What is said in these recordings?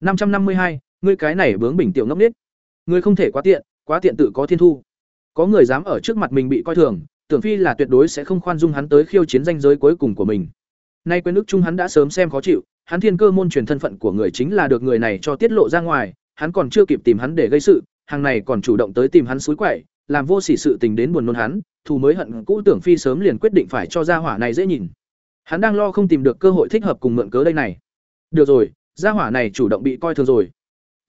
năm trăm năm mươi hai, ngươi cái này bướng bỉnh tiểu ngốc nết ngươi không thể quá tiện quá tiện tự có thiên thu. Có người dám ở trước mặt mình bị coi thường, tưởng phi là tuyệt đối sẽ không khoan dung hắn tới khiêu chiến danh giới cuối cùng của mình. Nay quên nước chung hắn đã sớm xem khó chịu, hắn thiên cơ môn truyền thân phận của người chính là được người này cho tiết lộ ra ngoài, hắn còn chưa kịp tìm hắn để gây sự, hàng này còn chủ động tới tìm hắn suối quậy, làm vô sỉ sự tình đến buồn nôn hắn, thù mới hận cũ tưởng phi sớm liền quyết định phải cho ra hỏa này dễ nhìn. Hắn đang lo không tìm được cơ hội thích hợp cùng mượn cớ đây này. Được rồi gia hỏa này chủ động bị coi thường rồi.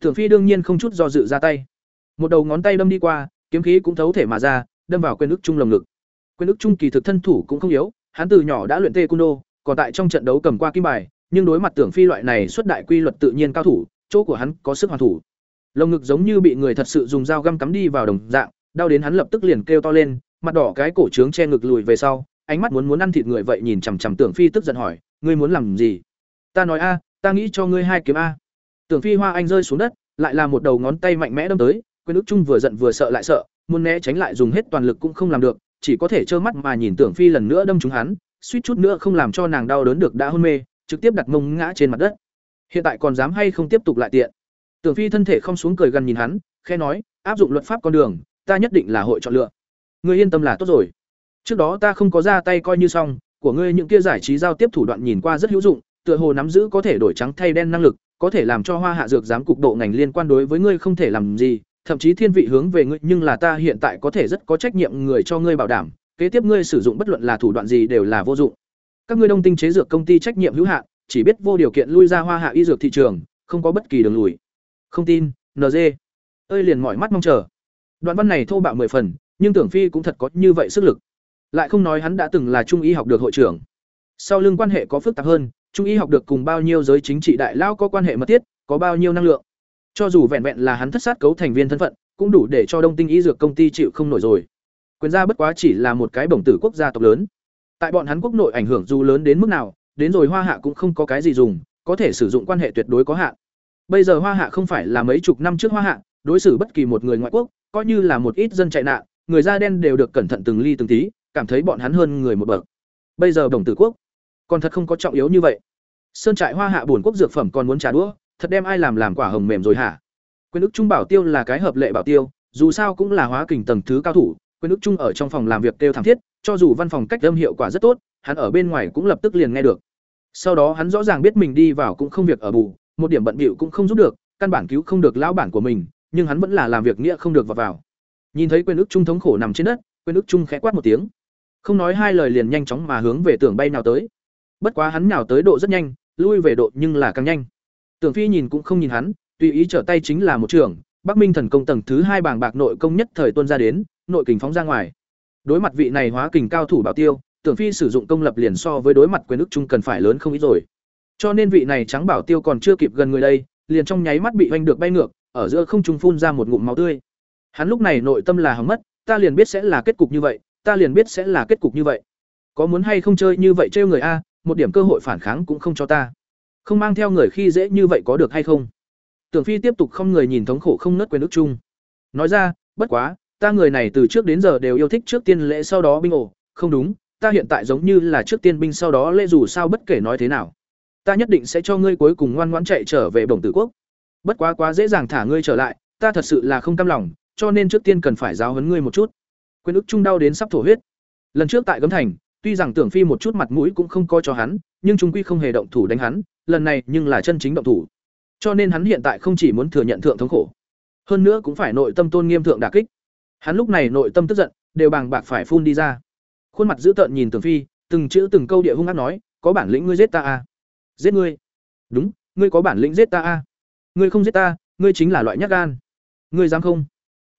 Tưởng phi đương nhiên không chút do dự ra tay. Một đầu ngón tay đâm đi qua, kiếm khí cũng thấu thể mà ra, đâm vào quên ức trung lồng ngực. Quên ức trung kỳ thực thân thủ cũng không yếu, hắn từ nhỏ đã luyện tê cung đô còn tại trong trận đấu cầm qua kim bài, nhưng đối mặt tưởng phi loại này xuất đại quy luật tự nhiên cao thủ, chỗ của hắn có sức hoàn thủ. Lồng ngực giống như bị người thật sự dùng dao găm cắm đi vào đồng dạng, đau đến hắn lập tức liền kêu to lên, mặt đỏ cái cổ trướng che ngực lùi về sau, ánh mắt muốn muốn ăn thịt người vậy nhìn chằm chằm tưởng phi tức giận hỏi, ngươi muốn làm gì? Ta nói a ta nghĩ cho ngươi hai kiếm a. Tưởng phi hoa anh rơi xuống đất, lại là một đầu ngón tay mạnh mẽ đâm tới quyền ức trung vừa giận vừa sợ lại sợ, muốn né tránh lại dùng hết toàn lực cũng không làm được, chỉ có thể trơ mắt mà nhìn tưởng phi lần nữa đâm trúng hắn, suýt chút nữa không làm cho nàng đau đớn được đã hôn mê, trực tiếp đặt mông ngã trên mặt đất. Hiện tại còn dám hay không tiếp tục lại tiện? Tưởng phi thân thể không xuống cười gần nhìn hắn khe nói, áp dụng luật pháp con đường, ta nhất định là hội chọn lựa. Ngươi yên tâm là tốt rồi. Trước đó ta không có ra tay coi như xong, của ngươi những kia giải trí giao tiếp thủ đoạn nhìn qua rất hữu dụng tựa hồ nắm giữ có thể đổi trắng thay đen năng lực, có thể làm cho hoa hạ dược giám cục độ ngành liên quan đối với ngươi không thể làm gì, thậm chí thiên vị hướng về ngươi, nhưng là ta hiện tại có thể rất có trách nhiệm người cho ngươi bảo đảm, kế tiếp ngươi sử dụng bất luận là thủ đoạn gì đều là vô dụng. Các ngươi đông tinh chế dược công ty trách nhiệm hữu hạn, chỉ biết vô điều kiện lui ra hoa hạ y dược thị trường, không có bất kỳ đường lùi. Không tin nd ơi liền mỏi mắt mong chờ. Đoạn văn này thô bạo mười phần, nhưng tưởng phi cũng thật có như vậy sức lực. Lại không nói hắn đã từng là trung y học được hội trưởng. Sau lưng quan hệ có phức tạp hơn trung y học được cùng bao nhiêu giới chính trị đại lao có quan hệ mật thiết, có bao nhiêu năng lượng. Cho dù vẹn vẹn là hắn thất sát cấu thành viên thân phận, cũng đủ để cho đông tinh y dược công ty chịu không nổi rồi. Quyền gia bất quá chỉ là một cái bổng tử quốc gia tộc lớn. Tại bọn hắn quốc nội ảnh hưởng dù lớn đến mức nào, đến rồi hoa hạ cũng không có cái gì dùng, có thể sử dụng quan hệ tuyệt đối có hạn. Bây giờ hoa hạ không phải là mấy chục năm trước hoa hạ, đối xử bất kỳ một người ngoại quốc, coi như là một ít dân chạy nạn, người da đen đều được cẩn thận từng ly từng tí, cảm thấy bọn hắn hơn người một bậc. Bây giờ đồng tử quốc còn thật không có trọng yếu như vậy. Sơn trại hoa hạ bổn quốc dược phẩm còn muốn trả đũa, thật đem ai làm làm quả hồng mềm rồi hả? Quyền ức trung bảo tiêu là cái hợp lệ bảo tiêu, dù sao cũng là hóa kình tầng thứ cao thủ, quyền ức trung ở trong phòng làm việc kêu thảm thiết, cho dù văn phòng cách âm hiệu quả rất tốt, hắn ở bên ngoài cũng lập tức liền nghe được. Sau đó hắn rõ ràng biết mình đi vào cũng không việc ở bù, một điểm bận bịu cũng không giúp được, căn bản cứu không được lão bản của mình, nhưng hắn vẫn là làm việc nghĩa không được vào vào. Nhìn thấy quyền ức trung thống khổ nằm trên đất, quyền ức trung khẽ quát một tiếng. Không nói hai lời liền nhanh chóng mà hướng về tường bay nào tới bất quá hắn nhào tới độ rất nhanh, lui về độ nhưng là càng nhanh. Tưởng phi nhìn cũng không nhìn hắn, tùy ý trở tay chính là một trường, bắc minh thần công tầng thứ hai bảng bạc nội công nhất thời tuôn ra đến, nội kình phóng ra ngoài. Đối mặt vị này hóa kình cao thủ bảo tiêu, tưởng phi sử dụng công lập liền so với đối mặt quyền ức trung cần phải lớn không ít rồi. Cho nên vị này trắng bảo tiêu còn chưa kịp gần người đây, liền trong nháy mắt bị oanh được bay ngược, ở giữa không trung phun ra một ngụm máu tươi. Hắn lúc này nội tâm là hỏng mất, ta liền biết sẽ là kết cục như vậy, ta liền biết sẽ là kết cục như vậy. Có muốn hay không chơi như vậy trêu người a một điểm cơ hội phản kháng cũng không cho ta. Không mang theo người khi dễ như vậy có được hay không? Tưởng phi tiếp tục không người nhìn thống khổ không nớt quyền ước chung. Nói ra, bất quá, ta người này từ trước đến giờ đều yêu thích trước tiên lễ sau đó binh ổ. Không đúng, ta hiện tại giống như là trước tiên binh sau đó lễ dù sao bất kể nói thế nào. Ta nhất định sẽ cho ngươi cuối cùng ngoan ngoãn chạy trở về bổng tử quốc. Bất quá quá dễ dàng thả ngươi trở lại, ta thật sự là không cam lòng, cho nên trước tiên cần phải giáo huấn ngươi một chút. Quyền ức trung đau đến sắp thổ huyết. Lần trước tại gấm thành tuy rằng tưởng phi một chút mặt mũi cũng không coi cho hắn, nhưng trung quy không hề động thủ đánh hắn, lần này nhưng là chân chính động thủ. Cho nên hắn hiện tại không chỉ muốn thừa nhận thượng thống khổ, hơn nữa cũng phải nội tâm tôn nghiêm thượng đả kích. Hắn lúc này nội tâm tức giận, đều bàng bạc phải phun đi ra. Khuôn mặt dữ tợn nhìn tưởng phi, từng chữ từng câu địa hung ác nói, có bản lĩnh ngươi giết ta à? giết ngươi? Đúng, ngươi có bản lĩnh giết ta à? ngươi không giết ta, ngươi chính là loại nhát gan. Ngươi dám không?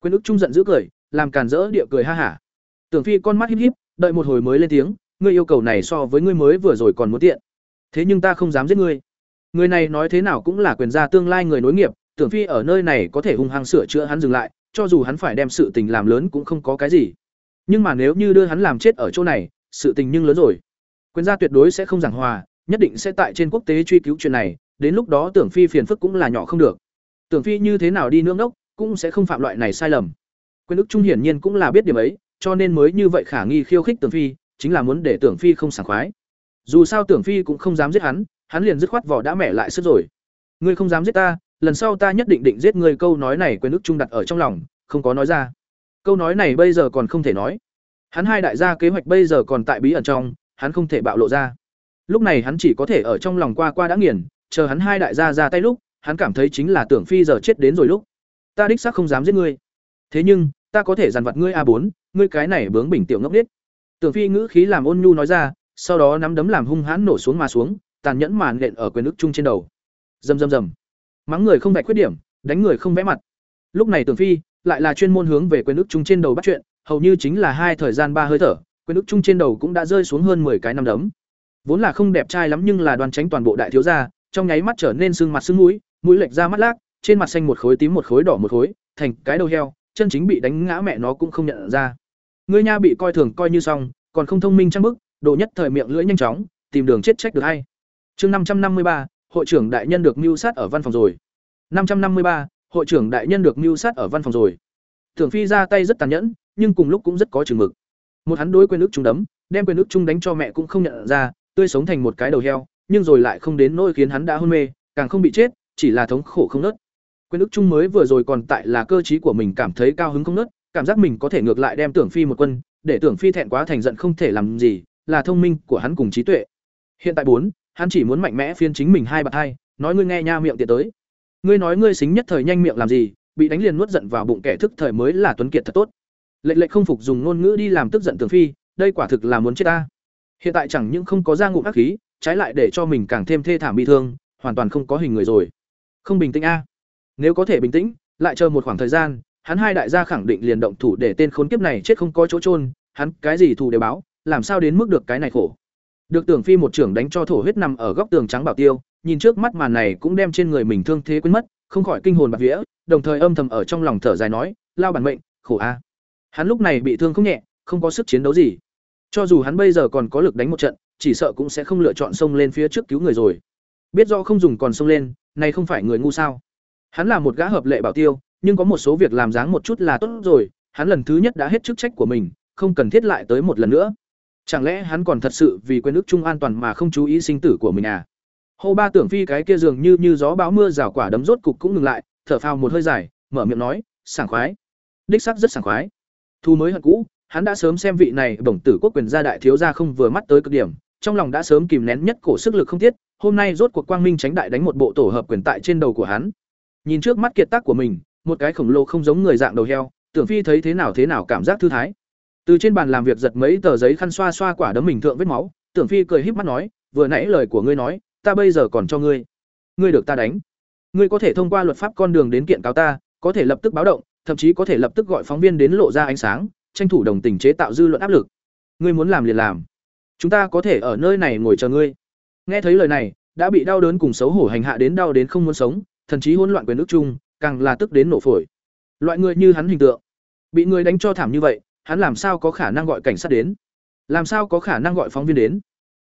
Quyền ức trung giận dữ cười, làm càn rỡ địa cười ha hả tưởng phi con mắt híp híp, đợi một hồi mới lên tiếng, ngươi yêu cầu này so với ngươi mới vừa rồi còn muốn tiện. Thế nhưng ta không dám giết ngươi. Người này nói thế nào cũng là quyền gia tương lai người nối nghiệp, tưởng phi ở nơi này có thể hung hăng sửa chữa hắn dừng lại, cho dù hắn phải đem sự tình làm lớn cũng không có cái gì. Nhưng mà nếu như đưa hắn làm chết ở chỗ này, sự tình nhưng lớn rồi. Quyền gia tuyệt đối sẽ không giảng hòa, nhất định sẽ tại trên quốc tế truy cứu chuyện này, đến lúc đó tưởng phi phiền phức cũng là nhỏ không được. Tưởng phi như thế nào đi nương đốc cũng sẽ không phạm loại này sai lầm. Quyền đức trung hiển nhiên cũng là biết điểm ấy cho nên mới như vậy khả nghi khiêu khích tưởng phi, chính là muốn để tưởng phi không sảng khoái. Dù sao tưởng phi cũng không dám giết hắn hắn liền dứt khoát vỏ đã mẹ lại sức rồi. Ngươi không dám giết ta, lần sau ta nhất định định giết ngươi câu nói này quên ức trung đặt ở trong lòng, không có nói ra. Câu nói này bây giờ còn không thể nói. Hắn hai đại gia kế hoạch bây giờ còn tại bí ẩn trong, hắn không thể bạo lộ ra. Lúc này hắn chỉ có thể ở trong lòng qua qua đã nghiền, chờ hắn hai đại gia ra tay lúc, hắn cảm thấy chính là tưởng phi giờ chết đến rồi lúc. Ta đích xác không dám giết ngươi. Thế nhưng, ta có thể dằn vặt ngươi a bốn ngươi cái này bướng bình tiểu ngốc nết tưởng phi ngữ khí làm ôn nhu nói ra, sau đó nắm đấm làm hung hãn nổ xuống mà xuống, tàn nhẫn màn nện ở quyền ức trung trên đầu. Rầm rầm rầm. Mắng người không vạch khuyết điểm, đánh người không vẽ mặt. Lúc này tưởng phi lại là chuyên môn hướng về quyền ức trung trên đầu bắt chuyện, hầu như chính là hai thời gian ba hơi thở, quyền ức trung trên đầu cũng đã rơi xuống hơn 10 cái năm đấm. Vốn là không đẹp trai lắm nhưng là đoàn tránh toàn bộ đại thiếu gia, trong nháy mắt trở nên sưng mặt sưng mũi mũi lệch ra mắt lác, trên mặt xanh một khối tím một khối đỏ một khối, thành cái đầu heo, chân chính bị đánh ngã mẹ nó cũng không nhận ra ngươi nha bị coi thường coi như xong, còn không thông minh trang bức độ nhất thời miệng lưỡi nhanh chóng, tìm đường chết trách được hay. Chương năm trăm năm mươi ba, hội trưởng đại nhân được mưu sát ở văn phòng rồi. năm trăm năm mươi ba, hội trưởng đại nhân được mưu sát ở văn phòng rồi. Thường phi ra tay rất tàn nhẫn, nhưng cùng lúc cũng rất có chừng mực. Một hắn đối quyền Nước trung đấm, đem quyền Nước trung đánh cho mẹ cũng không nhận ra, tươi sống thành một cái đầu heo, nhưng rồi lại không đến nỗi khiến hắn đã hôn mê, càng không bị chết, chỉ là thống khổ không nớt. Quyền Nước trung mới vừa rồi còn tại là cơ trí của mình cảm thấy cao hứng không nớt cảm giác mình có thể ngược lại đem tưởng phi một quân, để tưởng phi thẹn quá thành giận không thể làm gì, là thông minh của hắn cùng trí tuệ. Hiện tại bốn, hắn chỉ muốn mạnh mẽ phiên chính mình hai bạc hai, nói ngươi nghe nha miệng tiện tới. Ngươi nói ngươi xính nhất thời nhanh miệng làm gì, bị đánh liền nuốt giận vào bụng kẻ thức thời mới là tuấn kiệt thật tốt. Lệnh lệnh không phục dùng ngôn ngữ đi làm tức giận tưởng phi, đây quả thực là muốn chết ta. Hiện tại chẳng những không có ra ngụm ác khí, trái lại để cho mình càng thêm thê thảm bị thương, hoàn toàn không có hình người rồi. Không bình tĩnh a. Nếu có thể bình tĩnh, lại chờ một khoảng thời gian hắn hai đại gia khẳng định liền động thủ để tên khốn kiếp này chết không có chỗ trôn hắn cái gì thù đều báo, làm sao đến mức được cái này khổ. Được tưởng phi một trưởng đánh cho thổ huyết nằm ở góc tường trắng bảo tiêu, nhìn trước mắt màn này cũng đem trên người mình thương thế quên mất, không khỏi kinh hồn bạc vía, đồng thời âm thầm ở trong lòng thở dài nói, lao bản mệnh, khổ a. Hắn lúc này bị thương không nhẹ, không có sức chiến đấu gì. Cho dù hắn bây giờ còn có lực đánh một trận, chỉ sợ cũng sẽ không lựa chọn xông lên phía trước cứu người rồi. Biết do không dùng còn xông lên, này không phải người ngu sao? Hắn là một gã hợp lệ bảo tiêu nhưng có một số việc làm dáng một chút là tốt rồi, hắn lần thứ nhất đã hết chức trách của mình, không cần thiết lại tới một lần nữa. Chẳng lẽ hắn còn thật sự vì quên ước chung an toàn mà không chú ý sinh tử của mình à? Hô ba tưởng phi cái kia dường như như gió báo mưa rào quả đấm rốt cục cũng ngừng lại, thở phào một hơi dài, mở miệng nói, sảng khoái. Đích sắc rất sảng khoái. Thu mới hận cũ, hắn đã sớm xem vị này bổng tử quốc quyền gia đại thiếu gia không vừa mắt tới cực điểm, trong lòng đã sớm kìm nén nhất cổ sức lực không tiết hôm nay rốt cuộc quang minh tránh đại đánh một bộ tổ hợp quyền tại trên đầu của hắn. Nhìn trước mắt kiệt tác của mình một cái khổng lồ không giống người dạng đầu heo, tưởng phi thấy thế nào thế nào cảm giác thư thái. Từ trên bàn làm việc giật mấy tờ giấy khăn xoa xoa quả đấm mình thượng vết máu, tưởng phi cười híp mắt nói, vừa nãy lời của ngươi nói, ta bây giờ còn cho ngươi. Ngươi được ta đánh. Ngươi có thể thông qua luật pháp con đường đến kiện cáo ta, có thể lập tức báo động, thậm chí có thể lập tức gọi phóng viên đến lộ ra ánh sáng, tranh thủ đồng tình chế tạo dư luận áp lực. Ngươi muốn làm liền làm. Chúng ta có thể ở nơi này ngồi chờ ngươi. Nghe thấy lời này, đã bị đau đớn cùng xấu hổ hành hạ đến đau đến không muốn sống, thần chí hỗn loạn quyền nước chung càng là tức đến nổ phổi. Loại người như hắn hình tượng, bị người đánh cho thảm như vậy, hắn làm sao có khả năng gọi cảnh sát đến? Làm sao có khả năng gọi phóng viên đến?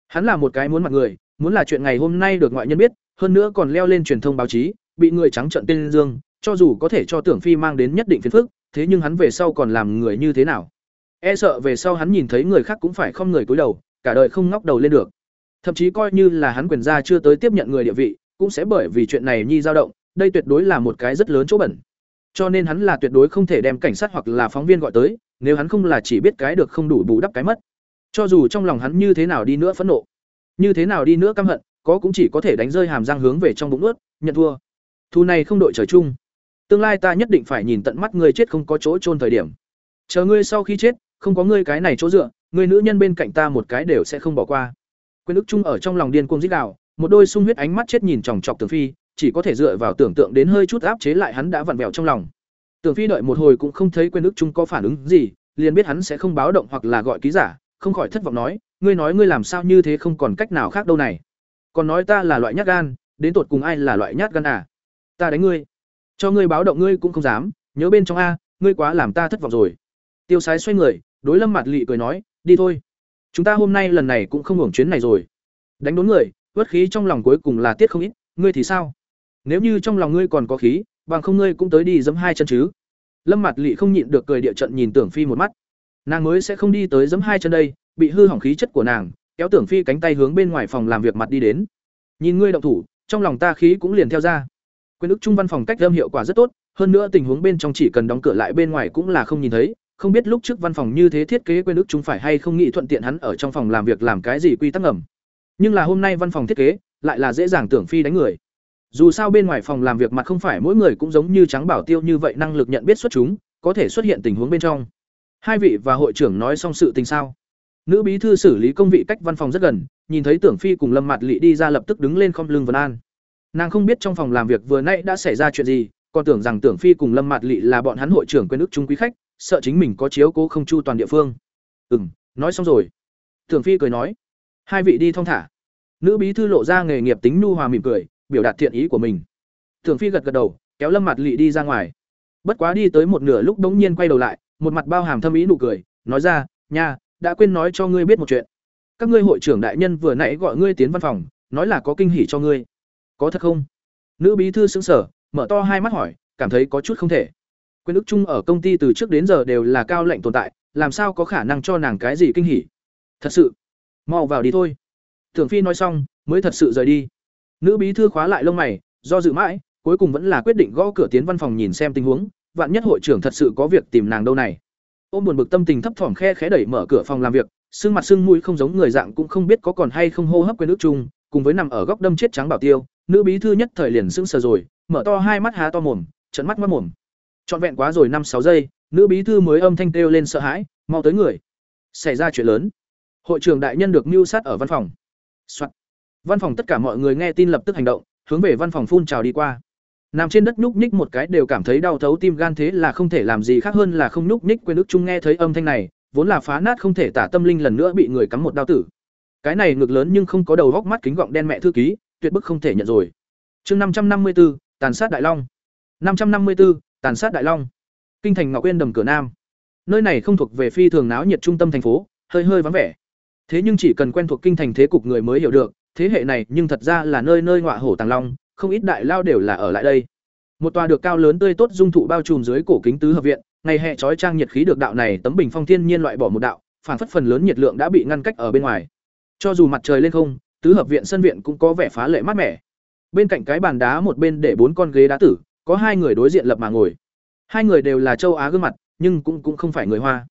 Hắn là một cái muốn mặt người, muốn là chuyện ngày hôm nay được ngoại nhân biết, hơn nữa còn leo lên truyền thông báo chí, bị người trắng trợn tên dương, cho dù có thể cho tưởng phi mang đến nhất định phiền phức, thế nhưng hắn về sau còn làm người như thế nào? E sợ về sau hắn nhìn thấy người khác cũng phải không người cúi đầu, cả đời không ngóc đầu lên được. Thậm chí coi như là hắn quyền gia chưa tới tiếp nhận người địa vị, cũng sẽ bởi vì chuyện này nhi dao động đây tuyệt đối là một cái rất lớn chỗ bẩn. Cho nên hắn là tuyệt đối không thể đem cảnh sát hoặc là phóng viên gọi tới, nếu hắn không là chỉ biết cái được không đủ bù đắp cái mất. Cho dù trong lòng hắn như thế nào đi nữa phẫn nộ, như thế nào đi nữa căm hận, có cũng chỉ có thể đánh rơi hàm răng hướng về trong bụng ướt, nhận thua. Thu này không đội trời chung. Tương lai ta nhất định phải nhìn tận mắt ngươi chết không có chỗ chôn thời điểm. Chờ ngươi sau khi chết, không có ngươi cái này chỗ dựa người nữ nhân bên cạnh ta một cái đều sẽ không bỏ qua. Quyền ức chung ở trong lòng điên cuồng dích đạo một đôi sung huyết ánh mắt chết nhìn chòng chọc tường phi chỉ có thể dựa vào tưởng tượng đến hơi chút áp chế lại hắn đã vặn vẹo trong lòng. Tưởng phi đợi một hồi cũng không thấy quên ức chung có phản ứng gì, liền biết hắn sẽ không báo động hoặc là gọi ký giả, không khỏi thất vọng nói, ngươi nói ngươi làm sao như thế không còn cách nào khác đâu này. Còn nói ta là loại nhát gan, đến tột cùng ai là loại nhát gan à? Ta đánh ngươi. Cho ngươi báo động ngươi cũng không dám, nhớ bên trong a, ngươi quá làm ta thất vọng rồi. Tiêu sái xoay người, đối lâm mặt lị cười nói, đi thôi. Chúng ta hôm nay lần này cũng không hưởng chuyến này rồi. Đánh đốn người vất khí trong lòng cuối cùng là tiết không ít, ngươi thì sao? Nếu như trong lòng ngươi còn có khí, bằng không ngươi cũng tới đi giấm hai chân chứ. Lâm mặt lỵ không nhịn được cười địa trận nhìn tưởng phi một mắt. Nàng mới sẽ không đi tới giấm hai chân đây, bị hư hỏng khí chất của nàng, kéo tưởng phi cánh tay hướng bên ngoài phòng làm việc mặt đi đến. Nhìn ngươi động thủ, trong lòng ta khí cũng liền theo ra. Quyền ức trung văn phòng cách lâm hiệu quả rất tốt, hơn nữa tình huống bên trong chỉ cần đóng cửa lại bên ngoài cũng là không nhìn thấy. Không biết lúc trước văn phòng như thế thiết kế quyền ức trung phải hay không nghĩ thuận tiện hắn ở trong phòng làm việc làm cái gì quy tắc ngầm. Nhưng là hôm nay văn phòng thiết kế, lại là dễ dàng tưởng phi đánh người dù sao bên ngoài phòng làm việc mặt không phải mỗi người cũng giống như trắng bảo tiêu như vậy năng lực nhận biết xuất chúng, có thể xuất hiện tình huống bên trong. Hai vị và hội trưởng nói xong sự tình sao? Nữ bí thư xử lý công vị cách văn phòng rất gần, nhìn thấy tưởng phi cùng lâm mặt lị đi ra lập tức đứng lên không lưng vân an. Nàng không biết trong phòng làm việc vừa nay đã xảy ra chuyện gì, còn tưởng rằng tưởng phi cùng lâm mặt lị là bọn hắn hội trưởng quên ức trung quý khách, sợ chính mình có chiếu cố không chu toàn địa phương. Ừ m nói xong rồi. Tưởng phi cười nói. Hai vị đi thong thả. Nữ bí thư lộ ra nghề nghiệp tính nu hòa mỉm cười biểu đạt thiện ý của mình. Thường phi gật gật đầu, kéo lâm mặt lị đi ra ngoài. Bất quá đi tới một nửa lúc đống nhiên quay đầu lại, một mặt bao hàm thâm ý nụ cười, nói ra, nha, đã quên nói cho ngươi biết một chuyện. Các ngươi hội trưởng đại nhân vừa nãy gọi ngươi tiến văn phòng, nói là có kinh hỉ cho ngươi. Có thật không? Nữ bí thư xứng sở mở to hai mắt hỏi, cảm thấy có chút không thể. Quyền ức chung ở công ty từ trước đến giờ đều là cao lệnh tồn tại, làm sao có khả năng cho nàng cái gì kinh hỉ? Thật sự, mau vào đi thôi. Thường phi nói xong, mới thật sự rời đi nữ bí thư khóa lại lông mày, do dự mãi, cuối cùng vẫn là quyết định gõ cửa tiến văn phòng nhìn xem tình huống, vạn nhất hội trưởng thật sự có việc tìm nàng đâu này. Ôm buồn bực tâm tình thấp thỏm khe khẽ đẩy mở cửa phòng làm việc sưng mặt sưng mũi không giống người dạng cũng không biết có còn hay không hô hấp quên nước chung, cùng với nằm ở góc đâm chết trắng bảo tiêu, nữ bí thư nhất thời liền sững sờ rồi, mở to hai mắt há to mồm, trợn mắt mắt mồm. Trọn vẹn quá rồi năm sáu giây, nữ bí thư mới âm thanh kêu lên sợ hãi, mau tới người. Xảy ra chuyện lớn. Hội trưởng đại nhân được mưu sát ở văn phòng. Soạn văn phòng tất cả mọi người nghe tin lập tức hành động hướng về văn phòng phun trào đi qua. Nằm trên đất nhúc nhích một cái đều cảm thấy đau thấu tim gan thế là không thể làm gì khác hơn là không nhúc nhích quên ức chung nghe thấy âm thanh này vốn là phá nát không thể tả tâm linh lần nữa bị người cắm một đao tử. Cái này ngực lớn nhưng không có đầu góc mắt kính gọng đen mẹ thư ký tuyệt bức không thể nhận rồi. Chương năm trăm năm mươi 554, tàn sát đại long. năm trăm năm mươi 554, tàn sát đại long. Kinh thành ngọc uyên đầm cửa nam. Nơi này không thuộc về phi thường náo nhiệt trung tâm thành phố hơi hơi vắng vẻ. Thế nhưng chỉ cần quen thuộc kinh thành thế cục người mới hiểu được thế hệ này nhưng thật ra là nơi nơi ngọa hổ tàng long, không ít đại lao đều là ở lại đây. Một tòa được cao lớn tươi tốt dung thụ bao trùm dưới cổ kính tứ hợp viện, ngày hè trói trang nhiệt khí được đạo này tấm bình phong thiên nhiên loại bỏ một đạo phản phất phần lớn nhiệt lượng đã bị ngăn cách ở bên ngoài. Cho dù mặt trời lên không, tứ hợp viện sân viện cũng có vẻ phá lệ mát mẻ. Bên cạnh cái bàn đá một bên để bốn con ghế đá tử, có hai người đối diện lập mà ngồi. Hai người đều là châu á gương mặt, nhưng cũng cũng không phải người hoa.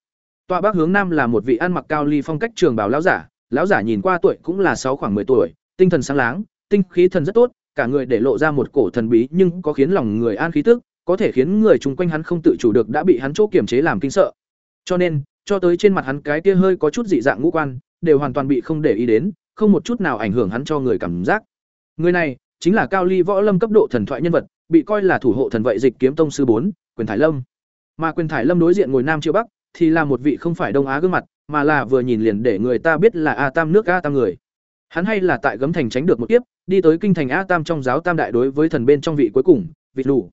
Tọa bắc hướng nam là một vị ăn mặc cao ly phong cách trường bảo lão giả lão giả nhìn qua tuổi cũng là sáu khoảng 10 tuổi tinh thần sáng láng, tinh khí thần rất tốt, cả người để lộ ra một cổ thần bí nhưng có khiến lòng người an khí tức, có thể khiến người chung quanh hắn không tự chủ được đã bị hắn chỗ kiềm chế làm kinh sợ. Cho nên, cho tới trên mặt hắn cái kia hơi có chút dị dạng ngũ quan, đều hoàn toàn bị không để ý đến, không một chút nào ảnh hưởng hắn cho người cảm giác. Người này, chính là cao ly võ lâm cấp độ thần thoại nhân vật, bị coi là thủ hộ thần vậy dịch kiếm tông sư bốn, quyền thải lâm. Mà quyền thải lâm đối diện ngồi nam chiêu bắc, thì là một vị không phải đông á gương mặt, mà là vừa nhìn liền để người ta biết là a tam nước a tam người hắn hay là tại gấm thành tránh được một kiếp, đi tới kinh thành a tam trong giáo tam đại đối với thần bên trong vị cuối cùng, vịt lù.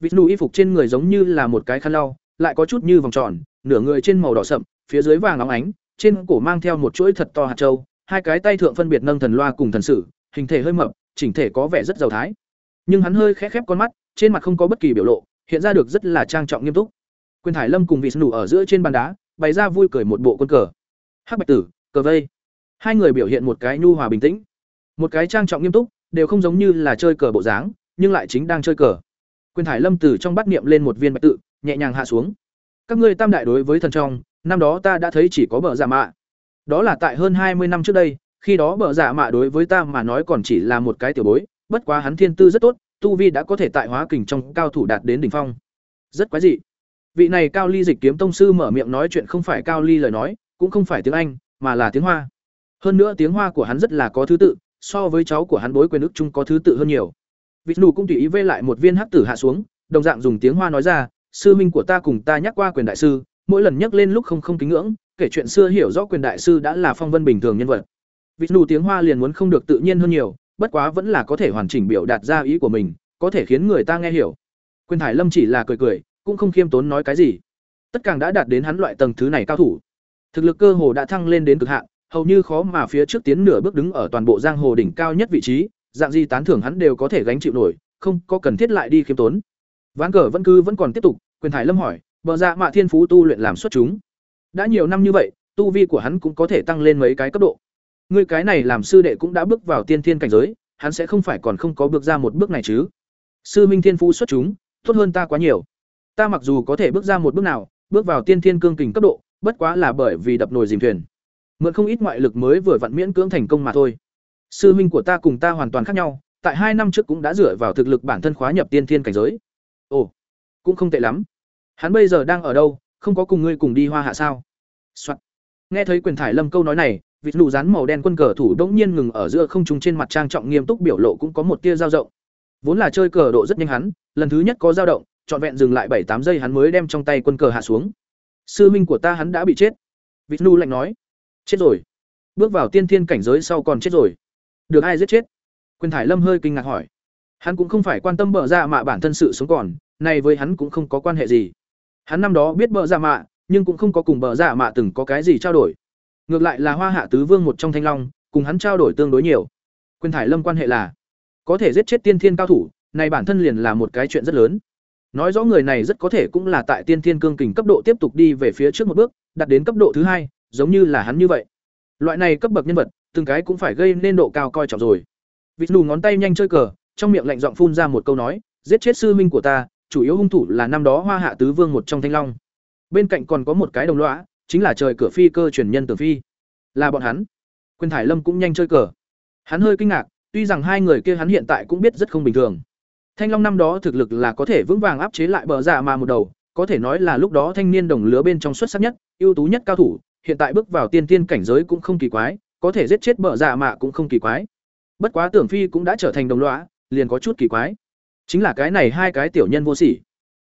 Vịt lù y phục trên người giống như là một cái khăn lau, lại có chút như vòng tròn, nửa người trên màu đỏ sậm, phía dưới vàng óng ánh, trên cổ mang theo một chuỗi thật to hạt trâu hai cái tay thượng phân biệt nâng thần loa cùng thần sử, hình thể hơi mập, chỉnh thể có vẻ rất giàu thái. Nhưng hắn hơi khẽ khép con mắt, trên mặt không có bất kỳ biểu lộ, hiện ra được rất là trang trọng nghiêm túc. Quyền thải lâm cùng vị nụ ở giữa trên bàn đá, bày ra vui cười một bộ quân cờ. Hắc bạch tử, cờ vây hai người biểu hiện một cái nhu hòa bình tĩnh. Một cái trang trọng nghiêm túc, đều không giống như là chơi cờ bộ dáng, nhưng lại chính đang chơi cờ. Quyền thải lâm từ trong bắt niệm lên một viên bạch tự, nhẹ nhàng hạ xuống. Các ngươi tam đại đối với thần trong, năm đó ta đã thấy chỉ có bờ giả dạ mạ. Đó là tại hơn hai mươi năm trước đây, khi đó bờ giả dạ mạ đối với ta mà nói còn chỉ là một cái tiểu bối, bất quá hắn thiên tư rất tốt, tu vi đã có thể tại hóa kình trong cao thủ đạt đến đỉnh phong. Rất quái dị. Vị này cao ly dịch kiếm tông sư mở miệng nói chuyện không phải cao ly lời nói, cũng không phải tiếng anh, mà là tiếng hoa hơn nữa tiếng hoa của hắn rất là có thứ tự, so với cháu của hắn bối quyền ức chung có thứ tự hơn nhiều. Vịt nù cũng tùy ý vê lại một viên hắc tử hạ xuống, đồng dạng dùng tiếng hoa nói ra, sư minh của ta cùng ta nhắc qua quyền đại sư, mỗi lần nhắc lên lúc không không kính ngưỡng, kể chuyện xưa hiểu rõ quyền đại sư đã là phong vân bình thường nhân vật. Vịt nù tiếng hoa liền muốn không được tự nhiên hơn nhiều, bất quá vẫn là có thể hoàn chỉnh biểu đạt ra ý của mình, có thể khiến người ta nghe hiểu. Quyền thải lâm chỉ là cười cười, cũng không khiêm tốn nói cái gì. Tất cả đã đạt đến hắn loại tầng thứ này cao thủ. Thực lực cơ hồ đã thăng lên đến cực hạn hầu như khó mà phía trước tiến nửa bước đứng ở toàn bộ giang hồ đỉnh cao nhất vị trí, dạng gì tán thưởng hắn đều có thể gánh chịu nổi, không có cần thiết lại đi khiêm tốn. Ván cờ vẫn cứ vẫn còn tiếp tục, quyền thải lâm hỏi, bờ dạ mạ thiên phú tu luyện làm xuất chúng? Đã nhiều năm như vậy, tu vi của hắn cũng có thể tăng lên mấy cái cấp độ. Người cái này làm sư đệ cũng đã bước vào tiên thiên cảnh giới, hắn sẽ không phải còn không có bước ra một bước này chứ. Sư minh thiên phú xuất chúng, tốt hơn ta quá nhiều. Ta mặc dù có thể bước ra một bước nào, bước vào tiên thiên cương kình cấp độ, bất quá là bởi vì đập nồi dìm thuyền mượn không ít ngoại lực mới vừa vặn miễn cưỡng thành công mà thôi. Sư minh của ta cùng ta hoàn toàn khác nhau, tại hai năm trước cũng đã dựa vào thực lực bản thân khóa nhập tiên thiên cảnh giới. Ồ, cũng không tệ lắm. Hắn bây giờ đang ở đâu, không có cùng ngươi cùng đi hoa hạ sao? Soạn. nghe thấy quyền thải lâm câu nói này, vịt nụ rán màu đen quân cờ thủ đống nhiên ngừng ở giữa không trung trên mặt trang trọng nghiêm túc biểu lộ cũng có một tia dao rộng vốn là chơi cờ độ rất nhanh hắn, lần thứ nhất có dao động, trọn vẹn dừng lại bảy tám giây hắn mới đem trong tay quân cờ hạ xuống. Sư minh của ta hắn đã bị chết. Vịt nụ lạnh nói chết rồi. Bước vào tiên thiên cảnh giới sau còn chết rồi. Được ai giết chết? Quyền thải lâm hơi kinh ngạc hỏi. Hắn cũng không phải quan tâm bợ ra dạ mạ bản thân sự sống còn, này với hắn cũng không có quan hệ gì. Hắn năm đó biết bợ ra dạ mạ, nhưng cũng không có cùng bợ ra dạ mạ từng có cái gì trao đổi. Ngược lại là hoa hạ tứ vương một trong thanh long, cùng hắn trao đổi tương đối nhiều. Quyền thải lâm quan hệ là, có thể giết chết tiên thiên cao thủ, này bản thân liền là một cái chuyện rất lớn. Nói rõ người này rất có thể cũng là tại tiên thiên cương kình cấp độ tiếp tục đi về phía trước một bước đặt đến cấp độ thứ hai giống như là hắn như vậy. Loại này cấp bậc nhân vật, từng cái cũng phải gây nên độ cao coi trọng rồi. Vịt nù ngón tay nhanh chơi cờ, trong miệng lạnh giọng phun ra một câu nói, giết chết sư minh của ta, chủ yếu hung thủ là năm đó hoa hạ tứ vương một trong thanh long. Bên cạnh còn có một cái đồng lõa, chính là trời cửa phi cơ truyền nhân tưởng phi. Là bọn hắn. Quyền thải lâm cũng nhanh chơi cờ. Hắn hơi kinh ngạc, tuy rằng hai người kia hắn hiện tại cũng biết rất không bình thường. Thanh long năm đó thực lực là có thể vững vàng áp chế lại bờ dạ mà một đầu, có thể nói là lúc đó thanh niên đồng lứa bên trong xuất sắc nhất, ưu tú nhất cao thủ hiện tại bước vào tiên tiên cảnh giới cũng không kỳ quái, có thể giết chết bợ dạ mạ cũng không kỳ quái. Bất quá tưởng phi cũng đã trở thành đồng lõa, liền có chút kỳ quái. Chính là cái này hai cái tiểu nhân vô sỉ.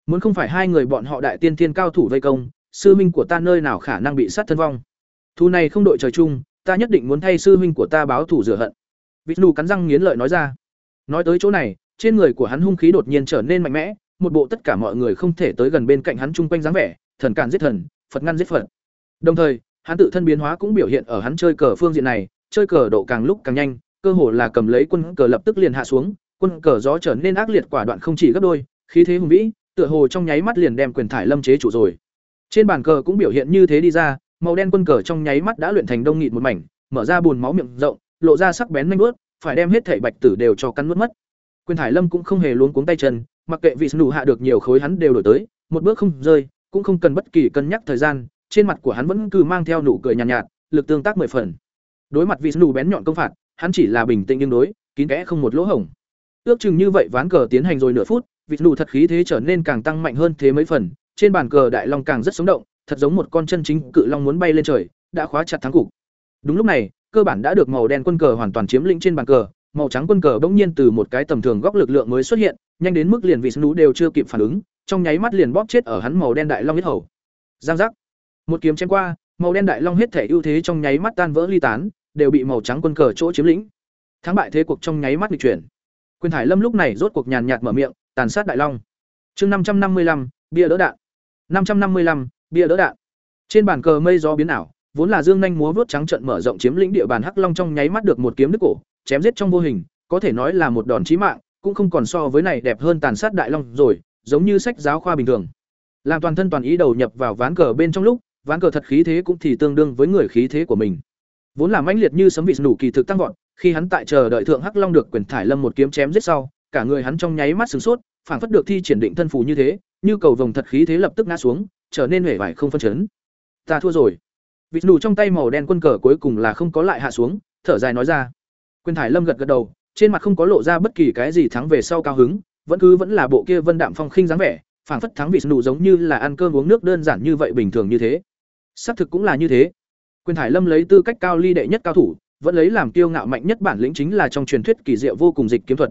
Muốn không phải hai người bọn họ đại tiên tiên cao thủ vây công, sư minh của ta nơi nào khả năng bị sát thân vong. Thu này không đội trời chung, ta nhất định muốn thay sư minh của ta báo thủ rửa hận. Vít nù cắn răng nghiến lợi nói ra. Nói tới chỗ này, trên người của hắn hung khí đột nhiên trở nên mạnh mẽ, một bộ tất cả mọi người không thể tới gần bên cạnh hắn chung quanh dáng vẻ, thần cản giết thần, phật ngăn giết phật đồng thời, hắn tự thân biến hóa cũng biểu hiện ở hắn chơi cờ phương diện này, chơi cờ độ càng lúc càng nhanh, cơ hồ là cầm lấy quân cờ lập tức liền hạ xuống, quân cờ gió trở nên ác liệt quả đoạn không chỉ gấp đôi, khí thế hùng vĩ, tựa hồ trong nháy mắt liền đem quyền thải lâm chế chủ rồi. Trên bàn cờ cũng biểu hiện như thế đi ra, màu đen quân cờ trong nháy mắt đã luyện thành đông nghịt một mảnh, mở ra buồn máu miệng rộng, lộ ra sắc bén nhanh bớt phải đem hết thể bạch tử đều cho cắn nuốt mất. Quyền thải lâm cũng không hề luống cuống tay chân, mặc kệ vị nụ hạ được nhiều khối hắn đều đổi tới, một bước không rơi, cũng không cần bất kỳ cân nhắc thời gian trên mặt của hắn vẫn cứ mang theo nụ cười nhàn nhạt, nhạt lực tương tác mười phần. Đối mặt vị nụ bén nhọn công phạt hắn chỉ là bình tĩnh nhưng đối kín kẽ không một lỗ hổng. Ước chừng như vậy ván cờ tiến hành rồi nửa phút vị nụ thật khí thế trở nên càng tăng mạnh hơn thế mấy phần trên bàn cờ đại long càng rất sống động thật giống một con chân chính cự long muốn bay lên trời đã khóa chặt thắng cục. Đúng lúc này cơ bản đã được màu đen quân cờ hoàn toàn chiếm lĩnh trên bàn cờ màu trắng quân cờ bỗng nhiên từ một cái tầm thường góc lực lượng mới xuất hiện nhanh đến mức liền vị nú đều chưa kịp phản ứng trong nháy mắt liền bóp chết ở hắn màu đen đại long huyết hầu. Giang giác một kiếm chém qua, màu đen đại long hết thể ưu thế trong nháy mắt tan vỡ ly tán, đều bị màu trắng quân cờ chỗ chiếm lĩnh. Thắng bại thế cuộc trong nháy mắt bị chuyển. Quyền thải lâm lúc này rốt cuộc nhàn nhạt mở miệng, tàn sát đại long. Chương năm trăm năm mươi lăm, bia đỡ đạn. năm trăm năm mươi lăm, bia đỡ đạn. Trên bàn cờ mây gió biến ảo, vốn là dương nhanh múa vuốt trắng trận mở rộng chiếm lĩnh địa bàn hắc long trong nháy mắt được một kiếm đứt cổ, chém giết trong vô hình, có thể nói là một đòn chí mạng, cũng không còn so với này đẹp hơn tàn sát đại long rồi, giống như sách giáo khoa bình thường. Làm toàn thân toàn ý đầu nhập vào ván cờ bên trong lúc ván cờ thật khí thế cũng thì tương đương với người khí thế của mình. Vốn là mãnh liệt như sấm vịt nủ kỳ thực tăng vọt, khi hắn tại chờ đợi thượng hắc long được quyền thải lâm một kiếm chém giết sau, cả người hắn trong nháy mắt sửng sốt, phảng phất được thi triển định thân phù như thế, như cầu vồng thật khí thế lập tức ngã xuống, trở nên hể vải không phân chấn. Ta thua rồi. Vịt nủ trong tay màu đen quân cờ cuối cùng là không có lại hạ xuống, thở dài nói ra. Quyền thải lâm gật gật đầu, trên mặt không có lộ ra bất kỳ cái gì thắng về sau cao hứng, vẫn cứ vẫn là bộ kia vân đạm phong khinh dáng vẻ, phảng phất thắng vịt nủ giống như là ăn cơm uống nước đơn giản như vậy bình thường như thế xác thực cũng là như thế. Quyền thải lâm lấy tư cách cao ly đệ nhất cao thủ, vẫn lấy làm kiêu ngạo mạnh nhất bản lĩnh chính là trong truyền thuyết kỳ diệu vô cùng dịch kiếm thuật.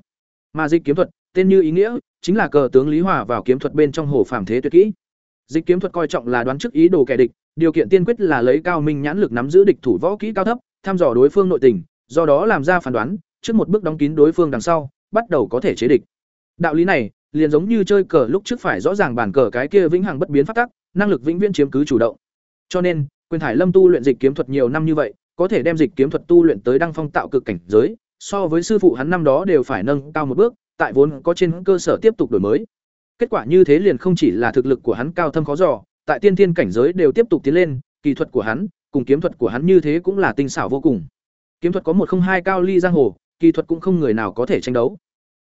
Mà dịch kiếm thuật, tên như ý nghĩa, chính là cờ tướng lý hòa vào kiếm thuật bên trong hồ phàm thế tuyệt kỹ. Dịch kiếm thuật coi trọng là đoán trước ý đồ kẻ địch, điều kiện tiên quyết là lấy cao minh nhãn lực nắm giữ địch thủ võ kỹ cao thấp, thăm dò đối phương nội tình, do đó làm ra phán đoán, trước một bước đóng kín đối phương đằng sau, bắt đầu có thể chế địch. Đạo lý này, liền giống như chơi cờ lúc trước phải rõ ràng bản cờ cái kia vĩnh hằng bất biến phát tắc, năng lực vĩnh viễn chiếm cứ chủ động cho nên quyền thải lâm tu luyện dịch kiếm thuật nhiều năm như vậy có thể đem dịch kiếm thuật tu luyện tới đăng phong tạo cực cảnh giới so với sư phụ hắn năm đó đều phải nâng cao một bước tại vốn có trên cơ sở tiếp tục đổi mới kết quả như thế liền không chỉ là thực lực của hắn cao thâm khó dò tại tiên thiên cảnh giới đều tiếp tục tiến lên kỳ thuật của hắn cùng kiếm thuật của hắn như thế cũng là tinh xảo vô cùng kiếm thuật có một không hai cao ly giang hồ kỳ thuật cũng không người nào có thể tranh đấu.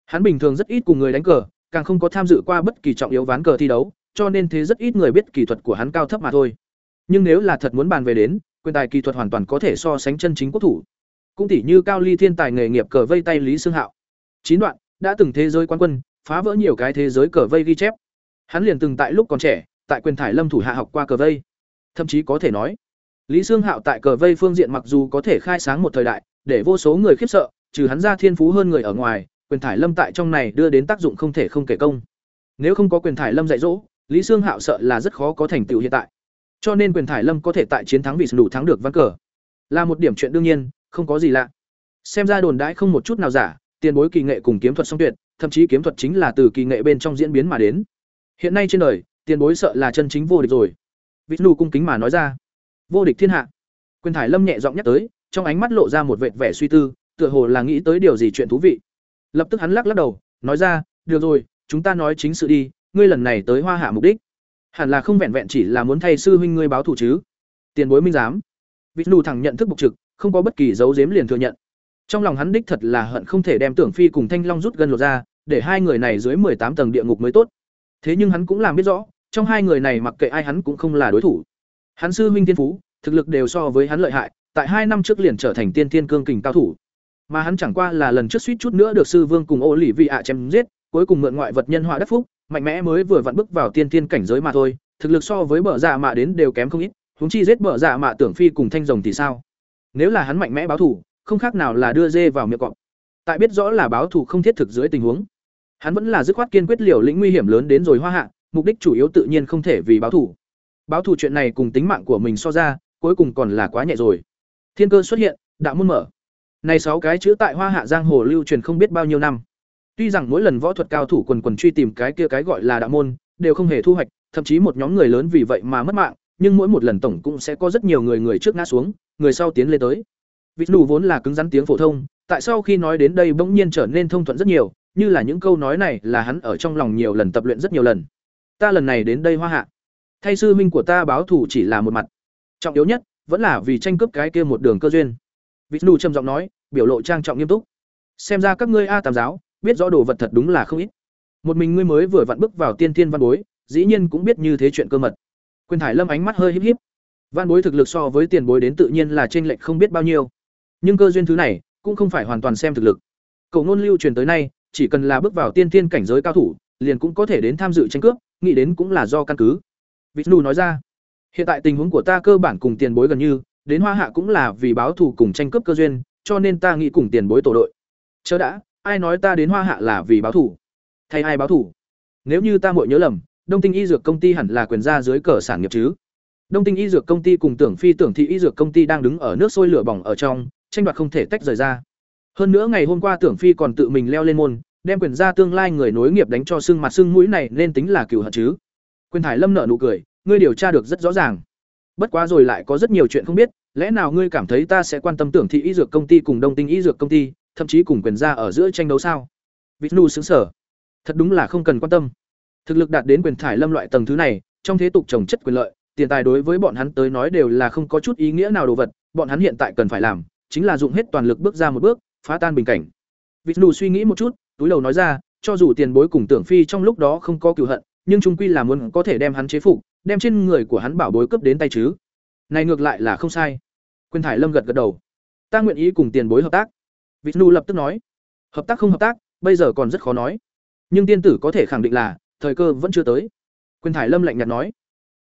Hắn bình thường rất ít cùng người đánh cờ, càng không có tham dự qua bất kỳ trọng yếu ván cờ thi đấu, cho nên thế rất ít người biết kỳ thuật của hắn cao thấp mà thôi. Nhưng nếu là thật muốn bàn về đến, quyền tài kỳ thuật hoàn toàn có thể so sánh chân chính quốc thủ. Cũng tỷ như cao ly thiên tài nghề nghiệp cờ vây tay Lý xương Hạo. Chín đoạn, đã từng thế giới quán quân, phá vỡ nhiều cái thế giới cờ vây ghi chép. Hắn liền từng tại lúc còn trẻ, tại quyền thải lâm thủ hạ học qua cờ vây. Thậm chí có thể nói, Lý xương Hạo tại cờ vây phương diện mặc dù có thể khai sáng một thời đại, để vô số người khiếp sợ, trừ hắn ra thiên phú hơn người ở ngoài, quyền thải lâm tại trong này đưa đến tác dụng không thể không kể công. Nếu không có quyền thải lâm dạy dỗ, Lý xương Hạo sợ là rất khó có thành tựu hiện tại. Cho nên quyền thải lâm có thể tại chiến thắng vì đủ thắng được ván cờ, là một điểm chuyện đương nhiên, không có gì lạ. Xem ra đồn đãi không một chút nào giả, tiền bối kỳ nghệ cùng kiếm thuật song tuyệt, thậm chí kiếm thuật chính là từ kỳ nghệ bên trong diễn biến mà đến. Hiện nay trên đời, tiền bối sợ là chân chính vô địch rồi. Vishnu cung kính mà nói ra, vô địch thiên hạ. Quyền thải lâm nhẹ giọng nhắc tới, trong ánh mắt lộ ra một vệt vẻ suy tư, tựa hồ là nghĩ tới điều gì chuyện thú vị. Lập tức hắn lắc lắc đầu, nói ra, được rồi, chúng ta nói chính sự đi, ngươi lần này tới Hoa Hạ mục đích, hẳn là không vẹn vẹn chỉ là muốn thay sư huynh ngươi báo thù chứ? Tiền bối minh giám. Vishnu thẳng nhận thức bục trực, không có bất kỳ dấu dếm liền thừa nhận. Trong lòng hắn đích thật là hận không thể đem Tưởng Phi cùng Thanh Long rút gần lột ra, để hai người này dưới tám tầng địa ngục mới tốt. Thế nhưng hắn cũng làm biết rõ, trong hai người này mặc kệ ai hắn cũng không là đối thủ. Hắn sư huynh tiên phú, thực lực đều so với hắn lợi hại, tại hai năm trước liền trở thành tiên thiên cương kình cao thủ. Mà hắn chẳng qua là lần trước suýt chút nữa được sư vương cùng Ô lì Vị ạ chém giết, cuối cùng mượn ngoại vật nhân họa đắc phúc, mạnh mẽ mới vừa vặn bước vào tiên thiên cảnh giới mà thôi, thực lực so với bợ dạ mạ đến đều kém không ít, huống chi giết bợ dạ mạ tưởng phi cùng thanh rồng thì sao? Nếu là hắn mạnh mẽ báo thủ, không khác nào là đưa dê vào miệng cọp. Tại biết rõ là báo thủ không thiết thực dưới tình huống, hắn vẫn là dứt khoát kiên quyết liều lĩnh nguy hiểm lớn đến rồi hoa hạ, mục đích chủ yếu tự nhiên không thể vì báo thủ. Báo thủ chuyện này cùng tính mạng của mình so ra, cuối cùng còn là quá nhẹ rồi. Thiên cơ xuất hiện, đạo môn mở. Này sáu cái chữ tại Hoa Hạ giang hồ lưu truyền không biết bao nhiêu năm. Tuy rằng mỗi lần võ thuật cao thủ quần quần truy tìm cái kia cái gọi là đạo môn, đều không hề thu hoạch, thậm chí một nhóm người lớn vì vậy mà mất mạng, nhưng mỗi một lần tổng cũng sẽ có rất nhiều người người trước ngã xuống, người sau tiến lên tới. Vishnu vốn là cứng rắn tiếng phổ thông, tại sao khi nói đến đây bỗng nhiên trở nên thông thuận rất nhiều, như là những câu nói này là hắn ở trong lòng nhiều lần tập luyện rất nhiều lần. Ta lần này đến đây Hoa Hạ, thay sư huynh của ta báo thù chỉ là một mặt, trọng yếu nhất vẫn là vì tranh cướp cái kia một đường cơ duyên. Vishnu trầm giọng nói, biểu lộ trang trọng nghiêm túc. Xem ra các ngươi a tam giáo, biết rõ đồ vật thật đúng là không ít. Một mình ngươi mới vừa vặn bước vào tiên thiên văn bối, dĩ nhiên cũng biết như thế chuyện cơ mật. Quyền Thải Lâm ánh mắt hơi híp híp. Văn bối thực lực so với tiền bối đến tự nhiên là trên lệch không biết bao nhiêu. Nhưng cơ duyên thứ này, cũng không phải hoàn toàn xem thực lực. Cổ ngôn lưu truyền tới nay, chỉ cần là bước vào tiên thiên cảnh giới cao thủ, liền cũng có thể đến tham dự tranh cướp, nghĩ đến cũng là do căn cứ. Vishnu nói ra, hiện tại tình huống của ta cơ bản cùng tiền bối gần như, đến Hoa Hạ cũng là vì báo thù cùng tranh cướp cơ duyên, cho nên ta nghĩ cùng tiền bối tổ đội. Chớ đã, ai nói ta đến Hoa Hạ là vì báo thù? Thay ai báo thù? Nếu như ta muội nhớ lầm, Đông Tinh Y Dược công ty hẳn là quyền ra dưới cờ sản nghiệp chứ? Đông Tinh Y Dược công ty cùng Tưởng Phi Tưởng Thị Y Dược công ty đang đứng ở nước sôi lửa bỏng ở trong, tranh đoạt không thể tách rời ra. Hơn nữa ngày hôm qua Tưởng Phi còn tự mình leo lên môn, đem quyền ra tương lai người nối nghiệp đánh cho xương mặt xương mũi này nên tính là cừu hận chứ. Quyền Thải Lâm nở nụ cười, ngươi điều tra được rất rõ ràng. Bất quá rồi lại có rất nhiều chuyện không biết, lẽ nào ngươi cảm thấy ta sẽ quan tâm tưởng thị y dược công ty cùng đông tinh y dược công ty thậm chí cùng quyền ra ở giữa tranh đấu sao? Vishnu xứng sở thật đúng là không cần quan tâm. Thực lực đạt đến quyền thải lâm loại tầng thứ này, trong thế tục trồng chất quyền lợi, tiền tài đối với bọn hắn tới nói đều là không có chút ý nghĩa nào đồ vật, bọn hắn hiện tại cần phải làm chính là dùng hết toàn lực bước ra một bước, phá tan bình cảnh. Vishnu suy nghĩ một chút, túi đầu nói ra, cho dù tiền bối cùng tưởng phi trong lúc đó không có cựu hận, nhưng trung quy là muốn có thể đem hắn chế phục, đem trên người của hắn bảo bối cướp đến tay chứ. Này ngược lại là không sai. Quyền thải lâm gật gật đầu. Ta nguyện ý cùng tiền bối hợp tác vishnu lập tức nói, hợp tác không hợp tác, bây giờ còn rất khó nói. Nhưng tiên tử có thể khẳng định là, thời cơ vẫn chưa tới. Quyền thải lâm lạnh nhạt nói.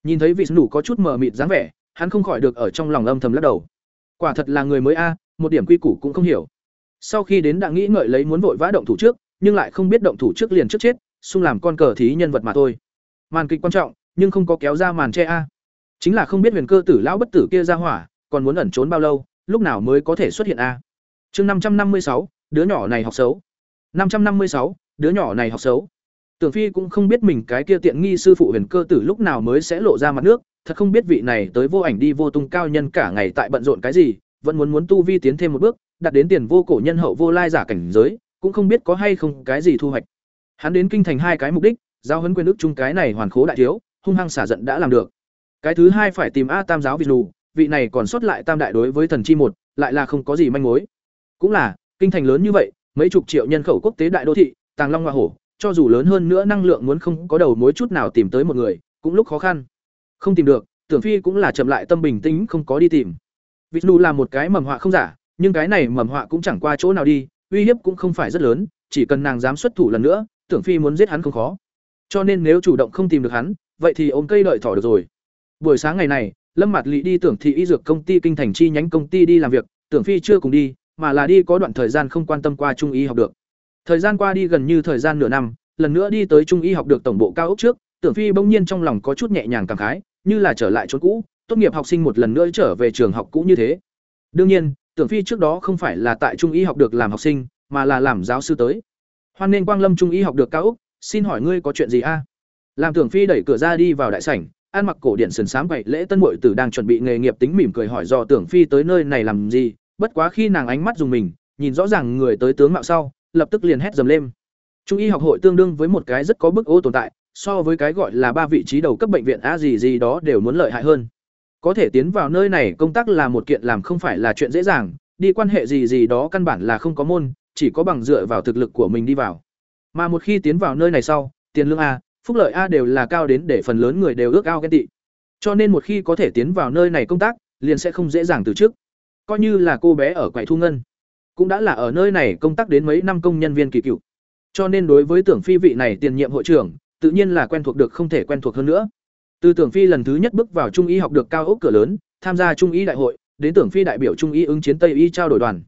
Nhìn thấy vishnu có chút mờ mịt dáng vẻ, hắn không khỏi được ở trong lòng âm thầm lắc đầu. Quả thật là người mới a, một điểm quy củ cũng không hiểu. Sau khi đến đã nghĩ ngợi lấy muốn vội vã động thủ trước, nhưng lại không biết động thủ trước liền trước chết, xung làm con cờ thí nhân vật mà thôi. Màn kịch quan trọng, nhưng không có kéo ra màn che a. Chính là không biết huyền cơ tử lão bất tử kia ra hỏa, còn muốn ẩn trốn bao lâu, lúc nào mới có thể xuất hiện a? Chương năm trăm năm mươi sáu, đứa nhỏ này học xấu. năm trăm năm mươi sáu, đứa nhỏ này học xấu. Tưởng phi cũng không biết mình cái kia tiện nghi sư phụ huyền cơ tử lúc nào mới sẽ lộ ra mặt nước, thật không biết vị này tới vô ảnh đi vô tung cao nhân cả ngày tại bận rộn cái gì, vẫn muốn muốn tu vi tiến thêm một bước, đạt đến tiền vô cổ nhân hậu vô lai giả cảnh giới, cũng không biết có hay không cái gì thu hoạch. Hắn đến kinh thành hai cái mục đích, giao huấn quyền ức chung cái này hoàn khố đại thiếu, hung hăng xả giận đã làm được. Cái thứ hai phải tìm a tam giáo vị lù, vị này còn sót lại tam đại đối với thần chi một, lại là không có gì manh mối cũng là Kinh thành lớn như vậy, mấy chục triệu nhân khẩu quốc tế đại đô thị, Tàng Long Hoa Hổ, cho dù lớn hơn nữa năng lượng muốn không có đầu mối chút nào tìm tới một người, cũng lúc khó khăn. Không tìm được, Tưởng Phi cũng là chậm lại tâm bình tĩnh không có đi tìm. Vishnu là một cái mầm họa không giả, nhưng cái này mầm họa cũng chẳng qua chỗ nào đi, uy hiếp cũng không phải rất lớn, chỉ cần nàng dám xuất thủ lần nữa, Tưởng Phi muốn giết hắn không khó. Cho nên nếu chủ động không tìm được hắn, vậy thì ôm cây đợi thỏ được rồi. Buổi sáng ngày này, Lâm mặt lỵ đi Tưởng thị y dược công ty kinh thành chi nhánh công ty đi làm việc, Tưởng Phi chưa cùng đi, mà là đi có đoạn thời gian không quan tâm qua trung y học được. Thời gian qua đi gần như thời gian nửa năm, lần nữa đi tới trung y học được tổng bộ cao ốc trước, Tưởng Phi bỗng nhiên trong lòng có chút nhẹ nhàng cảm khái, như là trở lại chỗ cũ, tốt nghiệp học sinh một lần nữa trở về trường học cũ như thế. Đương nhiên, Tưởng Phi trước đó không phải là tại trung y học được làm học sinh, mà là làm giáo sư tới. Hoan nên Quang Lâm trung y học được cao ốc, xin hỏi ngươi có chuyện gì a? Làm Tưởng Phi đẩy cửa ra đi vào đại sảnh, An mặc cổ điển sườn sám quậy lễ tân muội tử đang chuẩn bị nghề nghiệp tính mỉm cười hỏi do Tưởng Phi tới nơi này làm gì, bất quá khi nàng ánh mắt dùng mình, nhìn rõ ràng người tới tướng mạo sau, lập tức liền hét dầm lên. Trung y học hội tương đương với một cái rất có bức ô tồn tại, so với cái gọi là ba vị trí đầu cấp bệnh viện a gì gì đó đều muốn lợi hại hơn. Có thể tiến vào nơi này công tác là một kiện làm không phải là chuyện dễ dàng, đi quan hệ gì gì đó căn bản là không có môn, chỉ có bằng dựa vào thực lực của mình đi vào. Mà một khi tiến vào nơi này sau, tiền lương a, phúc lợi a đều là cao đến để phần lớn người đều ước ao ghen tị. Cho nên một khi có thể tiến vào nơi này công tác, liền sẽ không dễ dàng từ trước. Coi như là cô bé ở quầy thu ngân, cũng đã là ở nơi này công tác đến mấy năm công nhân viên kỳ cựu. Cho nên đối với Tưởng Phi vị này tiền nhiệm hội trưởng, tự nhiên là quen thuộc được không thể quen thuộc hơn nữa. Từ Tưởng Phi lần thứ nhất bước vào trung y học được cao ốc cửa lớn, tham gia trung y đại hội, đến Tưởng Phi đại biểu trung y ứng chiến Tây y trao đổi đoàn.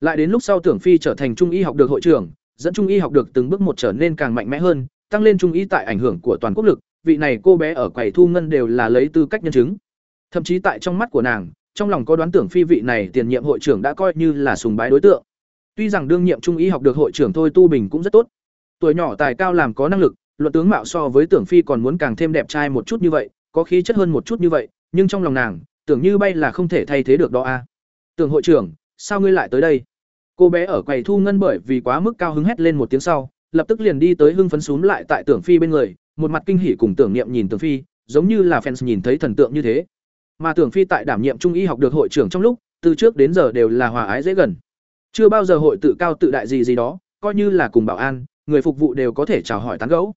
Lại đến lúc sau Tưởng Phi trở thành trung y học được hội trưởng, dẫn trung y học được từng bước một trở nên càng mạnh mẽ hơn, tăng lên trung y tại ảnh hưởng của toàn quốc lực, vị này cô bé ở quầy thu ngân đều là lấy tư cách nhân chứng. Thậm chí tại trong mắt của nàng, trong lòng có đoán tưởng phi vị này tiền nhiệm hội trưởng đã coi như là sùng bái đối tượng. Tuy rằng đương nhiệm trung y học được hội trưởng thôi Tu Bình cũng rất tốt. Tuổi nhỏ tài cao làm có năng lực, luận tướng mạo so với tưởng phi còn muốn càng thêm đẹp trai một chút như vậy, có khí chất hơn một chút như vậy, nhưng trong lòng nàng, tưởng như bay là không thể thay thế được đó a. Tưởng hội trưởng, sao ngươi lại tới đây? Cô bé ở quầy thu ngân bởi vì quá mức cao hứng hét lên một tiếng sau, lập tức liền đi tới hưng phấn xuống lại tại tưởng phi bên người, một mặt kinh hỉ cùng tưởng niệm nhìn tưởng phi, giống như là fans nhìn thấy thần tượng như thế. Mà tưởng phi tại đảm nhiệm trung y học được hội trưởng trong lúc, từ trước đến giờ đều là hòa ái dễ gần. Chưa bao giờ hội tự cao tự đại gì gì đó, coi như là cùng bảo an, người phục vụ đều có thể chào hỏi tán gẫu.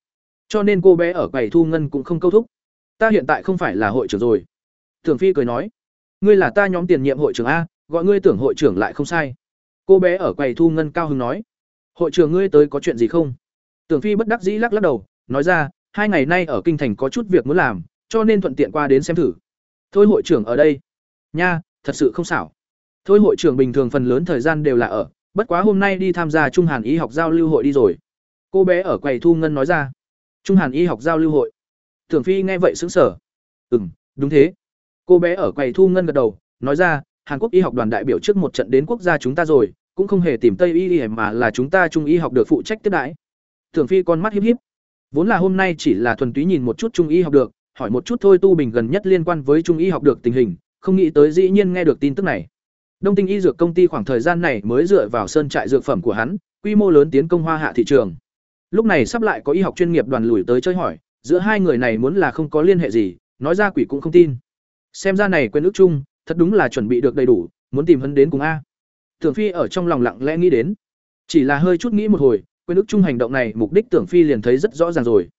Cho nên cô bé ở quầy thu ngân cũng không câu thúc. Ta hiện tại không phải là hội trưởng rồi. Tưởng Phi cười nói, ngươi là ta nhóm tiền nhiệm hội trưởng a, gọi ngươi tưởng hội trưởng lại không sai. Cô bé ở quầy thu ngân cao hứng nói, hội trưởng ngươi tới có chuyện gì không? Tưởng Phi bất đắc dĩ lắc lắc đầu, nói ra, hai ngày nay ở kinh thành có chút việc muốn làm, cho nên thuận tiện qua đến xem thử. Thôi hội trưởng ở đây. Nha, thật sự không xảo. Thôi hội trưởng bình thường phần lớn thời gian đều là ở, bất quá hôm nay đi tham gia Trung Hàn y học giao lưu hội đi rồi. Cô bé ở quầy thu ngân nói ra. Trung Hàn y học giao lưu hội. Tưởng Phi nghe vậy sững sờ. Ừm, đúng thế. Cô bé ở quầy thu ngân gật đầu, nói ra, Hàn Quốc y học đoàn đại biểu trước một trận đến quốc gia chúng ta rồi, cũng không hề tìm Tây y y mà là chúng ta Trung y học được phụ trách tiếp đãi. Tưởng Phi con mắt híp híp. Vốn là hôm nay chỉ là thuần túy nhìn một chút Trung y học được, hỏi một chút thôi tu bình gần nhất liên quan với Trung y học được tình hình, không nghĩ tới dĩ nhiên nghe được tin tức này. Đông Tinh Y Dược công ty khoảng thời gian này mới dựa vào sơn trại dược phẩm của hắn, quy mô lớn tiến công hoa hạ thị trường. Lúc này sắp lại có y học chuyên nghiệp đoàn lùi tới chơi hỏi, giữa hai người này muốn là không có liên hệ gì, nói ra quỷ cũng không tin. Xem ra này quên ước chung, thật đúng là chuẩn bị được đầy đủ, muốn tìm hân đến cùng a. Tưởng Phi ở trong lòng lặng lẽ nghĩ đến, chỉ là hơi chút nghĩ một hồi, quên ước chung hành động này mục đích Tưởng Phi liền thấy rất rõ ràng rồi.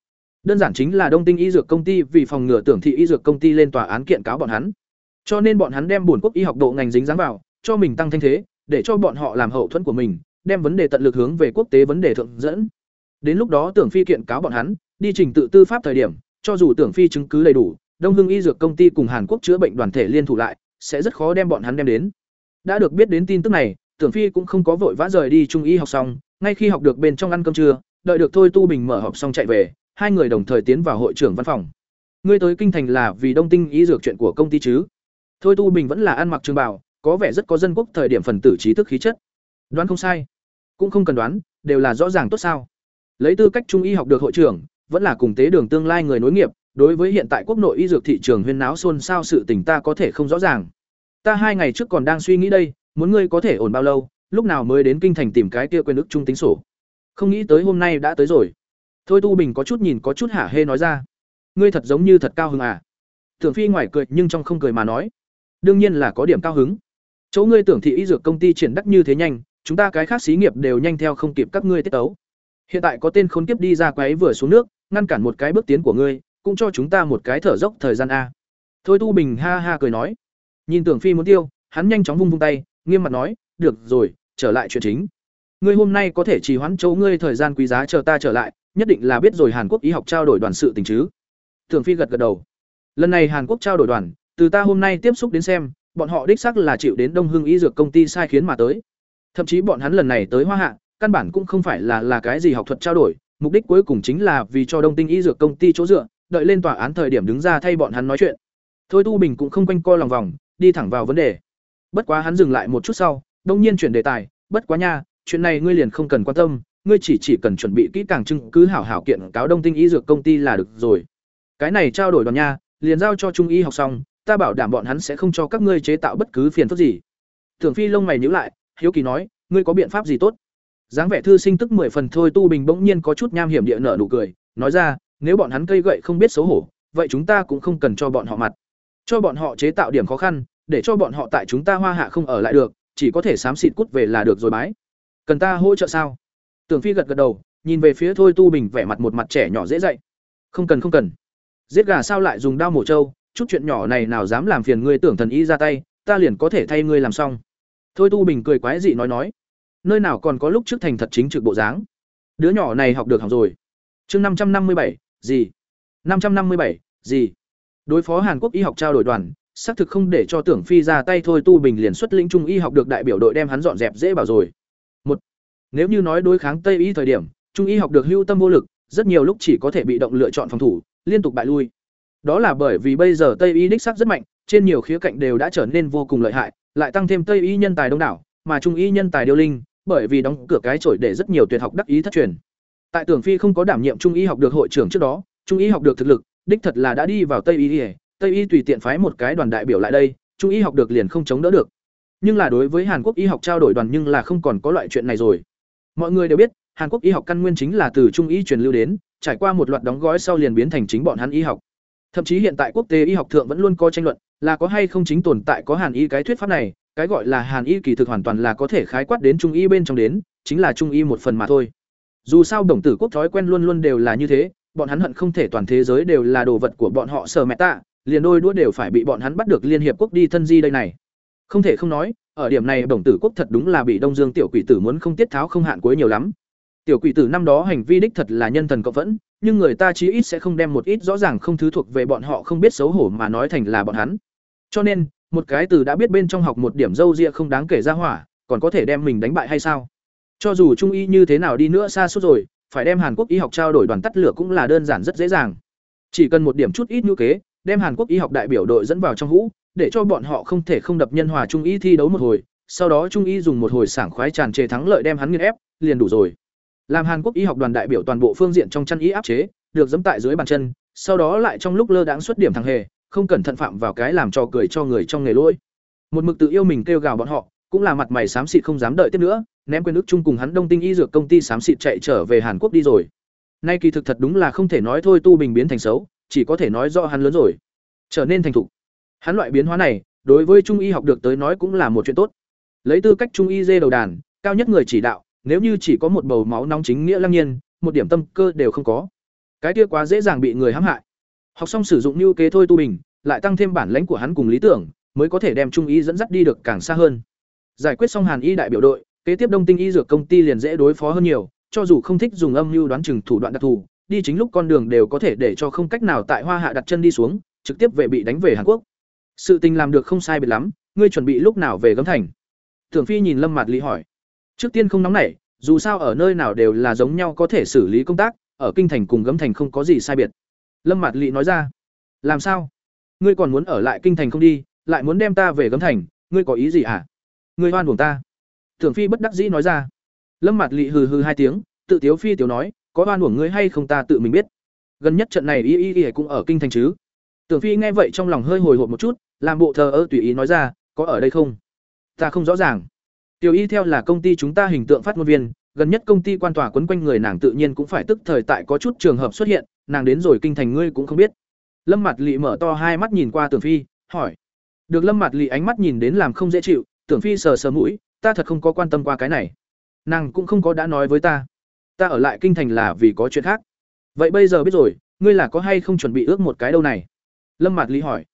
Đơn giản chính là Đông Tinh Y Dược công ty vì phòng ngừa Tưởng thị Y Dược công ty lên tòa án kiện cáo bọn hắn. Cho nên bọn hắn đem bổn quốc y học độ ngành dính dáng vào, cho mình tăng thanh thế, để cho bọn họ làm hậu thuẫn của mình, đem vấn đề tận lực hướng về quốc tế vấn đề thượng dẫn. Đến lúc đó Tưởng Phi kiện cáo bọn hắn, đi trình tự tư pháp thời điểm, cho dù Tưởng Phi chứng cứ đầy đủ, Đông Hưng Y Dược công ty cùng Hàn Quốc chữa bệnh đoàn thể liên thủ lại, sẽ rất khó đem bọn hắn đem đến. Đã được biết đến tin tức này, Tưởng Phi cũng không có vội vã rời đi trung y học xong, ngay khi học được bên trong ăn cơm trưa, đợi được Thôi Tu Bình mở họp xong chạy về, hai người đồng thời tiến vào hội trưởng văn phòng. Ngươi tới kinh thành là vì Đông Tinh Y Dược chuyện của công ty chứ? Thôi Tu Bình vẫn là ăn mặc trường bảo có vẻ rất có dân quốc thời điểm phần tử trí thức khí chất. Đoán không sai, cũng không cần đoán, đều là rõ ràng tốt sao? Lấy tư cách trung y học được hội trưởng, vẫn là cùng tế đường tương lai người nối nghiệp, đối với hiện tại quốc nội y dược thị trường huyên náo xôn xao sự tình ta có thể không rõ ràng. Ta hai ngày trước còn đang suy nghĩ đây, muốn ngươi có thể ổn bao lâu, lúc nào mới đến kinh thành tìm cái kia quyền ức trung tính sổ. Không nghĩ tới hôm nay đã tới rồi. Thôi Tu Bình có chút nhìn có chút hả hê nói ra. Ngươi thật giống như thật cao hứng à? Tưởng Phi ngoài cười nhưng trong không cười mà nói. Đương nhiên là có điểm cao hứng. Chỗ ngươi tưởng thị y dược công ty triển đắc như thế nhanh, chúng ta cái khác xí nghiệp đều nhanh theo không kịp các ngươi tiết tấu. Hiện tại có tên khốn kiếp đi ra quấy vừa xuống nước, ngăn cản một cái bước tiến của ngươi, cũng cho chúng ta một cái thở dốc thời gian a. Thôi Tu Bình ha ha cười nói. Nhìn Tưởng Phi muốn tiêu, hắn nhanh chóng vung vung tay, nghiêm mặt nói, "Được rồi, trở lại chuyện chính. Ngươi hôm nay có thể trì hoãn chỗ ngươi thời gian quý giá chờ ta trở lại, nhất định là biết rồi Hàn Quốc y học trao đổi đoàn sự tình chứ?" Thường Phi gật gật đầu. Lần này Hàn Quốc trao đổi đoàn, từ ta hôm nay tiếp xúc đến xem, bọn họ đích xác là chịu đến Đông Hưng Y Dược công ty sai khiến mà tới. Thậm chí bọn hắn lần này tới Hoa Hạ, căn bản cũng không phải là là cái gì học thuật trao đổi, mục đích cuối cùng chính là vì cho Đông Tinh Y Dược công ty chỗ dựa, đợi lên tòa án thời điểm đứng ra thay bọn hắn nói chuyện. Thôi Tu Bình cũng không quanh co lòng vòng, đi thẳng vào vấn đề. Bất quá hắn dừng lại một chút sau, đông nhiên chuyển đề tài, "Bất quá nha, chuyện này ngươi liền không cần quan tâm, ngươi chỉ chỉ cần chuẩn bị kỹ càng chứng cứ hảo hảo kiện cáo Đông Tinh Y Dược công ty là được rồi. Cái này trao đổi đoàn nha, liền giao cho Trung Y học xong, ta bảo đảm bọn hắn sẽ không cho các ngươi chế tạo bất cứ phiền phức gì." Thường Phi lông mày nhíu lại, hiếu kỳ nói, "Ngươi có biện pháp gì tốt?" dáng vẻ thư sinh tức mười phần thôi tu bình bỗng nhiên có chút nham hiểm địa nở nụ cười nói ra nếu bọn hắn cây gậy không biết xấu hổ vậy chúng ta cũng không cần cho bọn họ mặt cho bọn họ chế tạo điểm khó khăn để cho bọn họ tại chúng ta hoa hạ không ở lại được chỉ có thể xám xịt cút về là được rồi bái cần ta hỗ trợ sao tưởng phi gật gật đầu, nhìn về phía thôi tu bình vẻ mặt một mặt trẻ nhỏ dễ dạy. Không cần không cần. Giết gà sao lại dùng đao mổ trâu, chút chuyện nhỏ này nào dám làm phiền ngươi tưởng thần y ra tay, ta liền có thể thay ngươi làm xong. Thôi tu bình cười quái dị nói nói. Nơi nào còn có lúc trước thành thật chính trực bộ dáng? Đứa nhỏ này học được học rồi. Chương năm trăm năm mươi bảy, gì? Năm trăm năm mươi bảy, gì? Đối phó hàn quốc y học trao đổi đoàn, xác thực không để cho tưởng phi ra tay, thôi tu bình liền xuất lĩnh trung y học được đại biểu đội đem hắn dọn dẹp dễ bảo rồi nếu như nói đối kháng tây y thời điểm trung y học được hưu tâm vô lực rất nhiều lúc chỉ có thể bị động lựa chọn phòng thủ liên tục bại lui đó là bởi vì bây giờ tây y đích sắc rất mạnh trên nhiều khía cạnh đều đã trở nên vô cùng lợi hại lại tăng thêm tây y nhân tài đông đảo mà trung y nhân tài điêu linh bởi vì đóng cửa cái chổi để rất nhiều tuyệt học đắc ý thất truyền. Tại Tưởng Phi không có đảm nhiệm trung y học được hội trưởng trước đó, trung y học được thực lực, đích thật là đã đi vào Tây y, Tây y tùy tiện phái một cái đoàn đại biểu lại đây, trung y học được liền không chống đỡ được. Nhưng là đối với Hàn Quốc y học trao đổi đoàn nhưng là không còn có loại chuyện này rồi. Mọi người đều biết, Hàn Quốc y học căn nguyên chính là từ trung y truyền lưu đến, trải qua một loạt đóng gói sau liền biến thành chính bọn hắn y học. Thậm chí hiện tại quốc tế y học thượng vẫn luôn có tranh luận, là có hay không chính tồn tại có Hàn y cái thuyết pháp này, cái gọi là hàn y kỳ thực hoàn toàn là có thể khái quát đến trung y bên trong đến chính là trung y một phần mà thôi dù sao đồng tử quốc thói quen luôn luôn đều là như thế bọn hắn hận không thể toàn thế giới đều là đồ vật của bọn họ sở mẹ tạ liền đôi đũa đều phải bị bọn hắn bắt được liên hiệp quốc đi thân di đây này không thể không nói ở điểm này đồng tử quốc thật đúng là bị đông dương tiểu quỷ tử muốn không tiết tháo không hạn cuối nhiều lắm. Tiểu quỷ tử năm đó hành vi đích thật là nhân thần cộng phẫn nhưng người ta chí ít sẽ không đem một ít rõ ràng không thứ thuộc về bọn họ không biết xấu hổ mà nói thành là bọn hắn. Cho nên, một cái từ đã biết bên trong học một điểm dâu ria không đáng kể ra hỏa, còn có thể đem mình đánh bại hay sao? Cho dù trung y như thế nào đi nữa xa suốt rồi, phải đem hàn quốc y học trao đổi đoàn tắt lửa cũng là đơn giản rất dễ dàng. Chỉ cần một điểm chút ít ngữ kế, đem hàn quốc y học đại biểu đội dẫn vào trong hũ để cho bọn họ không thể không đập nhân hòa trung y thi đấu một hồi, sau đó trung y dùng một hồi sảng khoái tràn trề thắng lợi đem hắn nghiền ép, liền đủ rồi. Làm hàn quốc y học đoàn đại biểu toàn bộ phương diện trong chăn y áp chế, được giẫm tại dưới bàn chân, sau đó lại trong lúc lơ đãng xuất điểm thằng hề, không cẩn thận phạm vào cái làm cho cười cho người trong nghề lỗi. Một mực tự yêu mình kêu gào bọn họ, cũng là mặt mày xám xịt không dám đợi tiếp nữa, ném quên nước chung cùng hắn đông tinh y dược công ty xám xịt chạy trở về hàn quốc đi rồi. Nay kỳ thực thật đúng là không thể nói thôi tu bình biến thành xấu, chỉ có thể nói do hắn lớn rồi. Trở nên thành thục hắn loại biến hóa này, đối với trung y học được tới nói cũng là một chuyện tốt. Lấy tư cách trung y dê đầu đàn, cao nhất người chỉ đạo, nếu như chỉ có một bầu máu nóng chính nghĩa lăng nhiên, một điểm tâm cơ đều không có. Cái kia quá dễ dàng bị người hãm hại. Học xong sử dụng như kế thôi tu bình, lại tăng thêm bản lãnh của hắn cùng lý tưởng, mới có thể đem trung y dẫn dắt đi được càng xa hơn. Giải quyết xong hàn y đại biểu đội, kế tiếp đông tinh y dược công ty liền dễ đối phó hơn nhiều, cho dù không thích dùng âm mưu đoán chừng thủ đoạn đặc thù, đi chính lúc con đường đều có thể để cho không cách nào tại hoa hạ đặt chân đi xuống, trực tiếp về bị đánh về hàn quốc sự tình làm được không sai biệt lắm, ngươi chuẩn bị lúc nào về gấm thành? Tưởng phi nhìn lâm mạt lý hỏi. Trước tiên không nóng nảy, dù sao ở nơi nào đều là giống nhau có thể xử lý công tác, ở kinh thành cùng gấm thành không có gì sai biệt. Lâm mạt lý nói ra. Làm sao? Ngươi còn muốn ở lại kinh thành không đi, lại muốn đem ta về gấm thành, ngươi có ý gì hả? À? ngươi hoan buồng ta. Tưởng phi bất đắc dĩ nói ra. Lâm mạt lị hừ hừ hai tiếng, tự tiếu phi tiểu nói, có hoan buồng ngươi hay không ta tự mình biết. Gần nhất trận này y y y cũng ở kinh thành chứ tưởng phi nghe vậy trong lòng hơi hồi hộp một chút, làm bộ thờ ơ tùy ý nói ra, có ở đây không? Ta không rõ ràng. Tiểu y, theo là công ty chúng ta hình tượng phát ngôn viên, gần nhất công ty quan tòa quấn quanh người nàng tự nhiên cũng phải tức thời tại có chút trường hợp xuất hiện, nàng đến rồi kinh thành ngươi cũng không biết. Lâm Mạt Lệ mở to hai mắt nhìn qua tưởng phi, hỏi. Được lâm Mạt Lệ ánh mắt nhìn đến làm không dễ chịu, tưởng phi sờ sờ mũi, ta thật không có quan tâm qua cái này. Nàng cũng không có đã nói với ta. Ta ở lại kinh thành là vì có chuyện khác. Vậy bây giờ biết rồi, ngươi là có hay không chuẩn bị ước một cái đâu này? Lâm mạt lý hỏi.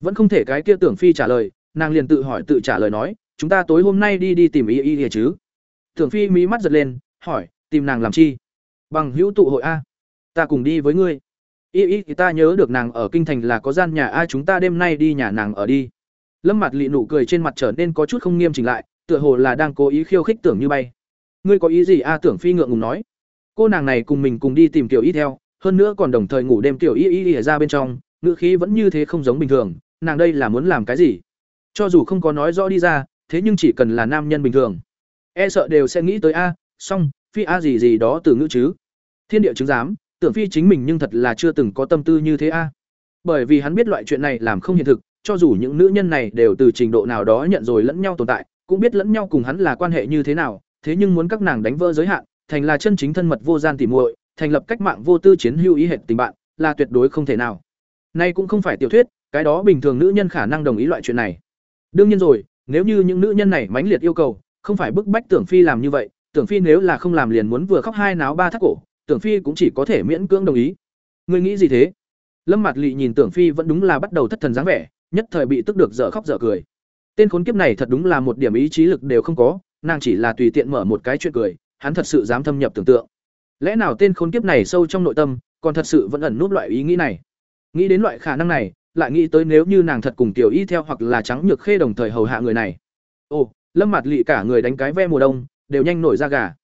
Vẫn không thể cái kia tưởng phi trả lời, nàng liền tự hỏi tự trả lời nói, chúng ta tối hôm nay đi đi tìm y y y chứ? Tưởng phi mí mắt giật lên, hỏi, tìm nàng làm chi? Bằng hữu tụ hội a. Ta cùng đi với ngươi. Y y, thì ta nhớ được nàng ở kinh thành là có gian nhà, a, chúng ta đêm nay đi nhà nàng ở đi. Lâm mặt lị nụ cười trên mặt trở nên có chút không nghiêm chỉnh lại, tựa hồ là đang cố ý khiêu khích tưởng như bay. Ngươi có ý gì a? Tưởng phi ngượng ngùng nói. Cô nàng này cùng mình cùng đi tìm kiểu y theo, hơn nữa còn đồng thời ngủ đêm kiểu y y y ra bên trong ngữ khí vẫn như thế không giống bình thường nàng đây là muốn làm cái gì? Cho dù không có nói rõ đi ra thế nhưng chỉ cần là nam nhân bình thường. E sợ đều sẽ nghĩ tới a song, phi a gì gì đó từ ngữ chứ? Thiên địa chứng giám tưởng phi chính mình nhưng thật là chưa từng có tâm tư như thế a. Bởi vì hắn biết loại chuyện này làm không hiện thực cho dù những nữ nhân này đều từ trình độ nào đó nhận rồi lẫn nhau tồn tại cũng biết lẫn nhau cùng hắn là quan hệ như thế nào thế nhưng muốn các nàng đánh vỡ giới hạn thành là chân chính thân mật vô gian tỉ muội thành lập cách mạng vô tư chiến hữu ý hệt tình bạn là tuyệt đối không thể nào nay cũng không phải tiểu thuyết, cái đó bình thường nữ nhân khả năng đồng ý loại chuyện này. Đương nhiên rồi, nếu như những nữ nhân này mãnh liệt yêu cầu, không phải bức bách tưởng phi làm như vậy, tưởng phi nếu là không làm liền muốn vừa khóc hai náo ba thắt cổ, tưởng phi cũng chỉ có thể miễn cưỡng đồng ý. Ngươi nghĩ gì thế? Lâm mặt lị nhìn tưởng phi vẫn đúng là bắt đầu thất thần dáng vẻ, nhất thời bị tức được dở khóc dở cười. Tên khốn kiếp này thật đúng là một điểm ý chí lực đều không có, nàng chỉ là tùy tiện mở một cái chuyện cười, hắn thật sự dám thâm nhập tưởng tượng. Lẽ nào tên khốn kiếp này sâu trong nội tâm, còn thật sự vẫn ẩn nút loại ý nghĩ này? Nghĩ đến loại khả năng này, lại nghĩ tới nếu như nàng thật cùng tiểu y theo hoặc là trắng nhược khê đồng thời hầu hạ người này. Ồ, lâm mặt lị cả người đánh cái ve mùa đông, đều nhanh nổi ra gà.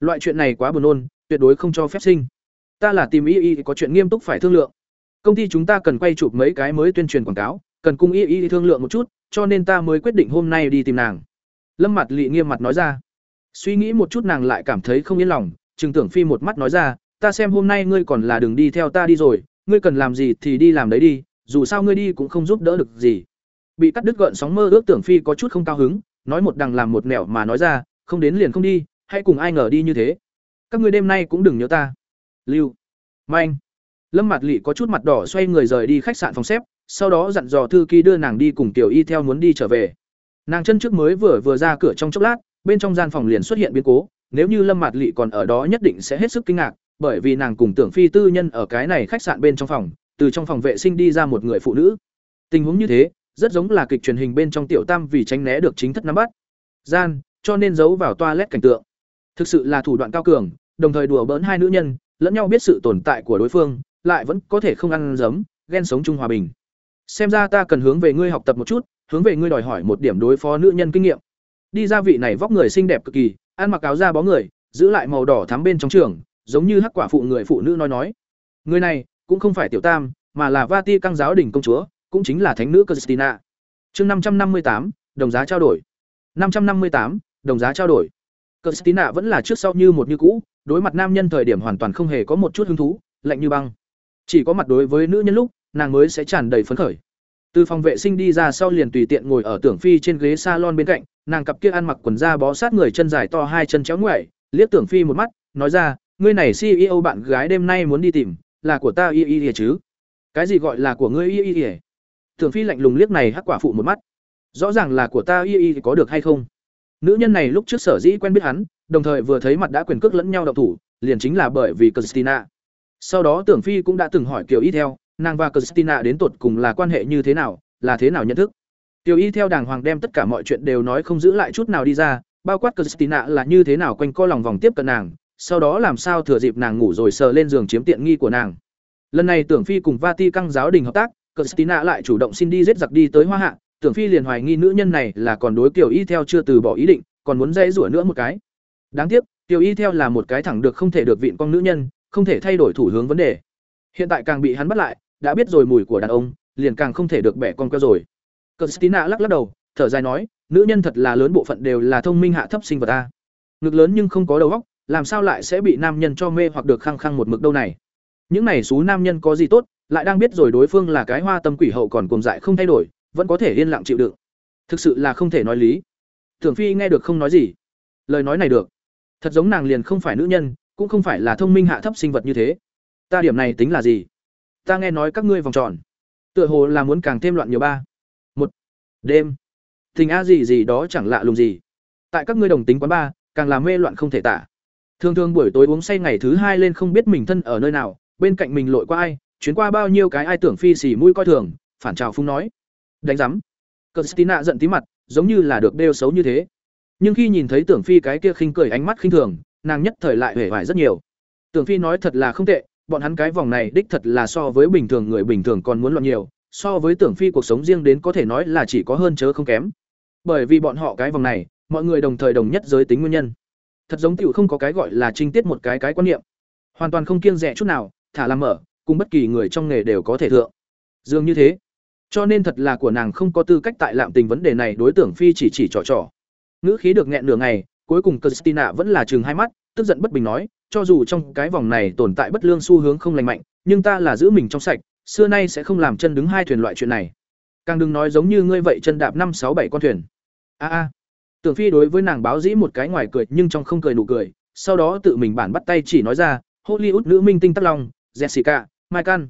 Loại chuyện này quá buồn nôn, tuyệt đối không cho phép sinh. Ta là tìm y y có chuyện nghiêm túc phải thương lượng. Công ty chúng ta cần quay chụp mấy cái mới tuyên truyền quảng cáo, cần cung y y thương lượng một chút, cho nên ta mới quyết định hôm nay đi tìm nàng. Lâm mặt lị nghiêm mặt nói ra. Suy nghĩ một chút nàng lại cảm thấy không yên lòng chừng tưởng phi một mắt nói ra, ta xem hôm nay ngươi còn là đừng đi theo ta đi rồi ngươi cần làm gì thì đi làm đấy đi, dù sao ngươi đi cũng không giúp đỡ được gì. Bị cắt đứt gợn sóng mơ ước tưởng phi có chút không cao hứng, nói một đằng làm một nẻo mà nói ra, không đến liền không đi, hãy cùng ai ngờ đi như thế. Các ngươi đêm nay cũng đừng nhớ ta. Lưu. Manh. Lâm mặt lị có chút mặt đỏ xoay người rời đi khách sạn phòng xếp, sau đó dặn dò thư ký đưa nàng đi cùng tiểu y theo muốn đi trở về. Nàng chân trước mới vừa vừa ra cửa trong chốc lát, bên trong gian phòng liền xuất hiện biến cố, nếu như lâm mạt lị còn ở đó nhất định sẽ hết sức kinh ngạc bởi vì nàng cùng tưởng phi tư nhân ở cái này khách sạn bên trong phòng, từ trong phòng vệ sinh đi ra một người phụ nữ. Tình huống như thế, rất giống là kịch truyền hình bên trong tiểu tam vì tránh né được chính thất nắm bắt. Gian, cho nên giấu vào toilet cảnh tượng. Thực sự là thủ đoạn cao cường, đồng thời đùa bỡn hai nữ nhân, lẫn nhau biết sự tồn tại của đối phương, lại vẫn có thể không ăn giấm ghen sống chung hòa bình. Xem ra ta cần hướng về ngươi học tập một chút, hướng về ngươi đòi hỏi một điểm đối phó nữ nhân kinh nghiệm. Đi ra vị này vóc người xinh đẹp cực kỳ, ăn mặc áo da bó người, giữ lại màu đỏ thắm bên trong trường giống như hắc quả phụ người phụ nữ nói nói. Người này cũng không phải tiểu tam mà là vati căng giáo đình công chúa cũng chính là thánh nữ christina. Chương năm trăm năm mươi tám đồng giá trao đổi. năm trăm năm mươi tám đồng giá trao đổi. Christina vẫn là trước sau như một như cũ đối mặt nam nhân thời điểm hoàn toàn không hề có một chút hứng thú lạnh như băng. Chỉ có mặt đối với nữ nhân lúc nàng mới sẽ tràn đầy phấn khởi. Từ phòng vệ sinh đi ra sau liền tùy tiện ngồi ở tưởng phi trên ghế salon bên cạnh nàng cặp kia ăn mặc quần da bó sát người chân dài to hai chân chéo ngoệ, liếc tưởng phi một mắt nói ra ngươi này ceo bạn gái đêm nay muốn đi tìm là của ta y y chứ? Cái gì gọi là của ngươi y y y tưởng phi lạnh lùng liếc này hắc quả phụ một mắt. Rõ ràng là của ta y y có được hay không? Nữ nhân này lúc trước sở dĩ quen biết hắn đồng thời vừa thấy mặt đã quyền cước lẫn nhau độc thủ liền chính là bởi vì christina. Sau đó tưởng phi cũng đã từng hỏi Kiều y theo nàng và christina đến tột cùng là quan hệ như thế nào là thế nào nhận thức? Tiểu Y theo đàng hoàng đem tất cả mọi chuyện đều nói không giữ lại chút nào đi ra, bao quát Christina là như thế nào quanh co lòng vòng tiếp cận nàng, sau đó làm sao thừa dịp nàng ngủ rồi sờ lên giường chiếm tiện nghi của nàng. Lần này Tưởng Phi cùng Vati căng giáo đình hợp tác, Christina lại chủ động xin đi giết giặc đi tới Hoa Hạ, Tưởng Phi liền hoài nghi nữ nhân này là còn đối Tiểu Y theo chưa từ bỏ ý định, còn muốn dễ rủa nữa một cái. Đáng tiếc, Tiểu Y theo là một cái thẳng được không thể được vịn con nữ nhân, không thể thay đổi thủ hướng vấn đề. Hiện tại càng bị hắn bắt lại, đã biết rồi mùi của đàn ông, liền càng không thể được bẻ con queo rồi. Christina lắc lắc đầu, thở dài nói, nữ nhân thật là lớn bộ phận đều là thông minh hạ thấp sinh vật ta. Ngực lớn nhưng không có đầu óc, làm sao lại sẽ bị nam nhân cho mê hoặc được khăng khăng một mực đâu này? Những này xú nam nhân có gì tốt, lại đang biết rồi đối phương là cái hoa tâm quỷ hậu còn cồn dại không thay đổi, vẫn có thể yên lặng chịu đựng. Thực sự là không thể nói lý. thường Phi nghe được không nói gì. Lời nói này được. Thật giống nàng liền không phải nữ nhân, cũng không phải là thông minh hạ thấp sinh vật như thế. Ta điểm này tính là gì? Ta nghe nói các ngươi vòng tròn, tựa hồ là muốn càng thêm loạn nhiều ba một đêm tình a gì gì đó chẳng lạ lùng gì tại các ngươi đồng tính quán ba, càng làm mê loạn không thể tả thường thường buổi tối uống say ngày thứ hai lên không biết mình thân ở nơi nào, bên cạnh mình lội qua ai, chuyến qua bao nhiêu cái ai tưởng phi xỉ mũi coi thường, phản trào phung nói. Đánh giám. Christina giận tí mặt, giống như là được đeo xấu như thế. Nhưng khi nhìn thấy tưởng phi cái kia khinh cười ánh mắt khinh thường, nàng nhất thời lại hể hoài rất nhiều. Tưởng phi nói thật là không tệ, bọn hắn cái vòng này đích thật là so với bình thường người bình thường còn muốn loạn nhiều, so với tưởng phi cuộc sống riêng đến có thể nói là chỉ có hơn chớ không kém. Bởi vì bọn họ cái vòng này, mọi người đồng thời đồng nhất giới tính nguyên nhân thật giống tiểu không có cái gọi là trinh tiết một cái cái quan niệm. Hoàn toàn không kiêng rẻ chút nào, thả làm mở, cùng bất kỳ người trong nghề đều có thể thượng. Dường như thế. Cho nên thật là của nàng không có tư cách tại lạm tình vấn đề này đối tượng phi chỉ chỉ trò trò. Ngữ khí được nghẹn nửa ngày, cuối cùng christina vẫn là chừng hai mắt, tức giận bất bình nói, cho dù trong cái vòng này tồn tại bất lương xu hướng không lành mạnh, nhưng ta là giữ mình trong sạch, xưa nay sẽ không làm chân đứng hai thuyền loại chuyện này. Càng đừng nói giống như ngươi vậy chân đạp năm sáu bảy con thuyền. A a tưởng phi đối với nàng báo dĩ một cái ngoài cười nhưng trong không cười nụ cười, sau đó tự mình bản bắt tay chỉ nói ra, hollywood nữ minh tinh tắc long jessica michael.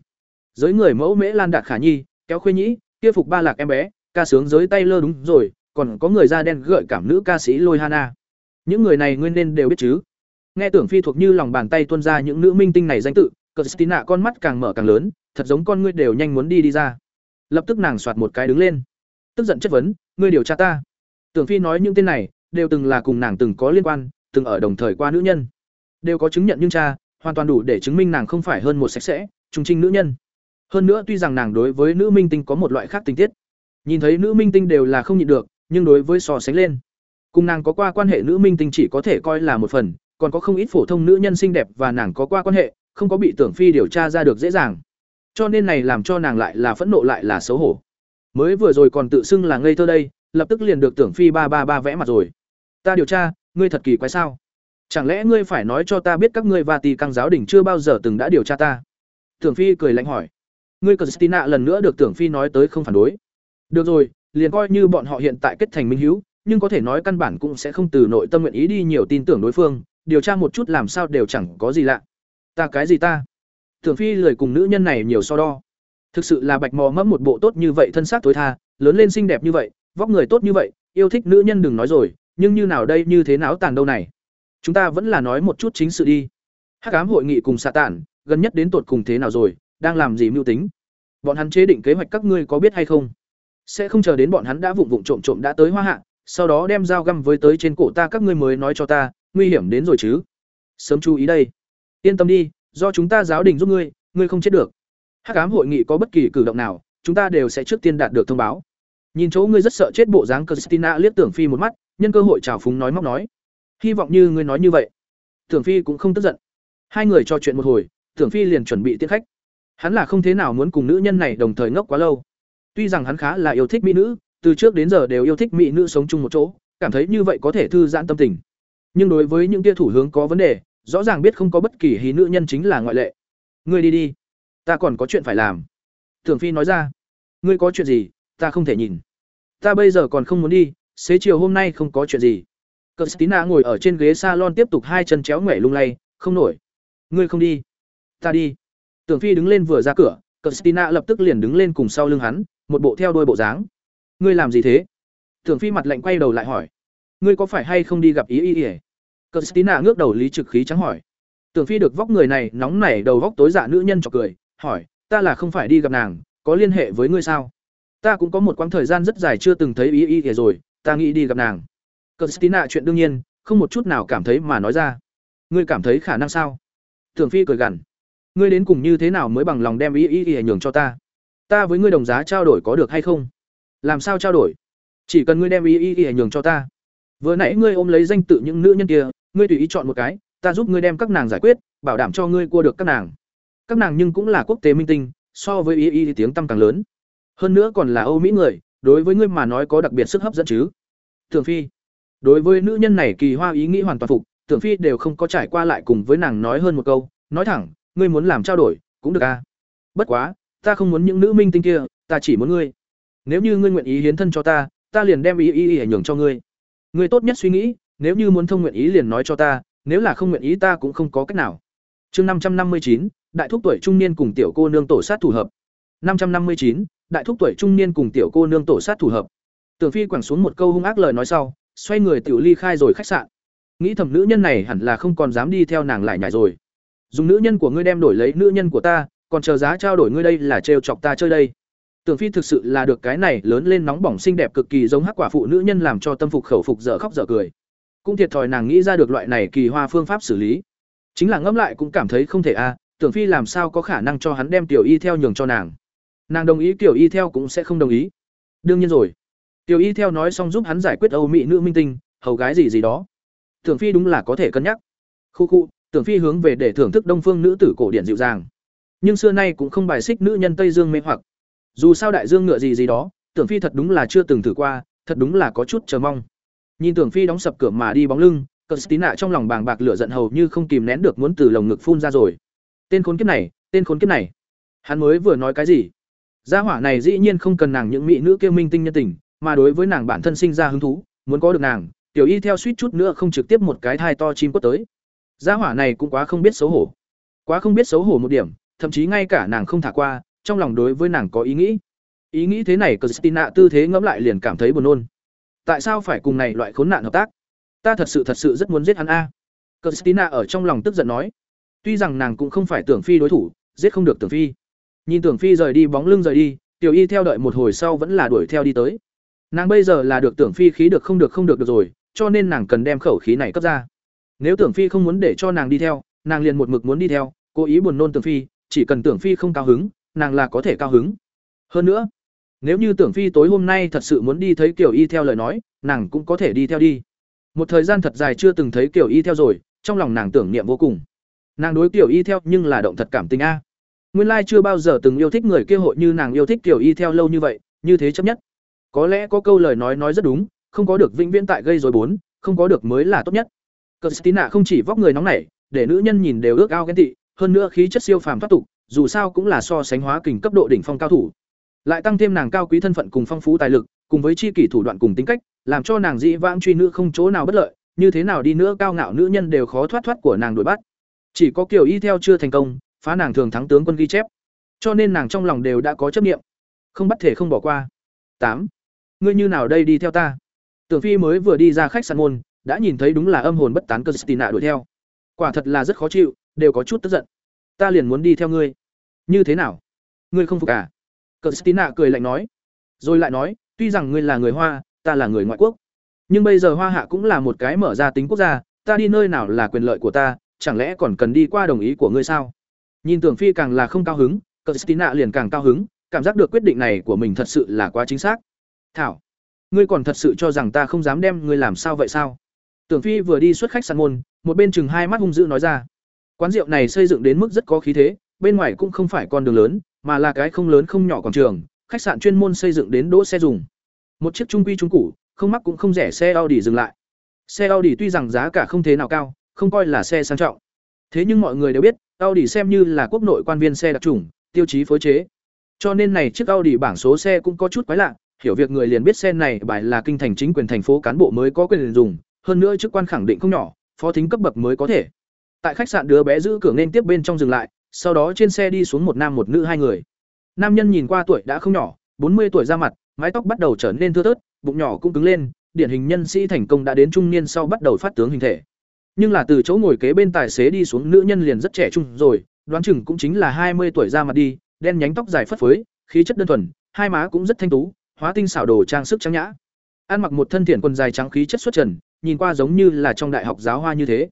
Giới người mẫu mễ lan đạt khả nhi, kéo khuê nhĩ, kia phục ba lạc em bé, ca sướng giới tay lơ đúng rồi, còn có người da đen gợi cảm nữ ca sĩ lôi hana. Những người này nguyên nên đều biết chứ. Nghe tưởng phi thuộc như lòng bàn tay tuôn ra những nữ minh tinh này danh tự, Christina con mắt càng mở càng lớn, thật giống con ngươi đều nhanh muốn đi đi ra. Lập tức nàng soạt một cái đứng lên. Tức giận chất vấn, ngươi điều tra ta? Tưởng phi nói những tên này đều từng là cùng nàng từng có liên quan, từng ở đồng thời qua nữ nhân. Đều có chứng nhận nhưng cha, hoàn toàn đủ để chứng minh nàng không phải hơn một sạch sẽ, trung trinh nữ nhân. Hơn nữa tuy rằng nàng đối với nữ minh tinh có một loại khác tình tiết. Nhìn thấy nữ minh tinh đều là không nhịn được, nhưng đối với so sánh lên. Cùng nàng có qua quan hệ nữ minh tinh chỉ có thể coi là một phần, còn có không ít phổ thông nữ nhân xinh đẹp và nàng có qua quan hệ, không có bị tưởng phi điều tra ra được dễ dàng. Cho nên này làm cho nàng lại là phẫn nộ lại là xấu hổ. Mới vừa rồi còn tự xưng là ngây thơ đây lập tức liền được tưởng phi ba ba ba vẽ mặt rồi. Ta điều tra, ngươi thật kỳ quái sao? Chẳng lẽ ngươi phải nói cho ta biết các ngươi và tì căng giáo đình chưa bao giờ từng đã điều tra ta? Tưởng phi cười lạnh hỏi. Ngươi Christina lần nữa được tưởng phi nói tới không phản đối. Được rồi, liền coi như bọn họ hiện tại kết thành minh hữu, nhưng có thể nói căn bản cũng sẽ không từ nội tâm nguyện ý đi nhiều tin tưởng đối phương, điều tra một chút làm sao đều chẳng có gì lạ. Ta cái gì ta? Tưởng phi lười cùng nữ nhân này nhiều so đo. Thực sự là bạch mò mẫm một bộ tốt như vậy thân xác tối tha, lớn lên xinh đẹp như vậy vóc người tốt như vậy, yêu thích nữ nhân đừng nói rồi, nhưng như nào đây, như thế nào tàn đâu này? Chúng ta vẫn là nói một chút chính sự đi. Hắc ám hội nghị cùng xạ tản, gần nhất đến tột cùng thế nào rồi, đang làm gì mưu tính? Bọn hắn chế định kế hoạch các ngươi có biết hay không? Sẽ không chờ đến bọn hắn đã vụng vụng trộm trộm đã tới hoa hạ, sau đó đem dao găm với tới trên cổ ta các ngươi mới nói cho ta, nguy hiểm đến rồi chứ? Sớm chú ý đây. Yên tâm đi, do chúng ta giáo đình giúp ngươi ngươi không chết được. Hắc ám hội nghị có bất kỳ cử động nào, chúng ta đều sẽ trước tiên đạt được thông báo nhìn chỗ ngươi rất sợ chết bộ dáng christina liếc tưởng phi một mắt, nhân cơ hội trào phúng nói móc nói. Hy vọng như ngươi nói như vậy. Tưởng phi cũng không tức giận. Hai người trò chuyện một hồi, tưởng phi liền chuẩn bị tiết khách. Hắn là không thế nào muốn cùng nữ nhân này đồng thời ngốc quá lâu. Tuy rằng hắn khá là yêu thích mỹ nữ, từ trước đến giờ đều yêu thích mỹ nữ sống chung một chỗ, cảm thấy như vậy có thể thư giãn tâm tình. Nhưng đối với những tia thủ hướng có vấn đề, rõ ràng biết không có bất kỳ hí nữ nhân chính là ngoại lệ. Ngươi đi đi. Ta còn có chuyện phải làm. Tưởng phi nói ra. Ngươi có chuyện gì? Ta không thể nhìn. Ta bây giờ còn không muốn đi, xế chiều hôm nay không có chuyện gì. Cờ stina ngồi ở trên ghế salon tiếp tục hai chân chéo ngoẻ lung lay, không nổi. Ngươi không đi. Ta đi. Tưởng phi đứng lên vừa ra cửa cờ stina lập tức liền đứng lên cùng sau lưng hắn, một bộ theo đôi bộ dáng. Ngươi làm gì thế? Tưởng phi mặt lạnh quay đầu lại hỏi. Ngươi có phải hay không đi gặp ý ý ỉa cờ stina ngước đầu lý trực khí trắng hỏi. Tưởng phi được vóc người này nóng nảy đầu vóc tối dạ nữ nhân chọc cười, hỏi, ta là không phải đi gặp nàng, có liên hệ với ngươi sao? Ta cũng có một quãng thời gian rất dài chưa từng thấy ý ý ỉa rồi, ta nghĩ đi gặp nàng. Cờ stina chuyện đương nhiên, không một chút nào cảm thấy mà nói ra. Ngươi cảm thấy khả năng sao? Thường phi cười gằn. Ngươi đến cùng như thế nào mới bằng lòng đem ý ý ỉa nhường cho ta? Ta với ngươi đồng giá trao đổi có được hay không? Làm sao trao đổi? Chỉ cần ngươi đem ý ý ý nhường cho ta. Vừa nãy ngươi ôm lấy danh tự những nữ nhân kia, ngươi tùy ý chọn một cái, ta giúp ngươi đem các nàng giải quyết, bảo đảm cho ngươi cua được các nàng. Các nàng nhưng cũng là quốc tế minh tinh, so với ý ý thì tiếng tăm càng lớn hơn nữa còn là âu mỹ người, đối với ngươi mà nói có đặc biệt sức hấp dẫn chứ. Thường phi, đối với nữ nhân này kỳ hoa ý nghĩ hoàn toàn phục tưởng phi đều không có trải qua lại cùng với nàng nói hơn một câu, nói thẳng, ngươi muốn làm trao đổi, cũng được à. Bất quá, ta không muốn những nữ minh tinh kia, ta chỉ muốn ngươi. Nếu như ngươi nguyện ý hiến thân cho ta ta liền đem ý ý ý nhường cho ngươi. Ngươi tốt nhất suy nghĩ, nếu như muốn thông nguyện ý liền nói cho ta, nếu là không nguyện ý ta cũng không có cách nào. Chương năm trăm năm mươi chín, đại thúc tuổi trung niên cùng tiểu cô nương tổ sát thủ hợp. Năm trăm năm mươi chín đại thúc tuổi trung niên cùng tiểu cô nương tổ sát thủ hợp. Tưởng phi quẳng xuống một câu hung ác lời nói sau, xoay người tiểu ly khai rồi khách sạn. Nghĩ thầm nữ nhân này hẳn là không còn dám đi theo nàng lại nhảy rồi. Dùng nữ nhân của ngươi đem đổi lấy nữ nhân của ta, còn chờ giá trao đổi ngươi đây là trêu chọc ta chơi đây. Tưởng phi thực sự là được cái này lớn lên nóng bỏng xinh đẹp cực kỳ giống hắc quả phụ nữ nhân làm cho tâm phục khẩu phục dở khóc dở cười. Cũng thiệt thòi nàng nghĩ ra được loại này kỳ hoa phương pháp xử lý. Chính là ngẫm lại cũng cảm thấy không thể a, tưởng phi làm sao có khả năng cho hắn đem tiểu y theo nhường cho nàng nàng đồng ý tiểu y theo cũng sẽ không đồng ý. Đương nhiên rồi. Tiểu y theo nói xong giúp hắn giải quyết âu mỹ nữ minh tinh, hầu gái gì gì đó. Tưởng phi đúng là có thể cân nhắc. Khu khu tưởng phi hướng về để thưởng thức đông phương nữ tử cổ điển dịu dàng. Nhưng xưa nay cũng không bài xích nữ nhân tây dương mê hoặc. Dù sao đại dương ngựa gì gì đó tưởng phi thật đúng là chưa từng thử qua, thật đúng là có chút chờ mong. Nhìn tưởng phi đóng sập cửa mà đi bóng lưng cờ Tín nạ trong lòng bàng bạc lửa giận hầu như không kìm nén được muốn từ lồng ngực phun ra rồi. Tên khốn kiếp này, tên khốn kiếp này. Hắn mới vừa nói cái gì gia hỏa này dĩ nhiên không cần nàng những mỹ nữ kia minh tinh nhân tình, mà đối với nàng bản thân sinh ra hứng thú, muốn có được nàng, tiểu y theo suýt chút nữa không trực tiếp một cái thai to chim quất tới. Gia hỏa này cũng quá không biết xấu hổ. Quá không biết xấu hổ một điểm, thậm chí ngay cả nàng không thả qua, trong lòng đối với nàng có ý nghĩ. Ý nghĩ thế này, christina tư thế ngẫm lại liền cảm thấy buồn nôn. Tại sao phải cùng này loại khốn nạn hợp tác? Ta thật sự thật sự rất muốn giết hắn a. Christina ở trong lòng tức giận nói. Tuy rằng nàng cũng không phải tưởng phi đối thủ, giết không được tưởng phi nhìn tưởng phi rời đi, bóng lưng rời đi, tiểu y theo đợi một hồi sau vẫn là đuổi theo đi tới. Nàng bây giờ là được tưởng phi khí được không được không được được rồi, cho nên nàng cần đem khẩu khí này cấp ra. Nếu tưởng phi không muốn để cho nàng đi theo, nàng liền một mực muốn đi theo, cố ý buồn nôn tưởng phi, chỉ cần tưởng phi không cao hứng, nàng là có thể cao hứng. Hơn nữa, nếu như tưởng phi tối hôm nay thật sự muốn đi thấy kiểu y theo lời nói, nàng cũng có thể đi theo đi. Một thời gian thật dài chưa từng thấy kiểu y theo rồi, trong lòng nàng tưởng niệm vô cùng. Nàng đối kiểu y theo nhưng là động thật cảm tình a nguyên lai chưa bao giờ từng yêu thích người kia hội như nàng yêu thích kiểu y theo lâu như vậy, như thế chấp nhất. Có lẽ có câu lời nói nói rất đúng, không có được vĩnh viễn tại gây rồi bốn, không có được mới là tốt nhất. Christina không chỉ vóc người nóng nảy, để nữ nhân nhìn đều ước ao ghen tị, hơn nữa khí chất siêu phàm thoát tục, dù sao cũng là so sánh hóa kình cấp độ đỉnh phong cao thủ. Lại tăng thêm nàng cao quý thân phận cùng phong phú tài lực, cùng với chi kỷ thủ đoạn cùng tính cách, làm cho nàng dĩ vãng truy nữ không chỗ nào bất lợi, như thế nào đi nữa cao ngạo nữ nhân đều khó thoát thoát của nàng đuổi bắt. Chỉ có kiểu y theo chưa thành công phá nàng thường thắng tướng quân ghi chép. Cho nên nàng trong lòng đều đã có chấp nghiệm không bắt thể không bỏ qua. Tám. Ngươi như nào đây đi theo ta? Tưởng phi mới vừa đi ra khách sạn môn, đã nhìn thấy đúng là âm hồn bất tán cơ stina đuổi theo. Quả thật là rất khó chịu, đều có chút tức giận. Ta liền muốn đi theo ngươi. Như thế nào? Ngươi không phục à? Cờ stina cười lạnh nói. Rồi lại nói, tuy rằng ngươi là người hoa, ta là người ngoại quốc. Nhưng bây giờ hoa hạ cũng là một cái mở ra tính quốc gia, ta đi nơi nào là quyền lợi của ta, chẳng lẽ còn cần đi qua đồng ý của ngươi sao? Nhìn tưởng phi càng là không cao hứng cờ stina liền càng cao hứng, cảm giác được quyết định này của mình thật sự là quá chính xác. Thảo, ngươi còn thật sự cho rằng ta không dám đem ngươi làm sao vậy sao? Tưởng phi vừa đi xuất khách sạn môn, một bên chừng hai mắt hung dữ nói ra. Quán rượu này xây dựng đến mức rất có khí thế, bên ngoài cũng không phải con đường lớn, mà là cái không lớn không nhỏ quảng trường, khách sạn chuyên môn xây dựng đến đỗ xe dùng. Một chiếc trung quy trung cũ không mắc cũng không rẻ, xe audi dừng lại. Xe audi tuy rằng giá cả không thế nào cao, không coi là xe sang trọng thế nhưng mọi người đều biết, audi xem như là quốc nội quan viên xe đặc trùng, tiêu chí phối chế. Cho nên này chiếc audi bảng số xe cũng có chút quái lạ, hiểu việc người liền biết xe này bài là kinh thành chính quyền thành phố cán bộ mới có quyền dùng, hơn nữa chức quan khẳng định không nhỏ, phó thính cấp bậc mới có thể. Tại khách sạn đứa bé giữ cửa nên tiếp bên trong dừng lại, sau đó trên xe đi xuống một nam một nữ hai người. Nam nhân nhìn qua tuổi đã không nhỏ, bốn mươi tuổi ra mặt, mái tóc bắt đầu trở nên thưa thớt, bụng nhỏ cũng cứng lên, điển hình nhân sĩ thành công đã đến trung niên sau bắt đầu phát tướng hình thể nhưng là từ chỗ ngồi kế bên tài xế đi xuống nữ nhân liền rất trẻ trung rồi, đoán chừng cũng chính là hai mươi tuổi ra mặt đi, đen nhánh tóc dài phất phới, khí chất đơn thuần, hai má cũng rất thanh tú, hóa tinh xảo đồ trang sức trang nhã. Ăn mặc một thân thiện quần dài trắng khí chất xuất trần, nhìn qua giống như là trong đại học giáo hoa như thế.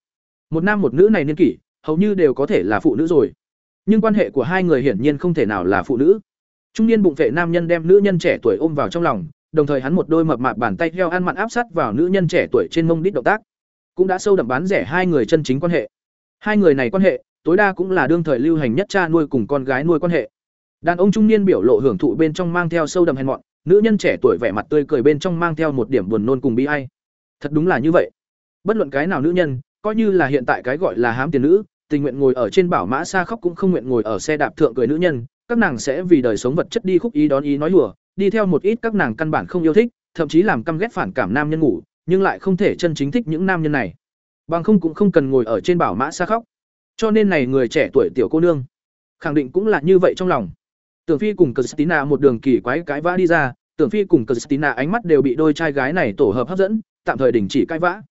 Một nam một nữ này niên kỷ, hầu như đều có thể là phụ nữ rồi. Nhưng quan hệ của hai người hiển nhiên không thể nào là phụ nữ. Trung niên bụng vệ nam nhân đem nữ nhân trẻ tuổi ôm vào trong lòng, đồng thời hắn một đôi mập mạp bàn tay heo ăn mặn áp sát vào nữ nhân trẻ tuổi trên mông đít động tác cũng đã sâu đậm bán rẻ hai người chân chính quan hệ. Hai người này quan hệ, tối đa cũng là đương thời lưu hành nhất cha nuôi cùng con gái nuôi quan hệ. Đàn ông trung niên biểu lộ hưởng thụ bên trong mang theo sâu đậm hèn mọn, nữ nhân trẻ tuổi vẻ mặt tươi cười bên trong mang theo một điểm buồn nôn cùng bi ai. Thật đúng là như vậy. Bất luận cái nào nữ nhân, coi như là hiện tại cái gọi là hám tiền nữ, tình nguyện ngồi ở trên bảo mã xa khóc cũng không nguyện ngồi ở xe đạp thượng cười nữ nhân, các nàng sẽ vì đời sống vật chất đi khúc ý đón ý nói đùa, đi theo một ít các nàng căn bản không yêu thích, thậm chí làm căm ghét phản cảm nam nhân ngủ nhưng lại không thể chân chính thích những nam nhân này. Bằng không cũng không cần ngồi ở trên bảo mã xa khóc. Cho nên này người trẻ tuổi tiểu cô nương, khẳng định cũng là như vậy trong lòng. Tưởng phi cùng christina một đường kỳ quái cái vã đi ra, tưởng phi cùng christina ánh mắt đều bị đôi trai gái này tổ hợp hấp dẫn, tạm thời đình chỉ cãi vã.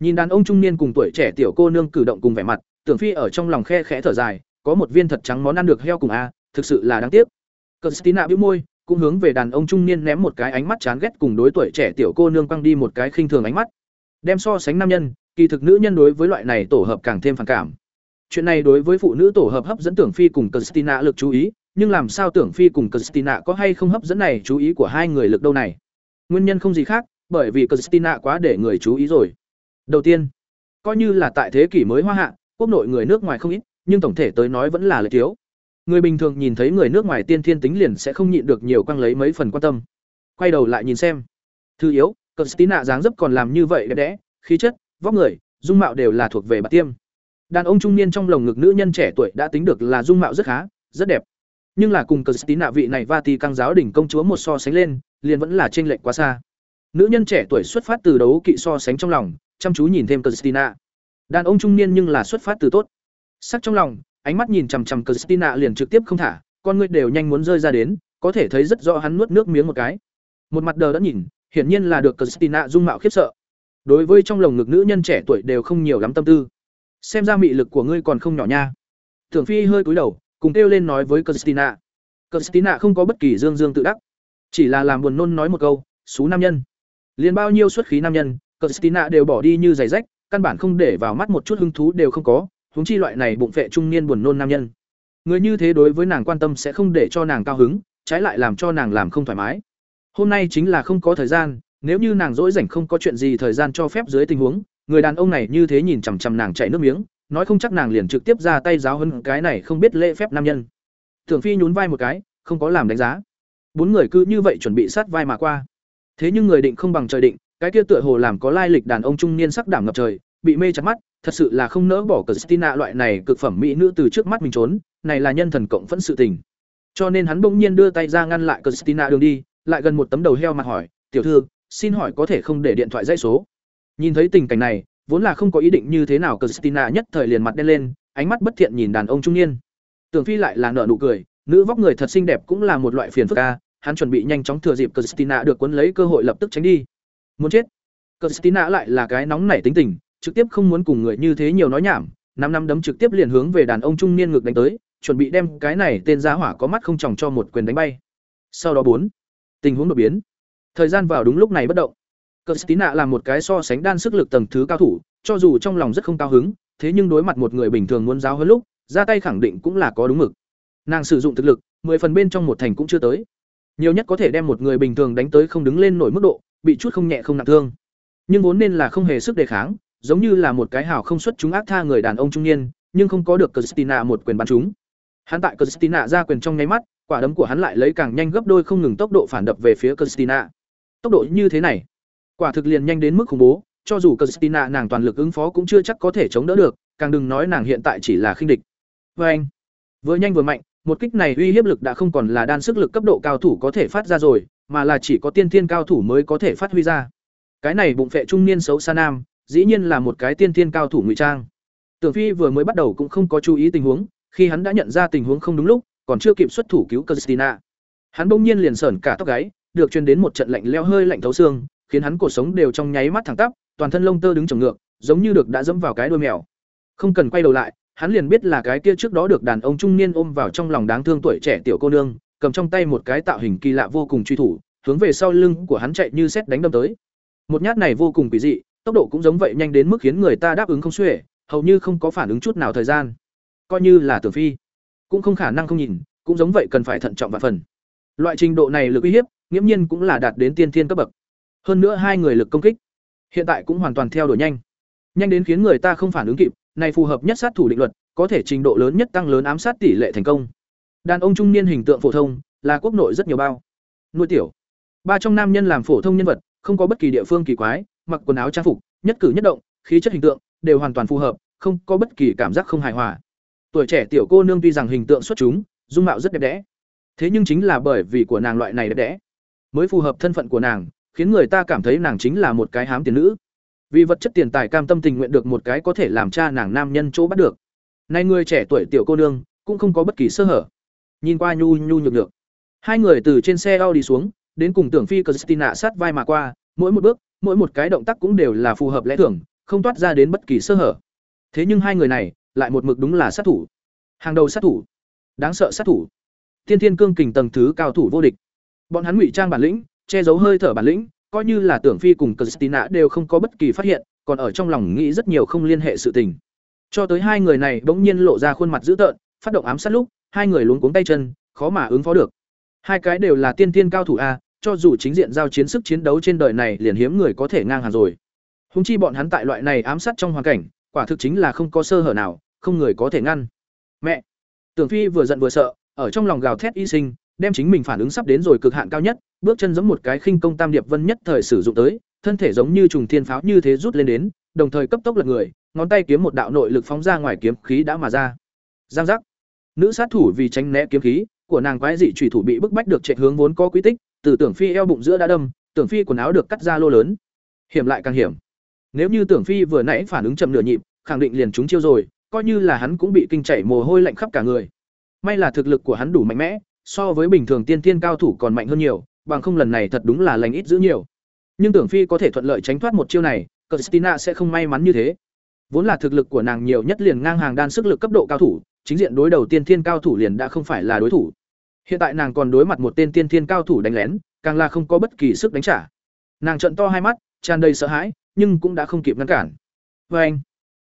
Nhìn đàn ông trung niên cùng tuổi trẻ tiểu cô nương cử động cùng vẻ mặt, tưởng phi ở trong lòng khe khẽ thở dài, có một viên thật trắng món ăn được heo cùng a, thực sự là đáng tiếc. Christina bĩu môi cũng hướng về đàn ông trung niên ném một cái ánh mắt chán ghét cùng đối tuổi trẻ tiểu cô nương quăng đi một cái khinh thường ánh mắt. Đem so sánh nam nhân, kỳ thực nữ nhân đối với loại này tổ hợp càng thêm phản cảm. Chuyện này đối với phụ nữ tổ hợp hấp dẫn tưởng phi cùng Christina lực chú ý, nhưng làm sao tưởng phi cùng Christina có hay không hấp dẫn này chú ý của hai người lực đâu này? Nguyên nhân không gì khác, bởi vì Christina quá để người chú ý rồi. Đầu tiên, coi như là tại thế kỷ mới hoa hạ, quốc nội người nước ngoài không ít, nhưng tổng thể tới nói vẫn là lợi thiếu người bình thường nhìn thấy người nước ngoài tiên thiên tính liền sẽ không nhịn được nhiều quăng lấy mấy phần quan tâm. Quay đầu lại nhìn xem. Thứ yếu, Christina dáng dấp còn làm như vậy đẹp đẽ, khí chất, vóc người, dung mạo đều là thuộc về bạc tiêm. Đàn ông trung niên trong lồng ngực nữ nhân trẻ tuổi đã tính được là dung mạo rất khá, rất đẹp. Nhưng là cùng Christina vị này Vati căng giáo đỉnh công chúa một so sánh lên, liền vẫn là chênh lệch quá xa. Nữ nhân trẻ tuổi xuất phát từ đấu kỵ so sánh trong lòng, chăm chú nhìn thêm Christina. Đàn ông trung niên nhưng là xuất phát từ tốt. Sắc trong lòng ánh mắt nhìn chằm chằm Christina liền trực tiếp không thả, con ngươi đều nhanh muốn rơi ra đến, có thể thấy rất rõ hắn nuốt nước miếng một cái. Một mặt đờ đã nhìn, hiển nhiên là được Christina dung mạo khiếp sợ. Đối với trong lồng ngực nữ nhân trẻ tuổi đều không nhiều lắm tâm tư. Xem ra mị lực của ngươi còn không nhỏ nha. Tưởng phi hơi cúi đầu, cùng kêu lên nói với Christina. Christina không có bất kỳ dương dương tự đắc. Chỉ là làm buồn nôn nói một câu số nam nhân. Liền bao nhiêu xuất khí nam nhân, Christina đều bỏ đi như giày rách, căn bản không để vào mắt một chút hứng thú đều không có huống chi loại này bụng vệ trung niên buồn nôn nam nhân. Người như thế đối với nàng quan tâm sẽ không để cho nàng cao hứng, trái lại làm cho nàng làm không thoải mái. Hôm nay chính là không có thời gian, nếu như nàng dỗi rảnh không có chuyện gì thời gian cho phép dưới tình huống, người đàn ông này như thế nhìn chằm chằm nàng chảy nước miếng, nói không chắc nàng liền trực tiếp ra tay giáo hơn cái này không biết lễ phép nam nhân. Tưởng phi nhún vai một cái, không có làm đánh giá. Bốn người cứ như vậy chuẩn bị sát vai mà qua. Thế nhưng người định không bằng trời định, cái kia tựa hồ làm có lai lịch đàn ông trung niên sắc đảm ngập trời, bị mê chặt mắt thật sự là không nỡ bỏ Christina loại này cực phẩm mỹ nữ từ trước mắt mình trốn, này là nhân thần cộng phẫn sự tình. Cho nên hắn bỗng nhiên đưa tay ra ngăn lại Christina đường đi, lại gần một tấm đầu heo mặt hỏi, "Tiểu thư, xin hỏi có thể không để điện thoại dãy số?" Nhìn thấy tình cảnh này, vốn là không có ý định như thế nào Christina nhất thời liền mặt đen lên, ánh mắt bất thiện nhìn đàn ông trung niên. Tưởng Phi lại là nở nụ cười, nữ vóc người thật xinh đẹp cũng là một loại phiền phức a, hắn chuẩn bị nhanh chóng thừa dịp Christina được cuốn lấy cơ hội lập tức tránh đi. Muốn chết. Christina lại là cái nóng nảy tính tình, trực tiếp không muốn cùng người như thế nhiều nói nhảm, năm năm đấm trực tiếp liền hướng về đàn ông trung niên ngực đánh tới, chuẩn bị đem cái này tên giá hỏa có mắt không tròng cho một quyền đánh bay. Sau đó bốn, tình huống đột biến. Thời gian vào đúng lúc này bất động. Christina là một cái so sánh đan sức lực tầng thứ cao thủ, cho dù trong lòng rất không cao hứng, thế nhưng đối mặt một người bình thường muốn giáo hơn lúc, ra tay khẳng định cũng là có đúng mực. Nàng sử dụng thực lực, 10 phần bên trong một thành cũng chưa tới. Nhiều nhất có thể đem một người bình thường đánh tới không đứng lên nổi mức độ, bị chút không nhẹ không nặng thương. Nhưng vốn nên là không hề sức đề kháng, giống như là một cái hào không xuất chúng ác tha người đàn ông trung niên, nhưng không có được Christina một quyền bắn chúng. Hắn tại Christina ra quyền trong nháy mắt, quả đấm của hắn lại lấy càng nhanh gấp đôi không ngừng tốc độ phản đập về phía Christina. Tốc độ như thế này, quả thực liền nhanh đến mức khủng bố, cho dù Christina nàng toàn lực ứng phó cũng chưa chắc có thể chống đỡ được, càng đừng nói nàng hiện tại chỉ là khinh địch. Và anh, vừa nhanh vừa mạnh, một kích này uy hiếp lực đã không còn là đan sức lực cấp độ cao thủ có thể phát ra rồi, mà là chỉ có tiên thiên cao thủ mới có thể phát huy ra. Cái này bụng phệ trung niên xấu xa nam, dĩ nhiên là một cái tiên thiên cao thủ ngụy trang. Tưởng Phi vừa mới bắt đầu cũng không có chú ý tình huống, khi hắn đã nhận ra tình huống không đúng lúc, còn chưa kịp xuất thủ cứu Christina. Hắn bỗng nhiên liền sởn cả tóc gáy, được truyền đến một trận lạnh leo hơi lạnh thấu xương, khiến hắn cuộc sống đều trong nháy mắt thẳng tắp, toàn thân lông tơ đứng chồng ngược, giống như được đã dẫm vào cái đuôi mèo. Không cần quay đầu lại, hắn liền biết là cái kia trước đó được đàn ông trung niên ôm vào trong lòng đáng thương tuổi trẻ tiểu cô nương, cầm trong tay một cái tạo hình kỳ lạ vô cùng truy thủ, hướng về sau lưng của hắn chạy như xét đánh đâm tới. Một nhát này vô cùng kỳ dị, tốc độ cũng giống vậy nhanh đến mức khiến người ta đáp ứng không xuể, hầu như không có phản ứng chút nào thời gian. Coi như là tưởng phi, cũng không khả năng không nhìn, cũng giống vậy cần phải thận trọng và phần. Loại trình độ này lực uy hiếp, nghiễm nhiên cũng là đạt đến tiên thiên cấp bậc. Hơn nữa hai người lực công kích, hiện tại cũng hoàn toàn theo đuổi nhanh. Nhanh đến khiến người ta không phản ứng kịp, này phù hợp nhất sát thủ định luật, có thể trình độ lớn nhất tăng lớn ám sát tỷ lệ thành công. Đàn ông trung niên hình tượng phổ thông, là quốc nội rất nhiều bao. Nuôi tiểu, ba trong nam nhân làm phổ thông nhân vật, không có bất kỳ địa phương kỳ quái mặc quần áo trang phục, nhất cử nhất động, khí chất hình tượng đều hoàn toàn phù hợp, không có bất kỳ cảm giác không hài hòa. Tuổi trẻ tiểu cô nương tuy rằng hình tượng xuất chúng, dung mạo rất đẹp đẽ, thế nhưng chính là bởi vì của nàng loại này đẹp đẽ, mới phù hợp thân phận của nàng, khiến người ta cảm thấy nàng chính là một cái hám tiền nữ. Vì vật chất tiền tài cam tâm tình nguyện được một cái có thể làm cha nàng nam nhân chỗ bắt được. Nay người trẻ tuổi tiểu cô nương cũng không có bất kỳ sơ hở. Nhìn qua nhu nhu nhược nhược. Hai người từ trên xe Audi xuống, đến cùng Tưởng Phi Christina sát vai mà qua, mỗi một bước mỗi một cái động tác cũng đều là phù hợp lẽ thường, không toát ra đến bất kỳ sơ hở. Thế nhưng hai người này, lại một mực đúng là sát thủ. Hàng đầu sát thủ, đáng sợ sát thủ. Tiên Thiên cương kình tầng thứ cao thủ vô địch. Bọn hắn ngụy trang bản lĩnh, che giấu hơi thở bản lĩnh, coi như là Tưởng Phi cùng Christina đều không có bất kỳ phát hiện, còn ở trong lòng nghĩ rất nhiều không liên hệ sự tình. Cho tới hai người này bỗng nhiên lộ ra khuôn mặt dữ tợn, phát động ám sát lúc, hai người luống cuống tay chân, khó mà ứng phó được. Hai cái đều là tiên tiên cao thủ a, cho dù chính diện giao chiến sức chiến đấu trên đời này liền hiếm người có thể ngang hàng rồi. Hùng chi bọn hắn tại loại này ám sát trong hoàn cảnh, quả thực chính là không có sơ hở nào, không người có thể ngăn. Mẹ. Tưởng Phi vừa giận vừa sợ, ở trong lòng gào thét y sinh, đem chính mình phản ứng sắp đến rồi cực hạn cao nhất, bước chân giống một cái khinh công tam điệp vân nhất thời sử dụng tới, thân thể giống như trùng thiên pháo như thế rút lên đến, đồng thời cấp tốc lật người, ngón tay kiếm một đạo nội lực phóng ra ngoài kiếm khí đã mà ra. Giang giác. Nữ sát thủ vì tránh né kiếm khí, của nàng quái dị chủy thủ bị bức bách được chạy hướng vốn có quy tích, từ Tưởng Phi eo bụng giữa đã đâm, Tưởng Phi quần áo được cắt ra lô lớn. Hiểm lại càng hiểm. Nếu như Tưởng Phi vừa nãy phản ứng chậm nửa nhịp, khẳng định liền trúng chiêu rồi, coi như là hắn cũng bị kinh chảy mồ hôi lạnh khắp cả người. May là thực lực của hắn đủ mạnh mẽ, so với bình thường tiên tiên cao thủ còn mạnh hơn nhiều, bằng không lần này thật đúng là lành ít giữ nhiều. Nhưng Tưởng Phi có thể thuận lợi tránh thoát một chiêu này, Christina sẽ không may mắn như thế. Vốn là thực lực của nàng nhiều nhất liền ngang hàng đan sức lực cấp độ cao thủ, chính diện đối đầu tiên thiên cao thủ liền đã không phải là đối thủ. Hiện tại nàng còn đối mặt một tên tiên thiên cao thủ đánh lén, càng là không có bất kỳ sức đánh trả. Nàng trợn to hai mắt, tràn đầy sợ hãi, nhưng cũng đã không kịp ngăn cản. Và anh,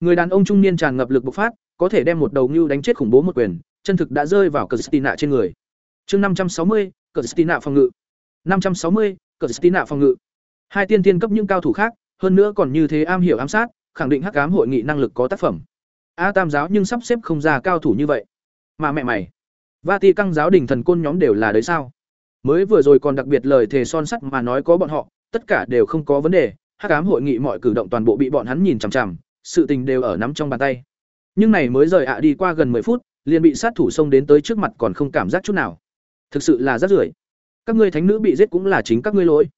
người đàn ông trung niên tràn ngập lực bộc phát, có thể đem một đầu ngưu đánh chết khủng bố một quyền, chân thực đã rơi vào Christina trên người. Chương năm trăm sáu mươi, Christina phòng ngự. năm trăm sáu mươi, Christina phòng ngự. Hai tiên tiên cấp những cao thủ khác, hơn nữa còn như thế am hiểu ám sát, khẳng định hắc ám hội nghị năng lực có tác phẩm. A Tam giáo nhưng sắp xếp không ra cao thủ như vậy. Mà mẹ mày, Vati căng giáo đình thần côn nhóm đều là đấy sao? Mới vừa rồi còn đặc biệt lời thề son sắt mà nói có bọn họ, tất cả đều không có vấn đề, hắc ám hội nghị mọi cử động toàn bộ bị bọn hắn nhìn chằm chằm, sự tình đều ở nắm trong bàn tay. Nhưng này mới rời ạ đi qua gần 10 phút, liền bị sát thủ xông đến tới trước mặt còn không cảm giác chút nào. Thực sự là rất rưởi. Các ngươi thánh nữ bị giết cũng là chính các ngươi lỗi.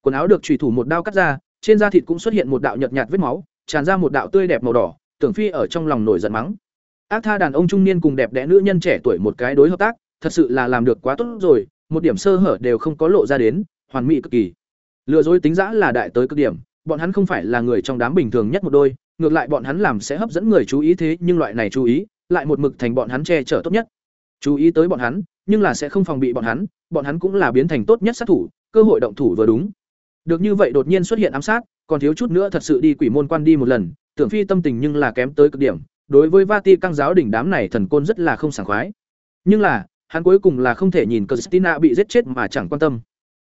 Quần áo được chủy thủ một đao cắt ra, trên da thịt cũng xuất hiện một đạo nhợt nhạt vết máu, tràn ra một đạo tươi đẹp màu đỏ, Tưởng Phi ở trong lòng nổi giận mắng. Ác tha đàn ông trung niên cùng đẹp đẽ nữ nhân trẻ tuổi một cái đối hợp tác, thật sự là làm được quá tốt rồi, một điểm sơ hở đều không có lộ ra đến, hoàn mỹ cực kỳ. Lừa dối tính dã là đại tới cực điểm, bọn hắn không phải là người trong đám bình thường nhất một đôi, ngược lại bọn hắn làm sẽ hấp dẫn người chú ý thế, nhưng loại này chú ý, lại một mực thành bọn hắn che chở tốt nhất. Chú ý tới bọn hắn, nhưng là sẽ không phòng bị bọn hắn, bọn hắn cũng là biến thành tốt nhất sát thủ, cơ hội động thủ vừa đúng. Được như vậy đột nhiên xuất hiện ám sát, còn thiếu chút nữa thật sự đi quỷ môn quan đi một lần, tưởng phi tâm tình nhưng là kém tới cực điểm, đối với Vati căng giáo đỉnh đám này thần côn rất là không sảng khoái. Nhưng là, hắn cuối cùng là không thể nhìn Christina bị giết chết mà chẳng quan tâm.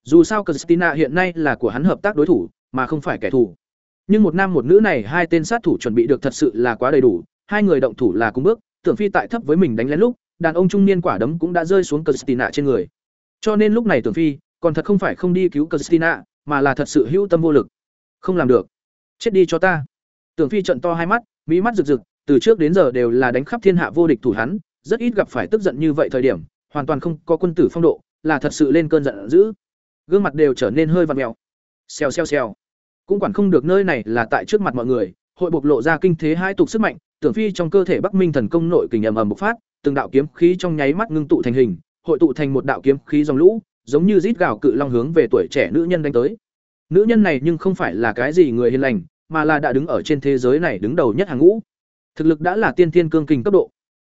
Dù sao Christina hiện nay là của hắn hợp tác đối thủ, mà không phải kẻ thù. Nhưng một nam một nữ này hai tên sát thủ chuẩn bị được thật sự là quá đầy đủ, hai người động thủ là cùng bước, tưởng phi tại thấp với mình đánh lén lúc, đàn ông trung niên quả đấm cũng đã rơi xuống Christina trên người. Cho nên lúc này tưởng phi, còn thật không phải không đi cứu Christina, mà là thật sự hữu tâm vô lực. Không làm được. Chết đi cho ta. Tưởng phi trận to hai mắt, mỹ mắt rực rực, từ trước đến giờ đều là đánh khắp thiên hạ vô địch thủ hắn, rất ít gặp phải tức giận như vậy thời điểm, hoàn toàn không có quân tử phong độ, là thật sự lên cơn giận dữ. Gương mặt đều trở nên hơi vặn mèo. Xèo xèo xèo. Cũng quản không được nơi này là tại trước mặt mọi người, hội bộc lộ ra kinh thế hai tục sức mạnh, tưởng phi trong cơ thể Bắc Minh thần công nội kình ầm ầm bộc phát, từng đạo kiếm khí trong nháy mắt ngưng tụ thành hình, hội tụ thành một đạo kiếm khí dòng lũ, giống như rít gào cự long hướng về tuổi trẻ nữ nhân đánh tới. Nữ nhân này nhưng không phải là cái gì người hiền lành, mà là đã đứng ở trên thế giới này đứng đầu nhất hàng ngũ. Thực lực đã là tiên tiên cương kình cấp độ.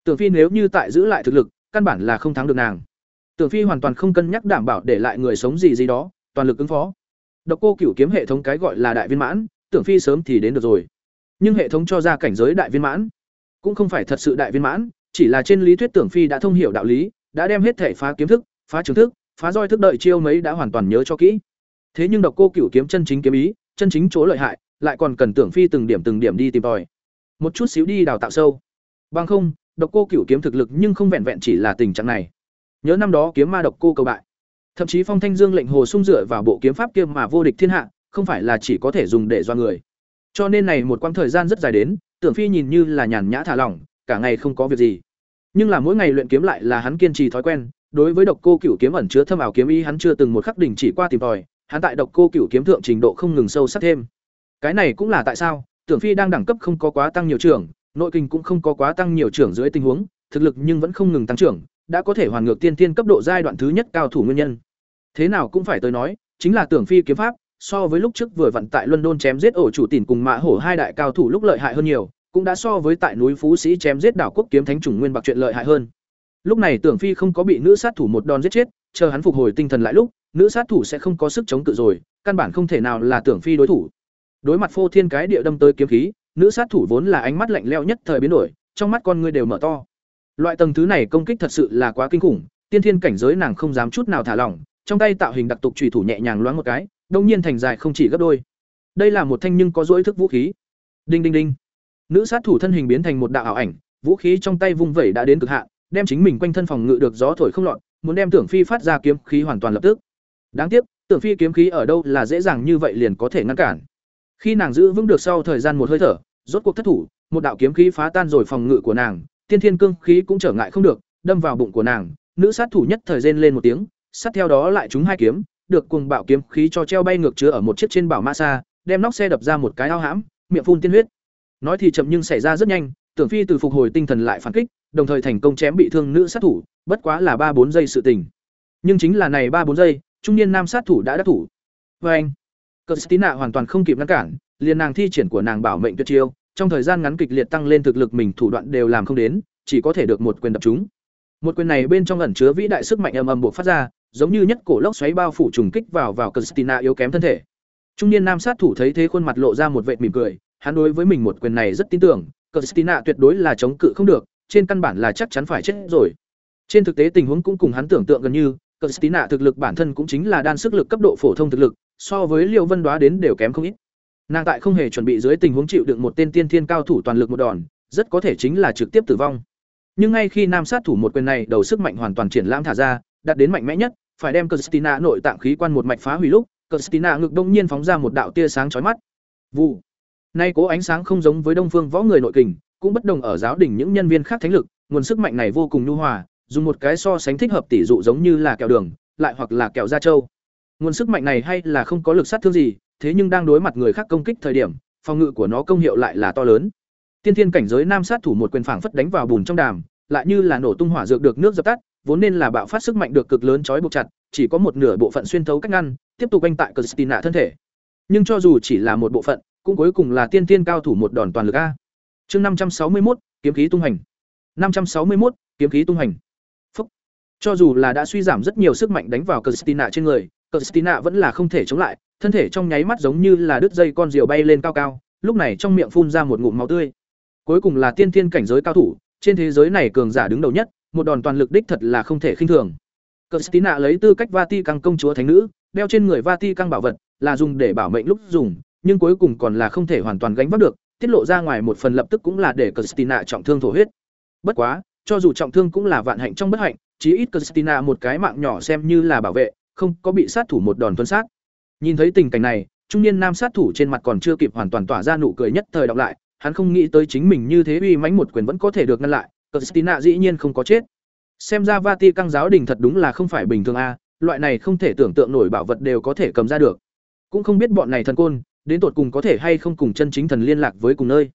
Tưởng Phi nếu như tại giữ lại thực lực, căn bản là không thắng được nàng. Tưởng Phi hoàn toàn không cân nhắc đảm bảo để lại người sống gì gì đó, toàn lực ứng phó. Độc Cô Cửu kiếm hệ thống cái gọi là đại viên mãn, Tưởng Phi sớm thì đến được rồi. Nhưng hệ thống cho ra cảnh giới đại viên mãn, cũng không phải thật sự đại viên mãn, chỉ là trên lý thuyết Tưởng Phi đã thông hiểu đạo lý, đã đem hết thể phá kiếm thức, phá trường thức, phá roi thức đợi chiêu mấy đã hoàn toàn nhớ cho kỹ. Thế nhưng Độc Cô Cửu kiếm chân chính kiếm ý, chân chính chỗ lợi hại, lại còn cần Tưởng Phi từng điểm từng điểm đi tìm tòi. Một chút xíu đi đào tạo sâu. Bằng không, Độc Cô Cửu kiếm thực lực nhưng không vẹn vẹn chỉ là tình trạng này. Nhớ năm đó kiếm ma Độc Cô cầu bại, thậm chí Phong Thanh Dương lệnh hồ sung dựa vào bộ kiếm pháp kia mà vô địch thiên hạ, không phải là chỉ có thể dùng để do người. Cho nên này một quãng thời gian rất dài đến, Tưởng Phi nhìn như là nhàn nhã thả lỏng, cả ngày không có việc gì. Nhưng là mỗi ngày luyện kiếm lại là hắn kiên trì thói quen, đối với Độc Cô Cửu kiếm ẩn chứa thâm ảo kiếm ý hắn chưa từng một khắc đỉnh chỉ qua tìm tòi, hắn tại Độc Cô Cửu kiếm thượng trình độ không ngừng sâu sắc thêm. Cái này cũng là tại sao, Tưởng Phi đang đẳng cấp không có quá tăng nhiều trưởng, nội kinh cũng không có quá tăng nhiều trưởng dưới tình huống, thực lực nhưng vẫn không ngừng tăng trưởng, đã có thể hoàn ngược tiên tiên cấp độ giai đoạn thứ nhất cao thủ nguyên nhân. Thế nào cũng phải tới nói, chính là Tưởng Phi kiếm pháp, so với lúc trước vừa vận tại London chém giết ổ chủ tỉnh cùng Mã Hổ hai đại cao thủ lúc lợi hại hơn nhiều, cũng đã so với tại núi Phú Sĩ chém giết đảo quốc kiếm thánh trùng nguyên bạc chuyện lợi hại hơn. Lúc này Tưởng Phi không có bị nữ sát thủ một đòn giết chết, chờ hắn phục hồi tinh thần lại lúc, nữ sát thủ sẽ không có sức chống cự rồi, căn bản không thể nào là Tưởng Phi đối thủ. Đối mặt phô thiên cái địa đâm tới kiếm khí, nữ sát thủ vốn là ánh mắt lạnh lẽo nhất thời biến đổi, trong mắt con người đều mở to. Loại tầng thứ này công kích thật sự là quá kinh khủng, tiên thiên cảnh giới nàng không dám chút nào thả lỏng, trong tay tạo hình đặc tục chủy thủ nhẹ nhàng loáng một cái, đông nhiên thành dài không chỉ gấp đôi. Đây là một thanh nhưng có dỗi thức vũ khí. Đinh đinh đinh. Nữ sát thủ thân hình biến thành một đạo ảo ảnh, vũ khí trong tay vung vẩy đã đến cực hạn, đem chính mình quanh thân phòng ngự được gió thổi không lọt, muốn đem Tưởng Phi phát ra kiếm khí hoàn toàn lập tức. Đáng tiếc, Tưởng Phi kiếm khí ở đâu là dễ dàng như vậy liền có thể ngăn cản. Khi nàng giữ vững được sau thời gian một hơi thở, rốt cuộc thất thủ, một đạo kiếm khí phá tan rồi phòng ngự của nàng, tiên thiên cương khí cũng trở ngại không được, đâm vào bụng của nàng, nữ sát thủ nhất thời rên lên một tiếng, sát theo đó lại trúng hai kiếm, được cuồng bạo kiếm khí cho treo bay ngược chứa ở một chiếc trên bảo ma xa, đem nóc xe đập ra một cái ao hãm, miệng phun tiên huyết. Nói thì chậm nhưng xảy ra rất nhanh, Tưởng Phi từ phục hồi tinh thần lại phản kích, đồng thời thành công chém bị thương nữ sát thủ, bất quá là ba bốn giây sự tình. Nhưng chính là này ba bốn giây, trung niên nam sát thủ đã đắc thủ. Và anh, Christina hoàn toàn không kịp ngăn cản, liền nàng thi triển của nàng bảo mệnh tuyệt chiêu, trong thời gian ngắn kịch liệt tăng lên thực lực mình thủ đoạn đều làm không đến, chỉ có thể được một quyền đập trúng. Một quyền này bên trong ẩn chứa vĩ đại sức mạnh âm ầm bộc phát ra, giống như nhất cổ lốc xoáy bao phủ trùng kích vào vào Christina yếu kém thân thể. Trung niên nam sát thủ thấy thế khuôn mặt lộ ra một vệt mỉm cười, hắn đối với mình một quyền này rất tin tưởng, Christina tuyệt đối là chống cự không được, trên căn bản là chắc chắn phải chết rồi. Trên thực tế tình huống cũng cùng hắn tưởng tượng gần như, Christina thực lực bản thân cũng chính là đan sức lực cấp độ phổ thông thực lực, so với Liêu Vân Đoá đến đều kém không ít. Nàng tại không hề chuẩn bị dưới tình huống chịu đựng một tên tiên thiên cao thủ toàn lực một đòn, rất có thể chính là trực tiếp tử vong. Nhưng ngay khi nam sát thủ một quyền này đầu sức mạnh hoàn toàn triển lãm thả ra, đạt đến mạnh mẽ nhất, phải đem Christina nội tạng khí quan một mạch phá hủy lúc, Christina ngực đông nhiên phóng ra một đạo tia sáng chói mắt. Vụ. Nay cố ánh sáng không giống với Đông Phương võ người nội kình, cũng bất đồng ở giáo đỉnh những nhân viên khác thánh lực, nguồn sức mạnh này vô cùng nhu hòa, dùng một cái so sánh thích hợp tỷ dụ giống như là kẹo đường, lại hoặc là kẹo da trâu. Nguồn sức mạnh này hay là không có lực sát thương gì, thế nhưng đang đối mặt người khác công kích thời điểm, phòng ngự của nó công hiệu lại là to lớn. Tiên thiên cảnh giới nam sát thủ một quyền phảng phất đánh vào bùn trong đàm, lại như là nổ tung hỏa dược được nước dập tắt, vốn nên là bạo phát sức mạnh được cực lớn trói buộc chặt, chỉ có một nửa bộ phận xuyên thấu cách ngăn, tiếp tục oanh tại Christina thân thể. Nhưng cho dù chỉ là một bộ phận, cũng cuối cùng là tiên tiên cao thủ một đòn toàn lực a. Chương năm trăm sáu mươi một kiếm khí tung hành. năm trăm sáu mươi một kiếm khí tung hành. Phúc. Cho dù là đã suy giảm rất nhiều sức mạnh đánh vào Christina trên người, Christina vẫn là không thể chống lại, thân thể trong nháy mắt giống như là đứt dây con diều bay lên cao cao, lúc này trong miệng phun ra một ngụm máu tươi. Cuối cùng là tiên tiên cảnh giới cao thủ, trên thế giới này cường giả đứng đầu nhất, một đòn toàn lực đích thật là không thể khinh thường. Christina lấy tư cách Vati căng công chúa thánh nữ, đeo trên người Vati căng bảo vật, là dùng để bảo mệnh lúc dùng, nhưng cuối cùng còn là không thể hoàn toàn gánh vác được, tiết lộ ra ngoài một phần lập tức cũng là để Christina trọng thương thổ huyết. Bất quá, cho dù trọng thương cũng là vạn hạnh trong bất hạnh, chí ít Christina một cái mạng nhỏ xem như là bảo vệ, không có bị sát thủ một đòn tuân sát. Nhìn thấy tình cảnh này, trung niên nam sát thủ trên mặt còn chưa kịp hoàn toàn tỏa ra nụ cười nhất thời đọc lại, hắn không nghĩ tới chính mình như thế uy mãnh một quyền vẫn có thể được ngăn lại, Christina dĩ nhiên không có chết. Xem ra Vati căng giáo đình thật đúng là không phải bình thường a, loại này không thể tưởng tượng nổi bảo vật đều có thể cầm ra được. Cũng không biết bọn này thần côn, đến tột cùng có thể hay không cùng chân chính thần liên lạc với cùng nơi.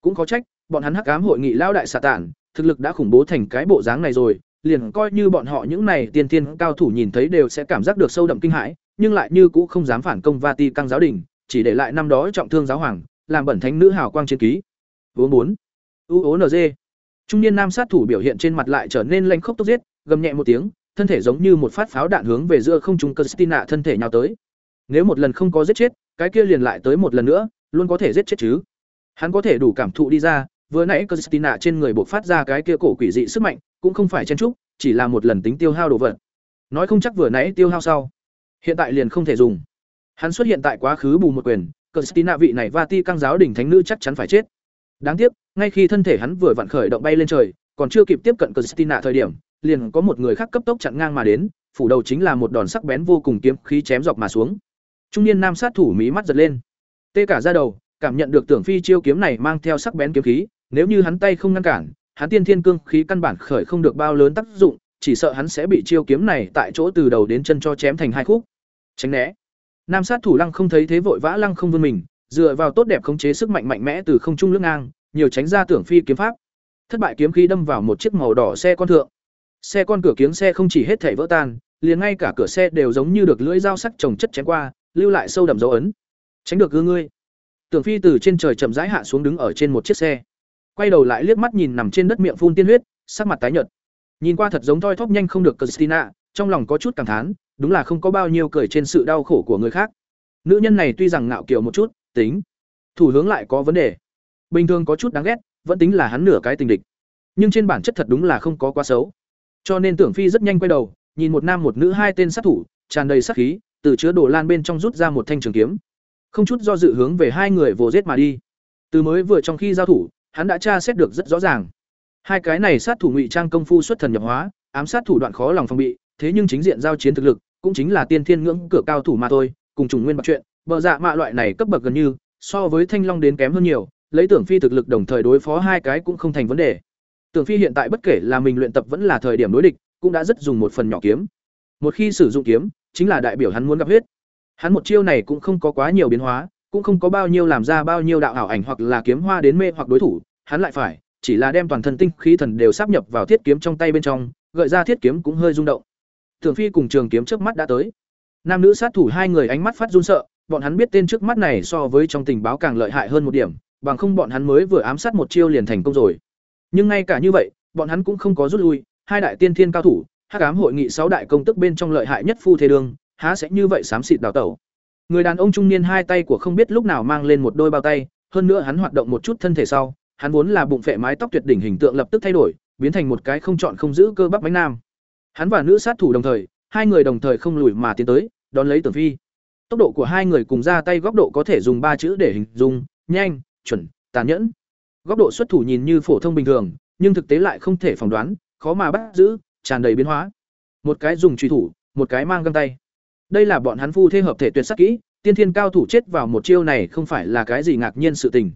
Cũng có trách, bọn hắn hắc ám hội nghị lao đại xà tản, thực lực đã khủng bố thành cái bộ dáng này rồi, liền coi như bọn họ những này tiên tiên cao thủ nhìn thấy đều sẽ cảm giác được sâu đậm kinh hãi, nhưng lại như cũ không dám phản công Vati căng giáo đình, chỉ để lại năm đó trọng thương giáo hoàng, làm bẩn thánh nữ hào quang chiến ký. Vốn bốn. UONG. Trung niên nam sát thủ biểu hiện trên mặt lại trở nên lanh khốc tốc giết, gầm nhẹ một tiếng, thân thể giống như một phát pháo đạn hướng về giữa không trung Christina thân thể nhào tới. Nếu một lần không có giết chết, cái kia liền lại tới một lần nữa, luôn có thể giết chết chứ. Hắn có thể đủ cảm thụ đi ra, vừa nãy Christina trên người bộc phát ra cái kia cổ quỷ dị sức mạnh, cũng không phải chen trúc, chỉ là một lần tính tiêu hao đồ vật. Nói không chắc vừa nãy tiêu hao sau, hiện tại liền không thể dùng. Hắn xuất hiện tại quá khứ bù một quyền, Christina vị này Vati căng giáo đỉnh thánh nữ chắc chắn phải chết. Đáng tiếc, ngay khi thân thể hắn vừa vặn khởi động bay lên trời, còn chưa kịp tiếp cận Christina thời điểm, liền có một người khác cấp tốc chặn ngang mà đến, phủ đầu chính là một đòn sắc bén vô cùng kiếm khí chém dọc mà xuống. Trung niên nam sát thủ mí mắt giật lên, tê cả da đầu, cảm nhận được Tưởng Phi chiêu kiếm này mang theo sắc bén kiếm khí, nếu như hắn tay không ngăn cản, hắn tiên thiên cương khí căn bản khởi không được bao lớn tác dụng, chỉ sợ hắn sẽ bị chiêu kiếm này tại chỗ từ đầu đến chân cho chém thành hai khúc. Tránh né. Nam sát thủ Lăng không thấy thế vội vã lăng không vươn mình, dựa vào tốt đẹp khống chế sức mạnh mạnh mẽ từ không trung lướt ngang, nhiều tránh ra tưởng phi kiếm pháp. Thất bại kiếm khí đâm vào một chiếc màu đỏ xe con thượng. Xe con cửa kiếng xe không chỉ hết thảy vỡ tan, liền ngay cả cửa xe đều giống như được lưỡi dao sắc chồng chất chém qua, lưu lại sâu đậm dấu ấn tránh được gư ngươi tưởng phi từ trên trời chậm rãi hạ xuống đứng ở trên một chiếc xe quay đầu lại liếc mắt nhìn nằm trên đất miệng phun tiên huyết, sắc mặt tái nhợt. Nhìn qua thật giống thoi thóp nhanh không được christina, trong lòng có chút cảm thán, đúng là không có bao nhiêu cười trên sự đau khổ của người khác. Nữ nhân này tuy rằng ngạo kiều một chút, tính, thủ hướng lại có vấn đề. Bình thường có chút đáng ghét, vẫn tính là hắn nửa cái tình địch. Nhưng trên bản chất thật đúng là không có quá xấu. Cho nên tưởng phi rất nhanh quay đầu, nhìn một nam một nữ hai tên sát thủ, tràn đầy sát khí, từ chứa đồ lan bên trong rút ra một thanh trường kiếm. Không chút do dự hướng về hai người vồ giết mà đi. Từ mới vừa trong khi giao thủ hắn đã tra xét được rất rõ ràng. Hai cái này sát thủ ngụy trang công phu xuất thần nhập hóa, ám sát thủ đoạn khó lòng phòng bị, thế nhưng chính diện giao chiến thực lực, cũng chính là tiên thiên ngưỡng cửa cao thủ mà thôi, cùng trùng nguyên bạc chuyện, bờ dạ mạ loại này cấp bậc gần như, so với thanh long đến kém hơn nhiều, lấy tưởng phi thực lực đồng thời đối phó hai cái cũng không thành vấn đề. Tưởng phi hiện tại bất kể là mình luyện tập vẫn là thời điểm đối địch, cũng đã rất dùng một phần nhỏ kiếm. Một khi sử dụng kiếm, chính là đại biểu hắn muốn gặp huyết. Hắn một chiêu này cũng không có quá nhiều biến hóa cũng không có bao nhiêu làm ra bao nhiêu đạo ảo ảnh hoặc là kiếm hoa đến mê hoặc đối thủ, hắn lại phải, chỉ là đem toàn thân tinh khí thần đều sáp nhập vào thiết kiếm trong tay bên trong, gợi ra thiết kiếm cũng hơi rung động. Thường phi cùng trường kiếm trước mắt đã tới. Nam nữ sát thủ hai người ánh mắt phát run sợ, bọn hắn biết tên trước mắt này so với trong tình báo càng lợi hại hơn một điểm, bằng không bọn hắn mới vừa ám sát một chiêu liền thành công rồi. Nhưng ngay cả như vậy, bọn hắn cũng không có rút lui, hai đại tiên thiên cao thủ, hắc ám hội nghị sáu đại công tức bên trong lợi hại nhất phu thế đường, há sẽ như vậy xám xịt đào tẩu người đàn ông trung niên hai tay của không biết lúc nào mang lên một đôi bao tay, hơn nữa hắn hoạt động một chút thân thể sau, hắn vốn là bụng phệ mái tóc tuyệt đỉnh hình tượng lập tức thay đổi, biến thành một cái không chọn không giữ cơ bắp bánh nam. Hắn và nữ sát thủ đồng thời, hai người đồng thời không lùi mà tiến tới, đón lấy tưởng phi. Tốc độ của hai người cùng ra tay góc độ có thể dùng ba chữ để hình dung, nhanh, chuẩn, tàn nhẫn. Góc độ xuất thủ nhìn như phổ thông bình thường, nhưng thực tế lại không thể phỏng đoán, khó mà bắt giữ, tràn đầy biến hóa. Một cái dùng truy thủ, một cái mang găng tay đây là bọn hắn phu thế hợp thể tuyệt sắc kỹ, tiên thiên cao thủ chết vào một chiêu này không phải là cái gì ngạc nhiên sự tình.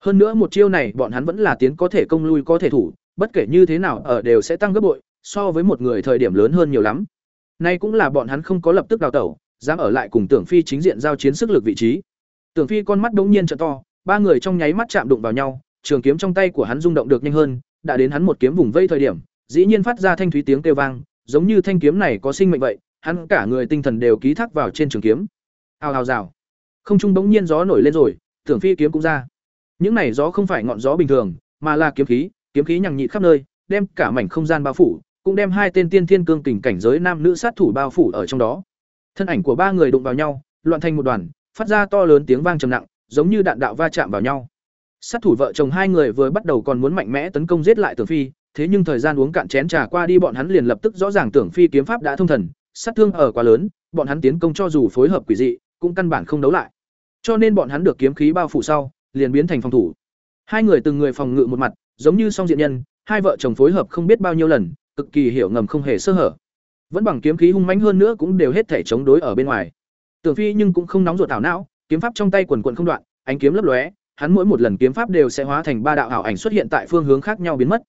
Hơn nữa một chiêu này bọn hắn vẫn là tiến có thể công lui có thể thủ, bất kể như thế nào ở đều sẽ tăng gấp bội, so với một người thời điểm lớn hơn nhiều lắm. Nay cũng là bọn hắn không có lập tức đào tẩu, dám ở lại cùng tưởng phi chính diện giao chiến sức lực vị trí. Tưởng phi con mắt đống nhiên trợ to, ba người trong nháy mắt chạm đụng vào nhau, trường kiếm trong tay của hắn rung động được nhanh hơn, đã đến hắn một kiếm vùng vây thời điểm, dĩ nhiên phát ra thanh thúy tiếng kêu vang, giống như thanh kiếm này có sinh mệnh vậy hắn cả người tinh thần đều ký thác vào trên trường kiếm. Hào hào rào. Không trung bỗng nhiên gió nổi lên rồi, tưởng phi kiếm cũng ra. Những này gió không phải ngọn gió bình thường, mà là kiếm khí kiếm khí nhằng nhịt khắp nơi, đem cả mảnh không gian bao phủ, cũng đem hai tên tiên thiên cương kình cảnh giới nam nữ sát thủ bao phủ ở trong đó. Thân ảnh của ba người đụng vào nhau, loạn thành một đoàn, phát ra to lớn tiếng vang trầm nặng, giống như đạn đạo va chạm vào nhau. Sát thủ vợ chồng hai người vừa bắt đầu còn muốn mạnh mẽ tấn công giết lại tưởng phi, thế nhưng thời gian uống cạn chén trà qua đi bọn hắn liền lập tức rõ ràng tưởng phi kiếm pháp đã thông thần sát thương ở quá lớn, bọn hắn tiến công cho dù phối hợp quỷ dị, cũng căn bản không đấu lại. Cho nên bọn hắn được kiếm khí bao phủ sau, liền biến thành phòng thủ. Hai người từng người phòng ngự một mặt, giống như song diện nhân, hai vợ chồng phối hợp không biết bao nhiêu lần, cực kỳ hiểu ngầm không hề sơ hở. Vẫn bằng kiếm khí hung mãnh hơn nữa cũng đều hết thể chống đối ở bên ngoài. Tưởng phi nhưng cũng không nóng ruột thảo não, kiếm pháp trong tay quần quần không đoạn, ánh kiếm lấp lóe, hắn mỗi một lần kiếm pháp đều sẽ hóa thành ba đạo ảo ảnh xuất hiện tại phương hướng khác nhau biến mất.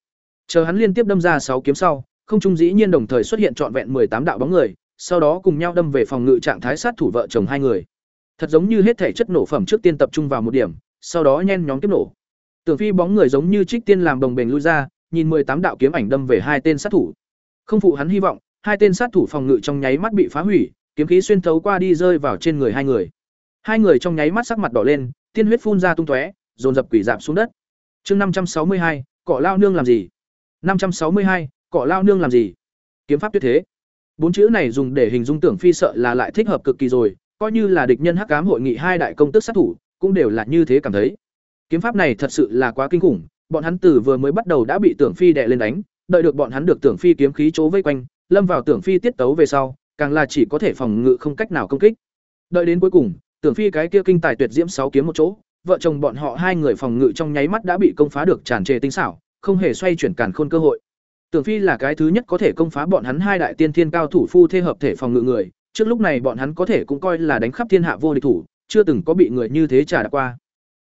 Chờ hắn liên tiếp đâm ra sáu kiếm sau, không trung dĩ nhiên đồng thời xuất hiện trọn vẹn tám đạo bóng người sau đó cùng nhau đâm về phòng ngự trạng thái sát thủ vợ chồng hai người. Thật giống như hết thể chất nổ phẩm trước tiên tập trung vào một điểm, sau đó nhen nhóm tiếp nổ. Tưởng phi bóng người giống như trích tiên làm đồng bền lui ra, nhìn tám đạo kiếm ảnh đâm về hai tên sát thủ. Không phụ hắn hy vọng, hai tên sát thủ phòng ngự trong nháy mắt bị phá hủy, kiếm khí xuyên thấu qua đi rơi vào trên người hai người. Hai người trong nháy mắt sắc mặt đỏ lên, tiên huyết phun ra tung tóe, dồn dập quỷ dạp xuống đất. Chương năm trăm sáu mươi hai, cỏ lao nương làm gì? Năm trăm sáu mươi hai, cỏ lao nương làm gì? Kiếm pháp tuyệt thế bốn chữ này dùng để hình dung tưởng phi sợ là lại thích hợp cực kỳ rồi, coi như là địch nhân hắc cám hội nghị hai đại công tức sát thủ, cũng đều là như thế cảm thấy. Kiếm pháp này thật sự là quá kinh khủng, bọn hắn từ vừa mới bắt đầu đã bị tưởng phi đè lên đánh, đợi được bọn hắn được tưởng phi kiếm khí chỗ vây quanh, lâm vào tưởng phi tiết tấu về sau, càng là chỉ có thể phòng ngự không cách nào công kích. Đợi đến cuối cùng, tưởng phi cái kia kinh tài tuyệt diễm sáu kiếm một chỗ, vợ chồng bọn họ hai người phòng ngự trong nháy mắt đã bị công phá được tràn trề tinh xảo, không hề xoay chuyển cản khôn cơ hội tưởng phi là cái thứ nhất có thể công phá bọn hắn hai đại tiên thiên cao thủ phu thê hợp thể phòng ngự người, trước lúc này bọn hắn có thể cũng coi là đánh khắp thiên hạ vô địch thủ, chưa từng có bị người như thế trả đạp qua.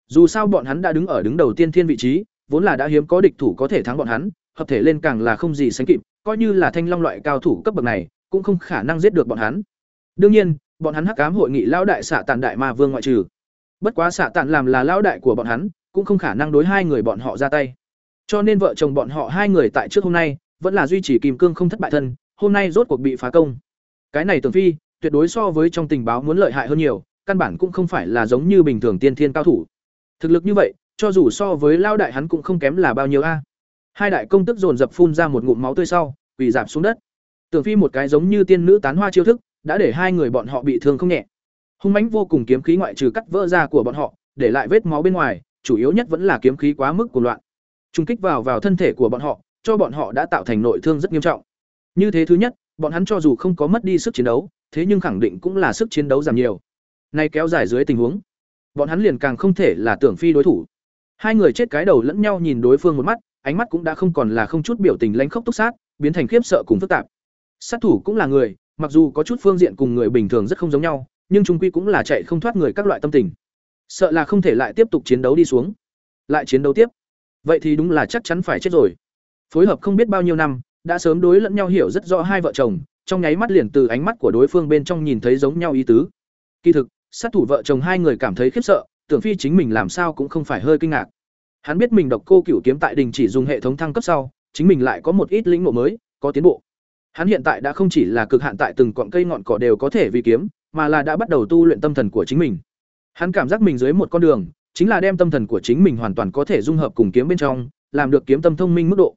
Dù sao bọn hắn đã đứng ở đứng đầu tiên thiên vị trí, vốn là đã hiếm có địch thủ có thể thắng bọn hắn, hợp thể lên càng là không gì sánh kịp, coi như là thanh long loại cao thủ cấp bậc này, cũng không khả năng giết được bọn hắn. Đương nhiên, bọn hắn hắc ám hội nghị lão đại xạ tàn đại ma vương ngoại trừ. Bất quá xạ tàn làm là lão đại của bọn hắn, cũng không khả năng đối hai người bọn họ ra tay cho nên vợ chồng bọn họ hai người tại trước hôm nay vẫn là duy trì kìm cương không thất bại thân hôm nay rốt cuộc bị phá công cái này tưởng phi tuyệt đối so với trong tình báo muốn lợi hại hơn nhiều, căn bản cũng không phải là giống như bình thường tiên thiên cao thủ. Thực lực như vậy, cho dù so với lao đại hắn cũng không kém là bao nhiêu a. Hai đại công tức dồn dập phun ra một ngụm máu tươi sau, quỳ rạp xuống đất. Tưởng Phi một cái giống như tiên nữ tán hoa chiêu thức, đã để hai người bọn họ bị thương không nhẹ. Hung mãnh vô cùng kiếm khí ngoại trừ cắt vỡ ra của bọn họ, để lại vết máu bên ngoài, chủ yếu nhất vẫn là kiếm khí quá mức của loạn. Trung kích vào vào thân thể của bọn họ, cho bọn họ đã tạo thành nội thương rất nghiêm trọng. Như thế thứ nhất, bọn hắn cho dù không có mất đi sức chiến đấu, thế nhưng khẳng định cũng là sức chiến đấu giảm nhiều. Nay kéo dài dưới tình huống, bọn hắn liền càng không thể là tưởng phi đối thủ. Hai người chết cái đầu lẫn nhau nhìn đối phương một mắt, ánh mắt cũng đã không còn là không chút biểu tình lãnh khốc túc sát, biến thành khiếp sợ cùng phức tạp. Sát thủ cũng là người, mặc dù có chút phương diện cùng người bình thường rất không giống nhau, nhưng chung quy cũng là chạy không thoát người các loại tâm tình. Sợ là không thể lại tiếp tục chiến đấu đi xuống. Lại chiến đấu tiếp. Vậy thì đúng là chắc chắn phải chết rồi. Phối hợp không biết bao nhiêu năm, đã sớm đối lẫn nhau hiểu rất rõ hai vợ chồng, trong nháy mắt liền từ ánh mắt của đối phương bên trong nhìn thấy giống nhau ý tứ. Kỳ thực, sát thủ vợ chồng hai người cảm thấy khiếp sợ, tưởng phi chính mình làm sao cũng không phải hơi kinh ngạc. Hắn biết mình độc cô cửu kiếm tại đình chỉ dùng hệ thống thăng cấp sau, chính mình lại có một ít lĩnh ngộ mới, có tiến bộ. Hắn hiện tại đã không chỉ là cực hạn tại từng cọng cây ngọn cỏ đều có thể vì kiếm, mà là đã bắt đầu tu luyện tâm thần của chính mình. Hắn cảm giác mình dưới một con đường, chính là đem tâm thần của chính mình hoàn toàn có thể dung hợp cùng kiếm bên trong, làm được kiếm tâm thông minh mức độ.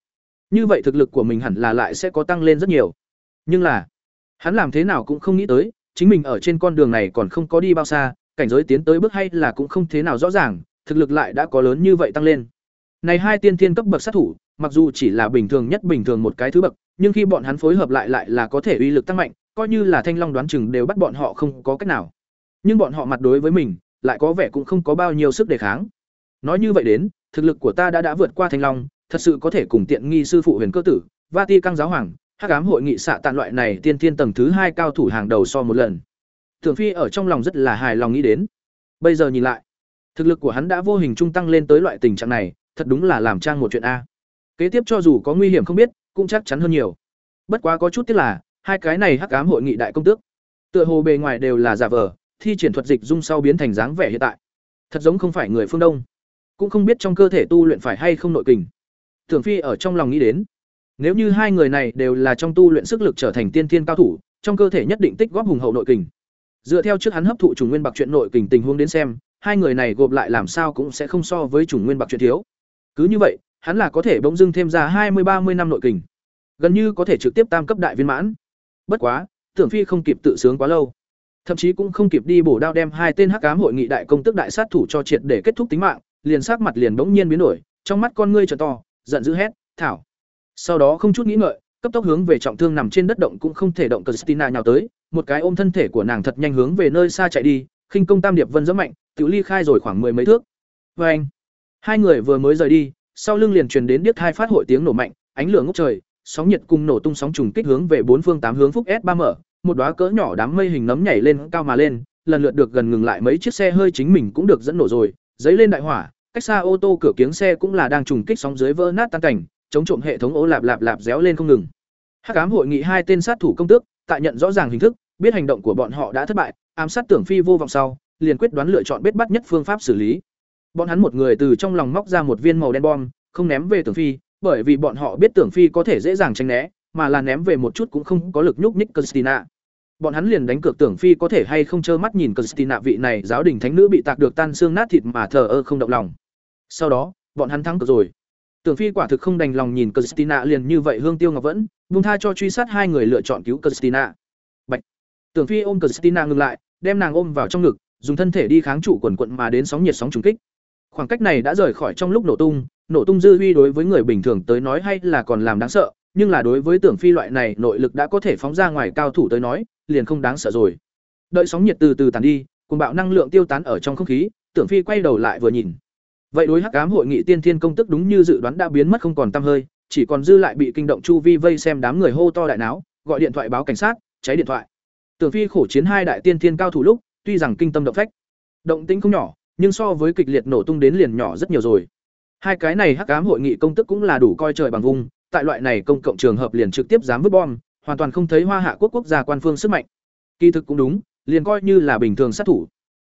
Như vậy thực lực của mình hẳn là lại sẽ có tăng lên rất nhiều. Nhưng là, hắn làm thế nào cũng không nghĩ tới, chính mình ở trên con đường này còn không có đi bao xa, cảnh giới tiến tới bước hay là cũng không thế nào rõ ràng, thực lực lại đã có lớn như vậy tăng lên. Này hai tiên thiên cấp bậc sát thủ, mặc dù chỉ là bình thường nhất bình thường một cái thứ bậc, nhưng khi bọn hắn phối hợp lại lại là có thể uy lực tăng mạnh, coi như là Thanh Long đoán chừng đều bắt bọn họ không có cách nào. Nhưng bọn họ mặt đối với mình, lại có vẻ cũng không có bao nhiêu sức đề kháng. Nói như vậy đến, thực lực của ta đã đã vượt qua Thanh Long, thật sự có thể cùng tiện nghi sư phụ Huyền Cơ tử, Vati căng giáo hoàng, Hắc ám hội nghị xạ tạn loại này tiên thiên tầng thứ hai cao thủ hàng đầu so một lần. Thường Phi ở trong lòng rất là hài lòng nghĩ đến. Bây giờ nhìn lại, thực lực của hắn đã vô hình trung tăng lên tới loại tình trạng này, thật đúng là làm trang một chuyện a. Kế tiếp cho dù có nguy hiểm không biết, cũng chắc chắn hơn nhiều. Bất quá có chút tiếc là, hai cái này Hắc ám hội nghị đại công tước, tựa hồ bề ngoài đều là giả vờ, thi triển thuật dịch dung sau biến thành dáng vẻ hiện tại. Thật giống không phải người phương Đông, cũng không biết trong cơ thể tu luyện phải hay không nội kình. Thường Phi ở trong lòng nghĩ đến, nếu như hai người này đều là trong tu luyện sức lực trở thành tiên thiên cao thủ, trong cơ thể nhất định tích góp hùng hậu nội kình. Dựa theo trước hắn hấp thụ chủng nguyên bạc chuyện nội kình tình huống đến xem, hai người này gộp lại làm sao cũng sẽ không so với chủng nguyên bạc chuyện thiếu. Cứ như vậy, hắn là có thể bỗng dưng thêm ra hai mươi ba mươi năm nội kình, gần như có thể trực tiếp tam cấp đại viên mãn. Bất quá, Tưởng Phi không kịp tự sướng quá lâu, thậm chí cũng không kịp đi bổ đao đem hai tên hắc ám hội nghị đại công tức đại sát thủ cho triệt để kết thúc tính mạng, liền sắc mặt liền bỗng nhiên biến đổi, trong mắt con ngươi trở to, giận dữ hét, "Thảo!" Sau đó không chút nghĩ ngợi, cấp tốc hướng về trọng thương nằm trên đất động cũng không thể động Christina nhào tới, một cái ôm thân thể của nàng thật nhanh hướng về nơi xa chạy đi, khinh công tam điệp vân rất mạnh, tự ly khai rồi khoảng mười mấy thước. vê anh, hai người vừa mới rời đi, sau lưng liền truyền đến điếc hai phát hội tiếng nổ mạnh, ánh lửa ngốc trời, sóng nhiệt cùng nổ tung sóng trùng kích hướng về bốn phương tám hướng phúc s ba mở, một đóa cỡ nhỏ đám mây hình nấm nhảy lên cao mà lên, lần lượt được gần ngừng lại mấy chiếc xe hơi chính mình cũng được dẫn nổ rồi, giấy lên đại hỏa, cách xa ô tô cửa kiếng xe cũng là đang trùng kích sóng dưới vỡ nát tan cảnh, chống trộm hệ thống ố lạp lạp lạp réo lên không ngừng. Hắc ám hội nghị hai tên sát thủ công tước, tại nhận rõ ràng hình thức, biết hành động của bọn họ đã thất bại, ám sát tưởng phi vô vọng sau, liền quyết đoán lựa chọn bết bắt nhất phương pháp xử lý. Bọn hắn một người từ trong lòng móc ra một viên màu đen bom, không ném về tưởng phi, bởi vì bọn họ biết tưởng phi có thể dễ dàng tránh né, mà là ném về một chút cũng không có lực nhúc nhích Christina. Bọn hắn liền đánh cược tưởng phi có thể hay không trơ mắt nhìn Christina vị này giáo đình thánh nữ bị tạc được tan xương nát thịt mà thờ ơ không động lòng. Sau đó, bọn hắn thắng cược rồi. Tưởng Phi quả thực không đành lòng nhìn Christina liền như vậy hương tiêu ngọc vẫn, buông tha cho truy sát hai người lựa chọn cứu Christina. Bạch. Tưởng Phi ôm Christina ngừng lại, đem nàng ôm vào trong ngực, dùng thân thể đi kháng trụ quần quận mà đến sóng nhiệt sóng trùng kích. Khoảng cách này đã rời khỏi trong lúc nổ tung, nổ tung dư uy đối với người bình thường tới nói hay là còn làm đáng sợ, nhưng là đối với Tưởng Phi loại này nội lực đã có thể phóng ra ngoài cao thủ tới nói, liền không đáng sợ rồi. Đợi sóng nhiệt từ từ tàn đi, cùng bạo năng lượng tiêu tán ở trong không khí, Tưởng Phi quay đầu lại vừa nhìn. Vậy đối hắc ám hội nghị tiên thiên công tức đúng như dự đoán đã biến mất không còn tăm hơi chỉ còn dư lại bị kinh động chu vi vây xem đám người hô to đại náo gọi điện thoại báo cảnh sát cháy điện thoại. Tưởng phi khổ chiến hai đại tiên thiên cao thủ lúc tuy rằng kinh tâm động phách động tĩnh không nhỏ nhưng so với kịch liệt nổ tung đến liền nhỏ rất nhiều rồi. Hai cái này hắc ám hội nghị công tức cũng là đủ coi trời bằng vùng tại loại này công cộng trường hợp liền trực tiếp dám vứt bom hoàn toàn không thấy hoa hạ quốc quốc gia quan phương sức mạnh. Kỳ thực cũng đúng liền coi như là bình thường sát thủ.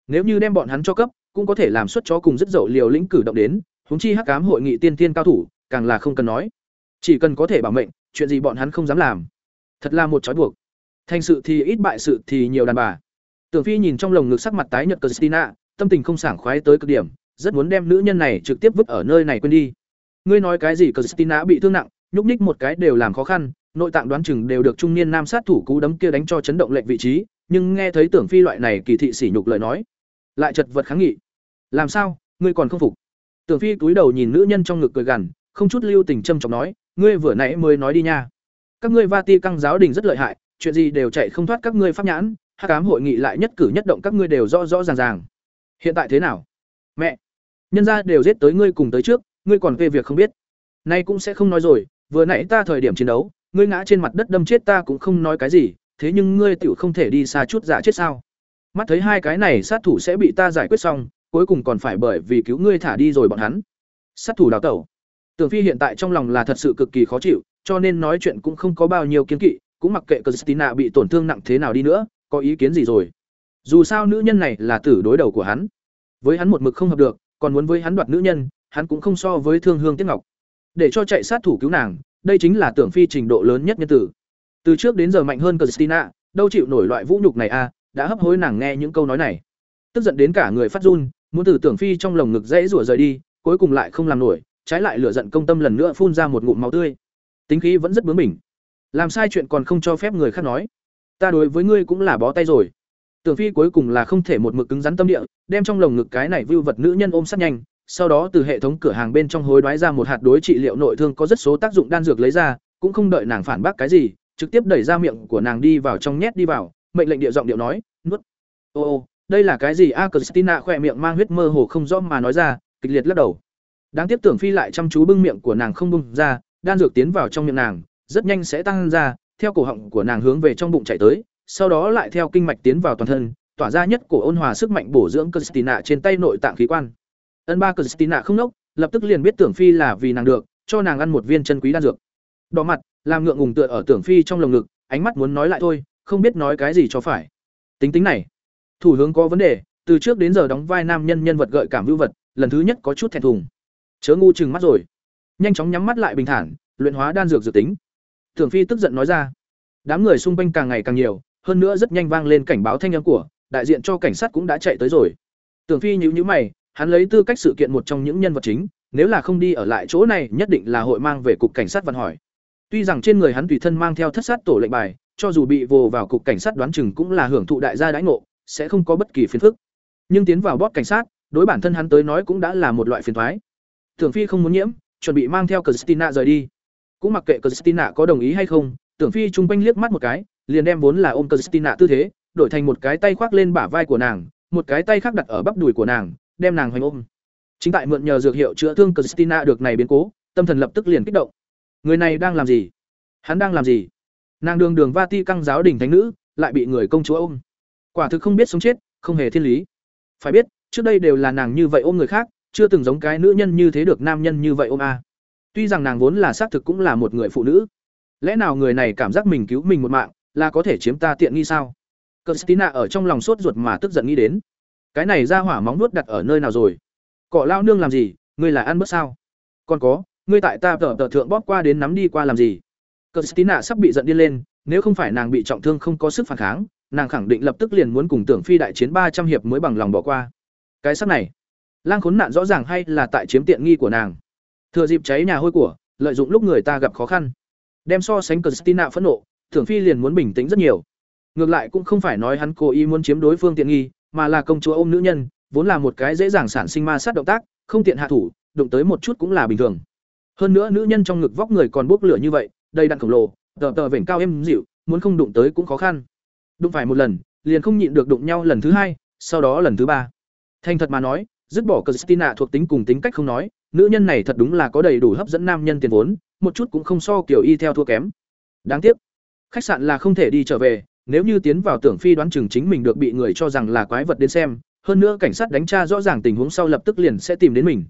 Nếu như đem bọn hắn cho cấp cũng có thể làm xuất chó cùng rất dậu liều lĩnh cử động đến huống chi hắc cám hội nghị tiên tiên cao thủ càng là không cần nói. Chỉ cần có thể bảo mệnh chuyện gì bọn hắn không dám làm. Thật là một trói buộc. Thành sự thì ít bại sự thì nhiều đàn bà. Tưởng Phi nhìn trong lồng ngực sắc mặt tái nhợt Christina, tâm tình không sảng khoái tới cực điểm, rất muốn đem nữ nhân này trực tiếp vứt ở nơi này quên đi. Ngươi nói cái gì Christina bị thương nặng, nhúc nhích một cái đều làm khó khăn, nội tạng đoán chừng đều được trung niên nam sát thủ cú đấm kia đánh cho chấn động lệch vị trí, nhưng nghe thấy Tưởng Phi loại này kỳ thị sỉ nhục lời nói, lại chật vật kháng nghị. Làm sao, ngươi còn không phục? Tưởng Phi cúi đầu nhìn nữ nhân trong ngực cười gằn, không chút lưu tình châm chọc nói, ngươi vừa nãy mới nói đi nha. Các ngươi Vati căng giáo đình rất lợi hại, chuyện gì đều chạy không thoát các ngươi pháp nhãn, hắc ám hội nghị lại nhất cử nhất động các ngươi đều rõ rõ ràng ràng. Hiện tại thế nào? Mẹ, nhân gia đều giết tới ngươi cùng tới trước, ngươi còn về việc không biết. Nay cũng sẽ không nói rồi, vừa nãy ta thời điểm chiến đấu, ngươi ngã trên mặt đất đâm chết ta cũng không nói cái gì, thế nhưng ngươi tựu không thể đi xa chút giả chết sao? Mắt thấy hai cái này sát thủ sẽ bị ta giải quyết xong, cuối cùng còn phải bởi vì cứu ngươi thả đi rồi bọn hắn. Sát thủ đào tẩu. Tưởng Phi hiện tại trong lòng là thật sự cực kỳ khó chịu, cho nên nói chuyện cũng không có bao nhiêu kiến kỵ, cũng mặc kệ Christina bị tổn thương nặng thế nào đi nữa, có ý kiến gì rồi. Dù sao nữ nhân này là tử đối đầu của hắn. Với hắn một mực không hợp được, còn muốn với hắn đoạt nữ nhân, hắn cũng không so với Thương Hương tiết Ngọc. Để cho chạy sát thủ cứu nàng, đây chính là tưởng phi trình độ lớn nhất nhân tử. Từ trước đến giờ mạnh hơn Christina, đâu chịu nổi loại vũ nhục này a, à, đã hấp hối nàng nghe những câu nói này. Tức giận đến cả người phát run, muốn từ tưởng phi trong lồng ngực dãy rủa rời đi, cuối cùng lại không làm nổi, trái lại lửa giận công tâm lần nữa phun ra một ngụm máu tươi. Tính khí vẫn rất bướng bỉnh. Làm sai chuyện còn không cho phép người khác nói. Ta đối với ngươi cũng là bó tay rồi. Tưởng Phi cuối cùng là không thể một mực cứng rắn tâm địa, đem trong lồng ngực cái này vưu vật nữ nhân ôm sát nhanh, sau đó từ hệ thống cửa hàng bên trong hối đoái ra một hạt đối trị liệu nội thương có rất số tác dụng đan dược lấy ra, cũng không đợi nàng phản bác cái gì, trực tiếp đẩy ra miệng của nàng đi vào trong nhét đi vào, mệnh lệnh địa giọng điệu nói, nuốt. Ô ô, đây là cái gì? A Christina khỏe miệng mang huyết mơ hồ không rõ mà nói ra, kịch liệt lắc đầu. Đáng tiếc Tưởng Phi lại chăm chú bưng miệng của nàng không bung ra, đan dược tiến vào trong miệng nàng, rất nhanh sẽ tăng ra, theo cổ họng của nàng hướng về trong bụng chạy tới, sau đó lại theo kinh mạch tiến vào toàn thân, tỏa ra nhất cổ ôn hòa sức mạnh bổ dưỡng Christina trên tay nội tạng khí quan. Ân ba Christina không nốc, lập tức liền biết Tưởng Phi là vì nàng được, cho nàng ăn một viên chân quý đan dược. Đỏ mặt, làm ngượng ngùng tựa ở Tưởng Phi trong lồng ngực, ánh mắt muốn nói lại thôi, không biết nói cái gì cho phải. Tính tính này, thủ hướng có vấn đề, từ trước đến giờ đóng vai nam nhân nhân vật gợi cảm vưu vật, lần thứ nhất có chút thẹn thùng. Chớ ngu chừng mắt rồi. Nhanh chóng nhắm mắt lại bình thản, luyện hóa đan dược dự tính. Tưởng Phi tức giận nói ra. Đám người xung quanh càng ngày càng nhiều, hơn nữa rất nhanh vang lên cảnh báo thanh âm của, đại diện cho cảnh sát cũng đã chạy tới rồi. Tưởng Phi nhíu nhíu mày, hắn lấy tư cách sự kiện một trong những nhân vật chính, nếu là không đi ở lại chỗ này, nhất định là hội mang về cục cảnh sát văn hỏi. Tuy rằng trên người hắn tùy thân mang theo thất sát tổ lệnh bài, cho dù bị vồ vào cục cảnh sát đoán chừng cũng là hưởng thụ đại gia đãi ngộ, sẽ không có bất kỳ phiền phức. Nhưng tiến vào bót cảnh sát, đối bản thân hắn tới nói cũng đã là một loại phiền toái. Tưởng Phi không muốn nhiễm, chuẩn bị mang theo Christina rời đi. Cũng mặc kệ Christina có đồng ý hay không, Tưởng Phi chung quanh liếc mắt một cái, liền đem vốn là ôm Christina tư thế, đổi thành một cái tay khoác lên bả vai của nàng, một cái tay khác đặt ở bắp đùi của nàng, đem nàng hoành ôm. Chính tại mượn nhờ dược hiệu chữa thương Christina được này biến cố, tâm thần lập tức liền kích động. Người này đang làm gì? Hắn đang làm gì? Nàng đường đường Vati căng giáo đỉnh thánh nữ, lại bị người công chúa ôm. Quả thực không biết sống chết, không hề thiên lý. Phải biết, trước đây đều là nàng như vậy ôm người khác, chưa từng giống cái nữ nhân như thế được nam nhân như vậy ôm a. Tuy rằng nàng vốn là xác thực cũng là một người phụ nữ, lẽ nào người này cảm giác mình cứu mình một mạng, là có thể chiếm ta tiện nghi sao? Christina ở trong lòng sốt ruột mà tức giận nghĩ đến. Cái này ra hỏa móng nuốt đặt ở nơi nào rồi? Cọ lao nương làm gì? Ngươi là ăn bớt sao? Còn có, ngươi tại ta tờ tờ thượng bóp qua đến nắm đi qua làm gì? Christina sắp bị giận điên lên, nếu không phải nàng bị trọng thương không có sức phản kháng, nàng khẳng định lập tức liền muốn cùng Tưởng Phi đại chiến ba trăm hiệp mới bằng lòng bỏ qua. Cái sắc này, lang khốn nạn rõ ràng hay là tại chiếm tiện nghi của nàng. Thừa dịp cháy nhà hôi của, lợi dụng lúc người ta gặp khó khăn. Đem so sánh Christina phẫn nộ, Tưởng Phi liền muốn bình tĩnh rất nhiều. Ngược lại cũng không phải nói hắn cố ý muốn chiếm đối phương tiện nghi, mà là công chúa ôm nữ nhân, vốn là một cái dễ dàng sản sinh ma sát động tác, không tiện hạ thủ, đụng tới một chút cũng là bình thường. Hơn nữa nữ nhân trong ngực vóc người còn bốc lửa như vậy, đầy đặn khổng lồ, tờ tờ vểnh cao êm dịu, muốn không đụng tới cũng khó khăn. Đụng phải một lần, liền không nhịn được đụng nhau lần thứ hai, sau đó lần thứ ba. Thành thật mà nói, dứt bỏ Christina thuộc tính cùng tính cách không nói, nữ nhân này thật đúng là có đầy đủ hấp dẫn nam nhân tiền vốn, một chút cũng không so kiểu y theo thua kém. Đáng tiếc, khách sạn là không thể đi trở về, nếu như tiến vào tưởng phi đoán chừng chính mình được bị người cho rằng là quái vật đến xem, hơn nữa cảnh sát đánh tra rõ ràng tình huống sau lập tức liền sẽ tìm đến mình.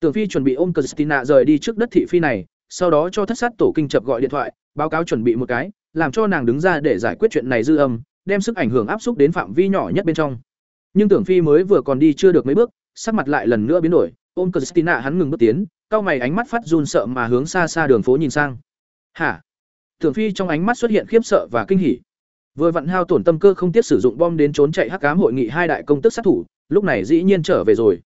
Tưởng phi chuẩn bị ôm Christina rời đi trước đất thị phi này, sau đó cho thất sát tổ kinh chập gọi điện thoại, báo cáo chuẩn bị một cái, làm cho nàng đứng ra để giải quyết chuyện này dư âm, đem sức ảnh hưởng áp xúc đến phạm vi nhỏ nhất bên trong. Nhưng Tưởng Phi mới vừa còn đi chưa được mấy bước, sắc mặt lại lần nữa biến đổi, ôm Christina hắn ngừng bước tiến, cao mày ánh mắt phát run sợ mà hướng xa xa đường phố nhìn sang. "Hả?" Tưởng Phi trong ánh mắt xuất hiện khiếp sợ và kinh hỉ. Vừa vặn hao tổn tâm cơ không tiếc sử dụng bom đến trốn chạy hắc ám hội nghị hai đại công tức sát thủ, lúc này dĩ nhiên trở về rồi.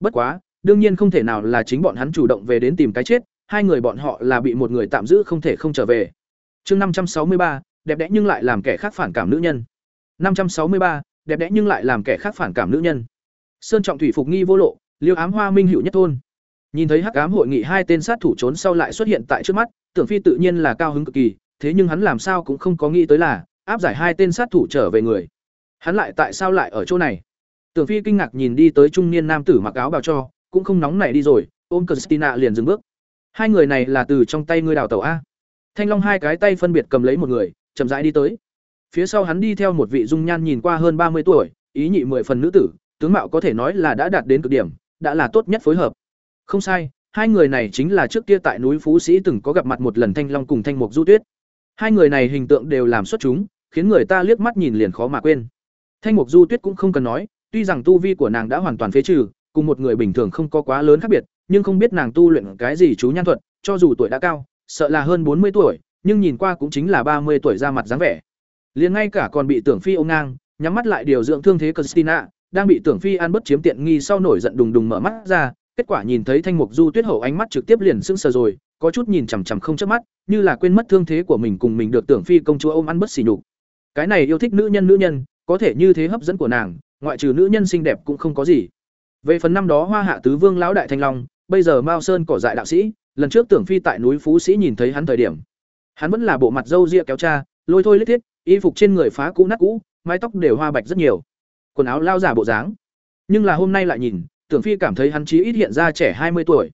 Bất quá, đương nhiên không thể nào là chính bọn hắn chủ động về đến tìm cái chết, hai người bọn họ là bị một người tạm giữ không thể không trở về. Chương năm trăm sáu mươi ba, đẹp đẽ nhưng lại làm kẻ khác phản cảm nữ nhân. năm trăm sáu mươi ba, đẹp đẽ nhưng lại làm kẻ khác phản cảm nữ nhân. Sơn Trọng thủy phục nghi vô lộ, Liêu Ám Hoa Minh hữu nhất thôn. Nhìn thấy Hắc Ám hội nghị hai tên sát thủ trốn sau lại xuất hiện tại trước mắt, Tưởng Phi tự nhiên là cao hứng cực kỳ, thế nhưng hắn làm sao cũng không có nghĩ tới là áp giải hai tên sát thủ trở về người. Hắn lại tại sao lại ở chỗ này? Tưởng Phi kinh ngạc nhìn đi tới trung niên nam tử mặc áo bào cho, cũng không nóng nảy đi rồi, ôm Christina liền dừng bước. Hai người này là từ trong tay ngươi đào tẩu a. Thanh Long hai cái tay phân biệt cầm lấy một người, chậm rãi đi tới. Phía sau hắn đi theo một vị dung nhan nhìn qua hơn ba mươi tuổi, ý nhị mười phần nữ tử, tướng mạo có thể nói là đã đạt đến cực điểm, đã là tốt nhất phối hợp. Không sai, hai người này chính là trước kia tại núi Phú Sĩ từng có gặp mặt một lần Thanh Long cùng Thanh Mục Du Tuyết. Hai người này hình tượng đều làm xuất chúng, khiến người ta liếc mắt nhìn liền khó mà quên. Thanh Mục Du Tuyết cũng không cần nói, tuy rằng tu vi của nàng đã hoàn toàn phế trừ, cùng một người bình thường không có quá lớn khác biệt, nhưng không biết nàng tu luyện cái gì chú nhan thuật, cho dù tuổi đã cao, sợ là hơn bốn mươi tuổi, nhưng nhìn qua cũng chính là ba mươi tuổi ra mặt dáng vẻ. Liền ngay cả còn bị Tưởng Phi ôm ngang, nhắm mắt lại điều dưỡng thương thế Christina, đang bị Tưởng Phi ăn bất chiếm tiện nghi sau nổi giận đùng đùng mở mắt ra, kết quả nhìn thấy Thanh Mục Du Tuyết hậu ánh mắt trực tiếp liền sững sờ rồi, có chút nhìn chằm chằm không chớp mắt, như là quên mất thương thế của mình cùng mình được Tưởng Phi công chúa ôm ăn bất xỉ nhục. Cái này yêu thích nữ nhân nữ nhân, có thể như thế hấp dẫn của nàng, ngoại trừ nữ nhân xinh đẹp cũng không có gì. Về phần năm đó Hoa Hạ tứ vương lão đại thanh long, bây giờ Mao Sơn cỏ dại đạo sĩ, lần trước Tưởng Phi tại núi Phú Sĩ nhìn thấy hắn thời điểm, hắn vẫn là bộ mặt râu ria kéo cha, lôi thôi lết thiết, y phục trên người phá cũ nát cũ, mái tóc đều hoa bạch rất nhiều, quần áo lao giả bộ dáng. Nhưng là hôm nay lại nhìn, Tưởng Phi cảm thấy hắn chí ít hiện ra trẻ hai mươi tuổi.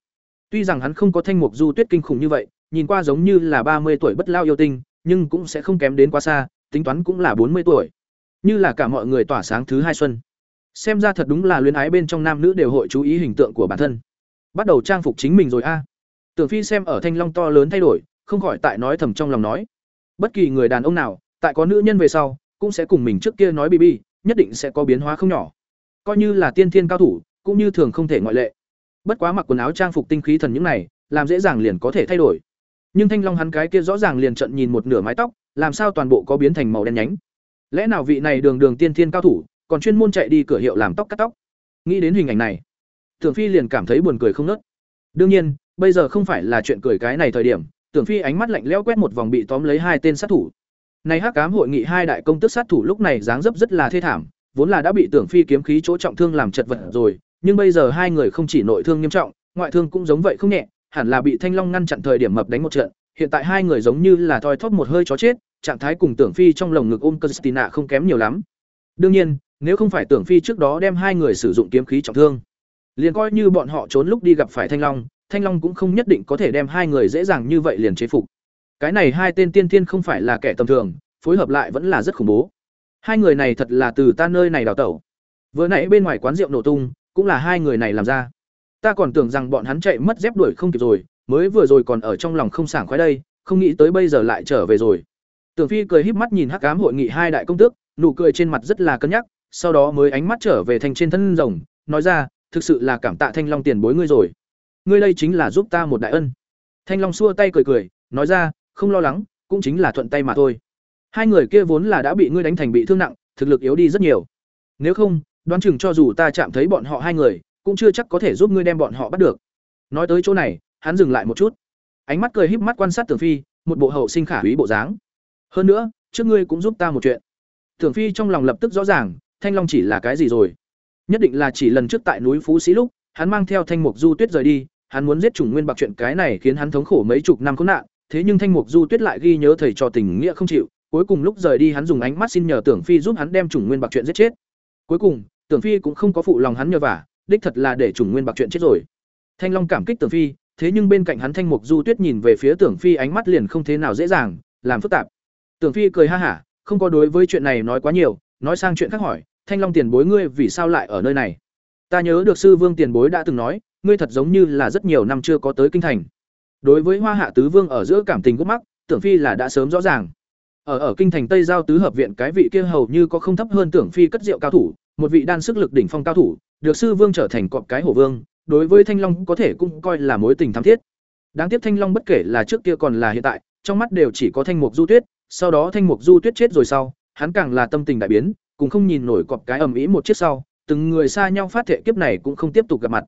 Tuy rằng hắn không có thanh mục du tuyết kinh khủng như vậy, nhìn qua giống như là ba mươi tuổi bất lao yêu tinh, nhưng cũng sẽ không kém đến quá xa, tính toán cũng là bốn mươi tuổi. Như là cả mọi người tỏa sáng thứ hai xuân. Xem ra thật đúng là luyến ái bên trong nam nữ đều hội chú ý hình tượng của bản thân. Bắt đầu trang phục chính mình rồi a. Tưởng Phi xem ở Thanh Long to lớn thay đổi, không khỏi tại nói thầm trong lòng nói. Bất kỳ người đàn ông nào, tại có nữ nhân về sau, cũng sẽ cùng mình trước kia nói BB, nhất định sẽ có biến hóa không nhỏ. Coi như là tiên thiên cao thủ, cũng như thường không thể ngoại lệ. Bất quá mặc quần áo trang phục tinh khí thần những này, làm dễ dàng liền có thể thay đổi. Nhưng Thanh Long hắn cái kia rõ ràng liền trận nhìn một nửa mái tóc, làm sao toàn bộ có biến thành màu đen nhánh. Lẽ nào vị này đường đường tiên thiên cao thủ, còn chuyên môn chạy đi cửa hiệu làm tóc cắt tóc. Nghĩ đến hình ảnh này, Tưởng Phi liền cảm thấy buồn cười không nớt. Đương nhiên, bây giờ không phải là chuyện cười cái này thời điểm, Tưởng Phi ánh mắt lạnh lẽo quét một vòng bị tóm lấy hai tên sát thủ. Này Hắc Ám hội nghị hai đại công tức sát thủ lúc này dáng dấp rất là thê thảm, vốn là đã bị Tưởng Phi kiếm khí chỗ trọng thương làm chật vật rồi, nhưng bây giờ hai người không chỉ nội thương nghiêm trọng, ngoại thương cũng giống vậy không nhẹ, hẳn là bị Thanh Long ngăn chặn thời điểm mập đánh một trận, hiện tại hai người giống như là thoi thóp một hơi chó chết, trạng thái cùng Tưởng Phi trong lồng ngực ôm Christina không kém nhiều lắm. Đương nhiên, nếu không phải Tưởng Phi trước đó đem hai người sử dụng kiếm khí trọng thương, liền coi như bọn họ trốn lúc đi gặp phải Thanh Long, Thanh Long cũng không nhất định có thể đem hai người dễ dàng như vậy liền chế phục. Cái này hai tên tiên thiên không phải là kẻ tầm thường, phối hợp lại vẫn là rất khủng bố. Hai người này thật là từ ta nơi này đào tẩu. Vừa nãy bên ngoài quán rượu nổ tung, cũng là hai người này làm ra. Ta còn tưởng rằng bọn hắn chạy mất dép đuổi không kịp rồi, mới vừa rồi còn ở trong lòng không sảng khoái đây, không nghĩ tới bây giờ lại trở về rồi. Tưởng Phi cười híp mắt nhìn Hắc Ám hội nghị hai đại công tước, nụ cười trên mặt rất là cân nhắc, sau đó mới ánh mắt trở về thành trên thân rồng, nói ra, thực sự là cảm tạ Thanh Long tiền bối ngươi rồi. Ngươi đây chính là giúp ta một đại ân. Thanh Long xua tay cười cười, nói ra, không lo lắng, cũng chính là thuận tay mà thôi. Hai người kia vốn là đã bị ngươi đánh thành bị thương nặng, thực lực yếu đi rất nhiều. Nếu không, đoán chừng cho dù ta chạm thấy bọn họ hai người, cũng chưa chắc có thể giúp ngươi đem bọn họ bắt được. Nói tới chỗ này, hắn dừng lại một chút. Ánh mắt cười híp mắt quan sát Tưởng Phi, một bộ hậu sinh khả úy bộ dáng. Hơn nữa, trước ngươi cũng giúp ta một chuyện. Tưởng Phi trong lòng lập tức rõ ràng, Thanh Long chỉ là cái gì rồi? Nhất định là chỉ lần trước tại núi Phú Sĩ lúc, hắn mang theo Thanh Mục Du Tuyết rời đi, hắn muốn giết chủng nguyên bạc chuyện cái này khiến hắn thống khổ mấy chục năm khốn nạn, thế nhưng Thanh Mục Du Tuyết lại ghi nhớ thầy trò tình nghĩa không chịu, cuối cùng lúc rời đi hắn dùng ánh mắt xin nhờ Tưởng Phi giúp hắn đem chủng nguyên bạc chuyện giết chết. Cuối cùng, Tưởng Phi cũng không có phụ lòng hắn nhờ vả, đích thật là để chủng nguyên bạc chuyện chết rồi. Thanh Long cảm kích Tưởng Phi, thế nhưng bên cạnh hắn Thanh Mục Du Tuyết nhìn về phía Tưởng Phi ánh mắt liền không thế nào dễ dàng, làm phức tạp. Tưởng Phi cười ha hả, không có đối với chuyện này nói quá nhiều, nói sang chuyện khác hỏi, Thanh Long tiền bối ngươi vì sao lại ở nơi này? Ta nhớ được sư vương tiền bối đã từng nói, ngươi thật giống như là rất nhiều năm chưa có tới kinh thành. Đối với Hoa Hạ tứ vương ở giữa cảm tình gút mắc, Tưởng Phi là đã sớm rõ ràng. Ở ở kinh thành Tây giao tứ hợp viện cái vị kia hầu như có không thấp hơn Tưởng Phi cất rượu cao thủ, một vị đan sức lực đỉnh phong cao thủ, được sư vương trở thành cọp cái hổ vương, đối với Thanh Long có thể cũng coi là mối tình thắm thiết. Đáng tiếc Thanh Long bất kể là trước kia còn là hiện tại, trong mắt đều chỉ có Thanh Mục Du Tuyết, sau đó Thanh Mục Du Tuyết chết rồi sau, hắn càng là tâm tình đại biến, cũng không nhìn nổi cọp cái ầm ĩ một chiếc sau, từng người xa nhau phát thệ kiếp này cũng không tiếp tục gặp mặt.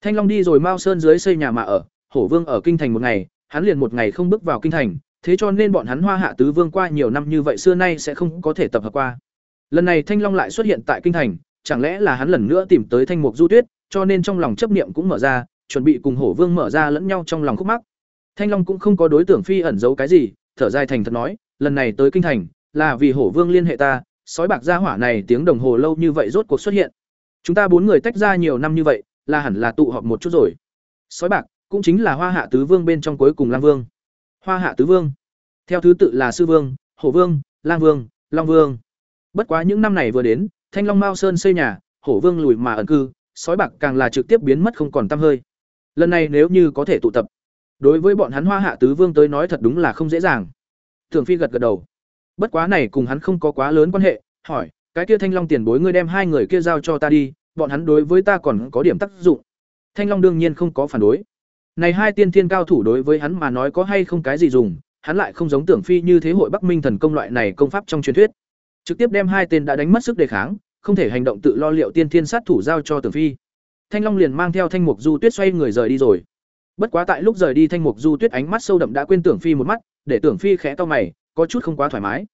Thanh Long đi rồi Mao Sơn dưới xây nhà mà ở, Hổ Vương ở kinh thành một ngày, hắn liền một ngày không bước vào kinh thành, thế cho nên bọn hắn Hoa Hạ tứ vương qua nhiều năm như vậy xưa nay sẽ không có thể tập hợp qua. Lần này Thanh Long lại xuất hiện tại kinh thành, chẳng lẽ là hắn lần nữa tìm tới Thanh Mục Du Tuyết, cho nên trong lòng chấp niệm cũng mở ra, chuẩn bị cùng Hổ Vương mở ra lẫn nhau trong lòng khúc mắc. Thanh Long cũng không có đối tượng phi ẩn giấu cái gì, thở dài thành thật nói, lần này tới kinh thành, là vì Hổ Vương liên hệ ta, sói bạc gia hỏa này tiếng đồng hồ lâu như vậy rốt cuộc xuất hiện. Chúng ta bốn người tách ra nhiều năm như vậy, là hẳn là tụ họp một chút rồi. Sói bạc cũng chính là Hoa Hạ tứ vương bên trong cuối cùng Lang Vương. Hoa Hạ tứ vương, theo thứ tự là Sư Vương, Hổ Vương, Lang Vương, Long Vương. Bất quá những năm này vừa đến, Thanh Long Mao Sơn xây nhà, Hổ Vương lùi mà ẩn cư, sói bạc càng là trực tiếp biến mất không còn tăm hơi. Lần này nếu như có thể tụ tập, đối với bọn hắn Hoa Hạ tứ vương tới nói thật đúng là không dễ dàng. Thường Phi gật gật đầu. Bất quá này cùng hắn không có quá lớn quan hệ, hỏi, cái kia Thanh Long tiền bối ngươi đem hai người kia giao cho ta đi, bọn hắn đối với ta còn có điểm tác dụng. Thanh Long đương nhiên không có phản đối. Này hai tiên thiên cao thủ đối với hắn mà nói có hay không cái gì dùng, hắn lại không giống Tưởng Phi như thế hội Bắc Minh thần công loại này công pháp trong truyền thuyết. Trực tiếp đem hai tên đã đánh mất sức đề kháng, không thể hành động tự lo liệu tiên thiên sát thủ giao cho Tưởng Phi. Thanh Long liền mang theo Thanh Mục Du Tuyết xoay người rời đi rồi. Bất quá tại lúc rời đi Thanh Mục Du Tuyết ánh mắt sâu đậm đã quên Tưởng Phi một mắt, để Tưởng Phi khẽ cau mày, có chút không quá thoải mái.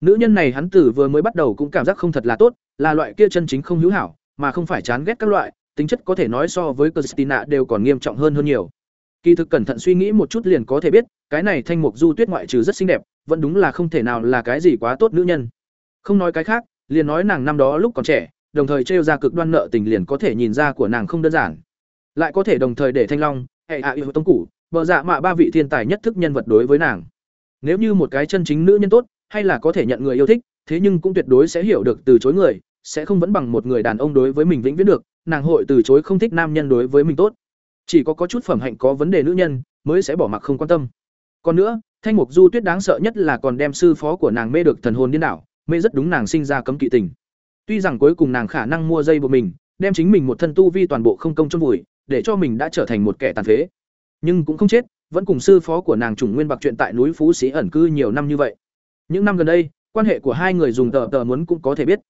Nữ nhân này hắn tử vừa mới bắt đầu cũng cảm giác không thật là tốt, là loại kia chân chính không hữu hảo, mà không phải chán ghét các loại, tính chất có thể nói so với Christina đều còn nghiêm trọng hơn hơn nhiều. Kỳ thực cẩn thận suy nghĩ một chút liền có thể biết, cái này Thanh Mục Du Tuyết ngoại trừ rất xinh đẹp, vẫn đúng là không thể nào là cái gì quá tốt nữ nhân. Không nói cái khác, liền nói nàng năm đó lúc còn trẻ, đồng thời trêu ra cực đoan nợ tình liền có thể nhìn ra của nàng không đơn giản. Lại có thể đồng thời để Thanh Long, hệ hạ yêu tông củ, bờ dạ mạ ba vị thiên tài nhất thức nhân vật đối với nàng. Nếu như một cái chân chính nữ nhân tốt, hay là có thể nhận người yêu thích, thế nhưng cũng tuyệt đối sẽ hiểu được từ chối người, sẽ không vẫn bằng một người đàn ông đối với mình vĩnh viễn được, nàng hội từ chối không thích nam nhân đối với mình tốt. Chỉ có có chút phẩm hạnh có vấn đề nữ nhân mới sẽ bỏ mặc không quan tâm. Còn nữa, Thanh Mục Du Tuyết đáng sợ nhất là còn đem sư phó của nàng mê được thần hồn điên đảo, mê rất đúng nàng sinh ra cấm kỵ tình. Tuy rằng cuối cùng nàng khả năng mua dây buộc mình, đem chính mình một thân tu vi toàn bộ không công chôn vùi, để cho mình đã trở thành một kẻ tàn phế, nhưng cũng không chết, vẫn cùng sư phó của nàng trùng nguyên bạc chuyện tại núi Phú Sĩ ẩn cư nhiều năm như vậy. Những năm gần đây, quan hệ của hai người dùng tờ tờ muốn cũng có thể biết.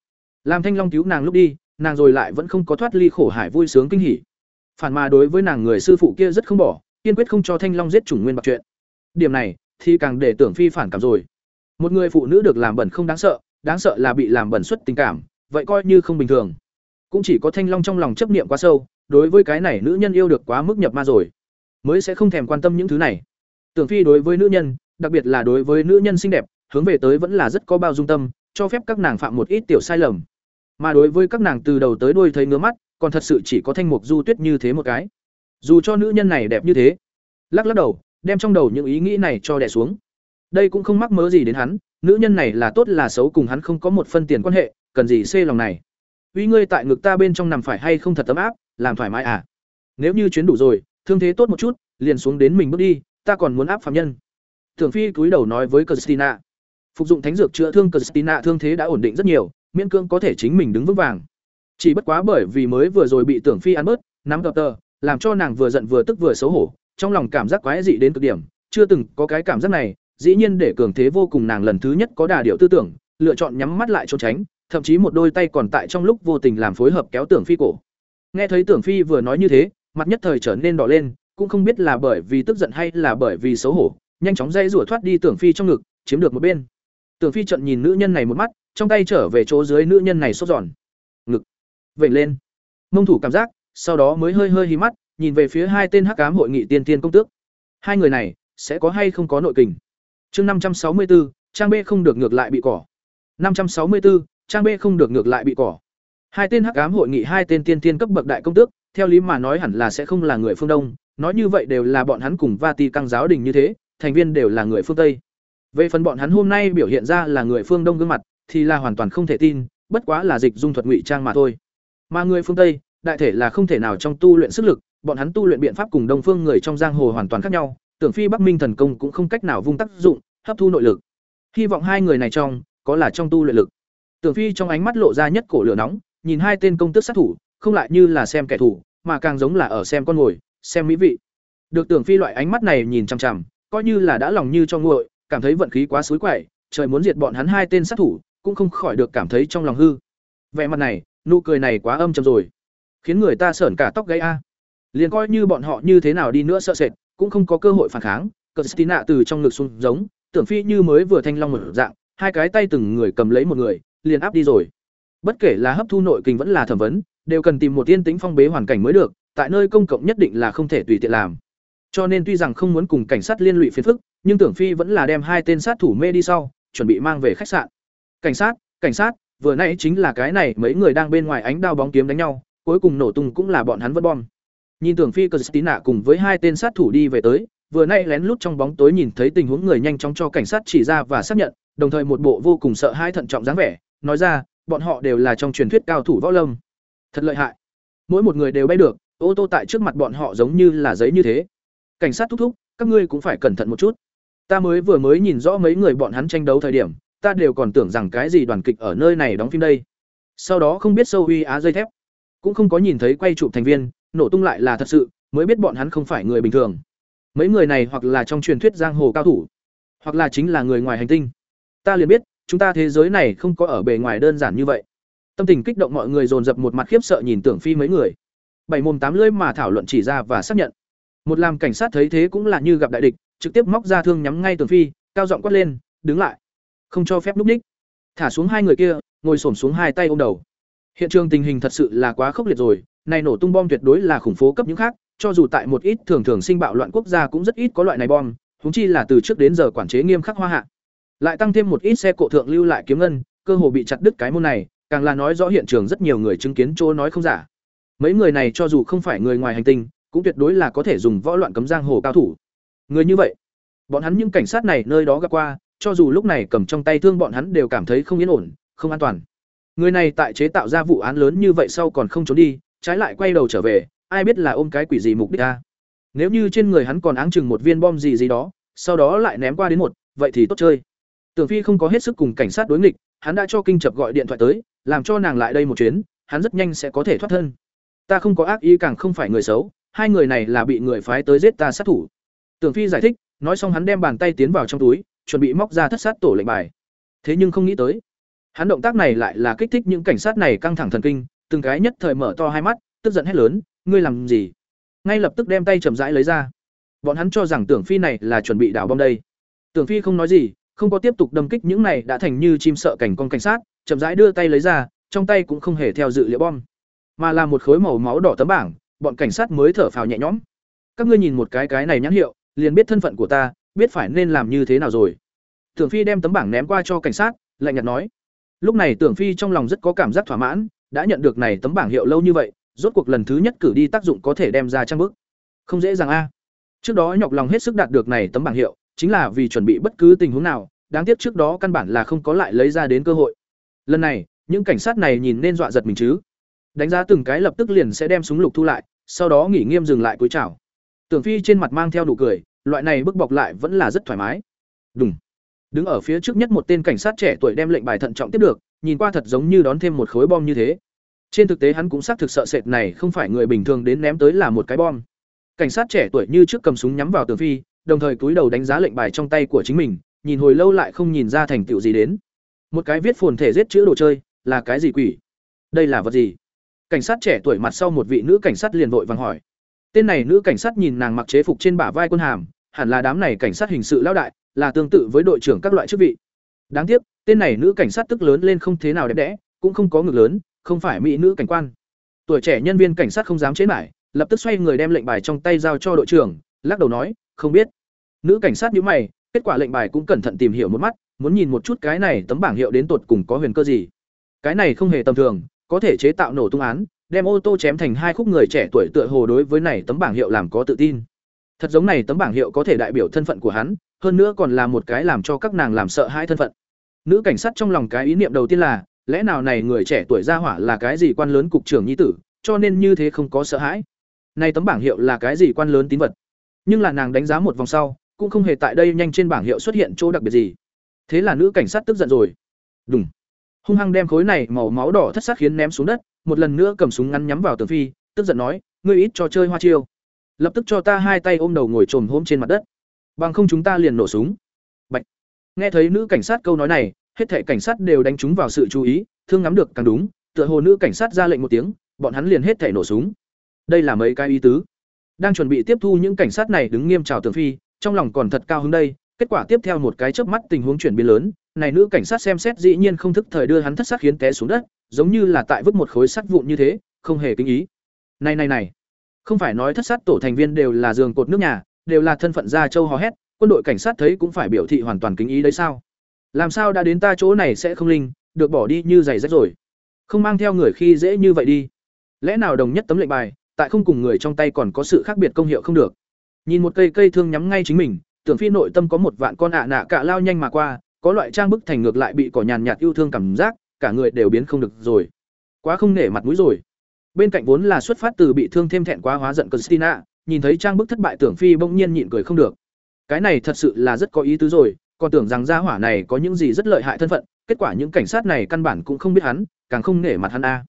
Làm Thanh Long cứu nàng lúc đi, nàng rồi lại vẫn không có thoát ly khổ hải vui sướng kinh hỉ. Phản mà đối với nàng người sư phụ kia rất không bỏ, kiên quyết không cho Thanh Long giết chủng nguyên bạc chuyện. Điểm này thì càng để tưởng phi phản cảm rồi. Một người phụ nữ được làm bẩn không đáng sợ, đáng sợ là bị làm bẩn xuất tình cảm, vậy coi như không bình thường. Cũng chỉ có Thanh Long trong lòng chấp niệm quá sâu, đối với cái này nữ nhân yêu được quá mức nhập ma rồi, mới sẽ không thèm quan tâm những thứ này. Tưởng phi đối với nữ nhân, đặc biệt là đối với nữ nhân xinh đẹp, hướng về tới vẫn là rất có bao dung tâm, cho phép các nàng phạm một ít tiểu sai lầm. Mà đối với các nàng từ đầu tới đuôi thấy ngứa mắt, còn thật sự chỉ có Thanh Mục Du Tuyết như thế một cái. Dù cho nữ nhân này đẹp như thế, lắc lắc đầu, đem trong đầu những ý nghĩ này cho đè xuống. Đây cũng không mắc mớ gì đến hắn, nữ nhân này là tốt là xấu cùng hắn không có một phân tiền quan hệ, cần gì xê lòng này. Uy ngươi tại ngực ta bên trong nằm phải hay không thật ấm áp, làm thoải mái à? Nếu như chuyến đủ rồi, thương thế tốt một chút, liền xuống đến mình bước đi, ta còn muốn áp phạm nhân. Tưởng Phi cúi đầu nói với Christina. Phục dụng thánh dược chữa thương Christina thương thế đã ổn định rất nhiều, miễn cưỡng có thể chính mình đứng vững vàng. Chỉ bất quá bởi vì mới vừa rồi bị Tưởng Phi ăn bớt, nắm đập tờ, làm cho nàng vừa giận vừa tức vừa xấu hổ, trong lòng cảm giác quái dị đến cực điểm, chưa từng có cái cảm giác này, dĩ nhiên để cường thế vô cùng nàng lần thứ nhất có đà điệu tư tưởng, lựa chọn nhắm mắt lại trốn tránh, thậm chí một đôi tay còn tại trong lúc vô tình làm phối hợp kéo Tưởng Phi cổ. Nghe thấy Tưởng Phi vừa nói như thế, mặt nhất thời trở nên đỏ lên, cũng không biết là bởi vì tức giận hay là bởi vì xấu hổ, nhanh chóng dây rủa thoát đi Tưởng Phi trong ngực, chiếm được một bên. Tưởng Phi trận nhìn nữ nhân này một mắt, trong tay trở về chỗ dưới nữ nhân này sốt giòn. Ngực vểnh lên. Mông thủ cảm giác, sau đó mới hơi hơi hí mắt, nhìn về phía hai tên hắc ám hội nghị tiên tiên công tước. Hai người này sẽ có hay không có nội kình. Chương 564, trang B không được ngược lại bị cỏ. 564, trang B không được ngược lại bị cỏ. Hai tên hắc ám hội nghị hai tên tiên tiên cấp bậc đại công tước, theo lý mà nói hẳn là sẽ không là người phương Đông, nói như vậy đều là bọn hắn cùng Vatican giáo đình như thế, thành viên đều là người phương Tây. Về phần bọn hắn hôm nay biểu hiện ra là người phương Đông gương mặt, thì là hoàn toàn không thể tin, bất quá là dịch dung thuật ngụy trang mà thôi. Mà người phương Tây, đại thể là không thể nào trong tu luyện sức lực, bọn hắn tu luyện biện pháp cùng đông phương người trong giang hồ hoàn toàn khác nhau, tưởng phi Bắc Minh thần công cũng không cách nào vung tác dụng, hấp thu nội lực. Hy vọng hai người này trong có là trong tu luyện lực. Tưởng phi trong ánh mắt lộ ra nhất cổ lửa nóng, nhìn hai tên công tước sát thủ, không lại như là xem kẻ thù, mà càng giống là ở xem con ngồi, xem mỹ vị. Được tưởng phi loại ánh mắt này nhìn chằm chằm, coi như là đã lòng như cho nguội, cảm thấy vận khí quá suối quậy, trời muốn diệt bọn hắn hai tên sát thủ, cũng không khỏi được cảm thấy trong lòng hư vẻ mặt này nụ cười này quá âm trầm rồi khiến người ta sởn cả tóc gáy a liền coi như bọn họ như thế nào đi nữa sợ sệt cũng không có cơ hội phản kháng cờ stina từ trong ngực xuống giống, tưởng phi như mới vừa thanh long một dạng, hai cái tay từng người cầm lấy một người, liền áp đi rồi. Bất kể là hấp thu nội kinh vẫn là thẩm vấn, đều cần tìm một tiên tĩnh phong bế hoàn cảnh mới được, tại nơi công cộng nhất định là không thể tùy tiện làm. Cho nên tuy rằng không muốn cùng cảnh sát liên lụy phiền phức, nhưng tưởng phi vẫn là đem hai tên sát thủ mê đi sau, chuẩn bị mang về khách sạn. Cảnh sát cảnh sát, vừa nãy chính là cái này, mấy người đang bên ngoài ánh đao bóng kiếm đánh nhau, cuối cùng nổ tung cũng là bọn hắn vất bom nhìn tưởng phi Christina cùng với hai tên sát thủ đi về tới, vừa nay lén lút trong bóng tối nhìn thấy tình huống người nhanh chóng cho cảnh sát chỉ ra và xác nhận, đồng thời một bộ vô cùng sợ hãi thận trọng dáng vẻ, nói ra, bọn họ đều là trong truyền thuyết cao thủ võ lâm. Thật lợi hại. Mỗi một người đều bay được, ô tô tại trước mặt bọn họ giống như là giấy như thế. Cảnh sát thúc thúc, các ngươi cũng phải cẩn thận một chút. Ta mới vừa mới nhìn rõ mấy người bọn hắn tranh đấu thời điểm, ta đều còn tưởng rằng cái gì đoàn kịch ở nơi này đóng phim đây. Sau đó không biết sâu huy á dây thép, cũng không có nhìn thấy quay chụp thành viên nổ tung lại là thật sự, mới biết bọn hắn không phải người bình thường. Mấy người này hoặc là trong truyền thuyết giang hồ cao thủ, hoặc là chính là người ngoài hành tinh. Ta liền biết, chúng ta thế giới này không có ở bề ngoài đơn giản như vậy. Tâm tình kích động mọi người dồn dập một mặt khiếp sợ nhìn tưởng phi mấy người. Bảy mồm tám lưỡi mà thảo luận chỉ ra và xác nhận. Một làm cảnh sát thấy thế cũng là như gặp đại địch, trực tiếp móc ra thương nhắm ngay tưởng phi, cao giọng quát lên, đứng lại. Không cho phép núp đích." thả xuống hai người kia, ngồi xổm xuống hai tay ôm đầu. Hiện trường tình hình thật sự là quá khốc liệt rồi này nổ tung bom tuyệt đối là khủng phố cấp những khác, cho dù tại một ít thường thường sinh bạo loạn quốc gia cũng rất ít có loại này bom, huống chi là từ trước đến giờ quản chế nghiêm khắc hoa hạ. Lại tăng thêm một ít xe cộ thượng lưu lại kiếm ngân, cơ hồ bị chặt đứt cái môn này, càng là nói rõ hiện trường rất nhiều người chứng kiến chỗ nói không giả. Mấy người này cho dù không phải người ngoài hành tinh, cũng tuyệt đối là có thể dùng võ loạn cấm giang hồ cao thủ. Người như vậy, bọn hắn những cảnh sát này nơi đó gặp qua, cho dù lúc này cầm trong tay thương bọn hắn đều cảm thấy không yên ổn, không an toàn. Người này tại chế tạo ra vụ án lớn như vậy sau còn không trốn đi trái lại quay đầu trở về, ai biết là ôm cái quỷ gì mục đích ta nếu như trên người hắn còn áng chừng một viên bom gì gì đó, sau đó lại ném qua đến một, vậy thì tốt chơi. Tưởng phi không có hết sức cùng cảnh sát đối nghịch, hắn đã cho kinh chập gọi điện thoại tới, làm cho nàng lại đây một chuyến, hắn rất nhanh sẽ có thể thoát thân. Ta không có ác ý càng không phải người xấu, hai người này là bị người phái tới giết ta sát thủ. Tưởng phi giải thích, nói xong hắn đem bàn tay tiến vào trong túi, chuẩn bị móc ra thất sát tổ lệnh bài. Thế nhưng không nghĩ tới, hắn động tác này lại là kích thích những cảnh sát này căng thẳng thần kinh từng cái nhất thời mở to hai mắt, tức giận hét lớn, ngươi làm gì? Ngay lập tức đem tay chậm rãi lấy ra. Bọn hắn cho rằng tưởng phi này là chuẩn bị đảo bom đây. Tưởng phi không nói gì, không có tiếp tục đâm kích những này đã thành như chim sợ cảnh con cảnh sát, chậm rãi đưa tay lấy ra, trong tay cũng không hề theo dự liệu bom, mà là một khối màu máu đỏ tấm bảng, bọn cảnh sát mới thở phào nhẹ nhõm. Các ngươi nhìn một cái cái này nhãn hiệu, liền biết thân phận của ta, biết phải nên làm như thế nào rồi. Tưởng phi đem tấm bảng ném qua cho cảnh sát, lạnh nhạt nói. Lúc này tưởng phi trong lòng rất có cảm giác thỏa mãn đã nhận được này tấm bảng hiệu lâu như vậy, rốt cuộc lần thứ nhất cử đi tác dụng có thể đem ra trang bức. Không dễ dàng a. Trước đó nhọc lòng hết sức đạt được này tấm bảng hiệu, chính là vì chuẩn bị bất cứ tình huống nào, đáng tiếc trước đó căn bản là không có lại lấy ra đến cơ hội. Lần này, những cảnh sát này nhìn nên dọa giật mình chứ. Đánh giá từng cái lập tức liền sẽ đem súng lục thu lại, sau đó nghỉ nghiêm dừng lại cúi chào. Tưởng phi trên mặt mang theo nụ cười, loại này bức bọc lại vẫn là rất thoải mái. Đúng đứng ở phía trước nhất một tên cảnh sát trẻ tuổi đem lệnh bài thận trọng tiếp được, nhìn qua thật giống như đón thêm một khối bom như thế. Trên thực tế hắn cũng xác thực sợ sệt này không phải người bình thường đến ném tới là một cái bom. Cảnh sát trẻ tuổi như trước cầm súng nhắm vào tường phi, đồng thời cúi đầu đánh giá lệnh bài trong tay của chính mình, nhìn hồi lâu lại không nhìn ra thành tựu gì đến. Một cái viết phồn thể giết chữ đồ chơi, là cái gì quỷ? Đây là vật gì? Cảnh sát trẻ tuổi mặt sau một vị nữ cảnh sát liền vội vàng hỏi. Tên này nữ cảnh sát nhìn nàng mặc chế phục trên bả vai quân hàm, hẳn là đám này cảnh sát hình sự lão đại là tương tự với đội trưởng các loại chức vị. Đáng tiếc, tên này nữ cảnh sát tức lớn lên không thế nào đẹp đẽ, cũng không có ngực lớn, không phải mỹ nữ cảnh quan. Tuổi trẻ nhân viên cảnh sát không dám chế mãi lập tức xoay người đem lệnh bài trong tay giao cho đội trưởng, lắc đầu nói, không biết. Nữ cảnh sát nhíu mày, kết quả lệnh bài cũng cẩn thận tìm hiểu một mắt, muốn nhìn một chút cái này tấm bảng hiệu đến tột cùng có huyền cơ gì. Cái này không hề tầm thường, có thể chế tạo nổ tung án, đem ô tô chém thành hai khúc người trẻ tuổi tựa hồ đối với này tấm bảng hiệu làm có tự tin. Thật giống này tấm bảng hiệu có thể đại biểu thân phận của hắn hơn nữa còn là một cái làm cho các nàng làm sợ hãi thân phận. Nữ cảnh sát trong lòng cái ý niệm đầu tiên là, lẽ nào này người trẻ tuổi ra hỏa là cái gì quan lớn cục trưởng nhi tử, cho nên như thế không có sợ hãi. Này tấm bảng hiệu là cái gì quan lớn tín vật? Nhưng là nàng đánh giá một vòng sau, cũng không hề tại đây nhanh trên bảng hiệu xuất hiện chỗ đặc biệt gì. Thế là nữ cảnh sát tức giận rồi. Đúng hung hăng đem khối này màu máu đỏ thất sát khiến ném xuống đất, một lần nữa cầm súng ngắn nhắm vào tường phi, tức giận nói, ngươi ít cho chơi hoa chiêu. Lập tức cho ta hai tay ôm đầu ngồi trồm hôm trên mặt đất bằng không chúng ta liền nổ súng Bạch. nghe thấy nữ cảnh sát câu nói này hết thảy cảnh sát đều đánh trúng vào sự chú ý, thương ngắm được càng đúng, tựa hồ nữ cảnh sát ra lệnh một tiếng, bọn hắn liền hết thảy nổ súng. Đây là mấy cái ý tứ. Đang chuẩn bị tiếp thu những cảnh sát này đứng nghiêm chào Tưởng Phi, trong lòng còn thật cao hứng đây, kết quả tiếp theo một cái chớp mắt tình huống chuyển biến lớn, này nữ cảnh sát xem xét dĩ nhiên không thức thời đưa hắn thất sát khiến té xuống đất, giống như là tại vứt một khối sắt vụn như thế, không hề kinh ý. Này này này, không phải nói thất sát tổ thành viên đều là giường cột nước nhà, đều là thân phận gia châu hò hét, quân đội cảnh sát thấy cũng phải biểu thị hoàn toàn kính ý đấy sao? Làm sao đã đến ta chỗ này sẽ không linh, được bỏ đi như giày rách rồi. Không mang theo người khi dễ như vậy đi. Lẽ nào đồng nhất tấm lệnh bài, tại không cùng người trong tay còn có sự khác biệt công hiệu không được. Nhìn một cây cây thương nhắm ngay chính mình, tưởng phi nội tâm có một vạn con ạ nạ cả lao nhanh mà qua, có loại trang bức thành ngược lại bị cỏ nhàn nhạt yêu thương cảm giác, cả người đều biến không được rồi. Quá không nể mặt mũi rồi. Bên cạnh vốn là xuất phát từ bị thương thêm thẹn quá hóa giận Christina, nhìn thấy trang bức thất bại tưởng phi bỗng nhiên nhịn cười không được. Cái này thật sự là rất có ý tứ rồi, còn tưởng rằng gia hỏa này có những gì rất lợi hại thân phận, kết quả những cảnh sát này căn bản cũng không biết hắn, càng không nể mặt hắn a.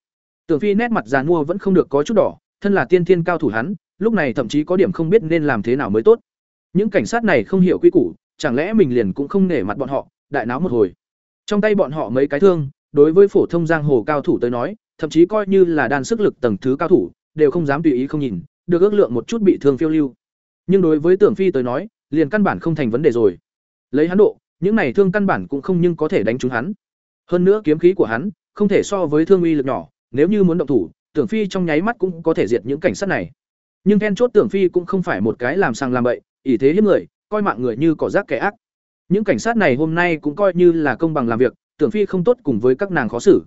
Tưởng Phi nét mặt giàn mua vẫn không được có chút đỏ, thân là tiên thiên cao thủ hắn, lúc này thậm chí có điểm không biết nên làm thế nào mới tốt. Những cảnh sát này không hiểu quy củ, chẳng lẽ mình liền cũng không nể mặt bọn họ, đại náo một hồi. Trong tay bọn họ mấy cái thương, đối với phổ thông giang hồ cao thủ tới nói, thậm chí coi như là đan sức lực tầng thứ cao thủ, đều không dám tùy ý không nhìn, được ước lượng một chút bị thương phiêu lưu. Nhưng đối với Tưởng Phi tới nói, liền căn bản không thành vấn đề rồi. Lấy hắn độ, những này thương căn bản cũng không nhưng có thể đánh trúng hắn. Hơn nữa kiếm khí của hắn không thể so với thương uy lực nhỏ, nếu như muốn động thủ, Tưởng Phi trong nháy mắt cũng có thể diệt những cảnh sát này. Nhưng then chốt Tưởng Phi cũng không phải một cái làm sang làm bậy, ỷ thế hiếp người, coi mạng người như cỏ rác kẻ ác. Những cảnh sát này hôm nay cũng coi như là công bằng làm việc, Tưởng Phi không tốt cùng với các nàng khó xử.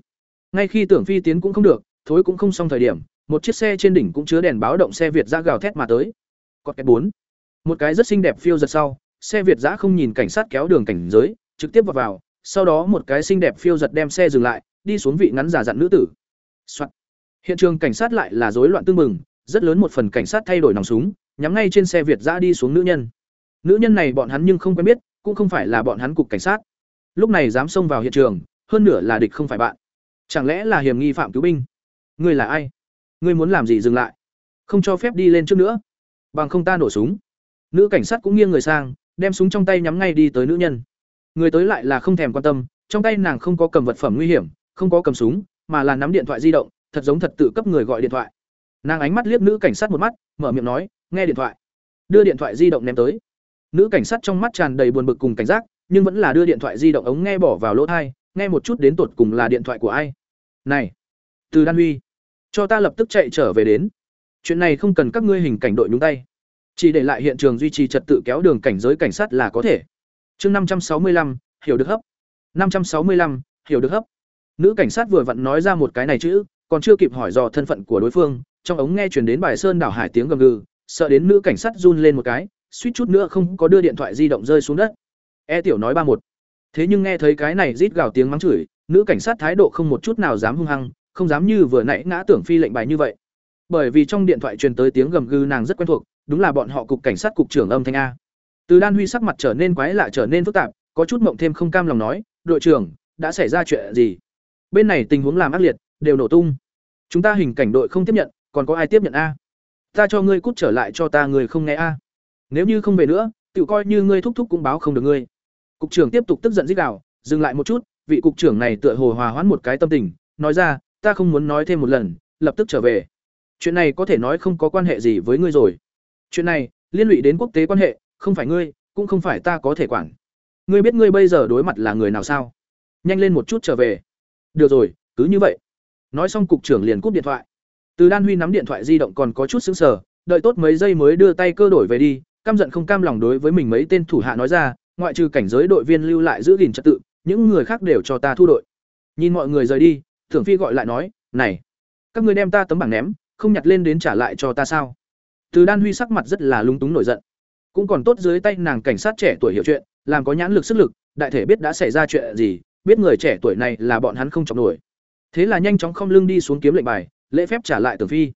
Ngay khi Tưởng Phi tiến cũng không được, thối cũng không xong thời điểm, một chiếc xe trên đỉnh cũng chứa đèn báo động xe Việt giã gào thét mà tới. Cọt cái bốn. Một cái rất xinh đẹp phiêu giật sau, xe Việt giã không nhìn cảnh sát kéo đường cảnh giới, trực tiếp vào vào, sau đó một cái xinh đẹp phiêu giật đem xe dừng lại, đi xuống vị ngắn giả dặn nữ tử、Soạn. Hiện trường cảnh sát lại là rối loạn tương mừng, rất lớn một phần cảnh sát thay đổi nòng súng, nhắm ngay trên xe Việt giã đi xuống nữ nhân. Nữ nhân này bọn hắn nhưng không quen biết, cũng không phải là bọn hắn cục cảnh sát. Lúc này dám xông vào hiện trường, hơn nửa là địch không phải bạn. Chẳng lẽ là hiểm nghi phạm cứu binh? người là ai? Ngươi muốn làm gì dừng lại? Không cho phép đi lên trước nữa. Bằng không ta nổ súng. Nữ cảnh sát cũng nghiêng người sang, đem súng trong tay nhắm ngay đi tới nữ nhân. Người tới lại là không thèm quan tâm, trong tay nàng không có cầm vật phẩm nguy hiểm, không có cầm súng, mà là nắm điện thoại di động, thật giống thật tự cấp người gọi điện thoại. Nàng ánh mắt liếc nữ cảnh sát một mắt, mở miệng nói, "Nghe điện thoại." Đưa điện thoại di động ném tới. Nữ cảnh sát trong mắt tràn đầy buồn bực cùng cảnh giác, nhưng vẫn là đưa điện thoại di động ống nghe bỏ vào lỗ tai, nghe một chút đến tột cùng là điện thoại của ai. "Này, Từ Đan Huy, cho ta lập tức chạy trở về đến. Chuyện này không cần các ngươi hình cảnh đội nhúng tay." Chỉ để lại hiện trường duy trì trật tự kéo đường cảnh giới cảnh sát là có thể. Chương năm trăm sáu mươi lăm hiểu được hấp. năm trăm sáu mươi lăm hiểu được hấp. Nữ cảnh sát vừa vặn nói ra một cái này chữ, còn chưa kịp hỏi dò thân phận của đối phương, trong ống nghe truyền đến bài sơn đảo hải tiếng gầm gừ, sợ đến nữ cảnh sát run lên một cái, suýt chút nữa không có đưa điện thoại di động rơi xuống đất. E tiểu nói ba một. Thế nhưng nghe thấy cái này rít gào tiếng mắng chửi, nữ cảnh sát thái độ không một chút nào dám hung hăng, không dám như vừa nãy ngã tưởng phi lệnh bài như vậy. Bởi vì trong điện thoại truyền tới tiếng gầm gừ nàng rất quen thuộc, đúng là bọn họ cục cảnh sát cục trưởng âm thanh a. Từ đan huy sắc mặt trở nên quái lạ trở nên phức tạp có chút mộng thêm không cam lòng nói đội trưởng đã xảy ra chuyện gì? Bên này tình huống làm ác liệt đều nổ tung. Chúng ta hình cảnh đội không tiếp nhận còn có ai tiếp nhận a? Ta cho ngươi cút trở lại cho ta người không nghe a. Nếu như không về nữa tự coi như ngươi thúc thúc cũng báo không được ngươi. Cục trưởng tiếp tục tức giận dích đạo dừng lại một chút vị cục trưởng này tựa hồ hòa hoãn một cái tâm tình nói ra ta không muốn nói thêm một lần, lập tức trở về. Chuyện này có thể nói không có quan hệ gì với ngươi rồi. Chuyện này, liên lụy đến quốc tế quan hệ, không phải ngươi, cũng không phải ta có thể quản. Ngươi biết ngươi bây giờ đối mặt là người nào sao? Nhanh lên một chút trở về. Được rồi, cứ như vậy. Nói xong cục trưởng liền cúp điện thoại. Từ đan huy nắm điện thoại di động còn có chút xứng sở đợi tốt mấy giây mới đưa tay cơ đổi về đi, căm giận không cam lòng đối với mình mấy tên thủ hạ nói ra, ngoại trừ cảnh giới đội viên lưu lại giữ gìn trật tự, những người khác đều cho ta thu đội. Nhìn mọi người rời đi thưởng phi gọi lại nói này các người đem ta tấm bảng ném không nhặt lên đến trả lại cho ta sao từ Đan Huy sắc mặt rất là lúng túng nổi giận. Cũng còn tốt dưới tay nàng cảnh sát trẻ tuổi hiểu chuyện, làm có nhãn lực sức lực, đại thể biết đã xảy ra chuyện gì, biết người trẻ tuổi này là bọn hắn không chọc nổi. Thế là nhanh chóng không lưng đi xuống kiếm lệnh bài, lễ phép trả lại Tưởng Phi.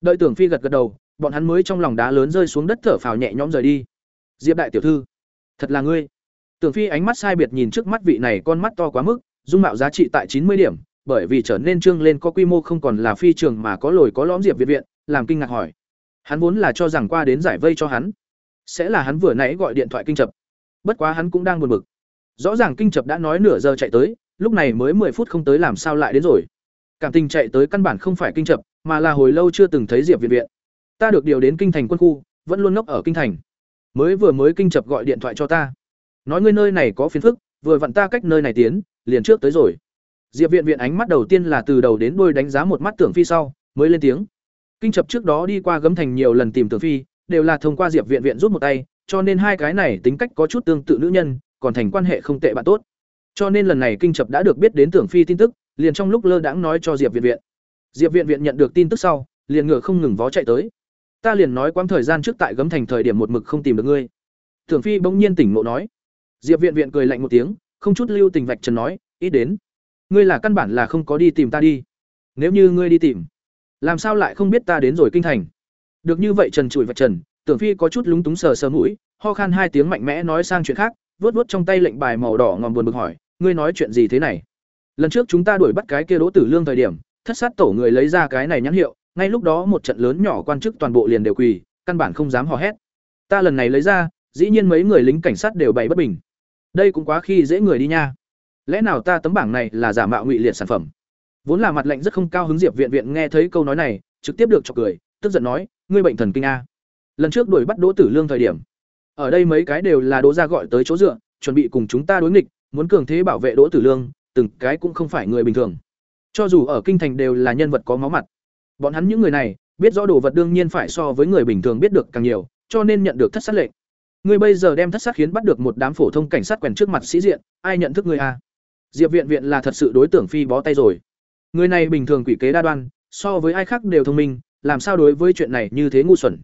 Đợi Tưởng Phi gật gật đầu, bọn hắn mới trong lòng đá lớn rơi xuống đất thở phào nhẹ nhõm rời đi. Diệp đại tiểu thư, thật là ngươi. Tưởng Phi ánh mắt sai biệt nhìn trước mắt vị này con mắt to quá mức, dung mạo giá trị tại chín mươi điểm, bởi vì trở nên trương lên có quy mô không còn là phi trường mà có lồi có lõm Diệp Việt viện, làm kinh ngạc hỏi. Hắn vốn là cho rằng qua đến giải vây cho hắn, sẽ là hắn vừa nãy gọi điện thoại kinh chập. Bất quá hắn cũng đang buồn bực. Rõ ràng kinh chập đã nói nửa giờ chạy tới, lúc này mới 10 phút không tới làm sao lại đến rồi. Cảm tình chạy tới căn bản không phải kinh chập, mà là hồi lâu chưa từng thấy Diệp Viện Viện. Ta được điều đến kinh thành quân khu, vẫn luôn ngốc ở kinh thành. Mới vừa mới kinh chập gọi điện thoại cho ta, nói ngươi nơi này có phiền phức, vừa vặn ta cách nơi này tiến, liền trước tới rồi. Diệp Viện Viện ánh mắt đầu tiên là từ đầu đến đuôi đánh giá một mắt Tưởng Phi sau, mới lên tiếng. Kinh chập trước đó đi qua gấm thành nhiều lần tìm Tưởng Phi, đều là thông qua Diệp Viện Viện giúp một tay, cho nên hai cái này tính cách có chút tương tự nữ nhân, còn thành quan hệ không tệ bạn tốt. Cho nên lần này kinh chập đã được biết đến Tưởng Phi tin tức, liền trong lúc lơ đãng nói cho Diệp Viện Viện. Diệp Viện Viện nhận được tin tức sau, liền ngựa không ngừng vó chạy tới. Ta liền nói quãng thời gian trước tại gấm thành thời điểm một mực không tìm được ngươi. Tưởng Phi bỗng nhiên tỉnh ngộ nói. Diệp Viện Viện cười lạnh một tiếng, không chút lưu tình vạch trần nói, ít đến. Ngươi là căn bản là không có đi tìm ta đi. Nếu như ngươi đi tìm, làm sao lại không biết ta đến rồi kinh thành? Được như vậy trần trụi vạch trần, Tưởng Phi có chút lúng túng sờ sờ mũi, ho khan hai tiếng mạnh mẽ nói sang chuyện khác, vuốt vuốt trong tay lệnh bài màu đỏ ngòm buồn bực hỏi, ngươi nói chuyện gì thế này? Lần trước chúng ta đuổi bắt cái kia Đỗ Tử Lương thời điểm, thất sát tổ người lấy ra cái này nhãn hiệu, ngay lúc đó một trận lớn nhỏ quan chức toàn bộ liền đều quỳ, căn bản không dám hò hét. Ta lần này lấy ra, dĩ nhiên mấy người lính cảnh sát đều bày bất bình. Đây cũng quá khi dễ người đi nha. Lẽ nào ta tấm bảng này là giả mạo ngụy liệt sản phẩm? Vốn là mặt lạnh rất không cao hứng Diệp Viện Viện nghe thấy câu nói này, trực tiếp được chọc cười, tức giận nói, ngươi bệnh thần kinh a. Lần trước đuổi bắt Đỗ Tử Lương thời điểm, ở đây mấy cái đều là Đỗ gia gọi tới chỗ dựa, chuẩn bị cùng chúng ta đối nghịch, muốn cường thế bảo vệ Đỗ Tử Lương, từng cái cũng không phải người bình thường. Cho dù ở kinh thành đều là nhân vật có máu mặt. Bọn hắn những người này, biết rõ đồ vật đương nhiên phải so với người bình thường biết được càng nhiều, cho nên nhận được thất sát lệnh. Ngươi bây giờ đem thất sát khiến bắt được một đám phổ thông cảnh sát quèn trước mặt sĩ diện, ai nhận thức ngươi a? Diệp Viện Viện là thật sự đối tượng phi bó tay rồi. Người này bình thường quỷ kế đa đoan, so với ai khác đều thông minh, làm sao đối với chuyện này như thế ngu xuẩn.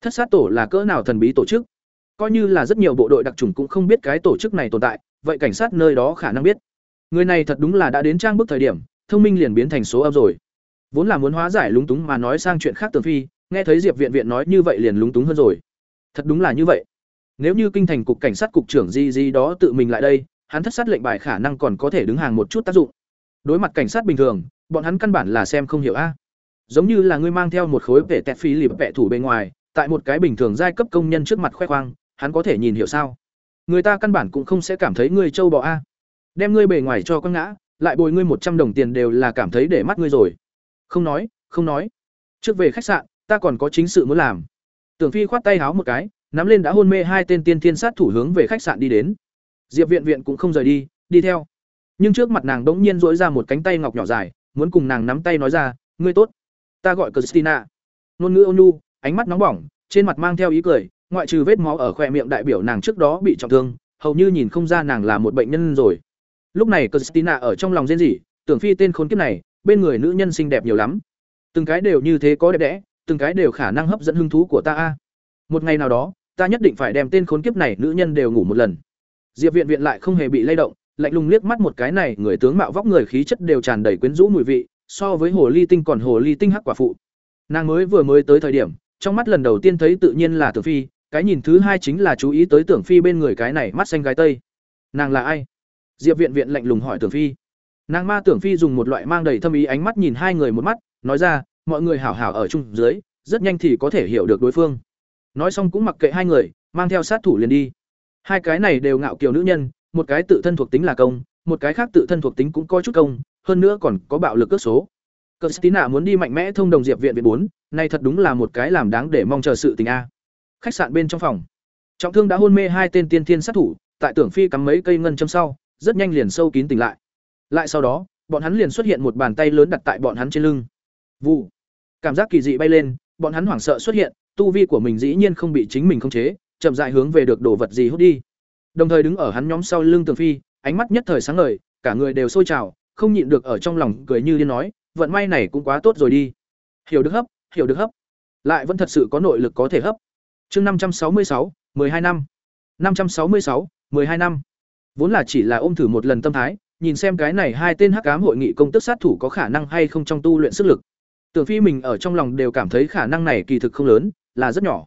Thất sát tổ là cỡ nào thần bí tổ chức? Coi như là rất nhiều bộ đội đặc trùng cũng không biết cái tổ chức này tồn tại, vậy cảnh sát nơi đó khả năng biết. Người này thật đúng là đã đến trang bức thời điểm, thông minh liền biến thành số âm rồi. Vốn là muốn hóa giải lúng túng mà nói sang chuyện khác Tường Phi, nghe thấy Diệp Viện Viện nói như vậy liền lúng túng hơn rồi. Thật đúng là như vậy. Nếu như kinh thành cục cảnh sát cục trưởng gì gì đó tự mình lại đây, hắn thất sát lệnh bài khả năng còn có thể đứng hàng một chút tác dụng. Đối mặt cảnh sát bình thường, bọn hắn căn bản là xem không hiểu a. Giống như là ngươi mang theo một khối vẻ tẹt phí lịp vẽ thủ bên ngoài, tại một cái bình thường giai cấp công nhân trước mặt khoe khoang, hắn có thể nhìn hiểu sao? Người ta căn bản cũng không sẽ cảm thấy ngươi trâu bò a. Đem ngươi bề ngoài cho quăng ngã, lại bồi ngươi một trăm đồng tiền đều là cảm thấy để mắt ngươi rồi. Không nói, không nói. Trước về khách sạn, ta còn có chính sự muốn làm. Tưởng Phi khoát tay háo một cái, nắm lên đã hôn mê hai tên tiên thiên sát thủ hướng về khách sạn đi đến. Diệp Viện Viện cũng không rời đi, đi theo. Nhưng trước mặt nàng đống nhiên duỗi ra một cánh tay ngọc nhỏ dài, muốn cùng nàng nắm tay nói ra, "Ngươi tốt, ta gọi Christina." Nôn ngữ ôn nhu, ánh mắt nóng bỏng, trên mặt mang theo ý cười, ngoại trừ vết máu ở khóe miệng đại biểu nàng trước đó bị trọng thương, hầu như nhìn không ra nàng là một bệnh nhân rồi. Lúc này Christina ở trong lòng rên rỉ, tưởng phi tên khốn kiếp này, bên người nữ nhân xinh đẹp nhiều lắm. Từng cái đều như thế có đẹp đẽ, từng cái đều khả năng hấp dẫn hứng thú của ta a. Một ngày nào đó, ta nhất định phải đem tên khốn kiếp này nữ nhân đều ngủ một lần. Diệp Viện Viện lại không hề bị lay động, lạnh lùng liếc mắt một cái này, người tướng mạo vóc người khí chất đều tràn đầy quyến rũ mùi vị, so với hồ ly tinh còn hồ ly tinh hắc quả phụ. Nàng mới vừa mới tới thời điểm, trong mắt lần đầu tiên thấy tự nhiên là Tưởng Phi, cái nhìn thứ hai chính là chú ý tới Tưởng Phi bên người cái này mắt xanh gái tây. Nàng là ai? Diệp Viện Viện lạnh lùng hỏi Tưởng Phi. Nàng ma Tưởng Phi dùng một loại mang đầy thâm ý ánh mắt nhìn hai người một mắt, nói ra, mọi người hảo hảo ở chung dưới, rất nhanh thì có thể hiểu được đối phương. Nói xong cũng mặc kệ hai người, mang theo sát thủ liền đi. Hai cái này đều ngạo kiều nữ nhân, một cái tự thân thuộc tính là công, một cái khác tự thân thuộc tính cũng có chút công, hơn nữa còn có bạo lực cước số. Christina muốn đi mạnh mẽ thông đồng Diệp viện viện bốn, này thật đúng là một cái làm đáng để mong chờ sự tình a. Khách sạn bên trong phòng, trọng thương đã hôn mê hai tên tiên thiên sát thủ, tại tưởng phi cắm mấy cây ngân châm sau, rất nhanh liền sâu kín tỉnh lại. Lại sau đó, bọn hắn liền xuất hiện một bàn tay lớn đặt tại bọn hắn trên lưng. Vụ. Cảm giác kỳ dị bay lên, bọn hắn hoảng sợ xuất hiện, tu vi của mình dĩ nhiên không bị chính mình khống chế, chậm rãi hướng về được đồ vật gì hút đi. Đồng thời đứng ở hắn nhóm sau lưng Tường Phi, ánh mắt nhất thời sáng ngời, cả người đều sôi trào, không nhịn được ở trong lòng cười như điên nói, vận may này cũng quá tốt rồi đi. Hiểu được hấp, hiểu được hấp. Lại vẫn thật sự có nội lực có thể hấp. Chương năm trăm sáu mươi sáu, hai năm. năm trăm sáu mươi sáu, hai năm. Vốn là chỉ là ôm thử một lần tâm thái, nhìn xem cái này hai tên hắc ám hội nghị công tức sát thủ có khả năng hay không trong tu luyện sức lực. Tưởng Phi mình ở trong lòng đều cảm thấy khả năng này kỳ thực không lớn, là rất nhỏ.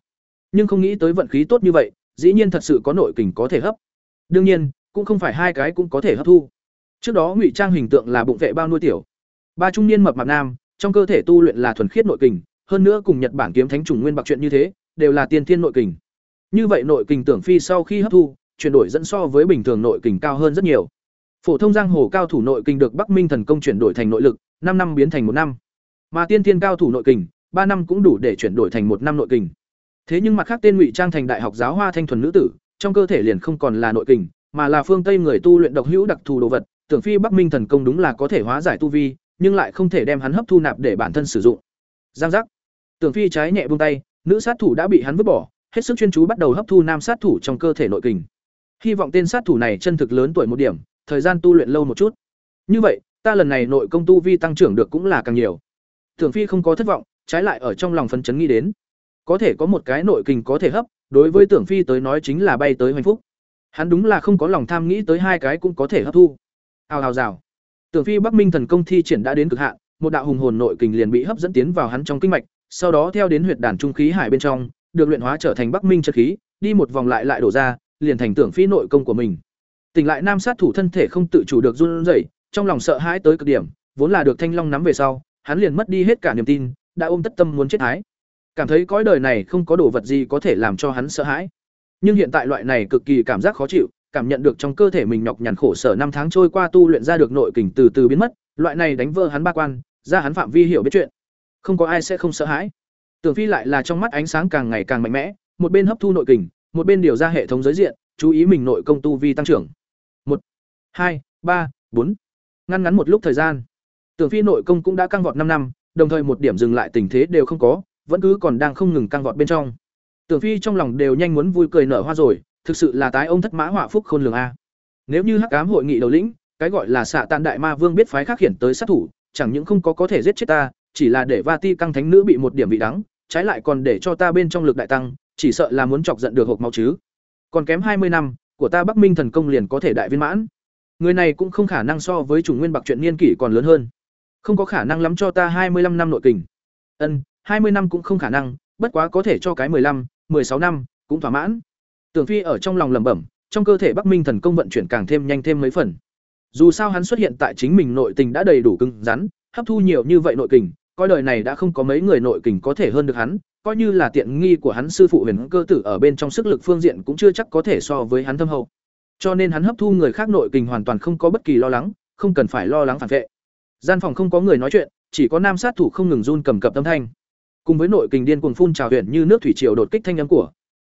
Nhưng không nghĩ tới vận khí tốt như vậy, dĩ nhiên thật sự có nội kình có thể hấp. Đương nhiên, cũng không phải hai cái cũng có thể hấp thu. Trước đó ngụy trang hình tượng là bụng vệ bao nuôi tiểu. Ba trung niên mập mạp nam, trong cơ thể tu luyện là thuần khiết nội kình, hơn nữa cùng Nhật Bản kiếm thánh trùng nguyên bạc chuyện như thế, đều là tiên thiên nội kình. Như vậy nội kình tưởng phi sau khi hấp thu, chuyển đổi dẫn so với bình thường nội kình cao hơn rất nhiều. Phổ thông giang hồ cao thủ nội kình được Bắc Minh thần công chuyển đổi thành nội lực, năm năm biến thành một năm. Mà tiên thiên cao thủ nội kình, ba năm cũng đủ để chuyển đổi thành một năm nội kình. Thế nhưng mặt khác tên ngụy trang thành đại học giáo hoa thanh thuần nữ tử, trong cơ thể liền không còn là nội kình, mà là phương Tây người tu luyện độc hữu đặc thù đồ vật, tưởng phi Bắc Minh thần công đúng là có thể hóa giải tu vi, nhưng lại không thể đem hắn hấp thu nạp để bản thân sử dụng. Giang giác. Tưởng phi trái nhẹ buông tay, nữ sát thủ đã bị hắn vứt bỏ, hết sức chuyên chú bắt đầu hấp thu nam sát thủ trong cơ thể nội kình. Hy vọng tên sát thủ này chân thực lớn tuổi một điểm, thời gian tu luyện lâu một chút. Như vậy, ta lần này nội công tu vi tăng trưởng được cũng là càng nhiều. Tưởng Phi không có thất vọng, trái lại ở trong lòng phấn chấn nghĩ đến, có thể có một cái nội kình có thể hấp, đối với Tưởng Phi tới nói chính là bay tới hạnh phúc. Hắn đúng là không có lòng tham nghĩ tới hai cái cũng có thể hấp thu. Hào hào rào. Tưởng Phi Bắc Minh thần công thi triển đã đến cực hạn, một đạo hùng hồn nội kình liền bị hấp dẫn tiến vào hắn trong kinh mạch, sau đó theo đến huyệt đàn trung khí hải bên trong, được luyện hóa trở thành Bắc Minh chất khí, đi một vòng lại lại đổ ra, liền thành tưởng phi nội công của mình. Tỉnh lại nam sát thủ thân thể không tự chủ được run rẩy, trong lòng sợ hãi tới cực điểm, vốn là được Thanh Long nắm về sau, hắn liền mất đi hết cả niềm tin, đã ôm tất tâm muốn chết thái. Cảm thấy cõi đời này không có đồ vật gì có thể làm cho hắn sợ hãi. Nhưng hiện tại loại này cực kỳ cảm giác khó chịu, cảm nhận được trong cơ thể mình nhọc nhằn khổ sở năm tháng trôi qua tu luyện ra được nội kình từ từ biến mất, loại này đánh vỡ hắn ba quan, ra hắn phạm vi hiểu biết chuyện. Không có ai sẽ không sợ hãi. Tưởng Phi lại là trong mắt ánh sáng càng ngày càng mạnh mẽ, một bên hấp thu nội kình, một bên điều ra hệ thống giới diện, chú ý mình nội công tu vi tăng trưởng. một hai ba bốn Ngăn ngắn một lúc thời gian, Tưởng Phi nội công cũng đã căng vọt năm năm, đồng thời một điểm dừng lại tình thế đều không có, vẫn cứ còn đang không ngừng căng vọt bên trong. Tưởng Phi trong lòng đều nhanh muốn vui cười nở hoa rồi, thực sự là tái ông thất mã họa phúc khôn lường a. Nếu như Hắc Ám hội nghị đầu lĩnh, cái gọi là xạ tàn đại ma vương biết phái khác hiển tới sát thủ, chẳng những không có có thể giết chết ta, chỉ là để Vati căng thánh nữ bị một điểm bị đắng, trái lại còn để cho ta bên trong lực đại tăng, chỉ sợ là muốn chọc giận được hộp máu chứ. Còn kém hai mươi năm, của ta Bắc Minh thần công liền có thể đại viên mãn. Người này cũng không khả năng so với chủ nguyên bạc chuyện niên kỷ còn lớn hơn. Không có khả năng lắm cho ta hai mươi 25 năm nội kình. Ân, hai mươi năm cũng không khả năng, bất quá có thể cho cái 15, 16 năm, cũng thỏa mãn. Tưởng Phi ở trong lòng lẩm bẩm, trong cơ thể Bắc Minh thần công vận chuyển càng thêm nhanh thêm mấy phần. Dù sao hắn xuất hiện tại chính mình nội tình đã đầy đủ cứng rắn, hấp thu nhiều như vậy nội kình, coi đời này đã không có mấy người nội kình có thể hơn được hắn, coi như là tiện nghi của hắn sư phụ Huyền Cơ Tử ở bên trong sức lực phương diện cũng chưa chắc có thể so với hắn thâm hậu. Cho nên hắn hấp thu người khác nội kình hoàn toàn không có bất kỳ lo lắng, không cần phải lo lắng phản vệ. Gian phòng không có người nói chuyện, chỉ có nam sát thủ không ngừng run cầm cập âm thanh. Cùng với nội kình điên cuồng phun trào huyền như nước thủy triều đột kích thanh âm của.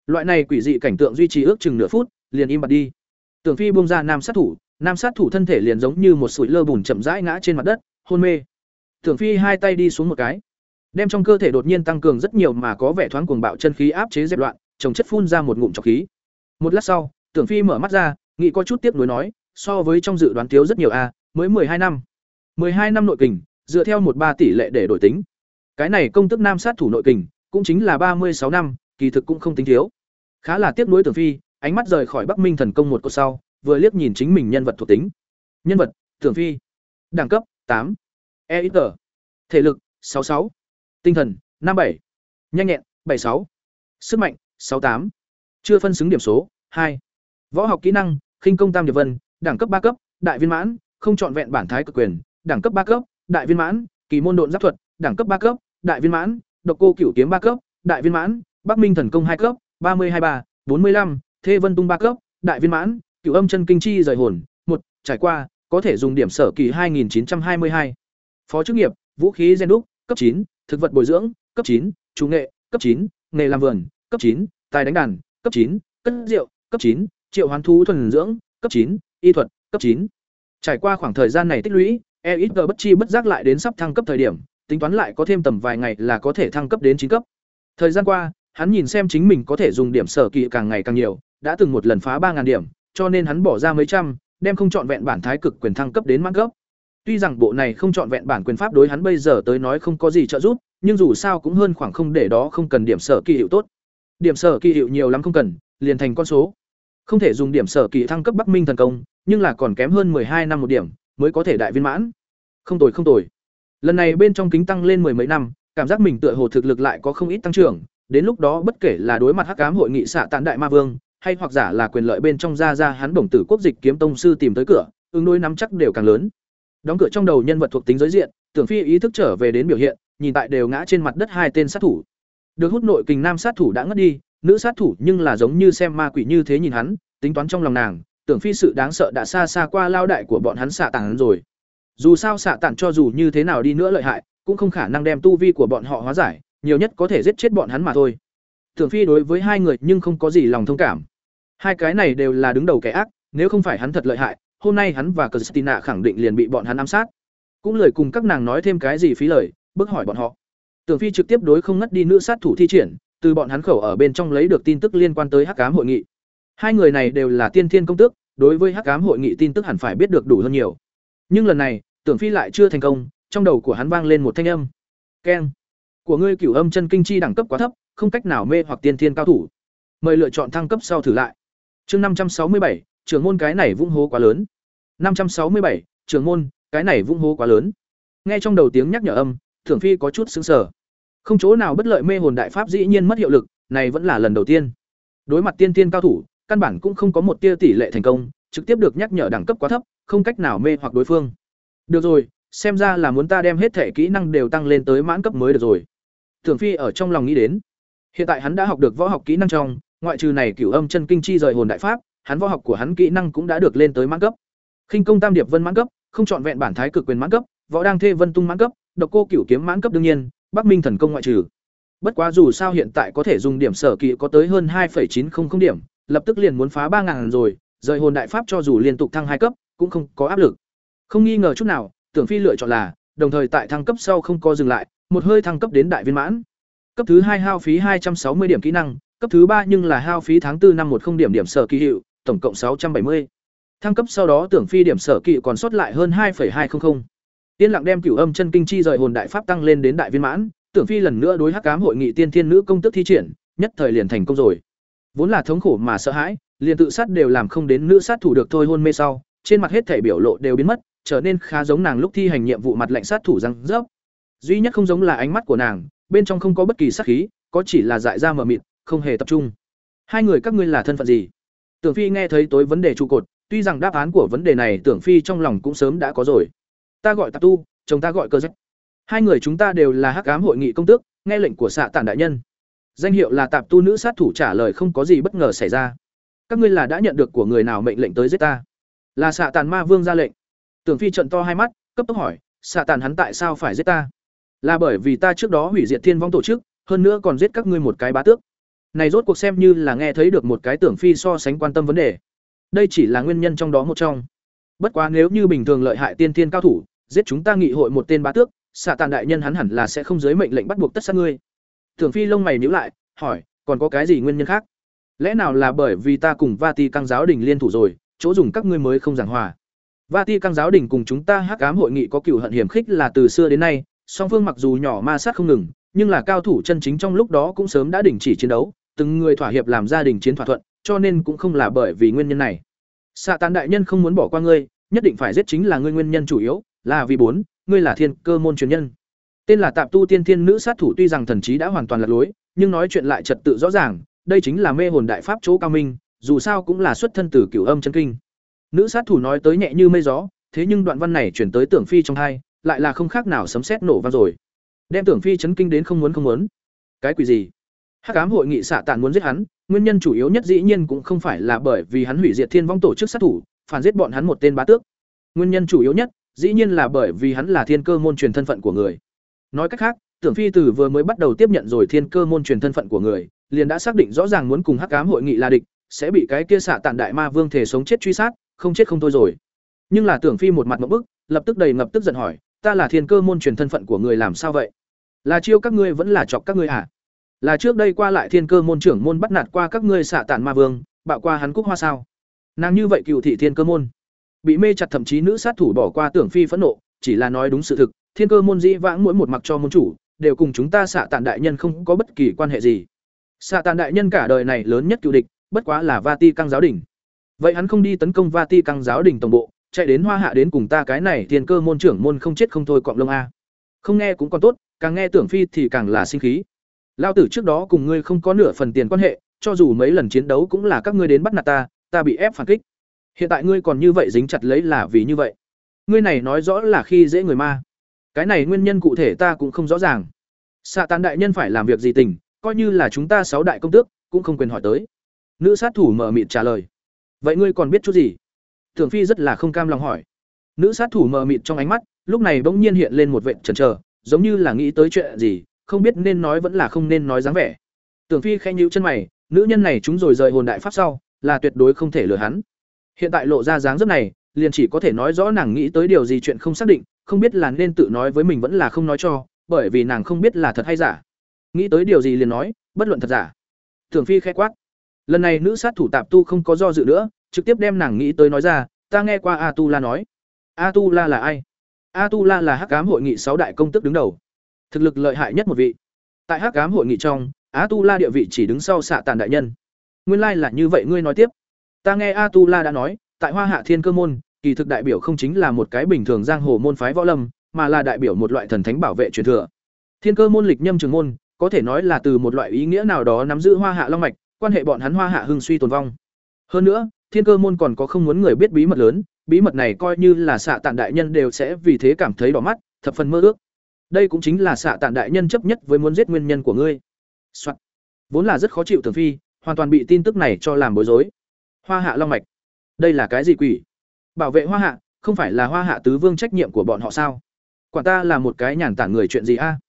Loại này quỷ dị cảnh tượng duy trì ước chừng nửa phút, liền im bặt đi. Tưởng Phi buông ra nam sát thủ, nam sát thủ thân thể liền giống như một sủi lơ bùn chậm rãi ngã trên mặt đất, hôn mê. Tưởng Phi hai tay đi xuống một cái, đem trong cơ thể đột nhiên tăng cường rất nhiều mà có vẻ thoáng cuồng bạo chân khí áp chế dẹp loạn, chồng chất phun ra một ngụm trọc khí. Một lát sau, Tưởng Phi mở mắt ra, nghĩ có chút tiếc nuối nói, so với trong dự đoán thiếu rất nhiều a, mới hai năm. hai năm nội kình, dựa theo một ba tỷ lệ để đổi tính. Cái này công tức nam sát thủ nội kình, cũng chính là ba mươi sáu năm, kỳ thực cũng không tính thiếu. Khá là tiếc nuối Tưởng Phi, ánh mắt rời khỏi Bắc Minh thần công một cột sau, vừa liếc nhìn chính mình nhân vật thuộc tính. Nhân vật: Tưởng Phi. Đẳng cấp: tám. E ít thể lực 66, tinh thần 57, nhanh nhẹn 76, sức mạnh 68, chưa phân xứng điểm số 2, võ học kỹ năng khinh công tam điệp vân đẳng cấp ba cấp đại viên mãn không chọn vẹn bản thái cực quyền đẳng cấp ba cấp đại viên mãn kỳ môn độn giáp thuật đẳng cấp ba cấp đại viên mãn độc cô cửu kiếm ba cấp đại viên mãn bắc minh thần công hai cấp ba mươi hai ba bốn mươi năm thê vân tung ba cấp đại viên mãn cửu âm chân kinh chi rời hồn một trải qua có thể dùng điểm sở kỳ hai nghìn chín trăm hai mươi hai Phó chức nghiệp, vũ khí gen đúc, cấp chín, thực vật bồi dưỡng, cấp chín, chủ nghệ, cấp chín, nghề làm vườn, cấp chín, tài đánh đàn, cấp chín, cất rượu, cấp chín, triệu hoán thú thuần dưỡng, cấp chín, y thuật, cấp chín. Trải qua khoảng thời gian này tích lũy, EXG bất chi bất giác lại đến sắp thăng cấp thời điểm, tính toán lại có thêm tầm vài ngày là có thể thăng cấp đến chín cấp. Thời gian qua, hắn nhìn xem chính mình có thể dùng điểm sở kỳ càng ngày càng nhiều, đã từng một lần phá ba 3000 điểm, cho nên hắn bỏ ra mấy trăm, đem không chọn vẹn bản thái cực quyền thăng cấp đến mãn cấp. Tuy rằng bộ này không chọn vẹn bản quyền pháp đối hắn bây giờ tới nói không có gì trợ giúp, nhưng dù sao cũng hơn khoảng không để đó không cần điểm sở kỳ hiệu tốt. Điểm sở kỳ hiệu nhiều lắm không cần, liền thành con số. Không thể dùng điểm sở kỳ thăng cấp Bắc Minh thần công, nhưng là còn kém hơn hai năm một điểm mới có thể đại viên mãn. Không tồi không tồi. Lần này bên trong kính tăng lên mười mấy năm, cảm giác mình tựa hồ thực lực lại có không ít tăng trưởng, đến lúc đó bất kể là đối mặt Hắc Ám hội nghị xạ tạn đại ma vương, hay hoặc giả là quyền lợi bên trong ra ra hắn bổng tử quốc dịch kiếm tông sư tìm tới cửa, ứng đối nắm chắc đều càng lớn. Đóng cửa trong đầu nhân vật thuộc tính giới diện tưởng phi ý thức trở về đến biểu hiện nhìn tại đều ngã trên mặt đất hai tên sát thủ. Được hút nội kình nam sát thủ đã ngất đi nữ sát thủ nhưng là giống như xem ma quỷ như thế nhìn hắn tính toán trong lòng nàng tưởng phi sự đáng sợ đã xa xa qua lao đại của bọn hắn xạ tản rồi dù sao xạ tản cho dù như thế nào đi nữa lợi hại, cũng không khả năng đem tu vi của bọn họ hóa giải, nhiều nhất có thể giết chết bọn hắn mà thôi. Tưởng phi đối với hai người nhưng không có gì lòng thông cảm. Hai cái này đều là đứng đầu kẻ ác, nếu không phải hắn thật lợi hại, hôm nay hắn và Christina khẳng định liền bị bọn hắn ám sát. Cũng lời cùng các nàng nói thêm cái gì phí lời, bức hỏi bọn họ. Tưởng phi trực tiếp đối không ngất đi nữ sát thủ thi triển, từ bọn hắn khẩu ở bên trong lấy được tin tức liên quan tới hắc cám hội nghị. Hai người này đều là tiên thiên công tước, đối với hắc cám hội nghị tin tức hẳn phải biết được đủ hơn nhiều nhưng lần này, tưởng phi lại chưa thành công, trong đầu của hắn vang lên một thanh âm. Keng của ngươi cửu âm chân kinh chi đẳng cấp quá thấp, không cách nào mê hoặc tiên thiên cao thủ. Mời lựa chọn thăng cấp sau thử lại. Chương năm trăm sáu mươi bảy, trưởng môn cái này vung hố quá lớn. năm trăm sáu mươi bảy, trưởng môn, cái này vung hố quá lớn. Nghe trong đầu tiếng nhắc nhở âm, tưởng phi có chút sững sờ. Không chỗ nào bất lợi mê hồn đại pháp dĩ nhiên mất hiệu lực, này vẫn là lần đầu tiên. Đối mặt tiên tiên cao thủ, căn bản cũng không có một tia tỷ lệ thành công, trực tiếp được nhắc nhở đẳng cấp quá thấp không cách nào mê hoặc đối phương. Được rồi, xem ra là muốn ta đem hết thể kỹ năng đều tăng lên tới mãn cấp mới được rồi. Thường phi ở trong lòng nghĩ đến. Hiện tại hắn đã học được võ học kỹ năng trong, ngoại trừ này cửu âm chân kinh chi rời hồn đại pháp, hắn võ học của hắn kỹ năng cũng đã được lên tới mãn cấp. Khinh công tam điệp vân mãn cấp, không chọn vẹn bản thái cực quyền mãn cấp, võ đang thê vân tung mãn cấp, độc cô cửu kiếm mãn cấp đương nhiên, bắc minh thần công ngoại trừ. Bất quá dù sao hiện tại có thể dùng điểm sở kỵ có tới hơn hai chín trăm linh điểm, lập tức liền muốn phá ba ngàn rồi, rời hồn đại pháp cho dù liên tục thăng hai cấp cũng không có áp lực. Không nghi ngờ chút nào tưởng phi lựa chọn là đồng thời tại thăng cấp sau không có dừng lại một hơi thăng cấp đến đại viên mãn. Cấp thứ hai hao phí hai trăm sáu mươi điểm kỹ năng cấp thứ ba nhưng là hao phí tháng 4 năm một không điểm điểm sở kỳ hiệu tổng cộng sáu trăm bảy mươi. Thăng cấp sau đó tưởng phi điểm sở kỳ còn sót lại hơn hai hai trăm linh Tiên lặng đem cửu âm chân kinh chi rời hồn đại pháp tăng lên đến đại viên mãn, tưởng phi lần nữa đối hắc ám hội nghị tiên thiên nữ công tức thi triển, nhất thời liền thành công rồi. Vốn là thống khổ mà sợ hãi, liền tự sát đều làm không đến nữ sát thủ được thôi hôn mê sau, trên mặt hết thể biểu lộ đều biến mất, trở nên khá giống nàng lúc thi hành nhiệm vụ mặt lệnh sát thủ răng rớp. Duy nhất không giống là ánh mắt của nàng, bên trong không có bất kỳ sát khí, có chỉ là dại ra mờ mịt, không hề tập trung. Hai người các ngươi là thân phận gì? Tưởng Phi nghe thấy tối vấn đề trụ cột, tuy rằng đáp án của vấn đề này Tưởng Phi trong lòng cũng sớm đã có rồi ta gọi tạp tu chồng ta gọi cơ rách hai người chúng ta đều là hắc ám hội nghị công tước nghe lệnh của xạ tản đại nhân danh hiệu là tạp tu nữ sát thủ trả lời không có gì bất ngờ xảy ra các ngươi là đã nhận được của người nào mệnh lệnh tới giết ta là xạ tàn ma vương ra lệnh. Tưởng phi trận to hai mắt, cấp tốc hỏi, xạ tàn hắn tại sao phải giết ta? Là bởi vì ta trước đó hủy diệt thiên vong tổ chức, hơn nữa còn giết các ngươi một cái bá tước. Này rốt cuộc xem như là nghe thấy được một cái tưởng phi so sánh quan tâm vấn đề. Đây chỉ là nguyên nhân trong đó một trong. Bất quá nếu như bình thường lợi hại tiên thiên cao thủ, giết chúng ta nghị hội một tên bá tước, xạ tàn đại nhân hắn hẳn là sẽ không giới mệnh lệnh bắt buộc tất sát ngươi. Tưởng phi lông mày nhíu lại, hỏi, còn có cái gì nguyên nhân khác? Lẽ nào là bởi vì ta cùng vati căng giáo đình liên thủ rồi chỗ dùng các ngươi mới không giảng hòa. Vati căng giáo đình cùng chúng ta hắc ám hội nghị có cựu hận hiểm khích là từ xưa đến nay, song phương mặc dù nhỏ ma sát không ngừng, nhưng là cao thủ chân chính trong lúc đó cũng sớm đã đình chỉ chiến đấu, từng người thỏa hiệp làm gia đình chiến thỏa thuận, cho nên cũng không là bởi vì nguyên nhân này. Xạ tàn đại nhân không muốn bỏ qua ngươi, nhất định phải giết chính là ngươi nguyên nhân chủ yếu, là vì bốn, ngươi là thiên cơ môn truyền nhân. Tên là tạp tu tiên thiên nữ sát thủ tuy rằng thần trí đã hoàn toàn lạc lối, nhưng nói chuyện lại trật tự rõ ràng, đây chính là mê hồn đại pháp chỗ cao minh dù sao cũng là xuất thân từ cửu âm chân kinh. Nữ sát thủ nói tới nhẹ như mây gió thế nhưng đoạn văn này chuyển tới tưởng phi trong hai lại là không khác nào sấm sét nổ vang rồi. Đem tưởng phi chấn kinh đến không muốn không muốn. Cái quỷ gì? Hắc ám hội nghị xạ tạn muốn giết hắn nguyên nhân chủ yếu nhất dĩ nhiên cũng không phải là bởi vì hắn hủy diệt thiên vong tổ chức sát thủ phản giết bọn hắn một tên bá tước. Nguyên nhân chủ yếu nhất dĩ nhiên là bởi vì hắn là thiên cơ môn truyền thân phận của người. Nói cách khác, Tưởng Phi Tử vừa mới bắt đầu tiếp nhận rồi thiên cơ môn truyền thân phận của người, liền đã xác định rõ ràng muốn cùng Hắc Ám hội nghị là địch, sẽ bị cái kia xạ tản đại ma vương thể sống chết truy sát, không chết không thôi rồi. Nhưng là Tưởng Phi một mặt ngộp bức, lập tức đầy ngập tức giận hỏi, ta là thiên cơ môn truyền thân phận của người làm sao vậy? Là chiêu các ngươi vẫn là chọc các ngươi à? Là trước đây qua lại thiên cơ môn trưởng môn bắt nạt qua các ngươi xạ tản ma vương, bạo qua hắn cúc hoa sao? Nàng như vậy cựu thị thiên cơ môn bị mê chặt thậm chí nữ sát thủ bỏ qua tưởng phi phẫn nộ chỉ là nói đúng sự thực thiên cơ môn dĩ vãng mỗi một mặc cho môn chủ đều cùng chúng ta xạ tàn đại nhân không có bất kỳ quan hệ gì xạ tàn đại nhân cả đời này lớn nhất cựu địch bất quá là va ti căng giáo đình. Vậy hắn không đi tấn công va ti căng giáo đình tổng bộ, chạy đến hoa hạ đến cùng ta cái này thiên cơ môn trưởng môn không chết không thôi cọng lông a. Không nghe cũng còn tốt, càng nghe tưởng phi thì càng là sinh khí. Lao tử trước đó cùng ngươi không có nửa phần tiền quan hệ, cho dù mấy lần chiến đấu cũng là các ngươi đến bắt nạt ta ta bị ép phản kích. Hiện tại ngươi còn như vậy dính chặt lấy là vì như vậy. Ngươi này nói rõ là khi dễ người ma. Cái này nguyên nhân cụ thể ta cũng không rõ ràng. Xạ tàn đại nhân phải làm việc gì tình, coi như là chúng ta sáu đại công tước, cũng không quyền hỏi tới nữ sát thủ mở mịt trả lời. Vậy ngươi còn biết chút gì? Tưởng phi rất là không cam lòng hỏi. Nữ sát thủ mờ mịt trong ánh mắt, lúc này bỗng nhiên hiện lên một vệ chần chờ, giống như là nghĩ tới chuyện gì, không biết nên nói vẫn là không nên nói dáng vẻ. Tưởng phi khẽ nhíu chân mày, nữ nhân này chúng rồi rời hồn đại pháp sau, là tuyệt đối không thể lừa hắn. Hiện tại lộ ra dáng dấp này, liền chỉ có thể nói rõ nàng nghĩ tới điều gì chuyện không xác định, không biết là nên tự nói với mình vẫn là không nói cho, bởi vì nàng không biết là thật hay giả. Nghĩ tới điều gì liền nói, bất luận thật giả. Tưởng phi khẽ quát lần này nữ sát thủ tạp tu không có do dự nữa, trực tiếp đem nàng nghĩ tới nói ra, ta nghe qua a tu la nói. A tu la là ai? A tu la là hắc cám hội nghị sáu đại công tức đứng đầu. Thực lực lợi hại nhất một vị. Tại hắc cám hội nghị trong a tu la địa vị chỉ đứng sau xạ tàn đại nhân. Nguyên lai là như vậy, ngươi nói tiếp. Ta nghe a tu la đã nói, tại hoa hạ thiên cơ môn, kỳ thực đại biểu không chính là một cái bình thường giang hồ môn phái võ lâm, mà là đại biểu một loại thần thánh bảo vệ truyền thừa. Thiên cơ môn lịch nhâm trường môn, có thể nói là từ một loại ý nghĩa nào đó nắm giữ hoa hạ long mạch quan hệ bọn hắn hoa hạ hưng suy tồn vong. Hơn nữa, thiên cơ môn còn có không muốn người biết bí mật lớn, bí mật này coi như là xạ tản đại nhân đều sẽ vì thế cảm thấy đỏ mắt, thập phần mơ ước. Đây cũng chính là xạ tản đại nhân chấp nhất với muốn giết nguyên nhân của ngươi、Soạn. vốn là rất khó chịu tưởng phi, hoàn toàn bị tin tức này cho làm bối rối. Hoa hạ long mạch. Đây là cái gì quỷ? Bảo vệ hoa hạ, không phải là hoa hạ tứ vương trách nhiệm của bọn họ sao? Quả ta là một cái nhàn tản người chuyện gì a?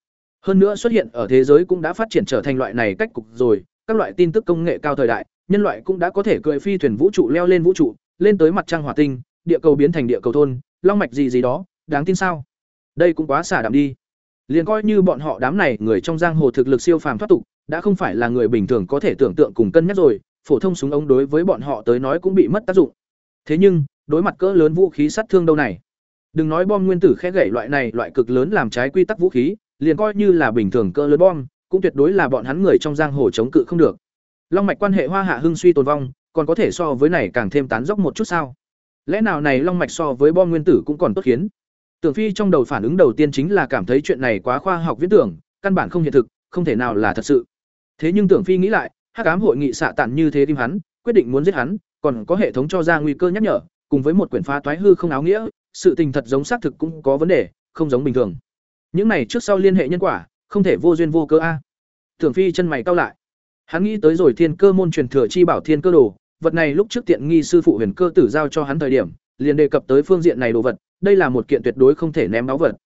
Hơn nữa xuất hiện ở thế giới cũng đã phát triển trở thành loại này cách cục rồi các loại tin tức công nghệ cao thời đại, nhân loại cũng đã có thể cưỡi phi thuyền vũ trụ leo lên vũ trụ, lên tới mặt trăng hỏa tinh, địa cầu biến thành địa cầu thôn, long mạch gì gì đó, đáng tin sao? Đây cũng quá xả đạm đi. Liền coi như bọn họ đám này người trong giang hồ thực lực siêu phàm thoát tục, đã không phải là người bình thường có thể tưởng tượng cùng cân nhắc rồi, phổ thông súng ống đối với bọn họ tới nói cũng bị mất tác dụng. Thế nhưng, đối mặt cỡ lớn vũ khí sát thương đâu này? Đừng nói bom nguyên tử khẽ gãy loại này, loại cực lớn làm trái quy tắc vũ khí, liền coi như là bình thường cỡ lớn bom cũng tuyệt đối là bọn hắn người trong giang hồ chống cự không được. Long mạch quan hệ hoa hạ hưng suy tồn vong, còn có thể so với này càng thêm tán dốc một chút sao? Lẽ nào này long mạch so với bom nguyên tử cũng còn tốt khiến? Tưởng phi trong đầu phản ứng đầu tiên chính là cảm thấy chuyện này quá khoa học viễn tưởng, căn bản không hiện thực, không thể nào là thật sự. Thế nhưng tưởng phi nghĩ lại, hắc ám hội nghị xạ tản như thế tim hắn, quyết định muốn giết hắn, còn có hệ thống cho ra nguy cơ nhắc nhở, cùng với một quyển phá toái hư không áo nghĩa, sự tình thật giống xác thực cũng có vấn đề, không giống bình thường. Những này trước sau liên hệ nhân quả không thể vô duyên vô cơ a. Tưởng phi chân mày cau lại. Hắn nghĩ tới rồi thiên cơ môn truyền thừa chi bảo thiên cơ đồ, vật này lúc trước tiện nghi sư phụ huyền cơ tử giao cho hắn thời điểm, liền đề cập tới phương diện này đồ vật, đây là một kiện tuyệt đối không thể ném báu vật.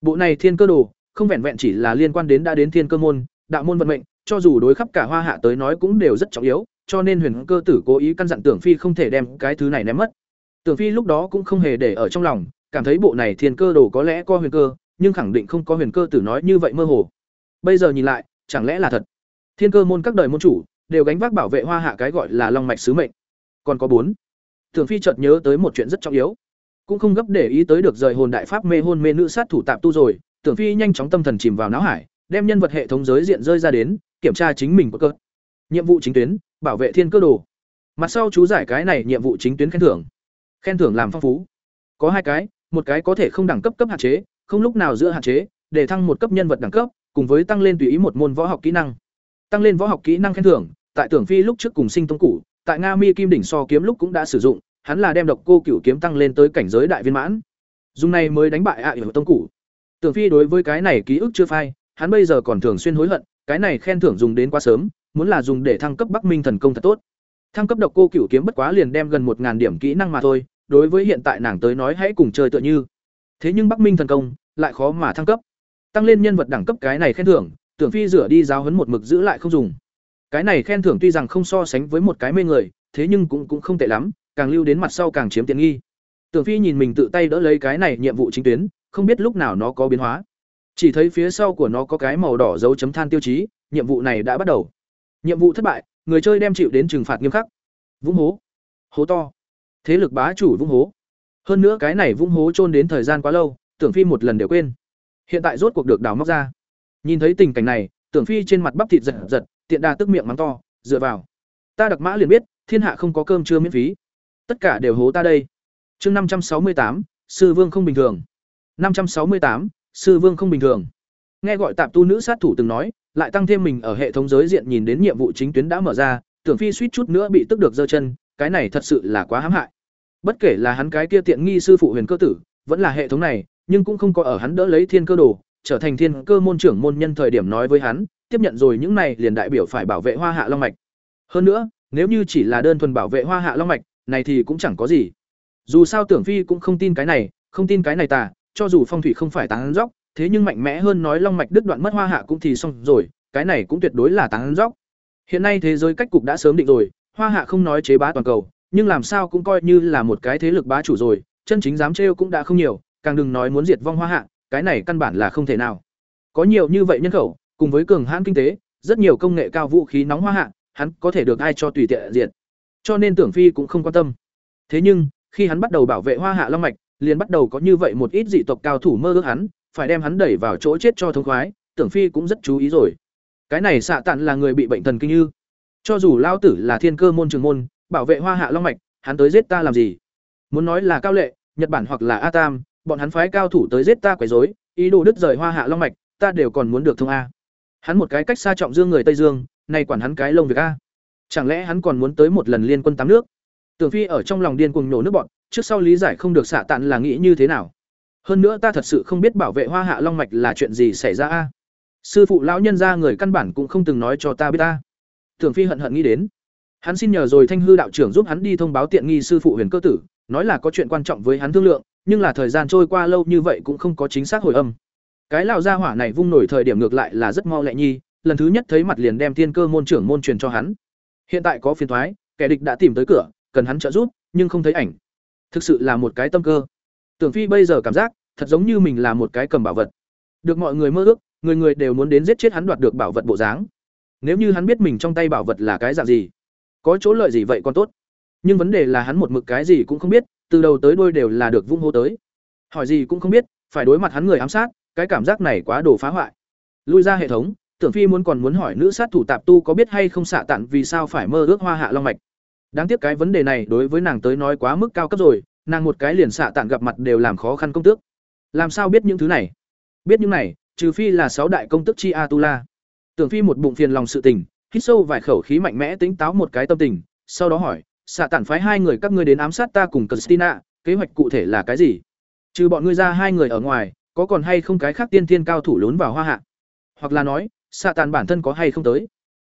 Bộ này thiên cơ đồ, không vẹn vẹn chỉ là liên quan đến đã đến thiên cơ môn, đạo môn vận mệnh, cho dù đối khắp cả hoa hạ tới nói cũng đều rất trọng yếu, cho nên huyền cơ tử cố ý căn dặn tưởng phi không thể đem cái thứ này ném mất. Tưởng phi lúc đó cũng không hề để ở trong lòng, cảm thấy bộ này thiên cơ đồ có lẽ có huyền cơ nhưng khẳng định không có huyền cơ tử nói như vậy mơ hồ. Bây giờ nhìn lại, chẳng lẽ là thật? Thiên cơ môn các đời môn chủ đều gánh vác bảo vệ hoa hạ cái gọi là long mạch sứ mệnh. Còn có bốn. Thường phi chợt nhớ tới một chuyện rất trọng yếu. Cũng không gấp để ý tới được rời hồn đại pháp mê hôn mê nữ sát thủ tạp tu rồi, tưởng phi nhanh chóng tâm thần chìm vào não hải, đem nhân vật hệ thống giới diện rơi ra đến, kiểm tra chính mình của cơ. Nhiệm vụ chính tuyến, bảo vệ thiên cơ đồ. Mặt sau chú giải cái này nhiệm vụ chính tuyến khen thưởng. Khen thưởng làm phong phú. Có hai cái, một cái có thể không đẳng cấp cấp hạn chế không lúc nào giữa hạn chế, để thăng một cấp nhân vật đẳng cấp, cùng với tăng lên tùy ý một môn võ học kỹ năng. Tăng lên võ học kỹ năng khen thưởng, tại tưởng phi lúc trước cùng sinh tông cụ tại nga mi kim đỉnh so kiếm lúc cũng đã sử dụng, hắn là đem độc cô cửu kiếm tăng lên tới cảnh giới đại viên mãn. Dùng này mới đánh bại ạ à tông cụ tưởng phi đối với cái này ký ức chưa phai, hắn bây giờ còn thường xuyên hối hận, cái này khen thưởng dùng đến quá sớm, muốn là dùng để thăng cấp bắc minh thần công thật tốt. Thăng cấp độc cô cửu kiếm bất quá liền đem gần một điểm kỹ năng mà thôi, đối với hiện tại nàng tới nói hãy cùng chơi tựa như thế nhưng bắc minh thần công lại khó mà thăng cấp. Tăng lên nhân vật đẳng cấp cái này khen thưởng, tưởng phi rửa đi giáo huấn một mực giữ lại không dùng. Cái này khen thưởng tuy rằng không so sánh với một cái mê người, thế nhưng cũng cũng không tệ lắm, càng lưu đến mặt sau càng chiếm tiện nghi. Tưởng phi nhìn mình tự tay đỡ lấy cái này nhiệm vụ chính tuyến, không biết lúc nào nó có biến hóa. Chỉ thấy phía sau của nó có cái màu đỏ dấu chấm than tiêu chí, nhiệm vụ này đã bắt đầu. Nhiệm vụ thất bại, người chơi đem chịu đến trừng phạt nghiêm khắc. Vũng hố. Hố to. Thế lực bá chủ vũng hố hơn nữa cái này vung hố trôn đến thời gian quá lâu, tưởng phi một lần đều quên. Hiện tại rốt cuộc được đào móc ra. Nhìn thấy tình cảnh này, tưởng phi trên mặt bắp thịt giật giật, tiện đà tức miệng mắng to, dựa vào. Ta đặc mã liền biết, thiên hạ không có cơm chưa miễn phí. Tất cả đều hố ta đây. Chương năm trăm sáu mươi tám, sư vương không bình thường. năm trăm sáu mươi tám, sư vương không bình thường. Nghe gọi tạp tu nữ sát thủ từng nói, lại tăng thêm mình ở hệ thống giới diện nhìn đến nhiệm vụ chính tuyến đã mở ra, tưởng phi suýt chút nữa bị tức được giơ chân, cái này thật sự là quá hãm hại bất kể là hắn cái kia tiện nghi sư phụ huyền cơ tử vẫn là hệ thống này nhưng cũng không có ở hắn đỡ lấy thiên cơ đồ trở thành thiên cơ môn trưởng môn nhân thời điểm nói với hắn tiếp nhận rồi những này liền đại biểu phải bảo vệ hoa hạ long mạch hơn nữa nếu như chỉ là đơn thuần bảo vệ hoa hạ long mạch này thì cũng chẳng có gì. Dù sao Tưởng Phi cũng không tin cái này, không tin cái này tà, cho dù phong thủy không phải tán dốc, thế nhưng mạnh mẽ hơn nói long mạch đứt đoạn mất hoa hạ cũng thì xong rồi, cái này cũng tuyệt đối là tán dốc. Hiện nay thế giới cách cục đã sớm định rồi, hoa hạ không nói chế bá toàn cầu, nhưng làm sao cũng coi như là một cái thế lực bá chủ rồi, chân chính dám trêu cũng đã không nhiều, càng đừng nói muốn diệt vong hoa hạ, cái này căn bản là không thể nào. Có nhiều như vậy nhân khẩu, cùng với cường hãn kinh tế, rất nhiều công nghệ cao vũ khí nóng hoa hạ, hắn có thể được ai cho tùy tiện diệt. Cho nên Tưởng Phi cũng không quan tâm. Thế nhưng, khi hắn bắt đầu bảo vệ hoa hạ long mạch, liền bắt đầu có như vậy một ít dị tộc cao thủ mơ ước hắn, phải đem hắn đẩy vào chỗ chết cho thống khoái, Tưởng Phi cũng rất chú ý rồi. Cái này xạ tạn là người bị bệnh thần kinh như. Cho dù lao tử là thiên cơ môn trường môn, bảo vệ hoa hạ long mạch, hắn tới giết ta làm gì? Muốn nói là cao lệ, Nhật Bản hoặc là A Tam, bọn hắn phái cao thủ tới giết ta quấy rối, ý đồ đứt rời hoa hạ long mạch, ta đều còn muốn được thông a. Hắn một cái cách xa trọng dương người Tây Dương, này quản hắn cái lông việc a. Chẳng lẽ hắn còn muốn tới một lần liên quân tám nước? Tưởng Phi ở trong lòng điên cuồng nổ nước bọn, trước sau lý giải không được xả tạn là nghĩ như thế nào. Hơn nữa ta thật sự không biết bảo vệ Hoa Hạ Long mạch là chuyện gì xảy ra a. Sư phụ lão nhân gia người căn bản cũng không từng nói cho ta biết ta. Tưởng Phi hận hận nghĩ đến. Hắn xin nhờ rồi Thanh hư đạo trưởng giúp hắn đi thông báo tiện nghi sư phụ Huyền Cơ tử, nói là có chuyện quan trọng với hắn thương lượng, nhưng là thời gian trôi qua lâu như vậy cũng không có chính xác hồi âm. Cái lão gia hỏa này vung nổi thời điểm ngược lại là rất mau lẹ nhi, lần thứ nhất thấy mặt liền đem thiên cơ môn trưởng môn truyền cho hắn. Hiện tại có phiền thoái, kẻ địch đã tìm tới cửa, cần hắn trợ giúp, nhưng không thấy ảnh. Thực sự là một cái tâm cơ. Tưởng Phi bây giờ cảm giác, thật giống như mình là một cái cầm bảo vật. Được mọi người mơ ước, người người đều muốn đến giết chết hắn đoạt được bảo vật bộ dáng. Nếu như hắn biết mình trong tay bảo vật là cái dạng gì, có chỗ lợi gì vậy còn tốt. Nhưng vấn đề là hắn một mực cái gì cũng không biết, từ đầu tới đuôi đều là được vung hô tới. Hỏi gì cũng không biết, phải đối mặt hắn người ám sát, cái cảm giác này quá đồ phá hoại. Lui ra hệ thống, Tưởng Phi muốn còn muốn hỏi nữ sát thủ tạp tu có biết hay không xạ tặn vì sao phải mơ ước hoa hạ long mạch. Đáng tiếc cái vấn đề này đối với nàng tới nói quá mức cao cấp rồi, nàng một cái liền xạ tặn gặp mặt đều làm khó khăn công tước. Làm sao biết những thứ này? Biết những này, trừ phi là sáu đại công tức chi Atula. Tưởng Phi một bụng phiền lòng sự tình, hít sâu vài khẩu khí mạnh mẽ tính táo một cái tâm tình, sau đó hỏi, xạ tản phái hai người các ngươi đến ám sát ta cùng Christina, kế hoạch cụ thể là cái gì? Trừ bọn ngươi ra hai người ở ngoài, có còn hay không cái khác tiên tiên cao thủ lún vào hoa hạ? Hoặc là nói, xạ tàn bản thân có hay không tới?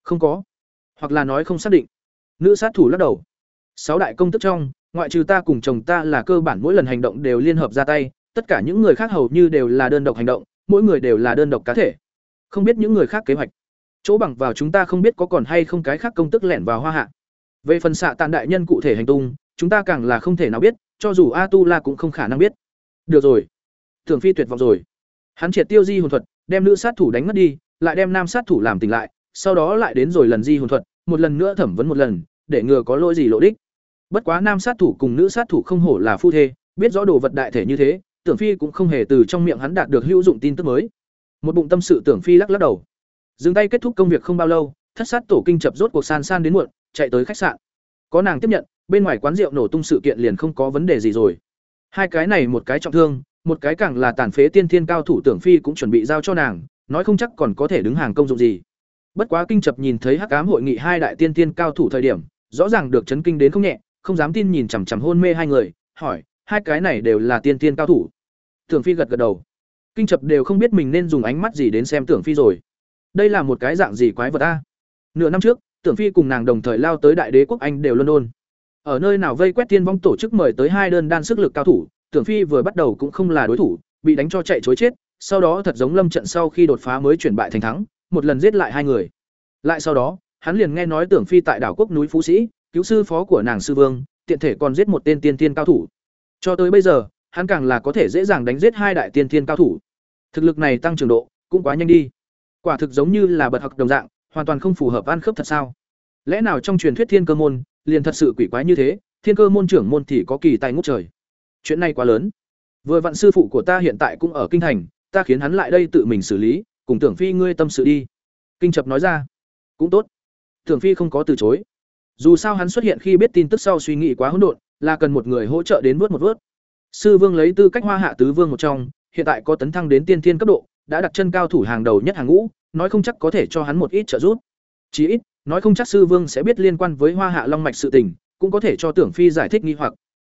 Không có. Hoặc là nói không xác định. Nữ sát thủ lắc đầu. Sáu đại công tức trong, ngoại trừ ta cùng chồng ta là cơ bản mỗi lần hành động đều liên hợp ra tay, tất cả những người khác hầu như đều là đơn độc hành động, mỗi người đều là đơn độc cá thể. Không biết những người khác kế hoạch. Chỗ bằng vào chúng ta không biết có còn hay không cái khác công tức lẻn vào hoa hạ. Về phần xạ tàn đại nhân cụ thể hành tung, chúng ta càng là không thể nào biết, cho dù A Tu La cũng không khả năng biết. Được rồi. Tưởng Phi tuyệt vọng rồi. Hắn triệt tiêu di hồn thuật, đem nữ sát thủ đánh mất đi, lại đem nam sát thủ làm tỉnh lại, sau đó lại đến rồi lần di hồn thuật, một lần nữa thẩm vấn một lần, để ngừa có lỗi gì lộ đích. Bất quá nam sát thủ cùng nữ sát thủ không hổ là phu thê, biết rõ đồ vật đại thể như thế, Tưởng Phi cũng không hề từ trong miệng hắn đạt được hữu dụng tin tức mới. Một bụng tâm sự Tưởng Phi lắc lắc đầu. Dừng tay kết thúc công việc không bao lâu, thất sát tổ kinh chập rốt cuộc san san đến muộn, chạy tới khách sạn. Có nàng tiếp nhận, bên ngoài quán rượu nổ tung sự kiện liền không có vấn đề gì rồi. Hai cái này một cái trọng thương, một cái càng là tàn phế tiên thiên cao thủ Tưởng Phi cũng chuẩn bị giao cho nàng, nói không chắc còn có thể đứng hàng công dụng gì. Bất quá kinh chập nhìn thấy Hắc Ám hội nghị hai đại tiên thiên cao thủ thời điểm, rõ ràng được chấn kinh đến không nhẹ, không dám tin nhìn chằm chằm hôn mê hai người, hỏi, hai cái này đều là tiên thiên cao thủ. Tưởng Phi gật gật đầu. Kinh chập đều không biết mình nên dùng ánh mắt gì đến xem Tưởng Phi rồi. Đây là một cái dạng gì quái vật a? Nửa năm trước, Tưởng Phi cùng nàng đồng thời lao tới Đại Đế quốc Anh đều London. Ở nơi nào vây quét tiên vong tổ chức mời tới hai đơn đan sức lực cao thủ, Tưởng Phi vừa bắt đầu cũng không là đối thủ, bị đánh cho chạy chối chết, sau đó thật giống lâm trận sau khi đột phá mới chuyển bại thành thắng, một lần giết lại hai người. Lại sau đó, hắn liền nghe nói Tưởng Phi tại đảo quốc núi Phú Sĩ, cứu sư phó của nàng sư vương, tiện thể còn giết một tên tiên tiên cao thủ. Cho tới bây giờ, hắn càng là có thể dễ dàng đánh giết hai đại tiên tiên cao thủ. Thực lực này tăng trưởng độ, cũng quá nhanh đi. Quả thực giống như là bật học đồng dạng, hoàn toàn không phù hợp ăn khớp thật sao? Lẽ nào trong truyền thuyết thiên cơ môn, liền thật sự quỷ quái như thế, thiên cơ môn trưởng môn thì có kỳ tài ngút trời. Chuyện này quá lớn. Vừa vặn sư phụ của ta hiện tại cũng ở kinh thành, ta khiến hắn lại đây tự mình xử lý, cùng Tưởng Phi ngươi tâm sự đi." Kinh Chập nói ra. "Cũng tốt." Tưởng Phi không có từ chối. Dù sao hắn xuất hiện khi biết tin tức sau suy nghĩ quá hỗn độn, là cần một người hỗ trợ đến vớt một vớt. Sư Vương lấy tư cách Hoa Hạ tứ vương một trong, hiện tại có tấn thăng đến tiên thiên cấp độ, đã đặt chân cao thủ hàng đầu nhất hàng ngũ, nói không chắc có thể cho hắn một ít trợ giúp. Chỉ ít, nói không chắc sư Vương sẽ biết liên quan với Hoa Hạ Long mạch sự tình, cũng có thể cho Tưởng Phi giải thích nghi hoặc.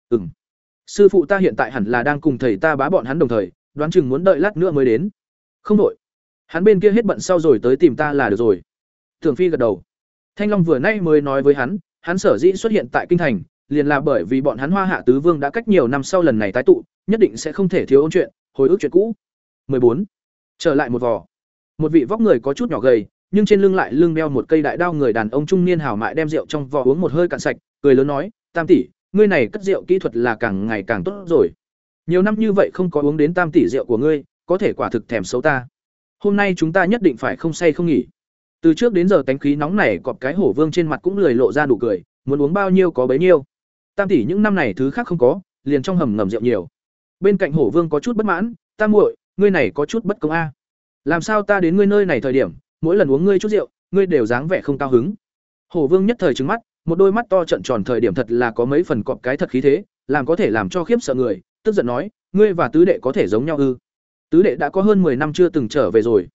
Ừm. Sư phụ ta hiện tại hẳn là đang cùng thầy ta bá bọn hắn đồng thời, đoán chừng muốn đợi lát nữa mới đến. Không đổi. Hắn bên kia hết bận sau rồi tới tìm ta là được rồi. Tưởng Phi gật đầu. Thanh Long vừa nay mới nói với hắn, hắn sở dĩ xuất hiện tại kinh thành, liền là bởi vì bọn hắn Hoa Hạ tứ vương đã cách nhiều năm sau lần này tái tụ, nhất định sẽ không thể thiếu ôn chuyện, hồi ức chuyện cũ. 14. Trở lại một vò. Một vị vóc người có chút nhỏ gầy, nhưng trên lưng lại lưng đeo một cây đại đao người đàn ông trung niên hào mại đem rượu trong vò uống một hơi cạn sạch, cười lớn nói, "Tam tỷ, ngươi này cất rượu kỹ thuật là càng ngày càng tốt rồi. Nhiều năm như vậy không có uống đến tam tỷ rượu của ngươi, có thể quả thực thèm xấu ta. Hôm nay chúng ta nhất định phải không say không nghỉ." Từ trước đến giờ tánh khí nóng này cọp cái hổ vương trên mặt cũng lười lộ ra đủ cười, muốn uống bao nhiêu có bấy nhiêu. Tam tỷ những năm này thứ khác không có, liền trong hầm ngầm rượu nhiều. Bên cạnh hổ vương có chút bất mãn, "Tam muội, ngươi này có chút bất công a. Làm sao ta đến ngươi nơi này thời điểm, mỗi lần uống ngươi chút rượu, ngươi đều dáng vẻ không cao hứng." Hổ vương nhất thời trừng mắt, một đôi mắt to trận tròn thời điểm thật là có mấy phần cọp cái thật khí thế, làm có thể làm cho khiếp sợ người, tức giận nói, "Ngươi và tứ đệ có thể giống nhau ư?" Tứ đệ đã có hơn 10 năm chưa từng trở về rồi,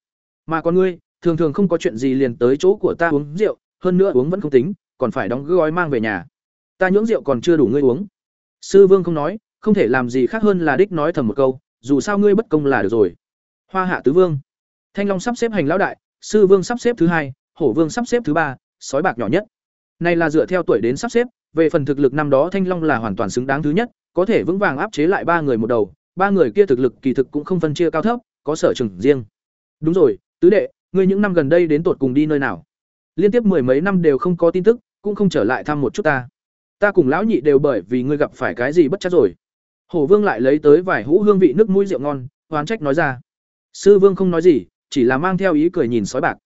mà con ngươi, thường thường không có chuyện gì liền tới chỗ của ta uống rượu, hơn nữa uống vẫn không tính, còn phải đóng gói mang về nhà. Ta nhưỡng rượu còn chưa đủ ngươi uống. Sư Vương không nói, không thể làm gì khác hơn là đích nói thầm một câu, dù sao ngươi bất công là được rồi. Hoa Hạ tứ vương, Thanh Long sắp xếp hành lão đại, Sư Vương sắp xếp thứ hai, Hổ Vương sắp xếp thứ ba, sói bạc nhỏ nhất. Này là dựa theo tuổi đến sắp xếp, về phần thực lực năm đó Thanh Long là hoàn toàn xứng đáng thứ nhất, có thể vững vàng áp chế lại ba người một đầu, ba người kia thực lực kỳ thực cũng không phân chia cao thấp, có sở trường riêng. Đúng rồi, tứ đệ, ngươi những năm gần đây đến tột cùng đi nơi nào? Liên tiếp mười mấy năm đều không có tin tức, cũng không trở lại thăm một chút ta. Ta cùng lão nhị đều bởi vì ngươi gặp phải cái gì bất chắc rồi. Hổ Vương lại lấy tới vài hũ hương vị nước mũi rượu ngon, oán trách nói ra. Sư Vương không nói gì, chỉ là mang theo ý cười nhìn sói bạc.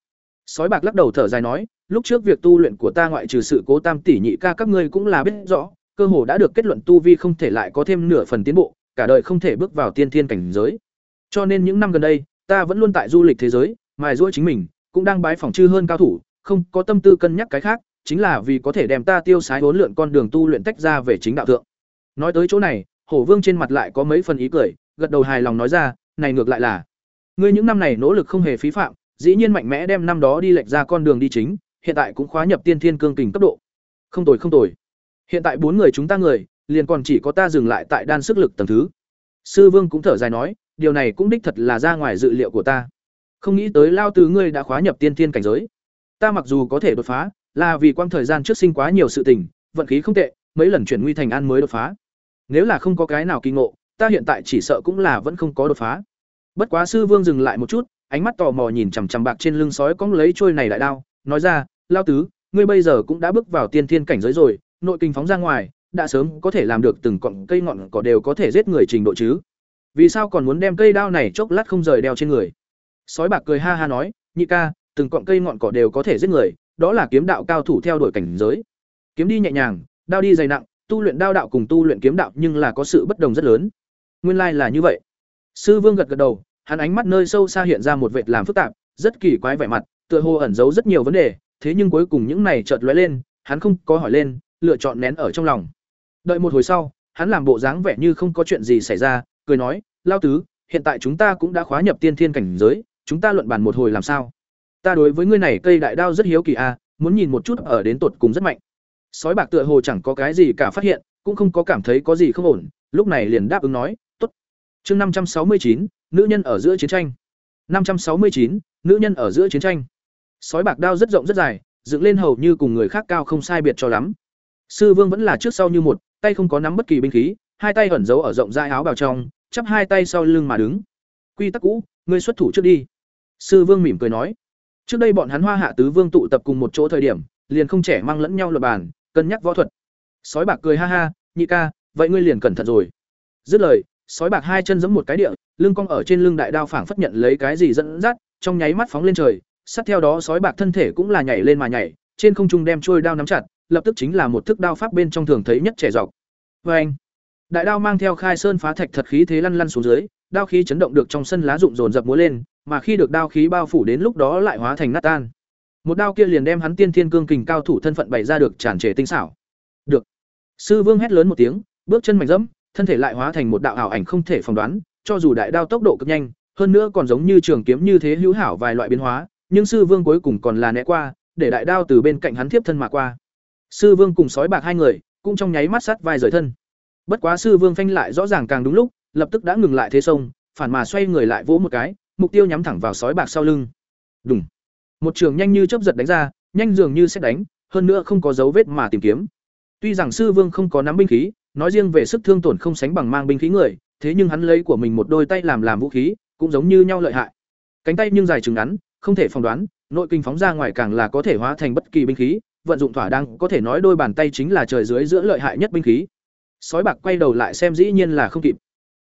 Sói bạc lắc đầu thở dài nói, lúc trước việc tu luyện của ta ngoại trừ sự cố tam tỷ nhị ca các ngươi cũng là biết rõ, cơ hồ đã được kết luận tu vi không thể lại có thêm nửa phần tiến bộ, cả đời không thể bước vào tiên thiên cảnh giới. Cho nên những năm gần đây, ta vẫn luôn tại du lịch thế giới, mài giũa chính mình, cũng đang bái phỏng chư hơn cao thủ, không có tâm tư cân nhắc cái khác, chính là vì có thể đem ta tiêu sái huấn lượn con đường tu luyện tách ra về chính đạo thượng. Nói tới chỗ này, Hổ Vương trên mặt lại có mấy phần ý cười, gật đầu hài lòng nói ra, này ngược lại là, ngươi những năm này nỗ lực không hề phí phạm, dĩ nhiên mạnh mẽ đem năm đó đi lệch ra con đường đi chính, hiện tại cũng khóa nhập tiên thiên cương kình cấp độ. Không tồi không tồi. Hiện tại bốn người chúng ta người, liền còn chỉ có ta dừng lại tại đan sức lực tầng thứ. Sư Vương cũng thở dài nói, điều này cũng đích thật là ra ngoài dự liệu của ta. Không nghĩ tới lao tứ ngươi đã khóa nhập tiên thiên cảnh giới. Ta mặc dù có thể đột phá, là vì quang thời gian trước sinh quá nhiều sự tình, vận khí không tệ, mấy lần chuyển nguy thành an mới đột phá. Nếu là không có cái nào kỳ ngộ, ta hiện tại chỉ sợ cũng là vẫn không có đột phá. Bất quá sư Vương dừng lại một chút, ánh mắt tò mò nhìn chằm chằm bạc trên lưng sói cong lấy trôi này lại đao, nói ra, "Lao tứ, ngươi bây giờ cũng đã bước vào tiên thiên cảnh giới rồi, nội kinh phóng ra ngoài, đã sớm có thể làm được từng cọng cây ngọn cỏ đều có thể giết người trình độ chứ. Vì sao còn muốn đem cây đao này chốc lát không rời đeo trên người?" Sói bạc cười ha ha nói, "Nhị ca, từng cọng cây ngọn cỏ đều có thể giết người, đó là kiếm đạo cao thủ theo đuổi cảnh giới. Kiếm đi nhẹ nhàng, đao đi dày nặng, tu luyện đao đạo cùng tu luyện kiếm đạo nhưng là có sự bất đồng rất lớn. Nguyên lai là như vậy. Sư Vương gật gật đầu, hắn ánh mắt nơi sâu xa hiện ra một vệt làm phức tạp, rất kỳ quái vẻ mặt, tựa hồ ẩn giấu rất nhiều vấn đề, thế nhưng cuối cùng những này chợt lóe lên, hắn không có hỏi lên, lựa chọn nén ở trong lòng. Đợi một hồi sau, hắn làm bộ dáng vẻ như không có chuyện gì xảy ra, cười nói, "Lao tứ, hiện tại chúng ta cũng đã khóa nhập tiên thiên cảnh giới, chúng ta luận bàn một hồi làm sao?" ta đối với ngươi này cây đại đao rất hiếu kỳ a muốn nhìn một chút ở đến tột cùng rất mạnh sói bạc tựa hồ chẳng có cái gì cả phát hiện cũng không có cảm thấy có gì không ổn lúc này liền đáp ứng nói tốt. Chương năm trăm sáu mươi chín nữ nhân ở giữa chiến tranh. năm trăm sáu mươi chín nữ nhân ở giữa chiến tranh. Sói bạc đao rất rộng rất dài dựng lên hầu như cùng người khác cao không sai biệt cho lắm. Sư vương vẫn là trước sau như một tay không có nắm bất kỳ binh khí hai tay ẩn giấu ở rộng dài áo bào trong chắp hai tay sau lưng mà đứng. Quy tắc cũ ngươi xuất thủ trước đi. Sư vương mỉm cười nói. Trước đây bọn hắn Hoa Hạ tứ vương tụ tập cùng một chỗ thời điểm, liền không trẻ mang lẫn nhau luật bàn, cân nhắc võ thuật. Sói bạc cười ha ha, nhị ca, vậy ngươi liền cẩn thận rồi. Dứt lời, sói bạc hai chân giẫm một cái địa, lưng cong ở trên lưng đại đao phảng phất nhận lấy cái gì dẫn dắt, trong nháy mắt phóng lên trời, sát theo đó sói bạc thân thể cũng là nhảy lên mà nhảy, trên không trung đem trôi đao nắm chặt, lập tức chính là một thức đao pháp bên trong thường thấy nhất trẻ dọc. Oeng! Đại đao mang theo khai sơn phá thạch thật khí thế lăn lăn xuống dưới, đao khí chấn động được trong sân lá rụng rồn rập múa lên, mà khi được đao khí bao phủ đến lúc đó lại hóa thành nát tan. Một đao kia liền đem hắn tiên thiên cương kình cao thủ thân phận bày ra được tràn trề tinh xảo. Được. Sư Vương hét lớn một tiếng, bước chân mạnh dẫm, thân thể lại hóa thành một đạo ảo ảnh không thể phỏng đoán, cho dù đại đao tốc độ cực nhanh, hơn nữa còn giống như trường kiếm như thế hữu hảo vài loại biến hóa, nhưng sư vương cuối cùng còn là né qua, để đại đao từ bên cạnh hắn tiếp thân mà qua. Sư vương cùng sói bạc hai người, cũng trong nháy mắt sát vai rời thân. Bất quá sư vương phanh lại rõ ràng càng đúng lúc, lập tức đã ngừng lại thế sông, phản mà xoay người lại vỗ một cái, mục tiêu nhắm thẳng vào sói bạc sau lưng. Đùng. Một trường nhanh như chớp giật đánh ra, nhanh dường như sẽ đánh, hơn nữa không có dấu vết mà tìm kiếm. Tuy rằng sư vương không có nắm binh khí, nói riêng về sức thương tổn không sánh bằng mang binh khí người, thế nhưng hắn lấy của mình một đôi tay làm làm vũ khí, cũng giống như nhau lợi hại. Cánh tay nhưng dài chừng ngắn, không thể phỏng đoán, nội kinh phóng ra ngoài càng là có thể hóa thành bất kỳ binh khí, vận dụng thỏa đáng, có thể nói đôi bàn tay chính là trời dưới giữa lợi hại nhất binh khí. Sói bạc quay đầu lại xem dĩ nhiên là không kịp.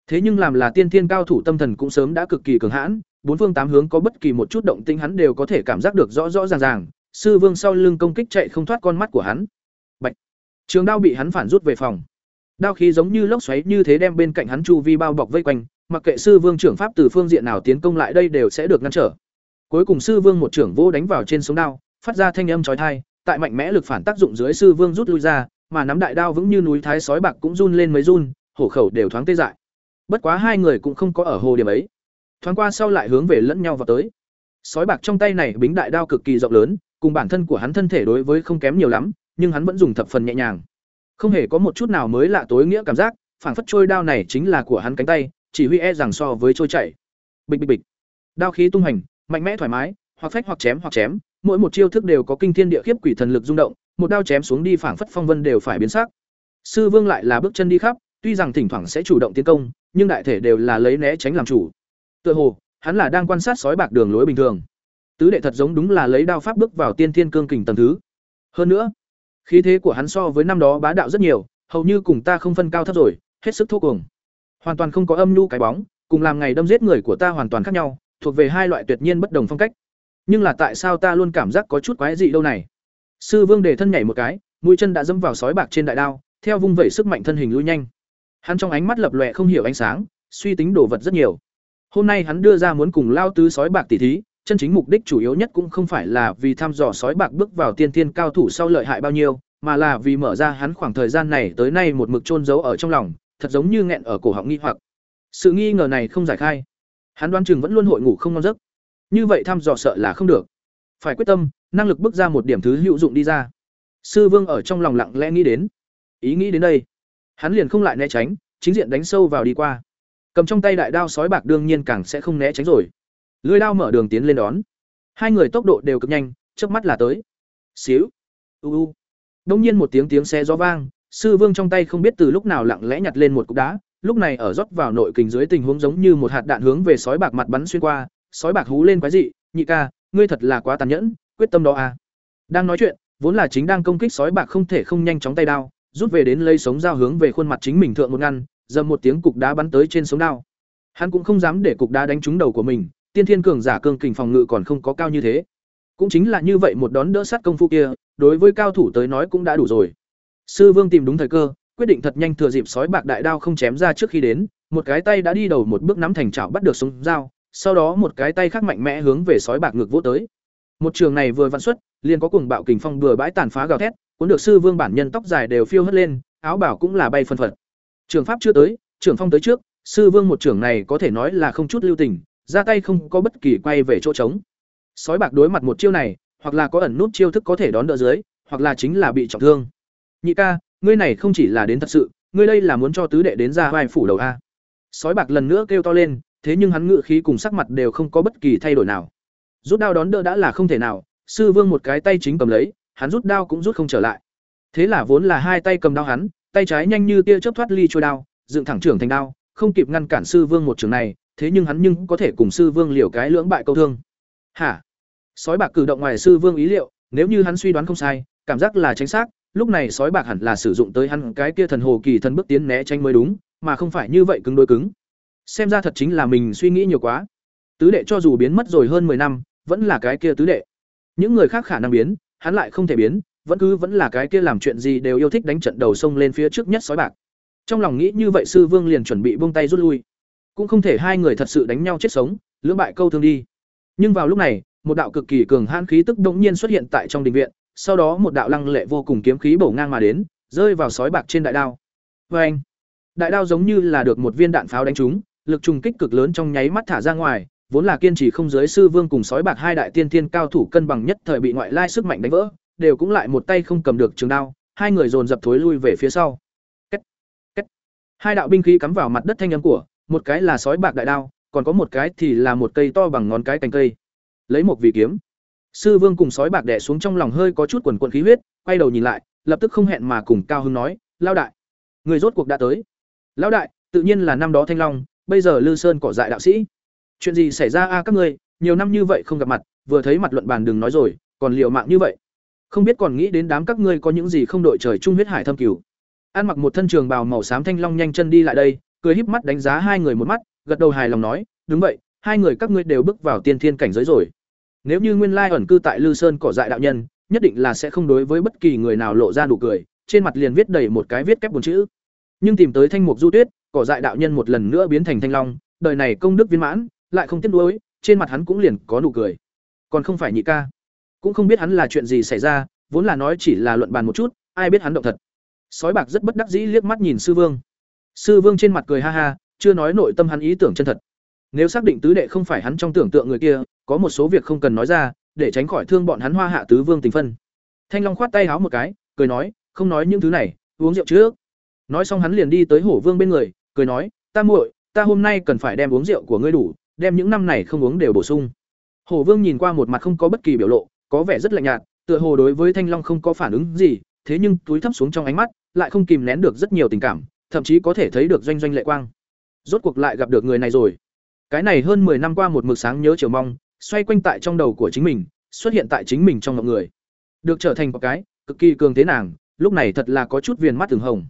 Thế nhưng làm là tiên thiên cao thủ tâm thần cũng sớm đã cực kỳ cường hãn, bốn phương tám hướng có bất kỳ một chút động tĩnh hắn đều có thể cảm giác được rõ rõ ràng ràng, sư vương sau lưng công kích chạy không thoát con mắt của hắn. Bạch. Trường đao bị hắn phản rút về phòng. Đao khí giống như lốc xoáy như thế đem bên cạnh hắn chu vi bao bọc vây quanh, mặc kệ sư vương trưởng pháp từ phương diện nào tiến công lại đây đều sẽ được ngăn trở. Cuối cùng sư vương một trưởng vô đánh vào trên sống đao, phát ra thanh âm chói tai, tại mạnh mẽ lực phản tác dụng dưới sư vương rút lui ra, mà nắm đại đao vững như núi thái sói bạc cũng run lên mấy run, hổ khẩu đều thoáng tê dại. Bất quá hai người cũng không có ở hồ điểm ấy. Thoáng qua sau lại hướng về lẫn nhau vào tới. Sói bạc trong tay này bính đại đao cực kỳ rộng lớn, cùng bản thân của hắn thân thể đối với không kém nhiều lắm, nhưng hắn vẫn dùng thập phần nhẹ nhàng. Không hề có một chút nào mới lạ tối nghĩa cảm giác, phảng phất trôi đao này chính là của hắn cánh tay, chỉ huy e rằng so với trôi chảy. Bịch bịch bịch. Đao khí tung hành, mạnh mẽ thoải mái, hoặc phách hoặc chém hoặc chém, mỗi một chiêu thức đều có kinh thiên địa khiếp quỷ thần lực rung động, một đao chém xuống đi phảng phất phong vân đều phải biến sắc. Sư Vương lại là bước chân đi khắp, tuy rằng thỉnh thoảng sẽ chủ động tiến công, nhưng đại thể đều là lấy né tránh làm chủ. Tựa hồ, hắn là đang quan sát sói bạc đường lối bình thường. Tứ đệ thật giống đúng là lấy đao pháp bước vào tiên thiên cương kình tầng thứ. Hơn nữa, khí thế của hắn so với năm đó bá đạo rất nhiều, hầu như cùng ta không phân cao thấp rồi, hết sức thô cùng Hoàn toàn không có âm nhu cái bóng, cùng làm ngày đâm giết người của ta hoàn toàn khác nhau, thuộc về hai loại tuyệt nhiên bất đồng phong cách. Nhưng là tại sao ta luôn cảm giác có chút quái dị đâu này? Sư Vương để thân nhảy một cái, mũi chân đã dẫm vào sói bạc trên đại đao, theo vung vẩy sức mạnh thân hình lui nhanh. Hắn trong ánh mắt lập lòe không hiểu ánh sáng, suy tính đồ vật rất nhiều. Hôm nay hắn đưa ra muốn cùng lao tứ sói bạc tỷ thí, chân chính mục đích chủ yếu nhất cũng không phải là vì thăm dò sói bạc bước vào tiên tiên cao thủ sau lợi hại bao nhiêu, mà là vì mở ra hắn khoảng thời gian này tới nay một mực trôn giấu ở trong lòng, thật giống như nghẹn ở cổ họng nghi hoặc. Sự nghi ngờ này không giải khai. Hắn đoán chừng vẫn luôn hội ngủ không ngon giấc. Như vậy thăm dò sợ là không được. Phải quyết tâm, năng lực bước ra một điểm thứ hữu dụng đi ra. Sư Vương ở trong lòng lặng lẽ nghĩ đến. Ý nghĩ đến đây, hắn liền không lại né tránh, chính diện đánh sâu vào đi qua. Cầm trong tay đại đao sói bạc đương nhiên càng sẽ không né tránh rồi. Lưỡi đao mở đường tiến lên đón. Hai người tốc độ đều cực nhanh, trước mắt là tới. Xíu. U u. Đông nhiên một tiếng tiếng xe gió vang, sư vương trong tay không biết từ lúc nào lặng lẽ nhặt lên một cục đá, lúc này ở rót vào nội kình dưới tình huống giống như một hạt đạn hướng về sói bạc mặt bắn xuyên qua, sói bạc hú lên quái dị, nhị ca, ngươi thật là quá tàn nhẫn, quyết tâm đó à. Đang nói chuyện, vốn là chính đang công kích sói bạc không thể không nhanh chóng tay đao, rút về đến lấy sống dao hướng về khuôn mặt chính mình thượng một ngăn, dầm một tiếng cục đá bắn tới trên sống đao. Hắn cũng không dám để cục đá đánh trúng đầu của mình, tiên thiên cường giả cương kình phòng ngự còn không có cao như thế. Cũng chính là như vậy một đón đỡ sát công phu kia, đối với cao thủ tới nói cũng đã đủ rồi. Sư Vương tìm đúng thời cơ, quyết định thật nhanh thừa dịp sói bạc đại đao không chém ra trước khi đến, một cái tay đã đi đầu một bước nắm thành chảo bắt được súng dao, sau đó một cái tay khác mạnh mẽ hướng về sói bạc ngực vỗ tới. Một trường này vừa vặn xuất, liền có cuồng bạo kình phong bừa bãi tàn phá gào thét, cuốn được sư vương bản nhân tóc dài đều phiêu hất lên, áo bảo cũng là bay phân phật. Trường pháp chưa tới, trưởng phong tới trước, sư vương một trưởng này có thể nói là không chút lưu tình, ra tay không có bất kỳ quay về chỗ trống. Sói bạc đối mặt một chiêu này, hoặc là có ẩn nút chiêu thức có thể đón đỡ dưới, hoặc là chính là bị trọng thương. Nhị ca, ngươi này không chỉ là đến thật sự, ngươi đây là muốn cho tứ đệ đến ra vai phủ đầu a. Sói bạc lần nữa kêu to lên, thế nhưng hắn ngự khí cùng sắc mặt đều không có bất kỳ thay đổi nào. Rút đao đón đỡ đã là không thể nào, sư vương một cái tay chính cầm lấy, hắn rút đao cũng rút không trở lại. Thế là vốn là hai tay cầm đao hắn, tay trái nhanh như tia chớp thoát ly trôi đao, dựng thẳng trưởng thành đao, không kịp ngăn cản sư vương một trường này, thế nhưng hắn nhưng có thể cùng sư vương liều cái lưỡng bại câu thương. Hả? Sói bạc cử động ngoài sư vương ý liệu, nếu như hắn suy đoán không sai, cảm giác là chính xác, lúc này sói bạc hẳn là sử dụng tới hắn cái kia thần hồ kỳ thần bước tiến né tránh mới đúng, mà không phải như vậy cứng đối cứng. Xem ra thật chính là mình suy nghĩ nhiều quá. Tứ đệ cho dù biến mất rồi hơn 10 năm, vẫn là cái kia tứ đệ. Những người khác khả năng biến, hắn lại không thể biến, vẫn cứ vẫn là cái kia làm chuyện gì đều yêu thích đánh trận đầu sông lên phía trước nhất sói bạc. Trong lòng nghĩ như vậy sư vương liền chuẩn bị buông tay rút lui. Cũng không thể hai người thật sự đánh nhau chết sống, lưỡng bại câu thương đi. Nhưng vào lúc này, một đạo cực kỳ cường hãn khí tức đột nhiên xuất hiện tại trong đình viện, sau đó một đạo lăng lệ vô cùng kiếm khí bổ ngang mà đến, rơi vào sói bạc trên đại đao. Oeng! Đại đao giống như là được một viên đạn pháo đánh trúng, lực trùng kích cực lớn trong nháy mắt thả ra ngoài, vốn là kiên trì không giới sư vương cùng sói bạc hai đại tiên tiên cao thủ cân bằng nhất thời bị ngoại lai sức mạnh đánh vỡ, đều cũng lại một tay không cầm được trường đao, hai người dồn dập thối lui về phía sau. Két, két. Hai đạo binh khí cắm vào mặt đất thanh âm của, một cái là sói bạc đại đao, còn có một cái thì là một cây to bằng ngón cái cành cây. Lấy một vị kiếm. Sư vương cùng sói bạc đè xuống trong lòng hơi có chút quần quần khí huyết, quay đầu nhìn lại, lập tức không hẹn mà cùng cao hưng nói lão đại người rốt cuộc đã tới lão đại tự nhiên là năm đó thanh long bây giờ lư sơn cỏ dại đạo sĩ chuyện gì xảy ra a các ngươi nhiều năm như vậy không gặp mặt vừa thấy mặt luận bàn đừng nói rồi còn liều mạng như vậy không biết còn nghĩ đến đám các ngươi có những gì không đội trời chung huyết hải thâm cửu An mặc một thân trường bào màu xám thanh long nhanh chân đi lại đây, cười híp mắt đánh giá hai người một mắt, gật đầu hài lòng nói, đúng vậy, hai người các ngươi đều bước vào tiên thiên cảnh giới rồi. Nếu như nguyên lai ẩn cư tại lư sơn cỏ dại đạo nhân, nhất định là sẽ không đối với bất kỳ người nào lộ ra nụ cười, trên mặt liền viết đầy một cái viết kép buồn chữ. Nhưng tìm tới thanh mục du tuyết, cỏ dại đạo nhân một lần nữa biến thành thanh long, đời này công đức viên mãn, lại không tiếc nuối, trên mặt hắn cũng liền có nụ cười. Còn không phải nhị ca cũng không biết hắn là chuyện gì xảy ra, vốn là nói chỉ là luận bàn một chút, ai biết hắn động thật. Sói bạc rất bất đắc dĩ liếc mắt nhìn sư vương. Sư vương trên mặt cười ha ha, chưa nói nội tâm hắn ý tưởng chân thật. Nếu xác định tứ đệ không phải hắn trong tưởng tượng người kia, có một số việc không cần nói ra, để tránh khỏi thương bọn hắn hoa hạ tứ vương tình phân. Thanh long khoát tay háo một cái, cười nói, không nói những thứ này, uống rượu trước. Nói xong hắn liền đi tới hổ vương bên người, cười nói, ta muội, ta hôm nay cần phải đem uống rượu của ngươi đủ, đem những năm này không uống đều bổ sung. Hổ vương nhìn qua một mặt không có bất kỳ biểu lộ có vẻ rất lạnh nhạt, tựa hồ đối với thanh long không có phản ứng gì, thế nhưng túi thấp xuống trong ánh mắt, lại không kìm nén được rất nhiều tình cảm, thậm chí có thể thấy được doanh doanh lệ quang. Rốt cuộc lại gặp được người này rồi. Cái này hơn 10 năm qua một mực sáng nhớ chiều mong, xoay quanh tại trong đầu của chính mình, xuất hiện tại chính mình trong mọi người. Được trở thành một cái, cực kỳ cường thế nàng, lúc này thật là có chút viền mắt từng hồng.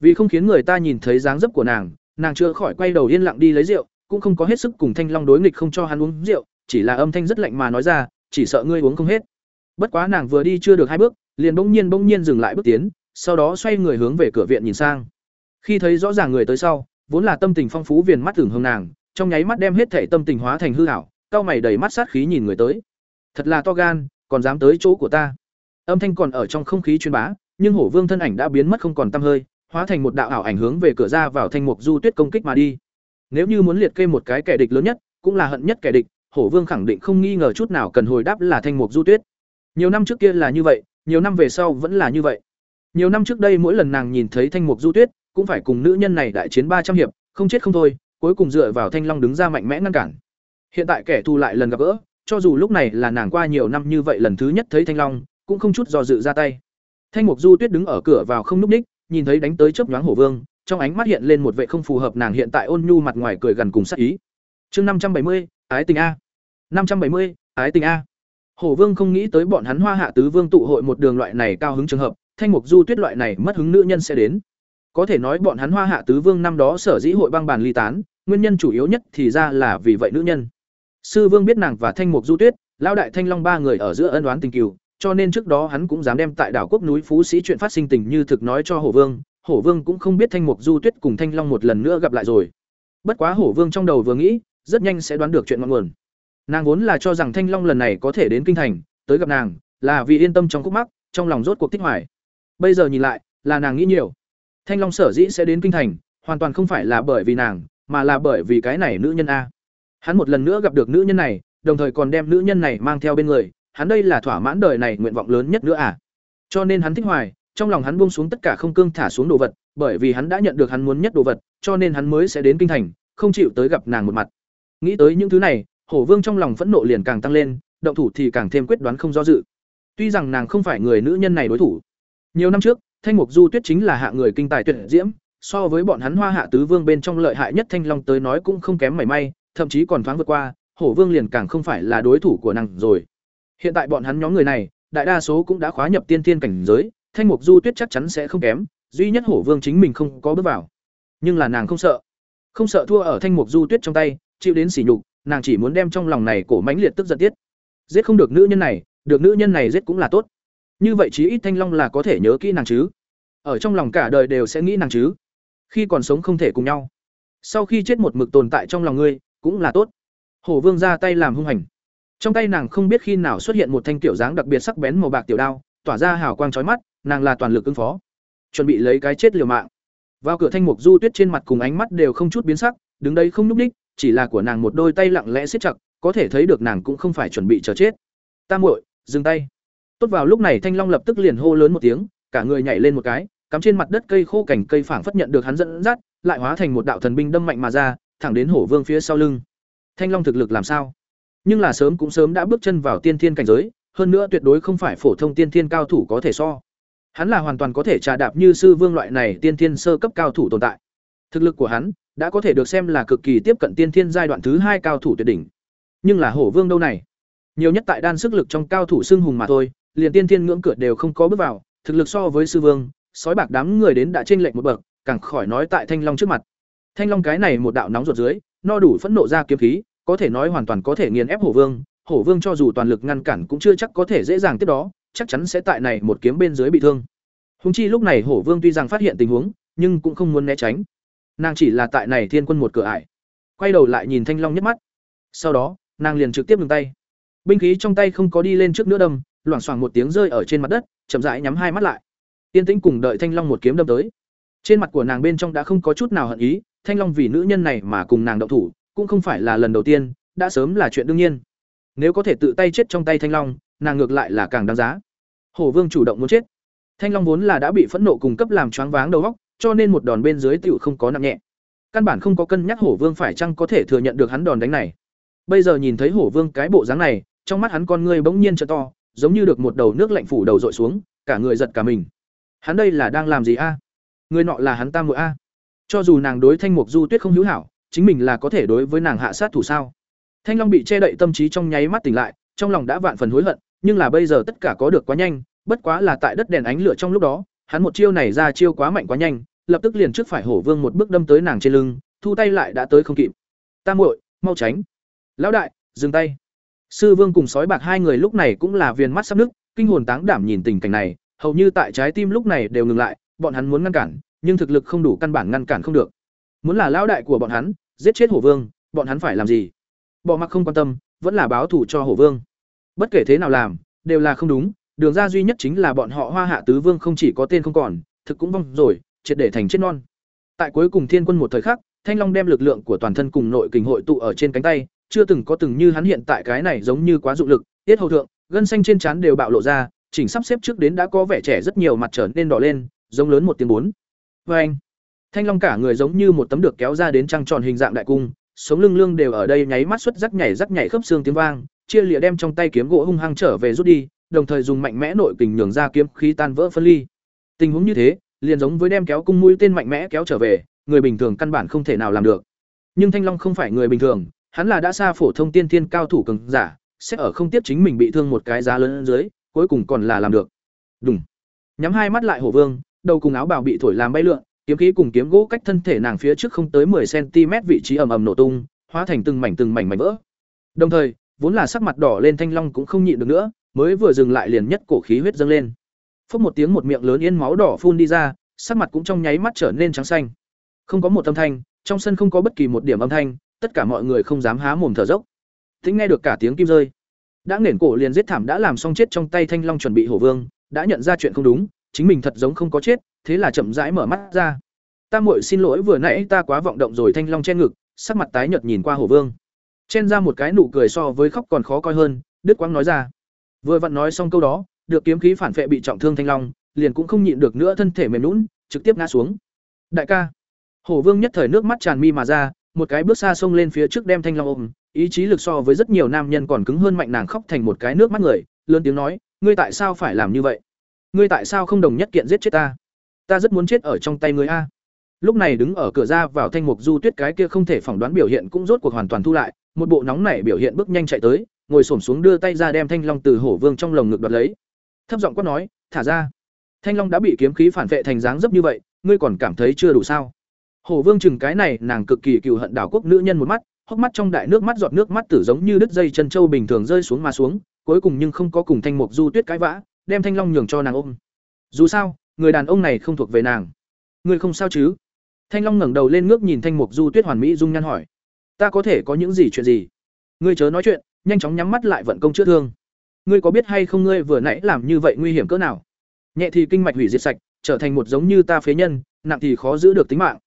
Vì không khiến người ta nhìn thấy dáng dấp của nàng nàng chưa khỏi quay đầu yên lặng đi lấy rượu, cũng không có hết sức cùng thanh long đối nghịch không cho hắn uống rượu, chỉ là âm thanh rất lạnh mà nói ra chỉ sợ ngươi uống không hết. Bất quá nàng vừa đi chưa được hai bước, liền bỗng nhiên bỗng nhiên dừng lại bước tiến, sau đó xoay người hướng về cửa viện nhìn sang. Khi thấy rõ ràng người tới sau, vốn là tâm tình phong phú viền mắt thường hồng nàng, trong nháy mắt đem hết thể tâm tình hóa thành hư ảo, cao mày đầy mắt sát khí nhìn người tới. Thật là to gan, còn dám tới chỗ của ta. Âm thanh còn ở trong không khí truyền bá, nhưng hổ vương thân ảnh đã biến mất không còn tăm hơi, hóa thành một đạo ảo ảnh hướng về cửa ra vào thanh mục du tuyết công kích mà đi. Nếu như muốn liệt kê một cái kẻ địch lớn nhất, cũng là hận nhất kẻ địch hổ vương khẳng định không nghi ngờ chút nào cần hồi đáp là thanh mục du tuyết. Nhiều năm trước kia là như vậy, nhiều năm về sau vẫn là như vậy. Nhiều năm trước đây mỗi lần nàng nhìn thấy thanh mục du tuyết, cũng phải cùng nữ nhân này đại chiến ba trăm hiệp, không chết không thôi, cuối cùng dựa vào thanh long đứng ra mạnh mẽ ngăn cản. Hiện tại kẻ thù lại lần gặp gỡ, cho dù lúc này là nàng qua nhiều năm như vậy lần thứ nhất thấy thanh long, cũng không chút do dự ra tay. Thanh mục du tuyết đứng ở cửa vào không núp ních, nhìn thấy đánh tới chớp nhoáng hổ vương, trong ánh mắt hiện lên một vệ không phù hợp nàng hiện tại ôn nhu mặt ngoài cười gần cùng sắc ý. Chương năm trăm bảy mươi, ái tình a năm trăm bảy mươi ái tình a. Hổ vương không nghĩ tới bọn hắn hoa hạ tứ vương tụ hội một đường loại này cao hứng trường hợp thanh mục du tuyết loại này mất hứng nữ nhân sẽ đến. Có thể nói bọn hắn hoa hạ tứ vương năm đó sở dĩ hội băng bàn ly tán nguyên nhân chủ yếu nhất thì ra là vì vậy nữ nhân. Sư vương biết nàng và thanh mục du tuyết lão đại thanh long ba người ở giữa ân oán tình kỷ, cho nên trước đó hắn cũng dám đem tại đảo quốc núi phú sĩ chuyện phát sinh tình như thực nói cho hổ vương hổ vương cũng không biết thanh mục du tuyết cùng thanh long một lần nữa gặp lại rồi. Bất quá hổ vương trong đầu vừa nghĩ rất nhanh sẽ đoán được chuyện ngọn nguồn nàng vốn là cho rằng thanh long lần này có thể đến kinh thành, tới gặp nàng, là vì yên tâm trong khúc mắc, trong lòng rốt cuộc thích hoài. Bây giờ nhìn lại, là nàng nghĩ nhiều. Thanh long sở dĩ sẽ đến kinh thành, hoàn toàn không phải là bởi vì nàng, mà là bởi vì cái này nữ nhân a. Hắn một lần nữa gặp được nữ nhân này, đồng thời còn đem nữ nhân này mang theo bên người, hắn đây là thỏa mãn đời này nguyện vọng lớn nhất nữa à cho nên hắn thích hoài, trong lòng hắn buông xuống tất cả không cương thả xuống đồ vật, bởi vì hắn đã nhận được hắn muốn nhất đồ vật, cho nên hắn mới sẽ đến kinh thành, không chịu tới gặp nàng một mặt. Nghĩ tới những thứ này hổ vương trong lòng phẫn nộ liền càng tăng lên, động thủ thì càng thêm quyết đoán không do dự. Tuy rằng nàng không phải người nữ nhân này đối thủ. Nhiều năm trước, thanh mục du tuyết chính là hạ người kinh tài tuyệt diễm, so với bọn hắn hoa hạ tứ vương bên trong lợi hại nhất thanh long tới nói cũng không kém mảy may, thậm chí còn thoáng vượt qua, hổ vương liền càng không phải là đối thủ của nàng rồi. Hiện tại bọn hắn nhóm người này, đại đa số cũng đã khóa nhập tiên thiên cảnh giới, thanh mục du tuyết chắc chắn sẽ không kém, duy nhất hổ vương chính mình không có bước vào. Nhưng là nàng không sợ. Không sợ thua ở thanh mục du tuyết trong tay, chịu đến sỉ nhục nàng chỉ muốn đem trong lòng này cổ mãnh liệt tức giận tiết. Giết không được nữ nhân này, được nữ nhân này giết cũng là tốt. Như vậy chí ít thanh long là có thể nhớ kỹ nàng chứ. Ở trong lòng cả đời đều sẽ nghĩ nàng chứ. Khi còn sống không thể cùng nhau. Sau khi chết một mực tồn tại trong lòng ngươi, cũng là tốt. Hổ vương ra tay làm hung hành. Trong tay nàng không biết khi nào xuất hiện một thanh kiểu dáng đặc biệt sắc bén màu bạc tiểu đao, tỏa ra hào quang chói mắt, nàng là toàn lực ứng phó. Chuẩn bị lấy cái chết liều mạng. Vào cửa thanh mục du tuyết trên mặt cùng ánh mắt đều không chút biến sắc, đứng đây không núp đích chỉ là của nàng một đôi tay lặng lẽ siết chặt, có thể thấy được nàng cũng không phải chuẩn bị chờ chết. Ta muội, dừng tay. Tốt vào lúc này thanh long lập tức liền hô lớn một tiếng, cả người nhảy lên một cái, cắm trên mặt đất cây khô cảnh cây phảng phất nhận được hắn dẫn dắt, lại hóa thành một đạo thần binh đâm mạnh mà ra, thẳng đến hổ vương phía sau lưng. Thanh long thực lực làm sao? Nhưng là sớm cũng sớm đã bước chân vào tiên thiên cảnh giới, hơn nữa tuyệt đối không phải phổ thông tiên thiên cao thủ có thể so. Hắn là hoàn toàn có thể trà đạp như sư vương loại này tiên thiên sơ cấp cao thủ tồn tại. Thực lực của hắn đã có thể được xem là cực kỳ tiếp cận tiên thiên giai đoạn thứ hai cao thủ tuyệt đỉnh. Nhưng là hổ vương đâu này? Nhiều nhất tại đan sức lực trong cao thủ xưng hùng mà thôi, liền tiên thiên ngưỡng cửa đều không có bước vào, thực lực so với sư vương, sói bạc đám người đến đã chênh lệch một bậc, càng khỏi nói tại Thanh Long trước mặt. Thanh Long cái này một đạo nóng ruột dưới, no đủ phẫn nộ ra kiếm khí, có thể nói hoàn toàn có thể nghiền ép Hổ Vương, Hổ Vương cho dù toàn lực ngăn cản cũng chưa chắc có thể dễ dàng tiếp đó, chắc chắn sẽ tại này một kiếm bên dưới bị thương. Húng chi lúc này Hổ Vương tuy rằng phát hiện tình huống, nhưng cũng không muốn né tránh. Nàng chỉ là tại này thiên quân một cửa ải. Quay đầu lại nhìn Thanh Long nhấc mắt. Sau đó, nàng liền trực tiếp ngừng tay. Binh khí trong tay không có đi lên trước nữa đâm, loảng xoảng một tiếng rơi ở trên mặt đất, chậm rãi nhắm hai mắt lại. yên tĩnh cùng đợi Thanh Long một kiếm đâm tới. Trên mặt của nàng bên trong đã không có chút nào hận ý, Thanh Long vì nữ nhân này mà cùng nàng động thủ, cũng không phải là lần đầu tiên, đã sớm là chuyện đương nhiên. Nếu có thể tự tay chết trong tay Thanh Long, nàng ngược lại là càng đáng giá. Hổ Vương chủ động muốn chết. Thanh Long vốn là đã bị phẫn nộ cùng cấp làm choáng váng đầu óc, cho nên một đòn bên dưới tiểu không có nặng nhẹ. Căn bản không có cân nhắc Hổ Vương phải chăng có thể thừa nhận được hắn đòn đánh này. Bây giờ nhìn thấy Hổ Vương cái bộ dáng này, trong mắt hắn con ngươi bỗng nhiên trợ to, giống như được một đầu nước lạnh phủ đầu dội xuống, cả người giật cả mình. Hắn đây là đang làm gì a? Người nọ là hắn ta muội a. Cho dù nàng đối Thanh Mục Du Tuyết không hữu hảo, chính mình là có thể đối với nàng hạ sát thủ sao? Thanh Long bị che đậy tâm trí trong nháy mắt tỉnh lại, trong lòng đã vạn phần hối hận, nhưng là bây giờ tất cả có được quá nhanh, bất quá là tại đất đèn ánh lửa trong lúc đó, hắn một chiêu này ra chiêu quá mạnh quá nhanh, lập tức liền trước phải hổ vương một bước đâm tới nàng trên lưng, thu tay lại đã tới không kịp. Ta muội, mau tránh. Lão đại, dừng tay. Sư Vương cùng sói bạc hai người lúc này cũng là viền mắt sắp nước, kinh hồn táng đảm nhìn tình cảnh này, hầu như tại trái tim lúc này đều ngừng lại, bọn hắn muốn ngăn cản, nhưng thực lực không đủ căn bản ngăn cản không được. Muốn là lão đại của bọn hắn, giết chết Hổ Vương, bọn hắn phải làm gì? Bỏ mặc không quan tâm, vẫn là báo thù cho Hổ Vương. Bất kể thế nào làm, đều là không đúng, đường ra duy nhất chính là bọn họ Hoa Hạ tứ vương không chỉ có tên không còn, thực cũng vong rồi, triệt để thành chết non. Tại cuối cùng Thiên Quân một thời khắc, Thanh Long đem lực lượng của toàn thân cùng nội kình hội tụ ở trên cánh tay, chưa từng có từng như hắn hiện tại cái này giống như quá dụng lực, tiết hầu thượng, gân xanh trên trán đều bạo lộ ra, chỉnh sắp xếp trước đến đã có vẻ trẻ rất nhiều mặt trở nên đỏ lên, giống lớn một tiếng bốn. vê anh, Thanh Long cả người giống như một tấm được kéo ra đến trăng tròn hình dạng đại cung, sống lưng lương đều ở đây nháy mắt xuất rắc nhảy rắc nhảy khớp xương tiếng vang, chia lịa đem trong tay kiếm gỗ hung hăng trở về rút đi, đồng thời dùng mạnh mẽ nội kình nhường ra kiếm khí tan vỡ phân ly. Tình huống như thế, liền giống với đem kéo cung mũi tên mạnh mẽ kéo trở về, người bình thường căn bản không thể nào làm được. Nhưng Thanh Long không phải người bình thường, hắn là đã xa phổ thông tiên tiên cao thủ cường giả, sẽ ở không tiếp chính mình bị thương một cái giá lớn dưới, cuối cùng còn là làm được. Đùng. Nhắm hai mắt lại Hổ Vương, đầu cùng áo bào bị thổi làm bay lượn, kiếm khí cùng kiếm gỗ cách thân thể nàng phía trước không tới 10 cm vị trí ầm ầm nổ tung, hóa thành từng mảnh từng mảnh mảnh vỡ. Đồng thời, vốn là sắc mặt đỏ lên thanh long cũng không nhịn được nữa, mới vừa dừng lại liền nhất cổ khí huyết dâng lên. Phốc một tiếng một miệng lớn yên máu đỏ phun đi ra, sắc mặt cũng trong nháy mắt trở nên trắng xanh. Không có một âm thanh, trong sân không có bất kỳ một điểm âm thanh, tất cả mọi người không dám há mồm thở dốc. Tính nghe được cả tiếng kim rơi. Đã nghển cổ liền giết thảm đã làm xong chết trong tay Thanh Long chuẩn bị hổ vương, đã nhận ra chuyện không đúng, chính mình thật giống không có chết, thế là chậm rãi mở mắt ra. Ta muội xin lỗi vừa nãy ta quá vọng động rồi Thanh Long trên ngực, sắc mặt tái nhợt nhìn qua hổ vương. Chen ra một cái nụ cười so với khóc còn khó coi hơn, Đức Quang nói ra. Vừa vặn nói xong câu đó, được kiếm khí phản phệ bị trọng thương Thanh Long, liền cũng không nhịn được nữa thân thể mềm nhũn, trực tiếp ngã xuống. Đại ca. Hổ Vương nhất thời nước mắt tràn mi mà ra, một cái bước xa xông lên phía trước đem thanh long ôm ý chí lực so với rất nhiều nam nhân còn cứng hơn mạnh nàng khóc thành một cái nước mắt người lớn tiếng nói ngươi tại sao phải làm như vậy ngươi tại sao không đồng nhất kiện giết chết ta ta rất muốn chết ở trong tay ngươi a lúc này đứng ở cửa ra vào thanh mục du tuyết cái kia không thể phỏng đoán biểu hiện cũng rốt cuộc hoàn toàn thu lại một bộ nóng nảy biểu hiện bước nhanh chạy tới ngồi xổm xuống đưa tay ra đem thanh long từ hổ vương trong lồng ngực đoạt lấy thấp giọng quát nói thả ra thanh long đã bị kiếm khí phản vệ thành dáng dấp như vậy ngươi còn cảm thấy chưa đủ sao Hổ Vương chừng cái này, nàng cực kỳ cừu hận đảo quốc nữ nhân một mắt, hốc mắt trong đại nước mắt giọt nước mắt tử giống như đứt dây chân châu bình thường rơi xuống mà xuống, cuối cùng nhưng không có cùng Thanh Mục Du Tuyết cãi vã, đem Thanh Long nhường cho nàng ôm. Dù sao, người đàn ông này không thuộc về nàng. Ngươi không sao chứ? Thanh Long ngẩng đầu lên ngước nhìn Thanh Mục Du Tuyết hoàn mỹ dung nhan hỏi: "Ta có thể có những gì chuyện gì?" Ngươi chớ nói chuyện, nhanh chóng nhắm mắt lại vận công chữa thương. Ngươi có biết hay không ngươi vừa nãy làm như vậy nguy hiểm cỡ nào? Nhẹ thì kinh mạch hủy diệt sạch, trở thành một giống như ta phế nhân, nặng thì khó giữ được tính mạng.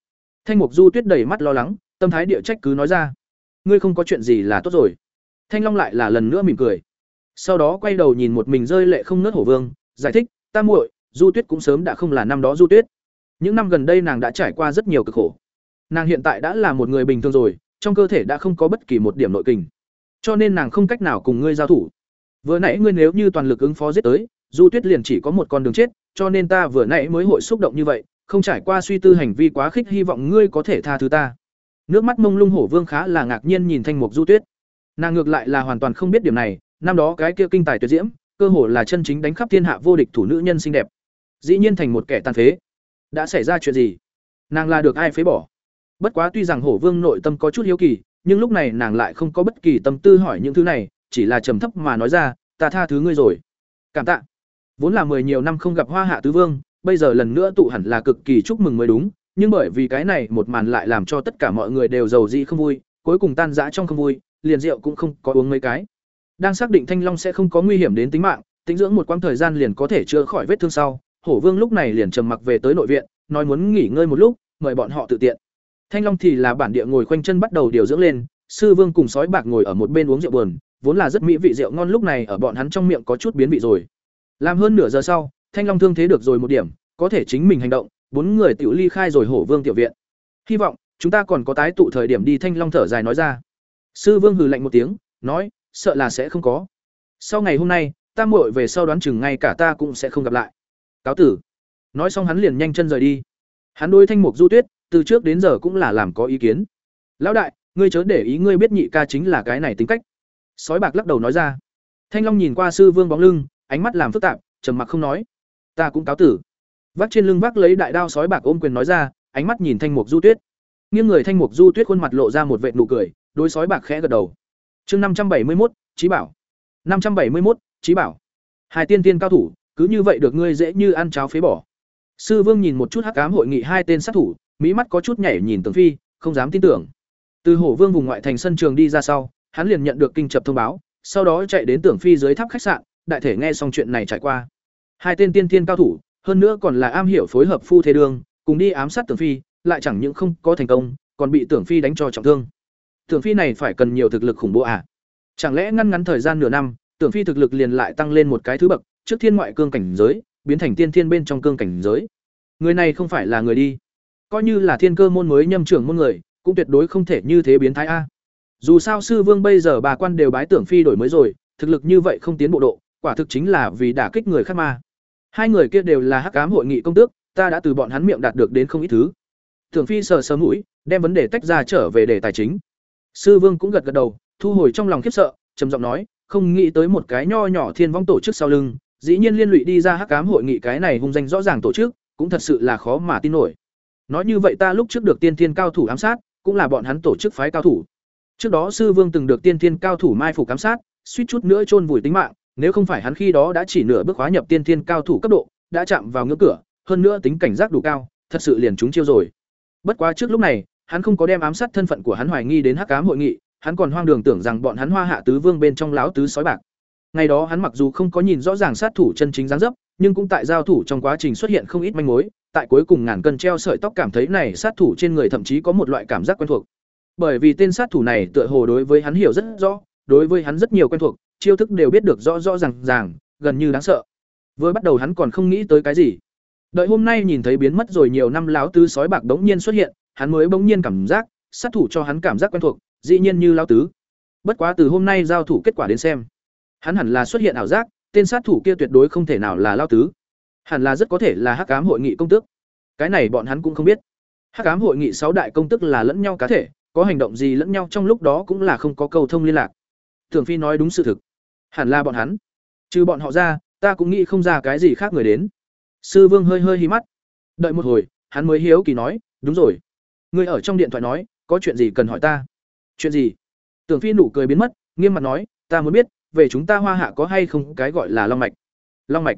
Thanh mục du tuyết đầy mắt lo lắng tâm thái địa trách cứ nói ra. Ngươi không có chuyện gì là tốt rồi. Thanh long lại là lần nữa mỉm cười. Sau đó quay đầu nhìn một mình rơi lệ không nớt hổ vương giải thích ta muội du tuyết cũng sớm đã không là năm đó du tuyết. Những năm gần đây nàng đã trải qua rất nhiều cực khổ. Nàng hiện tại đã là một người bình thường rồi trong cơ thể đã không có bất kỳ một điểm nội kình cho nên nàng không cách nào cùng ngươi giao thủ vừa nãy ngươi nếu như toàn lực ứng phó giết tới du tuyết liền chỉ có một con đường chết cho nên ta vừa nãy mới hội xúc động như vậy, không trải qua suy tư hành vi quá khích hy vọng ngươi có thể tha thứ ta. Nước mắt mông lung hổ vương khá là ngạc nhiên nhìn Thanh Mục Du Tuyết. Nàng ngược lại là hoàn toàn không biết điểm này, năm đó cái kia kinh tài tuyệt diễm, cơ hồ là chân chính đánh khắp thiên hạ vô địch thủ nữ nhân xinh đẹp. Dĩ nhiên thành một kẻ tàn phế. Đã xảy ra chuyện gì? Nàng là được ai phế bỏ? Bất quá tuy rằng Hổ Vương nội tâm có chút hiếu kỳ, nhưng lúc này nàng lại không có bất kỳ tâm tư hỏi những thứ này, chỉ là trầm thấp mà nói ra, "Ta tha thứ ngươi rồi." Cảm tạ. Vốn là mười nhiều năm không gặp Hoa Hạ tứ vương, bây giờ lần nữa tụ hẳn là cực kỳ chúc mừng mới đúng, nhưng bởi vì cái này một màn lại làm cho tất cả mọi người đều giàu dị không vui, cuối cùng tan rã trong không vui, liền rượu cũng không có uống mấy cái. Đang xác định Thanh Long sẽ không có nguy hiểm đến tính mạng, tính dưỡng một quãng thời gian liền có thể chữa khỏi vết thương sau, Hổ Vương lúc này liền trầm mặc về tới nội viện, nói muốn nghỉ ngơi một lúc, mời bọn họ tự tiện. Thanh Long thì là bản địa ngồi khoanh chân bắt đầu điều dưỡng lên, Sư Vương cùng sói bạc ngồi ở một bên uống rượu buồn, vốn là rất mỹ vị rượu ngon lúc này ở bọn hắn trong miệng có chút biến vị rồi. Làm hơn nửa giờ sau, Thanh Long thương thế được rồi một điểm, có thể chính mình hành động, bốn người tiểu ly khai rồi Hổ Vương tiểu viện. Hy vọng chúng ta còn có tái tụ thời điểm đi Thanh Long thở dài nói ra. Sư Vương hừ lạnh một tiếng, nói, sợ là sẽ không có. Sau ngày hôm nay, ta muội về sau đoán chừng ngay cả ta cũng sẽ không gặp lại. Cáo tử. Nói xong hắn liền nhanh chân rời đi. Hắn đối Thanh Mục Du Tuyết, từ trước đến giờ cũng là làm có ý kiến. Lão đại, ngươi chớ để ý ngươi biết nhị ca chính là cái này tính cách. Sói bạc lắc đầu nói ra. Thanh Long nhìn qua sư vương bóng lưng, ánh mắt làm phức tạp, trầm mặc không nói. Ta cũng cáo tử. Vác trên lưng vác lấy đại đao sói bạc ôm quyền nói ra, ánh mắt nhìn Thanh Mục Du Tuyết. Nghiêng người Thanh Mục Du Tuyết khuôn mặt lộ ra một vệt nụ cười, đối sói bạc khẽ gật đầu. Chương năm trăm bảy mươi một, Chí Bảo. năm trăm bảy mươi một, Chí Bảo. Hai tiên tiên cao thủ, cứ như vậy được ngươi dễ như ăn cháo phế bỏ. Sư Vương nhìn một chút hắc ám hội nghị hai tên sát thủ, mỹ mắt có chút nhảy nhìn Tưởng Phi, không dám tin tưởng. Từ Hổ Vương vùng ngoại thành sân trường đi ra sau, hắn liền nhận được kinh chập thông báo, sau đó chạy đến Tưởng Phi dưới tháp khách sạn, đại thể nghe xong chuyện này trải qua. Hai tên tiên Thiên cao thủ, hơn nữa còn là am hiểu phối hợp phu thế đường, cùng đi ám sát Tưởng Phi, lại chẳng những không có thành công, còn bị Tưởng Phi đánh cho trọng thương. Tưởng Phi này phải cần nhiều thực lực khủng bố à? Chẳng lẽ ngăn ngắn thời gian nửa năm, Tưởng Phi thực lực liền lại tăng lên một cái thứ bậc, trước thiên ngoại cương cảnh giới, biến thành tiên thiên bên trong cương cảnh giới. Người này không phải là người đi, coi như là thiên cơ môn mới nhâm trưởng môn người, cũng tuyệt đối không thể như thế biến thái a. Dù sao sư vương bây giờ bà quan đều bái Tưởng Phi đổi mới rồi, thực lực như vậy không tiến bộ độ, quả thực chính là vì đả kích người khác ma. Hai người kia đều là hắc cám hội nghị công tước, ta đã từ bọn hắn miệng đạt được đến không ít thứ. Tưởng Phi sờ sờ mũi, đem vấn đề tách ra trở về đề tài chính. Sư Vương cũng gật gật đầu, thu hồi trong lòng khiếp sợ, trầm giọng nói, không nghĩ tới một cái nho nhỏ thiên vong tổ chức sau lưng, dĩ nhiên liên lụy đi ra hắc cám hội nghị cái này hung danh rõ ràng tổ chức, cũng thật sự là khó mà tin nổi. Nói như vậy ta lúc trước được tiên thiên cao thủ ám sát, cũng là bọn hắn tổ chức phái cao thủ. Trước đó sư vương từng được tiên thiên cao thủ mai phục ám sát, suýt chút nữa chôn vùi tính mạng, nếu không phải hắn khi đó đã chỉ nửa bước khóa nhập tiên thiên cao thủ cấp độ, đã chạm vào ngưỡng cửa, hơn nữa tính cảnh giác đủ cao, thật sự liền chúng chiêu rồi. Bất quá trước lúc này, hắn không có đem ám sát thân phận của hắn hoài nghi đến hắc ám hội nghị, hắn còn hoang đường tưởng rằng bọn hắn Hoa Hạ tứ vương bên trong láo tứ sói bạc. Ngày đó hắn mặc dù không có nhìn rõ ràng sát thủ chân chính dáng dấp, nhưng cũng tại giao thủ trong quá trình xuất hiện không ít manh mối, tại cuối cùng ngàn cân treo sợi tóc cảm thấy này sát thủ trên người thậm chí có một loại cảm giác quen thuộc. Bởi vì tên sát thủ này tựa hồ đối với hắn hiểu rất rõ, đối với hắn rất nhiều quen thuộc, chiêu thức đều biết được rõ rõ ràng ràng, gần như đáng sợ. Vừa bắt đầu hắn còn không nghĩ tới cái gì. Đợi hôm nay nhìn thấy biến mất rồi nhiều năm láo tứ sói bạc đống nhiên xuất hiện, hắn mới bỗng nhiên cảm giác, sát thủ cho hắn cảm giác quen thuộc, dĩ nhiên như lão tứ. Bất quá từ hôm nay giao thủ kết quả đến xem, hắn hẳn là xuất hiện ảo giác, tên sát thủ kia tuyệt đối không thể nào là lao tứ hẳn là rất có thể là hắc ám hội nghị công tước. Cái này bọn hắn cũng không biết. Hắc ám hội nghị sáu đại công tức là lẫn nhau cá thể, có hành động gì lẫn nhau trong lúc đó cũng là không có cầu thông liên lạc. Thường phi nói đúng sự thực. Hẳn là bọn hắn. Trừ bọn họ ra, ta cũng nghĩ không ra cái gì khác người đến. Sư vương hơi hơi hí mắt. Đợi một hồi, hắn mới hiếu kỳ nói, đúng rồi. Người ở trong điện thoại nói, có chuyện gì cần hỏi ta? Chuyện gì? Tưởng phi nụ cười biến mất, nghiêm mặt nói, ta muốn biết, về chúng ta hoa hạ có hay không cái gọi là long mạch? Long mạch?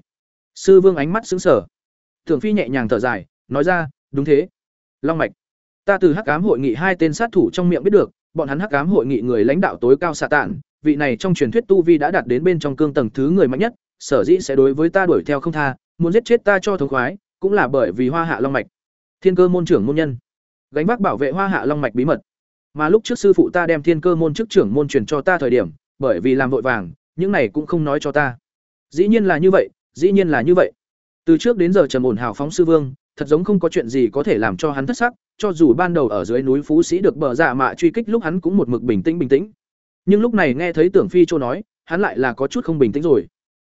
Sư vương ánh mắt xứng sở thường phi nhẹ nhàng thở dài, nói ra, đúng thế. Long mạch. Ta từ hắc cám hội nghị hai tên sát thủ trong miệng biết được, bọn hắn hắc cám hội nghị người lãnh đạo tối cao xạ tản vị này trong truyền thuyết tu vi đã đạt đến bên trong cương tầng thứ người mạnh nhất, sở dĩ sẽ đối với ta đuổi theo không tha, muốn giết chết ta cho thống khoái, cũng là bởi vì hoa hạ long mạch. Thiên cơ môn trưởng môn nhân. Gánh vác bảo vệ hoa hạ long mạch bí mật. Mà lúc trước sư phụ ta đem thiên cơ môn chức trưởng môn truyền cho ta thời điểm, bởi vì làm vội vàng, những này cũng không nói cho ta. Dĩ nhiên là như vậy dĩ nhiên là như vậy từ trước đến giờ trầm ổn hào phóng sư vương thật giống không có chuyện gì có thể làm cho hắn thất sắc cho dù ban đầu ở dưới núi phú sĩ được bờ dạ mạ truy kích lúc hắn cũng một mực bình tĩnh bình tĩnh nhưng lúc này nghe thấy tưởng phi châu nói hắn lại là có chút không bình tĩnh rồi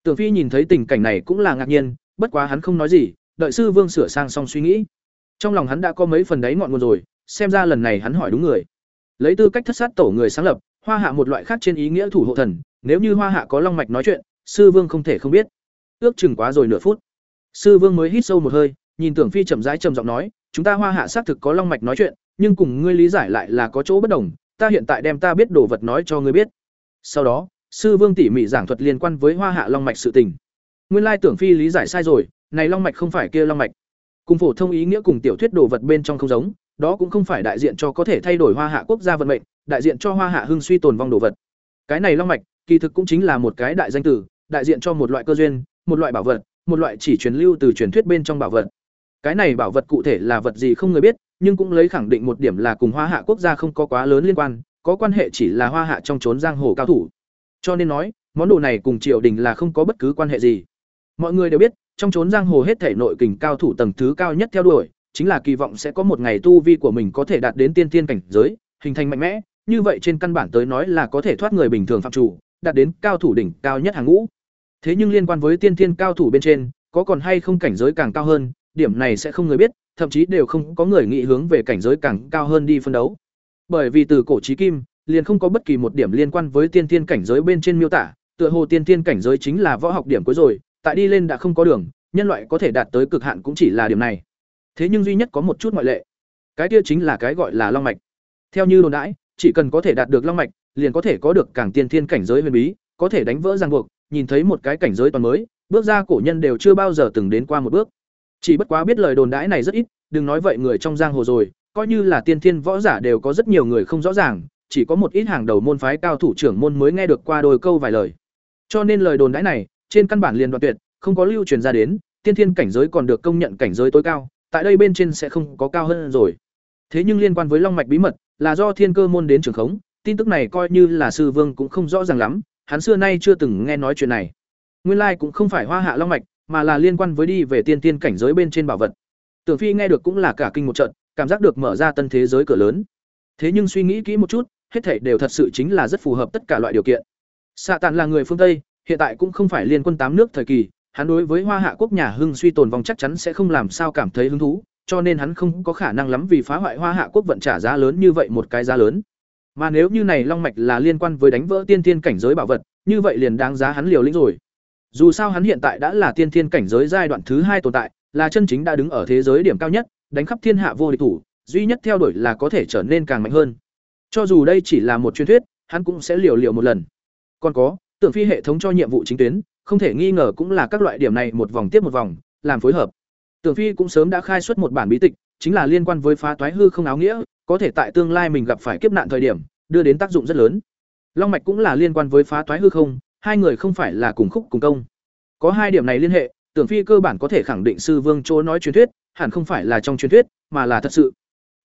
tưởng phi nhìn thấy tình cảnh này cũng là ngạc nhiên bất quá hắn không nói gì, đợi sư vương sửa sang xong suy nghĩ. Trong lòng hắn đã có mấy phần đấy ngọn nguồn rồi, xem ra lần này hắn hỏi đúng người. Lấy tư cách thất sát tổ người sáng lập, Hoa Hạ một loại khác trên ý nghĩa thủ hộ thần, nếu như Hoa Hạ có long mạch nói chuyện, sư vương không thể không biết. Ước chừng quá rồi nửa phút. Sư vương mới hít sâu một hơi, nhìn Tưởng Phi chậm rãi trầm giọng nói, chúng ta Hoa Hạ xác thực có long mạch nói chuyện, nhưng cùng ngươi lý giải lại là có chỗ bất đồng, ta hiện tại đem ta biết đồ vật nói cho ngươi biết. Sau đó, sư vương tỉ mỉ giảng thuật liên quan với Hoa Hạ long mạch sự tình. Nguyên lai Tưởng Phi lý giải sai rồi, này long mạch không phải kia long mạch. Cùng phổ thông ý nghĩa cùng tiểu thuyết đồ vật bên trong không giống, đó cũng không phải đại diện cho có thể thay đổi Hoa Hạ quốc gia vận mệnh, đại diện cho Hoa Hạ hưng suy tồn vong đồ vật. Cái này long mạch, kỳ thực cũng chính là một cái đại danh tử, đại diện cho một loại cơ duyên, một loại bảo vật, một loại chỉ truyền lưu từ truyền thuyết bên trong bảo vật. Cái này bảo vật cụ thể là vật gì không người biết, nhưng cũng lấy khẳng định một điểm là cùng Hoa Hạ quốc gia không có quá lớn liên quan, có quan hệ chỉ là Hoa Hạ trong trốn giang hồ cao thủ. Cho nên nói, món đồ này cùng Triều đình là không có bất cứ quan hệ gì. Mọi người đều biết, trong trốn giang hồ hết thể nội kình cao thủ tầng thứ cao nhất theo đuổi, chính là kỳ vọng sẽ có một ngày tu vi của mình có thể đạt đến tiên tiên cảnh giới, hình thành mạnh mẽ, như vậy trên căn bản tới nói là có thể thoát người bình thường phạm chủ, đạt đến cao thủ đỉnh cao nhất hàng ngũ. Thế nhưng liên quan với tiên thiên cao thủ bên trên, có còn hay không cảnh giới càng cao hơn, điểm này sẽ không người biết, thậm chí đều không có người nghĩ hướng về cảnh giới càng cao hơn đi phân đấu. Bởi vì từ cổ chí kim, liền không có bất kỳ một điểm liên quan với tiên thiên cảnh giới bên trên miêu tả, tựa hồ tiên thiên cảnh giới chính là võ học điểm cuối rồi, tại đi lên đã không có đường, nhân loại có thể đạt tới cực hạn cũng chỉ là điểm này. Thế nhưng duy nhất có một chút ngoại lệ. Cái kia chính là cái gọi là long mạch. Theo như đồn đãi, chỉ cần có thể đạt được long mạch, liền có thể có được càng tiên thiên cảnh giới huyền bí, có thể đánh vỡ ràng buộc, nhìn thấy một cái cảnh giới toàn mới, bước ra cổ nhân đều chưa bao giờ từng đến qua một bước. Chỉ bất quá biết lời đồn đãi này rất ít, đừng nói vậy người trong giang hồ rồi, coi như là tiên thiên võ giả đều có rất nhiều người không rõ ràng, chỉ có một ít hàng đầu môn phái cao thủ trưởng môn mới nghe được qua đôi câu vài lời. Cho nên lời đồn đãi này, trên căn bản liền đoạn tuyệt, không có lưu truyền ra đến, tiên thiên cảnh giới còn được công nhận cảnh giới tối cao, tại đây bên trên sẽ không có cao hơn rồi. Thế nhưng liên quan với long mạch bí mật, là do thiên cơ môn đến trường khống, tin tức này coi như là sư vương cũng không rõ ràng lắm, hắn xưa nay chưa từng nghe nói chuyện này. Nguyên lai cũng không phải hoa hạ long mạch, mà là liên quan với đi về tiên tiên cảnh giới bên trên bảo vật. Tưởng Phi nghe được cũng là cả kinh một trận, cảm giác được mở ra tân thế giới cửa lớn. Thế nhưng suy nghĩ kỹ một chút, hết thảy đều thật sự chính là rất phù hợp tất cả loại điều kiện. Sạ Tạn là người phương Tây, hiện tại cũng không phải liên quân tám nước thời kỳ, hắn đối với Hoa Hạ quốc nhà hưng suy tồn vong chắc chắn sẽ không làm sao cảm thấy hứng thú, cho nên hắn không có khả năng lắm vì phá hoại Hoa Hạ quốc vận trả giá lớn như vậy một cái giá lớn. Mà nếu như này long mạch là liên quan với đánh vỡ tiên Thiên cảnh giới bảo vật, như vậy liền đáng giá hắn liều lĩnh rồi. Dù sao hắn hiện tại đã là tiên Thiên cảnh giới giai đoạn thứ hai tồn tại, là chân chính đã đứng ở thế giới điểm cao nhất, đánh khắp thiên hạ vô địch thủ, duy nhất theo đuổi là có thể trở nên càng mạnh hơn. Cho dù đây chỉ là một truyền thuyết, hắn cũng sẽ liều liều một lần. Còn có, tưởng phi hệ thống cho nhiệm vụ chính tuyến, không thể nghi ngờ cũng là các loại điểm này một vòng tiếp một vòng, làm phối hợp. Tưởng Phi cũng sớm đã khai xuất một bản bí tịch, chính là liên quan với phá toái hư không áo nghĩa, có thể tại tương lai mình gặp phải kiếp nạn thời điểm, đưa đến tác dụng rất lớn. Long mạch cũng là liên quan với phá toái hư không, hai người không phải là cùng khúc cùng công. Có hai điểm này liên hệ, Tưởng Phi cơ bản có thể khẳng định sư Vương Chỗ nói truyền thuyết, hẳn không phải là trong truyền thuyết, mà là thật sự.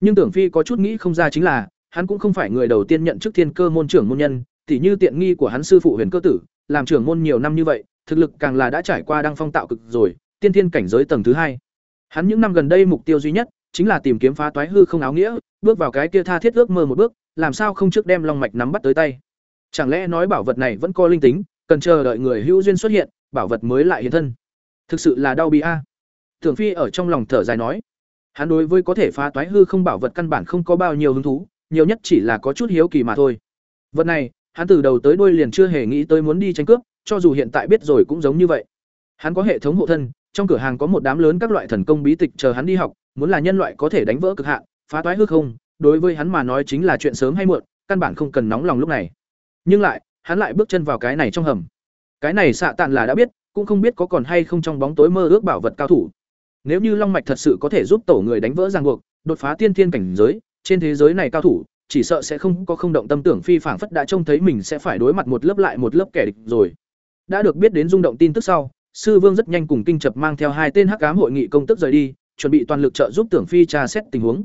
Nhưng Tưởng Phi có chút nghĩ không ra chính là, hắn cũng không phải người đầu tiên nhận chức thiên cơ môn trưởng môn nhân, tỉ như tiện nghi của hắn sư phụ Huyền Cơ Tử, làm trưởng môn nhiều năm như vậy, thực lực càng là đã trải qua đăng phong tạo cực rồi, tiên thiên cảnh giới tầng thứ hai. Hắn những năm gần đây mục tiêu duy nhất chính là tìm kiếm phá toái hư không áo nghĩa, bước vào cái kia tha thiết ước mơ một bước, làm sao không trước đem long mạch nắm bắt tới tay. Chẳng lẽ nói bảo vật này vẫn có linh tính, cần chờ đợi người hữu duyên xuất hiện, bảo vật mới lại hiện thân. Thực sự là đau bi a. Tưởng Phi ở trong lòng thở dài nói, hắn đối với có thể phá toái hư không bảo vật căn bản không có bao nhiêu hứng thú, nhiều nhất chỉ là có chút hiếu kỳ mà thôi. Vật này, hắn từ đầu tới đuôi liền chưa hề nghĩ tới muốn đi tranh cướp, cho dù hiện tại biết rồi cũng giống như vậy. Hắn có hệ thống hộ thân, trong cửa hàng có một đám lớn các loại thần công bí tịch chờ hắn đi học, muốn là nhân loại có thể đánh vỡ cực hạn, phá toái hư không, đối với hắn mà nói chính là chuyện sớm hay muộn, căn bản không cần nóng lòng lúc này. Nhưng lại, hắn lại bước chân vào cái này trong hầm. Cái này xạ tạn là đã biết, cũng không biết có còn hay không trong bóng tối mơ ước bảo vật cao thủ. Nếu như Long mạch thật sự có thể giúp tổ người đánh vỡ ràng buộc, đột phá tiên thiên cảnh giới, trên thế giới này cao thủ, chỉ sợ sẽ không có không động tâm tưởng phi phảng phất đã trông thấy mình sẽ phải đối mặt một lớp lại một lớp kẻ địch rồi. Đã được biết đến rung động tin tức sau, sư vương rất nhanh cùng kinh chập mang theo hai tên hắc ám hội nghị công tức rời đi, chuẩn bị toàn lực trợ giúp tưởng phi tra xét tình huống.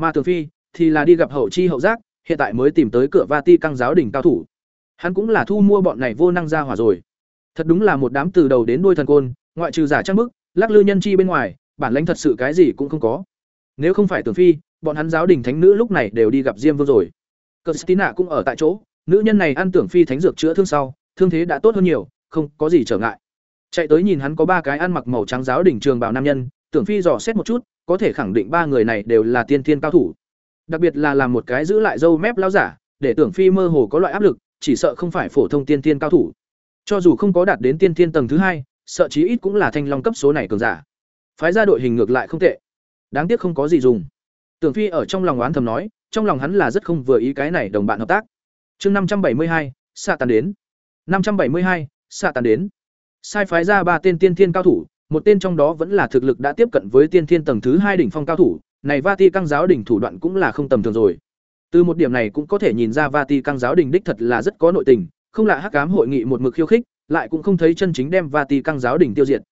Mà tưởng phi thì là đi gặp hậu chi hậu giác, hiện tại mới tìm tới cửa Vati căng giáo đỉnh cao thủ. Hắn cũng là thu mua bọn này vô năng ra hỏa rồi. Thật đúng là một đám từ đầu đến đuôi thần côn, ngoại trừ giả trang bức, lắc lư nhân chi bên ngoài, bản lãnh thật sự cái gì cũng không có. Nếu không phải tưởng phi, bọn hắn giáo đình thánh nữ lúc này đều đi gặp Diêm Vương rồi. Christina cũng ở tại chỗ, nữ nhân này ăn tưởng phi thánh dược chữa thương sau, thương thế đã tốt hơn nhiều, không có gì trở ngại. chạy tới nhìn hắn có ba cái ăn mặc màu trắng giáo đỉnh trường bảo nam nhân tưởng phi dò xét một chút có thể khẳng định ba người này đều là tiên thiên cao thủ. Đặc biệt là làm một cái giữ lại dâu mép lao giả, để tưởng phi mơ hồ có loại áp lực, chỉ sợ không phải phổ thông tiên thiên cao thủ. Cho dù không có đạt đến tiên thiên tầng thứ hai, sợ chí ít cũng là thanh long cấp số này cường giả. Phái ra đội hình ngược lại không tệ. Đáng tiếc không có gì dùng. Tưởng phi ở trong lòng oán thầm nói, trong lòng hắn là rất không vừa ý cái này đồng bạn hợp tác. Chương năm trăm bảy mươi hai xạ tàn đến. Năm trăm bảy mươi hai xạ tàn đến. Sai phái ra ba tên tiên thiên cao thủ một tên trong đó vẫn là thực lực đã tiếp cận với tiên thiên tầng thứ hai đỉnh phong cao thủ, này vati căng giáo đỉnh thủ đoạn cũng là không tầm thường rồi. Từ một điểm này cũng có thể nhìn ra vati căng giáo đỉnh đích thật là rất có nội tình, không lạ hắc cám hội nghị một mực khiêu khích, lại cũng không thấy chân chính đem vati căng giáo đỉnh tiêu diệt.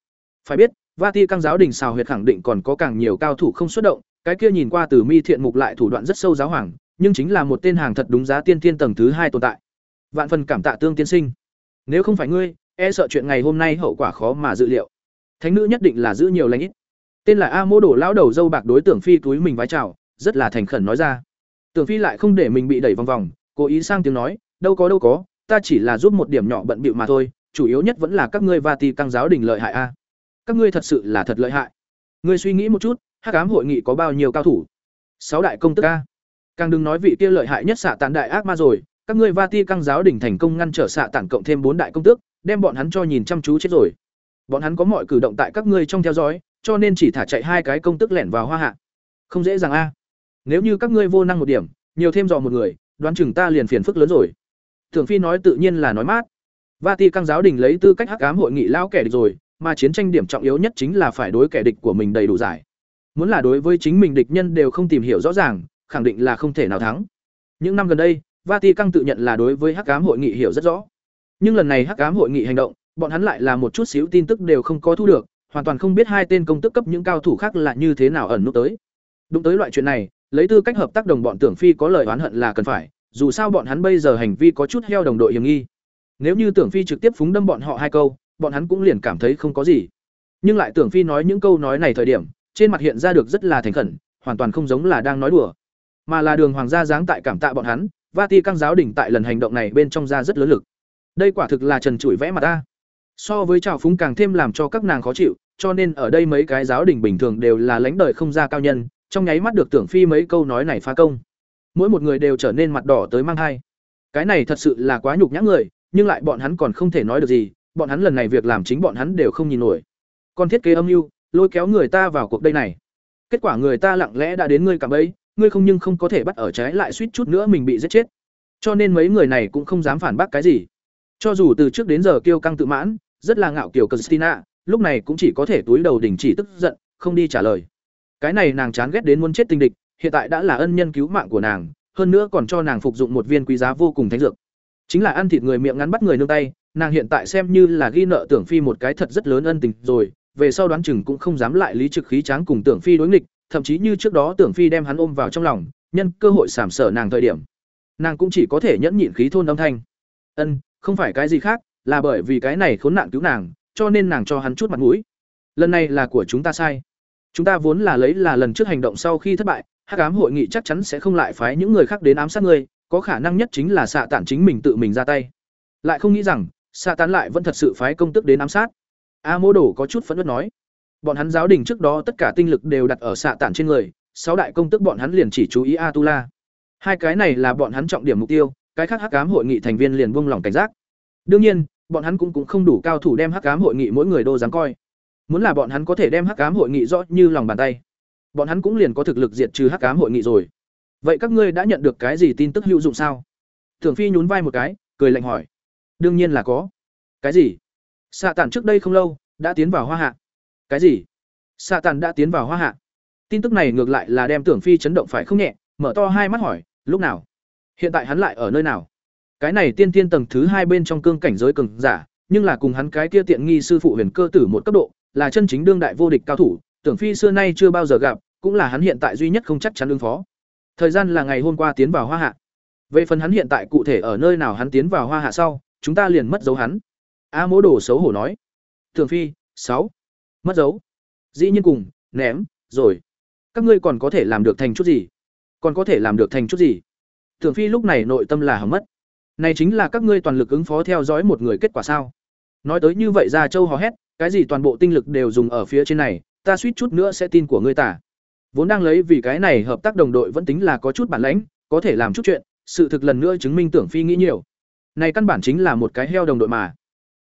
Phải biết, vati căng giáo đỉnh xào huyệt khẳng định còn có càng nhiều cao thủ không xuất động, cái kia nhìn qua từ mi thiện mục lại thủ đoạn rất sâu giáo hoàng, nhưng chính là một tên hàng thật đúng giá tiên thiên tầng thứ hai tồn tại. Vạn phần cảm tạ tương tiên sinh. Nếu không phải ngươi e sợ chuyện ngày hôm nay hậu quả khó mà dự liệu thánh nữ nhất định là giữ nhiều lãnh ít. Tên là a mô đổ lão đầu dâu bạc đối tượng phi túi mình vái chào, rất là thành khẩn nói ra. Tưởng phi lại không để mình bị đẩy vòng vòng, cố ý sang tiếng nói, đâu có đâu có, ta chỉ là giúp một điểm nhỏ bận bịu mà thôi, chủ yếu nhất vẫn là các ngươi và ti căng giáo đình lợi hại a. Các ngươi thật sự là thật lợi hại. Ngươi suy nghĩ một chút hát cám hội nghị có bao nhiêu cao thủ? Sáu đại công tức a. Càng đừng nói vị kia lợi hại nhất xạ tàn đại ác ma rồi, các ngươi va ti căng giáo đình thành công ngăn trở xạ tản cộng thêm bốn đại công tước đem bọn hắn cho nhìn chăm chú chết rồi bọn hắn có mọi cử động tại các ngươi trong theo dõi cho nên chỉ thả chạy hai cái công tức lẻn vào hoa hạ không dễ dàng a nếu như các ngươi vô năng một điểm nhiều thêm dò một người đoán chừng ta liền phiền phức lớn rồi thường phi nói tự nhiên là nói mát Vati căng giáo đình lấy tư cách hắc ám hội nghị lao kẻ địch rồi, mà chiến tranh điểm trọng yếu nhất chính là phải đối kẻ địch của mình đầy đủ giải. Muốn là đối với chính mình địch nhân đều không tìm hiểu rõ ràng, khẳng định là không thể nào thắng. Những năm gần đây, Vati căng tự nhận là đối với hắc ám hội nghị hiểu rất rõ. Nhưng lần này hắc ám hội nghị hành động, bọn hắn lại là một chút xíu tin tức đều không có thu được, hoàn toàn không biết hai tên công tức cấp những cao thủ khác là như thế nào ẩn nút tới. Đúng tới loại chuyện này, lấy tư cách hợp tác đồng bọn tưởng phi có lời oán hận là cần phải, dù sao bọn hắn bây giờ hành vi có chút heo đồng đội hiểm nghi. Nếu như Tưởng Phi trực tiếp phúng đâm bọn họ hai câu, bọn hắn cũng liền cảm thấy không có gì. Nhưng lại Tưởng Phi nói những câu nói này thời điểm, trên mặt hiện ra được rất là thành khẩn, hoàn toàn không giống là đang nói đùa, mà là đường hoàng gia dáng tại cảm tạ bọn hắn, Vati căng giáo đỉnh tại lần hành động này bên trong ra rất lớn lực. Đây quả thực là trần trụi vẽ mặt ta. So với trào phúng càng thêm làm cho các nàng khó chịu, cho nên ở đây mấy cái giáo đình bình thường đều là lãnh đời không ra cao nhân, trong nháy mắt được Tưởng Phi mấy câu nói này phá công. Mỗi một người đều trở nên mặt đỏ tới mang hai. Cái này thật sự là quá nhục nhã người, nhưng lại bọn hắn còn không thể nói được gì, bọn hắn lần này việc làm chính bọn hắn đều không nhìn nổi. Còn thiết kế âm mưu, lôi kéo người ta vào cuộc đây này. Kết quả người ta lặng lẽ đã đến ngươi cả bấy, ngươi không nhưng không có thể bắt ở trái lại suýt chút nữa mình bị giết chết. Cho nên mấy người này cũng không dám phản bác cái gì. Cho dù từ trước đến giờ kiêu căng tự mãn, rất là ngạo kiều Christina, lúc này cũng chỉ có thể túi đầu đình chỉ tức giận, không đi trả lời. Cái này nàng chán ghét đến muốn chết tình địch, hiện tại đã là ân nhân cứu mạng của nàng, hơn nữa còn cho nàng phục dụng một viên quý giá vô cùng thánh dược. Chính là ăn thịt người miệng ngắn bắt người nương tay nàng hiện tại xem như là ghi nợ tưởng phi một cái thật rất lớn ân tình rồi về sau đoán chừng cũng không dám lại lý trực khí tráng cùng tưởng phi đối nghịch thậm chí như trước đó tưởng phi đem hắn ôm vào trong lòng nhân cơ hội sảm sở nàng thời điểm. Nàng cũng chỉ có thể nhẫn nhịn khí thôn âm thanh. Ân không phải cái gì khác là bởi vì cái này khốn nạn cứu nàng, cho nên nàng cho hắn chút mặt mũi. Lần này là của chúng ta sai. Chúng ta vốn là lấy là lần trước hành động sau khi thất bại, hắc ám hội nghị chắc chắn sẽ không lại phái những người khác đến ám sát ngươi, có khả năng nhất chính là xạ tản chính mình tự mình ra tay. Lại không nghĩ rằng, xạ tản lại vẫn thật sự phái công tức đến ám sát. A mô đồ có chút phẫn nộ nói. Bọn hắn giáo đình trước đó tất cả tinh lực đều đặt ở xạ tản trên người, sáu đại công tức bọn hắn liền chỉ chú ý a tu la hai cái này là bọn hắn trọng điểm mục tiêu, cái khác hắc ám hội nghị thành viên liền buông lỏng cảnh giác. Đương nhiên bọn hắn cũng cũng không đủ cao thủ đem hắc ám hội nghị mỗi người đô dám coi. Muốn là bọn hắn có thể đem hắc ám hội nghị rõ như lòng bàn tay, bọn hắn cũng liền có thực lực diệt trừ hắc ám hội nghị rồi. Vậy các ngươi đã nhận được cái gì tin tức hữu dụng sao? Thường phi nhún vai một cái, cười lạnh hỏi. Đương nhiên là có. Cái gì? Xạ tản trước đây không lâu, đã tiến vào hoa hạ. Cái gì? Xạ tản đã tiến vào hoa hạ. Tin tức này ngược lại là đem tưởng phi chấn động phải không nhẹ, mở to hai mắt hỏi, lúc nào? Hiện tại hắn lại ở nơi nào? Cái này tiên tiên tầng thứ hai bên trong cương cảnh giới cường giả nhưng là cùng hắn cái kia tiện nghi sư phụ huyền cơ tử một cấp độ là chân chính đương đại vô địch cao thủ tưởng phi xưa nay chưa bao giờ gặp cũng là hắn hiện tại duy nhất không chắc chắn ứng phó Thời gian là ngày hôm qua tiến vào Hoa Hạ. Về phần hắn hiện tại cụ thể ở nơi nào hắn tiến vào Hoa Hạ sau, chúng ta liền mất dấu hắn. A Mỗ Đồ xấu hổ nói. Thường Phi, sáu, Mất dấu. Dĩ nhiên cùng, ném, rồi. Các ngươi còn có thể làm được thành chút gì? Còn có thể làm được thành chút gì? Thường Phi lúc này nội tâm là hỏng mất. Này chính là các ngươi toàn lực ứng phó theo dõi một người kết quả sao? Nói tới như vậy ra châu hò hét, cái gì toàn bộ tinh lực đều dùng ở phía trên này ta suýt chút nữa sẽ tin của ngươi tả vốn đang lấy vì cái này hợp tác đồng đội vẫn tính là có chút bản lãnh có thể làm chút chuyện sự thực lần nữa chứng minh tưởng phi nghĩ nhiều. Này căn bản chính là một cái heo đồng đội mà.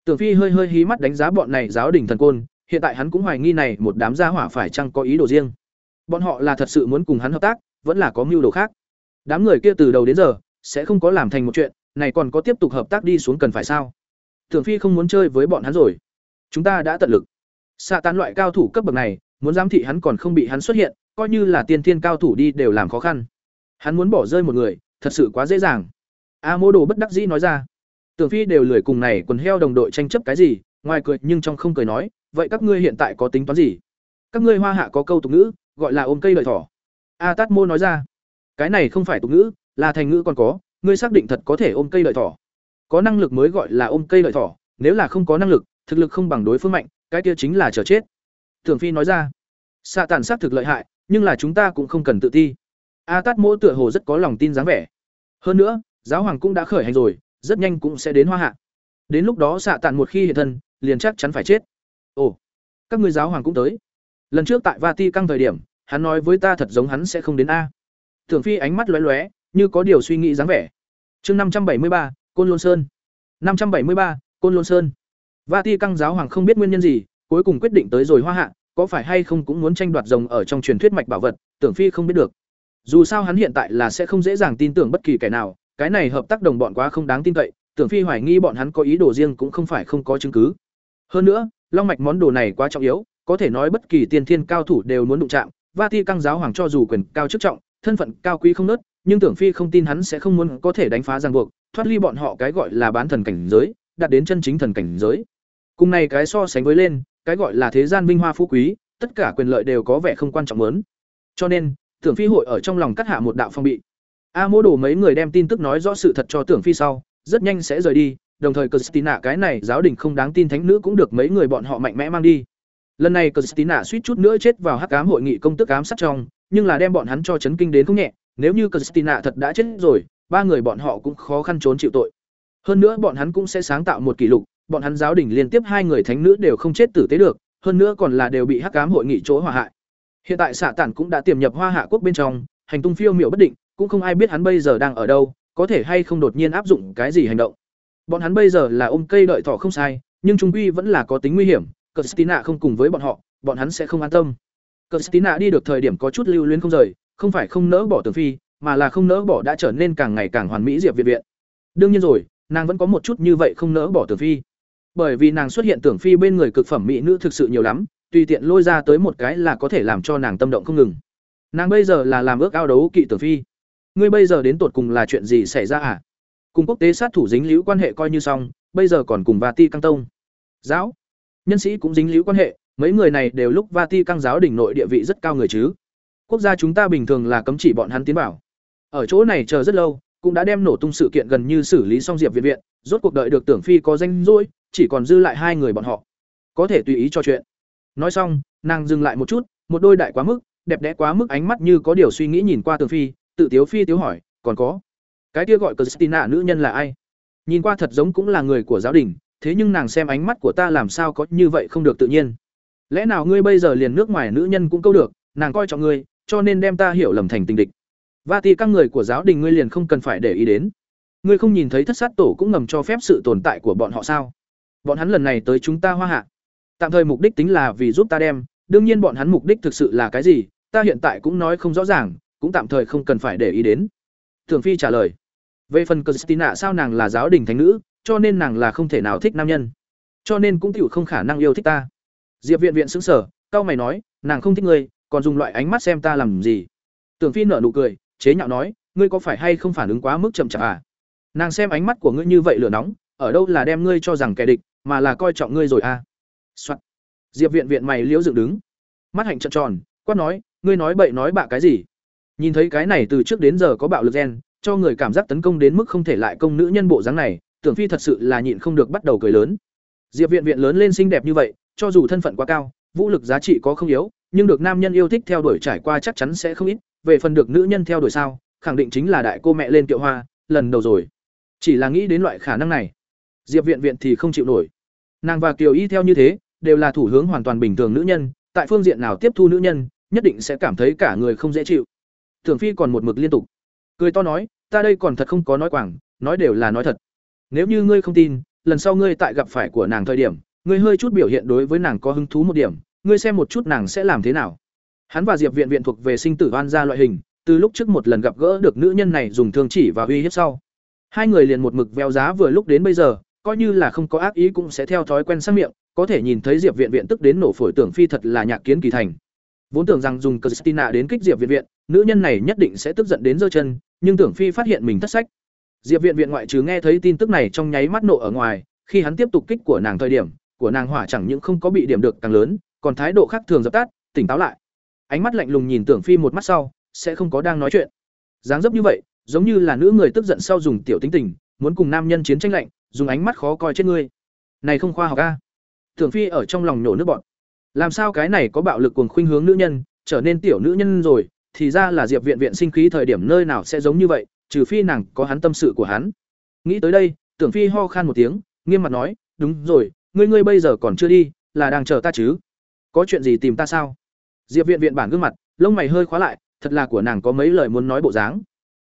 Tưởng phi hơi hơi hí mắt đánh giá bọn này giáo đình thần côn hiện tại hắn cũng hoài nghi này một đám gia hỏa phải chăng có ý đồ riêng. Bọn họ là thật sự muốn cùng hắn hợp tác vẫn là có mưu đồ khác. Đám người kia từ đầu đến giờ sẽ không có làm thành một chuyện này còn có tiếp tục hợp tác đi xuống cần phải sao? Tưởng phi không muốn chơi với bọn hắn rồi. Chúng ta đã tận lực. Xạ tán loại cao thủ cấp bậc này, muốn giám thị hắn còn không bị hắn xuất hiện, coi như là tiên thiên cao thủ đi đều làm khó khăn. Hắn muốn bỏ rơi một người, thật sự quá dễ dàng. A mô đồ bất đắc dĩ nói ra. Tưởng phi đều lười cùng này quần heo đồng đội tranh chấp cái gì, ngoài cười nhưng trong không cười nói, vậy các ngươi hiện tại có tính toán gì? Các ngươi hoa hạ có câu tục ngữ, gọi là ôm cây lợi thỏ. A tát mô nói ra. Cái này không phải tục ngữ, là thành ngữ còn có ngươi xác định thật có thể ôm cây lợi thỏ. Có năng lực mới gọi là ôm cây lợi thỏ, nếu là không có năng lực, thực lực không bằng đối phương mạnh, cái kia chính là chờ chết. Thường phi nói ra xạ tàn xác thực lợi hại, nhưng là chúng ta cũng không cần tự ti. A tát mỗ tựa hồ rất có lòng tin dáng vẻ. Hơn nữa, giáo hoàng cũng đã khởi hành rồi, rất nhanh cũng sẽ đến hoa hạ. Đến lúc đó xạ tàn một khi hiện thân, liền chắc chắn phải chết. Ồ, các ngươi giáo hoàng cũng tới. Lần trước tại vati căng thời điểm, hắn nói với ta thật giống hắn sẽ không đến a. Thường phi ánh mắt lóe lóe như có điều suy nghĩ dáng vẻ. Chương năm trăm bảy mươi ba, côn lôn sơn. năm trăm bảy mươi ba, côn lôn sơn. Vati căng giáo hoàng không biết nguyên nhân gì, cuối cùng quyết định tới rồi hoa hạ, có phải hay không cũng muốn tranh đoạt rồng ở trong truyền thuyết mạch bảo vật, tưởng phi không biết được. Dù sao hắn hiện tại là sẽ không dễ dàng tin tưởng bất kỳ kẻ nào, cái này hợp tác đồng bọn quá không đáng tin cậy, tưởng phi hoài nghi bọn hắn có ý đồ riêng cũng không phải không có chứng cứ. Hơn nữa, long mạch món đồ này quá trọng yếu, có thể nói bất kỳ tiên thiên cao thủ đều muốn đụng chạm vati căng giáo hoàng cho dù quyền cao chức trọng, thân phận cao quý không nớt nhưng tưởng phi không tin hắn sẽ không muốn có thể đánh phá ràng buộc thoát ly bọn họ cái gọi là bán thần cảnh giới đạt đến chân chính thần cảnh giới. Cùng này cái so sánh với lên cái gọi là thế gian vinh hoa phú quý tất cả quyền lợi đều có vẻ không quan trọng lớn. Cho nên tưởng phi hội ở trong lòng cắt hạ một đạo phong bị. A mô đồ mấy người đem tin tức nói rõ sự thật cho tưởng phi sau rất nhanh sẽ rời đi đồng thời Christina cái này giáo đình không đáng tin thánh nữ cũng được mấy người bọn họ mạnh mẽ mang đi. Lần này Christina suýt chút nữa chết vào hắc ám hội nghị công tức ám sát trong, nhưng là đem bọn hắn cho chấn kinh đến không nhẹ, nếu như Christina thật đã chết rồi, ba người bọn họ cũng khó khăn trốn chịu tội. Hơn nữa bọn hắn cũng sẽ sáng tạo một kỷ lục, bọn hắn giáo đình liên tiếp hai người thánh nữ đều không chết tử tế được, hơn nữa còn là đều bị hắc ám hội nghị chỗ hỏa hại. Hiện tại xạ tản cũng đã tiềm nhập Hoa Hạ quốc bên trong, hành tung phiêu miểu bất định, cũng không ai biết hắn bây giờ đang ở đâu, có thể hay không đột nhiên áp dụng cái gì hành động. Bọn hắn bây giờ là ôm cây đợi thỏ không sai, nhưng trung quy vẫn là có tính nguy hiểm, Christina không cùng với bọn họ, bọn hắn sẽ không an tâm. Christina đi được thời điểm có chút lưu luyến không rời, không phải không nỡ bỏ Tưởng Phi, mà là không nỡ bỏ đã trở nên càng ngày càng hoàn mỹ Diệp Viện Viện. Đương nhiên rồi, nàng vẫn có một chút như vậy không nỡ bỏ Tưởng Phi. Bởi vì nàng xuất hiện Tưởng Phi bên người cực phẩm mỹ nữ thực sự nhiều lắm, tùy tiện lôi ra tới một cái là có thể làm cho nàng tâm động không ngừng. Nàng bây giờ là làm ước ao đấu kỵ Tưởng Phi. Ngươi bây giờ đến tột cùng là chuyện gì xảy ra à? cùng quốc tế sát thủ dính liễu quan hệ coi như xong bây giờ còn cùng vati căng tông giáo nhân sĩ cũng dính liễu quan hệ mấy người này đều lúc vati căng giáo đỉnh nội địa vị rất cao người chứ quốc gia chúng ta bình thường là cấm chỉ bọn hắn tiến bảo ở chỗ này chờ rất lâu cũng đã đem nổ tung sự kiện gần như xử lý xong diệp viện viện rốt cuộc đợi được tưởng phi có danh rỗi chỉ còn dư lại hai người bọn họ có thể tùy ý cho chuyện nói xong nàng dừng lại một chút một đôi đại quá mức đẹp đẽ quá mức ánh mắt như có điều suy nghĩ nhìn qua tưởng phi tự tiếu phi tiếu hỏi còn có cái kia gọi Christina nữ nhân là ai? Nhìn qua thật giống cũng là người của giáo đình, thế nhưng nàng xem ánh mắt của ta làm sao có như vậy không được tự nhiên. Lẽ nào ngươi bây giờ liền nước ngoài nữ nhân cũng câu được, nàng coi trọng ngươi, cho nên đem ta hiểu lầm thành tình địch. Vati các người của giáo đình ngươi liền không cần phải để ý đến. Ngươi không nhìn thấy thất sát tổ cũng ngầm cho phép sự tồn tại của bọn họ sao? Bọn hắn lần này tới chúng ta hoa hạ. Tạm thời mục đích tính là vì giúp ta đem, đương nhiên bọn hắn mục đích thực sự là cái gì, ta hiện tại cũng nói không rõ ràng, cũng tạm thời không cần phải để ý đến. Thường Phi trả lời. Về phần Christina sao nàng là giáo đình thánh nữ, cho nên nàng là không thể nào thích nam nhân. Cho nên cũng tiểu không khả năng yêu thích ta. Diệp Viện Viện sững sờ, cao mày nói, nàng không thích ngươi, còn dùng loại ánh mắt xem ta làm gì? Tưởng Phi nở nụ cười, chế nhạo nói, ngươi có phải hay không phản ứng quá mức chậm chạp à? Nàng xem ánh mắt của ngươi như vậy lửa nóng, ở đâu là đem ngươi cho rằng kẻ địch, mà là coi trọng ngươi rồi à? Soạn. Diệp Viện Viện mày liễu dựng đứng, mắt hạnh trợn tròn, quát nói, ngươi nói bậy nói bạ cái gì? Nhìn thấy cái này từ trước đến giờ có bạo lực gen, cho người cảm giác tấn công đến mức không thể lại công nữ nhân bộ dáng này, Tưởng Phi thật sự là nhịn không được bắt đầu cười lớn. Diệp Viện Viện lớn lên xinh đẹp như vậy, cho dù thân phận quá cao, vũ lực giá trị có không yếu, nhưng được nam nhân yêu thích theo đuổi trải qua chắc chắn sẽ không ít, về phần được nữ nhân theo đuổi sao, khẳng định chính là đại cô mẹ lên kiệu hoa, lần đầu rồi. Chỉ là nghĩ đến loại khả năng này, Diệp Viện Viện thì không chịu nổi. Nàng và Kiều Y theo như thế, đều là thủ hướng hoàn toàn bình thường nữ nhân, tại phương diện nào tiếp thu nữ nhân, nhất định sẽ cảm thấy cả người không dễ chịu. Tưởng Phi còn một mực liên tục cười to nói, ta đây còn thật không có nói quảng, nói đều là nói thật. Nếu như ngươi không tin, lần sau ngươi tại gặp phải của nàng thời điểm, ngươi hơi chút biểu hiện đối với nàng có hứng thú một điểm, ngươi xem một chút nàng sẽ làm thế nào. Hắn và Diệp Viện Viện thuộc về sinh tử oan gia loại hình, từ lúc trước một lần gặp gỡ được nữ nhân này dùng thương chỉ và uy hiếp sau, hai người liền một mực veo giá vừa lúc đến bây giờ, coi như là không có ác ý cũng sẽ theo thói quen sang miệng, có thể nhìn thấy Diệp Viện Viện tức đến nổ phổi tưởng phi thật là nhạc kiến kỳ thành. Vốn tưởng rằng dùng Christina đến kích Diệp Viện Viện, nữ nhân này nhất định sẽ tức giận đến giơ chân, nhưng tưởng phi phát hiện mình thất sách. Diệp Viện Viện ngoại trừ nghe thấy tin tức này trong nháy mắt nộ ở ngoài, khi hắn tiếp tục kích của nàng thời điểm, của nàng hỏa chẳng những không có bị điểm được càng lớn, còn thái độ khác thường dập tắt, tỉnh táo lại. Ánh mắt lạnh lùng nhìn Tưởng Phi một mắt sau, sẽ không có đang nói chuyện. Dáng dấp như vậy, giống như là nữ người tức giận sau dùng tiểu tính tình, muốn cùng nam nhân chiến tranh lạnh, dùng ánh mắt khó coi chết ngươi. Này không khoa học a. Tưởng Phi ở trong lòng nổ nước bọn. Làm sao cái này có bạo lực cuồng khuynh hướng nữ nhân, trở nên tiểu nữ nhân rồi, thì ra là Diệp Viện Viện sinh khí thời điểm nơi nào sẽ giống như vậy, trừ phi nàng có hắn tâm sự của hắn. Nghĩ tới đây, Tưởng Phi ho khan một tiếng, nghiêm mặt nói, "Đúng rồi, ngươi ngươi bây giờ còn chưa đi, là đang chờ ta chứ? Có chuyện gì tìm ta sao?" Diệp Viện Viện bản gương mặt, lông mày hơi khóa lại, thật là của nàng có mấy lời muốn nói bộ dáng.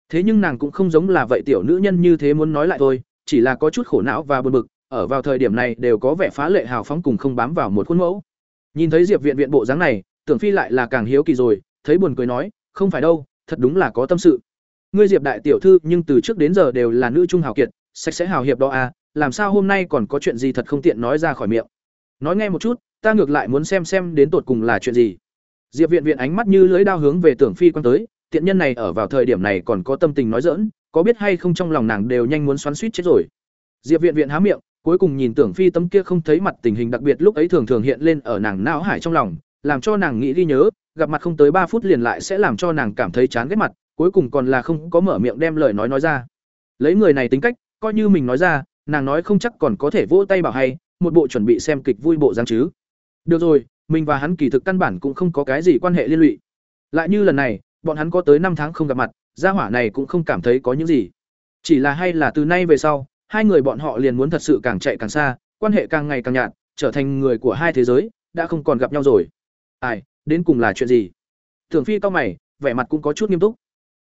Thế nhưng nàng cũng không giống là vậy tiểu nữ nhân như thế muốn nói lại thôi, chỉ là có chút khổ não và buồn bực, ở vào thời điểm này đều có vẻ phá lệ hào phóng cùng không bám vào một khuôn mẫu. Nhìn thấy Diệp Viện Viện bộ dáng này, Tưởng Phi lại là càng hiếu kỳ rồi, thấy buồn cười nói, "Không phải đâu, thật đúng là có tâm sự." Ngươi Diệp đại tiểu thư nhưng từ trước đến giờ đều là nữ trung hào kiệt, sạch sẽ hào hiệp đó à, làm sao hôm nay còn có chuyện gì thật không tiện nói ra khỏi miệng. Nói nghe một chút, ta ngược lại muốn xem xem đến tột cùng là chuyện gì. Diệp Viện Viện ánh mắt như lưỡi đao hướng về Tưởng Phi quan tới, tiện nhân này ở vào thời điểm này còn có tâm tình nói giỡn, có biết hay không trong lòng nàng đều nhanh muốn xoắn xuýt chết rồi. Diệp Viện Viện há miệng, cuối cùng nhìn Tưởng Phi tấm kia không thấy mặt tình hình đặc biệt lúc ấy thường thường hiện lên ở nàng não hải trong lòng, làm cho nàng nghĩ đi nhớ, gặp mặt không tới ba phút liền lại sẽ làm cho nàng cảm thấy chán ghét mặt, cuối cùng còn là không có mở miệng đem lời nói nói ra. Lấy người này tính cách, coi như mình nói ra, nàng nói không chắc còn có thể vỗ tay bảo hay, một bộ chuẩn bị xem kịch vui bộ dáng chứ. Được rồi, mình và hắn kỳ thực căn bản cũng không có cái gì quan hệ liên lụy. Lại như lần này, bọn hắn có tới năm tháng không gặp mặt, gia hỏa này cũng không cảm thấy có những gì. Chỉ là hay là từ nay về sau, hai người bọn họ liền muốn thật sự càng chạy càng xa, quan hệ càng ngày càng nhạt, trở thành người của hai thế giới, đã không còn gặp nhau rồi. Ai, đến cùng là chuyện gì? Thường Phi cao mày, vẻ mặt cũng có chút nghiêm túc.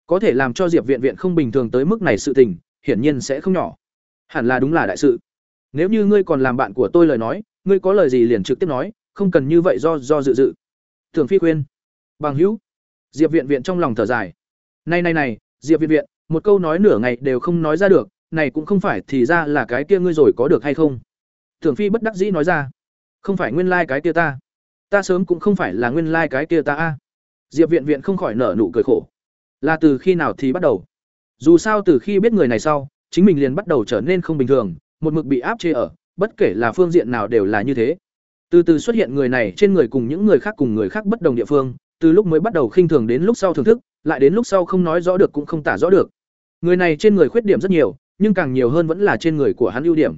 Có thể làm cho Diệp Viện Viện không bình thường tới mức này sự tình, hiển nhiên sẽ không nhỏ. Hẳn là đúng là đại sự. Nếu như ngươi còn làm bạn của tôi lời nói, ngươi có lời gì liền trực tiếp nói, không cần như vậy do do dự dự. Tưởng Phi khuyên. Bằng hữu. Diệp Viện Viện trong lòng thở dài. Này này này, Diệp Viện Viện, một câu nói nửa ngày đều không nói ra được, này cũng không phải thì ra là cái kia ngươi rồi có được hay không? Tưởng Phi bất đắc dĩ nói ra. Không phải nguyên lai cái kia ta. Ta sớm cũng không phải là nguyên lai cái kia ta a. Diệp Viện Viện không khỏi nở nụ cười khổ. Là từ khi nào thì bắt đầu? Dù sao từ khi biết người này sau, chính mình liền bắt đầu trở nên không bình thường, một mực bị áp chế ở, bất kể là phương diện nào đều là như thế. Từ từ xuất hiện người này trên người cùng những người khác cùng người khác bất đồng địa phương, từ lúc mới bắt đầu khinh thường đến lúc sau thưởng thức, lại đến lúc sau không nói rõ được cũng không tả rõ được. Người này trên người khuyết điểm rất nhiều, nhưng càng nhiều hơn vẫn là trên người của hắn ưu điểm.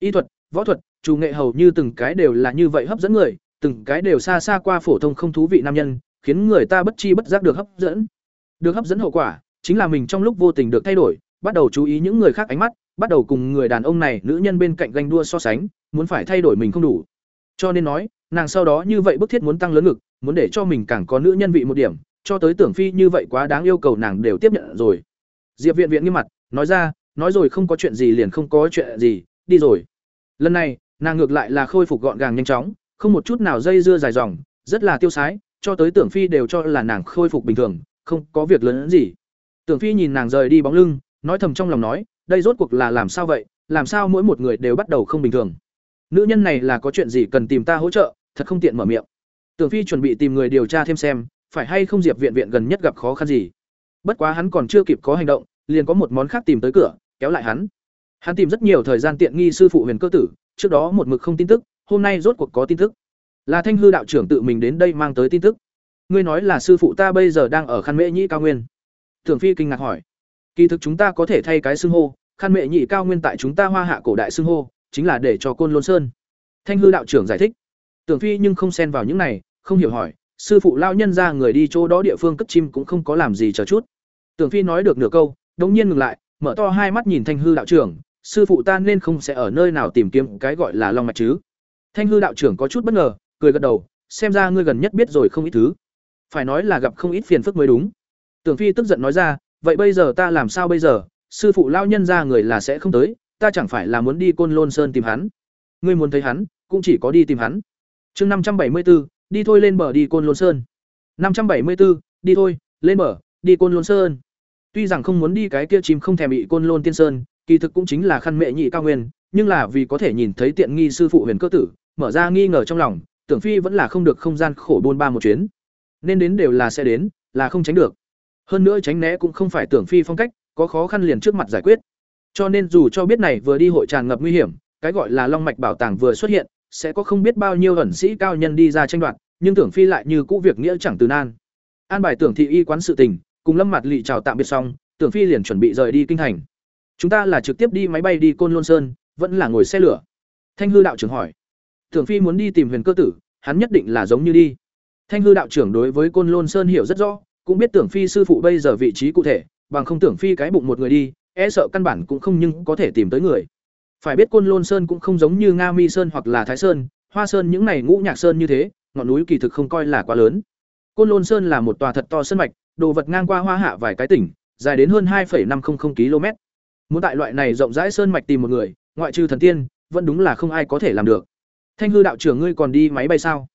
Y thuật, võ thuật, chủ nghệ hầu như từng cái đều là như vậy hấp dẫn người, từng cái đều xa xa qua phổ thông không thú vị nam nhân, khiến người ta bất chi bất giác được hấp dẫn. Được hấp dẫn hậu quả, chính là mình trong lúc vô tình được thay đổi, bắt đầu chú ý những người khác ánh mắt, bắt đầu cùng người đàn ông này, nữ nhân bên cạnh ganh đua so sánh, muốn phải thay đổi mình không đủ. Cho nên nói, nàng sau đó như vậy bức thiết muốn tăng lớn ngực, muốn để cho mình càng có nữ nhân vị một điểm, cho tới tưởng phi như vậy quá đáng yêu cầu nàng đều tiếp nhận rồi. Diệp Viện Viện nghiêm mặt, nói ra, nói rồi không có chuyện gì liền không có chuyện gì, đi rồi. Lần này, nàng ngược lại là khôi phục gọn gàng nhanh chóng, không một chút nào dây dưa dài dòng, rất là tiêu sái, cho tới tưởng phi đều cho là nàng khôi phục bình thường, không có việc lớn gì. Tưởng phi nhìn nàng rời đi bóng lưng, nói thầm trong lòng nói, đây rốt cuộc là làm sao vậy, làm sao mỗi một người đều bắt đầu không bình thường. Nữ nhân này là có chuyện gì cần tìm ta hỗ trợ, thật không tiện mở miệng. Tưởng Phi chuẩn bị tìm người điều tra thêm xem, phải hay không Diệp viện viện gần nhất gặp khó khăn gì. Bất quá hắn còn chưa kịp có hành động, liền có một món khác tìm tới cửa, kéo lại hắn. Hắn tìm rất nhiều thời gian tiện nghi sư phụ Huyền Cơ Tử, trước đó một mực không tin tức, hôm nay rốt cuộc có tin tức. Là Thanh hư đạo trưởng tự mình đến đây mang tới tin tức. Ngươi nói là sư phụ ta bây giờ đang ở Khăn Mễ Nhĩ cao nguyên. Tưởng Phi kinh ngạc hỏi. Kỳ thực chúng ta có thể thay cái xưng hô, Khăn Mễ Nhĩ cao nguyên tại chúng ta Hoa Hạ cổ đại xưng hô, chính là để cho Côn Lôn Sơn. Thanh hư đạo trưởng giải thích. Tưởng Phi nhưng không xen vào những này, không hiểu hỏi, sư phụ lao nhân ra người đi chỗ đó địa phương cất chim cũng không có làm gì chờ chút. Tưởng Phi nói được nửa câu, đống nhiên ngừng lại, mở to hai mắt nhìn Thanh hư đạo trưởng, sư phụ ta nên không sẽ ở nơi nào tìm kiếm cái gọi là long mạch chứ? thanh hư đạo trưởng có chút bất ngờ cười gật đầu xem ra ngươi gần nhất biết rồi không ít thứ phải nói là gặp không ít phiền phức mới đúng tưởng phi tức giận nói ra vậy bây giờ ta làm sao bây giờ sư phụ lao nhân ra người là sẽ không tới ta chẳng phải là muốn đi côn lôn sơn tìm hắn. Ngươi muốn thấy hắn, cũng chỉ có đi tìm hắn. Chương năm trăm bảy mươi bốn đi thôi lên bờ đi côn lôn sơn. năm trăm bảy mươi bốn đi thôi, lên bờ, đi côn lôn sơn. Tuy rằng không muốn đi cái kia chìm không thèm bị côn lôn tiên sơn, kỳ thực cũng chính là khăn mệ nhị cao nguyên, nhưng là vì có thể nhìn thấy tiện nghi sư phụ huyền cơ tử, mở ra nghi ngờ trong lòng, tưởng phi vẫn là không được không gian khổ bôn ba một chuyến. Nên đến đều là sẽ đến, là không tránh được. Hơn nữa tránh né cũng không phải tưởng phi phong cách, có khó khăn liền trước mặt giải quyết cho nên dù cho biết này vừa đi hội tràn ngập nguy hiểm, cái gọi là long mạch bảo tàng vừa xuất hiện, sẽ có không biết bao nhiêu ẩn sĩ cao nhân đi ra tranh đoạt, nhưng tưởng phi lại như cũ việc nghĩa chẳng từ nan. An bài tưởng thị y quán sự tình, cùng lâm mặt lị chào tạm biệt xong, tưởng phi liền chuẩn bị rời đi kinh thành. Chúng ta là trực tiếp đi máy bay đi côn lôn sơn, vẫn là ngồi xe lửa? Thanh hư đạo trưởng hỏi. Tưởng phi muốn đi tìm huyền cơ tử, hắn nhất định là giống như đi. Thanh hư đạo trưởng đối với côn lôn sơn hiểu rất rõ, cũng biết tưởng phi sư phụ bây giờ vị trí cụ thể, bằng không tưởng phi cái bụng một người đi e sợ căn bản cũng không nhưng có thể tìm tới người. Phải biết côn lôn sơn cũng không giống như nga mi sơn hoặc là thái sơn, hoa sơn những này ngũ nhạc sơn như thế, ngọn núi kỳ thực không coi là quá lớn. Côn lôn sơn là một tòa thật to sơn mạch, đồ vật ngang qua hoa hạ vài cái tỉnh, dài đến hơn hai năm trăm linh km. Muốn tại loại này rộng rãi sơn mạch tìm một người, ngoại trừ thần tiên, vẫn đúng là không ai có thể làm được. Thanh hư đạo trưởng ngươi còn đi máy bay sao?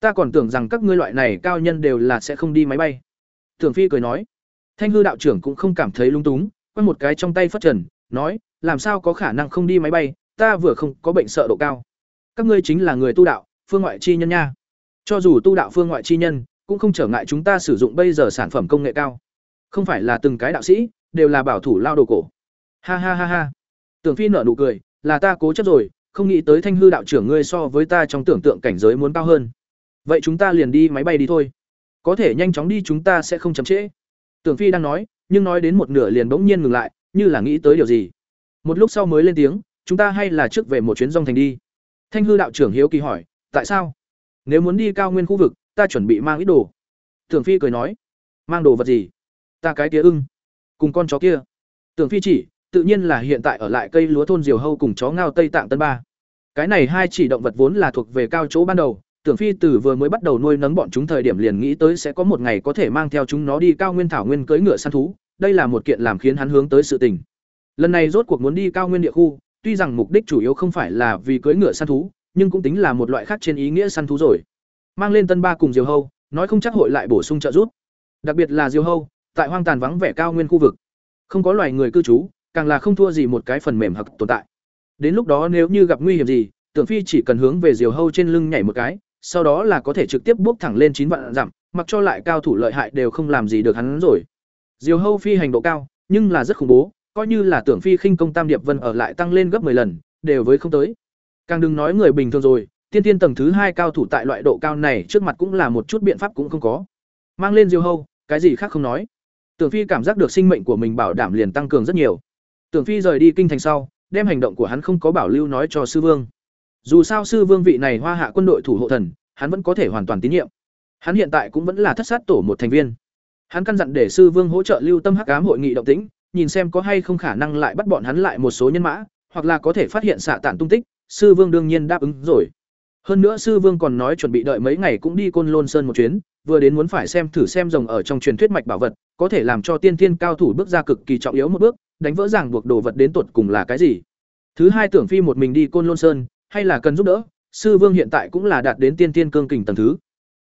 Ta còn tưởng rằng các ngươi loại này cao nhân đều là sẽ không đi máy bay. Tưởng phi cười nói. Thanh hư đạo trưởng cũng không cảm thấy lung túng quăng một cái trong tay phất trần, nói, làm sao có khả năng không đi máy bay? Ta vừa không có bệnh sợ độ cao. Các ngươi chính là người tu đạo, phương ngoại chi nhân nha. Cho dù tu đạo phương ngoại chi nhân, cũng không trở ngại chúng ta sử dụng bây giờ sản phẩm công nghệ cao. Không phải là từng cái đạo sĩ, đều là bảo thủ lao đồ cổ. Ha ha ha ha. Tưởng phi nở nụ cười, là ta cố chấp rồi, không nghĩ tới thanh hư đạo trưởng ngươi so với ta trong tưởng tượng cảnh giới muốn cao hơn. Vậy chúng ta liền đi máy bay đi thôi. Có thể nhanh chóng đi chúng ta sẽ không chậm trễ. Tưởng phi đang nói nhưng nói đến một nửa liền bỗng nhiên ngừng lại, như là nghĩ tới điều gì. Một lúc sau mới lên tiếng, chúng ta hay là trước về một chuyến rong thành đi. Thanh hư đạo trưởng hiếu kỳ hỏi, tại sao? Nếu muốn đi cao nguyên khu vực, ta chuẩn bị mang ít đồ. Tưởng phi cười nói, mang đồ vật gì? Ta cái tía ưng, cùng con chó kia. Tưởng phi chỉ, tự nhiên là hiện tại ở lại cây lúa thôn diều hâu cùng chó ngao tây tạng tân ba. Cái này hai chỉ động vật vốn là thuộc về cao chỗ ban đầu tưởng phi từ vừa mới bắt đầu nuôi nấng bọn chúng thời điểm liền nghĩ tới sẽ có một ngày có thể mang theo chúng nó đi cao nguyên thảo nguyên cưỡi ngựa săn thú. Đây là một kiện làm khiến hắn hướng tới sự tình. Lần này rốt cuộc muốn đi cao nguyên địa khu, tuy rằng mục đích chủ yếu không phải là vì cưỡi ngựa săn thú, nhưng cũng tính là một loại khác trên ý nghĩa săn thú rồi. Mang lên tân ba cùng diều hâu, nói không chắc hội lại bổ sung trợ giúp. Đặc biệt là diều hâu, tại hoang tàn vắng vẻ cao nguyên khu vực, không có loài người cư trú, càng là không thua gì một cái phần mềm hặc tồn tại. Đến lúc đó nếu như gặp nguy hiểm gì, tưởng phi chỉ cần hướng về diều hâu trên lưng nhảy một cái sau đó là có thể trực tiếp bước thẳng lên chín vạn dặm, mặc cho lại cao thủ lợi hại đều không làm gì được hắn rồi. Diều hâu phi hành độ cao, nhưng là rất khủng bố, coi như là tưởng phi khinh công tam điệp vân ở lại tăng lên gấp 10 lần, đều với không tới. Càng đừng nói người bình thường rồi, tiên tiên tầng thứ hai cao thủ tại loại độ cao này trước mặt cũng là một chút biện pháp cũng không có. Mang lên diều hâu, cái gì khác không nói. Tưởng phi cảm giác được sinh mệnh của mình bảo đảm liền tăng cường rất nhiều. Tưởng phi rời đi kinh thành sau, đem hành động của hắn không có bảo lưu nói cho sư vương dù sao sư vương vị này hoa hạ quân đội thủ hộ thần, hắn vẫn có thể hoàn toàn tín nhiệm. Hắn hiện tại cũng vẫn là thất sát tổ một thành viên. Hắn căn dặn để sư vương hỗ trợ lưu tâm hắc ám hội nghị động tĩnh, nhìn xem có hay không khả năng lại bắt bọn hắn lại một số nhân mã, hoặc là có thể phát hiện xạ tản tung tích, sư vương đương nhiên đáp ứng rồi. Hơn nữa sư vương còn nói chuẩn bị đợi mấy ngày cũng đi côn lôn sơn một chuyến, vừa đến muốn phải xem thử xem rồng ở trong truyền thuyết mạch bảo vật, có thể làm cho tiên tiên cao thủ bước ra cực kỳ trọng yếu một bước, đánh vỡ ràng buộc đồ vật đến tột cùng là cái gì. Thứ hai tưởng phi một mình đi côn lôn sơn hay là cần giúp đỡ, sư vương hiện tại cũng là đạt đến tiên tiên cương kình tầng thứ.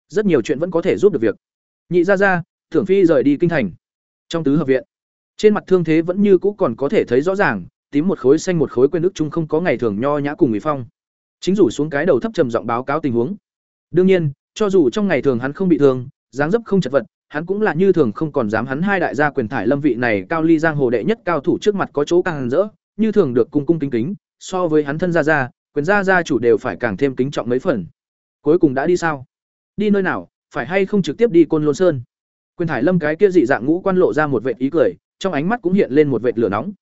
Rất nhiều chuyện vẫn có thể giúp được việc. Nhị ra ra thưởng phi rời đi kinh thành. Trong tứ hợp viện, trên mặt thương thế vẫn như cũ còn có thể thấy rõ ràng, tím một khối xanh một khối quên nước chung không có ngày thường nho nhã cùng mỹ phong. Chính rủ xuống cái đầu thấp trầm giọng báo cáo tình huống. Đương nhiên, cho dù trong ngày thường hắn không bị thương, dáng dấp không chật vật, hắn cũng là như thường không còn dám hắn hai đại gia quyền thải lâm vị này cao ly giang hồ đệ nhất cao thủ trước mặt có chỗ càng rỡ, như thường được cung cung kính kính, so với hắn thân gia gia quyền gia gia chủ đều phải càng thêm kính trọng mấy phần. Cuối cùng đã đi sao? Đi nơi nào, phải hay không trực tiếp đi côn lôn sơn? Quyền thải lâm cái kia dị dạng ngũ quan lộ ra một vệt ý cười, trong ánh mắt cũng hiện lên một vệt lửa nóng.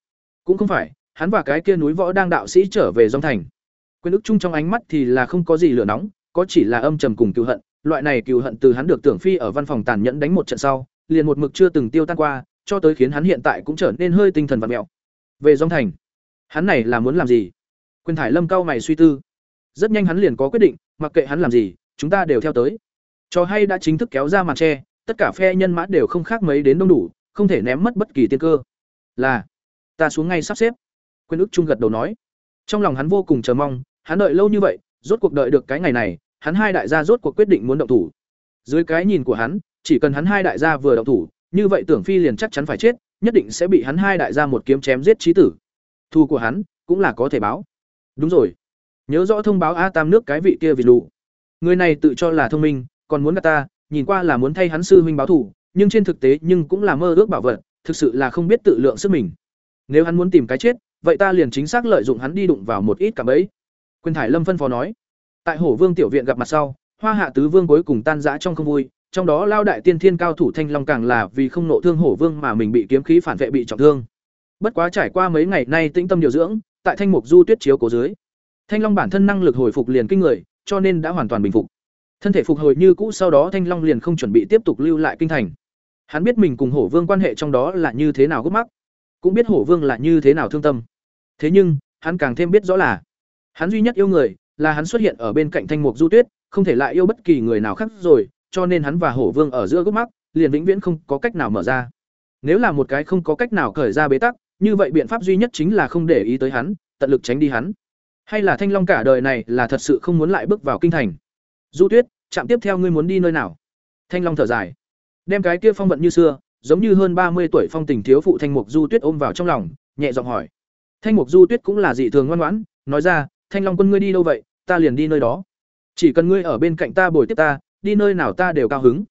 Cũng không phải, hắn và cái kia núi võ đang đạo sĩ trở về dòng thành. Quyền ức chung trong ánh mắt thì là không có gì lửa nóng, có chỉ là âm trầm cùng cựu hận, loại này cựu hận từ hắn được tưởng phi ở văn phòng tàn nhẫn đánh một trận sau, liền một mực chưa từng tiêu tan qua, cho tới khiến hắn hiện tại cũng trở nên hơi tinh thần và mẹo. Về dòng thành, hắn này là muốn làm gì? Quyền thải lâm cao mày suy tư Rất nhanh hắn liền có quyết định, mặc kệ hắn làm gì, chúng ta đều theo tới. Trò hay đã chính thức kéo ra màn che, tất cả phe nhân mã đều không khác mấy đến đông đủ, không thể ném mất bất kỳ tiên cơ. Là, ta xuống ngay sắp xếp. Quyền ức trung gật đầu nói. Trong lòng hắn vô cùng chờ mong, hắn đợi lâu như vậy, rốt cuộc đợi được cái ngày này, hắn hai đại gia rốt cuộc quyết định muốn động thủ. Dưới cái nhìn của hắn, chỉ cần hắn hai đại gia vừa động thủ, như vậy Tưởng Phi liền chắc chắn phải chết, nhất định sẽ bị hắn hai đại gia một kiếm chém giết chí tử. Thù của hắn cũng là có thể báo. Đúng rồi, nhớ rõ thông báo a tam nước cái vị kia vì lụ Người này tự cho là thông minh, còn muốn gạt ta, nhìn qua là muốn thay hắn sư huynh báo thù, nhưng trên thực tế nhưng cũng là mơ ước bảo vật, thực sự là không biết tự lượng sức mình. Nếu hắn muốn tìm cái chết, vậy ta liền chính xác lợi dụng hắn đi đụng vào một ít cả ấy Quyền Thải Lâm phân phó nói. Tại Hổ Vương tiểu viện gặp mặt sau, Hoa Hạ tứ vương cuối cùng tan rã trong không vui, trong đó lao đại tiên thiên cao thủ Thanh Long càng là vì không nộ thương Hổ Vương mà mình bị kiếm khí phản vệ bị trọng thương. Bất quá trải qua mấy ngày nay tĩnh tâm điều dưỡng, tại Thanh Mục Du Tuyết chiếu cố dưới, Thanh Long bản thân năng lực hồi phục liền kinh người, cho nên đã hoàn toàn bình phục. Thân thể phục hồi như cũ sau đó Thanh Long liền không chuẩn bị tiếp tục lưu lại kinh thành. Hắn biết mình cùng Hổ Vương quan hệ trong đó là như thế nào gốc mắc, cũng biết Hổ Vương là như thế nào thương tâm. Thế nhưng, hắn càng thêm biết rõ là, hắn duy nhất yêu người là hắn xuất hiện ở bên cạnh Thanh Mục Du Tuyết, không thể lại yêu bất kỳ người nào khác rồi, cho nên hắn và Hổ Vương ở giữa gốc mắc, liền vĩnh viễn không có cách nào mở ra. Nếu là một cái không có cách nào cởi ra bế tắc, như vậy biện pháp duy nhất chính là không để ý tới hắn, tận lực tránh đi hắn. Hay là Thanh Long cả đời này là thật sự không muốn lại bước vào kinh thành. Du Tuyết, chạm tiếp theo ngươi muốn đi nơi nào? Thanh Long thở dài, đem cái kia phong vận như xưa, giống như hơn ba mươi tuổi phong tình thiếu phụ Thanh Mục Du Tuyết ôm vào trong lòng, nhẹ giọng hỏi. Thanh Mục Du Tuyết cũng là dị thường ngoan ngoãn, nói ra, "Thanh Long quân ngươi đi đâu vậy? Ta liền đi nơi đó. Chỉ cần ngươi ở bên cạnh ta bồi tiếp ta, đi nơi nào ta đều cao hứng."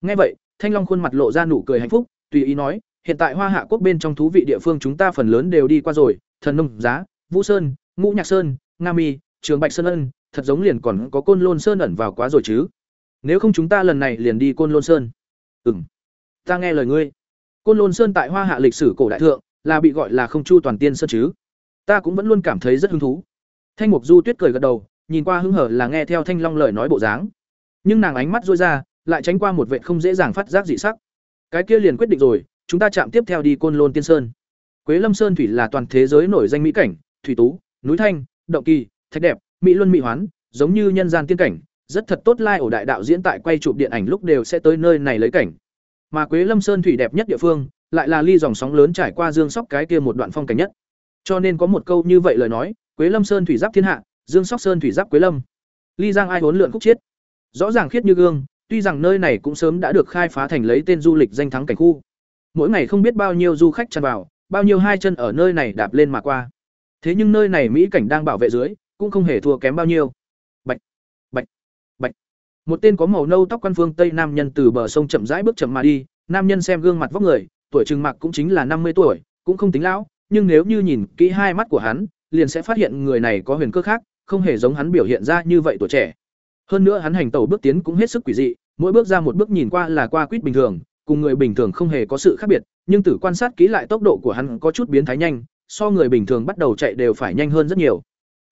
Nghe vậy, Thanh Long khuôn mặt lộ ra nụ cười hạnh phúc, tùy ý nói, "Hiện tại Hoa Hạ quốc bên trong thú vị địa phương chúng ta phần lớn đều đi qua rồi, Thần Nông Giá, Vũ Sơn, Ngũ Nhạc Sơn, Nga Mi, Trường Bạch Sơn Ân, thật giống liền còn có Côn Lôn Sơn ẩn vào quá rồi chứ. Nếu không chúng ta lần này liền đi Côn Lôn Sơn. Ừm. Ta nghe lời ngươi. Côn Lôn Sơn tại Hoa Hạ lịch sử cổ đại thượng, là bị gọi là không chu toàn tiên sơn chứ. Ta cũng vẫn luôn cảm thấy rất hứng thú. Thanh Mục Du Tuyết cười gật đầu, nhìn qua hứng hở là nghe theo Thanh Long lời nói bộ dáng. Nhưng nàng ánh mắt rũa ra, lại tránh qua một vệ không dễ dàng phát giác dị sắc. Cái kia liền quyết định rồi, chúng ta chạm tiếp theo đi Côn Lôn Tiên Sơn. Quế Lâm Sơn thủy là toàn thế giới nổi danh mỹ cảnh, thủy tú, núi thanh, động kỳ, thạch đẹp, mỹ luân mỹ hoán, giống như nhân gian tiên cảnh, rất thật tốt lai ổ đại đạo diễn tại quay chụp điện ảnh lúc đều sẽ tới nơi này lấy cảnh. Mà Quế Lâm Sơn thủy đẹp nhất địa phương, lại là ly dòng sóng lớn trải qua Dương Sóc cái kia một đoạn phong cảnh nhất. Cho nên có một câu như vậy lời nói, Quế Lâm Sơn thủy giáp thiên hạ, Dương Sóc Sơn thủy giáp Quế Lâm. Ly Giang ai huấn lượn khúc chiết. Rõ ràng khiết như gương, tuy rằng nơi này cũng sớm đã được khai phá thành lấy tên du lịch danh thắng cảnh khu. Mỗi ngày không biết bao nhiêu du khách tràn vào, bao nhiêu hai chân ở nơi này đạp lên mà qua. Thế nhưng nơi này mỹ cảnh đang bảo vệ dưới, cũng không hề thua kém bao nhiêu. Bạch, bạch, bạch. Một tên có màu nâu tóc quan phương Tây nam nhân từ bờ sông chậm rãi bước chậm mà đi, nam nhân xem gương mặt vóc người, tuổi trừng mặc cũng chính là năm mươi tuổi, cũng không tính lão, nhưng nếu như nhìn kỹ hai mắt của hắn, liền sẽ phát hiện người này có huyền cơ khác, không hề giống hắn biểu hiện ra như vậy tuổi trẻ. Hơn nữa hắn hành tẩu bước tiến cũng hết sức quỷ dị, mỗi bước ra một bước nhìn qua là qua quýt bình thường, cùng người bình thường không hề có sự khác biệt, nhưng từ quan sát kỹ lại tốc độ của hắn có chút biến thái nhanh, so người bình thường bắt đầu chạy đều phải nhanh hơn rất nhiều.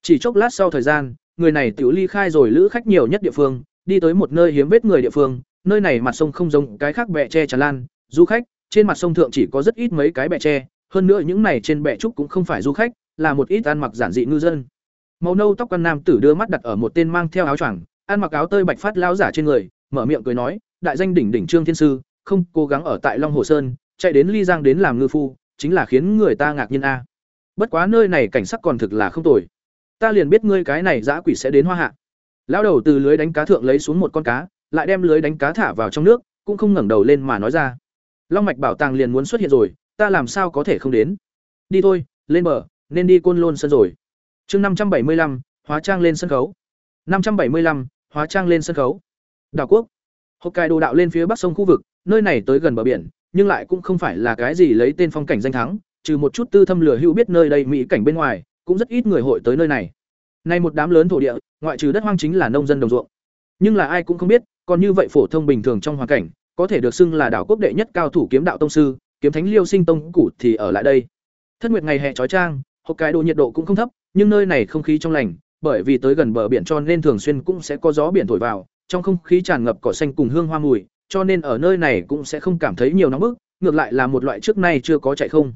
Chỉ chốc lát sau thời gian, người này tiểu ly khai rồi lữ khách nhiều nhất địa phương, đi tới một nơi hiếm vết người địa phương, nơi này mặt sông không giống cái khác bè tre tràn lan, du khách, trên mặt sông thượng chỉ có rất ít mấy cái bè tre, hơn nữa những này trên bè trúc cũng không phải du khách, là một ít ăn mặc giản dị ngư dân. Màu nâu tóc quan nam tử đưa mắt đặt ở một tên mang theo áo choàng, ăn mặc áo tơi bạch phát lão giả trên người, mở miệng cười nói, đại danh đỉnh đỉnh Trương Thiên sư, không cố gắng ở tại Long Hồ Sơn, chạy đến Ly Giang đến làm ngư phu, chính là khiến người ta ngạc nhiên a. Bất quá nơi này cảnh sắc còn thực là không tồi. Ta liền biết ngươi cái này dã quỷ sẽ đến Hoa Hạ. Lão đầu từ lưới đánh cá thượng lấy xuống một con cá, lại đem lưới đánh cá thả vào trong nước, cũng không ngẩng đầu lên mà nói ra. Long mạch bảo tàng liền muốn xuất hiện rồi, ta làm sao có thể không đến? Đi thôi, lên bờ, nên đi Côn Lôn sân rồi. Chương năm trăm bảy mươi lăm, hóa trang lên sân khấu. Năm trăm bảy mươi lăm, hóa trang lên sân khấu. Đảo quốc. Hokkaido đạo lên phía bắc sông khu vực, nơi này tới gần bờ biển, nhưng lại cũng không phải là cái gì lấy tên phong cảnh danh thắng, trừ một chút tư thâm lừa hữu biết nơi đây mỹ cảnh bên ngoài, cũng rất ít người hội tới nơi này. Nay một đám lớn thổ địa, ngoại trừ đất hoang chính là nông dân đồng ruộng. Nhưng là ai cũng không biết, còn như vậy phổ thông bình thường trong hoàn cảnh, có thể được xưng là đảo quốc đệ nhất cao thủ kiếm đạo tông sư, kiếm thánh Liêu Sinh tông cũ thì ở lại đây. Thất nguyệt ngày hè chói chang, độ nhiệt độ cũng không thấp, nhưng nơi này không khí trong lành, bởi vì tới gần bờ biển cho nên thường xuyên cũng sẽ có gió biển thổi vào, trong không khí tràn ngập cỏ xanh cùng hương hoa mùi, cho nên ở nơi này cũng sẽ không cảm thấy nhiều nóng bức, ngược lại là một loại trước nay chưa có chạy không.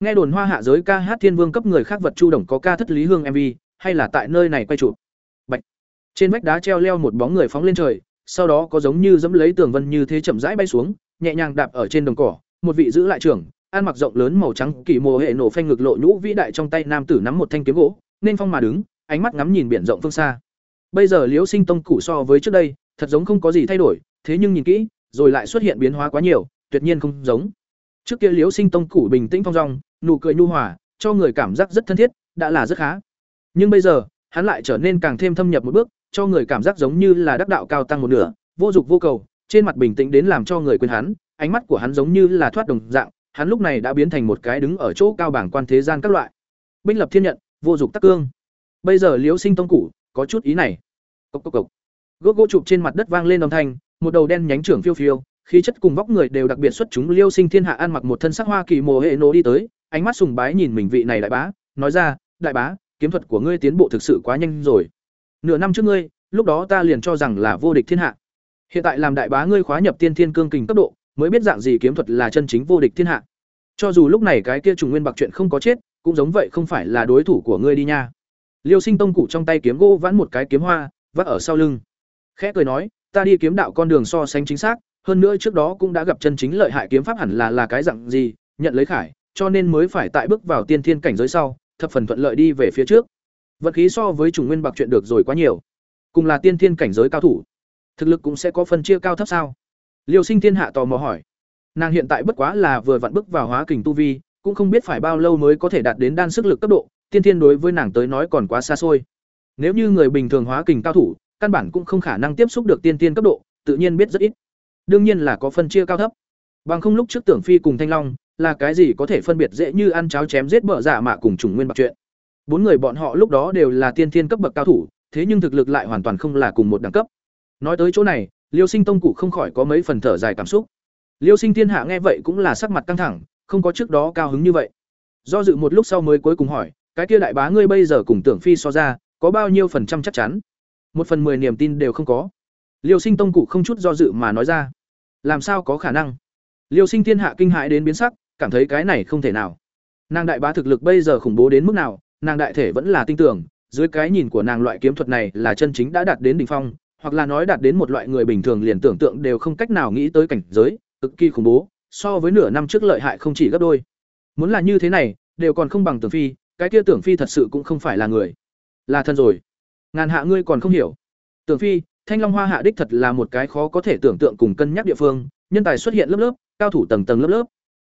Nghe đồn hoa hạ giới ca hát thiên vương cấp người khác vật chu đồng có ca thất lý hương MV, hay là tại nơi này quay chụp. Bạch. trên vách đá treo leo một bóng người phóng lên trời sau đó có giống như dẫm lấy tường vân như thế chậm rãi bay xuống nhẹ nhàng đạp ở trên đồng cỏ một vị giữ lại trưởng ăn mặc rộng lớn màu trắng kỳ mồ hệ nổ phanh ngực lộ nhũ vĩ đại trong tay nam tử nắm một thanh kiếm gỗ nên phong mà đứng ánh mắt ngắm nhìn biển rộng phương xa bây giờ liễu sinh tông cũ so với trước đây thật giống không có gì thay đổi, thế nhưng nhìn kỹ, rồi lại xuất hiện biến hóa quá nhiều, tuyệt nhiên không giống. Trước kia liễu sinh tông củ bình tĩnh phong dong, nụ cười nhu hòa, cho người cảm giác rất thân thiết, đã là rất khá. Nhưng bây giờ, hắn lại trở nên càng thêm thâm nhập một bước, cho người cảm giác giống như là đắc đạo cao tăng một nửa, vô dục vô cầu, trên mặt bình tĩnh đến làm cho người quên hắn, ánh mắt của hắn giống như là thoát đồng dạng, hắn lúc này đã biến thành một cái đứng ở chỗ cao bảng quan thế gian các loại. Binh lập thiên nhận, vô dục tắc cương. Bây giờ liễu sinh tông củ, có chút ý này. Cốc cốc cốc gốc gỗ chụp trên mặt đất vang lên âm thanh, một đầu đen nhánh trưởng phiêu phiêu, khí chất cùng vóc người đều đặc biệt xuất chúng liêu sinh thiên hạ ăn mặc một thân sắc hoa kỳ mồ hệ nổ đi tới, ánh mắt sùng bái nhìn mình vị này đại bá, nói ra, đại bá, kiếm thuật của ngươi tiến bộ thực sự quá nhanh rồi. Nửa năm trước ngươi, lúc đó ta liền cho rằng là vô địch thiên hạ. Hiện tại làm đại bá ngươi khóa nhập tiên thiên cương kình cấp độ, mới biết dạng gì kiếm thuật là chân chính vô địch thiên hạ. Cho dù lúc này cái kia trùng nguyên bạc chuyện không có chết, cũng giống vậy không phải là đối thủ của ngươi đi nha. Liêu sinh tông cụ trong tay kiếm gỗ vãn một cái kiếm hoa vắt ở sau lưng khẽ cười nói, ta đi kiếm đạo con đường so sánh chính xác, hơn nữa trước đó cũng đã gặp chân chính lợi hại kiếm pháp hẳn là là cái dạng gì, nhận lấy khải, cho nên mới phải tại bước vào tiên thiên cảnh giới sau, thập phần thuận lợi đi về phía trước. Vật khí so với trùng nguyên bạc chuyện được rồi quá nhiều, cùng là tiên thiên cảnh giới cao thủ, thực lực cũng sẽ có phân chia cao thấp sao? Liêu sinh thiên hạ tò mò hỏi. Nàng hiện tại bất quá là vừa vặn bước vào hóa kình tu vi, cũng không biết phải bao lâu mới có thể đạt đến đan sức lực cấp độ, tiên thiên đối với nàng tới nói còn quá xa xôi. Nếu như người bình thường hóa kình cao thủ căn bản cũng không khả năng tiếp xúc được tiên thiên cấp độ, tự nhiên biết rất ít. Đương nhiên là có phân chia cao thấp. Bằng không lúc trước tưởng phi cùng thanh long là cái gì có thể phân biệt dễ như ăn cháo chém giết bợ giả dạ mạ cùng trùng nguyên bạc chuyện. Bốn người bọn họ lúc đó đều là tiên thiên cấp bậc cao thủ, thế nhưng thực lực lại hoàn toàn không là cùng một đẳng cấp. Nói tới chỗ này, liêu sinh tông cụ không khỏi có mấy phần thở dài cảm xúc. Liêu sinh thiên hạ nghe vậy cũng là sắc mặt căng thẳng, không có trước đó cao hứng như vậy. Do dự một lúc sau mới cuối cùng hỏi, cái kia đại bá ngươi bây giờ cùng tưởng phi so ra, có bao nhiêu phần trăm chắc chắn? Một phần mười niềm tin đều không có. Liêu sinh tông cụ không chút do dự mà nói ra, làm sao có khả năng? Liêu sinh thiên hạ kinh hãi đến biến sắc, cảm thấy cái này không thể nào. Nàng đại bá thực lực bây giờ khủng bố đến mức nào, nàng đại thể vẫn là tin tưởng, dưới cái nhìn của nàng loại kiếm thuật này là chân chính đã đạt đến đỉnh phong, hoặc là nói đạt đến một loại người bình thường liền tưởng tượng đều không cách nào nghĩ tới cảnh giới, cực kỳ khủng bố, so với nửa năm trước lợi hại không chỉ gấp đôi. Muốn là như thế này, đều còn không bằng tưởng phi, cái kia tưởng phi thật sự cũng không phải là người. Là thân rồi ngàn hạ ngươi còn không hiểu. Tưởng phi, thanh long hoa hạ đích thật là một cái khó có thể tưởng tượng cùng cân nhắc địa phương, nhân tài xuất hiện lớp lớp, cao thủ tầng tầng lớp lớp.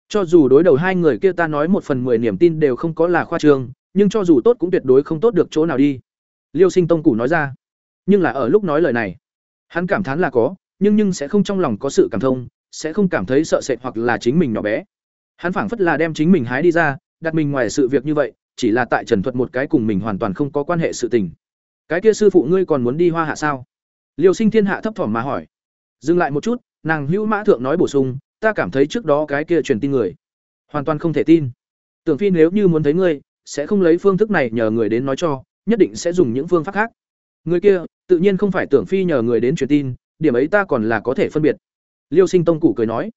Cho dù đối đầu hai người kia ta nói một phần mười niềm tin đều không có là khoa trương, nhưng cho dù tốt cũng tuyệt đối không tốt được chỗ nào đi. Liêu sinh tông củ nói ra. Nhưng là ở lúc nói lời này, hắn cảm thán là có, nhưng nhưng sẽ không trong lòng có sự cảm thông, sẽ không cảm thấy sợ sệt hoặc là chính mình nhỏ bé. Hắn phảng phất là đem chính mình hái đi ra, đặt mình ngoài sự việc như vậy, chỉ là tại trần thuật một cái cùng mình hoàn toàn không có quan hệ sự tình cái kia sư phụ ngươi còn muốn đi hoa hạ sao? Liêu sinh thiên hạ thấp thỏm mà hỏi. Dừng lại một chút, nàng hữu mã thượng nói bổ sung, ta cảm thấy trước đó cái kia truyền tin người, hoàn toàn không thể tin. Tưởng phi nếu như muốn thấy ngươi, sẽ không lấy phương thức này nhờ người đến nói cho, nhất định sẽ dùng những phương pháp khác. Người kia, tự nhiên không phải tưởng phi nhờ người đến truyền tin, điểm ấy ta còn là có thể phân biệt. Liêu sinh tông củ cười nói.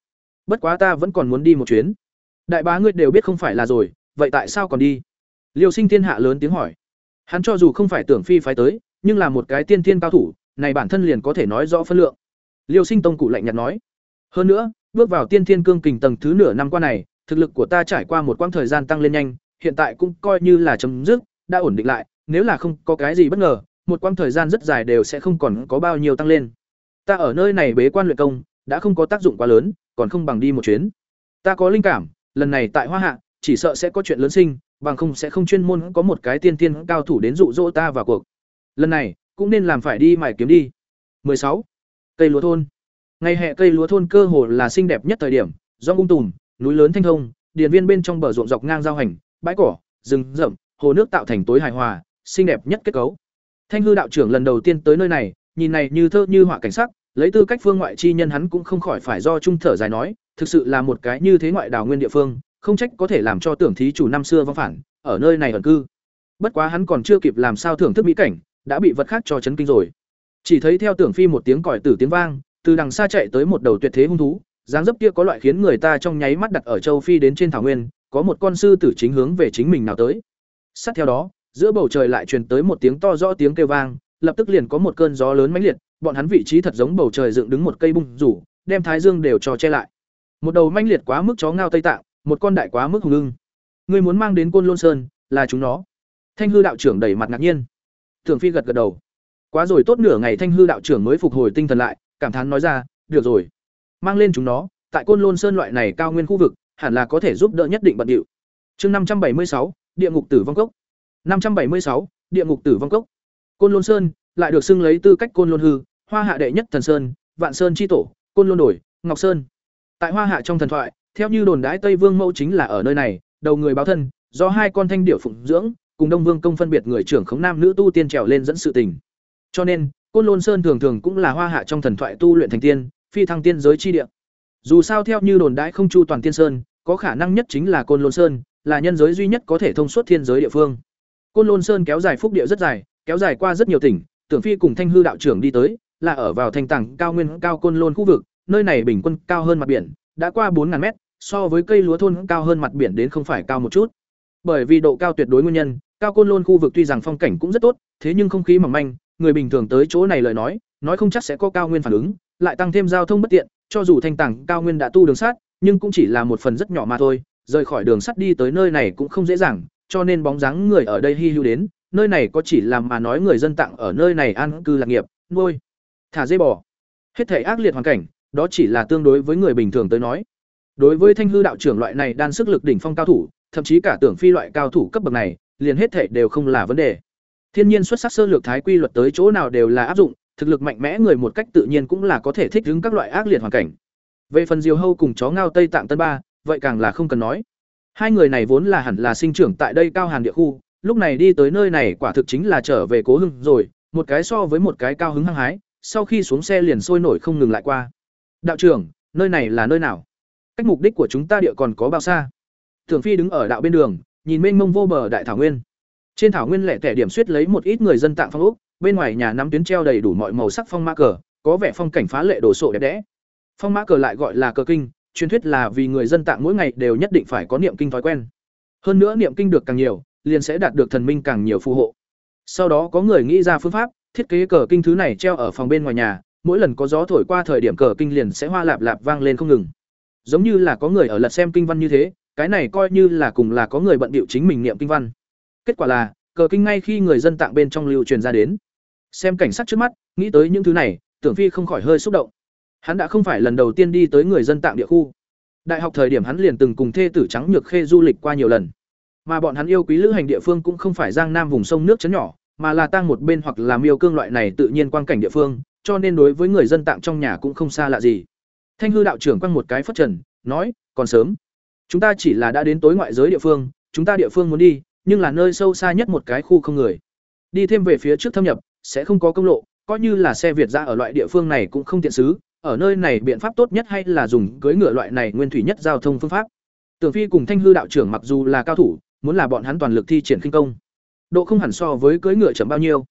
Bất quá ta vẫn còn muốn đi một chuyến. Đại bá ngươi đều biết không phải là rồi, vậy tại sao còn đi? Liêu sinh thiên hạ lớn tiếng hỏi hắn cho dù không phải tưởng phi phái tới, nhưng là một cái tiên thiên cao thủ, này bản thân liền có thể nói rõ phân lượng. Liêu sinh tông cụ lạnh nhạt nói. Hơn nữa, bước vào tiên thiên cương kình tầng thứ nửa năm qua này, thực lực của ta trải qua một quãng thời gian tăng lên nhanh, hiện tại cũng coi như là chấm dứt, đã ổn định lại, nếu là không có cái gì bất ngờ, một quãng thời gian rất dài đều sẽ không còn có bao nhiêu tăng lên. Ta ở nơi này bế quan luyện công, đã không có tác dụng quá lớn, còn không bằng đi một chuyến. Ta có linh cảm, lần này tại hoa hạ, chỉ sợ sẽ có chuyện lớn sinh bằng không sẽ không chuyên môn có một cái tiên tiên cao thủ đến dụ dỗ ta vào cuộc. Lần này, cũng nên làm phải đi mài kiếm đi. 16. cây lúa thôn. Ngày hè cây lúa thôn cơ hồ là xinh đẹp nhất thời điểm, do ung tùm, núi lớn thanh thông điền viên bên trong bờ ruộng dọc ngang giao hành, bãi cỏ, rừng rậm, hồ nước tạo thành tối hài hòa, xinh đẹp nhất kết cấu. Thanh hư đạo trưởng lần đầu tiên tới nơi này, nhìn này như thơ như họa cảnh sắc, lấy tư cách phương ngoại chi nhân hắn cũng không khỏi phải do trung thở dài nói, thực sự là một cái như thế ngoại đào nguyên địa phương không trách có thể làm cho tưởng thí chủ năm xưa vong phản ở nơi này ẩn cư. Bất quá hắn còn chưa kịp làm sao thưởng thức mỹ cảnh đã bị vật khác cho chấn kinh rồi. Chỉ thấy theo tưởng phi một tiếng còi tử tiếng vang từ đằng xa chạy tới một đầu tuyệt thế hung thú dáng dấp kia có loại khiến người ta trong nháy mắt đặt ở châu phi đến trên thảo nguyên có một con sư tử chính hướng về chính mình nào tới. Sát theo đó giữa bầu trời lại truyền tới một tiếng to rõ tiếng kêu vang lập tức liền có một cơn gió lớn mãnh liệt, bọn hắn vị trí thật giống bầu trời dựng đứng một cây bung rủ, đem thái dương đều cho che lại. Một đầu mãnh liệt quá mức chó ngao Tây Tạng, một con đại quá mức hùng ưng. Ngươi muốn mang đến Côn Lôn Sơn, là chúng nó. Thanh hư đạo trưởng đẩy mặt ngạc nhiên. thường Phi gật gật đầu. Quá rồi tốt nửa ngày Thanh hư đạo trưởng mới phục hồi tinh thần lại, cảm thán nói ra, được rồi, mang lên chúng nó, tại Côn Lôn Sơn loại này cao nguyên khu vực, hẳn là có thể giúp đỡ nhất định bận điệu. Chương năm trăm bảy mươi sáu, Địa ngục tử vong cốc. năm trăm bảy mươi sáu, Địa ngục tử vong cốc. Côn Lôn Sơn lại được xưng lấy tư cách Côn Lôn hư, Hoa Hạ đệ nhất thần sơn, Vạn Sơn chi tổ, Côn Lôn đổi, Ngọc Sơn. Tại Hoa Hạ trong thần thoại, theo như đồn đãi Tây Vương Mẫu chính là ở nơi này, đầu người báo thân, do hai con thanh điểu phụng dưỡng, cùng Đông Vương công phân biệt người trưởng khống nam nữ tu tiên trèo lên dẫn sự tình. Cho nên, Côn Lôn Sơn thường thường cũng là Hoa Hạ trong thần thoại tu luyện thành tiên, phi thăng tiên giới chi địa. Dù sao theo như đồn đãi không chu toàn tiên sơn, có khả năng nhất chính là Côn Lôn Sơn, là nhân giới duy nhất có thể thông suốt thiên giới địa phương. Côn Lôn Sơn kéo dài phúc địa rất dài, kéo dài qua rất nhiều tỉnh, Tưởng Phi cùng Thanh Hư đạo trưởng đi tới, là ở vào thành tảng cao nguyên cao Côn Lôn khu vực, nơi này bình quân cao hơn mặt biển, đã qua 4000 mét, so với cây lúa thôn cao hơn mặt biển đến không phải cao một chút. Bởi vì độ cao tuyệt đối nguyên nhân, cao Côn Lôn khu vực tuy rằng phong cảnh cũng rất tốt, thế nhưng không khí mỏng manh, người bình thường tới chỗ này lời nói, nói không chắc sẽ có cao nguyên phản ứng, lại tăng thêm giao thông bất tiện, cho dù thanh tảng cao nguyên đã tu đường sắt, nhưng cũng chỉ là một phần rất nhỏ mà thôi, rời khỏi đường sắt đi tới nơi này cũng không dễ dàng, cho nên bóng dáng người ở đây hi hữu đến, nơi này có chỉ làm mà nói người dân tặng ở nơi này an cư lạc nghiệp, nuôi, thả dây bò. Hết thể ác liệt hoàn cảnh, đó chỉ là tương đối với người bình thường tới nói. Đối với Thanh hư đạo trưởng loại này đan sức lực đỉnh phong cao thủ, thậm chí cả tưởng phi loại cao thủ cấp bậc này, liền hết thể đều không là vấn đề. Thiên nhiên xuất sắc sơ lược thái quy luật tới chỗ nào đều là áp dụng, thực lực mạnh mẽ người một cách tự nhiên cũng là có thể thích ứng các loại ác liệt hoàn cảnh. Về phần Diều Hâu cùng chó ngao Tây Tạng Tân Ba, vậy càng là không cần nói. Hai người này vốn là hẳn là sinh trưởng tại đây cao hàn địa khu, lúc này đi tới nơi này quả thực chính là trở về cố hưng rồi, một cái so với một cái cao hứng hăng hái, sau khi xuống xe liền sôi nổi không ngừng lại qua. Đạo trưởng, nơi này là nơi nào? Cách mục đích của chúng ta địa còn có bao xa? Thường Phi đứng ở đạo bên đường, nhìn mênh mông vô bờ đại thảo nguyên. Trên thảo nguyên lẻ tẻ điểm suýt lấy một ít người dân tạng phong úc bên ngoài nhà nắm tuyến treo đầy đủ mọi màu sắc phong mã cờ, có vẻ phong cảnh phá lệ đồ sộ đẹp đẽ. Phong mã cờ lại gọi là cờ kinh, truyền thuyết là vì người dân tạng mỗi ngày đều nhất định phải có niệm kinh thói quen. Hơn nữa niệm kinh được càng nhiều, liền sẽ đạt được thần minh càng nhiều phù hộ. Sau đó có người nghĩ ra phương pháp, thiết kế cờ kinh thứ này treo ở phòng bên ngoài nhà, mỗi lần có gió thổi qua thời điểm cờ kinh liền sẽ hoa lạp lạp vang lên không ngừng. Giống như là có người ở lật xem kinh văn như thế, cái này coi như là cùng là có người bận bịu chính mình niệm kinh văn. Kết quả là, cờ kinh ngay khi người dân tạng bên trong lưu truyền ra đến. Xem cảnh sát trước mắt, nghĩ tới những thứ này, Tưởng Phi không khỏi hơi xúc động. Hắn đã không phải lần đầu tiên đi tới người dân tạng địa khu. Đại học thời điểm hắn liền từng cùng thê tử trắng nhược khê du lịch qua nhiều lần. Mà bọn hắn yêu quý lữ hành địa phương cũng không phải giang nam vùng sông nước chấn nhỏ, mà là tang một bên hoặc là miêu cương loại này tự nhiên quang cảnh địa phương, cho nên đối với người dân tạng trong nhà cũng không xa lạ gì. Thanh hư đạo trưởng quăng một cái phất trần, nói, còn sớm. Chúng ta chỉ là đã đến tối ngoại giới địa phương, chúng ta địa phương muốn đi, nhưng là nơi sâu xa nhất một cái khu không người. Đi thêm về phía trước thâm nhập, sẽ không có công lộ, coi như là xe Việt ra ở loại địa phương này cũng không tiện xứ, ở nơi này biện pháp tốt nhất hay là dùng cưỡi ngựa loại này nguyên thủy nhất giao thông phương pháp. Tưởng Phi cùng Thanh hư đạo trưởng mặc dù là cao thủ, muốn là bọn hắn toàn lực thi triển khinh công. Độ không hẳn so với cưỡi ngựa chậm bao nhiêu.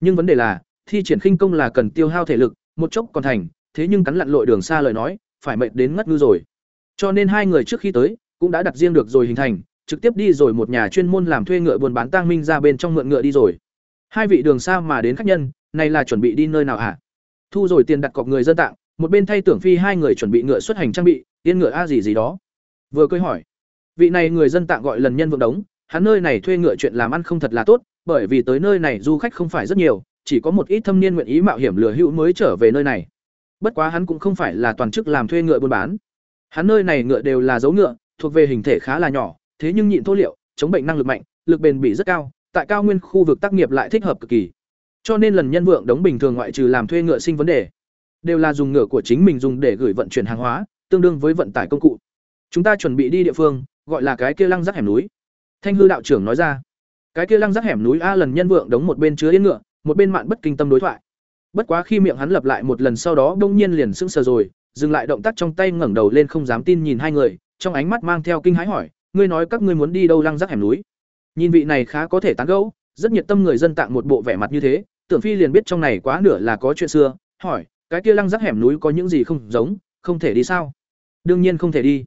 Nhưng vấn đề là, thi triển khinh công là cần tiêu hao thể lực, một chốc còn thành, thế nhưng cắn lặn lội đường xa lời nói, phải mệt đến ngất ngư rồi. Cho nên hai người trước khi tới, cũng đã đặt riêng được rồi hình thành, trực tiếp đi rồi một nhà chuyên môn làm thuê ngựa buôn bán tang minh ra bên trong mượn ngựa đi rồi. Hai vị đường xa mà đến khách nhân, này là chuẩn bị đi nơi nào hả? Thu rồi tiền đặt cọc người dân tạng, một bên thay tưởng phi hai người chuẩn bị ngựa xuất hành trang bị, yên ngựa a gì gì đó. Vừa cười hỏi, vị này người dân tạng gọi lần nhân vượng đống, hắn nơi này thuê ngựa chuyện làm ăn không thật là tốt, bởi vì tới nơi này du khách không phải rất nhiều, chỉ có một ít thâm niên nguyện ý mạo hiểm lừa hữu mới trở về nơi này. Bất quá hắn cũng không phải là toàn chức làm thuê ngựa buôn bán. Hắn nơi này ngựa đều là dấu ngựa, thuộc về hình thể khá là nhỏ, thế nhưng nhịn thô liệu, chống bệnh năng lực mạnh, lực bền bỉ rất cao, tại cao nguyên khu vực tác nghiệp lại thích hợp cực kỳ. Cho nên lần nhân vượng đống bình thường ngoại trừ làm thuê ngựa sinh vấn đề, đều là dùng ngựa của chính mình dùng để gửi vận chuyển hàng hóa, tương đương với vận tải công cụ. Chúng ta chuẩn bị đi địa phương, gọi là cái kia lăng rác hẻm núi. Thanh hư đạo trưởng nói ra, cái kia lăng rác hẻm núi a lần nhân vượng đống một bên chứa yên ngựa, một bên mạn bất kinh tâm đối thoại. Bất quá khi miệng hắn lặp lại một lần sau đó đông nhiên liền sững sờ rồi, dừng lại động tác trong tay ngẩng đầu lên không dám tin nhìn hai người, trong ánh mắt mang theo kinh hãi hỏi, ngươi nói các ngươi muốn đi đâu lăng rắc hẻm núi? Nhìn vị này khá có thể tán gẫu, rất nhiệt tâm người dân tạng một bộ vẻ mặt như thế, Tưởng Phi liền biết trong này quá nửa là có chuyện xưa, hỏi, cái kia lăng rắc hẻm núi có những gì không giống, không thể đi sao? Đương nhiên không thể đi.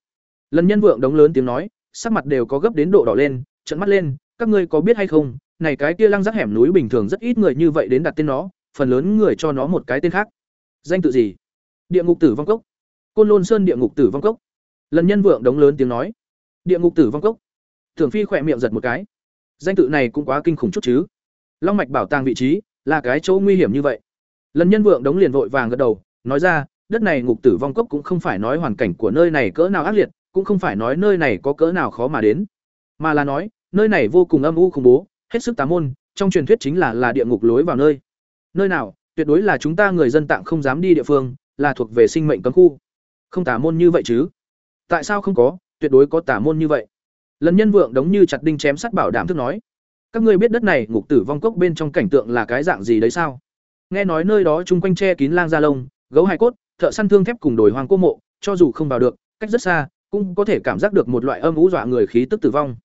Lần nhân vượng đống lớn tiếng nói, sắc mặt đều có gấp đến độ đỏ lên, trợn mắt lên, các ngươi có biết hay không, này cái kia lăng rắc hẻm núi bình thường rất ít người như vậy đến đặt tên nó, phần lớn người cho nó một cái tên khác. Danh tự gì? Địa ngục tử vong cốc. Côn Lôn Sơn địa ngục tử vong cốc. Lần nhân vượng đống lớn tiếng nói. Địa ngục tử vong cốc. Tưởng Phi khỏe miệng giật một cái. Danh tự này cũng quá kinh khủng chút chứ. Long mạch bảo tàng vị trí, là cái chỗ nguy hiểm như vậy. Lần nhân vượng đống liền vội vàng gật đầu, nói ra, đất này ngục tử vong cốc cũng không phải nói hoàn cảnh của nơi này cỡ nào ác liệt, cũng không phải nói nơi này có cỡ nào khó mà đến, mà là nói, nơi này vô cùng âm u khủng bố, hết sức tà môn, trong truyền thuyết chính là là địa ngục lối vào nơi. Nơi nào, tuyệt đối là chúng ta người dân tạng không dám đi địa phương, là thuộc về sinh mệnh cấm khu. Không tà môn như vậy chứ? Tại sao không có, tuyệt đối có tà môn như vậy. Lần nhân vượng đống như chặt đinh chém sắt bảo đảm thức nói. Các ngươi biết đất này ngục tử vong cốc bên trong cảnh tượng là cái dạng gì đấy sao? Nghe nói nơi đó chung quanh che kín lang da lông, gấu hai cốt, thợ săn thương thép cùng đồi hoang cô mộ, cho dù không vào được, cách rất xa, cũng có thể cảm giác được một loại âm u dọa người khí tức tử vong.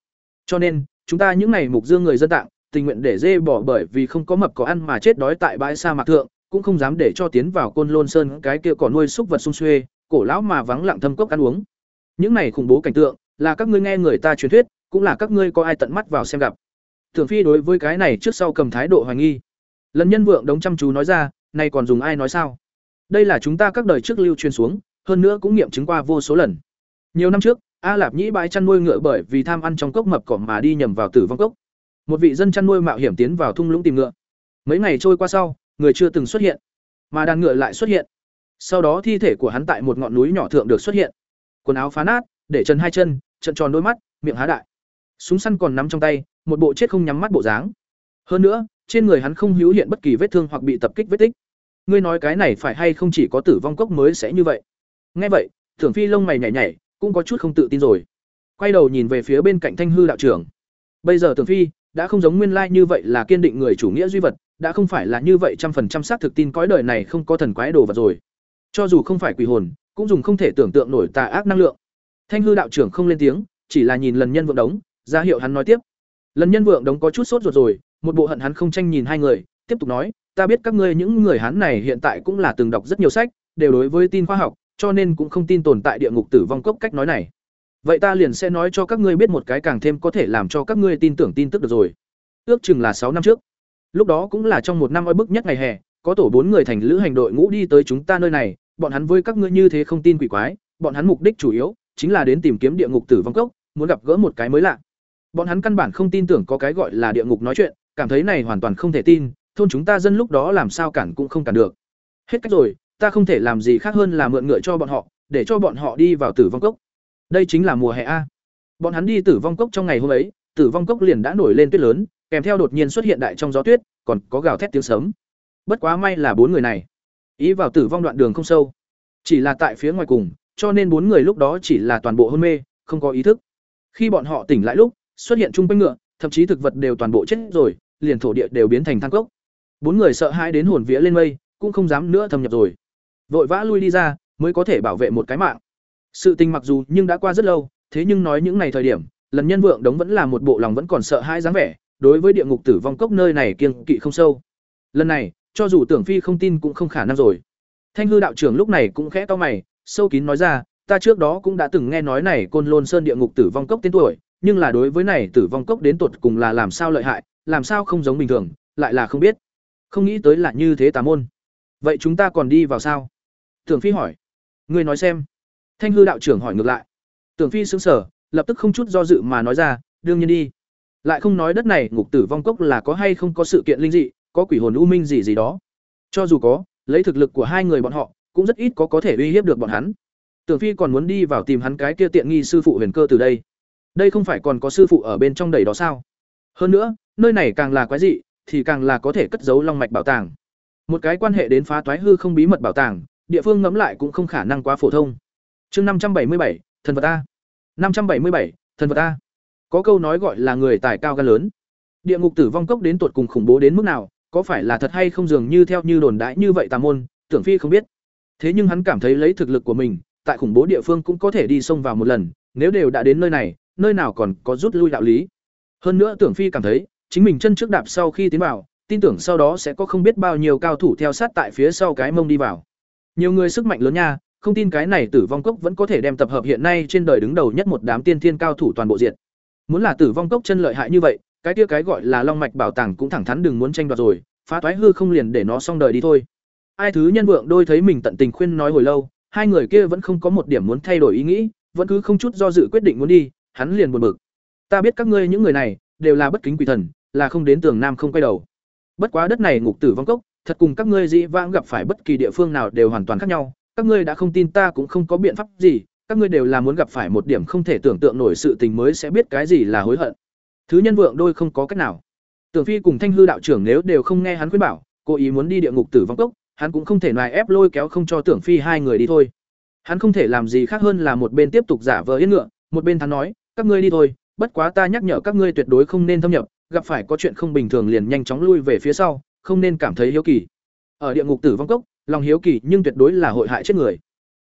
Cho nên, chúng ta những này mục dương người dân tạng, tình nguyện để dê bỏ bởi vì không có mập có ăn mà chết đói tại bãi sa mạc thượng, cũng không dám để cho tiến vào côn lôn sơn cái kia còn nuôi súc vật sung xuê, cổ lão mà vắng lặng thâm cốc ăn uống. Những này khủng bố cảnh tượng, là các ngươi nghe người ta truyền thuyết, cũng là các ngươi có ai tận mắt vào xem gặp. Thường Phi đối với cái này trước sau cầm thái độ hoài nghi. Lần nhân vượng đống chăm chú nói ra, nay còn dùng ai nói sao? Đây là chúng ta các đời trước lưu truyền xuống, hơn nữa cũng nghiệm chứng qua vô số lần. Nhiều năm trước, A Lạp Nhĩ bãi chăn nuôi ngựa bởi vì tham ăn trong cốc mập cỏ mà đi nhầm vào tử vong cốc. Một vị dân chăn nuôi mạo hiểm tiến vào thung lũng tìm ngựa. Mấy ngày trôi qua sau, người chưa từng xuất hiện, mà đàn ngựa lại xuất hiện. Sau đó thi thể của hắn tại một ngọn núi nhỏ thượng được xuất hiện. Quần áo phá nát, để chân hai chân, trận tròn đôi mắt, miệng há đại. Súng săn còn nắm trong tay, một bộ chết không nhắm mắt bộ dáng. Hơn nữa, trên người hắn không hữu hiện bất kỳ vết thương hoặc bị tập kích vết tích. Ngươi nói cái này phải hay không chỉ có tử vong cốc mới sẽ như vậy? Nghe vậy, Thưởng Phi lông mày nhảy nhảy, cũng có chút không tự tin rồi. Quay đầu nhìn về phía bên cạnh Thanh hư đạo trưởng. Bây giờ Tưởng Phi đã không giống nguyên lai như vậy là kiên định người chủ nghĩa duy vật, đã không phải là như vậy trăm phần trăm xác thực tin cõi đời này không có thần quái đồ vật rồi. Cho dù không phải quỷ hồn, cũng dùng không thể tưởng tượng nổi tà ác năng lượng. Thanh hư đạo trưởng không lên tiếng, chỉ là nhìn lần nhân vượng đống, ra hiệu hắn nói tiếp. Lần nhân vượng đống có chút sốt ruột rồi, một bộ hận hắn không tranh nhìn hai người, tiếp tục nói, ta biết các ngươi những người hắn này hiện tại cũng là từng đọc rất nhiều sách, đều đối với tin khoa học, cho nên cũng không tin tồn tại địa ngục tử vong cốc cách nói này. Vậy ta liền sẽ nói cho các ngươi biết một cái càng thêm có thể làm cho các ngươi tin tưởng tin tức được rồi. Ước chừng là sáu năm trước. Lúc đó cũng là trong một năm oi bức nhất ngày hè, có tổ bốn người thành lữ hành đội ngũ đi tới chúng ta nơi này, bọn hắn với các ngươi như thế không tin quỷ quái, bọn hắn mục đích chủ yếu chính là đến tìm kiếm địa ngục tử vong cốc, muốn gặp gỡ một cái mới lạ. Bọn hắn căn bản không tin tưởng có cái gọi là địa ngục nói chuyện, cảm thấy này hoàn toàn không thể tin, thôn chúng ta dân lúc đó làm sao cản cũng không cản được. Hết cách rồi, ta không thể làm gì khác hơn là mượn ngựa cho bọn họ, để cho bọn họ đi vào tử vong cốc. Đây chính là mùa hè a. Bọn hắn đi tử vong cốc trong ngày hôm ấy, tử vong cốc liền đã nổi lên tuyết lớn, kèm theo đột nhiên xuất hiện đại trong gió tuyết, còn có gào thét tiếng sấm. Bất quá may là bốn người này, ý vào tử vong đoạn đường không sâu, chỉ là tại phía ngoài cùng, cho nên bốn người lúc đó chỉ là toàn bộ hôn mê, không có ý thức. Khi bọn họ tỉnh lại lúc, xuất hiện chung quanh ngựa, thậm chí thực vật đều toàn bộ chết rồi, liền thổ địa đều biến thành thang cốc. Bốn người sợ hãi đến hồn vía lên mây, cũng không dám nữa thâm nhập rồi. Vội vã lui đi ra, mới có thể bảo vệ một cái mạng. Sự tình mặc dù nhưng đã qua rất lâu, thế nhưng nói những ngày thời điểm, lần nhân vượng đống vẫn là một bộ lòng vẫn còn sợ hãi dáng vẻ, đối với địa ngục tử vong cốc nơi này kiêng kỵ không sâu. Lần này, cho dù Tưởng Phi không tin cũng không khả năng rồi. Thanh hư đạo trưởng lúc này cũng khẽ to mày, sâu kín nói ra, ta trước đó cũng đã từng nghe nói này Côn Lôn Sơn địa ngục tử vong cốc tên tuổi, nhưng là đối với này tử vong cốc đến tột cùng là làm sao lợi hại, làm sao không giống bình thường, lại là không biết. Không nghĩ tới là như thế tà môn. Vậy chúng ta còn đi vào sao? Tưởng Phi hỏi. Ngươi nói xem. Thanh hư đạo trưởng hỏi ngược lại. Tưởng Phi sững sờ, lập tức không chút do dự mà nói ra, đương nhiên đi. Lại không nói đất này ngục tử vong cốc là có hay không có sự kiện linh dị, có quỷ hồn u minh gì gì đó. Cho dù có, lấy thực lực của hai người bọn họ, cũng rất ít có có thể uy hiếp được bọn hắn. Tưởng Phi còn muốn đi vào tìm hắn cái kia tiện nghi sư phụ Huyền Cơ từ đây. Đây không phải còn có sư phụ ở bên trong đầy đó sao? Hơn nữa, nơi này càng là quái dị, thì càng là có thể cất giấu long mạch bảo tàng. Một cái quan hệ đến phá toái hư không bí mật bảo tàng, địa phương ngẫm lại cũng không khả năng quá phổ thông. Chương năm trăm bảy mươi bảy, thần vật a. năm trăm bảy mươi bảy, thần vật a. Có câu nói gọi là người tài cao gan lớn. Địa ngục tử vong cốc đến tuột cùng khủng bố đến mức nào, có phải là thật hay không dường như theo như đồn đại như vậy tà môn, Tưởng Phi không biết. Thế nhưng hắn cảm thấy lấy thực lực của mình, tại khủng bố địa phương cũng có thể đi xông vào một lần, nếu đều đã đến nơi này, nơi nào còn có rút lui đạo lý. Hơn nữa Tưởng Phi cảm thấy, chính mình chân trước đạp sau khi tiến vào, tin tưởng sau đó sẽ có không biết bao nhiêu cao thủ theo sát tại phía sau cái mông đi vào. Nhiều người sức mạnh lớn nha, không tin cái này Tử Vong Cốc vẫn có thể đem tập hợp hiện nay trên đời đứng đầu nhất một đám tiên thiên cao thủ toàn bộ diện. Muốn là Tử Vong Cốc chân lợi hại như vậy, cái kia cái gọi là long mạch bảo tàng cũng thẳng thắn đừng muốn tranh đoạt rồi phá toái hư không liền để nó xong đời đi thôi. Ai thứ nhân vượng đôi thấy mình tận tình khuyên nói hồi lâu hai người kia vẫn không có một điểm muốn thay đổi ý nghĩ vẫn cứ không chút do dự quyết định muốn đi hắn liền buồn bực. Ta biết các ngươi những người này đều là bất kính quỷ thần là không đến tường nam không quay đầu. Bất quá đất này ngục tử vong cốc thật cùng các ngươi dĩ vãng gặp phải bất kỳ địa phương nào đều hoàn toàn khác nhau các ngươi đã không tin ta cũng không có biện pháp gì, các ngươi đều là muốn gặp phải một điểm không thể tưởng tượng nổi sự tình mới sẽ biết cái gì là hối hận. Thứ nhân vượng đôi không có cách nào. Tưởng phi cùng thanh hư đạo trưởng nếu đều không nghe hắn khuyên bảo, cố ý muốn đi địa ngục tử vong cốc, hắn cũng không thể nài ép lôi kéo không cho tưởng phi hai người đi thôi. Hắn không thể làm gì khác hơn là một bên tiếp tục giả vờ yên ngựa, một bên hắn nói, các ngươi đi thôi, bất quá ta nhắc nhở các ngươi tuyệt đối không nên thâm nhập, gặp phải có chuyện không bình thường liền nhanh chóng lui về phía sau, không nên cảm thấy hiếu kỳ. Ở địa ngục tử vong cốc lòng hiếu kỳ nhưng tuyệt đối là hội hại chết người.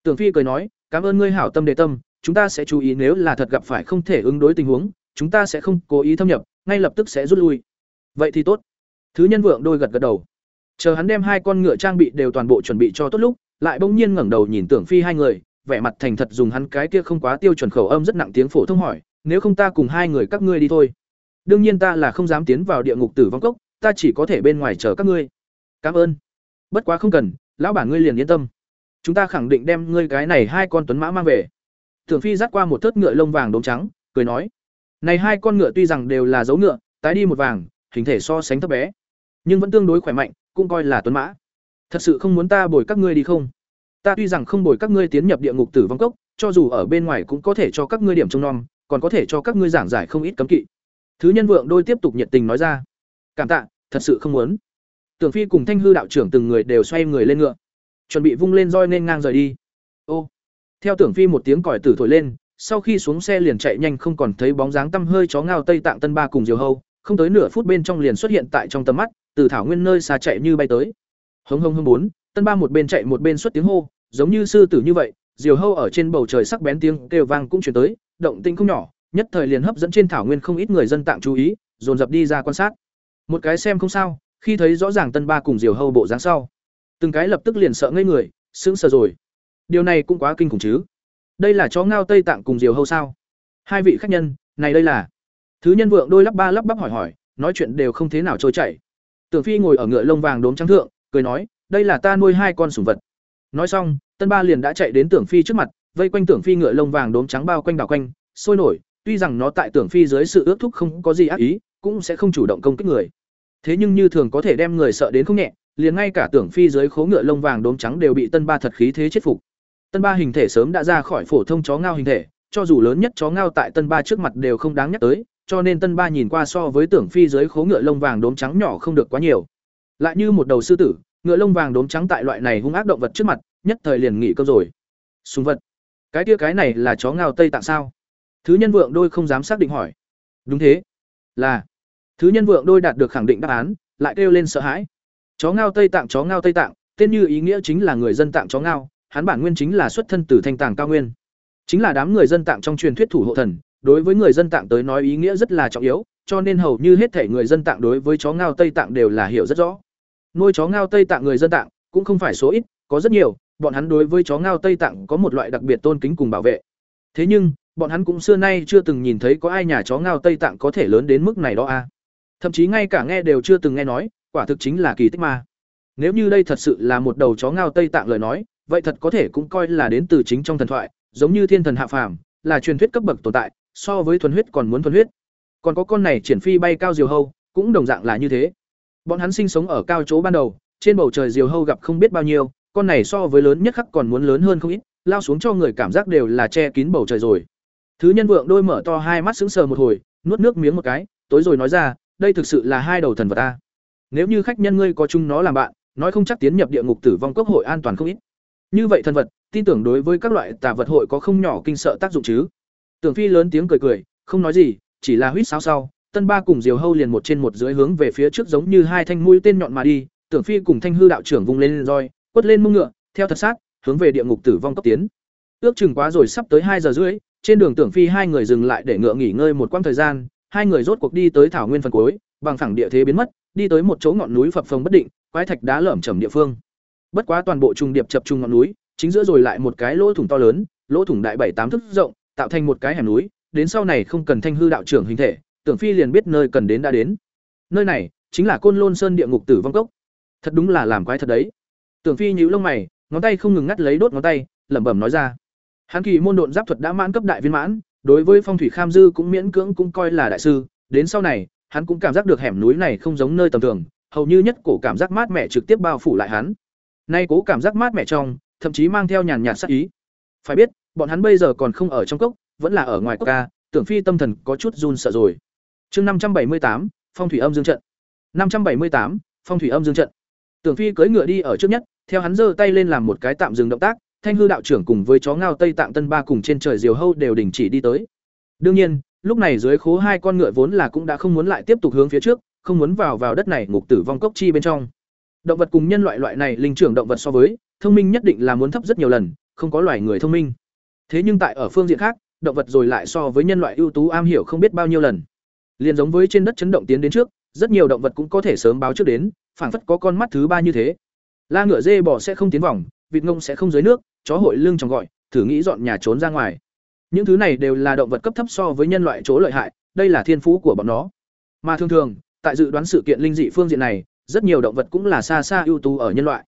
Tưởng phi cười nói, cảm ơn ngươi hảo tâm đề tâm, chúng ta sẽ chú ý nếu là thật gặp phải không thể ứng đối tình huống, chúng ta sẽ không cố ý thâm nhập, ngay lập tức sẽ rút lui. Vậy thì tốt. Thứ nhân vượng đôi gật gật đầu. Chờ hắn đem hai con ngựa trang bị đều toàn bộ chuẩn bị cho tốt lúc, lại bỗng nhiên ngẩng đầu nhìn tưởng phi hai người, vẻ mặt thành thật dùng hắn cái kia không quá tiêu chuẩn khẩu âm rất nặng tiếng phổ thông hỏi, nếu không ta cùng hai người các ngươi đi thôi. Đương nhiên ta là không dám tiến vào địa ngục tử vong cốc, ta chỉ có thể bên ngoài chờ các ngươi. Cảm ơn. Bất quá không cần lão bản ngươi liền yên tâm. Chúng ta khẳng định đem ngươi cái này hai con tuấn mã mang về. Thường phi dắt qua một thớt ngựa lông vàng đốm trắng, cười nói. Này hai con ngựa tuy rằng đều là dấu ngựa, tái đi một vàng, hình thể so sánh thấp bé, nhưng vẫn tương đối khỏe mạnh, cũng coi là tuấn mã. Thật sự không muốn ta bồi các ngươi đi không? Ta tuy rằng không bồi các ngươi tiến nhập địa ngục tử vong cốc, cho dù ở bên ngoài cũng có thể cho các ngươi điểm trông nom, còn có thể cho các ngươi giảng giải không ít cấm kỵ. Thứ nhân vượng đôi tiếp tục nhiệt tình nói ra. Cảm tạ, thật sự không muốn tưởng phi cùng thanh hư đạo trưởng từng người đều xoay người lên ngựa. Chuẩn bị vung lên roi nên ngang rời đi. Ô. Theo tưởng phi một tiếng còi tử thổi lên, sau khi xuống xe liền chạy nhanh không còn thấy bóng dáng tăm hơi chó ngao tây tạng tân ba cùng diều hâu, không tới nửa phút bên trong liền xuất hiện tại trong tầm mắt, từ thảo nguyên nơi xa chạy như bay tới. Hống hống hống bốn, tân ba một bên chạy một bên xuất tiếng hô, giống như sư tử như vậy, diều hâu ở trên bầu trời sắc bén tiếng kêu vang cũng truyền tới, động tĩnh không nhỏ, nhất thời liền hấp dẫn trên thảo nguyên không ít người dân tạng chú ý, dồn dập đi ra quan sát. Một cái xem không sao khi thấy rõ ràng tân ba cùng diều hâu bộ dáng sau, từng cái lập tức liền sợ ngây người, sững sờ rồi. Điều này cũng quá kinh khủng chứ. Đây là chó ngao tây tạng cùng diều hâu sao? Hai vị khách nhân, này đây là. Thứ nhân vượng đôi lắp ba lắp bắp hỏi hỏi, nói chuyện đều không thế nào trôi chảy. Tưởng phi ngồi ở ngựa lông vàng đốm trắng thượng, cười nói, đây là ta nuôi hai con sủng vật. Nói xong, tân ba liền đã chạy đến tưởng phi trước mặt, vây quanh tưởng phi ngựa lông vàng đốm trắng bao quanh đảo quanh, sôi nổi, tuy rằng nó tại tưởng phi dưới sự ước thúc không có gì ác ý, cũng sẽ không chủ động công kích người thế nhưng như thường có thể đem người sợ đến không nhẹ, liền ngay cả tưởng phi dưới khố ngựa lông vàng đốm trắng đều bị tân ba thật khí thế chết phục. Tân ba hình thể sớm đã ra khỏi phổ thông chó ngao hình thể, cho dù lớn nhất chó ngao tại tân ba trước mặt đều không đáng nhắc tới, cho nên tân ba nhìn qua so với tưởng phi dưới khố ngựa lông vàng đốm trắng nhỏ không được quá nhiều. Lại như một đầu sư tử, ngựa lông vàng đốm trắng tại loại này hung ác động vật trước mặt, nhất thời liền nghỉ cơm rồi. Súng vật, cái kia cái này là chó ngao tây tạng sao? Thứ nhân vượng đôi không dám xác định hỏi. Đúng thế. Là thứ nhân vượng đôi đạt được khẳng định đáp án, lại kêu lên sợ hãi. Chó ngao tây tạng, chó ngao tây tạng, tên như ý nghĩa chính là người dân tạng chó ngao, hắn bản nguyên chính là xuất thân từ thanh tàng cao nguyên. Chính là đám người dân tạng trong truyền thuyết thủ hộ thần, đối với người dân tạng tới nói ý nghĩa rất là trọng yếu, cho nên hầu như hết thể người dân tạng đối với chó ngao tây tạng đều là hiểu rất rõ. Nuôi chó ngao tây tạng người dân tạng cũng không phải số ít, có rất nhiều, bọn hắn đối với chó ngao tây tạng có một loại đặc biệt tôn kính cùng bảo vệ. Thế nhưng, bọn hắn cũng xưa nay chưa từng nhìn thấy có ai nhà chó ngao tây tạng có thể lớn đến mức này đó a thậm chí ngay cả nghe đều chưa từng nghe nói, quả thực chính là kỳ tích ma. Nếu như đây thật sự là một đầu chó ngao tây tạng lời nói, vậy thật có thể cũng coi là đến từ chính trong thần thoại, giống như thiên thần hạ phàm, là truyền thuyết cấp bậc tồn tại, so với thuần huyết còn muốn thuần huyết. Còn có con này triển phi bay cao diều hâu, cũng đồng dạng là như thế. Bọn hắn sinh sống ở cao chỗ ban đầu, trên bầu trời diều hâu gặp không biết bao nhiêu, con này so với lớn nhất khắc còn muốn lớn hơn không ít, lao xuống cho người cảm giác đều là che kín bầu trời rồi. Thứ nhân vượng đôi mở to hai mắt sững sờ một hồi, nuốt nước miếng một cái, tối rồi nói ra đây thực sự là hai đầu thần vật ta. Nếu như khách nhân ngươi có chung nó làm bạn, nói không chắc tiến nhập địa ngục tử vong quốc hội an toàn không ít. Như vậy thần vật, tin tưởng đối với các loại tà vật hội có không nhỏ kinh sợ tác dụng chứ? Tưởng phi lớn tiếng cười cười, không nói gì, chỉ là huýt sao sau, tân ba cùng diều hâu liền một trên một dưới hướng về phía trước giống như hai thanh mũi tên nhọn mà đi, tưởng phi cùng thanh hư đạo trưởng vung lên roi, quất lên mông ngựa, theo thật sát, hướng về địa ngục tử vong cấp tiến. Ước chừng quá rồi sắp tới hai giờ rưỡi, trên đường tưởng phi hai người dừng lại để ngựa nghỉ ngơi một quãng thời gian hai người rốt cuộc đi tới thảo nguyên phần cuối bằng phẳng địa thế biến mất đi tới một chỗ ngọn núi phập phồng bất định quái thạch đá lởm chởm địa phương bất quá toàn bộ trùng điệp chập trùng ngọn núi chính giữa rồi lại một cái lỗ thủng to lớn lỗ thủng đại bảy tám thước rộng tạo thành một cái hẻm núi đến sau này không cần thanh hư đạo trưởng hình thể Tưởng Phi liền biết nơi cần đến đã đến. Nơi này chính là Côn Lôn Sơn địa ngục tử vong cốc. Thật đúng là làm quái thật đấy. Tưởng Phi nhíu lông mày, ngón tay không ngừng ngắt lấy đốt ngón tay, lẩm bẩm nói ra. Hắn kỳ môn độn giáp thuật đã mãn cấp đại viên mãn, đối với phong thủy kham dư cũng miễn cưỡng cũng coi là đại sư, đến sau này, hắn cũng cảm giác được hẻm núi này không giống nơi tầm thường, hầu như nhất cổ cảm giác mát mẻ trực tiếp bao phủ lại hắn. Nay cố cảm giác mát mẻ trong, thậm chí mang theo nhàn nhạt sắc ý. Phải biết, bọn hắn bây giờ còn không ở trong cốc, vẫn là ở ngoài cốc ca, tưởng phi tâm thần có chút run sợ rồi. Chương năm trăm bảy mươi tám, Phong thủy âm dương trận. năm trăm bảy mươi tám, Phong thủy âm dương trận. Tưởng phi cưỡi ngựa đi ở trước nhất, theo hắn giơ tay lên làm một cái tạm dừng động tác, Thanh hư đạo trưởng cùng với chó ngao Tây Tạng Tân Ba cùng trên trời diều hâu đều đình chỉ đi tới. Đương nhiên, lúc này dưới khố hai con ngựa vốn là cũng đã không muốn lại tiếp tục hướng phía trước, không muốn vào vào đất này ngục tử vong cốc chi bên trong. Động vật cùng nhân loại loại này linh trưởng động vật so với, thông minh nhất định là muốn thấp rất nhiều lần, không có loài người thông minh. Thế nhưng tại ở phương diện khác, động vật rồi lại so với nhân loại ưu tú am hiểu không biết bao nhiêu lần. Liên giống với trên đất chấn động tiến đến trước, rất nhiều động vật cũng có thể sớm báo trước đến, phảng phất có con mắt thứ ba như thế. La ngựa dê bò sẽ không tiến vòng, vịt ngông sẽ không dưới nước, chó hội lưng trong gọi, thử nghĩ dọn nhà trốn ra ngoài. Những thứ này đều là động vật cấp thấp so với nhân loại chỗ lợi hại, đây là thiên phú của bọn nó. Mà thường thường, tại dự đoán sự kiện linh dị phương diện này, rất nhiều động vật cũng là xa xa ưu tú ở nhân loại.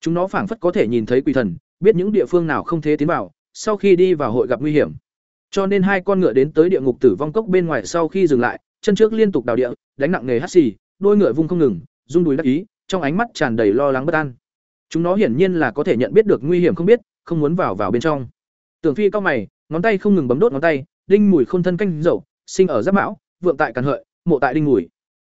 Chúng nó phảng phất có thể nhìn thấy quỷ thần, biết những địa phương nào không thế tiến vào, sau khi đi vào hội gặp nguy hiểm. Cho nên hai con ngựa đến tới địa ngục tử vong cốc bên ngoài sau khi dừng lại, chân trước liên tục đào địa, đánh nặng nghề hắt xì, đôi ngựa vung không ngừng, rung đùi đắc ý, trong ánh mắt tràn đầy lo lắng bất an. Chúng nó hiển nhiên là có thể nhận biết được nguy hiểm không biết, không muốn vào vào bên trong. Tưởng Phi cao mày, ngón tay không ngừng bấm đốt ngón tay, đinh mùi khôn thân canh dầu, sinh ở giáp mão, vượng tại càn hợi, mộ tại đinh mùi.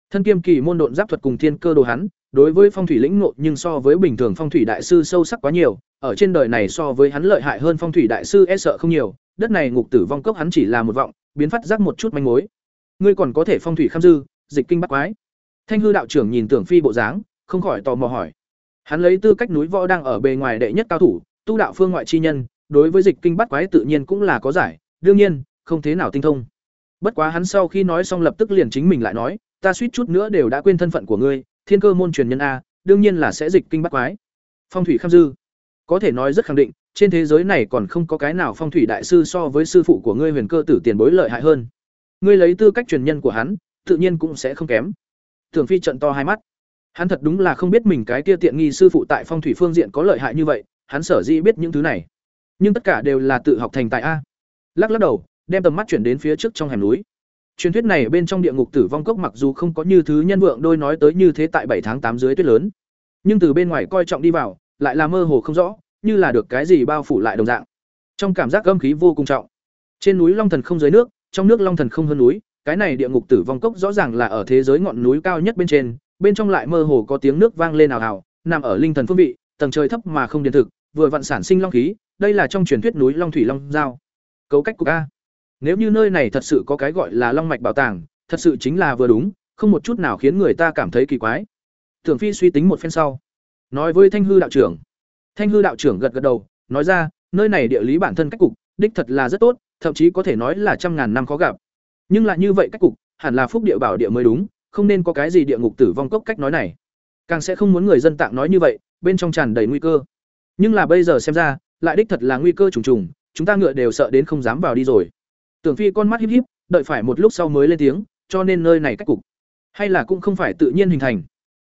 Thân kiêm kỳ môn độn giáp thuật cùng thiên cơ đồ hắn, đối với phong thủy lĩnh ngộ nhưng so với bình thường phong thủy đại sư sâu sắc quá nhiều, ở trên đời này so với hắn lợi hại hơn phong thủy đại sư e sợ không nhiều, đất này ngục tử vong cốc hắn chỉ là một vọng, biến phát giác một chút manh mối. Ngươi còn có thể phong thủy kham dư, dịch kinh bắt quái. Thanh hư đạo trưởng nhìn Tưởng Phi bộ dáng, không khỏi tò mò hỏi. Hắn lấy tư cách núi võ đang ở bề ngoài đệ nhất cao thủ, tu đạo phương ngoại chi nhân, đối với dịch kinh bắt quái tự nhiên cũng là có giải, đương nhiên, không thế nào tinh thông. Bất quá hắn sau khi nói xong lập tức liền chính mình lại nói, ta suýt chút nữa đều đã quên thân phận của ngươi, thiên cơ môn truyền nhân a, đương nhiên là sẽ dịch kinh bắt quái. Phong thủy kham dư, có thể nói rất khẳng định, trên thế giới này còn không có cái nào phong thủy đại sư so với sư phụ của ngươi Huyền Cơ tử tiền bối lợi hại hơn. Ngươi lấy tư cách truyền nhân của hắn, tự nhiên cũng sẽ không kém. Tưởng Phi trận to hai mắt. Hắn thật đúng là không biết mình cái kia tiện nghi sư phụ tại phong thủy phương diện có lợi hại như vậy, hắn sở dĩ biết những thứ này. Nhưng tất cả đều là tự học thành tài a. Lắc lắc đầu, đem tầm mắt chuyển đến phía trước trong hẻm núi. Truyền thuyết này bên trong địa ngục tử vong cốc mặc dù không có như thứ nhân vượng đôi nói tới như thế tại bảy tháng tám dưới tuyết lớn, nhưng từ bên ngoài coi trọng đi vào, lại là mơ hồ không rõ, như là được cái gì bao phủ lại đồng dạng. Trong cảm giác âm khí vô cùng trọng. Trên núi Long Thần không dưới nước, trong nước Long Thần không hơn núi, cái này địa ngục tử vong cốc rõ ràng là ở thế giới ngọn núi cao nhất bên trên, bên trong lại mơ hồ có tiếng nước vang lên ào ào, nằm ở linh thần phương vị, tầng trời thấp mà không điện thực, vừa vận sản sinh long khí, đây là trong truyền thuyết núi Long Thủy Long giao. Cấu cách của a. Nếu như nơi này thật sự có cái gọi là long mạch bảo tàng, thật sự chính là vừa đúng, không một chút nào khiến người ta cảm thấy kỳ quái. Tưởng Phi suy tính một phen sau, nói với Thanh hư đạo trưởng. Thanh hư đạo trưởng gật gật đầu, nói ra, nơi này địa lý bản thân cách cục, đích thật là rất tốt, thậm chí có thể nói là trăm ngàn năm khó gặp. Nhưng lại như vậy cách cục, hẳn là phúc địa bảo địa mới đúng, không nên có cái gì địa ngục tử vong cốc cách nói này. Càng sẽ không muốn người dân tạng nói như vậy, bên trong tràn đầy nguy cơ. Nhưng là bây giờ xem ra, lại đích thật là nguy cơ trùng trùng, chúng ta ngựa đều sợ đến không dám vào đi rồi. Tưởng Phi con mắt híp híp, đợi phải một lúc sau mới lên tiếng, cho nên nơi này cách cục, hay là cũng không phải tự nhiên hình thành.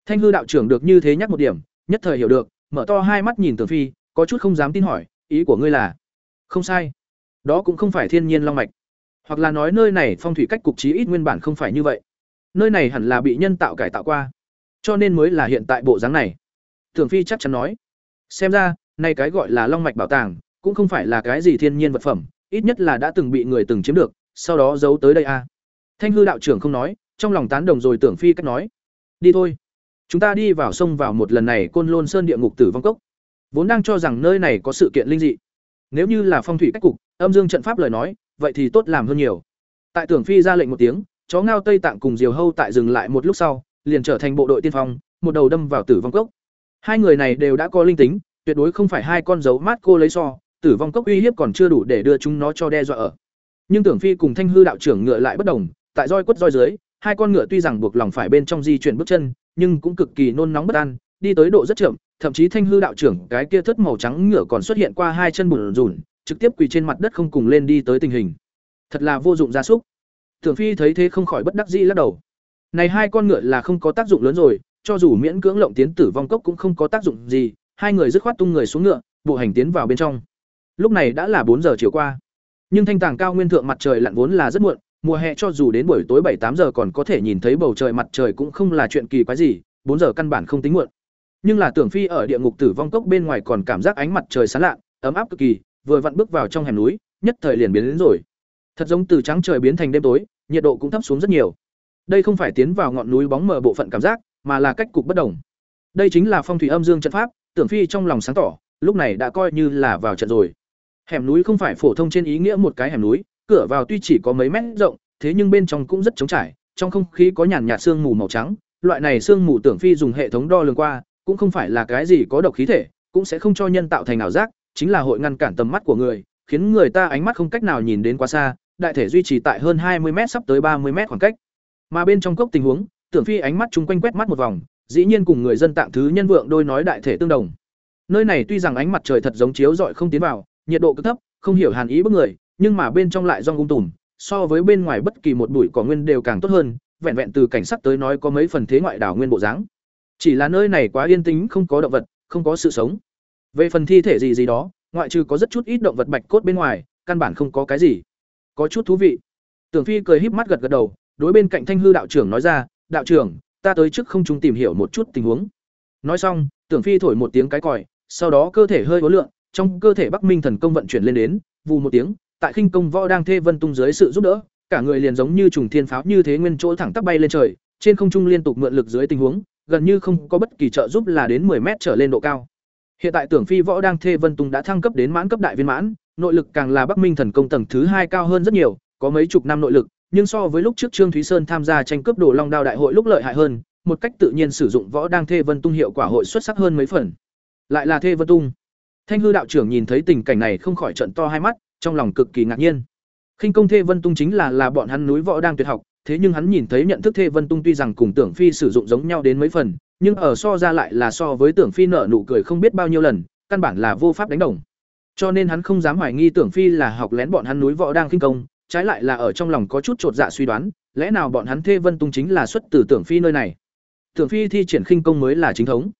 Thanh hư đạo trưởng được như thế nhắc một điểm, nhất thời hiểu được, mở to hai mắt nhìn Tưởng Phi, có chút không dám tin hỏi, ý của ngươi là? Không sai, đó cũng không phải thiên nhiên long mạch, hoặc là nói nơi này phong thủy cách cục chí ít nguyên bản không phải như vậy. Nơi này hẳn là bị nhân tạo cải tạo qua, cho nên mới là hiện tại bộ dáng này. Tưởng Phi chắc chắn nói, xem ra, này cái gọi là long mạch bảo tàng, cũng không phải là cái gì thiên nhiên vật phẩm, ít nhất là đã từng bị người từng chiếm được, sau đó giấu tới đây a. Thanh hư đạo trưởng không nói, trong lòng tán đồng rồi tưởng phi cách nói. Đi thôi. Chúng ta đi vào sông vào một lần này Côn Lôn Sơn địa ngục tử vong cốc. Vốn đang cho rằng nơi này có sự kiện linh dị. Nếu như là phong thủy cách cục, âm dương trận pháp lời nói, vậy thì tốt làm hơn nhiều. Tại tưởng phi ra lệnh một tiếng, chó ngao Tây Tạng cùng Diều Hâu tại dừng lại một lúc sau, liền trở thành bộ đội tiên phong, một đầu đâm vào tử vong cốc. Hai người này đều đã có linh tính, tuyệt đối không phải hai con dấu mát cô lấy so, tử vong cốc uy hiếp còn chưa đủ để đưa chúng nó cho đe dọa ở. Nhưng Tưởng Phi cùng Thanh hư đạo trưởng ngựa lại bất đồng, tại roi quất roi dưới, hai con ngựa tuy rằng buộc lòng phải bên trong di chuyển bước chân, nhưng cũng cực kỳ nôn nóng bất an, đi tới độ rất chậm, thậm chí Thanh hư đạo trưởng cái kia thất màu trắng ngựa còn xuất hiện qua hai chân bùn rùn, trực tiếp quỳ trên mặt đất không cùng lên đi tới tình hình. Thật là vô dụng gia súc. Tưởng Phi thấy thế không khỏi bất đắc dĩ lắc đầu. Này hai con ngựa là không có tác dụng lớn rồi, cho dù miễn cưỡng lộng tiến tử vong cốc cũng không có tác dụng gì, hai người dứt khoát tung người xuống ngựa, bộ hành tiến vào bên trong. Lúc này đã là bốn giờ chiều qua. Nhưng thanh tàng cao nguyên thượng mặt trời lặn vốn là rất muộn, mùa hè cho dù đến buổi tối bảy tám giờ còn có thể nhìn thấy bầu trời mặt trời cũng không là chuyện kỳ quái gì, bốn giờ căn bản không tính muộn. Nhưng là Tưởng Phi ở địa ngục tử vong cốc bên ngoài còn cảm giác ánh mặt trời sáng lạ, ấm áp cực kỳ, vừa vặn bước vào trong hẻm núi, nhất thời liền biến đến rồi. Thật giống từ trắng trời biến thành đêm tối, nhiệt độ cũng thấp xuống rất nhiều. Đây không phải tiến vào ngọn núi bóng mờ bộ phận cảm giác, mà là cách cục bất đồng. Đây chính là phong thủy âm dương trận pháp, Tưởng Phi trong lòng sáng tỏ, lúc này đã coi như là vào trận rồi. Hẻm núi không phải phổ thông trên ý nghĩa một cái hẻm núi, cửa vào tuy chỉ có mấy mét rộng, thế nhưng bên trong cũng rất trống trải, trong không khí có nhàn nhạt sương mù màu trắng, loại này sương mù Tưởng Phi dùng hệ thống đo lường qua, cũng không phải là cái gì có độc khí thể, cũng sẽ không cho nhân tạo thành ảo giác, chính là hội ngăn cản tầm mắt của người, khiến người ta ánh mắt không cách nào nhìn đến quá xa, đại thể duy trì tại hơn hai mươi m sắp tới ba mươi m khoảng cách. Mà bên trong cốc tình huống, Tưởng Phi ánh mắt chúng quanh quét mắt một vòng, dĩ nhiên cùng người dân tạm thứ nhân vượng đôi nói đại thể tương đồng. Nơi này tuy rằng ánh mặt trời thật giống chiếu rọi không tiến vào, nhiệt độ cực thấp, không hiểu hàn ý bức người, nhưng mà bên trong lại rong ung tùm, so với bên ngoài bất kỳ một bụi cỏ nguyên đều càng tốt hơn, vẹn vẹn từ cảnh sắc tới nói có mấy phần thế ngoại đảo nguyên bộ dáng. Chỉ là nơi này quá yên tĩnh, không có động vật, không có sự sống. Về phần thi thể gì gì đó, ngoại trừ có rất chút ít động vật bạch cốt bên ngoài, căn bản không có cái gì. Có chút thú vị. Tưởng Phi cười híp mắt gật gật đầu, đối bên cạnh Thanh hư đạo trưởng nói ra, "Đạo trưởng, ta tới trước không trung tìm hiểu một chút tình huống." Nói xong, Tưởng Phi thổi một tiếng cái còi, sau đó cơ thể hơi uốn lượng, trong cơ thể Bắc Minh thần công vận chuyển lên đến, vù một tiếng, tại khinh công võ đang thê vân tung dưới sự giúp đỡ, cả người liền giống như trùng thiên pháo như thế nguyên chỗ thẳng tắp bay lên trời, trên không trung liên tục mượn lực dưới tình huống, gần như không có bất kỳ trợ giúp là đến 10 mét trở lên độ cao. Hiện tại Tưởng Phi võ đang thê vân tung đã thăng cấp đến mãn cấp đại viên mãn, nội lực càng là Bắc Minh thần công tầng thứ hai cao hơn rất nhiều, có mấy chục năm nội lực, nhưng so với lúc trước Trương Thúy Sơn tham gia tranh cướp đồ long đao đại hội lúc lợi hại hơn, một cách tự nhiên sử dụng võ đang thê vân tung hiệu quả hội xuất sắc hơn mấy phần. Lại là thê vân tung. Thanh hư đạo trưởng nhìn thấy tình cảnh này không khỏi trận to hai mắt, trong lòng cực kỳ ngạc nhiên. Khinh công thê vân tung chính là là bọn hắn núi võ đang tuyệt học, thế nhưng hắn nhìn thấy nhận thức thê vân tung tuy rằng cùng tưởng phi sử dụng giống nhau đến mấy phần, nhưng ở so ra lại là so với tưởng phi nợ nụ cười không biết bao nhiêu lần, căn bản là vô pháp đánh đồng. Cho nên hắn không dám hoài nghi tưởng phi là học lén bọn hắn núi võ đang khinh công, trái lại là ở trong lòng có chút trột dạ suy đoán, lẽ nào bọn hắn thê vân tung chính là xuất từ tưởng phi nơi này. Tưởng phi thi triển khinh công mới là chính thống.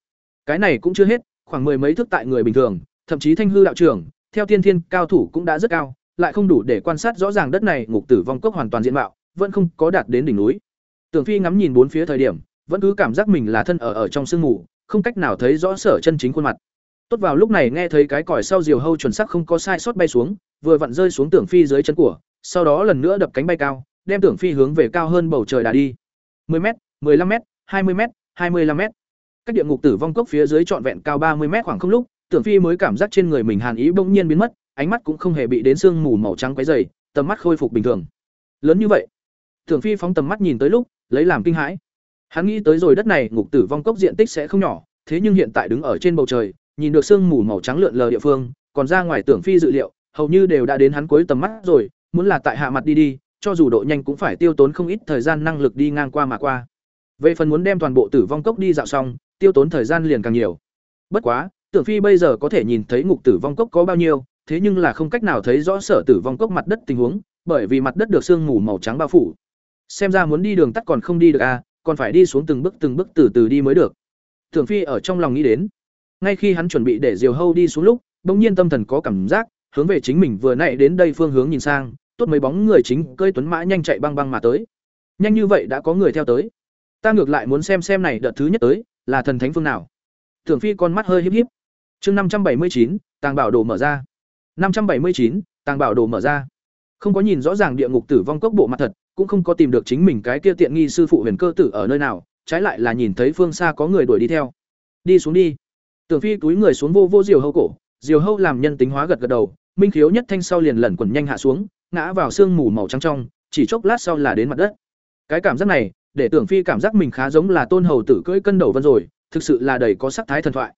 Cái này cũng chưa hết, khoảng mười mấy thước tại người bình thường, thậm chí thanh hư đạo trưởng, theo tiên thiên cao thủ cũng đã rất cao, lại không đủ để quan sát rõ ràng đất này ngục tử vong cốc hoàn toàn diện mạo, vẫn không có đạt đến đỉnh núi. Tưởng Phi ngắm nhìn bốn phía thời điểm, vẫn cứ cảm giác mình là thân ở ở trong sương mù, không cách nào thấy rõ sở chân chính khuôn mặt. Tốt vào lúc này nghe thấy cái còi sau diều hâu chuẩn xác không có sai sót bay xuống, vừa vặn rơi xuống Tưởng Phi dưới chân của, sau đó lần nữa đập cánh bay cao, đem Tưởng Phi hướng về cao hơn bầu trời đà đi. 10 m, 15 m, 20 m, 25 m. Cách địa ngục tử vong cốc phía dưới trọn vẹn cao 30 m khoảng không lúc, Tưởng Phi mới cảm giác trên người mình hàn ý bỗng nhiên biến mất, ánh mắt cũng không hề bị đến sương mù màu trắng quấy rầy, tầm mắt khôi phục bình thường. Lớn như vậy, Tưởng Phi phóng tầm mắt nhìn tới lúc, lấy làm kinh hãi. Hắn nghĩ tới rồi đất này ngục tử vong cốc diện tích sẽ không nhỏ, thế nhưng hiện tại đứng ở trên bầu trời, nhìn được sương mù màu trắng lượn lờ địa phương, còn ra ngoài Tưởng Phi dự liệu, hầu như đều đã đến hắn cuối tầm mắt rồi, muốn là tại hạ mặt đi đi, cho dù độ nhanh cũng phải tiêu tốn không ít thời gian năng lực đi ngang qua mà qua. Về phần muốn đem toàn bộ tử vong cốc đi dạo xong, tiêu tốn thời gian liền càng nhiều. Bất quá, Tưởng Phi bây giờ có thể nhìn thấy ngục tử vong cốc có bao nhiêu, thế nhưng là không cách nào thấy rõ sở tử vong cốc mặt đất tình huống, bởi vì mặt đất được sương mù màu trắng bao phủ. Xem ra muốn đi đường tắt còn không đi được à, còn phải đi xuống từng bước từng bước từ từ đi mới được. Tưởng Phi ở trong lòng nghĩ đến. Ngay khi hắn chuẩn bị để Diều Hâu đi xuống lúc, bỗng nhiên tâm thần có cảm giác, hướng về chính mình vừa nãy đến đây phương hướng nhìn sang, tốt mấy bóng người chính cơi tuấn mã nhanh chạy băng băng mà tới. Nhanh như vậy đã có người theo tới. Ta ngược lại muốn xem xem này đợt thứ nhất tới, là thần thánh phương nào. thường Phi con mắt hơi híp híp. Chương năm trăm bảy mươi chín, tàng bảo đồ mở ra. năm trăm bảy mươi chín, tàng bảo đồ mở ra. Không có nhìn rõ ràng địa ngục tử vong cốc bộ mặt thật, cũng không có tìm được chính mình cái kia tiện nghi sư phụ huyền cơ tử ở nơi nào, trái lại là nhìn thấy phương xa có người đuổi đi theo. Đi xuống đi. Tưởng Phi túi người xuống vô vô diều hâu cổ, diều hâu làm nhân tính hóa gật gật đầu, minh khiếu nhất thanh sau liền lẩn quẩn nhanh hạ xuống, ngã vào sương mù màu trắng trong, chỉ chốc lát sau là đến mặt đất. Cái cảm giác này, để Tưởng Phi cảm giác mình khá giống là tôn hầu tử cưỡi cân đầu vân rồi, thực sự là đầy có sắc thái thần thoại.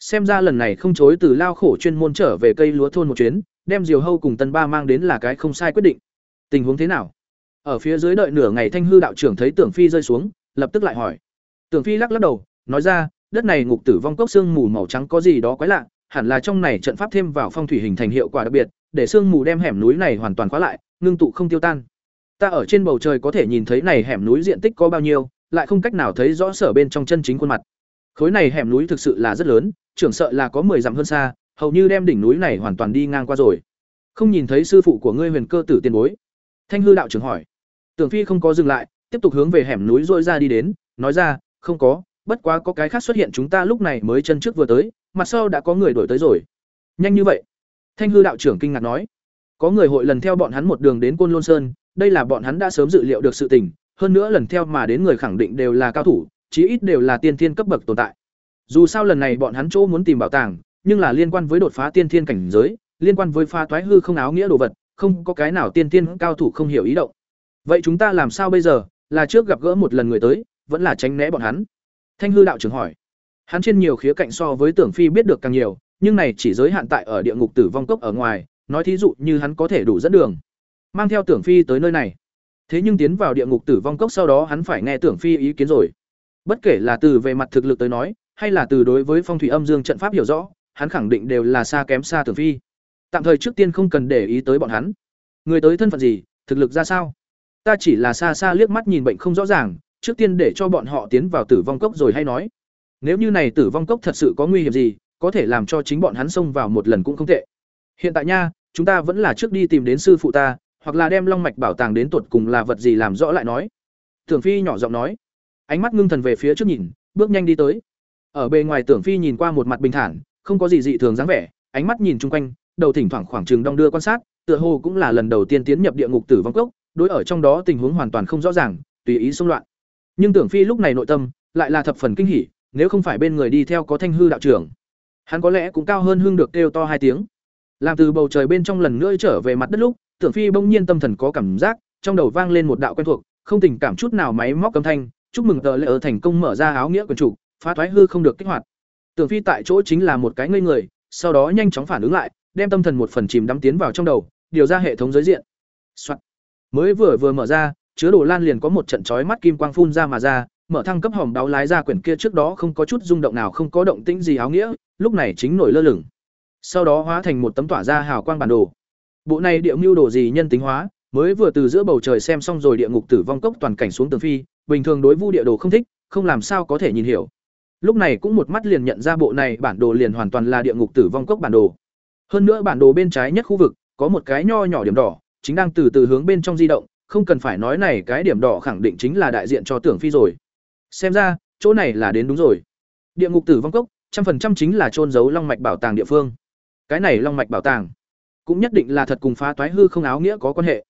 Xem ra lần này không chối từ lao khổ chuyên môn trở về cây lúa thôn một chuyến, đem Diều Hâu cùng Tân Ba mang đến là cái không sai quyết định. Tình huống thế nào? Ở phía dưới đợi nửa ngày Thanh hư đạo trưởng thấy Tưởng Phi rơi xuống, lập tức lại hỏi. Tưởng Phi lắc lắc đầu, nói ra, đất này ngục tử vong cốc xương mù màu trắng có gì đó quái lạ, hẳn là trong này trận pháp thêm vào phong thủy hình thành hiệu quả đặc biệt, để xương mù đem hẻm núi này hoàn toàn khóa lại, ngưng tụ không tiêu tan. Ta ở trên bầu trời có thể nhìn thấy này hẻm núi diện tích có bao nhiêu, lại không cách nào thấy rõ sở bên trong chân chính khuôn mặt. Khối này hẻm núi thực sự là rất lớn, trưởng sợ là có 10 dặm hơn xa, hầu như đem đỉnh núi này hoàn toàn đi ngang qua rồi. Không nhìn thấy sư phụ của ngươi Huyền Cơ tử tiền bối. Thanh hư đạo trưởng hỏi. Tưởng Phi không có dừng lại, tiếp tục hướng về hẻm núi rỗi ra đi đến, nói ra, không có, bất quá có cái khác xuất hiện chúng ta lúc này mới chân trước vừa tới, mặt sau đã có người đổi tới rồi. Nhanh như vậy? Thanh hư đạo trưởng kinh ngạc nói. Có người hội lần theo bọn hắn một đường đến Côn Lôn Sơn, đây là bọn hắn đã sớm dự liệu được sự tình, hơn nữa lần theo mà đến người khẳng định đều là cao thủ, chí ít đều là tiên thiên cấp bậc tồn tại. Dù sao lần này bọn hắn chỗ muốn tìm bảo tàng, nhưng là liên quan với đột phá tiên thiên cảnh giới, liên quan với pha toái hư không áo nghĩa đồ vật, không có cái nào tiên thiên cao thủ không hiểu ý động. Vậy chúng ta làm sao bây giờ? Là trước gặp gỡ một lần người tới, vẫn là tránh né bọn hắn? Thanh hư đạo trưởng hỏi. Hắn trên nhiều khía cạnh so với Tưởng Phi biết được càng nhiều, nhưng này chỉ giới hạn tại ở địa ngục tử vong cốc ở ngoài, nói thí dụ như hắn có thể đủ dẫn đường, mang theo Tưởng Phi tới nơi này. Thế nhưng tiến vào địa ngục tử vong cốc sau đó hắn phải nghe Tưởng Phi ý kiến rồi. Bất kể là từ về mặt thực lực tới nói, hay là từ đối với phong thủy âm dương trận pháp hiểu rõ, hắn khẳng định đều là xa kém xa Tưởng Phi. Tạm thời trước tiên không cần để ý tới bọn hắn. Người tới thân phận gì, thực lực ra sao? Ta chỉ là xa xa liếc mắt nhìn bệnh không rõ ràng, trước tiên để cho bọn họ tiến vào tử vong cốc rồi hay nói. Nếu như này tử vong cốc thật sự có nguy hiểm gì, có thể làm cho chính bọn hắn xông vào một lần cũng không tệ. Hiện tại nha, chúng ta vẫn là trước đi tìm đến sư phụ ta, hoặc là đem long mạch bảo tàng đến tuột cùng là vật gì làm rõ lại nói. Tưởng Phi nhỏ giọng nói, ánh mắt ngưng thần về phía trước nhìn, bước nhanh đi tới. Ở bề ngoài Tưởng Phi nhìn qua một mặt bình thản, không có gì dị thường dáng vẻ, ánh mắt nhìn chung quanh, đầu thỉnh thoảng khoảng trường đong đưa quan sát, tựa hồ cũng là lần đầu tiên tiến nhập địa ngục tử vong cốc, đối ở trong đó tình huống hoàn toàn không rõ ràng, tùy ý xung loạn. Nhưng Tưởng Phi lúc này nội tâm lại là thập phần kinh hỉ, nếu không phải bên người đi theo có Thanh hư đạo trưởng, hắn có lẽ cũng cao hơn hưng được kêu to hai tiếng. Làm từ bầu trời bên trong lần nữa trở về mặt đất lúc, Tưởng Phi bỗng nhiên tâm thần có cảm giác, trong đầu vang lên một đạo quen thuộc, không tình cảm chút nào máy móc âm thanh, chúc mừng tờ lệ ở thành công mở ra áo nghĩa quyền chủ, phá thoái hư không được kích hoạt. Tưởng Phi tại chỗ chính là một cái ngây người, sau đó nhanh chóng phản ứng lại, đem tâm thần một phần chìm đắm tiến vào trong đầu, điều ra hệ thống giới diện. Soạn. Mới vừa vừa mở ra, chứa đồ lan liền có một trận chói mắt kim quang phun ra mà ra, mở thăng cấp hòm đáo lái ra quyển kia trước đó không có chút rung động nào không có động tĩnh gì áo nghĩa, lúc này chính nổi lơ lửng. Sau đó hóa thành một tấm tỏa ra hào quang bản đồ. Bộ này địa mưu đồ gì nhân tính hóa, mới vừa từ giữa bầu trời xem xong rồi địa ngục tử vong cốc toàn cảnh xuống tường phi, bình thường đối vu địa đồ không thích, không làm sao có thể nhìn hiểu. Lúc này cũng một mắt liền nhận ra bộ này bản đồ liền hoàn toàn là địa ngục tử vong cốc bản đồ. Hơn nữa bản đồ bên trái nhất khu vực có một cái nho nhỏ điểm đỏ, chính đang từ từ hướng bên trong di động, không cần phải nói này cái điểm đỏ khẳng định chính là đại diện cho tưởng phi rồi. Xem ra, chỗ này là đến đúng rồi. Địa ngục tử vong cốc, trăm phần trăm chính là trôn giấu long mạch bảo tàng địa phương. Cái này long mạch bảo tàng, cũng nhất định là thật cùng phá toái hư không áo nghĩa có quan hệ.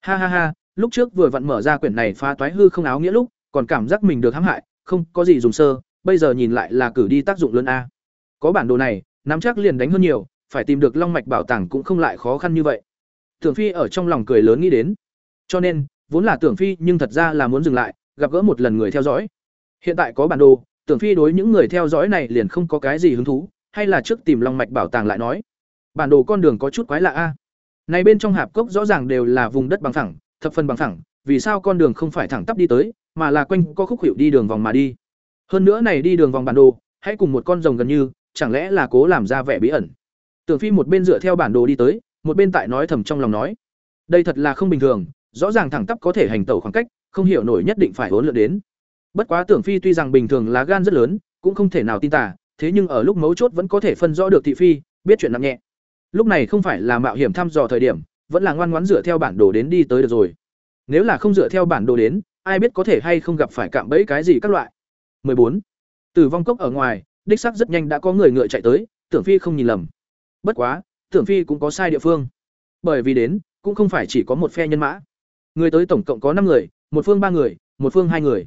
Ha ha ha, lúc trước vừa vặn mở ra quyển này phá toái hư không áo nghĩa lúc, còn cảm giác mình được hãm hại, không có gì dùng sơ, bây giờ nhìn lại là cử đi tác dụng lớn a. Có bản đồ này, nắm chắc liền đánh hơn nhiều, phải tìm được long mạch bảo tàng cũng không lại khó khăn như vậy. Tưởng Phi ở trong lòng cười lớn nghĩ đến. Cho nên, vốn là Tưởng Phi nhưng thật ra là muốn dừng lại, gặp gỡ một lần người theo dõi. Hiện tại có bản đồ, Tưởng Phi đối những người theo dõi này liền không có cái gì hứng thú, hay là trước tìm long mạch bảo tàng lại nói. Bản đồ con đường có chút quái lạ a. Này bên trong hạp cốc rõ ràng đều là vùng đất bằng phẳng, thập phần bằng phẳng, vì sao con đường không phải thẳng tắp đi tới, mà là quanh co khúc hiệu đi đường vòng mà đi. Hơn nữa này đi đường vòng bản đồ, hãy cùng một con rồng gần như, chẳng lẽ là cố làm ra vẻ bí ẩn. Tưởng Phi một bên dựa theo bản đồ đi tới, một bên tại nói thầm trong lòng nói, đây thật là không bình thường, rõ ràng thẳng tắp có thể hành tẩu khoảng cách, không hiểu nổi nhất định phải hỗn lượn đến. Bất quá Tưởng Phi tuy rằng bình thường lá gan rất lớn, cũng không thể nào tin tà, thế nhưng ở lúc mấu chốt vẫn có thể phân rõ được thị phi, biết chuyện nặng nhẹ. Lúc này không phải là mạo hiểm thăm dò thời điểm, vẫn là ngoan ngoãn dựa theo bản đồ đến đi tới được rồi. Nếu là không dựa theo bản đồ đến, ai biết có thể hay không gặp phải cạm bẫy cái gì các loại. 14. Tử vong cốc ở ngoài, đích xác rất nhanh đã có người ngựa chạy tới, Tưởng Phi không nhìn lầm. Bất quá, Tưởng Phi cũng có sai địa phương. Bởi vì đến, cũng không phải chỉ có một phe nhân mã. Người tới tổng cộng có năm người, một phương ba người, một phương hai người.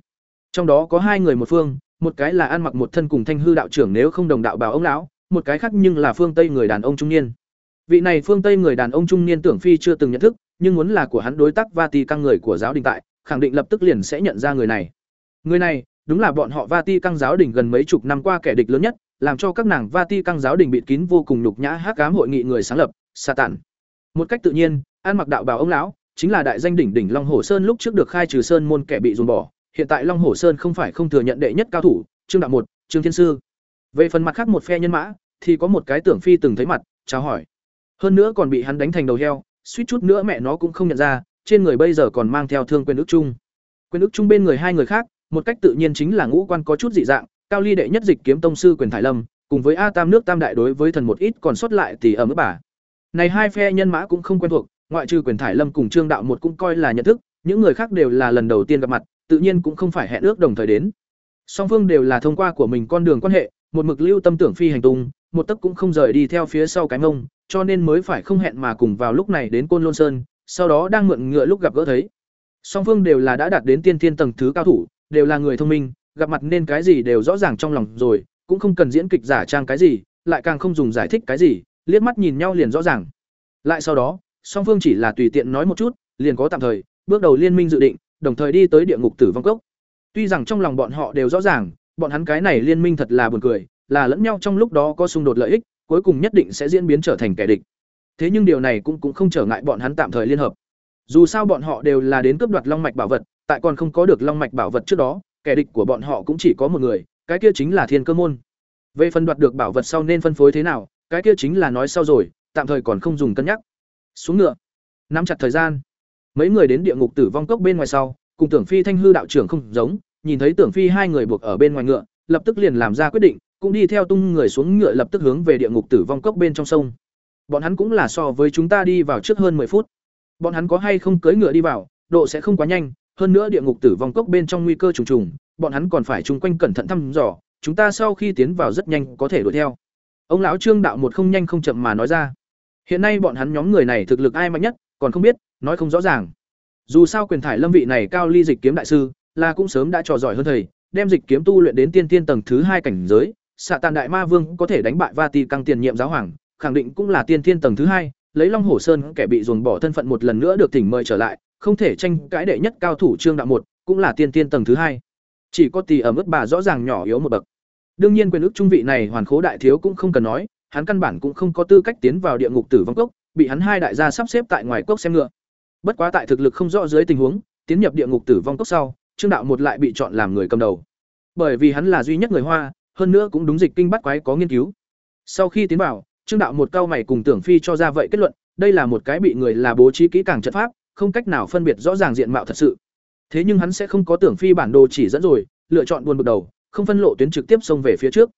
Trong đó có hai người một phương, một cái là ăn mặc một thân cùng Thanh hư đạo trưởng nếu không đồng đạo bảo ông lão, một cái khác nhưng là phương Tây người đàn ông trung niên. Vị này phương Tây người đàn ông trung niên Tưởng Phi chưa từng nhận thức, nhưng muốn là của hắn đối tác Vati căng người của giáo đình tại, khẳng định lập tức liền sẽ nhận ra người này. Người này, đúng là bọn họ Vati căng giáo đình gần mấy chục năm qua kẻ địch lớn nhất, làm cho các nàng Vati căng giáo đình bịt kín vô cùng nhục nhã hắc ám hội nghị người sáng lập, Satan. Một cách tự nhiên, An Mặc đạo bào ông lão, chính là đại danh đỉnh đỉnh Long Hổ Sơn lúc trước được khai trừ sơn môn kẻ bị dồn bỏ, hiện tại Long Hổ Sơn không phải không thừa nhận đệ nhất cao thủ, Trương đạo một, Trương Thiên sư. Về phần mặt khác một phe nhân mã, thì có một cái Tưởng Phi từng thấy mặt, chào hỏi. Hơn nữa còn bị hắn đánh thành đầu heo, suýt chút nữa mẹ nó cũng không nhận ra, trên người bây giờ còn mang theo thương quyền ức chung. Quyền ức chung bên người hai người khác, một cách tự nhiên chính là ngũ quan có chút dị dạng, cao ly đệ nhất dịch kiếm tông sư quyền thải lâm, cùng với A Tam nước Tam đại đối với thần một ít còn sót lại thì ở mức bà. Này hai phe nhân mã cũng không quen thuộc, ngoại trừ quyền thải lâm cùng Trương đạo một cũng coi là nhận thức, những người khác đều là lần đầu tiên gặp mặt, tự nhiên cũng không phải hẹn ước đồng thời đến. Song phương đều là thông qua của mình con đường quan hệ, một mực lưu tâm tưởng phi hành tung, một tấc cũng không rời đi theo phía sau cái mông, cho nên mới phải không hẹn mà cùng vào lúc này đến Côn Lôn Sơn, sau đó đang mượn ngựa lúc gặp gỡ thấy. Song phương đều là đã đạt đến tiên thiên tầng thứ cao thủ, đều là người thông minh, gặp mặt nên cái gì đều rõ ràng trong lòng rồi, cũng không cần diễn kịch giả trang cái gì, lại càng không dùng giải thích cái gì, liếc mắt nhìn nhau liền rõ ràng. Lại sau đó, song phương chỉ là tùy tiện nói một chút, liền có tạm thời, bước đầu liên minh dự định, đồng thời đi tới địa ngục tử vong cốc. Tuy rằng trong lòng bọn họ đều rõ ràng, bọn hắn cái này liên minh thật là buồn cười, là lẫn nhau trong lúc đó có xung đột lợi ích, cuối cùng nhất định sẽ diễn biến trở thành kẻ địch. Thế nhưng điều này cũng cũng không trở ngại bọn hắn tạm thời liên hợp. Dù sao bọn họ đều là đến cướp đoạt long mạch bảo vật, tại còn không có được long mạch bảo vật trước đó, kẻ địch của bọn họ cũng chỉ có một người, cái kia chính là Thiên Cơ môn. Về phần đoạt được bảo vật sau nên phân phối thế nào, cái kia chính là nói sau rồi, tạm thời còn không dùng cân nhắc. Xuống ngựa, nắm chặt thời gian. Mấy người đến địa ngục tử vong cốc bên ngoài sau, cùng Tưởng Phi Thanh hư đạo trưởng không giống, nhìn thấy Tưởng Phi hai người buộc ở bên ngoài ngựa, lập tức liền làm ra quyết định, cũng đi theo tung người xuống ngựa lập tức hướng về địa ngục tử vong cốc bên trong sông. Bọn hắn cũng là so với chúng ta đi vào trước hơn 10 phút. Bọn hắn có hay không cưỡi ngựa đi vào, độ sẽ không quá nhanh, hơn nữa địa ngục tử vong cốc bên trong nguy cơ trùng trùng, bọn hắn còn phải chung quanh cẩn thận thăm dò, chúng ta sau khi tiến vào rất nhanh có thể đuổi theo. Ông lão Trương đạo một không nhanh không chậm mà nói ra. Hiện nay bọn hắn nhóm người này thực lực ai mạnh nhất, còn không biết, nói không rõ ràng. Dù sao quyền thải lâm vị này cao ly dịch kiếm đại sư, là cũng sớm đã trò giỏi hơn thầy, đem dịch kiếm tu luyện đến tiên tiên tầng thứ hai cảnh giới, xạ tàn đại ma vương có thể đánh bại Vati căng tiền nhiệm giáo hoàng, khẳng định cũng là tiên tiên tầng thứ hai, lấy Long Hổ Sơn kẻ bị dồn bỏ thân phận một lần nữa được thỉnh mời trở lại, không thể tranh cãi đệ nhất cao thủ Trương đạo một, cũng là tiên tiên tầng thứ hai. Chỉ có tỷ ở mức bà rõ ràng nhỏ yếu một bậc. Đương nhiên quyền ước trung vị này hoàn khố đại thiếu cũng không cần nói, hắn căn bản cũng không có tư cách tiến vào địa ngục tử vong cốc, bị hắn hai đại gia sắp xếp tại ngoài cốc xem ngựa. Bất quá tại thực lực không rõ dưới tình huống, tiến nhập địa ngục tử vong cốc sau, Trương đạo một lại bị chọn làm người cầm đầu. Bởi vì hắn là duy nhất người Hoa, hơn nữa cũng đúng dịch kinh bắt quái có nghiên cứu. Sau khi tiến vào, Trương đạo một cao mày cùng Tưởng Phi cho ra vậy kết luận, đây là một cái bị người là bố trí kỹ càng trận pháp, không cách nào phân biệt rõ ràng diện mạo thật sự. Thế nhưng hắn sẽ không có Tưởng Phi bản đồ chỉ dẫn rồi, lựa chọn buồn bực đầu, không phân lộ tuyến trực tiếp xông về phía trước.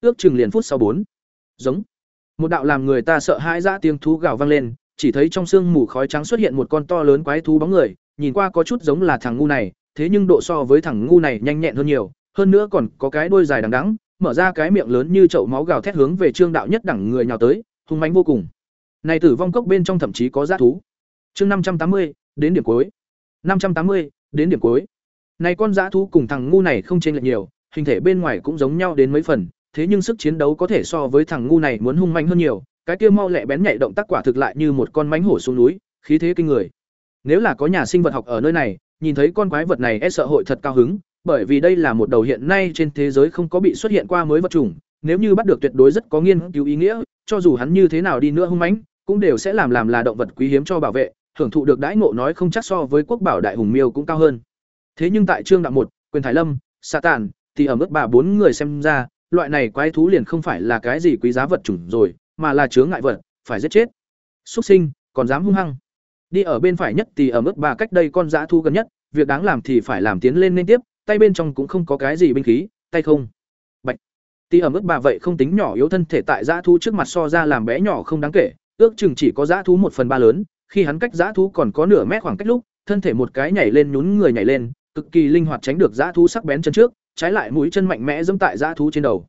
Ước chừng liền phút sau bốn. Giống. Một đạo làm người ta sợ hãi ra tiếng thú gào vang lên, chỉ thấy trong sương mù khói trắng xuất hiện một con to lớn quái thú bóng người, nhìn qua có chút giống là thằng ngu này, thế nhưng độ so với thằng ngu này nhanh nhẹn hơn nhiều, hơn nữa còn có cái đuôi dài đằng đẵng, mở ra cái miệng lớn như chậu máu gào thét hướng về Trương đạo nhất đẳng người nhào tới, hung mãnh vô cùng. Này tử vong cốc bên trong thậm chí có dã thú. Chương năm trăm tám mươi đến điểm cuối. năm trăm tám mươi đến điểm cuối. Này con dã thú cùng thằng ngu này không chênh lệch nhiều, hình thể bên ngoài cũng giống nhau đến mấy phần, thế nhưng sức chiến đấu có thể so với thằng ngu này muốn hung manh hơn nhiều, cái kia mau lẹ bén nhạy động tác quả thực lại như một con mãnh hổ xuống núi, khí thế kinh người. Nếu là có nhà sinh vật học ở nơi này, nhìn thấy con quái vật này e sợ hội thật cao hứng, bởi vì đây là một đầu hiện nay trên thế giới không có bị xuất hiện qua mới vật chủng, nếu như bắt được tuyệt đối rất có nghiên cứu ý nghĩa, cho dù hắn như thế nào đi nữa hung mãnh, cũng đều sẽ làm làm là động vật quý hiếm cho bảo vệ, hưởng thụ được đãi ngộ nói không chắc so với quốc bảo đại hùng miêu cũng cao hơn. Thế nhưng tại trương đạo một, quyền Thái Lâm, Sa Tản, thì ở mức bà bốn người xem ra, loại này quái thú liền không phải là cái gì quý giá vật chủng rồi, mà là chướng ngại vật, phải giết chết. Súc sinh, còn dám hung hăng. Đi ở bên phải nhất thì ở mức bà cách đây con dã thu gần nhất, việc đáng làm thì phải làm tiến lên nên tiếp, tay bên trong cũng không có cái gì binh khí, tay không. Bạch. Tỷ ở mức bà vậy không tính nhỏ yếu thân thể tại dã thú trước mặt so ra làm bé nhỏ không đáng kể, ước chừng chỉ có dã thú một phần ba lớn, khi hắn cách dã thú còn có nửa mét khoảng cách lúc, thân thể một cái nhảy lên nhún người nhảy lên, cực kỳ linh hoạt tránh được dã thú sắc bén chân trước, trái lại mũi chân mạnh mẽ giẫm tại dã thú trên đầu.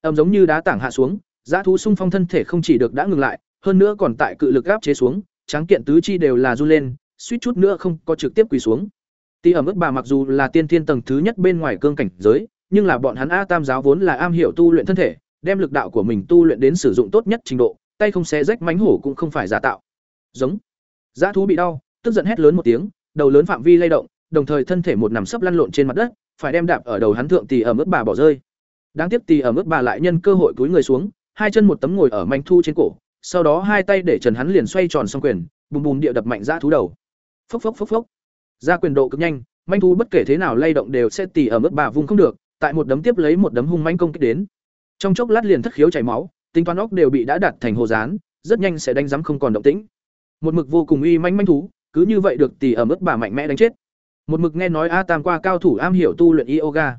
ầm giống như đá tảng hạ xuống, dã thú xung phong thân thể không chỉ được đã ngừng lại, hơn nữa còn tại cự lực áp chế xuống, tráng kiện tứ chi đều là run lên, suýt chút nữa không có trực tiếp quỳ xuống. Tỷ ẩm ức bà mặc dù là tiên thiên tầng thứ nhất bên ngoài cương cảnh giới, nhưng là bọn hắn A Tam giáo vốn là am hiểu tu luyện thân thể, đem lực đạo của mình tu luyện đến sử dụng tốt nhất trình độ, tay không xé rách mánh hổ cũng không phải giả tạo. Giống. Dã thú bị đau, tức giận hét lớn một tiếng, đầu lớn phạm vi lay động, đồng thời thân thể một nằm sấp lăn lộn trên mặt đất, phải đem đạp ở đầu hắn thượng tì ở mức bà bỏ rơi. Đáng tiếc tì ở mức bà lại nhân cơ hội cúi người xuống, hai chân một tấm ngồi ở manh thu trên cổ, sau đó hai tay để trần hắn liền xoay tròn xong quyền, bùm bùm địa đập mạnh ra thú đầu. Phốc phốc phốc phốc. Ra quyền độ cực nhanh, manh thú bất kể thế nào lay động đều sẽ tì ở mức bà vùng không được, tại một đấm tiếp lấy một đấm hung manh công kích đến. Trong chốc lát liền thất khiếu chảy máu, tính toán óc đều bị đã đặt thành hồ dán, rất nhanh sẽ đánh rắm không còn động tĩnh. Một mực vô cùng uy manh manh thú, cứ như vậy được tỷ ở mức bà mạnh mẽ đánh chết. Một mực nghe nói A Tam qua cao thủ am hiểu tu luyện yoga,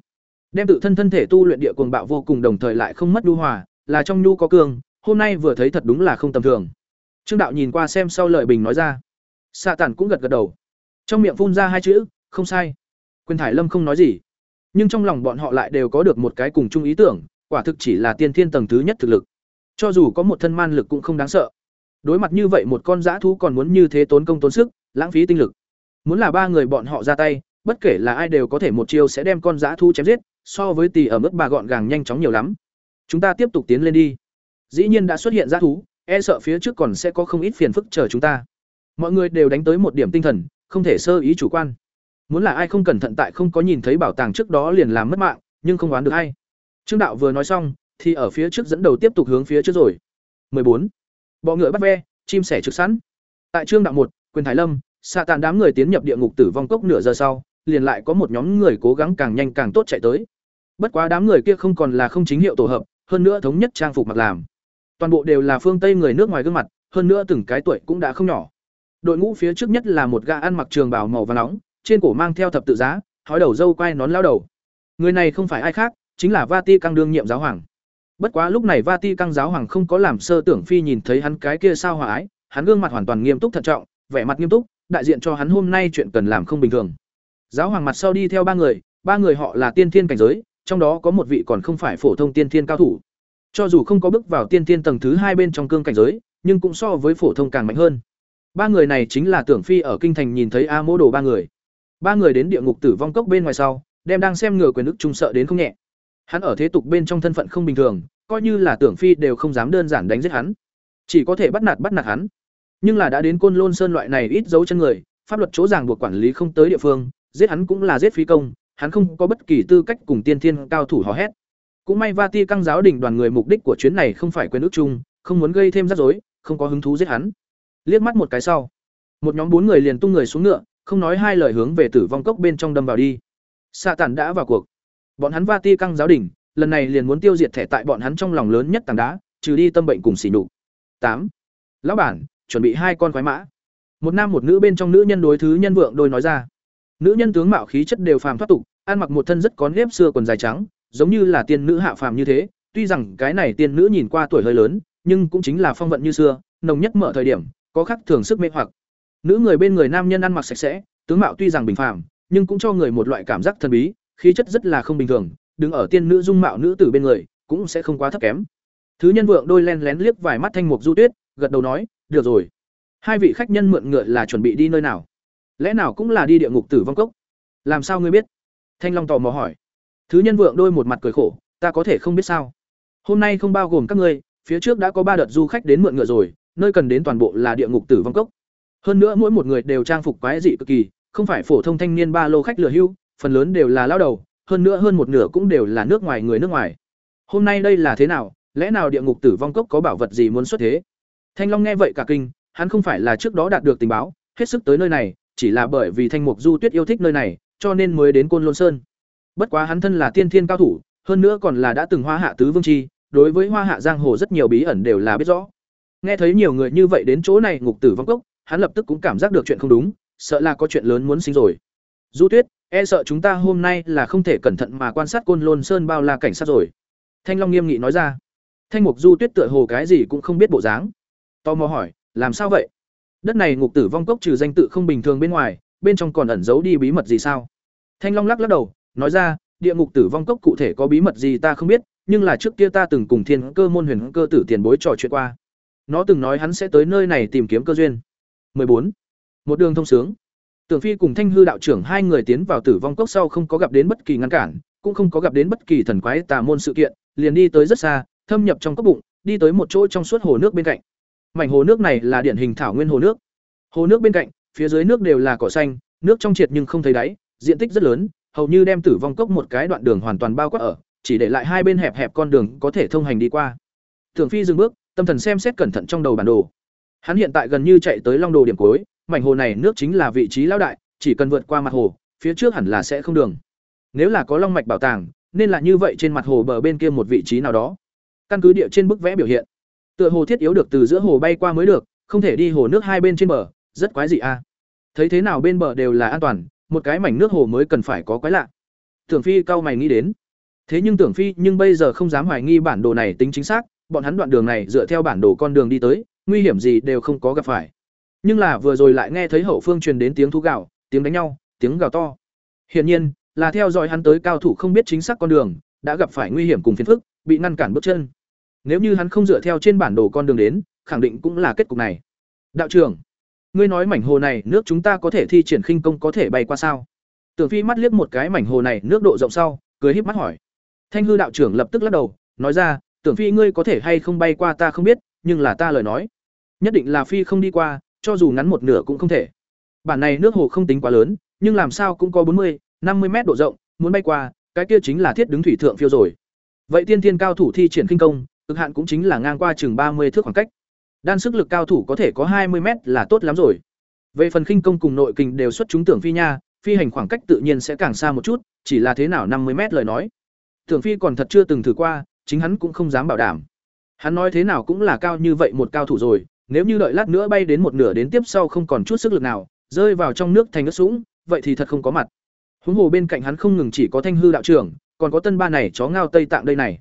đem tự thân thân thể tu luyện địa cuồng bạo vô cùng đồng thời lại không mất nhu hòa, là trong nhu có cường, hôm nay vừa thấy thật đúng là không tầm thường. Trương đạo nhìn qua xem sau lời bình nói ra. xạ tản cũng gật gật đầu. Trong miệng phun ra hai chữ, không sai. Quyền Thải Lâm không nói gì, nhưng trong lòng bọn họ lại đều có được một cái cùng chung ý tưởng, quả thực chỉ là tiên thiên tầng thứ nhất thực lực. Cho dù có một thân man lực cũng không đáng sợ. Đối mặt như vậy một con dã thú còn muốn như thế tốn công tốn sức, lãng phí tinh lực. Muốn là ba người bọn họ ra tay, bất kể là ai đều có thể một chiêu sẽ đem con dã thú chém giết, so với tỷ ở mức bà gọn gàng nhanh chóng nhiều lắm. Chúng ta tiếp tục tiến lên đi. Dĩ nhiên đã xuất hiện dã thú, e sợ phía trước còn sẽ có không ít phiền phức chờ chúng ta. Mọi người đều đánh tới một điểm tinh thần, không thể sơ ý chủ quan. Muốn là ai không cẩn thận tại không có nhìn thấy bảo tàng trước đó liền làm mất mạng, nhưng không đoán được ai. Trương đạo vừa nói xong, thì ở phía trước dẫn đầu tiếp tục hướng phía trước rồi. 14. Bọ ngựa bắt ve, chim sẻ trực sẵn. Tại Trương đạo một, Quyền Thái Lâm, xạ tàn đám người tiến nhập địa ngục tử vong cốc nửa giờ sau, liền lại có một nhóm người cố gắng càng nhanh càng tốt chạy tới. Bất quá đám người kia không còn là không chính hiệu tổ hợp, hơn nữa thống nhất trang phục mặc làm. Toàn bộ đều là phương Tây người nước ngoài gương mặt, hơn nữa từng cái tuổi cũng đã không nhỏ. Đội ngũ phía trước nhất là một gã ăn mặc trường bảo màu và nóng, trên cổ mang theo thập tự giá, hói đầu dâu quai nón lao đầu. Người này không phải ai khác, chính là Vati Căng đương nhiệm giáo hoàng. Bất quá lúc này Vati Căng giáo hoàng không có làm sơ tưởng phi nhìn thấy hắn cái kia sao hòa ái, hắn gương mặt hoàn toàn nghiêm túc thận trọng, vẻ mặt nghiêm túc, đại diện cho hắn hôm nay chuyện cần làm không bình thường. Giáo hoàng mặt sau đi theo ba người, ba người họ là tiên thiên cảnh giới, trong đó có một vị còn không phải phổ thông tiên thiên cao thủ. Cho dù không có bước vào tiên thiên tầng thứ hai bên trong cương cảnh giới, nhưng cũng so với phổ thông càng mạnh hơn. Ba người này chính là Tưởng Phi ở kinh thành nhìn thấy A Mỗ Đồ ba người. Ba người đến địa ngục tử vong cốc bên ngoài sau, đem đang xem ngửa quyền ức trung sợ đến không nhẹ. Hắn ở thế tục bên trong thân phận không bình thường, coi như là Tưởng Phi đều không dám đơn giản đánh giết hắn, chỉ có thể bắt nạt bắt nạt hắn. Nhưng là đã đến Côn Lôn Sơn loại này ít dấu chân người, pháp luật chỗ ràng buộc quản lý không tới địa phương, giết hắn cũng là giết phí công, hắn không có bất kỳ tư cách cùng tiên thiên cao thủ hò hét. Cũng may Vati căng giáo đình đoàn người mục đích của chuyến này không phải quyền ước chung, không muốn gây thêm rắc rối, không có hứng thú giết hắn. Liếc mắt một cái sau, một nhóm bốn người liền tung người xuống ngựa, không nói hai lời hướng về tử vong cốc bên trong đâm vào đi. Sa tản đã vào cuộc. Bọn hắn Vati căng giáo đình, lần này liền muốn tiêu diệt thẻ tại bọn hắn trong lòng lớn nhất tảng đá, trừ đi tâm bệnh cùng xỉ nhục. Tám, Lão bản, chuẩn bị hai con khoái mã. Một nam một nữ bên trong nữ nhân đối thứ nhân vượng đôi nói ra. Nữ nhân tướng mạo khí chất đều phàm thoát tục, ăn mặc một thân rất có nếp xưa quần dài trắng, giống như là tiên nữ hạ phàm như thế, tuy rằng cái này tiên nữ nhìn qua tuổi hơi lớn, nhưng cũng chính là phong vận như xưa, nồng nhất mở thời điểm, có khắc thường sức mê hoặc. Nữ người bên người nam nhân ăn mặc sạch sẽ, tướng mạo tuy rằng bình phàm, nhưng cũng cho người một loại cảm giác thần bí, khí chất rất là không bình thường, đứng ở tiên nữ dung mạo nữ tử bên người, cũng sẽ không quá thấp kém. Thứ nhân vượng đôi len lén liếc vài mắt thanh mục du tuyết, gật đầu nói, "Được rồi." Hai vị khách nhân mượn ngựa là chuẩn bị đi nơi nào? Lẽ nào cũng là đi địa ngục tử vong cốc? Làm sao ngươi biết? Thanh Long tò mò hỏi. Thứ nhân vượng đôi một mặt cười khổ, ta có thể không biết sao? Hôm nay không bao gồm các ngươi, phía trước đã có ba đợt du khách đến mượn ngựa rồi, nơi cần đến toàn bộ là địa ngục tử vong cốc. Hơn nữa mỗi một người đều trang phục quái dị cực kỳ, không phải phổ thông thanh niên ba lô khách lừa hưu, phần lớn đều là lao đầu, hơn nữa hơn một nửa cũng đều là nước ngoài người nước ngoài. Hôm nay đây là thế nào? Lẽ nào địa ngục tử vong cốc có bảo vật gì muốn xuất thế? Thanh Long nghe vậy cả kinh, hắn không phải là trước đó đạt được tình báo, hết sức tới nơi này, chỉ là bởi vì Thanh Mục Du Tuyết yêu thích nơi này, cho nên mới đến Côn Lôn Sơn. Bất quá hắn thân là tiên thiên cao thủ, hơn nữa còn là đã từng hoa hạ tứ vương chi, đối với hoa hạ giang hồ rất nhiều bí ẩn đều là biết rõ. Nghe thấy nhiều người như vậy đến chỗ này ngục tử vong cốc, hắn lập tức cũng cảm giác được chuyện không đúng, sợ là có chuyện lớn muốn sinh rồi. Du Tuyết, e sợ chúng ta hôm nay là không thể cẩn thận mà quan sát Côn Lôn Sơn bao la cảnh sát rồi." Thanh Long nghiêm nghị nói ra. Thanh Mục Du Tuyết tựa hồ cái gì cũng không biết bộ dáng. Tò mò hỏi, "Làm sao vậy?" Đất này ngục tử vong cốc trừ danh tự không bình thường bên ngoài, bên trong còn ẩn giấu đi bí mật gì sao? Thanh Long lắc lắc đầu, nói ra, địa ngục tử vong cốc cụ thể có bí mật gì ta không biết, nhưng là trước kia ta từng cùng Thiên Cơ môn huyền cơ tử tiền bối trò chuyện qua. Nó từng nói hắn sẽ tới nơi này tìm kiếm cơ duyên. 14. Một đường thông sướng. Tưởng Phi cùng Thanh hư đạo trưởng hai người tiến vào tử vong cốc sau không có gặp đến bất kỳ ngăn cản, cũng không có gặp đến bất kỳ thần quái tà môn sự kiện, liền đi tới rất xa, thâm nhập trong cốc bụng, đi tới một chỗ trong suốt hồ nước bên cạnh. Mảnh hồ nước này là điển hình thảo nguyên hồ nước. Hồ nước bên cạnh, phía dưới nước đều là cỏ xanh, nước trong triệt nhưng không thấy đáy, diện tích rất lớn, hầu như đem tử vong cốc một cái đoạn đường hoàn toàn bao quát ở, chỉ để lại hai bên hẹp hẹp con đường có thể thông hành đi qua. Thường Phi dừng bước, tâm thần xem xét cẩn thận trong đầu bản đồ. Hắn hiện tại gần như chạy tới Long Đồ điểm cuối, mảnh hồ này nước chính là vị trí lão đại, chỉ cần vượt qua mặt hồ, phía trước hẳn là sẽ không đường. Nếu là có long mạch bảo tàng, nên là như vậy trên mặt hồ bờ bên kia một vị trí nào đó. Căn cứ địa trên bức vẽ biểu hiện, tựa hồ thiết yếu được từ giữa hồ bay qua mới được, không thể đi hồ nước hai bên trên bờ, rất quái dị a. thấy thế nào bên bờ đều là an toàn một cái mảnh nước hồ mới cần phải có quái lạ. Tưởng phi cao mày nghĩ đến. Thế nhưng tưởng phi nhưng bây giờ không dám hoài nghi bản đồ này tính chính xác bọn hắn đoạn đường này dựa theo bản đồ con đường đi tới nguy hiểm gì đều không có gặp phải. Nhưng là vừa rồi lại nghe thấy hậu phương truyền đến tiếng thú gạo tiếng đánh nhau tiếng gào to. Hiển nhiên là theo dõi hắn tới cao thủ không biết chính xác con đường đã gặp phải nguy hiểm cùng phiền phức bị ngăn cản bước chân nếu như hắn không dựa theo trên bản đồ con đường đến, khẳng định cũng là kết cục này. Đạo trưởng, ngươi nói mảnh hồ này nước chúng ta có thể thi triển khinh công có thể bay qua sao? Tưởng phi mắt liếc một cái mảnh hồ này nước độ rộng sau, cười híp mắt hỏi. Thanh hư đạo trưởng lập tức lắc đầu, nói ra, tưởng phi ngươi có thể hay không bay qua ta không biết, nhưng là ta lời nói. Nhất định là phi không đi qua, cho dù ngắn một nửa cũng không thể. Bản này nước hồ không tính quá lớn, nhưng làm sao cũng có bốn mươi, năm mươi mét độ rộng, muốn bay qua, cái kia chính là thiết đứng thủy thượng phiêu rồi. Vậy tiên thiên cao thủ thi triển khinh công cực hạn cũng chính là ngang qua chừng ba mươi thước khoảng cách. Đan sức lực cao thủ có thể có hai mươi mét là tốt lắm rồi. Về phần khinh công cùng nội kình đều xuất chúng tưởng phi nha, phi hành khoảng cách tự nhiên sẽ càng xa một chút, chỉ là thế nào năm mươi mét lời nói. Tưởng phi còn thật chưa từng thử qua, chính hắn cũng không dám bảo đảm. Hắn nói thế nào cũng là cao như vậy một cao thủ rồi, nếu như đợi lát nữa bay đến một nửa đến tiếp sau không còn chút sức lực nào, rơi vào trong nước thành nước sũng, vậy thì thật không có mặt. Huống hồ bên cạnh hắn không ngừng chỉ có thanh hư đạo trưởng, còn có tân ba này chó ngao tây tạng đây này.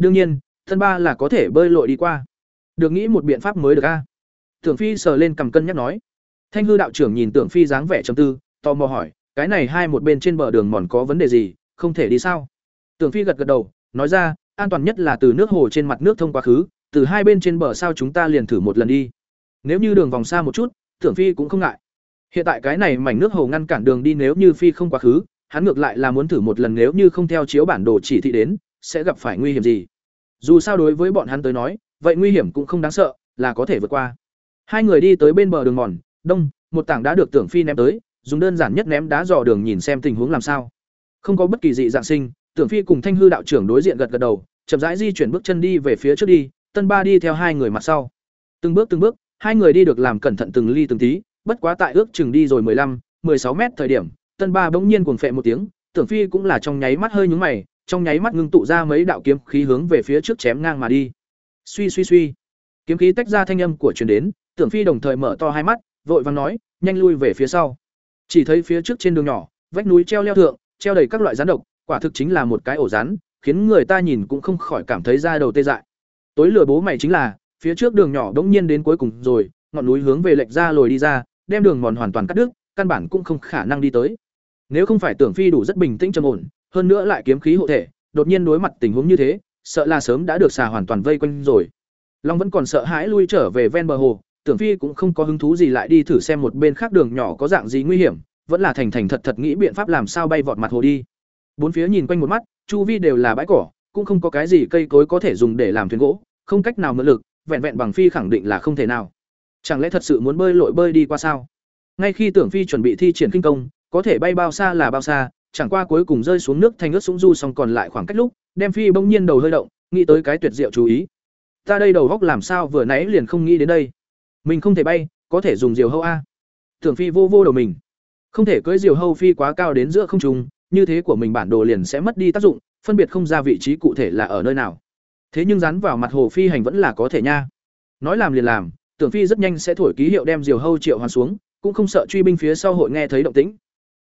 Đương nhiên thân ba là có thể bơi lội đi qua. Được nghĩ một biện pháp mới được a. Tưởng phi sờ lên cầm cân nhắc nói. Thanh hư đạo trưởng nhìn tưởng phi dáng vẻ trầm tư, tò mò hỏi, cái này hai một bên trên bờ đường mòn có vấn đề gì, không thể đi sao? Tưởng phi gật gật đầu, nói ra, an toàn nhất là từ nước hồ trên mặt nước thông quá khứ, từ hai bên trên bờ sao chúng ta liền thử một lần đi. Nếu như đường vòng xa một chút tưởng phi cũng không ngại. Hiện tại cái này mảnh nước hồ ngăn cản đường đi nếu như phi không quá khứ, hắn ngược lại là muốn thử một lần nếu như không theo chiếu bản đồ chỉ thị đến, sẽ gặp phải nguy hiểm gì? Dù sao đối với bọn hắn tới nói, vậy nguy hiểm cũng không đáng sợ, là có thể vượt qua. Hai người đi tới bên bờ đường mòn, đông, một tảng đá được tưởng phi ném tới, dùng đơn giản nhất ném đá dò đường nhìn xem tình huống làm sao. Không có bất kỳ dị dạng sinh, tưởng phi cùng thanh hư đạo trưởng đối diện gật gật đầu, chậm rãi di chuyển bước chân đi về phía trước đi, tân ba đi theo hai người mặt sau. Từng bước từng bước, hai người đi được làm cẩn thận từng ly từng tí, bất quá tại ước chừng đi rồi mười lăm, mười sáu mét thời điểm, tân ba bỗng nhiên cuồng phệ một tiếng, tưởng phi cũng là trong nháy mắt hơi nhúng mày trong nháy mắt ngưng tụ ra mấy đạo kiếm khí hướng về phía trước chém ngang mà đi. Suy suy suy. Kiếm khí tách ra thanh âm của truyền đến, tưởng phi đồng thời mở to hai mắt, vội vàng nói, nhanh lui về phía sau. Chỉ thấy phía trước trên đường nhỏ, vách núi treo leo thượng, treo đầy các loại rắn độc, quả thực chính là một cái ổ rắn, khiến người ta nhìn cũng không khỏi cảm thấy da đầu tê dại. Tối lừa bố mày chính là, phía trước đường nhỏ đống nhiên đến cuối cùng rồi, ngọn núi hướng về lệch ra lồi đi ra, đem đường mòn hoàn toàn cắt đứt, căn bản cũng không khả năng đi tới. Nếu không phải tưởng phi đủ rất bình tĩnh trầm ổn hơn nữa lại kiếm khí hộ thể, đột nhiên đối mặt tình huống như thế, sợ là sớm đã được xà hoàn toàn vây quanh rồi. Long vẫn còn sợ hãi lui trở về ven bờ hồ, tưởng phi cũng không có hứng thú gì lại đi thử xem một bên khác đường nhỏ có dạng gì nguy hiểm, vẫn là thành thành thật thật nghĩ biện pháp làm sao bay vọt mặt hồ đi. Bốn phía nhìn quanh một mắt, chu vi đều là bãi cỏ, cũng không có cái gì cây cối có thể dùng để làm thuyền gỗ, không cách nào mượn lực, vẹn vẹn bằng phi khẳng định là không thể nào. Chẳng lẽ thật sự muốn bơi lội bơi đi qua sao? Ngay khi tưởng phi chuẩn bị thi triển kinh công, có thể bay bao xa là bao xa chẳng qua cuối cùng rơi xuống nước thành ướt súng du xong còn lại khoảng cách lúc, đem phi bỗng nhiên đầu hơi động, nghĩ tới cái tuyệt diệu chú ý. Ta đây đầu góc làm sao vừa nãy liền không nghĩ đến đây. Mình không thể bay, có thể dùng diều hâu a. Tưởng phi vô vô đầu mình. Không thể cưỡi diều hâu phi quá cao đến giữa không trung, như thế của mình bản đồ liền sẽ mất đi tác dụng, phân biệt không ra vị trí cụ thể là ở nơi nào. Thế nhưng dán vào mặt hồ phi hành vẫn là có thể nha. Nói làm liền làm, tưởng phi rất nhanh sẽ thổi ký hiệu đem diều hâu triệu hoàn xuống, cũng không sợ truy binh phía sau hội nghe thấy động tĩnh.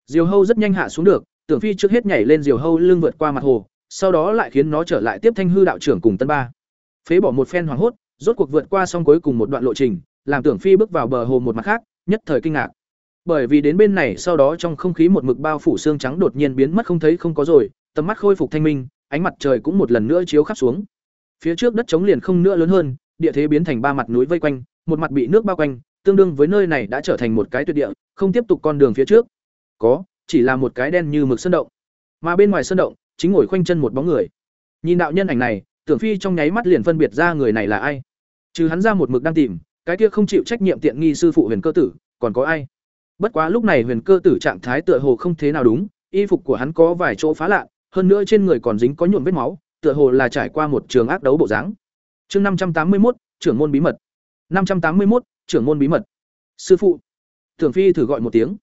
Diều hâu rất nhanh hạ xuống được tưởng phi trước hết nhảy lên diều hâu lưng vượt qua mặt hồ, sau đó lại khiến nó trở lại tiếp thanh hư đạo trưởng cùng tân ba. Phế bỏ một phen hoảng hốt, rốt cuộc vượt qua xong cuối cùng một đoạn lộ trình, làm tưởng phi bước vào bờ hồ một mặt khác, nhất thời kinh ngạc. Bởi vì đến bên này sau đó trong không khí một mực bao phủ xương trắng đột nhiên biến mất không thấy không có rồi, tầm mắt khôi phục thanh minh, ánh mặt trời cũng một lần nữa chiếu khắp xuống. Phía trước đất trống liền không nữa lớn hơn, địa thế biến thành ba mặt núi vây quanh, một mặt bị nước bao quanh, tương đương với nơi này đã trở thành một cái tuyệt địa, không tiếp tục con đường phía trước. Có chỉ là một cái đen như mực sơn động. Mà bên ngoài sơn động, chính ngồi khoanh chân một bóng người. Nhìn đạo nhân ảnh này, tưởng phi trong nháy mắt liền phân biệt ra người này là ai. Trừ hắn ra một mực đang tìm, cái kia không chịu trách nhiệm tiện nghi sư phụ huyền cơ tử, còn có ai? Bất quá lúc này huyền cơ tử trạng thái tựa hồ không thế nào đúng, y phục của hắn có vài chỗ phá lạ, hơn nữa trên người còn dính có nhuộm vết máu, tựa hồ là trải qua một trường ác đấu bộ dáng. Chương năm trăm tám mươi một trưởng môn bí mật. năm trăm tám mươi một trưởng môn bí mật. Sư phụ. Tưởng phi thử gọi một tiếng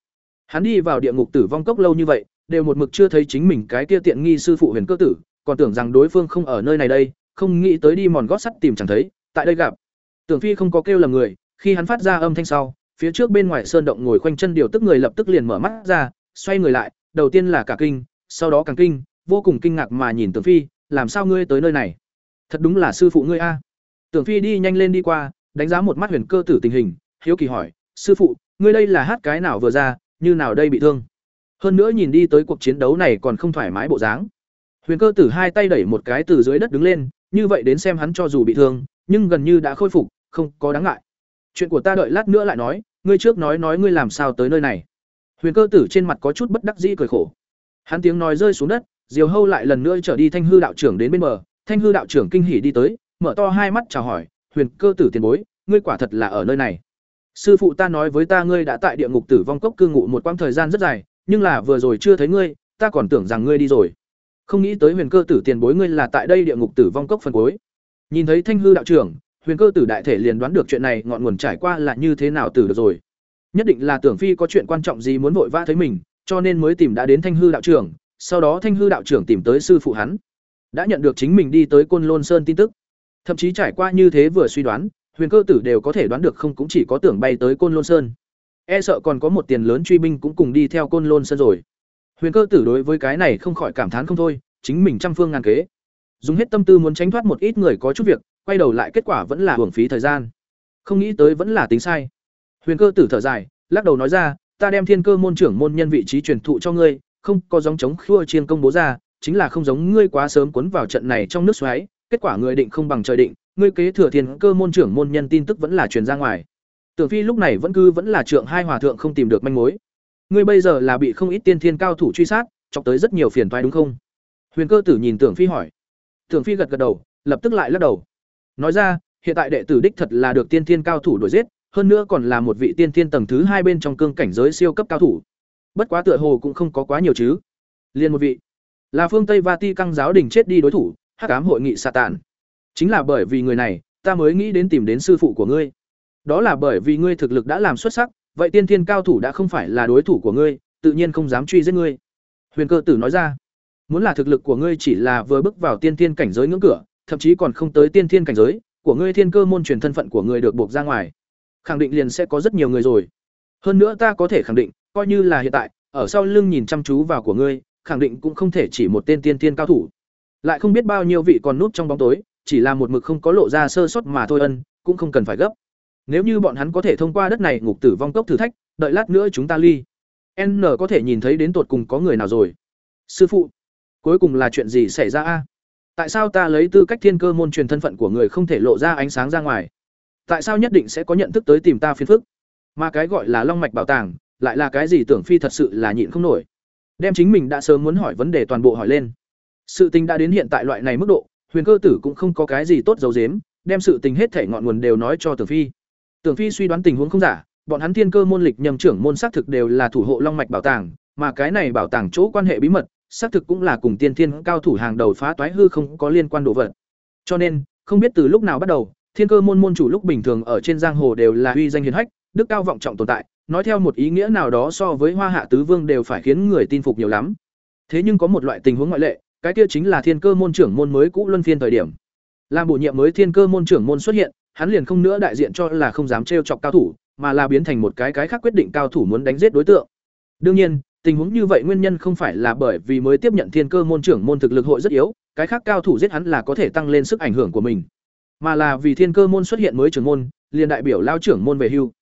hắn đi vào địa ngục tử vong cốc lâu như vậy, đều một mực chưa thấy chính mình cái kia tiện nghi sư phụ huyền cơ tử, còn tưởng rằng đối phương không ở nơi này đây, không nghĩ tới đi mòn gót sắt tìm chẳng thấy, tại đây gặp. Tưởng phi không có kêu lầm người, khi hắn phát ra âm thanh sau, phía trước bên ngoài sơn động ngồi khoanh chân điều tức người lập tức liền mở mắt ra, xoay người lại, đầu tiên là cả kinh, sau đó càng kinh, vô cùng kinh ngạc mà nhìn tưởng phi, làm sao ngươi tới nơi này? Thật đúng là sư phụ ngươi a. Tưởng phi đi nhanh lên đi qua, đánh giá một mắt huyền cơ tử tình hình, hiếu kỳ hỏi, sư phụ, ngươi đây là hát cái nào vừa ra như nào đây bị thương. Hơn nữa nhìn đi tới cuộc chiến đấu này còn không thoải mái bộ dáng. Huyền cơ tử hai tay đẩy một cái từ dưới đất đứng lên, như vậy đến xem hắn cho dù bị thương, nhưng gần như đã khôi phục, không có đáng ngại. Chuyện của ta đợi lát nữa lại nói, ngươi trước nói nói ngươi làm sao tới nơi này. Huyền cơ tử trên mặt có chút bất đắc dĩ cười khổ. Hắn tiếng nói rơi xuống đất, diều hâu lại lần nữa trở đi thanh hư đạo trưởng đến bên bờ. Thanh hư đạo trưởng kinh hỉ đi tới, mở to hai mắt chào hỏi, huyền cơ tử tiền bối, ngươi quả thật là ở nơi này sư phụ ta nói với ta ngươi đã tại địa ngục tử vong cốc cư ngụ một quãng thời gian rất dài, nhưng là vừa rồi chưa thấy ngươi, ta còn tưởng rằng ngươi đi rồi. Không nghĩ tới huyền cơ tử tiền bối ngươi là tại đây địa ngục tử vong cốc phần cuối. Nhìn thấy thanh hư đạo trưởng, huyền cơ tử đại thể liền đoán được chuyện này ngọn nguồn trải qua là như thế nào tử được rồi. Nhất định là tưởng phi có chuyện quan trọng gì muốn vội vã thấy mình, cho nên mới tìm đã đến thanh hư đạo trưởng, sau đó thanh hư đạo trưởng tìm tới sư phụ hắn. Đã nhận được chính mình đi tới côn lôn sơn tin tức. Thậm chí trải qua như thế vừa suy đoán huyền cơ tử đều có thể đoán được không cũng chỉ có tưởng bay tới côn lôn sơn. E sợ còn có một tiền lớn truy binh cũng cùng đi theo côn lôn sơn rồi. Huyền cơ tử đối với cái này không khỏi cảm thán không thôi, chính mình trăm phương ngàn kế. Dùng hết tâm tư muốn tránh thoát một ít người có chút việc, quay đầu lại kết quả vẫn là hưởng phí thời gian. Không nghĩ tới vẫn là tính sai. Huyền cơ tử thở dài, lắc đầu nói ra, ta đem thiên cơ môn trưởng môn nhân vị trí truyền thụ cho ngươi, không có giống chống khua chiên công bố ra, chính là không giống ngươi quá sớm cuốn vào trận này trong nước xoáy, kết quả người định không bằng trời định ngươi kế thừa thiên cơ môn trưởng môn nhân tin tức vẫn là truyền ra ngoài. Tưởng phi lúc này vẫn cứ vẫn là trượng hai hòa thượng không tìm được manh mối. Ngươi bây giờ là bị không ít tiên thiên cao thủ truy sát, chọc tới rất nhiều phiền toái đúng không? Huyền cơ tử nhìn tưởng phi hỏi. Tưởng phi gật gật đầu, lập tức lại lắc đầu. Nói ra, hiện tại đệ tử đích thật là được tiên thiên cao thủ đuổi giết, hơn nữa còn là một vị tiên thiên tầng thứ hai bên trong cương cảnh giới siêu cấp cao thủ. Bất quá tựa hồ cũng không có quá nhiều chứ. Liền một vị. Là phương tây vati căng giáo đình chết đi đối thủ, hắc ám hội nghị xà tàn chính là bởi vì người này, ta mới nghĩ đến tìm đến sư phụ của ngươi. Đó là bởi vì ngươi thực lực đã làm xuất sắc, vậy tiên thiên cao thủ đã không phải là đối thủ của ngươi, tự nhiên không dám truy giết ngươi. Huyền cơ tử nói ra, muốn là thực lực của ngươi chỉ là vừa bước vào tiên thiên cảnh giới ngưỡng cửa, thậm chí còn không tới tiên thiên cảnh giới, của ngươi thiên cơ môn truyền thân phận của ngươi được buộc ra ngoài, khẳng định liền sẽ có rất nhiều người rồi. Hơn nữa ta có thể khẳng định, coi như là hiện tại, ở sau lưng nhìn chăm chú vào của ngươi, khẳng định cũng không thể chỉ một tên tiên tiên cao thủ. Lại không biết bao nhiêu vị còn núp trong bóng tối chỉ là một mực không có lộ ra sơ sót mà thôi ân, cũng không cần phải gấp. Nếu như bọn hắn có thể thông qua đất này ngục tử vong cốc thử thách, đợi lát nữa chúng ta ly. N có thể nhìn thấy đến tột cùng có người nào rồi. Sư phụ, cuối cùng là chuyện gì xảy ra a? Tại sao ta lấy tư cách thiên cơ môn truyền thân phận của người không thể lộ ra ánh sáng ra ngoài? Tại sao nhất định sẽ có nhận thức tới tìm ta phiền phức? Mà cái gọi là long mạch bảo tàng, lại là cái gì tưởng phi thật sự là nhịn không nổi. Đem chính mình đã sớm muốn hỏi vấn đề toàn bộ hỏi lên. Sự tình đã đến hiện tại loại này mức độ huyền cơ tử cũng không có cái gì tốt dấu dếm đem sự tình hết thể ngọn nguồn đều nói cho tưởng phi. Tưởng phi suy đoán tình huống không giả, bọn hắn thiên cơ môn lịch nhầm trưởng môn xác thực đều là thủ hộ long mạch bảo tàng, mà cái này bảo tàng chỗ quan hệ bí mật, xác thực cũng là cùng tiên thiên cao thủ hàng đầu phá toái hư không có liên quan đồ vật. Cho nên, không biết từ lúc nào bắt đầu, thiên cơ môn môn chủ lúc bình thường ở trên giang hồ đều là uy danh hiền hách, đức cao vọng trọng tồn tại, nói theo một ý nghĩa nào đó so với hoa hạ tứ vương đều phải khiến người tin phục nhiều lắm. Thế nhưng có một loại tình huống ngoại lệ cái kia chính là thiên cơ môn trưởng môn mới cũ luân phiên thời điểm. Làm bổ nhiệm mới thiên cơ môn trưởng môn xuất hiện, hắn liền không nữa đại diện cho là không dám trêu chọc cao thủ, mà là biến thành một cái cái khác quyết định cao thủ muốn đánh giết đối tượng. Đương nhiên, tình huống như vậy nguyên nhân không phải là bởi vì mới tiếp nhận thiên cơ môn trưởng môn thực lực hội rất yếu, cái khác cao thủ giết hắn là có thể tăng lên sức ảnh hưởng của mình. Mà là vì thiên cơ môn xuất hiện mới trưởng môn, liền đại biểu lao trưởng môn về hưu.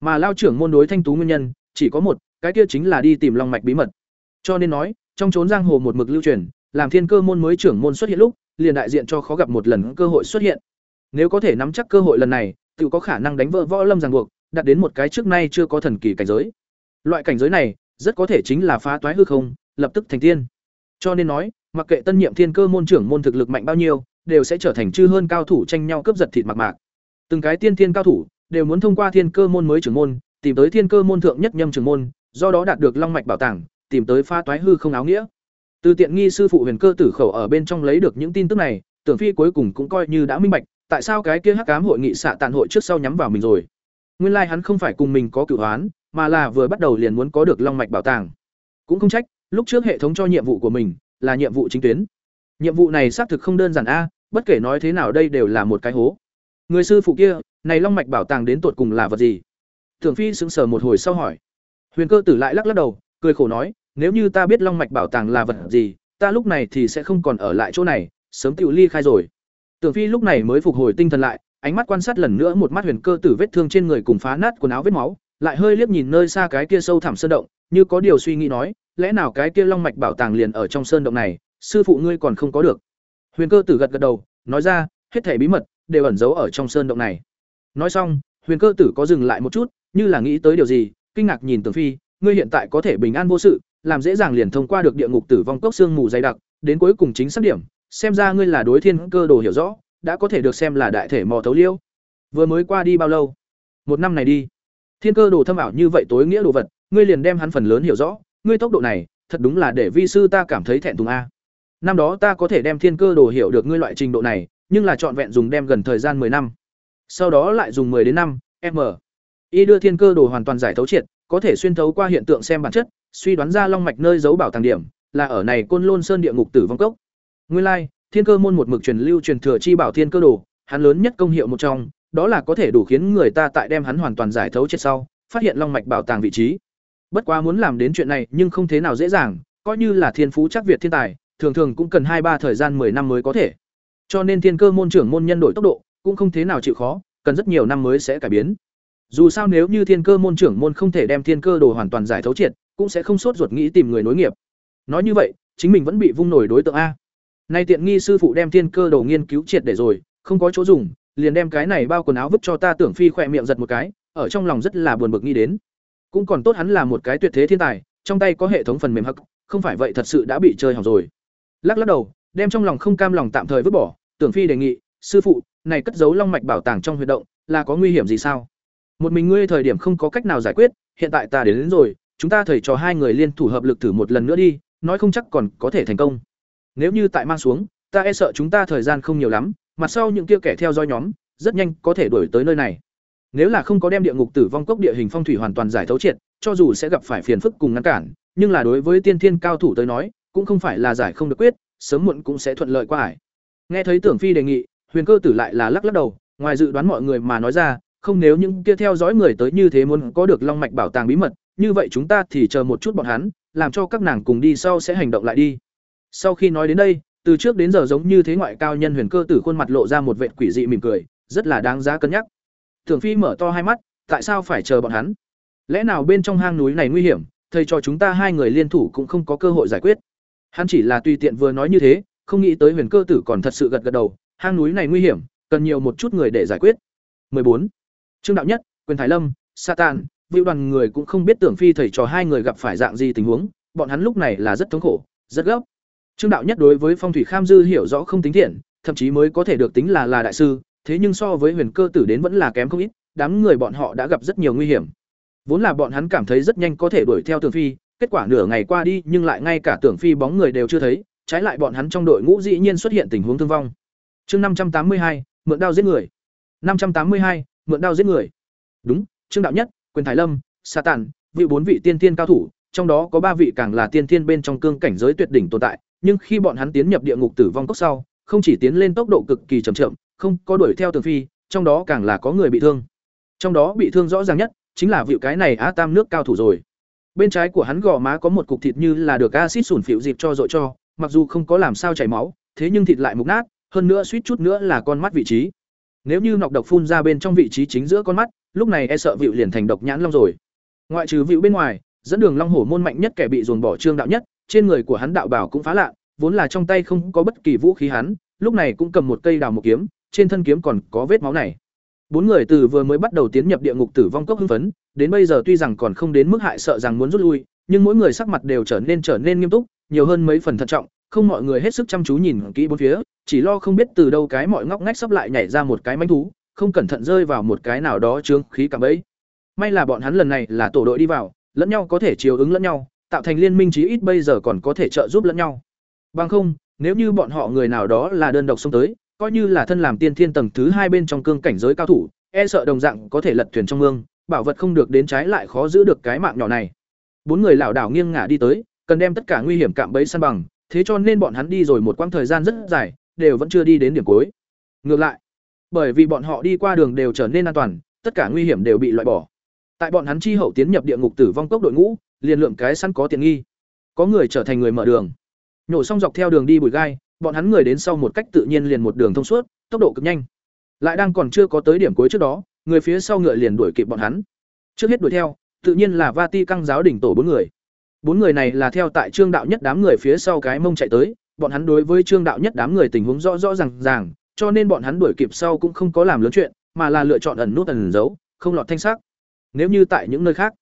Mà lao trưởng môn đối thanh tú nguyên nhân, chỉ có một, cái kia chính là đi tìm long mạch bí mật. Cho nên nói, trong trốn giang hồ một mực lưu truyền làm thiên cơ môn mới trưởng môn xuất hiện lúc, liền đại diện cho khó gặp một lần cơ hội xuất hiện. Nếu có thể nắm chắc cơ hội lần này, tự có khả năng đánh vỡ võ lâm ràng buộc đạt đến một cái trước nay chưa có thần kỳ cảnh giới. Loại cảnh giới này, rất có thể chính là phá toái hư không, lập tức thành tiên. Cho nên nói, mặc kệ tân nhiệm thiên cơ môn trưởng môn thực lực mạnh bao nhiêu, đều sẽ trở thành chư hơn cao thủ tranh nhau cướp giật thịt mặc mạc. Từng cái tiên thiên cao thủ, đều muốn thông qua thiên cơ môn mới trưởng môn, tìm tới thiên cơ môn thượng nhất nhâm trưởng môn, do đó đạt được long mạch bảo tàng, tìm tới phá toái hư không áo nghĩa từ tiện nghi sư phụ huyền cơ tử khẩu ở bên trong lấy được những tin tức này tưởng phi cuối cùng cũng coi như đã minh bạch tại sao cái kia hắc cám hội nghị xạ tàn hội trước sau nhắm vào mình rồi? Nguyên lai like hắn không phải cùng mình có cựu oán, mà là vừa bắt đầu liền muốn có được long mạch bảo tàng. Cũng không trách lúc trước hệ thống cho nhiệm vụ của mình là nhiệm vụ chính tuyến. Nhiệm vụ này xác thực không đơn giản a bất kể nói thế nào đây đều là một cái hố. Người sư phụ kia này long mạch bảo tàng đến tột cùng là vật gì? Tưởng Phi sững sờ một hồi sau hỏi. Huyền Cơ Tử lại lắc lắc đầu, cười khổ nói, nếu như ta biết long mạch bảo tàng là vật gì, ta lúc này thì sẽ không còn ở lại chỗ này, sớm tiểu ly khai rồi. Tưởng Phi lúc này mới phục hồi tinh thần lại, ánh mắt quan sát lần nữa một mắt Huyền Cơ Tử vết thương trên người cùng phá nát quần áo vết máu, lại hơi liếc nhìn nơi xa cái kia sâu thẳm sơn động, như có điều suy nghĩ nói, lẽ nào cái kia long mạch bảo tàng liền ở trong sơn động này, sư phụ ngươi còn không có được. Huyền Cơ Tử gật gật đầu, nói ra, hết thảy bí mật đều ẩn giấu ở trong sơn động này. Nói xong, Huyền Cơ Tử có dừng lại một chút, như là nghĩ tới điều gì, kinh ngạc nhìn Tưởng Phi, ngươi hiện tại có thể bình an vô sự, làm dễ dàng liền thông qua được địa ngục tử vong cốc xương mù dày đặc, đến cuối cùng chính xác điểm, xem ra ngươi là đối thiên cơ đồ hiểu rõ, đã có thể được xem là đại thể mò thấu liêu. Vừa mới qua đi bao lâu? Một năm này đi. Thiên cơ đồ thâm ảo như vậy tối nghĩa đồ vật, ngươi liền đem hắn phần lớn hiểu rõ, ngươi tốc độ này, thật đúng là để vi sư ta cảm thấy thẹn thùng a. Năm đó ta có thể đem thiên cơ đồ hiểu được ngươi loại trình độ này, nhưng là trọn vẹn dùng đem gần thời gian 10 năm. Sau đó lại dùng 10 đến năm, m. Y đưa thiên cơ đồ hoàn toàn giải thấu triệt, có thể xuyên thấu qua hiện tượng xem bản chất, suy đoán ra long mạch nơi giấu bảo tàng điểm, là ở này Côn Lôn Sơn địa ngục tử vong cốc. Nguyên lai, like, Thiên Cơ môn một mực truyền lưu truyền thừa chi bảo thiên cơ đồ, hắn lớn nhất công hiệu một trong, đó là có thể đủ khiến người ta tại đem hắn hoàn toàn giải thấu chết sau, phát hiện long mạch bảo tàng vị trí. Bất quá muốn làm đến chuyện này, nhưng không thế nào dễ dàng, coi như là thiên phú chắc việt thiên tài, thường thường cũng cần hai ba thời gian 10 năm mới có thể. Cho nên Thiên Cơ môn trưởng môn nhân đổi tốc độ, cũng không thế nào chịu khó, cần rất nhiều năm mới sẽ cải biến. Dù sao nếu như Thiên Cơ môn trưởng môn không thể đem Thiên Cơ đồ hoàn toàn giải thấu triệt, cũng sẽ không sốt ruột nghĩ tìm người nối nghiệp. Nói như vậy, chính mình vẫn bị vung nổi đối tượng a. Nay tiện nghi sư phụ đem Thiên Cơ đồ nghiên cứu triệt để rồi, không có chỗ dùng, liền đem cái này bao quần áo vứt cho ta tưởng phi khỏe miệng giật một cái, ở trong lòng rất là buồn bực nghĩ đến. Cũng còn tốt hắn là một cái tuyệt thế thiên tài, trong tay có hệ thống phần mềm hắc, không phải vậy thật sự đã bị chơi hỏng rồi. Lắc lắc đầu, đem trong lòng không cam lòng tạm thời vứt bỏ, tưởng phi đề nghị, sư phụ, này cất giấu long mạch bảo tàng trong huy động, là có nguy hiểm gì sao? một mình ngươi thời điểm không có cách nào giải quyết hiện tại ta đến, đến rồi chúng ta thầy trò hai người liên thủ hợp lực thử một lần nữa đi nói không chắc còn có thể thành công. Nếu như tại mang xuống ta e sợ chúng ta thời gian không nhiều lắm mặt sau những kia kẻ theo dõi nhóm rất nhanh có thể đuổi tới nơi này. Nếu là không có đem địa ngục tử vong cốc địa hình phong thủy hoàn toàn giải thấu triệt cho dù sẽ gặp phải phiền phức cùng ngăn cản nhưng là đối với tiên thiên cao thủ tới nói cũng không phải là giải không được quyết sớm muộn cũng sẽ thuận lợi qua ải. Nghe thấy tưởng phi đề nghị huyền cơ tử lại là lắc lắc đầu ngoài dự đoán mọi người mà nói ra không nếu những kia theo dõi người tới như thế muốn có được long mạch bảo tàng bí mật, như vậy chúng ta thì chờ một chút bọn hắn, làm cho các nàng cùng đi sau sẽ hành động lại đi. Sau khi nói đến đây, từ trước đến giờ giống như thế ngoại cao nhân huyền cơ tử khuôn mặt lộ ra một vệt quỷ dị mỉm cười, rất là đáng giá cân nhắc. Thường Phi mở to hai mắt, tại sao phải chờ bọn hắn? Lẽ nào bên trong hang núi này nguy hiểm, thầy cho chúng ta hai người liên thủ cũng không có cơ hội giải quyết. Hắn chỉ là tùy tiện vừa nói như thế, không nghĩ tới huyền cơ tử còn thật sự gật gật đầu, hang núi này nguy hiểm, cần nhiều một chút người để giải quyết. 14. Trương đạo nhất, Quyền Thái Lâm, Satan, Vưu đoàn người cũng không biết tưởng phi thầy trò hai người gặp phải dạng gì tình huống, bọn hắn lúc này là rất thống khổ, rất gấp. Trương đạo nhất đối với phong thủy kham dư hiểu rõ không tính thiện, thậm chí mới có thể được tính là là đại sư, thế nhưng so với Huyền Cơ tử đến vẫn là kém không ít, đám người bọn họ đã gặp rất nhiều nguy hiểm. Vốn là bọn hắn cảm thấy rất nhanh có thể đuổi theo Tưởng Phi, kết quả nửa ngày qua đi nhưng lại ngay cả Tưởng Phi bóng người đều chưa thấy, trái lại bọn hắn trong đội ngũ dĩ nhiên xuất hiện tình huống thương vong. Chương năm trăm tám mươi hai, mượn đao giết người. năm trăm tám mươi hai, mượn đao giết người đúng trương đạo nhất quyền thái lâm sa Tàn, vị bốn vị tiên tiên cao thủ trong đó có ba vị càng là tiên tiên bên trong cương cảnh giới tuyệt đỉnh tồn tại nhưng khi bọn hắn tiến nhập địa ngục tử vong cốc sau không chỉ tiến lên tốc độ cực kỳ chậm chậm không có đuổi theo tường phi trong đó càng là có người bị thương. Trong đó bị thương rõ ràng nhất chính là vị cái này á tam nước cao thủ rồi. Bên trái của hắn gò má có một cục thịt như là được acid sủn phịu dịp cho dội cho mặc dù không có làm sao chảy máu thế nhưng thịt lại mục nát hơn nữa suýt chút nữa là con mắt vị trí. Nếu như nọc độc phun ra bên trong vị trí chính giữa con mắt, lúc này e sợ vịu liền thành độc nhãn long rồi. Ngoại trừ vịu bên ngoài, dẫn đường long hổ môn mạnh nhất kẻ bị dồn bỏ trương đạo nhất, trên người của hắn đạo bảo cũng phá lạ, vốn là trong tay không có bất kỳ vũ khí hắn, lúc này cũng cầm một cây đào một kiếm, trên thân kiếm còn có vết máu này. Bốn người từ vừa mới bắt đầu tiến nhập địa ngục tử vong cốc hưng phấn, đến bây giờ tuy rằng còn không đến mức hại sợ rằng muốn rút lui, nhưng mỗi người sắc mặt đều trở nên trở nên nghiêm túc, nhiều hơn mấy phần thận trọng, không mọi người hết sức chăm chú nhìn kỹ bốn phía, chỉ lo không biết từ đâu cái mọi ngóc ngách sắp lại nhảy ra một cái manh thú, không cẩn thận rơi vào một cái nào đó chướng khí cảm bẫy. May là bọn hắn lần này là tổ đội đi vào, lẫn nhau có thể chiều ứng lẫn nhau, tạo thành liên minh chí ít bây giờ còn có thể trợ giúp lẫn nhau. Bằng không, nếu như bọn họ người nào đó là đơn độc xông tới, coi như là thân làm tiên thiên tầng thứ hai bên trong cương cảnh giới cao thủ, e sợ đồng dạng có thể lật thuyền trong mương, bảo vật không được đến trái lại khó giữ được cái mạng nhỏ này. Bốn người lảo đảo nghiêng ngả đi tới, cần đem tất cả nguy hiểm cạm bẫy săn bằng, thế cho nên bọn hắn đi rồi một quãng thời gian rất dài, đều vẫn chưa đi đến điểm cuối. Ngược lại, bởi vì bọn họ đi qua đường đều trở nên an toàn, tất cả nguy hiểm đều bị loại bỏ. tại bọn hắn chi hậu tiến nhập địa ngục tử vong cốc đội ngũ liền lượng cái săn có tiện nghi. Có người trở thành người mở đường. Nhổ xong dọc theo đường đi bụi gai bọn hắn người đến sau một cách tự nhiên liền một đường thông suốt tốc độ cực nhanh. Lại đang còn chưa có tới điểm cuối trước đó người phía sau ngựa liền đuổi kịp bọn hắn. Trước hết đuổi theo tự nhiên là va ti căng giáo đỉnh tổ bốn người. Bốn người này là theo tại trương đạo nhất đám người phía sau cái mông chạy tới bọn hắn đối với trương đạo nhất đám người tình huống rõ rõ ràng ràng cho nên bọn hắn đuổi kịp sau cũng không có làm lớn chuyện, mà là lựa chọn ẩn nút ẩn giấu, không lọt thanh sắc. Nếu như tại những nơi khác,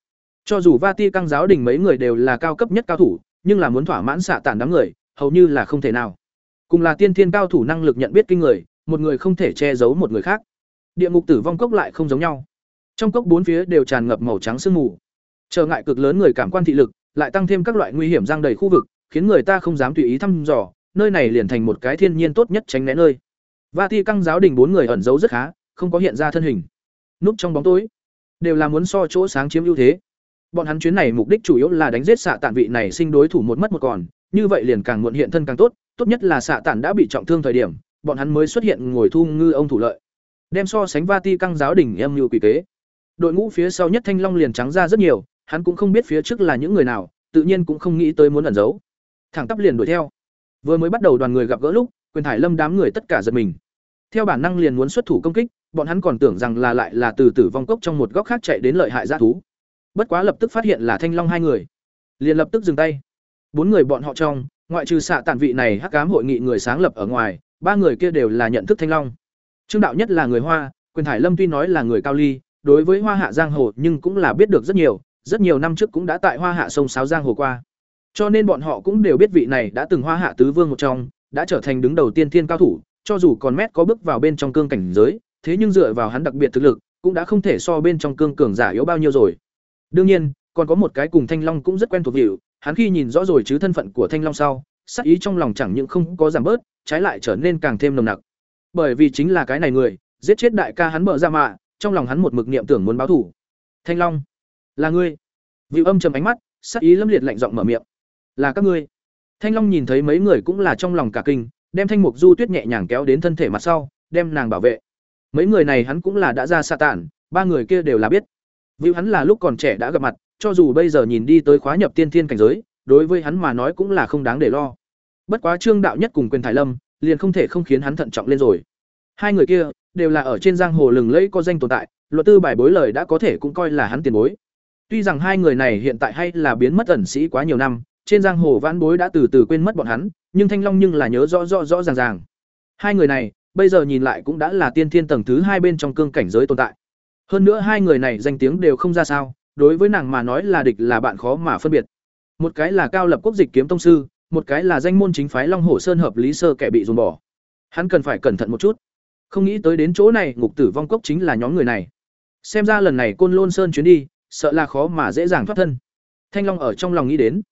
cho dù Vati căng giáo đình mấy người đều là cao cấp nhất cao thủ, nhưng là muốn thỏa mãn xạ tản đám người, hầu như là không thể nào. Cùng là tiên thiên cao thủ năng lực nhận biết kinh người, một người không thể che giấu một người khác. Địa ngục tử vong cốc lại không giống nhau. Trong cốc bốn phía đều tràn ngập màu trắng sương mù. Trở ngại cực lớn người cảm quan thị lực, lại tăng thêm các loại nguy hiểm giang đầy khu vực, khiến người ta không dám tùy ý thăm dò, nơi này liền thành một cái thiên nhiên tốt nhất tránh né nơi. Vati căng giáo đình bốn người ẩn giấu rất khá, không có hiện ra thân hình. Núp trong bóng tối, đều là muốn so chỗ sáng chiếm ưu thế. Bọn hắn chuyến này mục đích chủ yếu là đánh giết xạ tản vị này sinh đối thủ một mất một còn, như vậy liền càng muộn hiện thân càng tốt tốt nhất là xạ tản đã bị trọng thương thời điểm, bọn hắn mới xuất hiện ngồi thu ngư ông thủ lợi. Đem so sánh Vati căng giáo đỉnh em như quỷ kế. Đội ngũ phía sau nhất thanh long liền trắng ra rất nhiều, hắn cũng không biết phía trước là những người nào, tự nhiên cũng không nghĩ tới muốn ẩn giấu. Thẳng tắp liền đuổi theo. Vừa mới bắt đầu đoàn người gặp gỡ lúc, quyền thải lâm đám người tất cả giật mình theo bản năng liền muốn xuất thủ công kích, bọn hắn còn tưởng rằng là lại là từ tử vong cốc trong một góc khác chạy đến lợi hại g thú. Bất quá lập tức phát hiện là thanh long hai người. Liền lập tức dừng tay. Bốn người bọn họ trong, ngoại trừ xạ tản vị này hắc cám hội nghị người sáng lập ở ngoài, ba người kia đều là nhận thức thanh long. Trương đạo nhất là người hoa, quyền thải lâm tuy nói là người cao ly, đối với hoa hạ giang hồ nhưng cũng là biết được rất nhiều rất nhiều năm trước cũng đã tại hoa hạ sông sáo giang hồ qua. Cho nên bọn họ cũng đều biết vị này đã từng hoa hạ tứ vương một trong, đã trở thành đứng đầu tiên thiên cao thủ cho dù còn mét có bước vào bên trong cương cảnh giới thế nhưng dựa vào hắn đặc biệt thực lực cũng đã không thể so bên trong cương cường giả yếu bao nhiêu rồi. Đương nhiên còn có một cái cùng thanh long cũng rất quen thuộc hiểu, hắn khi nhìn rõ rồi chứ thân phận của thanh long sau sát ý trong lòng chẳng những không có giảm bớt trái lại trở nên càng thêm nồng nặc. Bởi vì chính là cái này người giết chết đại ca hắn mở ra mạ trong lòng hắn một mực niệm tưởng muốn báo thủ thanh long là ngươi. Vị âm trầm ánh mắt sát ý lâm liệt lạnh giọng mở miệng. Là các ngươi. Thanh long nhìn thấy mấy người cũng là trong lòng cả kinh đem thanh mục du tuyết nhẹ nhàng kéo đến thân thể mặt sau, đem nàng bảo vệ. Mấy người này hắn cũng là đã ra xa tản, ba người kia đều là biết. Vì hắn là lúc còn trẻ đã gặp mặt, cho dù bây giờ nhìn đi tới khóa nhập tiên thiên cảnh giới, đối với hắn mà nói cũng là không đáng để lo. Bất quá trương đạo nhất cùng quyền thái lâm, liền không thể không khiến hắn thận trọng lên rồi. Hai người kia, đều là ở trên giang hồ lừng lẫy có danh tồn tại, luật tư bài bối lời đã có thể cũng coi là hắn tiền bối. Tuy rằng hai người này hiện tại hay là biến mất ẩn sĩ quá nhiều năm trên giang hồ vãn bối đã từ từ quên mất bọn hắn, nhưng thanh long nhưng là nhớ rõ rõ rõ ràng ràng. Hai người này, bây giờ nhìn lại cũng đã là tiên thiên tầng thứ hai bên trong cương cảnh giới tồn tại. Hơn nữa hai người này danh tiếng đều không ra sao, đối với nàng mà nói là địch là bạn khó mà phân biệt. Một cái là cao lập quốc dịch kiếm tông sư, một cái là danh môn chính phái long hồ sơn hợp lý sơ kẻ bị dồn bỏ. Hắn cần phải cẩn thận một chút. Không nghĩ tới đến chỗ này, ngục tử vong cốc chính là nhóm người này. Xem ra lần này côn lôn sơn chuyến đi, sợ là khó mà dễ dàng thoát thân. Thanh long ở trong lòng nghĩ đến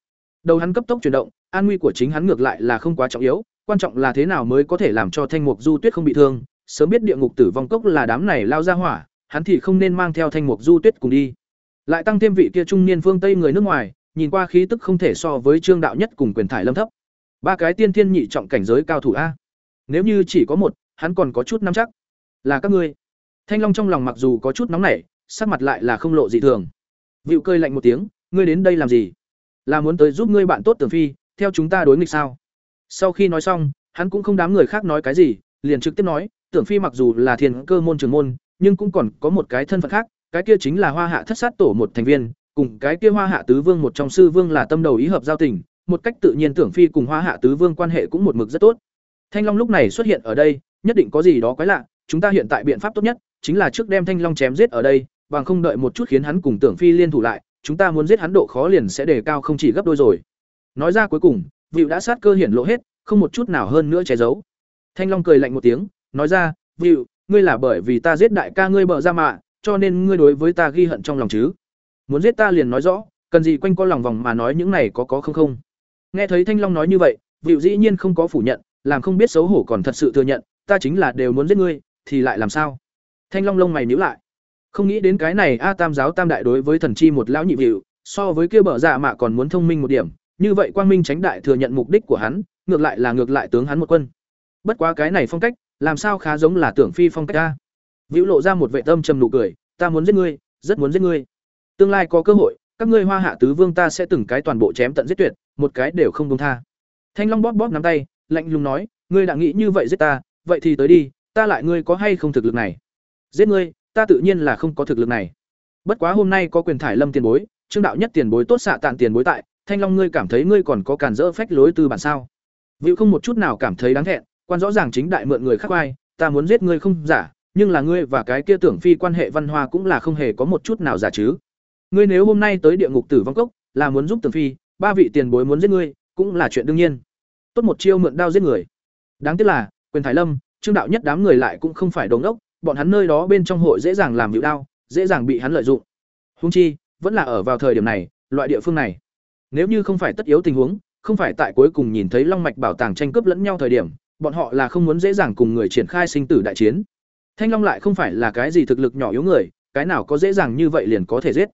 đầu hắn cấp tốc chuyển động, an nguy của chính hắn ngược lại là không quá trọng yếu, quan trọng là thế nào mới có thể làm cho thanh mục du tuyết không bị thương. Sớm biết địa ngục tử vong cốc là đám này lao ra hỏa, hắn thì không nên mang theo thanh mục du tuyết cùng đi. Lại tăng thêm vị kia trung niên phương tây người nước ngoài, nhìn qua khí tức không thể so với trương đạo nhất cùng quyền thải lâm thấp. Ba cái tiên thiên nhị trọng cảnh giới cao thủ a. Nếu như chỉ có một, hắn còn có chút nắm chắc. Là các ngươi. Thanh long trong lòng mặc dù có chút nóng nảy, sắc mặt lại là không lộ dị thường. Vịu cơi lạnh một tiếng, ngươi đến đây làm gì? Là muốn tới giúp ngươi bạn tốt tường phi, theo chúng ta đối nghịch sao? Sau khi nói xong, hắn cũng không đám người khác nói cái gì, liền trực tiếp nói tưởng phi mặc dù là thiền cơ môn trường môn, nhưng cũng còn có một cái thân phận khác, cái kia chính là hoa hạ thất sát tổ một thành viên, cùng cái kia hoa hạ tứ vương một trong sư vương là tâm đầu ý hợp giao tình, một cách tự nhiên tưởng phi cùng hoa hạ tứ vương quan hệ cũng một mực rất tốt. Thanh long lúc này xuất hiện ở đây, nhất định có gì đó quái lạ, chúng ta hiện tại biện pháp tốt nhất, chính là trước đem thanh long chém giết ở đây, bằng không đợi một chút khiến hắn cùng tưởng phi liên thủ lại chúng ta muốn giết hắn độ khó liền sẽ đề cao không chỉ gấp đôi rồi. Nói ra cuối cùng, vịu đã sát cơ hiển lộ hết, không một chút nào hơn nữa che giấu. Thanh long cười lạnh một tiếng, nói ra, vịu, ngươi là bởi vì ta giết đại ca ngươi bợ ra mạ, cho nên ngươi đối với ta ghi hận trong lòng chứ? Muốn giết ta liền nói rõ, cần gì quanh co lòng vòng mà nói những này có có không không? Nghe thấy thanh long nói như vậy, vịu dĩ nhiên không có phủ nhận, làm không biết xấu hổ còn thật sự thừa nhận, ta chính là đều muốn giết ngươi, thì lại làm sao? Thanh long lông mày nhíu lại không nghĩ đến cái này a tam giáo tam đại đối với thần chi một lão nhị vịu so với kia bở dạ mạ còn muốn thông minh một điểm, như vậy quang minh tránh đại thừa nhận mục đích của hắn, ngược lại là ngược lại tướng hắn một quân. Bất quá cái này phong cách, làm sao khá giống là tưởng phi phong cách ta vĩu lộ ra một vệ tâm trầm nụ cười, ta muốn giết ngươi, rất muốn giết ngươi. Tương lai có cơ hội, các ngươi hoa hạ tứ vương ta sẽ từng cái toàn bộ chém tận giết tuyệt, một cái đều không đúng tha. Thanh long bóp bóp nắm tay, lạnh lùng nói, ngươi đã nghĩ như vậy giết ta, vậy thì tới đi, ta lại ngươi có hay không thực lực này? Giết ngươi ta tự nhiên là không có thực lực này. Bất quá hôm nay có quyền thải lâm tiền bối, trương đạo nhất tiền bối tốt xạ tạn tiền bối tại, thanh long ngươi cảm thấy ngươi còn có cản rỡ phách lối từ bản sao? Vịu không một chút nào cảm thấy đáng thẹn, quan rõ ràng chính đại mượn người khác ai ta muốn giết ngươi không giả, nhưng là ngươi và cái kia tưởng phi quan hệ văn hoa cũng là không hề có một chút nào giả chứ. Ngươi nếu hôm nay tới địa ngục tử vong cốc, là muốn giúp tưởng phi, ba vị tiền bối muốn giết ngươi, cũng là chuyện đương nhiên. Tốt một chiêu mượn đao giết người. Đáng tiếc là, quyền thái lâm, trương đạo nhất đám người lại cũng không phải đống ốc bọn hắn nơi đó bên trong hội dễ dàng làm hữu đao dễ dàng bị hắn lợi dụng. Húng chi, vẫn là ở vào thời điểm này, loại địa phương này. Nếu như không phải tất yếu tình huống, không phải tại cuối cùng nhìn thấy long mạch bảo tàng tranh cướp lẫn nhau thời điểm, bọn họ là không muốn dễ dàng cùng người triển khai sinh tử đại chiến. Thanh long lại không phải là cái gì thực lực nhỏ yếu người, cái nào có dễ dàng như vậy liền có thể giết.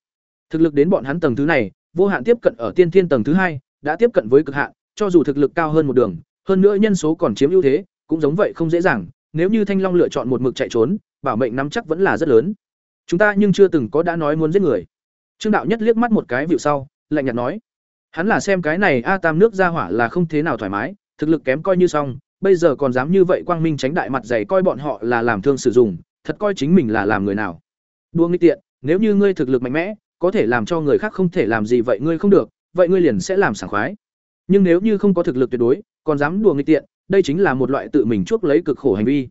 Thực lực đến bọn hắn tầng thứ này, vô hạn tiếp cận ở tiên thiên tầng thứ hai, đã tiếp cận với cực hạn, cho dù thực lực cao hơn một đường, hơn nữa nhân số còn chiếm ưu thế, cũng giống vậy không dễ dàng nếu như thanh long lựa chọn một mực chạy trốn, bảo mệnh nắm chắc vẫn là rất lớn. Chúng ta nhưng chưa từng có đã nói muốn giết người. Trương đạo nhất liếc mắt một cái vịu sau, lạnh nhạt nói, hắn là xem cái này a tam nước ra hỏa là không thế nào thoải mái, thực lực kém coi như xong, bây giờ còn dám như vậy quang minh tránh đại mặt dày coi bọn họ là làm thương sử dụng, thật coi chính mình là làm người nào. Đua nghi tiện, nếu như ngươi thực lực mạnh mẽ, có thể làm cho người khác không thể làm gì vậy ngươi không được, vậy ngươi liền sẽ làm sảng khoái. Nhưng nếu như không có thực lực tuyệt đối, còn dám đùa nghịch tiện đây chính là một loại tự mình chuốc lấy cực khổ hành vi.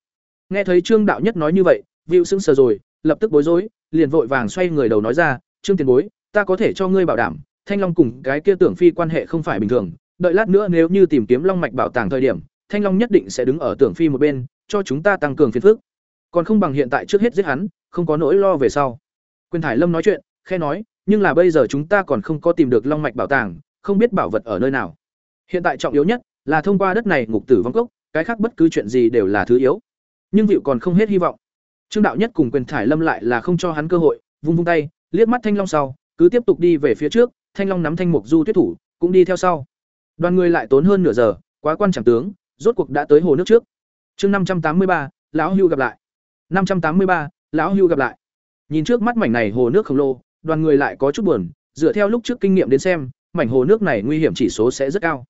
Nghe thấy trương đạo nhất nói như vậy vịu sững sờ rồi, lập tức bối rối, liền vội vàng xoay người đầu nói ra, trương tiền bối, ta có thể cho ngươi bảo đảm, thanh long cùng cái kia tưởng phi quan hệ không phải bình thường, đợi lát nữa nếu như tìm kiếm long mạch bảo tàng thời điểm, thanh long nhất định sẽ đứng ở tưởng phi một bên, cho chúng ta tăng cường phiền phức. Còn không bằng hiện tại trước hết giết hắn, không có nỗi lo về sau. Quyền thải lâm nói chuyện khe nói, nhưng là bây giờ chúng ta còn không có tìm được long mạch bảo tàng, không biết bảo vật ở nơi nào. Hiện tại trọng yếu nhất là thông qua đất này ngục tử vong cốc, cái khác bất cứ chuyện gì đều là thứ yếu. Nhưng vịu còn không hết hy vọng. Trương đạo nhất cùng quyền thải lâm lại là không cho hắn cơ hội, vung vung tay, liếc mắt thanh long sau, cứ tiếp tục đi về phía trước, thanh long nắm thanh mục du tuyết thủ, cũng đi theo sau. Đoàn người lại tốn hơn nửa giờ, quá quan chẳng tướng, rốt cuộc đã tới hồ nước trước. Chương năm trăm tám mươi ba, lão hưu gặp lại. năm trăm tám mươi ba, lão hưu gặp lại. Nhìn trước mắt mảnh này hồ nước khổng lồ, đoàn người lại có chút buồn, dựa theo lúc trước kinh nghiệm đến xem, mảnh hồ nước này nguy hiểm chỉ số sẽ rất cao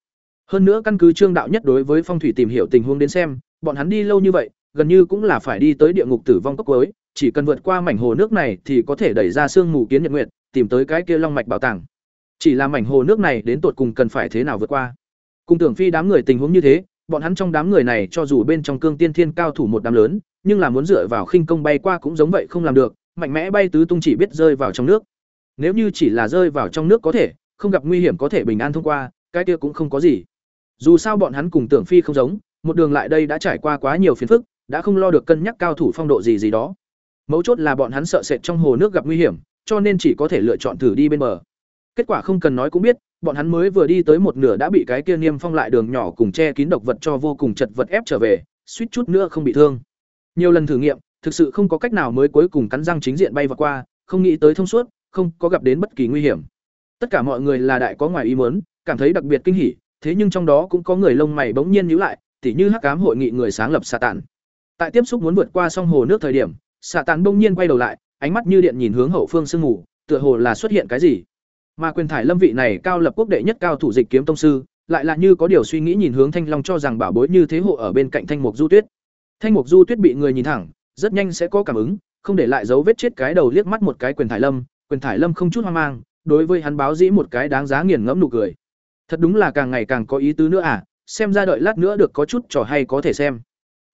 hơn nữa căn cứ trương đạo nhất đối với phong thủy tìm hiểu tình huống đến xem, bọn hắn đi lâu như vậy, gần như cũng là phải đi tới địa ngục tử vong cốc cuối, chỉ cần vượt qua mảnh hồ nước này thì có thể đẩy ra sương mù kiến nhật nguyện tìm tới cái kia long mạch bảo tàng. Chỉ là mảnh hồ nước này đến tột cùng cần phải thế nào vượt qua? Cùng tưởng phi đám người tình huống như thế, bọn hắn trong đám người này cho dù bên trong cương tiên thiên cao thủ một đám lớn, nhưng là muốn dựa vào khinh công bay qua cũng giống vậy không làm được, mạnh mẽ bay tứ tung chỉ biết rơi vào trong nước. Nếu như chỉ là rơi vào trong nước có thể, không gặp nguy hiểm có thể bình an thông qua, cái kia cũng không có gì dù sao bọn hắn cùng tưởng phi không giống, một đường lại đây đã trải qua quá nhiều phiền phức, đã không lo được cân nhắc cao thủ phong độ gì gì đó. Mấu chốt là bọn hắn sợ sệt trong hồ nước gặp nguy hiểm, cho nên chỉ có thể lựa chọn thử đi bên bờ. Kết quả không cần nói cũng biết, bọn hắn mới vừa đi tới một nửa đã bị cái kia niêm phong lại đường nhỏ cùng che kín độc vật cho vô cùng chật vật ép trở về, suýt chút nữa không bị thương. Nhiều lần thử nghiệm, thực sự không có cách nào mới cuối cùng cắn răng chính diện bay vào qua, không nghĩ tới thông suốt, không có gặp đến bất kỳ nguy hiểm. Tất cả mọi người là đại có ngoài ý muốn, cảm thấy đặc biệt kinh hỉ thế nhưng trong đó cũng có người lông mày bỗng nhiên nhíu lại, tỉ như hắc cám hội nghị người sáng lập xà tản tại tiếp xúc muốn vượt qua sông hồ nước thời điểm xà tản bỗng nhiên quay đầu lại, ánh mắt như điện nhìn hướng hậu phương sương mù, tựa hồ là xuất hiện cái gì. Mà quyền thải lâm vị này cao lập quốc đệ nhất cao thủ dịch kiếm tông sư, lại là như có điều suy nghĩ nhìn hướng thanh long cho rằng bảo bối như thế hộ ở bên cạnh thanh mục du tuyết. Thanh mục du tuyết bị người nhìn thẳng, rất nhanh sẽ có cảm ứng, không để lại dấu vết chết cái đầu liếc mắt một cái quyền thải lâm, quyền thải lâm không chút hoang mang, đối với hắn báo dĩ một cái đáng giá nghiền ngẫm nụ cười thật đúng là càng ngày càng có ý tứ nữa à xem ra đợi lát nữa được có chút trò hay có thể xem.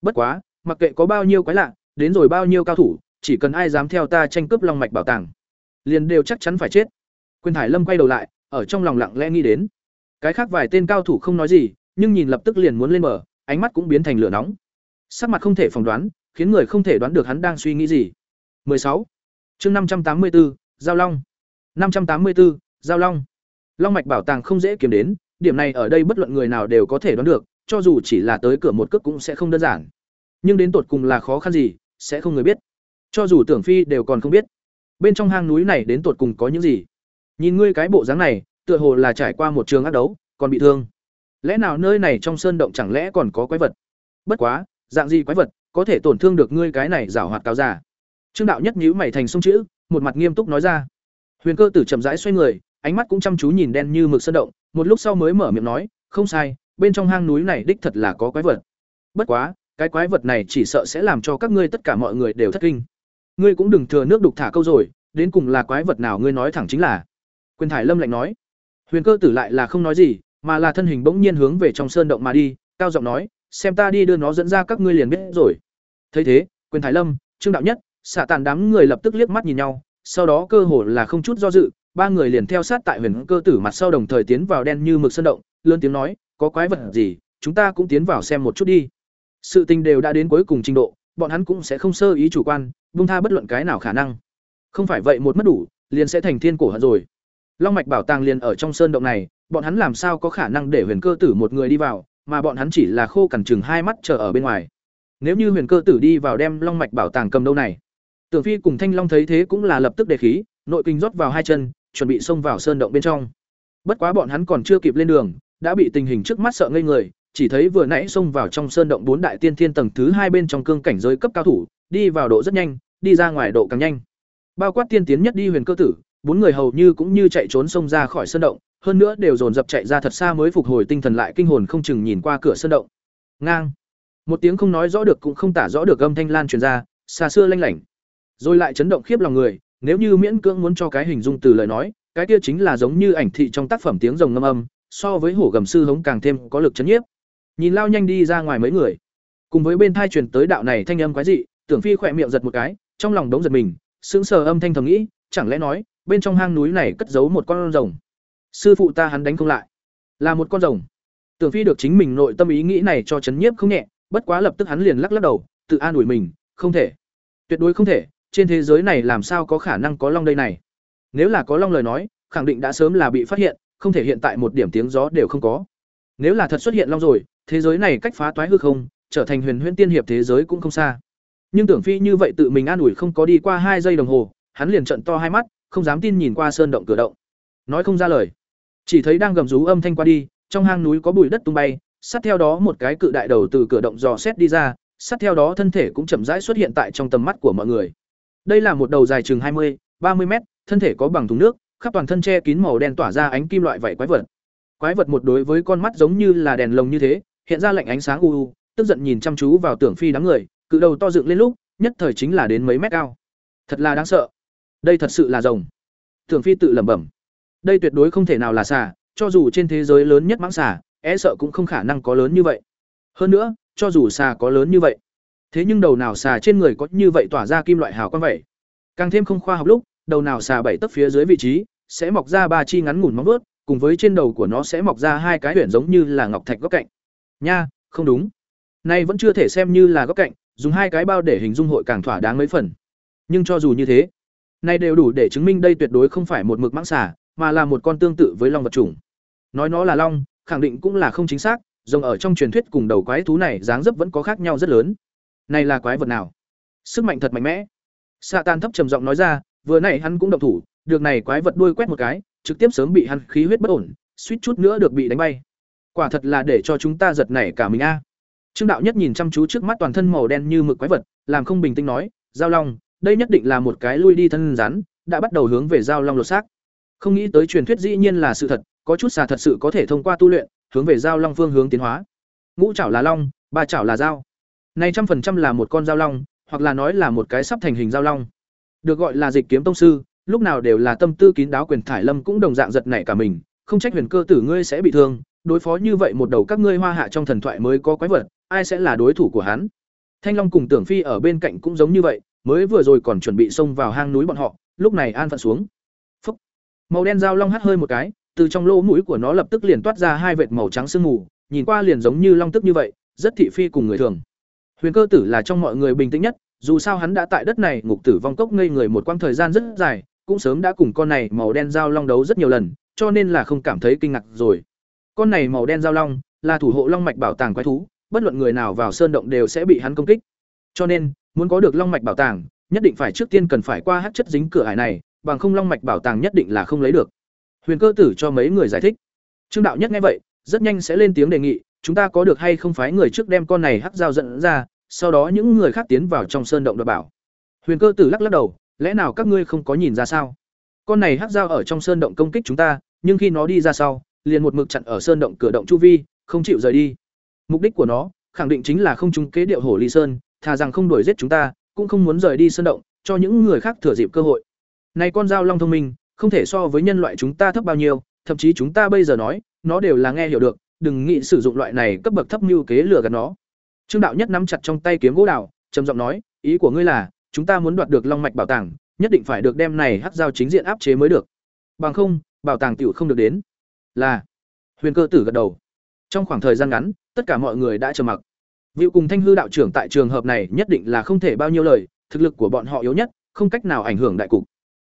Bất quá mặc kệ có bao nhiêu quái lạ đến rồi bao nhiêu cao thủ chỉ cần ai dám theo ta tranh cướp long mạch bảo tàng liền đều chắc chắn phải chết. Quyền thải lâm quay đầu lại ở trong lòng lặng lẽ nghĩ đến. Cái khác vài tên cao thủ không nói gì nhưng nhìn lập tức liền muốn lên mở ánh mắt cũng biến thành lửa nóng. Sắc mặt không thể phỏng đoán khiến người không thể đoán được hắn đang suy nghĩ gì. 16. chương 584, Giao Long. 584, Giao Long. Long mạch bảo tàng không dễ kiếm đến, điểm này ở đây bất luận người nào đều có thể đoán được, cho dù chỉ là tới cửa một cước cũng sẽ không đơn giản. Nhưng đến tột cùng là khó khăn gì, sẽ không người biết. Cho dù Tưởng Phi đều còn không biết. Bên trong hang núi này đến tột cùng có những gì? Nhìn ngươi cái bộ dáng này, tựa hồ là trải qua một trường ác đấu, còn bị thương. Lẽ nào nơi này trong sơn động chẳng lẽ còn có quái vật? Bất quá, dạng gì quái vật có thể tổn thương được ngươi cái này giảo hoạt cáo giả? Trương đạo nhất nhíu mày thành sông chữ, một mặt nghiêm túc nói ra. huyền cơ tử chậm rãi xoay người ánh mắt cũng chăm chú nhìn đen như mực sơn động, một lúc sau mới mở miệng nói, không sai, bên trong hang núi này đích thật là có quái vật. Bất quá, cái quái vật này chỉ sợ sẽ làm cho các ngươi tất cả mọi người đều thất kinh. Ngươi cũng đừng thừa nước đục thả câu rồi, đến cùng là quái vật nào ngươi nói thẳng chính là. Quyền thải lâm lạnh nói. Huyền cơ tử lại là không nói gì, mà là thân hình bỗng nhiên hướng về trong sơn động mà đi, cao giọng nói, xem ta đi đưa nó dẫn ra các ngươi liền biết rồi. Thấy thế, quyền thái lâm, trương đạo nhất xạ tàn đám người lập tức liếc mắt nhìn nhau, sau đó cơ hồ là không chút do dự ba người liền theo sát tại huyền cơ tử mặt sau đồng thời tiến vào đen như mực sơn động, lớn tiếng nói, có quái vật gì? Chúng ta cũng tiến vào xem một chút đi. Sự tình đều đã đến cuối cùng trình độ, bọn hắn cũng sẽ không sơ ý chủ quan bung tha bất luận cái nào khả năng. Không phải vậy một mất đủ, liền sẽ thành thiên cổ hận rồi. Long mạch bảo tàng liền ở trong sơn động này, bọn hắn làm sao có khả năng để huyền cơ tử một người đi vào, mà bọn hắn chỉ là khô cằn chừng hai mắt chờ ở bên ngoài. Nếu như huyền cơ tử đi vào đem long mạch bảo tàng cầm đâu này? Tưởng phi cùng thanh long thấy thế cũng là lập tức đề khí, nội kinh rót vào hai chân chuẩn bị xông vào sơn động bên trong. Bất quá bọn hắn còn chưa kịp lên đường, đã bị tình hình trước mắt sợ ngây người, chỉ thấy vừa nãy xông vào trong sơn động bốn đại tiên thiên tầng thứ hai bên trong cương cảnh giới cấp cao thủ, đi vào độ rất nhanh, đi ra ngoài độ càng nhanh. Bao quát tiên tiến nhất đi huyền cơ tử, bốn người hầu như cũng như chạy trốn xông ra khỏi sơn động, hơn nữa đều dồn dập chạy ra thật xa mới phục hồi tinh thần lại kinh hồn không chừng nhìn qua cửa sơn động. Ngang. Một tiếng không nói rõ được cũng không tả rõ được âm thanh lan truyền ra, xa xưa lanh lảnh. Rồi lại chấn động khiếp lòng người nếu như miễn cưỡng muốn cho cái hình dung từ lời nói, cái kia chính là giống như ảnh thị trong tác phẩm tiếng rồng ngâm âm, so với hổ gầm sư hống càng thêm có lực chấn nhiếp. Nhìn lao nhanh đi ra ngoài mấy người. Cùng với bên thai truyền tới đạo này thanh âm quái dị, tưởng phi khỏe miệng giật một cái, trong lòng đống giật mình, sững sờ âm thanh thầm nghĩ, chẳng lẽ nói, bên trong hang núi này cất giấu một con rồng? Sư phụ ta hắn đánh không lại. Là một con rồng. Tưởng phi được chính mình nội tâm ý nghĩ này cho chấn nhiếp không nhẹ, bất quá lập tức hắn liền lắc lắc đầu, tự an ủi mình, không thể. Tuyệt đối không thể trên thế giới này làm sao có khả năng có long đây này? Nếu là có long lời nói, khẳng định đã sớm là bị phát hiện, không thể hiện tại một điểm tiếng gió đều không có. Nếu là thật xuất hiện long rồi, thế giới này cách phá toái hư không, trở thành huyền huyễn tiên hiệp thế giới cũng không xa. Nhưng tưởng phi như vậy tự mình an ủi không có đi qua hai giây đồng hồ, hắn liền trận to hai mắt, không dám tin nhìn qua sơn động cửa động. Nói không ra lời. Chỉ thấy đang gầm rú âm thanh qua đi, trong hang núi có bụi đất tung bay, sát theo đó một cái cự đại đầu từ cửa động dò xét đi ra, sát theo đó thân thể cũng chậm rãi xuất hiện tại trong tầm mắt của mọi người đây là một đầu dài chừng hai mươi, ba mươi mét, thân thể có bằng thùng nước, khắp toàn thân che kín màu đen tỏa ra ánh kim loại vảy quái vật. Quái vật một đối với con mắt giống như là đèn lồng như thế, hiện ra lạnh ánh sáng u u, tức giận nhìn chăm chú vào tưởng phi đám người, cự đầu to dựng lên lúc, nhất thời chính là đến mấy mét cao. Thật là đáng sợ. Đây thật sự là rồng. Tưởng phi tự lẩm bẩm. Đây tuyệt đối không thể nào là xà, cho dù trên thế giới lớn nhất mãng xà e sợ cũng không khả năng có lớn như vậy. Hơn nữa, cho dù xà có lớn như vậy thế nhưng đầu nào xà trên người có như vậy tỏa ra kim loại hào quang vậy? Càng thêm không khoa học lúc, đầu nào xà bảy tấc phía dưới vị trí sẽ mọc ra ba chi ngắn ngủn móng vớt cùng với trên đầu của nó sẽ mọc ra hai cái huyền giống như là ngọc thạch góc cạnh. Nha, không đúng. Nay vẫn chưa thể xem như là góc cạnh, dùng hai cái bao để hình dung hội càng thỏa đáng mấy phần. Nhưng cho dù như thế, nay đều đủ để chứng minh đây tuyệt đối không phải một mực mãng xà, mà là một con tương tự với long vật chủng. Nói nó là long, khẳng định cũng là không chính xác, rồng ở trong truyền thuyết cùng đầu quái thú này dáng dấp vẫn có khác nhau rất lớn này là quái vật nào? Sức mạnh thật mạnh mẽ. Xạ tan thấp trầm giọng nói ra, vừa nãy hắn cũng động thủ, được này quái vật đuôi quét một cái, trực tiếp sớm bị hắn khí huyết bất ổn, suýt chút nữa được bị đánh bay. Quả thật là để cho chúng ta giật nảy cả mình a. Trương đạo nhất nhìn chăm chú trước mắt toàn thân màu đen như mực quái vật, làm không bình tĩnh nói, giao long, đây nhất định là một cái lui đi thân rắn, đã bắt đầu hướng về giao long lột xác. Không nghĩ tới truyền thuyết dĩ nhiên là sự thật, có chút xà thật sự có thể thông qua tu luyện, hướng về giao long phương hướng tiến hóa. Ngũ chảo là long, ba chảo là dao này trăm phần trăm là một con giao long, hoặc là nói là một cái sắp thành hình giao long. Được gọi là dịch kiếm tông sư, lúc nào đều là tâm tư kín đáo quyền thải lâm cũng đồng dạng giật nảy cả mình, không trách huyền cơ tử ngươi sẽ bị thương, đối phó như vậy một đầu các ngươi hoa hạ trong thần thoại mới có quái vật, ai sẽ là đối thủ của hắn? Thanh long cùng tưởng phi ở bên cạnh cũng giống như vậy, mới vừa rồi còn chuẩn bị xông vào hang núi bọn họ, lúc này an phận xuống. Phúc. màu đen dao long hắt hơi một cái, từ trong lỗ mũi của nó lập tức liền toát ra hai vệt màu trắng sương mù, nhìn qua liền giống như long tức như vậy, rất thị phi cùng người thường huyền cơ tử là trong mọi người bình tĩnh nhất, dù sao hắn đã tại đất này, ngục tử vong cốc ngây người một quãng thời gian rất dài, cũng sớm đã cùng con này màu đen dao long đấu rất nhiều lần, cho nên là không cảm thấy kinh ngạc rồi. Con này màu đen dao long là thủ hộ long mạch bảo tàng quái thú, bất luận người nào vào sơn động đều sẽ bị hắn công kích. Cho nên, muốn có được long mạch bảo tàng, nhất định phải trước tiên cần phải qua hắc chất dính cửa ải này, bằng không long mạch bảo tàng nhất định là không lấy được. Huyền cơ tử cho mấy người giải thích. Trương đạo nhất nghe vậy, rất nhanh sẽ lên tiếng đề nghị chúng ta có được hay không phái người trước đem con này hắc dao dẫn ra, sau đó những người khác tiến vào trong sơn động đoạt bảo. Huyền cơ tử lắc lắc đầu, lẽ nào các ngươi không có nhìn ra sao? Con này hắc dao ở trong sơn động công kích chúng ta, nhưng khi nó đi ra sau, liền một mực chặn ở sơn động cửa động chu vi, không chịu rời đi. Mục đích của nó, khẳng định chính là không trúng kế điệu hổ ly sơn, thà rằng không đuổi giết chúng ta, cũng không muốn rời đi sơn động, cho những người khác thừa dịp cơ hội. Này con dao long thông minh, không thể so với nhân loại chúng ta thấp bao nhiêu, thậm chí chúng ta bây giờ nói, nó đều là nghe hiểu được đừng nghĩ sử dụng loại này cấp bậc thấp mưu kế lừa gạt nó. Trương đạo nhất nắm chặt trong tay kiếm gỗ đào trầm giọng nói ý của ngươi là chúng ta muốn đoạt được long mạch bảo tàng nhất định phải được đem này hắc giao chính diện áp chế mới được. Bằng không bảo tàng tiểu không được đến. Là huyền cơ tử gật đầu. Trong khoảng thời gian ngắn tất cả mọi người đã trầm mặc. Vịu cùng Thanh hư đạo trưởng tại trường hợp này nhất định là không thể bao nhiêu lời, thực lực của bọn họ yếu nhất, không cách nào ảnh hưởng đại cục.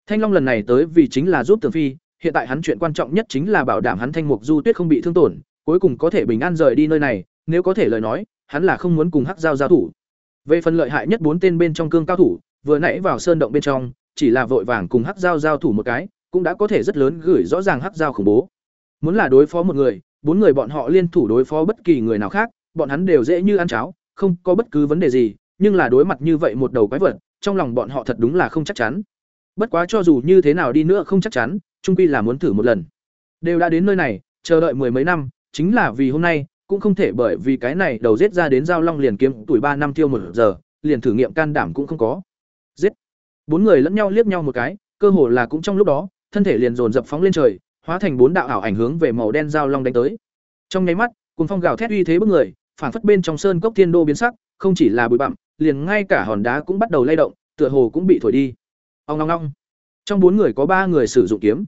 Thanh Long lần này tới vì chính là giúp Tường Phi, hiện tại hắn chuyện quan trọng nhất chính là bảo đảm hắn Thanh Mục Du Tuyết không bị thương tổn, cuối cùng có thể bình an rời đi nơi này, nếu có thể lời nói, hắn là không muốn cùng Hắc Giao giao thủ. Về phần lợi hại nhất bốn tên bên trong cương cao thủ, vừa nãy vào sơn động bên trong, chỉ là vội vàng cùng Hắc Giao giao thủ một cái, cũng đã có thể rất lớn gửi rõ ràng Hắc Giao khủng bố. Muốn là đối phó một người, bốn người bọn họ liên thủ đối phó bất kỳ người nào khác, bọn hắn đều dễ như ăn cháo, không có bất cứ vấn đề gì, nhưng là đối mặt như vậy một đầu quái vật, trong lòng bọn họ thật đúng là không chắc chắn. Bất quá cho dù như thế nào đi nữa không chắc chắn, chung quy là muốn thử một lần. Đều đã đến nơi này, chờ đợi mười mấy năm, chính là vì hôm nay, cũng không thể bởi vì cái này đầu giết ra đến giao long liền kiếm tuổi ba năm tiêu một giờ, liền thử nghiệm can đảm cũng không có. Giết. Bốn người lẫn nhau liếc nhau một cái, cơ hồ là cũng trong lúc đó, thân thể liền dồn dập phóng lên trời, hóa thành bốn đạo ảo ảnh hướng về màu đen giao long đánh tới. Trong nháy mắt, cùng phong gào thét uy thế bức người, phản phất bên trong sơn cốc thiên đô biến sắc, không chỉ là bụi bặm, liền ngay cả hòn đá cũng bắt đầu lay động, tựa hồ cũng bị thổi đi. Ong ong ong. Trong bốn người có ba người sử dụng kiếm.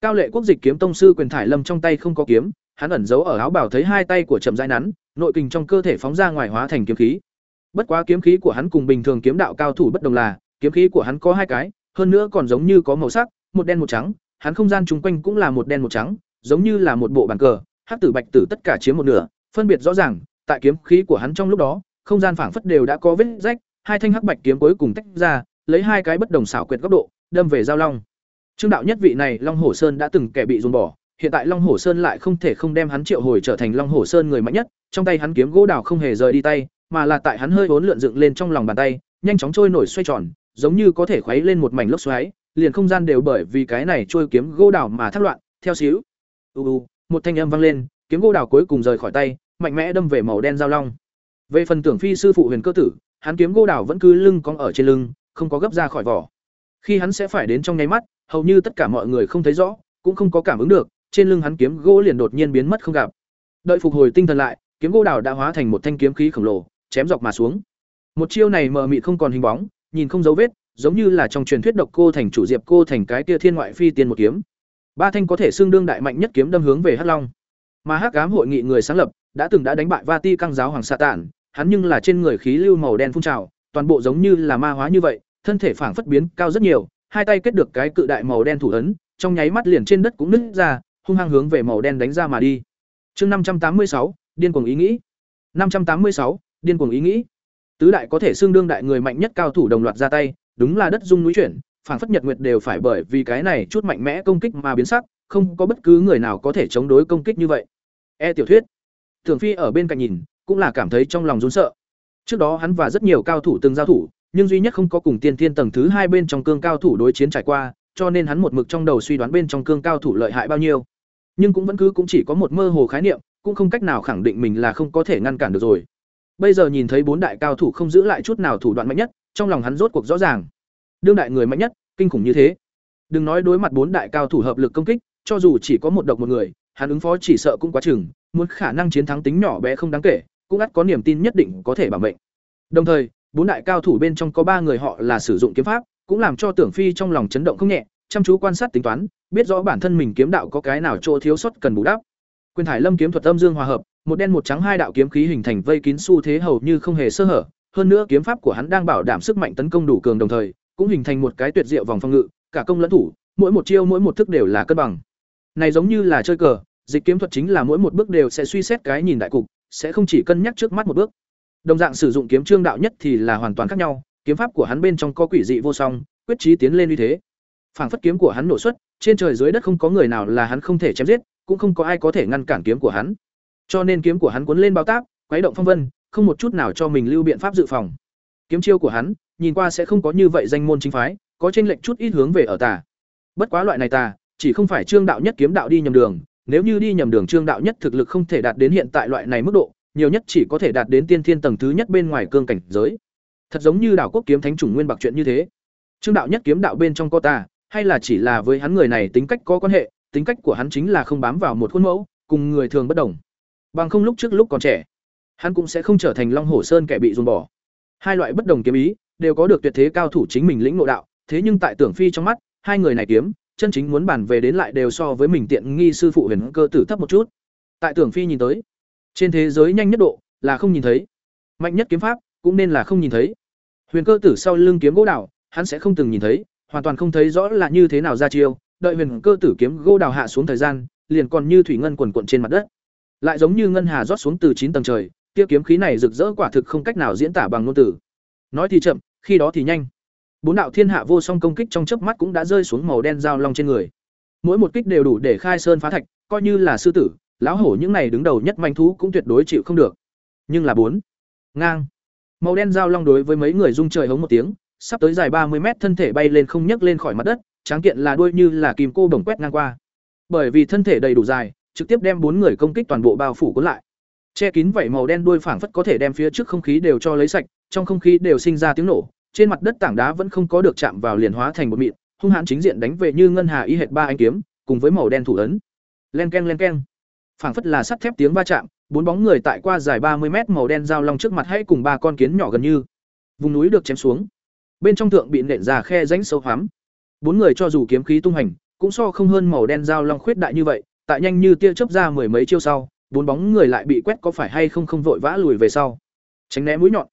Cao Lệ Quốc Dịch kiếm tông sư Quyền Thải Lâm trong tay không có kiếm, hắn ẩn giấu ở áo bảo thấy hai tay của chậm rãi nắn, nội kình trong cơ thể phóng ra ngoài hóa thành kiếm khí. Bất quá kiếm khí của hắn cùng bình thường kiếm đạo cao thủ bất đồng là, kiếm khí của hắn có hai cái, hơn nữa còn giống như có màu sắc, một đen một trắng, hắn không gian chung quanh cũng là một đen một trắng, giống như là một bộ bàn cờ, hắc tử bạch tử tất cả chiếm một nửa, phân biệt rõ ràng, tại kiếm khí của hắn trong lúc đó, không gian phảng phất đều đã có vết rách, hai thanh hắc bạch kiếm cuối cùng tách ra, lấy hai cái bất đồng xảo quyệt góc độ, đâm về giao long. Trương đạo nhất vị này Long Hổ Sơn đã từng kẻ bị dồn bỏ, hiện tại Long Hổ Sơn lại không thể không đem hắn triệu hồi trở thành Long Hổ Sơn người mạnh nhất, trong tay hắn kiếm gỗ đào không hề rời đi tay, mà là tại hắn hơi vốn lượn dựng lên trong lòng bàn tay, nhanh chóng trôi nổi xoay tròn, giống như có thể khuấy lên một mảnh lốc xoáy, liền không gian đều bởi vì cái này trôi kiếm gỗ đào mà thác loạn, theo xíu. U u, một thanh âm vang lên, kiếm gỗ đào cuối cùng rời khỏi tay, mạnh mẽ đâm về màu đen giao long. Về phần tưởng phi sư phụ Huyền Cơ Tử, hắn kiếm gỗ đào vẫn cứ lưng cong ở trên lưng, không có gấp ra khỏi vỏ. Khi hắn sẽ phải đến trong nháy mắt, hầu như tất cả mọi người không thấy rõ, cũng không có cảm ứng được, trên lưng hắn kiếm gỗ liền đột nhiên biến mất không gặp. Đợi phục hồi tinh thần lại, kiếm gỗ đào đã hóa thành một thanh kiếm khí khổng lồ, chém dọc mà xuống. Một chiêu này mờ mịt không còn hình bóng, nhìn không dấu vết, giống như là trong truyền thuyết độc cô thành chủ diệp cô thành cái kia thiên ngoại phi tiên một kiếm. Ba thanh có thể xương đương đại mạnh nhất kiếm đâm hướng về Hắc Long. Mà Hắc Ám hội nghị người sáng lập, đã từng đã đánh bại Vati căng giáo hoàng Satan, hắn nhưng là trên người khí lưu màu đen phun trào, toàn bộ giống như là ma hóa như vậy, thân thể phảng phất biến cao rất nhiều, hai tay kết được cái cự đại màu đen thủ ấn, trong nháy mắt liền trên đất cũng nứt ra, hung hăng hướng về màu đen đánh ra mà đi. Chương năm trăm tám mươi sáu, điên cuồng ý nghĩ. năm trăm tám mươi sáu, điên cuồng ý nghĩ. Tứ đại có thể xương đương đại người mạnh nhất cao thủ đồng loạt ra tay, đúng là đất rung núi chuyển, phảng phất nhật nguyệt đều phải bởi vì cái này chút mạnh mẽ công kích mà biến sắc, không có bất cứ người nào có thể chống đối công kích như vậy. E tiểu thuyết. Thường Phi ở bên cạnh nhìn, cũng là cảm thấy trong lòng run sợ. Trước đó hắn và rất nhiều cao thủ từng giao thủ, nhưng duy nhất không có cùng tiên thiên tầng thứ hai bên trong cương cao thủ đối chiến trải qua, cho nên hắn một mực trong đầu suy đoán bên trong cương cao thủ lợi hại bao nhiêu. Nhưng cũng vẫn cứ cũng chỉ có một mơ hồ khái niệm, cũng không cách nào khẳng định mình là không có thể ngăn cản được rồi. Bây giờ nhìn thấy bốn đại cao thủ không giữ lại chút nào thủ đoạn mạnh nhất, trong lòng hắn rốt cuộc rõ ràng. Đương đại người mạnh nhất, kinh khủng như thế. Đừng nói đối mặt bốn đại cao thủ hợp lực công kích, cho dù chỉ có một độc một người, hắn ứng phó chỉ sợ cũng quá chừng, muốn khả năng chiến thắng tính nhỏ bé không đáng kể, cũng ắt có niềm tin nhất định có thể bảo mệnh. Đồng thời, bốn đại cao thủ bên trong có ba người họ là sử dụng kiếm pháp, cũng làm cho Tưởng Phi trong lòng chấn động không nhẹ, chăm chú quan sát tính toán, biết rõ bản thân mình kiếm đạo có cái nào chỗ thiếu sót cần bù đắp. Quyền Thải Lâm kiếm thuật âm dương hòa hợp, một đen một trắng hai đạo kiếm khí hình thành vây kín xu thế hầu như không hề sơ hở, hơn nữa kiếm pháp của hắn đang bảo đảm sức mạnh tấn công đủ cường đồng thời, cũng hình thành một cái tuyệt diệu vòng phòng ngự, cả công lẫn thủ, mỗi một chiêu mỗi một thức đều là cân bằng. Này giống như là chơi cờ, dịch kiếm thuật chính là mỗi một bước đều sẽ suy xét cái nhìn đại cục, sẽ không chỉ cân nhắc trước mắt một bước. Đồng dạng sử dụng kiếm trương đạo nhất thì là hoàn toàn khác nhau, kiếm pháp của hắn bên trong có quỷ dị vô song, quyết chí tiến lên như thế. Phảng phất kiếm của hắn nổ xuất, trên trời dưới đất không có người nào là hắn không thể chém giết, cũng không có ai có thể ngăn cản kiếm của hắn. Cho nên kiếm của hắn cuốn lên bao táp, quấy động phong vân, không một chút nào cho mình lưu biện pháp dự phòng. Kiếm chiêu của hắn, nhìn qua sẽ không có như vậy danh môn chính phái, có tranh lệch chút ít hướng về ở tà. Bất quá loại này ta, chỉ không phải Trương đạo nhất kiếm đạo đi nhầm đường, nếu như đi nhầm đường Trương đạo nhất thực lực không thể đạt đến hiện tại loại này mức độ, nhiều nhất chỉ có thể đạt đến tiên thiên tầng thứ nhất bên ngoài cương cảnh giới. Thật giống như đảo quốc kiếm thánh chủng nguyên bạc chuyện như thế. Trương đạo nhất kiếm đạo bên trong có ta, hay là chỉ là với hắn người này tính cách có quan hệ, tính cách của hắn chính là không bám vào một khuôn mẫu, cùng người thường bất đồng. Bằng không lúc trước lúc còn trẻ, hắn cũng sẽ không trở thành Long Hổ Sơn kẻ bị dồn bỏ. Hai loại bất đồng kiếm ý đều có được tuyệt thế cao thủ chính mình lĩnh ngộ đạo, thế nhưng tại Tưởng Phi trong mắt, hai người này kiếm, chân chính muốn bàn về đến lại đều so với mình tiện nghi sư phụ Huyền Cơ tử thấp một chút. Tại Tưởng Phi nhìn tới, trên thế giới nhanh nhất độ là không nhìn thấy, mạnh nhất kiếm pháp cũng nên là không nhìn thấy. Huyền Cơ tử sau lưng kiếm gỗ đảo, hắn sẽ không từng nhìn thấy, hoàn toàn không thấy rõ là như thế nào ra chiêu, đợi Huyền Cơ tử kiếm gô đào hạ xuống thời gian, liền còn như thủy ngân quần quận trên mặt đất. Lại giống như ngân hà rót xuống từ chín tầng trời, tiêu kiếm khí này rực rỡ quả thực không cách nào diễn tả bằng ngôn từ. Nói thì chậm, khi đó thì nhanh. Bốn đạo thiên hạ vô song công kích trong chớp mắt cũng đã rơi xuống màu đen dao long trên người. Mỗi một kích đều đủ để khai sơn phá thạch, coi như là sư tử, lão hổ những này đứng đầu nhất manh thú cũng tuyệt đối chịu không được. Nhưng là bốn, ngang. Màu đen dao long đối với mấy người rung trời hống một tiếng, sắp tới dài ba mươi mét thân thể bay lên không nhấc lên khỏi mặt đất, tráng kiện là đuôi như là kìm cô bổng quét ngang qua. Bởi vì thân thể đầy đủ dài, trực tiếp đem bốn người công kích toàn bộ bao phủ cuốn lại. Che kín vảy màu đen đuôi phảng phất có thể đem phía trước không khí đều cho lấy sạch, trong không khí đều sinh ra tiếng nổ, trên mặt đất tảng đá vẫn không có được chạm vào liền hóa thành một mịn, hung hãn chính diện đánh về như ngân hà y hệt ba anh kiếm, cùng với màu đen thủ ấn. Len keng len keng. Phảng phất là sắt thép tiếng va chạm, bốn bóng người tại qua dài ba mươi mét màu đen giao long trước mặt hãy cùng ba con kiến nhỏ gần như. Vùng núi được chém xuống. Bên trong thượng bị nện ra khe rãnh sâu hoắm. Bốn người cho dù kiếm khí tung hành, cũng so không hơn màu đen dao long khuyết đại như vậy, tại nhanh như tia chớp ra mười mấy chiêu sau, bốn bóng người lại bị quét có phải hay không không vội vã lùi về sau. Tránh né mũi nhọn.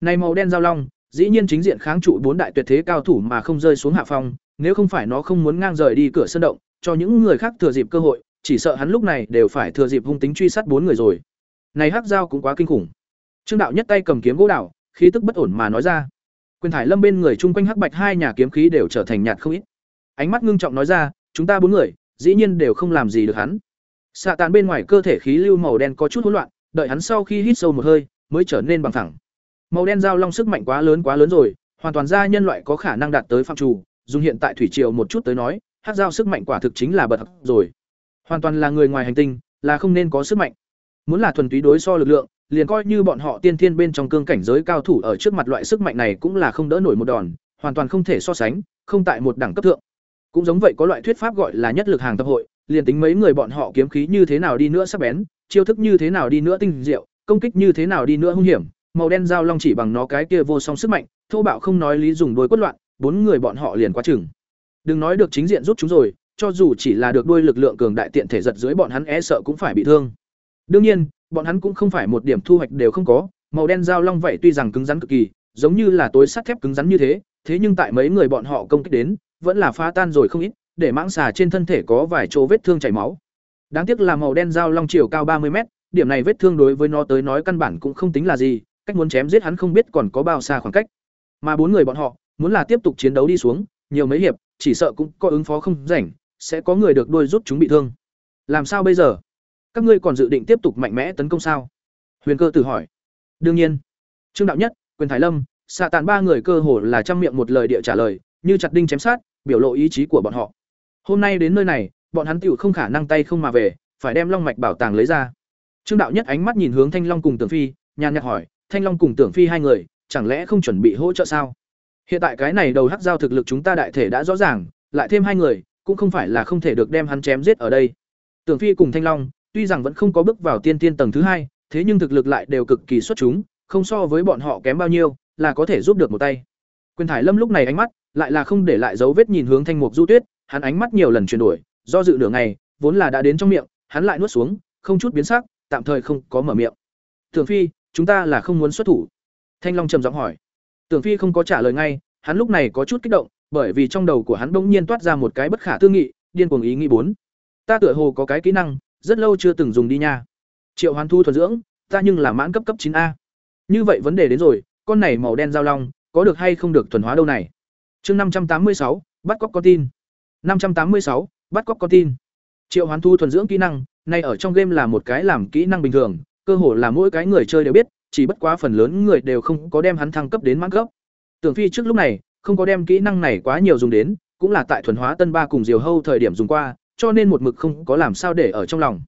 Này màu đen dao long, dĩ nhiên chính diện kháng trụ bốn đại tuyệt thế cao thủ mà không rơi xuống hạ phong, nếu không phải nó không muốn ngang rời đi cửa sân động, cho những người khác thừa dịp cơ hội, chỉ sợ hắn lúc này đều phải thừa dịp hung tính truy sát bốn người rồi. Này hắc dao cũng quá kinh khủng. Trương đạo nhất tay cầm kiếm gỗ đảo, khí tức bất ổn mà nói ra. Quyền thải lâm bên người chung quanh hắc bạch hai nhà kiếm khí đều trở thành nhạt không ít. Ánh mắt ngưng trọng nói ra, chúng ta bốn người, dĩ nhiên đều không làm gì được hắn. Xạ tàn bên ngoài cơ thể khí lưu màu đen có chút hỗn loạn, đợi hắn sau khi hít sâu một hơi, mới trở nên bằng thẳng. Màu đen giao long sức mạnh quá lớn quá lớn rồi, hoàn toàn ra nhân loại có khả năng đạt tới phạm chủ, dùng hiện tại thủy triều một chút tới nói, hắc giao sức mạnh quả thực chính là bật rồi. Hoàn toàn là người ngoài hành tinh, là không nên có sức mạnh. Muốn là thuần túy đối so lực lượng, liền coi như bọn họ tiên thiên bên trong cương cảnh giới cao thủ ở trước mặt loại sức mạnh này cũng là không đỡ nổi một đòn, hoàn toàn không thể so sánh, không tại một đẳng cấp thượng. Cũng giống vậy có loại thuyết pháp gọi là nhất lực hàng tập hội, liền tính mấy người bọn họ kiếm khí như thế nào đi nữa sắc bén, chiêu thức như thế nào đi nữa tinh diệu, công kích như thế nào đi nữa hung hiểm, màu đen dao long chỉ bằng nó cái kia vô song sức mạnh, thô bạo không nói lý dùng đôi quất loạn, bốn người bọn họ liền quá chừng. Đừng nói được chính diện rút chúng rồi, cho dù chỉ là được đôi lực lượng cường đại tiện thể giật dưới bọn hắn e sợ cũng phải bị thương. Đương nhiên, bọn hắn cũng không phải một điểm thu hoạch đều không có, màu đen dao long vậy tuy rằng cứng rắn cực kỳ, giống như là tối sắt thép cứng rắn như thế, thế nhưng tại mấy người bọn họ công kích đến, vẫn là phá tan rồi không ít, để mãng xà trên thân thể có vài chỗ vết thương chảy máu. Đáng tiếc là màu đen dao long chiều cao ba mươi mét, điểm này vết thương đối với nó tới nói căn bản cũng không tính là gì, cách muốn chém giết hắn không biết còn có bao xa khoảng cách. Mà bốn người bọn họ, muốn là tiếp tục chiến đấu đi xuống, nhiều mấy hiệp, chỉ sợ cũng có ứng phó không rảnh, sẽ có người được đôi rút chúng bị thương. Làm sao bây giờ? Các ngươi còn dự định tiếp tục mạnh mẽ tấn công sao? Huyền Cơ tử hỏi. Đương nhiên. Trương đạo nhất, Quyền Thái Lâm, xạ tàn ba người cơ hồ là trăm miệng một lời địa trả lời, như chặt đinh chém sát, biểu lộ ý chí của bọn họ. Hôm nay đến nơi này, bọn hắn tựu không khả năng tay không mà về, phải đem long mạch bảo tàng lấy ra. Trương đạo nhất ánh mắt nhìn hướng Thanh Long cùng Tưởng Phi, nhàn nhạt hỏi, Thanh Long cùng Tưởng Phi hai người, chẳng lẽ không chuẩn bị hỗ trợ sao? Hiện tại cái này đầu hắc giao thực lực chúng ta đại thể đã rõ ràng, lại thêm hai người, cũng không phải là không thể được đem hắn chém giết ở đây. Tưởng Phi cùng Thanh Long, tuy rằng vẫn không có bước vào tiên tiên tầng thứ hai, thế nhưng thực lực lại đều cực kỳ xuất chúng, không so với bọn họ kém bao nhiêu, là có thể giúp được một tay. Quyền Thải Lâm lúc này ánh mắt lại là không để lại dấu vết nhìn hướng Thanh Mục Du Tuyết, hắn ánh mắt nhiều lần chuyển đổi, do dự nửa ngày, vốn là đã đến trong miệng, hắn lại nuốt xuống, không chút biến sắc, tạm thời không có mở miệng. Tưởng Phi, chúng ta là không muốn xuất thủ. Thanh Long trầm giọng hỏi. Tưởng Phi không có trả lời ngay, hắn lúc này có chút kích động, bởi vì trong đầu của hắn bỗng nhiên toát ra một cái bất khả tư nghị, điên cuồng ý nghĩ bốn. Ta tựa hồ có cái kỹ năng, rất lâu chưa từng dùng đi nha. Triệu Hoán Thu thuần dưỡng, ta nhưng là mãn cấp cấp chín a Như vậy vấn đề đến rồi, con này màu đen giao long, có được hay không được thuần hóa đâu này? Chương năm trăm tám mươi sáu bắt cóc con tin. năm trăm tám mươi sáu bắt cóc con tin. Triệu Hoán Thu thuần dưỡng kỹ năng, này ở trong game là một cái làm kỹ năng bình thường, cơ hồ là mỗi cái người chơi đều biết, chỉ bất quá phần lớn người đều không có đem hắn thăng cấp đến mãn cấp. Tưởng Phi trước lúc này, không có đem kỹ năng này quá nhiều dùng đến, cũng là tại thuần hóa tân ba cùng diều hâu thời điểm dùng qua, cho nên một mực không có làm sao để ở trong lòng.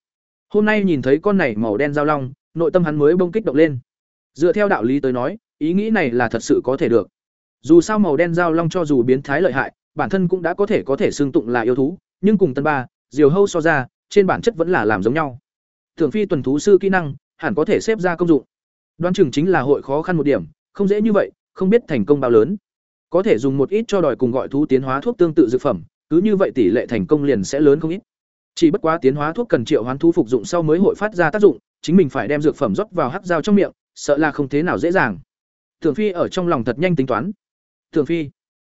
Hôm nay nhìn thấy con này màu đen giao long, nội tâm hắn mới bông kích động lên. Dựa theo đạo lý tới nói, ý nghĩ này là thật sự có thể được. Dù sao màu đen giao long cho dù biến thái lợi hại, bản thân cũng đã có thể có thể xương tụng là yêu thú, nhưng cùng tân ba, diều hâu so ra, trên bản chất vẫn là làm giống nhau. Thường phi tuần thú sư kỹ năng, hẳn có thể xếp ra công dụng. Đoán chừng chính là hội khó khăn một điểm, không dễ như vậy, không biết thành công bao lớn. Có thể dùng một ít cho đòi cùng gọi thú tiến hóa thuốc tương tự dược phẩm, cứ như vậy tỷ lệ thành công liền sẽ lớn không ít. Chỉ bất quá tiến hóa thuốc cần triệu hoán thú phục dụng sau mới hội phát ra tác dụng, chính mình phải đem dược phẩm rót vào hắc dao trong miệng, sợ là không thế nào dễ dàng. Tưởng Phi ở trong lòng thật nhanh tính toán. Tưởng Phi.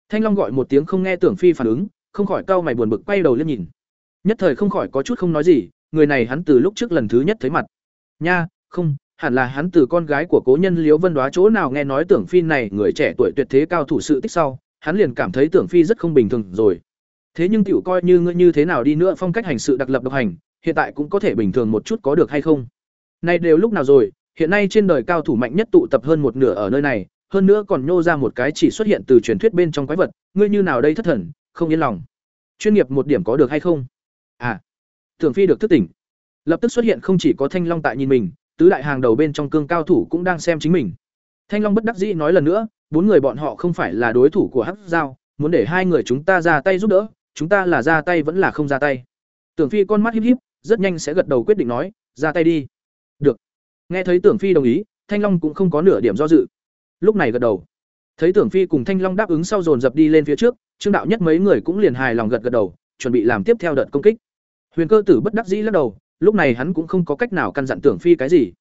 Thanh Long gọi một tiếng không nghe Tưởng Phi phản ứng, không khỏi cau mày buồn bực quay đầu lên nhìn. Nhất thời không khỏi có chút không nói gì, người này hắn từ lúc trước lần thứ nhất thấy mặt. Nha, không, hẳn là hắn từ con gái của cố nhân Liễu Vân Đoá chỗ nào nghe nói Tưởng Phi này người trẻ tuổi tuyệt thế cao thủ sự tích sau, hắn liền cảm thấy Tưởng Phi rất không bình thường rồi. Thế nhưng tiểu coi như ngươi như thế nào đi nữa phong cách hành sự đặc lập độc hành, hiện tại cũng có thể bình thường một chút có được hay không? Này đều lúc nào rồi, hiện nay trên đời cao thủ mạnh nhất tụ tập hơn một nửa ở nơi này, hơn nữa còn nhô ra một cái chỉ xuất hiện từ truyền thuyết bên trong quái vật, ngươi như nào đây thất thần, không yên lòng. Chuyên nghiệp một điểm có được hay không? À. Tưởng Phi được thức tỉnh. Lập tức xuất hiện không chỉ có Thanh Long tại nhìn mình, tứ đại hàng đầu bên trong cương cao thủ cũng đang xem chính mình. Thanh Long bất đắc dĩ nói lần nữa, bốn người bọn họ không phải là đối thủ của Hắc Giao, muốn để hai người chúng ta ra tay giúp đỡ, chúng ta là ra tay vẫn là không ra tay. Tưởng Phi con mắt híp híp, rất nhanh sẽ gật đầu quyết định nói, ra tay đi. Được. Nghe thấy Tưởng Phi đồng ý, Thanh Long cũng không có nửa điểm do dự. Lúc này gật đầu. Thấy Tưởng Phi cùng Thanh Long đáp ứng sau dồn dập đi lên phía trước, Trương đạo nhất mấy người cũng liền hài lòng gật gật đầu, chuẩn bị làm tiếp theo đợt công kích. Huyền Cơ Tử bất đắc dĩ lắc đầu, lúc này hắn cũng không có cách nào căn dặn Tưởng Phi cái gì.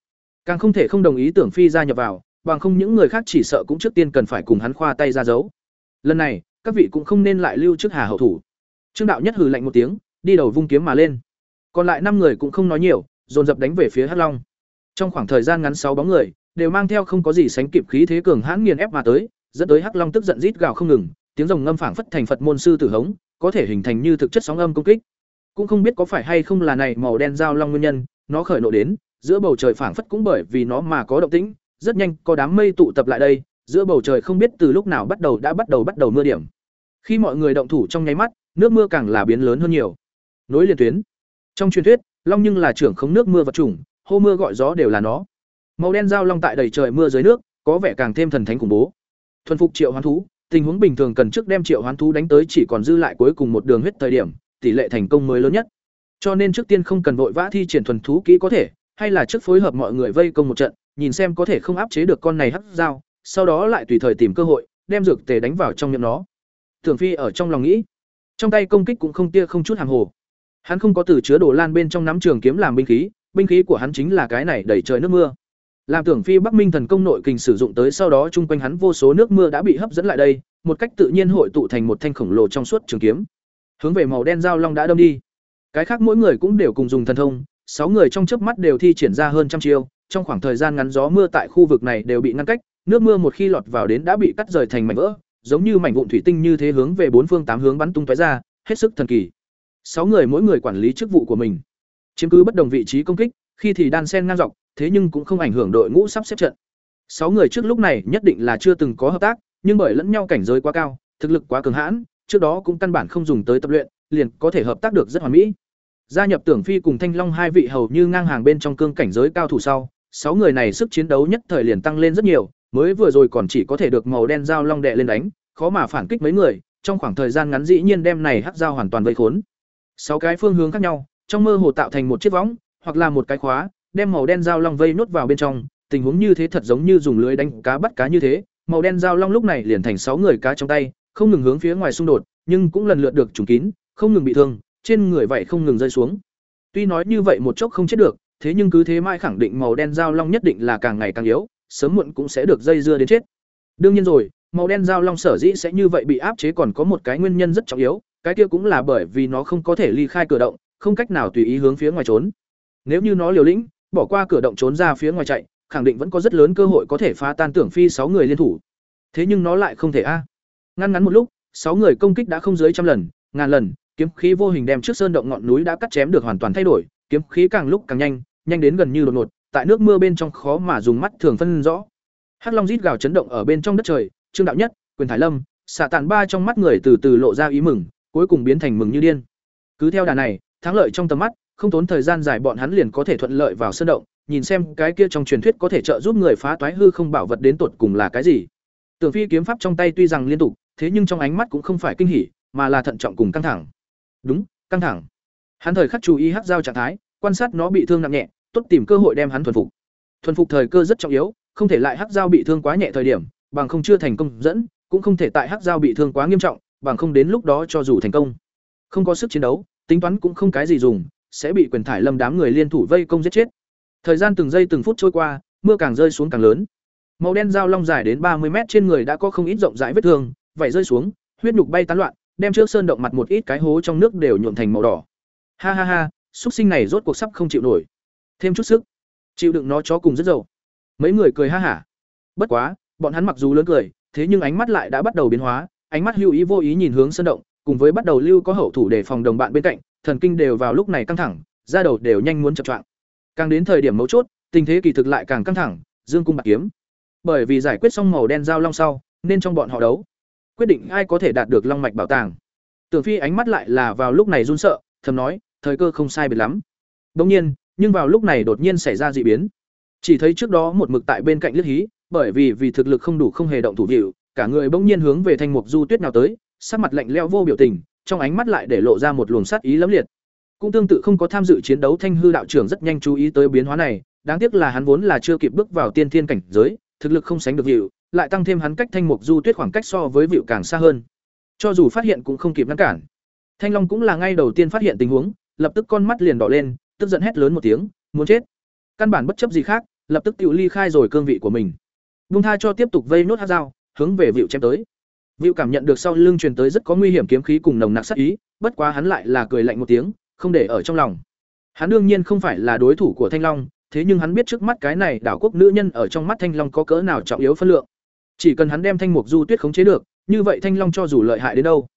Càng không thể không đồng ý Tưởng Phi gia nhập vào, bằng không những người khác chỉ sợ cũng trước tiên cần phải cùng hắn khoa tay ra giấu. Lần này, các vị cũng không nên lại lưu trước Hà hậu thủ. Trương đạo nhất hừ lạnh một tiếng, đi đầu vung kiếm mà lên. Còn lại năm người cũng không nói nhiều, dồn dập đánh về phía Hắc Long. Trong khoảng thời gian ngắn sáu bóng người, đều mang theo không có gì sánh kịp khí thế cường hãn nghiền ép mà tới, dẫn tới Hắc Long tức giận rít gào không ngừng, tiếng rồng ngâm phảng phất thành Phật môn sư tử hống, có thể hình thành như thực chất sóng âm công kích. Cũng không biết có phải hay không là này màu đen giao long nguyên nhân, nó khởi nộ đến, giữa bầu trời phảng phất cũng bởi vì nó mà có động tĩnh, rất nhanh có đám mây tụ tập lại đây, giữa bầu trời không biết từ lúc nào bắt đầu đã bắt đầu bắt đầu mưa điểm. Khi mọi người động thủ trong nháy mắt, nước mưa càng là biến lớn hơn nhiều. Nối liền tuyến. Trong truyền thuyết, long nhưng là trưởng không nước mưa vật chủng, hô mưa gọi gió đều là nó. Màu đen giao long tại đầy trời mưa dưới nước, có vẻ càng thêm thần thánh khủng bố. Thuần phục triệu hoán thú, tình huống bình thường cần trước đem triệu hoán thú đánh tới chỉ còn dư lại cuối cùng một đường huyết thời điểm, tỷ lệ thành công mới lớn nhất. Cho nên trước tiên không cần vội vã thi triển thuần thú kỹ có thể, hay là trước phối hợp mọi người vây công một trận, nhìn xem có thể không áp chế được con này hắc dao, sau đó lại tùy thời tìm cơ hội, đem dược tề đánh vào trong miệng nó. Tưởng Phi ở trong lòng nghĩ, trong tay công kích cũng không tia không chút hàng hồ. Hắn không có từ chứa đồ lan bên trong nắm trường kiếm làm binh khí, binh khí của hắn chính là cái này đẩy trời nước mưa. Làm Tưởng Phi Bắc Minh thần công nội kình sử dụng tới sau đó chung quanh hắn vô số nước mưa đã bị hấp dẫn lại đây, một cách tự nhiên hội tụ thành một thanh khổng lồ trong suốt trường kiếm. Hướng về màu đen dao long đã đâm đi. Cái khác mỗi người cũng đều cùng dùng thần thông, sáu người trong chớp mắt đều thi triển ra hơn trăm chiêu, trong khoảng thời gian ngắn gió mưa tại khu vực này đều bị ngăn cách, nước mưa một khi lọt vào đến đã bị cắt rời thành mảnh vỡ, giống như mảnh vụn thủy tinh như thế hướng về bốn phương tám hướng bắn tung tóe ra, hết sức thần kỳ. Sáu người mỗi người quản lý chức vụ của mình, chiếm cứ bất đồng vị trí công kích, khi thì đan sen ngang dọc, thế nhưng cũng không ảnh hưởng đội ngũ sắp xếp trận. Sáu người trước lúc này nhất định là chưa từng có hợp tác, nhưng bởi lẫn nhau cảnh giới quá cao, thực lực quá cường hãn, trước đó cũng căn bản không dùng tới tập luyện, liền có thể hợp tác được rất hoàn mỹ. Gia nhập Tưởng Phi cùng Thanh Long hai vị hầu như ngang hàng bên trong cương cảnh giới cao thủ sau, sáu người này sức chiến đấu nhất thời liền tăng lên rất nhiều, mới vừa rồi còn chỉ có thể được màu đen dao long đệ lên đánh, khó mà phản kích mấy người, trong khoảng thời gian ngắn dĩ nhiên đem này hắc dao hoàn toàn vây khốn. Sáu cái phương hướng khác nhau, trong mơ hồ tạo thành một chiếc võng, hoặc là một cái khóa, đem màu đen dao long vây nốt vào bên trong, tình huống như thế thật giống như dùng lưới đánh cá bắt cá như thế, màu đen dao long lúc này liền thành sáu người cá trong tay, không ngừng hướng phía ngoài xung đột, nhưng cũng lần lượt được trùng kín, không ngừng bị thương, trên người vậy không ngừng rơi xuống. Tuy nói như vậy một chốc không chết được, thế nhưng cứ thế mãi khẳng định màu đen dao long nhất định là càng ngày càng yếu, sớm muộn cũng sẽ được dây dưa đến chết. Đương nhiên rồi, màu đen giao long sở dĩ sẽ như vậy bị áp chế còn có một cái nguyên nhân rất trọng yếu, cái kia cũng là bởi vì nó không có thể ly khai cửa động, không cách nào tùy ý hướng phía ngoài trốn. Nếu như nó liều lĩnh, bỏ qua cửa động trốn ra phía ngoài chạy, khẳng định vẫn có rất lớn cơ hội có thể phá tan tưởng phi sáu người liên thủ. Thế nhưng nó lại không thể a. Ngăn ngắn một lúc, sáu người công kích đã không dưới trăm lần, ngàn lần, kiếm khí vô hình đem trước sơn động ngọn núi đã cắt chém được hoàn toàn thay đổi, kiếm khí càng lúc càng nhanh, nhanh đến gần như đột ngột, tại nước mưa bên trong khó mà dùng mắt thường phân rõ. Hắc Long rít gào chấn động ở bên trong đất trời, Trương đạo nhất, Quyền thái Lâm, xạ tàn ba trong mắt người từ từ lộ ra ý mừng cuối cùng biến thành mừng như điên. Cứ theo đà này thắng lợi trong tầm mắt không tốn thời gian dài bọn hắn liền có thể thuận lợi vào sân động nhìn xem cái kia trong truyền thuyết có thể trợ giúp người phá toái hư không bảo vật đến tột cùng là cái gì. Tưởng phi kiếm pháp trong tay tuy rằng liên tục thế nhưng trong ánh mắt cũng không phải kinh hỉ mà là thận trọng cùng căng thẳng. Đúng căng thẳng. Hắn thời khắc chú ý hắc giao trạng thái quan sát nó bị thương nặng nhẹ tốt tìm cơ hội đem hắn thuần phục. Thuần phục thời cơ rất trọng yếu, không thể lại hắc giao bị thương quá nhẹ thời điểm, bằng không chưa thành công dẫn, cũng không thể tại hắc giao bị thương quá nghiêm trọng, bằng không đến lúc đó cho dù thành công. Không có sức chiến đấu, tính toán cũng không cái gì dùng, sẽ bị quyền thải lâm đám người liên thủ vây công giết chết. Thời gian từng giây từng phút trôi qua, mưa càng rơi xuống càng lớn. Màu đen dao long dài đến ba mươi mét trên người đã có không ít rộng rãi vết thương, vảy rơi xuống, huyết nhục bay tán loạn, đem trước sơn động mặt một ít cái hố trong nước đều nhuộm thành màu đỏ. Ha ha ha xúc sinh này rốt cuộc sắp không chịu nổi thêm chút sức. Chịu đựng nó chó cùng rất dầu. Mấy người cười ha hả. Bất quá, bọn hắn mặc dù lớn cười, thế nhưng ánh mắt lại đã bắt đầu biến hóa, ánh mắt hữu ý vô ý nhìn hướng sân động, cùng với bắt đầu lưu có hậu thủ để phòng đồng bạn bên cạnh, thần kinh đều vào lúc này căng thẳng, da đầu đều nhanh muốn chập choạng. Càng đến thời điểm mấu chốt, tình thế kỳ thực lại càng căng thẳng, dương cung bạc kiếm. Bởi vì giải quyết xong màu đen giao long sau, nên trong bọn họ đấu. Quyết định ai có thể đạt được long mạch bảo tàng. Tưởng phi ánh mắt lại là vào lúc này run sợ, thầm nói, thời cơ không sai biệt lắm. Đông nhiên nhưng vào lúc này đột nhiên xảy ra dị biến. Chỉ thấy trước đó một mực tại bên cạnh liếc hí, bởi vì vì thực lực không đủ không hề động thủ vịu cả người bỗng nhiên hướng về thanh mục du tuyết nào tới, sắc mặt lạnh leo vô biểu tình, trong ánh mắt lại để lộ ra một luồng sát ý lẫm liệt. Cũng tương tự không có tham dự chiến đấu thanh hư đạo trưởng rất nhanh chú ý tới biến hóa này, đáng tiếc là hắn vốn là chưa kịp bước vào tiên thiên cảnh giới, thực lực không sánh được vịu lại tăng thêm hắn cách thanh mục du tuyết khoảng cách so với vịu càng xa hơn. Cho dù phát hiện cũng không kịp ngăn cản. Thanh long cũng là ngay đầu tiên phát hiện tình huống, lập tức con mắt liền đỏ lên tức giận hét lớn một tiếng, muốn chết? Căn bản bất chấp gì khác, lập tức tự ly khai rồi cương vị của mình. Vung tha cho tiếp tục vây nốt hát dao, hướng về vịu chém tới. Vịu cảm nhận được sau lưng truyền tới rất có nguy hiểm kiếm khí cùng nồng nặc sát ý, bất quá hắn lại là cười lạnh một tiếng, không để ở trong lòng. Hắn đương nhiên không phải là đối thủ của thanh long, thế nhưng hắn biết trước mắt cái này đảo quốc nữ nhân ở trong mắt thanh long có cỡ nào trọng yếu phân lượng. Chỉ cần hắn đem thanh mục du tuyết khống chế được, như vậy thanh long cho dù lợi hại đến đâu.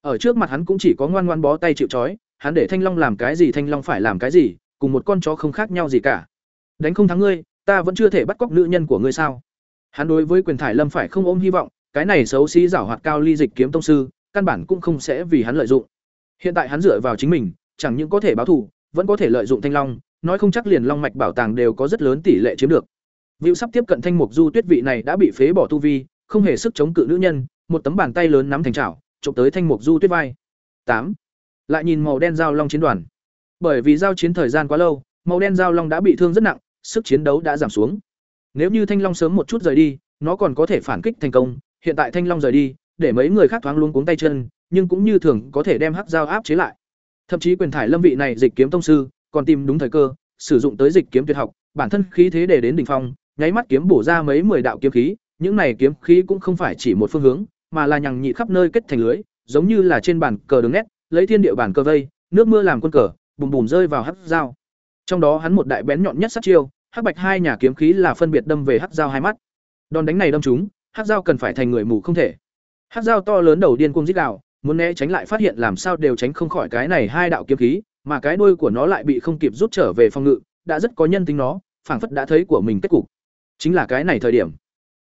Ở trước mặt hắn cũng chỉ có ngoan ngoan bó tay chịu trói hắn để thanh long làm cái gì thanh long phải làm cái gì cùng một con chó không khác nhau gì cả. Đánh không thắng ngươi ta vẫn chưa thể bắt cóc nữ nhân của ngươi sao? Hắn đối với quyền thải lâm phải không ôm hy vọng cái này xấu xí giảo hoạt cao ly dịch kiếm tông sư căn bản cũng không sẽ vì hắn lợi dụng. Hiện tại hắn dựa vào chính mình chẳng những có thể báo thù vẫn có thể lợi dụng thanh long nói không chắc liền long mạch bảo tàng đều có rất lớn tỷ lệ chiếm được. Vịu sắp tiếp cận thanh mục du tuyết vị này đã bị phế bỏ tu vi, không hề sức chống cự nữ nhân, một tấm bàn tay lớn nắm thành chảo, chụp tới thanh mục du tuyết vai. tám. Lại nhìn màu đen giao long chiến đoàn. Bởi vì giao chiến thời gian quá lâu, màu đen giao long đã bị thương rất nặng, sức chiến đấu đã giảm xuống. Nếu như thanh long sớm một chút rời đi, nó còn có thể phản kích thành công, hiện tại thanh long rời đi, để mấy người khác thoáng luống cuống tay chân, nhưng cũng như thường có thể đem hắc giao áp chế lại. Thậm chí quyền thải lâm vị này dịch kiếm tông sư, còn tìm đúng thời cơ, sử dụng tới dịch kiếm tuyệt học, bản thân khí thế để đến đỉnh phong, nháy mắt kiếm bổ ra mấy mười đạo kiếm khí, những này kiếm khí cũng không phải chỉ một phương hướng, mà là nhằng nhị khắp nơi kết thành lưới, giống như là trên bàn cờ đường nét, lấy thiên địa bản cơ vây, nước mưa làm quân cờ, bùm bùm rơi vào hắc dao. Trong đó hắn một đại bén nhọn nhất sát chiêu, hắc bạch hai nhà kiếm khí là phân biệt đâm về hắc dao hai mắt. Đòn đánh này đâm chúng, hắc dao cần phải thành người mù không thể. Hắc dao to lớn đầu điên cuồng rít gào, muốn né tránh lại phát hiện làm sao đều tránh không khỏi cái này hai đạo kiếm khí, mà cái đuôi của nó lại bị không kịp rút trở về phòng ngự, đã rất có nhân tính nó, phảng phất đã thấy của mình kết cục chính là cái này thời điểm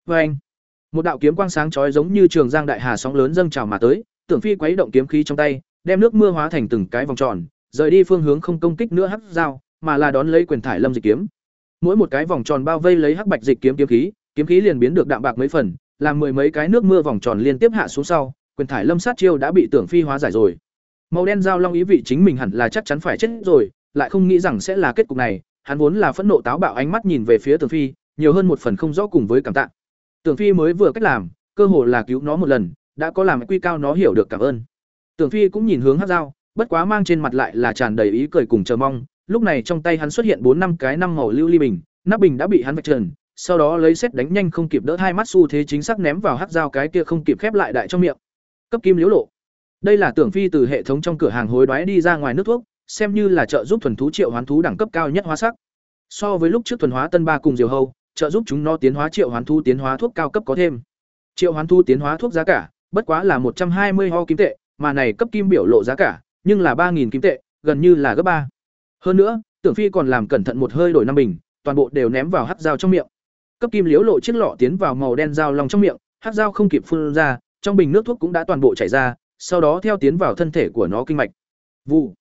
vê anh một đạo kiếm quang sáng chói giống như trường giang đại hà sóng lớn dâng trào mà tới tưởng phi quấy động kiếm khí trong tay đem nước mưa hóa thành từng cái vòng tròn rời đi phương hướng không công kích nữa hắc dao mà là đón lấy quyền thải lâm dịch kiếm mỗi một cái vòng tròn bao vây lấy hắc bạch dịch kiếm kiếm khí kiếm khí liền biến được đạm bạc mấy phần làm mười mấy cái nước mưa vòng tròn liên tiếp hạ xuống sau quyền thải lâm sát chiêu đã bị tưởng phi hóa giải rồi màu đen dao long ý vị chính mình hẳn là chắc chắn phải chết rồi lại không nghĩ rằng sẽ là kết cục này hắn vốn là phẫn nộ táo bạo ánh mắt nhìn về phía tưởng phi nhiều hơn một phần không rõ cùng với cảm tạ. Tưởng Phi mới vừa cách làm, cơ hội là cứu nó một lần, đã có làm quy cao nó hiểu được cảm ơn. Tưởng Phi cũng nhìn hướng Hắc Dao, bất quá mang trên mặt lại là tràn đầy ý cười cùng chờ mong, lúc này trong tay hắn xuất hiện bốn năm cái năm màu lưu ly bình, nắp bình đã bị hắn vạch trần, sau đó lấy xét đánh nhanh không kịp đỡ hai mắt xu thế chính xác ném vào Hắc Dao cái kia không kịp khép lại đại trong miệng. Cấp kim liễu lộ. Đây là Tưởng Phi từ hệ thống trong cửa hàng hối đoái đi ra ngoài nước thuốc, xem như là trợ giúp thuần thú triệu hoán thú đẳng cấp cao nhất hóa sắc. So với lúc trước thuần hóa tân ba cùng diều hầu, trợ giúp chúng nó tiến hóa triệu hoán thu tiến hóa thuốc cao cấp có thêm. Triệu hoán thu tiến hóa thuốc giá cả, bất quá là một trăm hai mươi ho kim tệ, mà này cấp kim biểu lộ giá cả, nhưng là ba nghìn kim tệ, gần như là gấp ba. Hơn nữa, Tưởng Phi còn làm cẩn thận một hơi đổi năm bình, toàn bộ đều ném vào hắc dao trong miệng. Cấp kim liếu lộ chiếc lọ tiến vào màu đen dao long trong miệng, hắc dao không kịp phun ra, trong bình nước thuốc cũng đã toàn bộ chảy ra, sau đó theo tiến vào thân thể của nó kinh mạch. Vụ.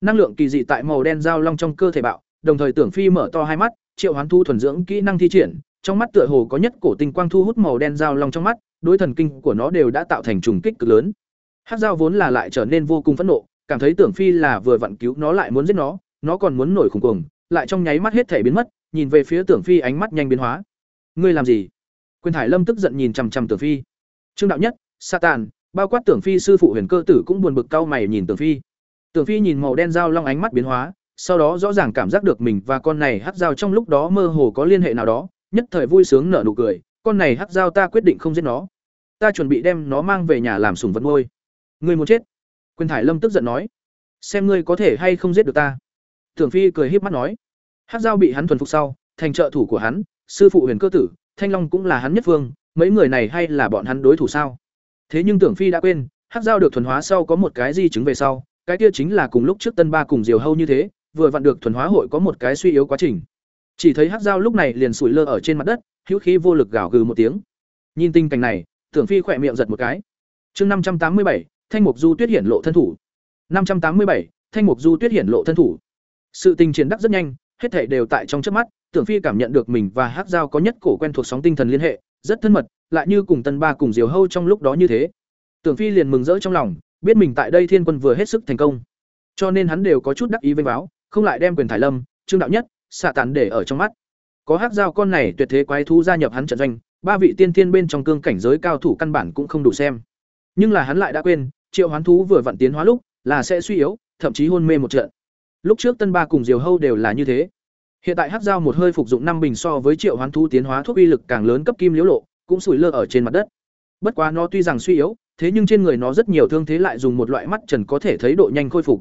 Năng lượng kỳ dị tại màu đen giao long trong cơ thể bạo, đồng thời Tưởng Phi mở to hai mắt, triệu hoán thu thuần dưỡng kỹ năng thi triển, trong mắt tựa hồ có nhất cổ tinh quang thu hút màu đen giao long trong mắt, đối thần kinh của nó đều đã tạo thành trùng kích cực lớn. Hắc giao vốn là lại trở nên vô cùng phẫn nộ, cảm thấy Tưởng Phi là vừa vặn cứu nó lại muốn giết nó, nó còn muốn nổi khủng cuồng, lại trong nháy mắt hết thể biến mất, nhìn về phía Tưởng Phi ánh mắt nhanh biến hóa. Ngươi làm gì? Quyền Thải Lâm tức giận nhìn chằm chằm Tưởng Phi. Trương đạo nhất, Satan, bao quát Tưởng Phi sư phụ Huyền Cơ tử cũng buồn bực cau mày nhìn Tưởng Phi. Tưởng Phi nhìn màu đen dao long ánh mắt biến hóa, sau đó rõ ràng cảm giác được mình và con này hắc dao trong lúc đó mơ hồ có liên hệ nào đó, nhất thời vui sướng nở nụ cười, con này hắc dao ta quyết định không giết nó. Ta chuẩn bị đem nó mang về nhà làm sủng vật nuôi. Ngươi muốn chết? Quyền Thải Lâm tức giận nói. Xem ngươi có thể hay không giết được ta. Tưởng Phi cười híp mắt nói. Hắc dao bị hắn thuần phục sau, thành trợ thủ của hắn, sư phụ Huyền Cơ tử, Thanh Long cũng là hắn nhất phương, mấy người này hay là bọn hắn đối thủ sao? Thế nhưng Tưởng Phi đã quên, Hắc dao được thuần hóa sau có một cái di chứng về sau, cái kia chính là cùng lúc trước Tân Ba cùng Diều Hâu như thế, vừa vặn được thuần hóa hội có một cái suy yếu quá trình. Chỉ thấy Hắc dao lúc này liền sủi lơ ở trên mặt đất, hữu khí vô lực gào gừ một tiếng. Nhìn tình cảnh này, Tưởng Phi khỏe miệng giật một cái. Chương năm trăm tám mươi bảy, Thanh Mục Du Tuyết hiển lộ thân thủ. năm trăm tám mươi bảy, Thanh Mục Du Tuyết hiển lộ thân thủ. Sự tình triển đắc rất nhanh, hết thảy đều tại trong chớp mắt, Tưởng Phi cảm nhận được mình và Hắc Giao có nhất cổ quen thuộc sóng tinh thần liên hệ, rất thân mật, lại như cùng Tân Ba cùng Diều Hâu trong lúc đó như thế. Tưởng Phi liền mừng rỡ trong lòng, biết mình tại đây Thiên Quân vừa hết sức thành công. Cho nên hắn đều có chút đắc ý vênh báo, không lại đem quyền thải lâm, Trương đạo nhất, xạ tán để ở trong mắt. Có Hắc Giao con này tuyệt thế quái thú gia nhập hắn trận doanh, ba vị tiên thiên bên trong cương cảnh giới cao thủ căn bản cũng không đủ xem. Nhưng là hắn lại đã quên, Triệu Hoán thú vừa vặn tiến hóa lúc, là sẽ suy yếu, thậm chí hôn mê một trận. Lúc trước Tân Ba cùng Diều Hâu đều là như thế. Hiện tại Hắc Giao một hơi phục dụng năm bình so với Triệu Hoán thú tiến hóa thuốc uy lực càng lớn cấp kim liễu lộ, cũng sủi lơ ở trên mặt đất. Bất quá nó tuy rằng suy yếu, thế nhưng trên người nó rất nhiều thương thế lại dùng một loại mắt trần có thể thấy độ nhanh khôi phục.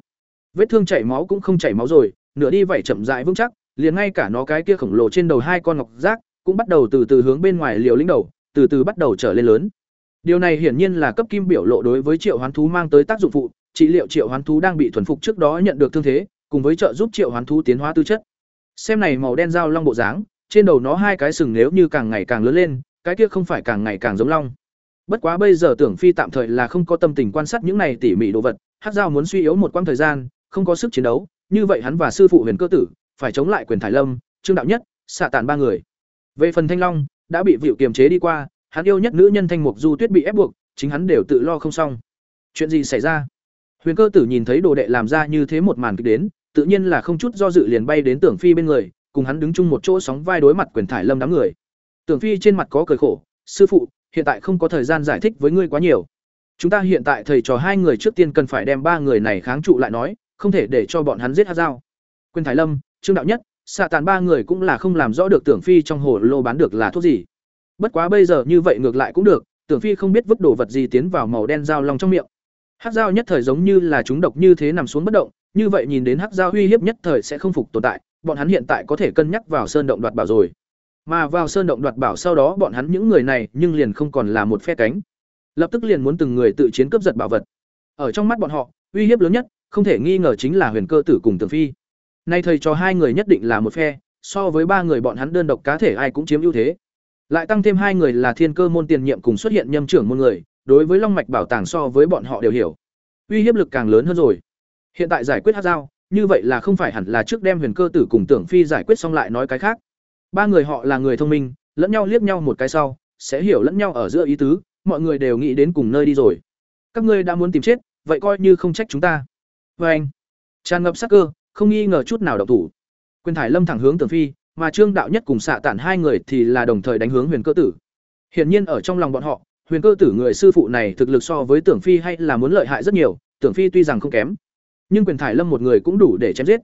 Vết thương chảy máu cũng không chảy máu rồi, nửa đi vẩy chậm rãi vững chắc, liền ngay cả nó cái kia khổng lồ trên đầu hai con ngọc giác cũng bắt đầu từ từ hướng bên ngoài liều lĩnh đầu, từ từ bắt đầu trở lên lớn. Điều này hiển nhiên là cấp kim biểu lộ đối với triệu hoán thú mang tới tác dụng phụ, trị liệu triệu hoán thú đang bị thuần phục trước đó nhận được thương thế, cùng với trợ giúp triệu hoán thú tiến hóa tư chất. Xem này màu đen dao long bộ dáng, trên đầu nó hai cái sừng nếu như càng ngày càng lớn lên, cái kia không phải càng ngày càng giống long. Bất quá bây giờ Tưởng Phi tạm thời là không có tâm tình quan sát những này tỉ mỉ đồ vật, Hắc Giao muốn suy yếu một quãng thời gian, không có sức chiến đấu, như vậy hắn và sư phụ Huyền Cơ Tử phải chống lại quyền Thải Lâm, Trương đạo nhất, xạ tàn ba người. Về phần Thanh Long, đã bị Vịu kiềm chế đi qua, hắn yêu nhất nữ nhân Thanh Mục Du Tuyết bị ép buộc, chính hắn đều tự lo không xong. Chuyện gì xảy ra? Huyền Cơ Tử nhìn thấy đồ đệ làm ra như thế một màn kịch đến, tự nhiên là không chút do dự liền bay đến Tưởng Phi bên người, cùng hắn đứng chung một chỗ sóng vai đối mặt quyền Thải Lâm đám người. Tưởng Phi trên mặt có cười khổ, "Sư phụ, hiện tại không có thời gian giải thích với ngươi quá nhiều. Chúng ta hiện tại thầy trò hai người trước tiên cần phải đem ba người này kháng trụ lại nói, không thể để cho bọn hắn giết hát dao Quyền Thải Lâm, Trương đạo nhất, xạ tàn ba người cũng là không làm rõ được Tưởng Phi trong hồ lô bán được là thuốc gì. Bất quá bây giờ như vậy ngược lại cũng được, Tưởng Phi không biết vứt đồ vật gì tiến vào màu đen dao long trong miệng. Hắc Giao nhất thời giống như là chúng độc như thế nằm xuống bất động, như vậy nhìn đến Hắc Giao uy hiếp nhất thời sẽ không phục tồn tại, bọn hắn hiện tại có thể cân nhắc vào sơn động đoạt bảo rồi. Mà vào sơn động đoạt bảo sau đó bọn hắn những người này nhưng liền không còn là một phe cánh. Lập tức liền muốn từng người tự chiến cướp giật bảo vật. Ở trong mắt bọn họ, uy hiếp lớn nhất, không thể nghi ngờ chính là Huyền Cơ Tử cùng Tưởng Phi. Nay thầy cho hai người nhất định là một phe, so với ba người bọn hắn đơn độc cá thể ai cũng chiếm ưu thế. Lại tăng thêm hai người là thiên cơ môn tiền nhiệm cùng xuất hiện nhâm trưởng môn người, đối với long mạch bảo tàng so với bọn họ đều hiểu. Uy hiếp lực càng lớn hơn rồi. Hiện tại giải quyết hát giao, như vậy là không phải hẳn là trước đem Huyền Cơ Tử cùng Tưởng Phi giải quyết xong lại nói cái khác. Ba người họ là người thông minh, lẫn nhau liếc nhau một cái sau, sẽ hiểu lẫn nhau ở giữa ý tứ, mọi người đều nghĩ đến cùng nơi đi rồi. Các ngươi đã muốn tìm chết, vậy coi như không trách chúng ta. Và anh, tràn ngập sắc cơ, không nghi ngờ chút nào động thủ. Quyền Thải Lâm thẳng hướng Tưởng Phi, mà Trương Đạo Nhất cùng xạ tản hai người thì là đồng thời đánh hướng Huyền Cơ Tử. Hiển nhiên ở trong lòng bọn họ, Huyền Cơ Tử người sư phụ này thực lực so với Tưởng Phi hay là muốn lợi hại rất nhiều, Tưởng Phi tuy rằng không kém, nhưng Quyền Thải Lâm một người cũng đủ để chém giết.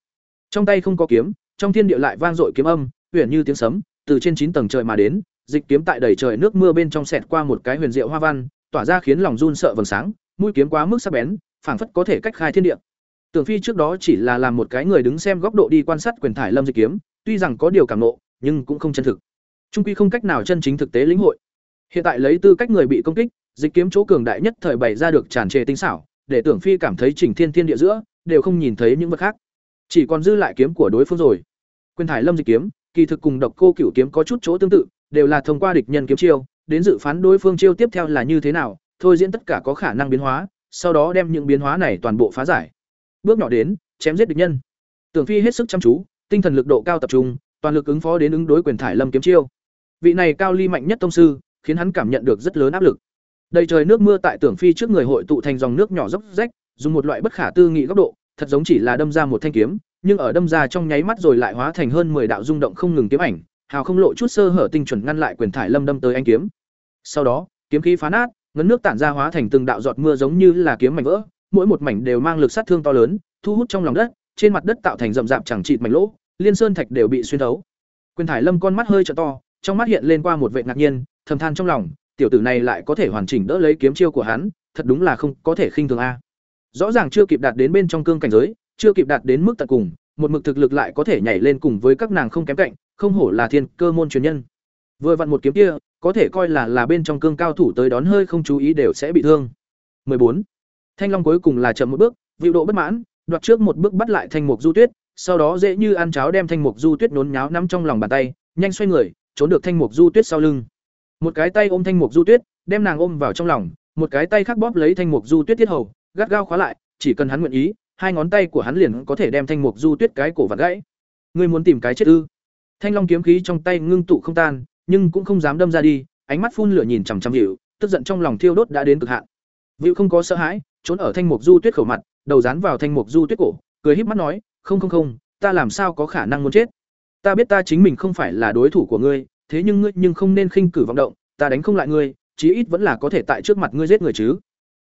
Trong tay không có kiếm, trong thiên địa lại vang dội kiếm âm, huyền như tiếng sấm, từ trên chín tầng trời mà đến, dịch kiếm tại đầy trời nước mưa bên trong xẹt qua một cái huyền diệu hoa văn, tỏa ra khiến lòng run sợ vầng sáng, mũi kiếm quá mức sắc bén, phảng phất có thể cách khai thiên địa. Tưởng Phi trước đó chỉ là làm một cái người đứng xem góc độ đi quan sát quyền thải lâm dịch kiếm, tuy rằng có điều cảm nộ, nhưng cũng không chân thực. Trung quy không cách nào chân chính thực tế lĩnh hội. Hiện tại lấy tư cách người bị công kích, dịch kiếm chỗ cường đại nhất thời bày ra được tràn trề tinh xảo, để Tưởng Phi cảm thấy chỉnh thiên thiên địa giữa đều không nhìn thấy những vật khác, chỉ còn dư lại kiếm của đối phương rồi. Quyền thải lâm dịch kiếm, kỳ thực cùng độc cô cửu kiếm có chút chỗ tương tự, đều là thông qua địch nhân kiếm chiêu, đến dự phán đối phương chiêu tiếp theo là như thế nào, thôi diễn tất cả có khả năng biến hóa, sau đó đem những biến hóa này toàn bộ phá giải. Bước nhỏ đến, chém giết địch nhân. Tưởng Phi hết sức chăm chú, tinh thần lực độ cao tập trung, toàn lực ứng phó đến ứng đối quyền thải lâm kiếm chiêu. Vị này cao ly mạnh nhất tông sư, khiến hắn cảm nhận được rất lớn áp lực. Đầy trời nước mưa tại Tưởng Phi trước người hội tụ thành dòng nước nhỏ dốc rách, dùng một loại bất khả tư nghị góc độ, thật giống chỉ là đâm ra một thanh kiếm, nhưng ở đâm ra trong nháy mắt rồi lại hóa thành hơn 10 đạo rung động không ngừng kiếm ảnh, hào không lộ chút sơ hở tinh chuẩn ngăn lại quyền thải lâm đâm tới anh kiếm. Sau đó, kiếm khí phá nát, ngấn nước tản ra hóa thành từng đạo giọt mưa giống như là kiếm mảnh vỡ, mỗi một mảnh đều mang lực sát thương to lớn, thu hút trong lòng đất, trên mặt đất tạo thành rậm rạp chẳng chịt mảnh lỗ, liên sơn thạch đều bị xuyên thấu. Quyền thải lâm con mắt hơi trợ to, trong mắt hiện lên qua một vẻ ngạc nhiên, thầm than trong lòng, tiểu tử này lại có thể hoàn chỉnh đỡ lấy kiếm chiêu của hắn, thật đúng là không có thể khinh thường a. Rõ ràng chưa kịp đạt đến bên trong cương cảnh giới, chưa kịp đạt đến mức tận cùng, một mực thực lực lại có thể nhảy lên cùng với các nàng không kém cạnh, không hổ là thiên cơ môn truyền nhân. Vừa vặn một kiếm kia, có thể coi là là bên trong cương cao thủ tới đón hơi không chú ý đều sẽ bị thương. 14. Thanh Long cuối cùng là chậm một bước, vịu độ bất mãn, đoạt trước một bước bắt lại Thanh Mục Du Tuyết, sau đó dễ như ăn cháo đem Thanh Mục Du Tuyết nốn nháo nắm trong lòng bàn tay, nhanh xoay người, trốn được Thanh Mục Du Tuyết sau lưng. Một cái tay ôm Thanh Mục Du Tuyết, đem nàng ôm vào trong lòng, một cái tay khác bóp lấy Thanh Mục Du Tuyết tiết hầu, gắt gao khóa lại, chỉ cần hắn nguyện ý, hai ngón tay của hắn liền có thể đem Thanh Mục Du Tuyết cái cổ vặn gãy. Ngươi muốn tìm cái chết ư? Thanh Long kiếm khí trong tay ngưng tụ không tan, nhưng cũng không dám đâm ra đi, ánh mắt phun lửa nhìn chằm chằm Vịu, tức giận trong lòng thiêu đốt đã đến cực hạn. Vịu không có sợ hãi, trốn ở Thanh Mục Du Tuyết khẩu mặt, đầu dán vào Thanh Mục Du Tuyết cổ, cười híp mắt nói, "Không không không, ta làm sao có khả năng muốn chết? Ta biết ta chính mình không phải là đối thủ của ngươi, thế nhưng ngươi nhưng không nên khinh cử vọng động, ta đánh không lại ngươi, chí ít vẫn là có thể tại trước mặt ngươi giết người chứ.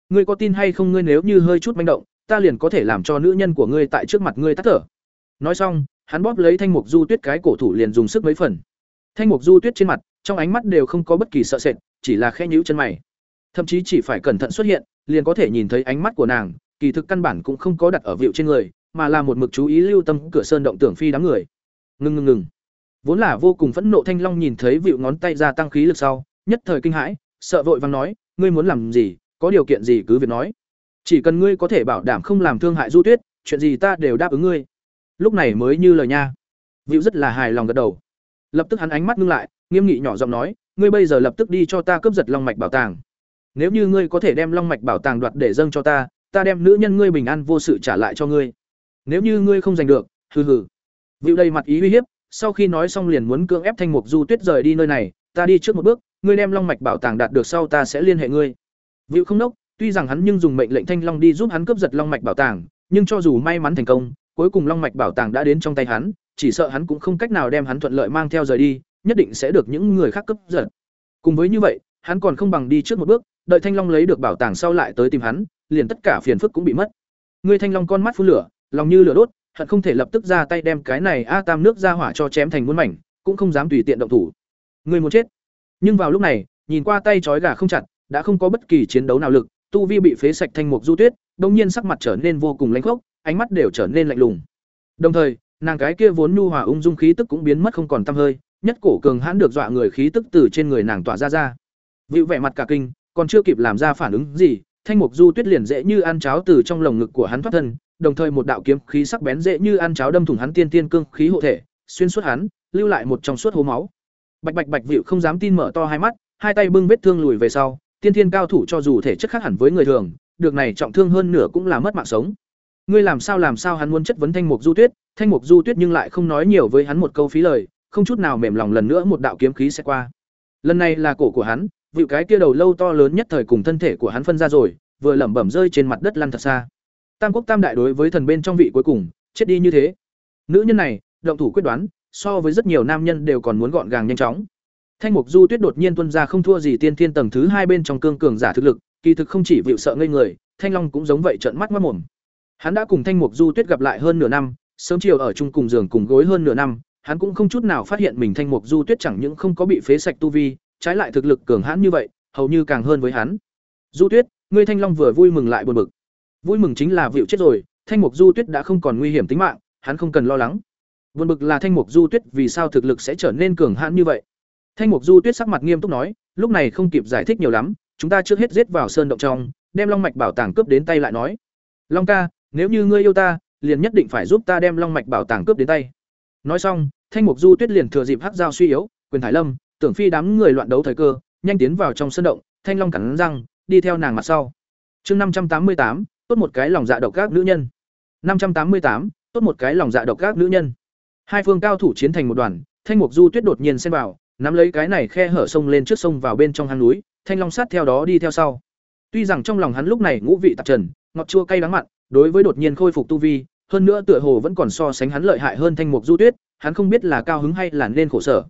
Ngươi có tin hay không ngươi nếu như hơi chút manh động, ta liền có thể làm cho nữ nhân của ngươi tại trước mặt ngươi tắt thở." Nói xong, hắn bóp lấy Thanh Mục Du Tuyết cái cổ thủ liền dùng sức mấy phần. Thanh Mục Du Tuyết trên mặt, trong ánh mắt đều không có bất kỳ sợ sệt, chỉ là khẽ nhíu chân mày. Thậm chí chỉ phải cẩn thận xuất hiện, liền có thể nhìn thấy ánh mắt của nàng, kỳ thực căn bản cũng không có đặt ở vịu trên người, mà là một mực chú ý lưu tâm cửa sơn động tưởng phi đám người. ngừng ngừng ngừng. Vốn là vô cùng phẫn nộ Thanh Long nhìn thấy vịu ngón tay ra tăng khí lực sau, nhất thời kinh hãi, sợ vội vàng nói, ngươi muốn làm gì, có điều kiện gì cứ việc nói. Chỉ cần ngươi có thể bảo đảm không làm thương hại Du Tuyết, chuyện gì ta đều đáp ứng ngươi. Lúc này mới như lời nha. Vịu rất là hài lòng gật đầu. Lập tức hắn ánh mắt ngưng lại, nghiêm nghị nhỏ giọng nói, ngươi bây giờ lập tức đi cho ta cướp giật long mạch bảo tàng. Nếu như ngươi có thể đem long mạch bảo tàng đoạt để dâng cho ta, ta đem nữ nhân ngươi bình an vô sự trả lại cho ngươi. Nếu như ngươi không giành được, hừ hừ. Vịu đầy mặt ý uy hiếp, sau khi nói xong liền muốn cưỡng ép Thanh Mục Du Tuyết rời đi nơi này, ta đi trước một bước, ngươi đem long mạch bảo tàng đạt được sau ta sẽ liên hệ ngươi. Vịu không nốc, tuy rằng hắn nhưng dùng mệnh lệnh Thanh Long đi giúp hắn cướp giật long mạch bảo tàng, nhưng cho dù may mắn thành công, cuối cùng long mạch bảo tàng đã đến trong tay hắn, chỉ sợ hắn cũng không cách nào đem hắn thuận lợi mang theo rời đi, nhất định sẽ được những người khác cướp giật. Cùng với như vậy, hắn còn không bằng đi trước một bước, đợi Thanh Long lấy được bảo tàng sau lại tới tìm hắn, liền tất cả phiền phức cũng bị mất. Ngươi Thanh Long con mắt phun lửa, lòng như lửa đốt, hận không thể lập tức ra tay đem cái này A Tam nước ra hỏa cho chém thành muôn mảnh, cũng không dám tùy tiện động thủ. Ngươi muốn chết. Nhưng vào lúc này, nhìn qua tay trói gà không chặt, đã không có bất kỳ chiến đấu nào lực, tu vi bị phế sạch thanh mục du tuyết, đồng nhiên sắc mặt trở nên vô cùng lãnh khốc, ánh mắt đều trở nên lạnh lùng. Đồng thời, nàng cái kia vốn nhu hòa ung dung khí tức cũng biến mất không còn tăm hơi, nhất cổ cường hãn được dọa người khí tức từ trên người nàng tỏa ra ra. Vịu vẻ mặt cả kinh, còn chưa kịp làm ra phản ứng gì, thanh mục du tuyết liền dễ như ăn cháo từ trong lồng ngực của hắn thoát thân, đồng thời một đạo kiếm khí sắc bén dễ như ăn cháo đâm thủng hắn tiên tiên cương khí hộ thể, xuyên suốt hắn, lưu lại một trong suốt hố máu. Bạch bạch bạch vịu không dám tin mở to hai mắt, hai tay bưng vết thương lùi về sau, tiên thiên cao thủ cho dù thể chất khác hẳn với người thường, được này trọng thương hơn nửa cũng là mất mạng sống. Ngươi làm sao làm sao hắn muốn chất vấn Thanh Mục Du Tuyết, Thanh Mục Du Tuyết nhưng lại không nói nhiều với hắn một câu phí lời, không chút nào mềm lòng lần nữa một đạo kiếm khí sẽ qua. Lần này là cổ của hắn, vị cái kia đầu lâu to lớn nhất thời cùng thân thể của hắn phân ra rồi, vừa lẩm bẩm rơi trên mặt đất lăn thật xa. Tam quốc tam đại đối với thần bên trong vị cuối cùng, chết đi như thế. Nữ nhân này, động thủ quyết đoán, so với rất nhiều nam nhân đều còn muốn gọn gàng nhanh chóng. Thanh Mục Du Tuyết đột nhiên tuôn ra không thua gì tiên thiên tầng thứ hai bên trong cương cường giả thực lực, kỳ thực không chỉ vịu sợ ngây người, Thanh Long cũng giống vậy trợn mắt mắt mồm. Hắn đã cùng Thanh Mục Du Tuyết gặp lại hơn nửa năm, sớm chiều ở chung cùng giường cùng gối hơn nửa năm, hắn cũng không chút nào phát hiện mình Thanh Mục Du Tuyết chẳng những không có bị phế sạch tu vi, trái lại thực lực cường hãn như vậy, hầu như càng hơn với hắn. Du Tuyết, ngươi Thanh Long vừa vui mừng lại buồn bực. Vui mừng chính là vịu chết rồi, Thanh Mục Du Tuyết đã không còn nguy hiểm tính mạng, hắn không cần lo lắng. Buồn bực là Thanh Mục Du Tuyết vì sao thực lực sẽ trở nên cường hãn như vậy. Thanh Mục Du Tuyết sắc mặt nghiêm túc nói, lúc này không kịp giải thích nhiều lắm, chúng ta trước hết giết vào sơn động trong, đem long mạch bảo tàng cướp đến tay lại nói. Long ca, nếu như ngươi yêu ta, liền nhất định phải giúp ta đem long mạch bảo tàng cướp đến tay. Nói xong, Thanh Mục Du Tuyết liền thừa dịp hắc giao suy yếu, quyền thải lâm, tưởng phi đám người loạn đấu thời cơ, nhanh tiến vào trong sân động, Thanh Long cắn răng, đi theo nàng mặt sau. Chương năm trăm tám mươi tám, tốt một cái lòng dạ độc các nữ nhân. năm trăm tám mươi tám, tốt một cái lòng dạ độc các nữ nhân. Hai phương cao thủ chiến thành một đoàn, Thanh Mục Du Tuyết đột nhiên xen vào, nắm lấy cái này khe hở sông lên trước sông vào bên trong hang núi, Thanh Long sát theo đó đi theo sau. Tuy rằng trong lòng hắn lúc này ngũ vị tạp trần, ngọt chua cay đắng mặn, đối với đột nhiên khôi phục tu vi, hơn nữa tựa hồ vẫn còn so sánh hắn lợi hại hơn Thanh Mục Du Tuyết, hắn không biết là cao hứng hay là nên khổ sở.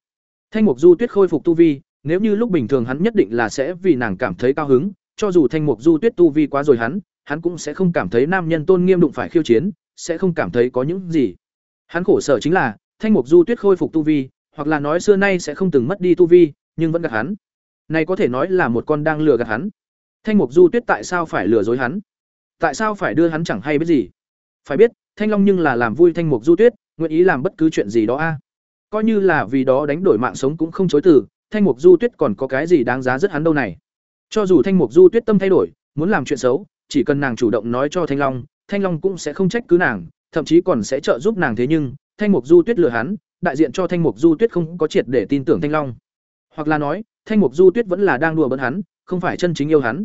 Thanh Mục Du Tuyết khôi phục tu vi, nếu như lúc bình thường hắn nhất định là sẽ vì nàng cảm thấy cao hứng, cho dù Thanh Mục Du Tuyết tu vi quá rồi hắn, hắn cũng sẽ không cảm thấy nam nhân tôn nghiêm đụng phải khiêu chiến, sẽ không cảm thấy có những gì. Hắn khổ sở chính là, Thanh Mục Du Tuyết khôi phục tu vi, hoặc là nói xưa nay sẽ không từng mất đi tu vi, nhưng vẫn gạt hắn. Này có thể nói là một con đang lừa gạt hắn. Thanh Mục Du Tuyết tại sao phải lừa dối hắn? Tại sao phải đưa hắn chẳng hay biết gì? Phải biết, Thanh Long nhưng là làm vui Thanh Mục Du Tuyết, nguyện ý làm bất cứ chuyện gì đó a. Coi như là vì đó đánh đổi mạng sống cũng không chối từ, Thanh Mục Du Tuyết còn có cái gì đáng giá rất hắn đâu này. Cho dù Thanh Mục Du Tuyết tâm thay đổi, muốn làm chuyện xấu, chỉ cần nàng chủ động nói cho Thanh Long, Thanh Long cũng sẽ không trách cứ nàng, thậm chí còn sẽ trợ giúp nàng thế nhưng, Thanh Mục Du Tuyết lừa hắn, đại diện cho Thanh Mục Du Tuyết không có triệt để tin tưởng Thanh Long. Hoặc là nói, Thanh Mục Du Tuyết vẫn là đang đùa bỡn hắn, không phải chân chính yêu hắn.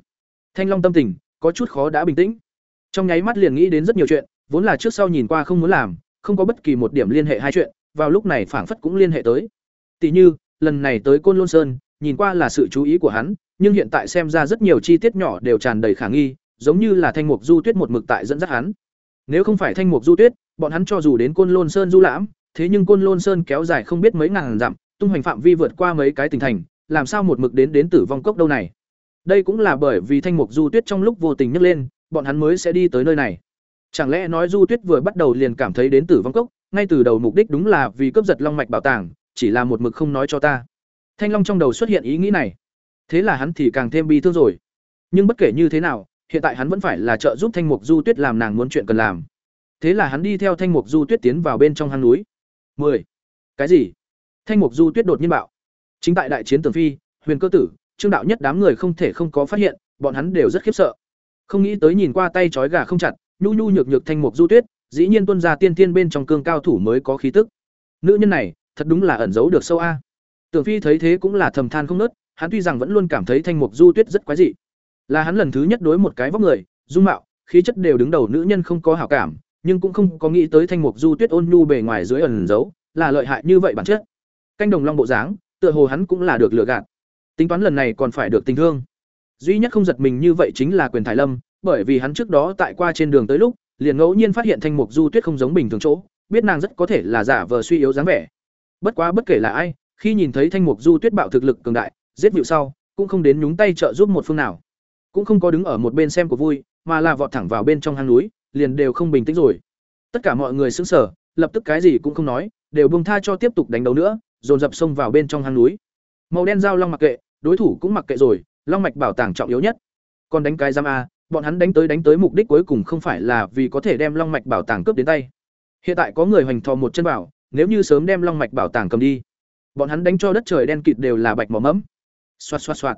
Thanh Long tâm tình có chút khó đã bình tĩnh. Trong nháy mắt liền nghĩ đến rất nhiều chuyện, vốn là trước sau nhìn qua không muốn làm, không có bất kỳ một điểm liên hệ hai chuyện, vào lúc này phảng phất cũng liên hệ tới. Tỷ như, lần này tới Côn Lôn Sơn, nhìn qua là sự chú ý của hắn, nhưng hiện tại xem ra rất nhiều chi tiết nhỏ đều tràn đầy khả nghi, giống như là Thanh Mục Du Tuyết một mực tại dẫn dắt hắn. Nếu không phải Thanh Mục Du Tuyết, bọn hắn cho dù đến Côn Lôn Sơn du lãm, thế nhưng Côn Lôn Sơn kéo dài không biết mấy ngàn dặm, tung hoành phạm vi vượt qua mấy cái tỉnh thành, làm sao một mực đến đến Tử Vong Cốc đâu này? Đây cũng là bởi vì Thanh Mục Du Tuyết trong lúc vô tình nhấc lên, bọn hắn mới sẽ đi tới nơi này. Chẳng lẽ nói Du Tuyết vừa bắt đầu liền cảm thấy đến Tử Vong Cốc, ngay từ đầu mục đích đúng là vì cướp giật long mạch bảo tàng, chỉ là một mực không nói cho ta. Thanh Long trong đầu xuất hiện ý nghĩ này. Thế là hắn thì càng thêm bi thương rồi. Nhưng bất kể như thế nào, hiện tại hắn vẫn phải là trợ giúp Thanh Mục Du Tuyết làm nàng muốn chuyện cần làm. Thế là hắn đi theo Thanh Mục Du Tuyết tiến vào bên trong hang núi. 10. Cái gì? Thanh Mục Du Tuyết đột nhiên bạo. Chính tại đại chiến Tường Phi, Huyền Cơ Tử, Trương đạo nhất đám người không thể không có phát hiện, bọn hắn đều rất khiếp sợ. Không nghĩ tới nhìn qua tay trói gà không chặt, nhu nhu nhược nhược Thanh Mục Du Tuyết, dĩ nhiên tuân ra tiên tiên bên trong cương cao thủ mới có khí tức. Nữ nhân này, thật đúng là ẩn giấu được sâu a. Tưởng Phi thấy thế cũng là thầm than không nớt, hắn tuy rằng vẫn luôn cảm thấy Thanh Mục Du Tuyết rất quái dị. Là hắn lần thứ nhất đối một cái vóc người, dung mạo, khí chất đều đứng đầu nữ nhân không có hảo cảm, nhưng cũng không có nghĩ tới Thanh Mục Du Tuyết ôn nhu bề ngoài dưới ẩn giấu, là lợi hại như vậy bản chất. Canh đồng long bộ dáng, tựa hồ hắn cũng là được lựa gạt. Tính toán lần này còn phải được tình thương. Duy nhất không giật mình như vậy chính là Quyền Thải Lâm, bởi vì hắn trước đó tại qua trên đường tới lúc, liền ngẫu nhiên phát hiện Thanh Mục Du Tuyết không giống bình thường chỗ, biết nàng rất có thể là giả vờ suy yếu dáng vẻ. Bất quá bất kể là ai, khi nhìn thấy Thanh Mục Du Tuyết bạo thực lực cường đại, giết vịu sau, cũng không đến nhúng tay trợ giúp một phương nào, cũng không có đứng ở một bên xem của vui, mà là vọt thẳng vào bên trong hang núi, liền đều không bình tĩnh rồi. Tất cả mọi người sững sờ, lập tức cái gì cũng không nói, đều buông tha cho tiếp tục đánh đấu nữa, dồn dập xông vào bên trong hang núi. Màu đen dao long mặc kệ, đối thủ cũng mặc kệ rồi, long mạch bảo tàng trọng yếu nhất. Còn đánh cái giam a, bọn hắn đánh tới đánh tới mục đích cuối cùng không phải là vì có thể đem long mạch bảo tàng cướp đến tay. Hiện tại có người hoành thò một chân bảo, nếu như sớm đem long mạch bảo tàng cầm đi, bọn hắn đánh cho đất trời đen kịt đều là bạch mỏ mẫm. Xoạt xoạt xoạt.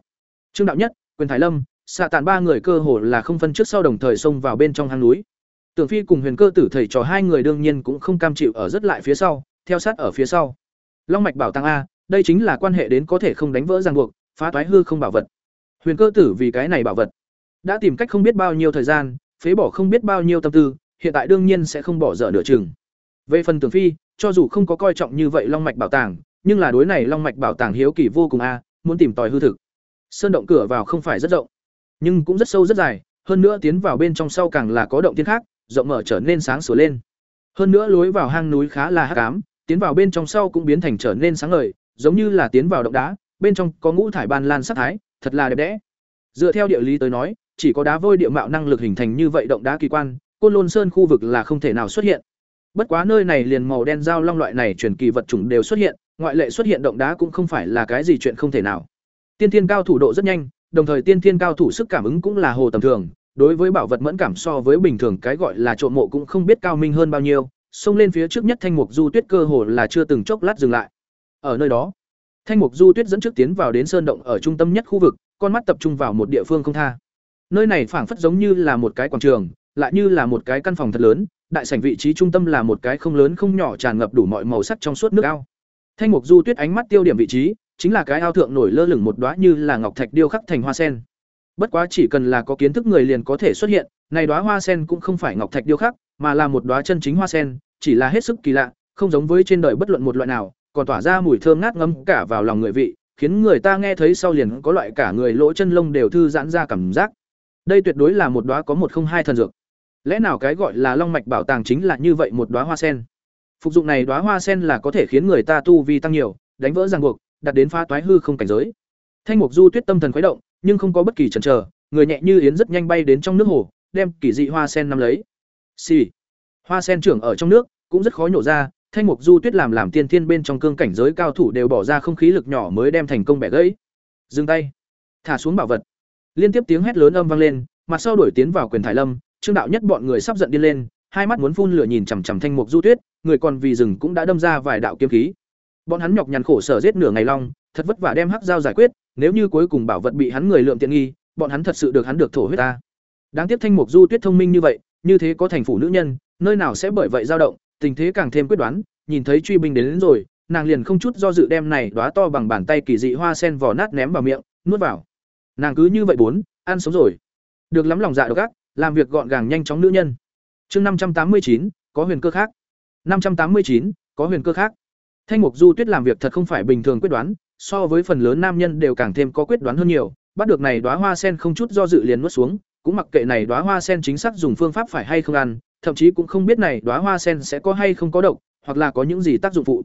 Trương đạo nhất, Quyền Thái Lâm, xạ tàn ba người cơ hồ là không phân trước sau đồng thời xông vào bên trong hang núi. Tưởng Phi cùng Huyền Cơ Tử thầy trò hai người đương nhiên cũng không cam chịu ở rất lại phía sau, theo sát ở phía sau. Long mạch bảo tàng a, đây chính là quan hệ đến có thể không đánh vỡ ràng buộc, phá toái hư không bảo vật. Huyền Cơ Tử vì cái này bảo vật, đã tìm cách không biết bao nhiêu thời gian, phế bỏ không biết bao nhiêu tâm tư, hiện tại đương nhiên sẽ không bỏ dở nửa chừng. Về phần Tưởng Phi, cho dù không có coi trọng như vậy long mạch bảo tàng, nhưng là đối này long mạch bảo tàng hiếu kỳ vô cùng a, muốn tìm tòi hư thực. Sơn động cửa vào không phải rất rộng, nhưng cũng rất sâu rất dài, hơn nữa tiến vào bên trong sau càng là có động thiên khác, rộng mở trở nên sáng sủa lên. Hơn nữa lối vào hang núi khá là hắc ám, tiến vào bên trong sau cũng biến thành trở nên sáng ngời, giống như là tiến vào động đá, bên trong có ngũ thải ban lan sắc thái, thật là đẹp đẽ. Dựa theo địa lý tới nói, chỉ có đá vôi địa mạo năng lực hình thành như vậy động đá kỳ quan, Côn Lôn Sơn khu vực là không thể nào xuất hiện. Bất quá nơi này liền màu đen dao long loại này truyền kỳ vật chủng đều xuất hiện, ngoại lệ xuất hiện động đá cũng không phải là cái gì chuyện không thể nào. Tiên thiên cao thủ độ rất nhanh, đồng thời tiên thiên cao thủ sức cảm ứng cũng là hồ tầm thường, đối với bảo vật mẫn cảm so với bình thường cái gọi là trộm mộ cũng không biết cao minh hơn bao nhiêu, xông lên phía trước nhất Thanh Mục Du Tuyết cơ hồ là chưa từng chốc lát dừng lại. Ở nơi đó, Thanh Mục Du Tuyết dẫn trước tiến vào đến sơn động ở trung tâm nhất khu vực, con mắt tập trung vào một địa phương không tha. Nơi này phảng phất giống như là một cái quảng trường, lại như là một cái căn phòng thật lớn, đại sảnh vị trí trung tâm là một cái không lớn không nhỏ tràn ngập đủ mọi màu sắc trong suốt nước ao. Thanh Mục Du Tuyết ánh mắt tiêu điểm vị trí, chính là cái ao thượng nổi lơ lửng một đóa như là ngọc thạch điêu khắc thành hoa sen. bất quá chỉ cần là có kiến thức người liền có thể xuất hiện này đóa hoa sen cũng không phải ngọc thạch điêu khắc mà là một đóa chân chính hoa sen chỉ là hết sức kỳ lạ không giống với trên đời bất luận một loại nào còn tỏa ra mùi thơm ngát ngấm cả vào lòng người vị khiến người ta nghe thấy sau liền có loại cả người lỗ chân lông đều thư giãn ra cảm giác đây tuyệt đối là một đóa có một không hai thần dược. Lẽ nào cái gọi là long mạch bảo tàng chính là như vậy một đóa hoa sen? Phục dụng này đóa hoa sen là có thể khiến người ta tu vi tăng nhiều, đánh vỡ ràng buộc đặt đến phá toái hư không cảnh giới. Thanh mục du tuyết tâm thần khuấy động, nhưng không có bất kỳ chần chờ, người nhẹ như yến rất nhanh bay đến trong nước hồ, đem kỳ dị hoa sen nắm lấy. Xì、sì. hoa sen trưởng ở trong nước, cũng rất khó nhổ ra, thanh mục du tuyết làm làm tiên thiên bên trong cương cảnh giới cao thủ đều bỏ ra không khí lực nhỏ mới đem thành công bẻ gãy. Dừng tay. Thả xuống bảo vật liên tiếp tiếng hét lớn âm vang lên mặt sau đuổi tiến vào quyền thải lâm trương đạo nhất bọn người sắp giận đi lên hai mắt muốn phun lửa nhìn chằm chằm thanh mục du tuyết người còn vì rừng cũng đã đâm ra vài đạo kiếm khí. Bọn hắn nhọc nhằn khổ sở giết nửa ngày long thật vất vả đem hắc dao giải quyết nếu như cuối cùng bảo vật bị hắn người lượm tiện nghi bọn hắn thật sự được hắn được thổ huyết ta. Đáng tiếc thanh mục du tuyết thông minh như vậy như thế có thành phủ nữ nhân nơi nào sẽ bởi vậy dao động tình thế càng thêm quyết đoán nhìn thấy truy binh đến, đến rồi nàng liền không chút do dự đem này đóa to bằng bàn tay kỳ dị hoa sen vỏ nát ném vào miệng nuốt vào nàng cứ như vậy bốn, ăn sống rồi. Được lắm lòng dạ độc ác, làm việc gọn gàng nhanh chóng nữ nhân. Chương năm trăm tám mươi chín, có huyền cơ khác. năm trăm tám mươi chín, có huyền cơ khác. Thanh mục du tuyết làm việc thật không phải bình thường quyết đoán, so với phần lớn nam nhân đều càng thêm có quyết đoán hơn nhiều. Bắt được này đóa hoa sen không chút do dự liền nuốt xuống, cũng mặc kệ này đóa hoa sen chính xác dùng phương pháp phải hay không ăn, thậm chí cũng không biết này đóa hoa sen sẽ có hay không có độc, hoặc là có những gì tác dụng phụ.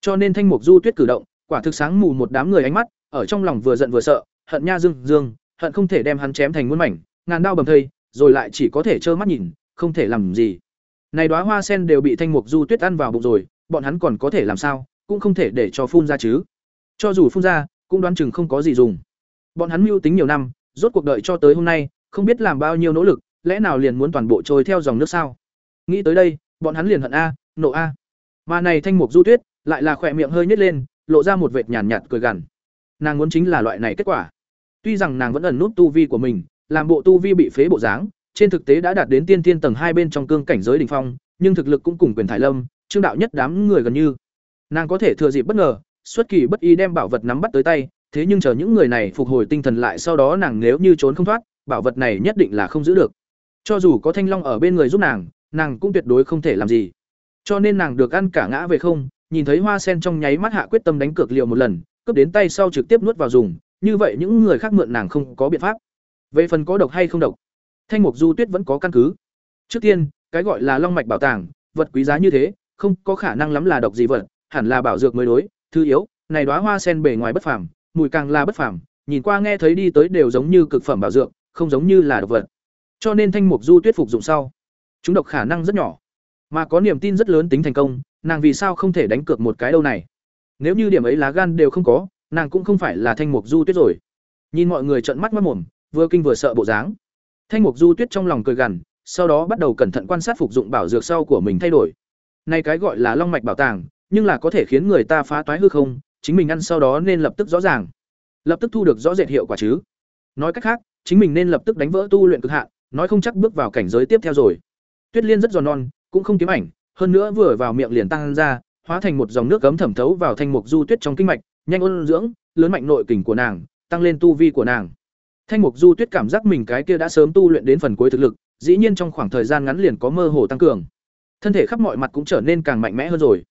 Cho nên thanh mục du tuyết cử động, quả thực sáng mù một đám người ánh mắt, ở trong lòng vừa giận vừa sợ hận nha dương dương hận không thể đem hắn chém thành muôn mảnh ngàn đao bầm thây rồi lại chỉ có thể trơ mắt nhìn không thể làm gì. Này đóa hoa sen đều bị thanh mục du tuyết ăn vào bụng rồi bọn hắn còn có thể làm sao cũng không thể để cho phun ra chứ. Cho dù phun ra cũng đoán chừng không có gì dùng. Bọn hắn mưu tính nhiều năm rốt cuộc đợi cho tới hôm nay không biết làm bao nhiêu nỗ lực lẽ nào liền muốn toàn bộ trôi theo dòng nước sao? Nghĩ tới đây bọn hắn liền hận a nộ a. Mà này thanh mục du tuyết lại là khỏe miệng hơi nhếch lên lộ ra một vệt nhàn nhạt, nhạt cười gằn. Nàng muốn chính là loại này kết quả tuy rằng nàng vẫn ẩn nút tu vi của mình, làm bộ tu vi bị phế bộ dáng, trên thực tế đã đạt đến tiên tiên tầng hai bên trong cương cảnh giới đỉnh phong, nhưng thực lực cũng cùng quyền thải lâm, trương đạo nhất đám người gần như. Nàng có thể thừa dịp bất ngờ, xuất kỳ bất ý đem bảo vật nắm bắt tới tay, thế nhưng chờ những người này phục hồi tinh thần lại sau đó nàng nếu như trốn không thoát, bảo vật này nhất định là không giữ được. Cho dù có thanh long ở bên người giúp nàng nàng cũng tuyệt đối không thể làm gì. Cho nên nàng được ăn cả ngã về không, nhìn thấy hoa sen trong nháy mắt hạ quyết tâm đánh cược liều một lần, cướp đến tay sau trực tiếp nuốt vào dùng như vậy những người khác mượn nàng không có biện pháp. Về phần có độc hay không độc, thanh mục du tuyết vẫn có căn cứ. Trước tiên, cái gọi là long mạch bảo tàng, vật quý giá như thế, không có khả năng lắm là độc gì vật, hẳn là bảo dược mới đối, thứ yếu, này đóa hoa sen bề ngoài bất phàm, mùi càng là bất phàm, nhìn qua nghe thấy đi tới đều giống như cực phẩm bảo dược, không giống như là độc vật. Cho nên thanh mục du tuyết phục dụng sau. Chúng độc khả năng rất nhỏ, mà có niềm tin rất lớn tính thành công, nàng vì sao không thể đánh cược một cái đâu này? Nếu như điểm ấy lá gan đều không có nàng cũng không phải là thanh mục du tuyết rồi. Nhìn mọi người trợn mắt mất mồm, vừa kinh vừa sợ bộ dáng. Thanh mục du tuyết trong lòng cười gằn, sau đó bắt đầu cẩn thận quan sát phục dụng bảo dược sau của mình thay đổi. Nay cái gọi là long mạch bảo tàng, nhưng là có thể khiến người ta phá toái hư không, chính mình ăn sau đó nên lập tức rõ ràng. Lập tức thu được rõ rệt hiệu quả chứ. Nói cách khác, chính mình nên lập tức đánh vỡ tu luyện cực hạn, nói không chắc bước vào cảnh giới tiếp theo rồi. Tuyết liên rất giòn non, cũng không kiếm ảnh, hơn nữa vừa vào miệng liền tăng ra, hóa thành một dòng nước cấm thẩm thấu vào thanh mục du tuyết trong kinh mạch nhanh ôn dưỡng, lớn mạnh nội kình của nàng, tăng lên tu vi của nàng. Thanh mục du tuyết cảm giác mình cái kia đã sớm tu luyện đến phần cuối thực lực, dĩ nhiên trong khoảng thời gian ngắn liền có mơ hồ tăng cường. Thân thể khắp mọi mặt cũng trở nên càng mạnh mẽ hơn rồi.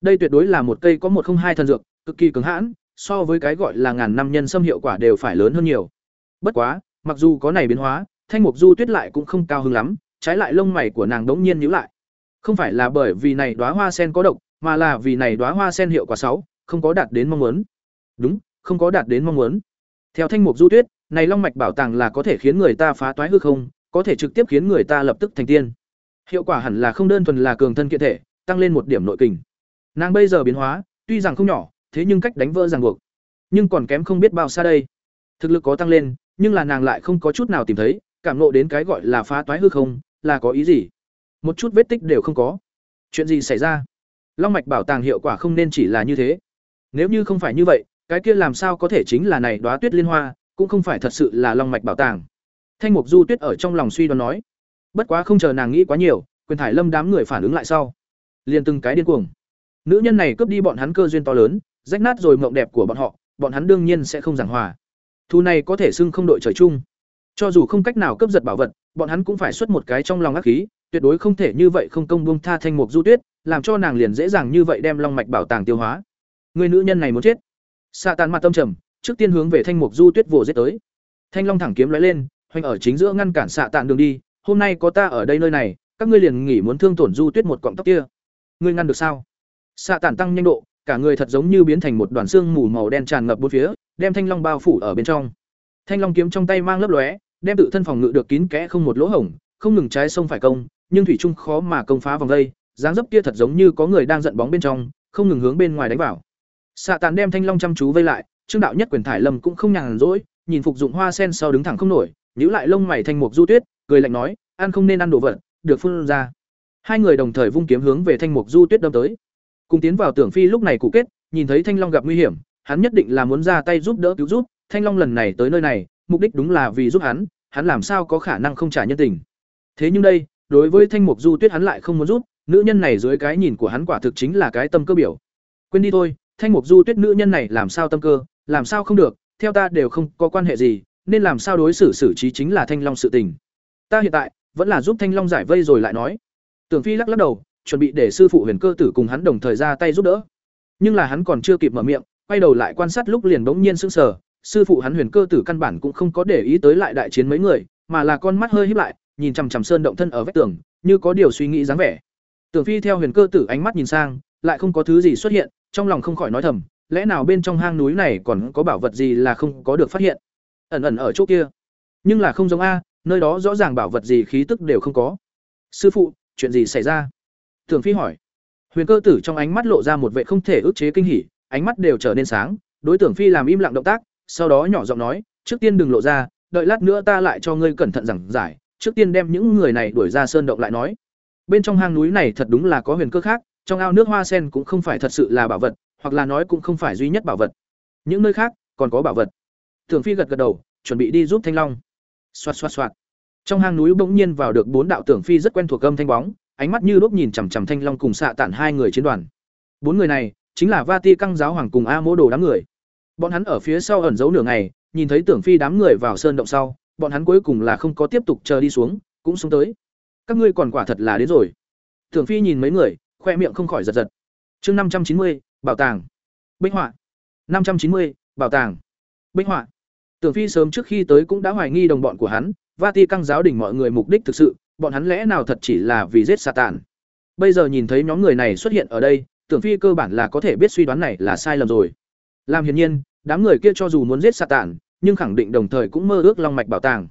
Đây tuyệt đối là một cây có một không hai thần dược, cực kỳ cứng hãn, so với cái gọi là ngàn năm nhân xâm hiệu quả đều phải lớn hơn nhiều. Bất quá, mặc dù có này biến hóa, thanh mục du tuyết lại cũng không cao hứng lắm, trái lại lông mày của nàng đống nhiên nhíu lại. Không phải là bởi vì này đóa hoa sen có độc, mà là vì này đóa hoa sen hiệu quả sáu không có đạt đến mong muốn. Đúng, không có đạt đến mong muốn. Theo thanh mục du tuyết, này long mạch bảo tàng là có thể khiến người ta phá toái hư không, có thể trực tiếp khiến người ta lập tức thành tiên. Hiệu quả hẳn là không đơn thuần là cường thân kiện thể, tăng lên một điểm nội kình. Nàng bây giờ biến hóa, tuy rằng không nhỏ, thế nhưng cách đánh vỡ ràng buộc. Nhưng còn kém không biết bao xa đây. Thực lực có tăng lên, nhưng là nàng lại không có chút nào tìm thấy, cảm ngộ đến cái gọi là phá toái hư không, là có ý gì? Một chút vết tích đều không có. Chuyện gì xảy ra? Long mạch bảo tàng hiệu quả không nên chỉ là như thế nếu như không phải như vậy cái kia làm sao có thể chính là này đoá tuyết liên hoa cũng không phải thật sự là long mạch bảo tàng. Thanh mục du tuyết ở trong lòng suy đoán nói. Bất quá không chờ nàng nghĩ quá nhiều quyền thải lâm đám người phản ứng lại sau. Liền từng cái điên cuồng. Nữ nhân này cướp đi bọn hắn cơ duyên to lớn rách nát rồi mộng đẹp của bọn họ bọn hắn đương nhiên sẽ không giảng hòa. Thu này có thể xưng không đội trời chung. Cho dù không cách nào cướp giật bảo vật, bọn hắn cũng phải xuất một cái trong lòng ác khí, tuyệt đối không thể như vậy không công buông tha thanh mục du tuyết, làm cho nàng liền dễ dàng như vậy đem long mạch bảo tàng tiêu hóa. Người nữ nhân này muốn chết. xạ tàn mặt tâm trầm, trước tiên hướng về thanh mục du tuyết vồ giết tới. Thanh long thẳng kiếm lóe lên, hoành ở chính giữa ngăn cản xạ tàn đường đi, hôm nay có ta ở đây nơi này, các ngươi liền nghỉ muốn thương tổn du tuyết một cọng tóc kia. Ngươi ngăn được sao? Xạ tàn tăng nhanh độ, cả người thật giống như biến thành một đoàn xương mù màu đen tràn ngập bốn phía, đem thanh long bao phủ ở bên trong. Thanh long kiếm trong tay mang lấp lóe, đem tự thân phòng ngự được kín kẽ không một lỗ hổng, không ngừng trái sông phải công, nhưng thủy trung khó mà công phá vòng đây, dáng dấp kia thật giống như có người đang giận bóng bên trong, không ngừng hướng bên ngoài đánh vào. Xạ Tàn đem Thanh Long chăm chú vây lại, Trương đạo nhất quyền thải lâm cũng không nhàn rỗi, nhìn phục dụng hoa sen sau đứng thẳng không nổi, nhíu lại lông mày thanh mục du tuyết, cười lạnh nói, ăn không nên ăn đồ vật, được phun ra. Hai người đồng thời vung kiếm hướng về thanh mục du tuyết đâm tới. Cùng tiến vào tưởng phi lúc này cụ kết, nhìn thấy Thanh Long gặp nguy hiểm, hắn nhất định là muốn ra tay giúp đỡ cứu giúp, Thanh Long lần này tới nơi này, mục đích đúng là vì giúp hắn, hắn làm sao có khả năng không trả nhân tình. Thế nhưng đây, đối với Thanh Mục Du Tuyết hắn lại không muốn giúp, nữ nhân này dưới cái nhìn của hắn quả thực chính là cái tâm cơ biểu. Quên đi thôi, Thanh Mục Du Tuyết nữ nhân này làm sao tâm cơ, làm sao không được, theo ta đều không có quan hệ gì, nên làm sao đối xử xử trí chính là Thanh Long sự tình. Ta hiện tại vẫn là giúp Thanh Long giải vây rồi lại nói. Tưởng Phi lắc lắc đầu, chuẩn bị để sư phụ Huyền Cơ Tử cùng hắn đồng thời ra tay giúp đỡ. Nhưng là hắn còn chưa kịp mở miệng, quay đầu lại quan sát lúc liền bỗng nhiên sững sờ, sư phụ hắn Huyền Cơ Tử căn bản cũng không có để ý tới lại đại chiến mấy người, mà là con mắt hơi híp lại, nhìn chằm chằm sơn động thân ở vách tường, như có điều suy nghĩ dáng vẻ. Tưởng Phi theo Huyền Cơ Tử ánh mắt nhìn sang, lại không có thứ gì xuất hiện, trong lòng không khỏi nói thầm, lẽ nào bên trong hang núi này còn có bảo vật gì là không có được phát hiện? Ẩn ẩn ở chỗ kia. Nhưng là không giống a, nơi đó rõ ràng bảo vật gì khí tức đều không có. Sư phụ, chuyện gì xảy ra? Tưởng Phi hỏi. Huyền Cơ Tử trong ánh mắt lộ ra một vẻ không thể ức chế kinh hỉ, ánh mắt đều trở nên sáng, đối tưởng Phi làm im lặng động tác, sau đó nhỏ giọng nói, trước tiên đừng lộ ra, đợi lát nữa ta lại cho ngươi cẩn thận giảng giải, trước tiên đem những người này đuổi ra sơn động lại nói. Bên trong hang núi này thật đúng là có huyền cơ khác, trong ao nước hoa sen cũng không phải thật sự là bảo vật, hoặc là nói cũng không phải duy nhất bảo vật. Những nơi khác còn có bảo vật. Tưởng Phi gật gật đầu, chuẩn bị đi giúp Thanh Long. Xoạt xoạt xoạt. Trong hang núi bỗng nhiên vào được bốn đạo Tưởng Phi rất quen thuộc âm thanh bóng, ánh mắt như đốt nhìn chằm chằm Thanh Long cùng xạ tản hai người chiến đoàn. Bốn người này chính là Vati Căng giáo hoàng cùng A Mỗ Đồ đám người. Bọn hắn ở phía sau ẩn giấu nửa ngày, nhìn thấy Tưởng Phi đám người vào sơn động sau, bọn hắn cuối cùng là không có tiếp tục chờ đi xuống, cũng xuống tới. Các ngươi còn quả thật là đến rồi. Tưởng Phi nhìn mấy người, khoe miệng không khỏi giật giật. Chương năm trăm chín mươi, bảo tàng. Bích họa. năm trăm chín mươi, bảo tàng. Bích họa. Tưởng Phi sớm trước khi tới cũng đã hoài nghi đồng bọn của hắn, Vati căng giáo đỉnh mọi người mục đích thực sự, bọn hắn lẽ nào thật chỉ là vì giết Satan. Bây giờ nhìn thấy nhóm người này xuất hiện ở đây, Tưởng Phi cơ bản là có thể biết suy đoán này là sai lầm rồi. Làm hiển nhiên, đám người kia cho dù muốn giết Satan, nhưng khẳng định đồng thời cũng mơ ước long mạch bảo tàng.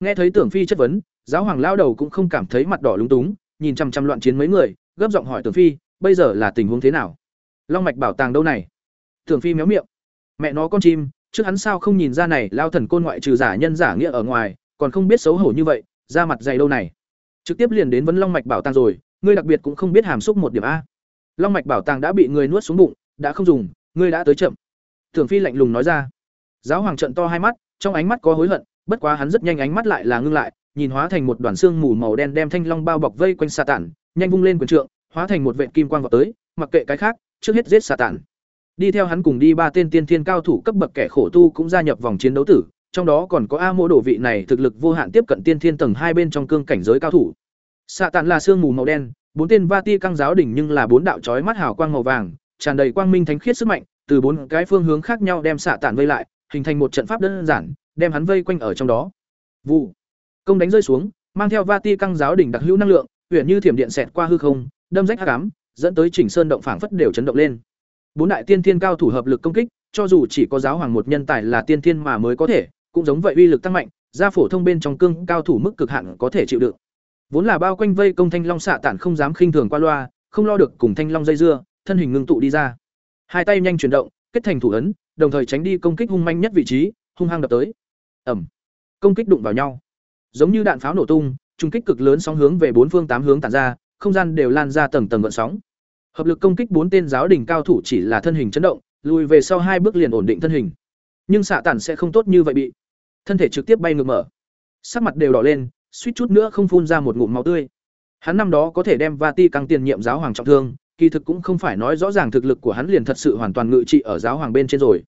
Nghe thấy Tưởng Phi chất vấn, giáo hoàng lao đầu cũng không cảm thấy mặt đỏ lúng túng, nhìn chằm chằm loạn chiến mấy người, gấp giọng hỏi Tưởng Phi, bây giờ là tình huống thế nào? Long mạch bảo tàng đâu này? Tưởng Phi méo miệng. Mẹ nó con chim, trước hắn sao không nhìn ra này, lao thần côn ngoại trừ giả nhân giả nghĩa ở ngoài, còn không biết xấu hổ như vậy, ra mặt dày đâu này. Trực tiếp liền đến vấn long mạch bảo tàng rồi, ngươi đặc biệt cũng không biết hàm xúc một điểm a. Long mạch bảo tàng đã bị người nuốt xuống bụng, đã không dùng, ngươi đã tới chậm. Tưởng Phi lạnh lùng nói ra. Giáo hoàng trận to hai mắt, trong ánh mắt có hối hận, bất quá hắn rất nhanh ánh mắt lại là ngưng lại, nhìn hóa thành một đoàn xương mù màu đen đem thanh long bao bọc vây quanh sa tản, nhanh vung lên quyền trượng, hóa thành một vệt kim quang vọt tới, mặc kệ cái khác, trước hết giết sa tản. Đi theo hắn cùng đi ba tên tiên thiên cao thủ cấp bậc kẻ khổ tu cũng gia nhập vòng chiến đấu tử, trong đó còn có A Mộ Đồ vị này thực lực vô hạn tiếp cận tiên thiên tầng hai bên trong cương cảnh giới cao thủ. Xạ tản là xương mù màu đen, bốn tên Vati căng giáo đỉnh nhưng là bốn đạo chói mắt hào quang màu vàng, tràn đầy quang minh thánh khiết sức mạnh, từ bốn cái phương hướng khác nhau đem xạ tản vây lại, hình thành một trận pháp đơn giản, đem hắn vây quanh ở trong đó. Vụ. Công đánh rơi xuống, mang theo Vati căng giáo đỉnh đặc hữu năng lượng, huyền như thiểm điện xẹt qua hư không, đâm rách hắc ám, dẫn tới Chỉnh Sơn động phảng phất đều chấn động lên. Bốn đại tiên thiên cao thủ hợp lực công kích, cho dù chỉ có giáo hoàng một nhân tài là tiên thiên mà mới có thể, cũng giống vậy uy lực tăng mạnh, ra phổ thông bên trong cương cao thủ mức cực hạn có thể chịu đựng. Vốn là bao quanh vây công thanh long xạ tản không dám khinh thường qua loa, không lo được cùng thanh long dây dưa, thân hình ngưng tụ đi ra. Hai tay nhanh chuyển động, kết thành thủ ấn, đồng thời tránh đi công kích hung manh nhất vị trí, hung hăng đập tới. Ầm. Công kích đụng vào nhau. Giống như đạn pháo nổ tung, trung kích cực lớn sóng hướng về bốn phương tám hướng tản ra, không gian đều lan ra tầng tầng gợn sóng. Hợp lực công kích bốn tên giáo đỉnh cao thủ chỉ là thân hình chấn động, lùi về sau hai bước liền ổn định thân hình. Nhưng xạ tản sẽ không tốt như vậy bị. Thân thể trực tiếp bay ngược mở. Sắc mặt đều đỏ lên, suýt chút nữa không phun ra một ngụm máu tươi. Hắn năm đó có thể đem Vati căng tiền nhiệm giáo hoàng trọng thương, kỳ thực cũng không phải nói rõ ràng thực lực của hắn liền thật sự hoàn toàn ngự trị ở giáo hoàng bên trên rồi.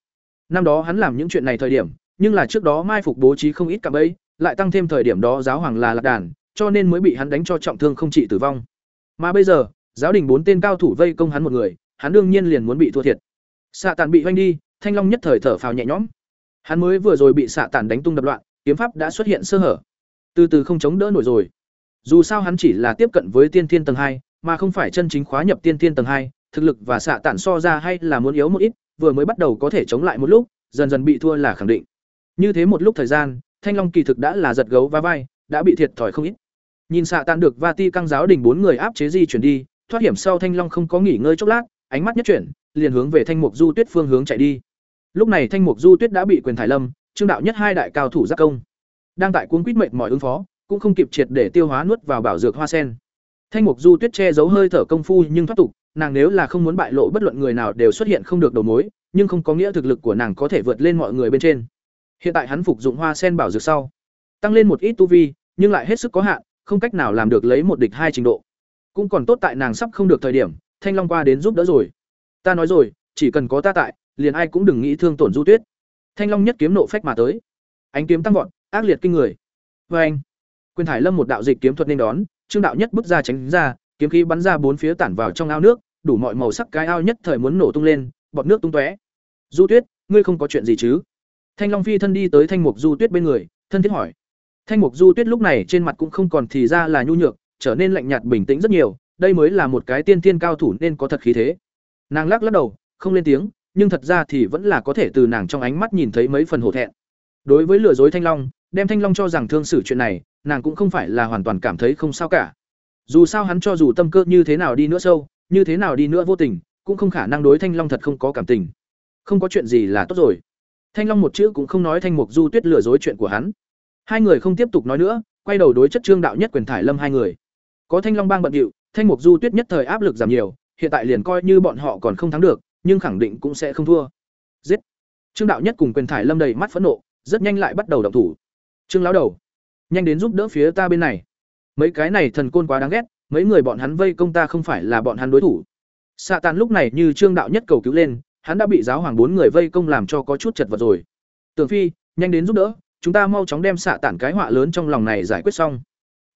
Năm đó hắn làm những chuyện này thời điểm, nhưng là trước đó mai phục bố trí không ít cả bẫy, lại tăng thêm thời điểm đó giáo hoàng là lạc đàn, cho nên mới bị hắn đánh cho trọng thương không trị tử vong. Mà bây giờ, giáo đình bốn tên cao thủ vây công hắn một người, hắn đương nhiên liền muốn bị thua thiệt. Xạ tản bị hoanh đi, Thanh Long nhất thời thở phào nhẹ nhõm. Hắn mới vừa rồi bị xạ tản đánh tung đập loạn, kiếm pháp đã xuất hiện sơ hở. Từ từ không chống đỡ nổi rồi. Dù sao hắn chỉ là tiếp cận với tiên thiên tầng hai, mà không phải chân chính khóa nhập tiên thiên tầng hai, thực lực và xạ tản so ra hay là muốn yếu một ít, vừa mới bắt đầu có thể chống lại một lúc, dần dần bị thua là khẳng định. Như thế một lúc thời gian, Thanh Long kỳ thực đã là giật gấu và vai, đã bị thiệt thòi không ít. Nhìn xạ tan được Vati căng giáo đình bốn người áp chế di chuyển đi, thoát hiểm sau Thanh Long không có nghỉ ngơi chốc lát, ánh mắt nhất chuyển, liền hướng về Thanh Mục Du Tuyết phương hướng chạy đi. Lúc này Thanh Mục Du Tuyết đã bị quyền thải lâm, Trương đạo nhất hai đại cao thủ giác công. Đang tại cuống quýt mệt mỏi ứng phó, cũng không kịp triệt để tiêu hóa nuốt vào bảo dược hoa sen. Thanh Mục Du Tuyết che giấu hơi thở công phu nhưng thoát tục, nàng nếu là không muốn bại lộ bất luận người nào đều xuất hiện không được đầu mối, nhưng không có nghĩa thực lực của nàng có thể vượt lên mọi người bên trên. Hiện tại hắn phục dụng hoa sen bảo dược sau, tăng lên một ít tu vi, nhưng lại hết sức có hạn, không cách nào làm được lấy một địch hai trình độ. Cũng còn tốt tại nàng sắp không được thời điểm, Thanh Long qua đến giúp đỡ rồi. Ta nói rồi, chỉ cần có ta tại, liền ai cũng đừng nghĩ thương tổn Du Tuyết. Thanh Long nhất kiếm nộ phách mà tới. Ánh kiếm tăng vọt, ác liệt kinh người. Và anh, Quyền Thải Lâm một đạo dịch kiếm thuật nên đón, Trương đạo nhất bước ra tránh ra, kiếm khí bắn ra bốn phía tản vào trong ao nước, đủ mọi màu sắc cái ao nhất thời muốn nổ tung lên, bọt nước tung tóe. Du Tuyết, ngươi không có chuyện gì chứ? Thanh Long Phi thân đi tới Thanh Mục Du Tuyết bên người, thân thiết hỏi. Thanh Mục Du Tuyết lúc này trên mặt cũng không còn thì ra là nhu nhược, trở nên lạnh nhạt bình tĩnh rất nhiều, đây mới là một cái tiên tiên cao thủ nên có thật khí thế. Nàng lắc lắc đầu, không lên tiếng, nhưng thật ra thì vẫn là có thể từ nàng trong ánh mắt nhìn thấy mấy phần hổ thẹn. Đối với lừa dối Thanh Long, đem Thanh Long cho rằng thương xử chuyện này, nàng cũng không phải là hoàn toàn cảm thấy không sao cả. Dù sao hắn cho dù tâm cơ như thế nào đi nữa sâu, như thế nào đi nữa vô tình, cũng không khả năng đối Thanh Long thật không có cảm tình. Không có chuyện gì là tốt rồi. Thanh Long một chữ cũng không nói Thanh Mục Du Tuyết lừa dối chuyện của hắn. Hai người không tiếp tục nói nữa, quay đầu đối chất Trương đạo nhất quyền thải lâm hai người. Có Thanh Long bang bận điệu, Thanh Mục Du Tuyết nhất thời áp lực giảm nhiều, hiện tại liền coi như bọn họ còn không thắng được, nhưng khẳng định cũng sẽ không thua. Giết. Trương đạo nhất cùng quyền thải lâm đầy mắt phẫn nộ, rất nhanh lại bắt đầu động thủ. Trương lão đầu, nhanh đến giúp đỡ phía ta bên này. Mấy cái này thần côn quá đáng ghét, mấy người bọn hắn vây công ta không phải là bọn hắn đối thủ. Xạ Tàn lúc này như Trương đạo nhất cầu cứu lên, hắn đã bị giáo hoàng bốn người vây công làm cho có chút chật vật rồi. Tưởng Phi, nhanh đến giúp đỡ, chúng ta mau chóng đem xạ tản cái họa lớn trong lòng này giải quyết xong.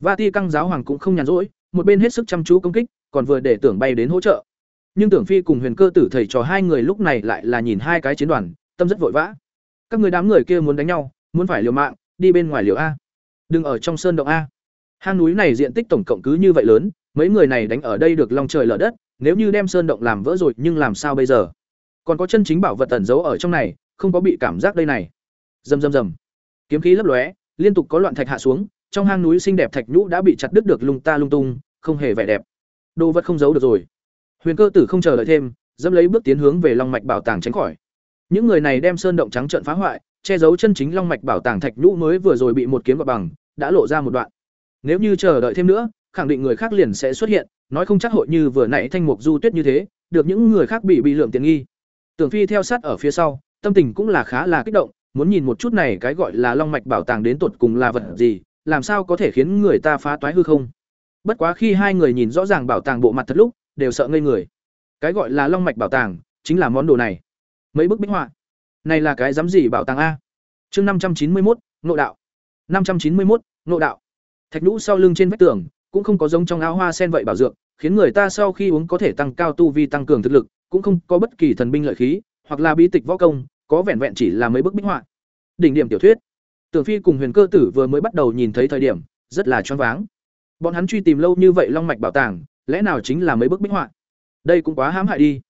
Vati căng giáo hoàng cũng không nhàn rỗi, một bên hết sức chăm chú công kích, còn vừa để tưởng bay đến hỗ trợ. Nhưng Tưởng Phi cùng Huyền Cơ Tử thầy trò hai người lúc này lại là nhìn hai cái chiến đoàn, tâm rất vội vã. Các người đám người kia muốn đánh nhau, muốn phải liều mạng, đi bên ngoài liều a. Đừng ở trong sơn động a. Hang núi này diện tích tổng cộng cứ như vậy lớn, mấy người này đánh ở đây được lòng trời lở đất, nếu như đem sơn động làm vỡ rồi nhưng làm sao bây giờ? Còn có chân chính bảo vật tẩn giấu ở trong này, không có bị cảm giác đây này. Rầm rầm rầm. Kiếm khí lấp lóe, liên tục có loạn thạch hạ xuống, trong hang núi xinh đẹp thạch nhũ đã bị chặt đứt được lung ta lung tung, không hề vẻ đẹp. Đồ vật không giấu được rồi. Huyền Cơ Tử không chờ đợi thêm, dẫm lấy bước tiến hướng về Long mạch bảo tàng tránh khỏi. Những người này đem sơn động trắng trợn phá hoại, che giấu chân chính Long mạch bảo tàng thạch nhũ mới vừa rồi bị một kiếm gọt bằng, đã lộ ra một đoạn. Nếu như chờ đợi thêm nữa, khẳng định người khác liền sẽ xuất hiện, nói không chắc hội như vừa nãy thanh mục du tuyết như thế, được những người khác bị bị lượm tiền nghi. Tưởng Phi theo sát ở phía sau, tâm tình cũng là khá là kích động, muốn nhìn một chút này cái gọi là long mạch bảo tàng đến tột cùng là vật gì, làm sao có thể khiến người ta phá toái hư không. Bất quá khi hai người nhìn rõ ràng bảo tàng bộ mặt thật lúc, đều sợ ngây người. Cái gọi là long mạch bảo tàng, chính là món đồ này. Mấy bức bích họa. Này là cái dám gì bảo tàng a? Chương năm trăm chín mươi một, nộ đạo. năm trăm chín mươi một, nộ đạo. Thạch nhũ sau lưng trên vách tường, cũng không có giống trong áo hoa sen vậy bảo dược, khiến người ta sau khi uống có thể tăng cao tu vi tăng cường thực lực, cũng không có bất kỳ thần binh lợi khí, hoặc là bí tịch võ công, có vẻn vẹn chỉ là mấy bức bích họa. Đỉnh điểm tiểu thuyết. Tưởng Phi cùng Huyền Cơ Tử vừa mới bắt đầu nhìn thấy thời điểm, rất là choáng váng. Bọn hắn truy tìm lâu như vậy long mạch bảo tàng, lẽ nào chính là mấy bức bích họa? Đây cũng quá hãm hại đi.